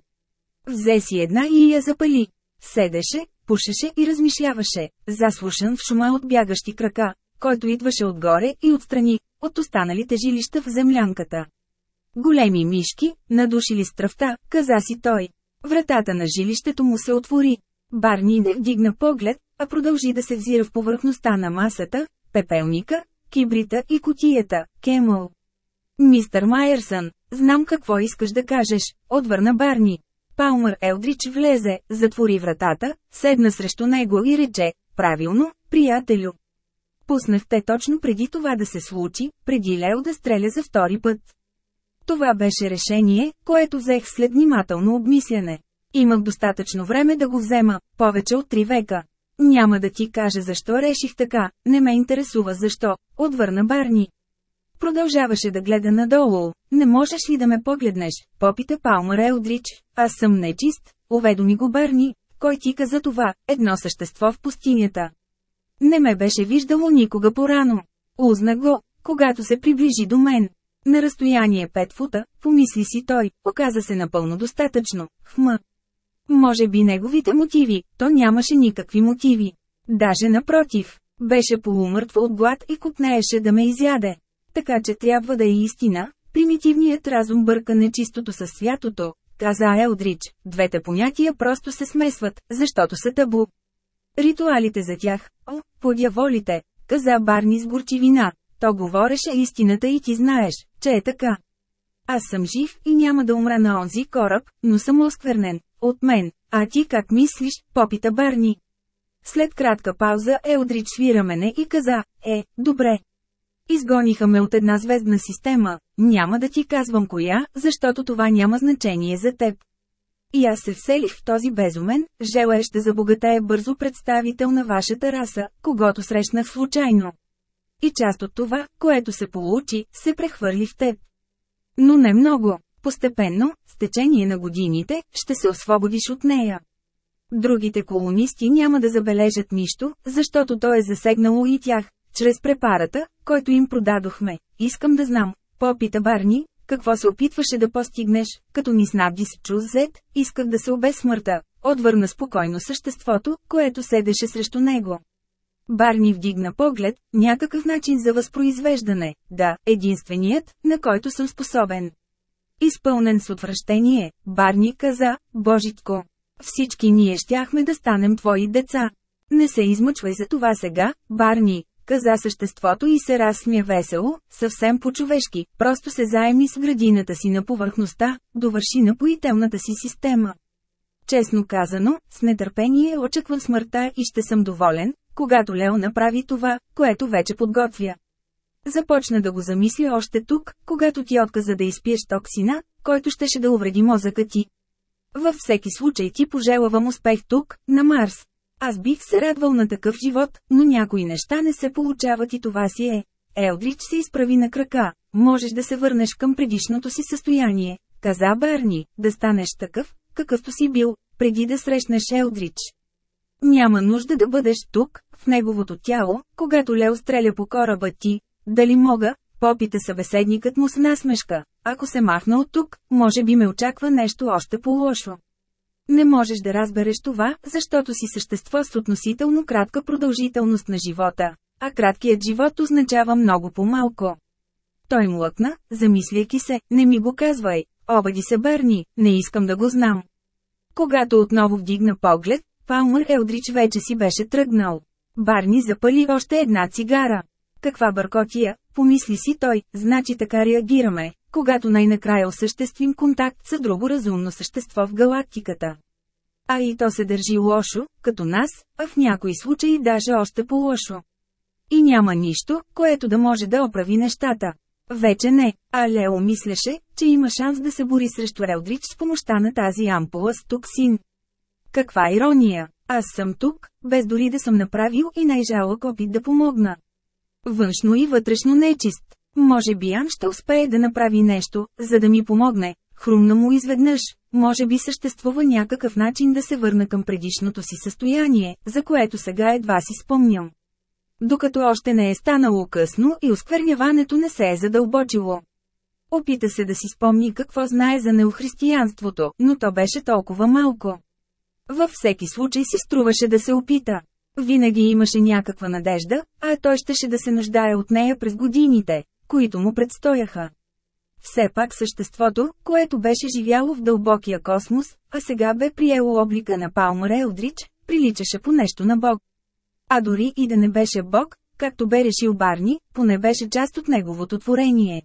Взе си една и я запали. Седеше, пушеше и размишляваше, заслушан в шума от бягащи крака, който идваше отгоре и отстрани, от останалите жилища в землянката. Големи мишки, надушили стръвта, каза си той. Вратата на жилището му се отвори. Барни не вдигна поглед, а продължи да се взира в повърхността на масата, пепелника, кибрита и котията, Кемъл. Мистър Майерсън, знам какво искаш да кажеш, отвърна Барни. Палмър Елдрич влезе, затвори вратата, седна срещу него и рече, правилно, приятелю. Пуснах те точно преди това да се случи, преди Лео да стреля за втори път. Това беше решение, което взех след внимателно обмисляне. Имах достатъчно време да го взема, повече от три века. Няма да ти кажа защо реших така, не ме интересува защо, отвърна Барни. Продължаваше да гледа надолу. Не можеш ли да ме погледнеш? Попита Палмър Елдрич. Аз съм нечист, уведоми го Барни. Кой ти каза това, едно същество в пустинята? Не ме беше виждало никога порано. Узна го, когато се приближи до мен. На разстояние 5 фута, помисли си той, оказа се напълно достатъчно. Хм. Може би неговите мотиви, то нямаше никакви мотиви. Даже напротив, беше полумъртво от глад и купнееше да ме изяде. Така че трябва да е истина, примитивният разум бърка нечистото със святото, каза Елдрич, двете понятия просто се смесват, защото са табу. Ритуалите за тях, о, подяволите, каза Барни с горчивина, то говореше истината и ти знаеш, че е така. Аз съм жив и няма да умра на онзи кораб, но съм осквернен, от мен, а ти как мислиш, попита Барни. След кратка пауза Елдрич свира мене и каза, е, добре. Изгониха ме от една звездна система, няма да ти казвам коя, защото това няма значение за теб. И аз се вселих в този безумен, желаещ да забогатее бързо представител на вашата раса, когато срещнах случайно. И част от това, което се получи, се прехвърли в теб. Но не много. Постепенно, с течение на годините, ще се освободиш от нея. Другите колонисти няма да забележат нищо, защото то е засегнало и тях, чрез препарата, който им продадохме. Искам да знам, попита Барни, какво се опитваше да постигнеш, като ни снабди с чузет, исках да се обесмърта, отвърна спокойно съществото, което седеше срещу него. Барни вдигна поглед, някакъв начин за възпроизвеждане, да, единственият, на който съм способен. Изпълнен с отвращение, Барни каза, Божитко. Всички ние щяхме да станем твои деца. Не се измъчвай за това сега, Барни, каза съществото и се разсмя весело, съвсем по-човешки, просто се заеми с градината си на повърхността, довърши напоителната си система. Честно казано, с нетърпение очаквам смъртта и ще съм доволен, когато Лео направи това, което вече подготвя. Започна да го замисля още тук, когато ти отказа да изпиеш токсина, който щеше да увреди мозъка ти. Във всеки случай ти пожелавам успех тук, на Марс. Аз бих се радвал на такъв живот, но някои неща не се получават и това си е. Елдрич се изправи на крака. Можеш да се върнеш към предишното си състояние, каза Барни, да станеш такъв, какъвто си бил, преди да срещнеш Елдрич. Няма нужда да бъдеш тук, в неговото тяло, когато Лео стреля по кораба ти. Дали мога? Попита събеседникът му с насмешка. Ако се махна от тук, може би ме очаква нещо още по-лошо. Не можеш да разбереш това, защото си същество с относително кратка продължителност на живота, а краткият живот означава много по-малко. Той млъкна, замисляйки се, не ми го казвай, обади се Бърни, не искам да го знам. Когато отново вдигна поглед, Палмър Елдрич вече си беше тръгнал. Барни запали още една цигара. Каква бъркотия, помисли си той, значи така реагираме, когато най-накрая осъществим контакт с друго разумно същество в галактиката. А и то се държи лошо, като нас, а в някои случаи даже още по-лошо. И няма нищо, което да може да оправи нещата. Вече не, а Лео мислеше, че има шанс да се бори срещу Елдрич с помощта на тази ампула с токсин. Каква ирония! Аз съм тук, без дори да съм направил и най-жалък опит да помогна. Външно и вътрешно нечист. Може би Ан ще успее да направи нещо, за да ми помогне. Хрумна му изведнъж, може би съществува някакъв начин да се върна към предишното си състояние, за което сега едва си спомням. Докато още не е станало късно и оскверняването не се е задълбочило. Опита се да си спомни какво знае за неохристиянството, но то беше толкова малко. Във всеки случай си струваше да се опита. Винаги имаше някаква надежда, а той щеше да се нуждае от нея през годините, които му предстояха. Все пак съществото, което беше живяло в дълбокия космос, а сега бе приело облика на Палмър Елдрич, приличаше по нещо на Бог. А дори и да не беше Бог, както бе решил Барни, поне беше част от неговото творение.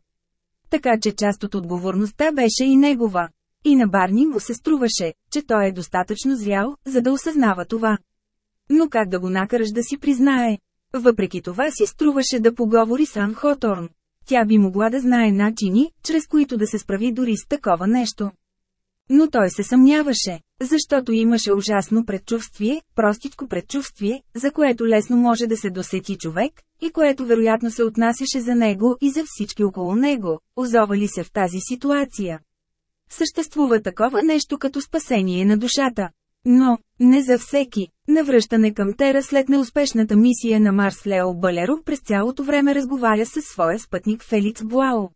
Така че част от отговорността беше и негова. И на Барни му се струваше, че той е достатъчно зрял, за да осъзнава това. Но как да го накараш да си признае? Въпреки това си струваше да поговори с Ан Хоторн. Тя би могла да знае начини, чрез които да се справи дори с такова нещо. Но той се съмняваше, защото имаше ужасно предчувствие, простичко предчувствие, за което лесно може да се досети човек, и което вероятно се отнасяше за него и за всички около него, озовали се в тази ситуация. Съществува такова нещо като спасение на душата. Но, не за всеки. Навръщане към Тера след неуспешната мисия на Марс Лео Балеро през цялото време разговаря с своя спътник Феликс Буао.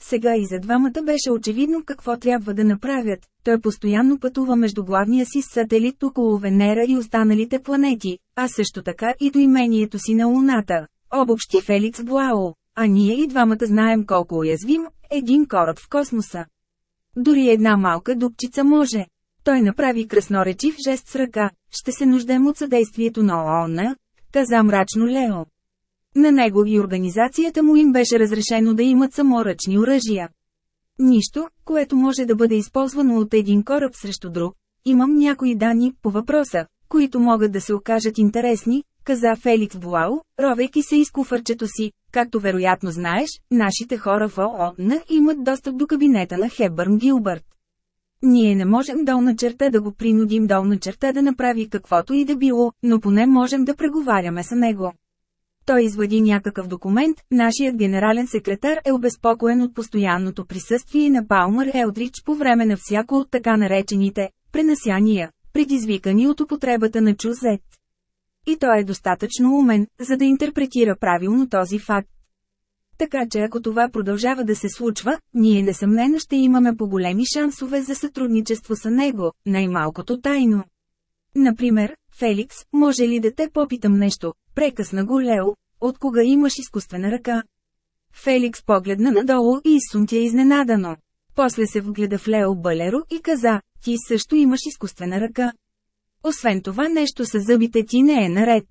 Сега и за двамата беше очевидно какво трябва да направят. Той постоянно пътува между главния си сателит около Венера и останалите планети, а също така и до имението си на Луната. Обобщи Феликс Буао. А ние и двамата знаем колко уязвим един кораб в космоса. Дори една малка дупчица може. Той направи красноречив жест с ръка. Ще се нуждаем от съдействието на ООН, каза мрачно Лео. На него и организацията му им беше разрешено да имат саморъчни оръжия. Нищо, което може да бъде използвано от един кораб срещу друг. Имам някои данни по въпроса, които могат да се окажат интересни, каза Феликс Буао, ровейки се из куфърчето си. Както вероятно знаеш, нашите хора в ООН имат достъп до кабинета на Хебърн Гилбърт. Ние не можем долна черта да го принудим долна черта да направи каквото и да било, но поне можем да преговаряме с него. Той извади някакъв документ, нашият генерален секретар е обезпокоен от постоянното присъствие на Палмър Елдрич по време на всяко от така наречените «пренасяния», предизвикани от употребата на чузет. И той е достатъчно умен, за да интерпретира правилно този факт. Така че ако това продължава да се случва, ние несъмнено ще имаме по-големи шансове за сътрудничество с него, най-малкото тайно. Например, Феликс, може ли да те попитам нещо, прекъсна го Лео, от кога имаш изкуствена ръка? Феликс погледна надолу и изсунтя изненадано. После се вгледа в Лео Балеро и каза, ти също имаш изкуствена ръка. Освен това нещо с зъбите ти не е наред.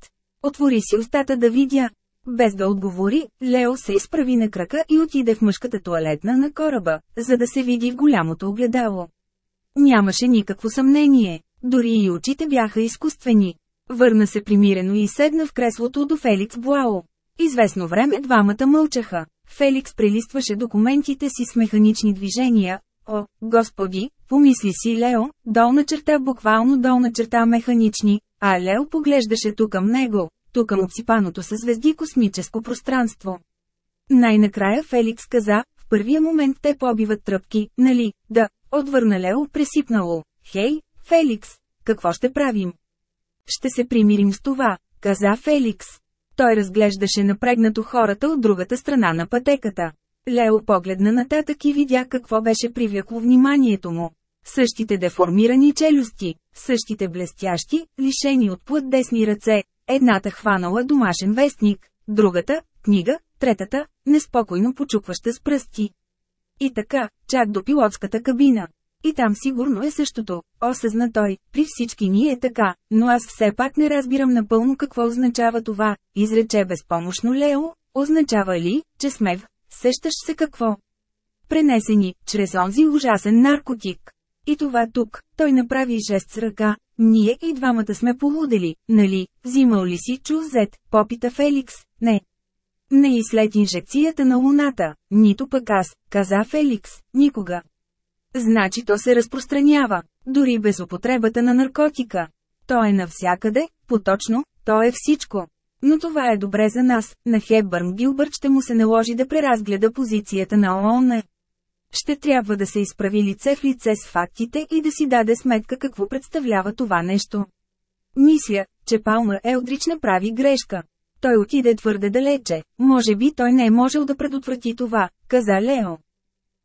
Отвори си устата да видя. Без да отговори, Лео се изправи на крака и отиде в мъжката туалетна на кораба, за да се види в голямото огледало. Нямаше никакво съмнение, дори и очите бяха изкуствени. Върна се примирено и седна в креслото до Феликс Буао. Известно време двамата мълчаха. Феликс прелистваше документите си с механични движения. О, господи, помисли си Лео, долна черта буквално долна черта механични, а Лео поглеждаше тук към него, тук към обсипаното със звезди космическо пространство. Най-накрая Феликс каза, в първия момент те побиват тръпки, нали, да, отвърна Лео пресипнало. Хей, Феликс, какво ще правим? Ще се примирим с това, каза Феликс. Той разглеждаше напрегнато хората от другата страна на пътеката. Лео погледна нататък и видя какво беше привлякло вниманието му. Същите деформирани челюсти, същите блестящи, лишени от плът десни ръце, едната хванала домашен вестник, другата – книга, третата – неспокойно почукваща с пръсти. И така, чак до пилотската кабина. И там сигурно е същото, осъзна той, при всички ни е така, но аз все пак не разбирам напълно какво означава това, изрече безпомощно Лео, означава ли, че сме в, сещаш се какво? Пренесени, чрез онзи ужасен наркотик. И това тук, той направи жест с ръка, ние и двамата сме полудели, нали, взимал ли си чузет, попита Феликс, не. Не и след инжекцията на луната, нито пък аз, каза Феликс, никога. Значи то се разпространява, дори без употребата на наркотика. То е навсякъде, поточно, то е всичко. Но това е добре за нас, на Хепбърн Гилбърт ще му се наложи да преразгледа позицията на ООН. Ще трябва да се изправи лице в лице с фактите и да си даде сметка какво представлява това нещо. Мисля, че Палма Елдрич не прави грешка. Той отиде твърде далече, може би той не е можел да предотврати това, каза Лео.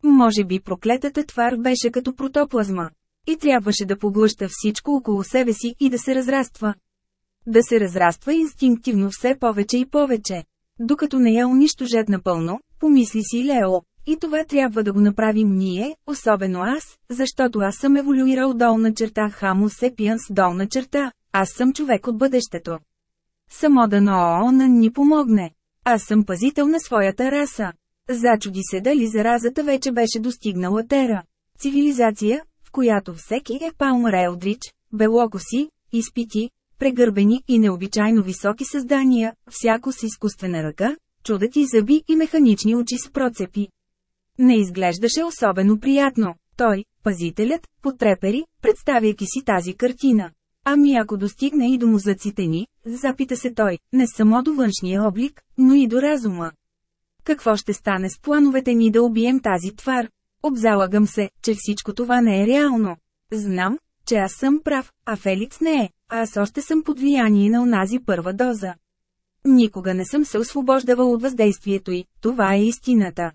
Може би проклетата твар беше като протоплазма. И трябваше да поглъща всичко около себе си и да се разраства. Да се разраства инстинктивно все повече и повече. Докато не я унищожат напълно, помисли си Лео, и това трябва да го направим ние, особено аз, защото аз съм еволюирал долна черта Хамо Сепиенс долна черта, аз съм човек от бъдещето. Само да на ООН ни помогне. Аз съм пазител на своята раса. Зачуди се дали заразата вече беше достигнала Тера. Цивилизация, в която всеки е Палмар Елдрич, белокоси, изпити, прегърбени и необичайно високи създания, всяко с изкуствена ръка, чудати зъби и механични очи с процепи. Не изглеждаше особено приятно. Той, пазителят, потрепери, представяйки си тази картина. Ами ако достигне и до музъците ни, запита се той, не само до външния облик, но и до разума. Какво ще стане с плановете ни да убием тази твар? Обзалагам се, че всичко това не е реално. Знам, че аз съм прав, а Феликс не е, а аз още съм под влияние на онази първа доза. Никога не съм се освобождавал от въздействието й, това е истината.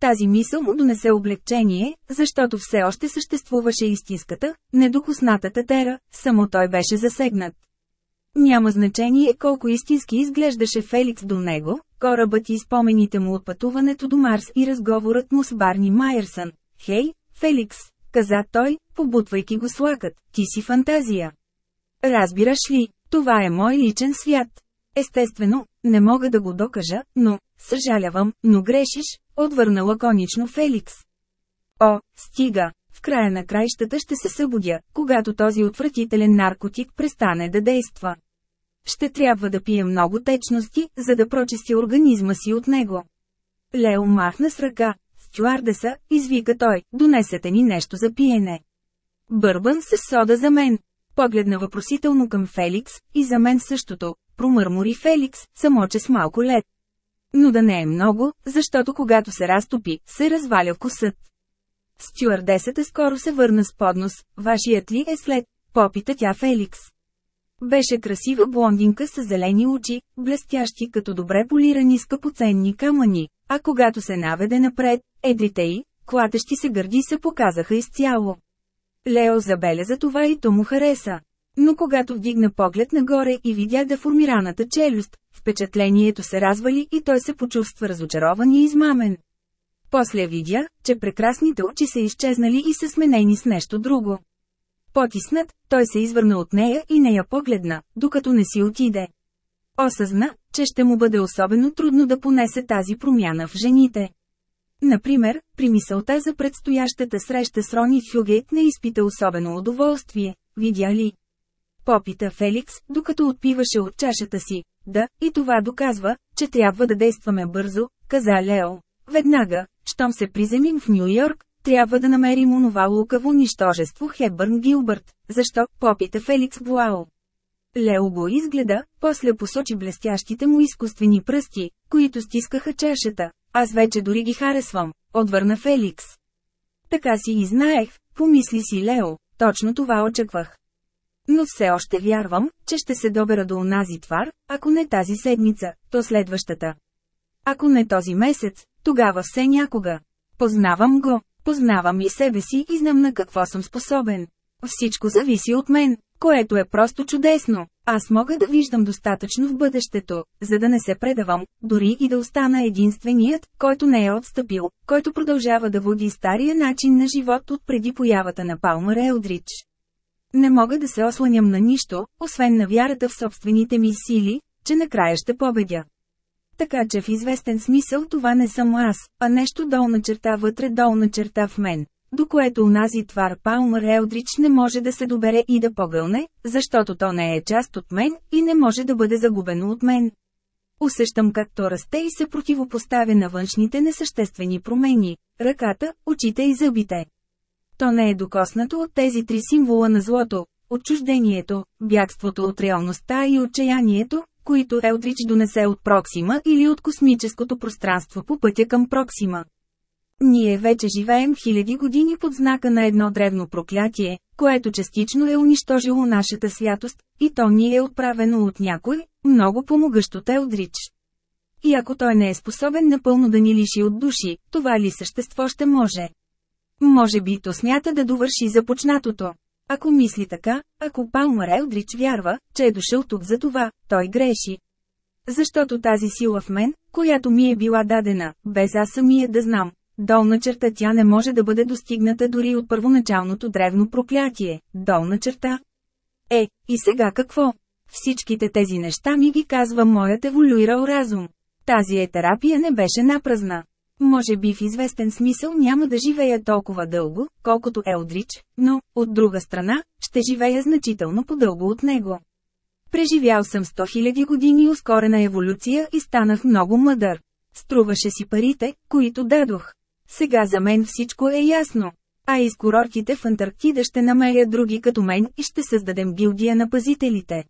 Тази мисъл му донесе облегчение, защото все още съществуваше истинската, недокоснатата тера, само той беше засегнат. Няма значение колко истински изглеждаше Феликс до него, корабът и спомените му от пътуването до Марс и разговорът му с Барни Майерсън. Хей, Феликс, каза той, побутвайки го с лакът, ти си фантазия. Разбираш ли, това е мой личен свят. Естествено, не мога да го докажа, но, съжалявам, но грешиш, отвърна лаконично Феликс. О, стига, в края на краищата ще се събудя, когато този отвратителен наркотик престане да действа. Ще трябва да пия много течности, за да прочисти организма си от него. Лео махна с ръка. Стюардеса, извика той, донесете ни нещо за пиене. Бърбан с сода за мен. Погледна въпросително към Феликс, и за мен същото, промърмори Феликс, само че с малко лед. Но да не е много, защото когато се разтопи, се разваля вкусът. Стюардесата скоро се върна с поднос, вашият ли е след, попита тя Феликс. Беше красива блондинка с зелени очи, блестящи като добре полирани скъпоценни камъни, а когато се наведе напред, едрите й, клатещи се гърди се показаха изцяло. Лео забеляза това и то му хареса. Но когато вдигна поглед нагоре и видя деформираната челюст, впечатлението се развали и той се почувства разочарован и измамен. После видя, че прекрасните очи са изчезнали и са сменени с нещо друго. Потиснат, той се извърна от нея и не я погледна, докато не си отиде. Осъзна, че ще му бъде особено трудно да понесе тази промяна в жените. Например, при мисълта за предстоящата среща с Рони Фюгейт не изпита особено удоволствие, видя ли. Попита Феликс, докато отпиваше от чашата си. Да, и това доказва, че трябва да действаме бързо, каза Лео. Веднага, щом се приземим в Нью Йорк, трябва да намерим онова лукаво нищожество Хебърн Гилбърт. Защо? Попита Феликс Буао. Лео го изгледа, после посочи блестящите му изкуствени пръсти, които стискаха чашата. Аз вече дори ги харесвам, отвърна Феликс. Така си и знаех, помисли си Лео, точно това очаквах. Но все още вярвам, че ще се добера до онази твар, ако не тази седмица, то следващата. Ако не този месец, тогава все някога. Познавам го, познавам и себе си и знам на какво съм способен. Всичко зависи от мен, което е просто чудесно. Аз мога да виждам достатъчно в бъдещето, за да не се предавам, дори и да остана единственият, който не е отстъпил, който продължава да води стария начин на живот от преди появата на Палмър Елдрич. Не мога да се осланям на нищо, освен на вярата в собствените ми сили, че накрая ще победя. Така че в известен смисъл това не съм аз, а нещо долна черта вътре долна черта в мен, до което унази твар Палмър Елдрич не може да се добере и да погълне, защото то не е част от мен и не може да бъде загубено от мен. Усещам как то расте и се противопоставя на външните несъществени промени – ръката, очите и зъбите. То не е докоснато от тези три символа на злото – отчуждението, бягството от реалността и отчаянието, които Елдрич донесе от Проксима или от космическото пространство по пътя към Проксима. Ние вече живеем хиляди години под знака на едно древно проклятие, което частично е унищожило нашата святост, и то ни е отправено от някой, много помогъщ от Елдрич. И ако той не е способен напълно да ни лиши от души, това ли същество ще може? Може би то смята да довърши започнатото. Ако мисли така, ако Палмър Елдрич вярва, че е дошъл тук за това, той греши. Защото тази сила в мен, която ми е била дадена, без аз самия да знам, долна черта тя не може да бъде достигната дори от първоначалното древно проклятие, долна черта. Е, и сега какво? Всичките тези неща ми ги казва моят еволюирал разум. Тази е терапия не беше напразна. Може би в известен смисъл няма да живея толкова дълго, колкото Елдрич, но, от друга страна, ще живея значително по-дълго от него. Преживял съм 100 000 години ускорена еволюция и станах много мъдър. Струваше си парите, които дадох. Сега за мен всичко е ясно. А из курортите в Антарктида ще намеря други като мен и ще създадем гилдия на пазителите.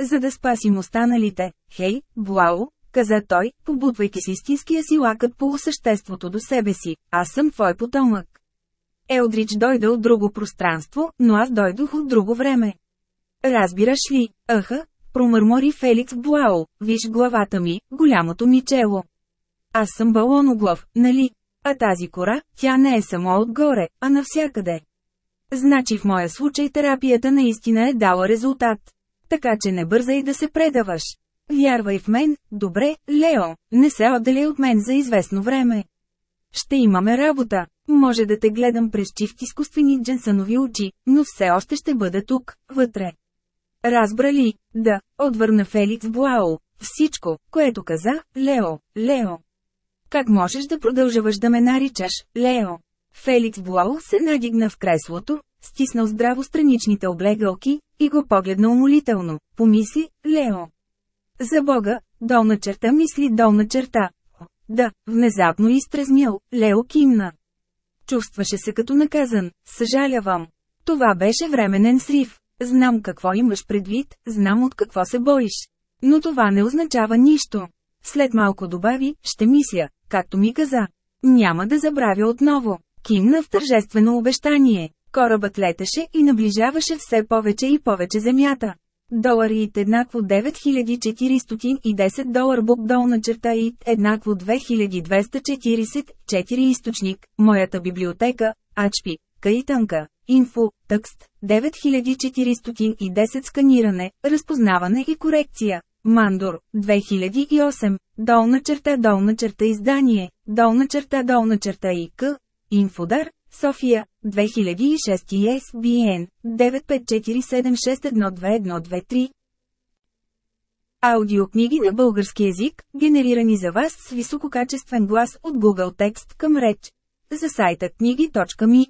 За да спасим останалите, хей, Блау, каза той, побутвайки с истинския си лакът по съществото до себе си, аз съм твой потомък. Елдрич дойде от друго пространство, но аз дойдох от друго време. Разбираш ли, аха, промърмори Феликс Блао, виж главата ми, голямото ми чело. Аз съм балоноглав, нали? А тази кора, тя не е само отгоре, а навсякъде. Значи в моя случай терапията наистина е дала резултат. Така че не бързай да се предаваш. Вярвай в мен, добре, Лео, не се отдели от мен за известно време. Ще имаме работа. Може да те гледам през чифт изкуствени дженсанови очи, но все още ще бъда тук, вътре. Разбра ли? Да, отвърна Феликс Буао. Всичко, което каза, Лео, Лео. Как можеш да продължаваш да ме наричаш, Лео? Феликс Буао се надигна в креслото, стиснал здраво страничните облегалки, и го погледна умолително. Помисли, Лео. За Бога, долна черта мисли долна черта. Да, внезапно изтрезнял, Лео кимна. Чувстваше се като наказан, съжалявам. Това беше временен срив. Знам какво имаш предвид, знам от какво се боиш. Но това не означава нищо. След малко добави, ще мисля, както ми каза. Няма да забравя отново. Кимна в тържествено обещание. Корабът летеше и наближаваше все повече и повече земята. Долари ит еднакво 9410 долар бук долна черта ит еднакво 2244 източник, моята библиотека, Ачпи, Каитанка, Инфо, Тъкст, 9410 сканиране, разпознаване и корекция. Мандор, 2008, долна черта долна черта издание, долна черта долна черта ИК, Инфодар, София, 2006 ISBN 95476122123 Аудиокниги на български език, генерирани за вас с висококачествен глас от Google Текст към реч. За сайта книги.ми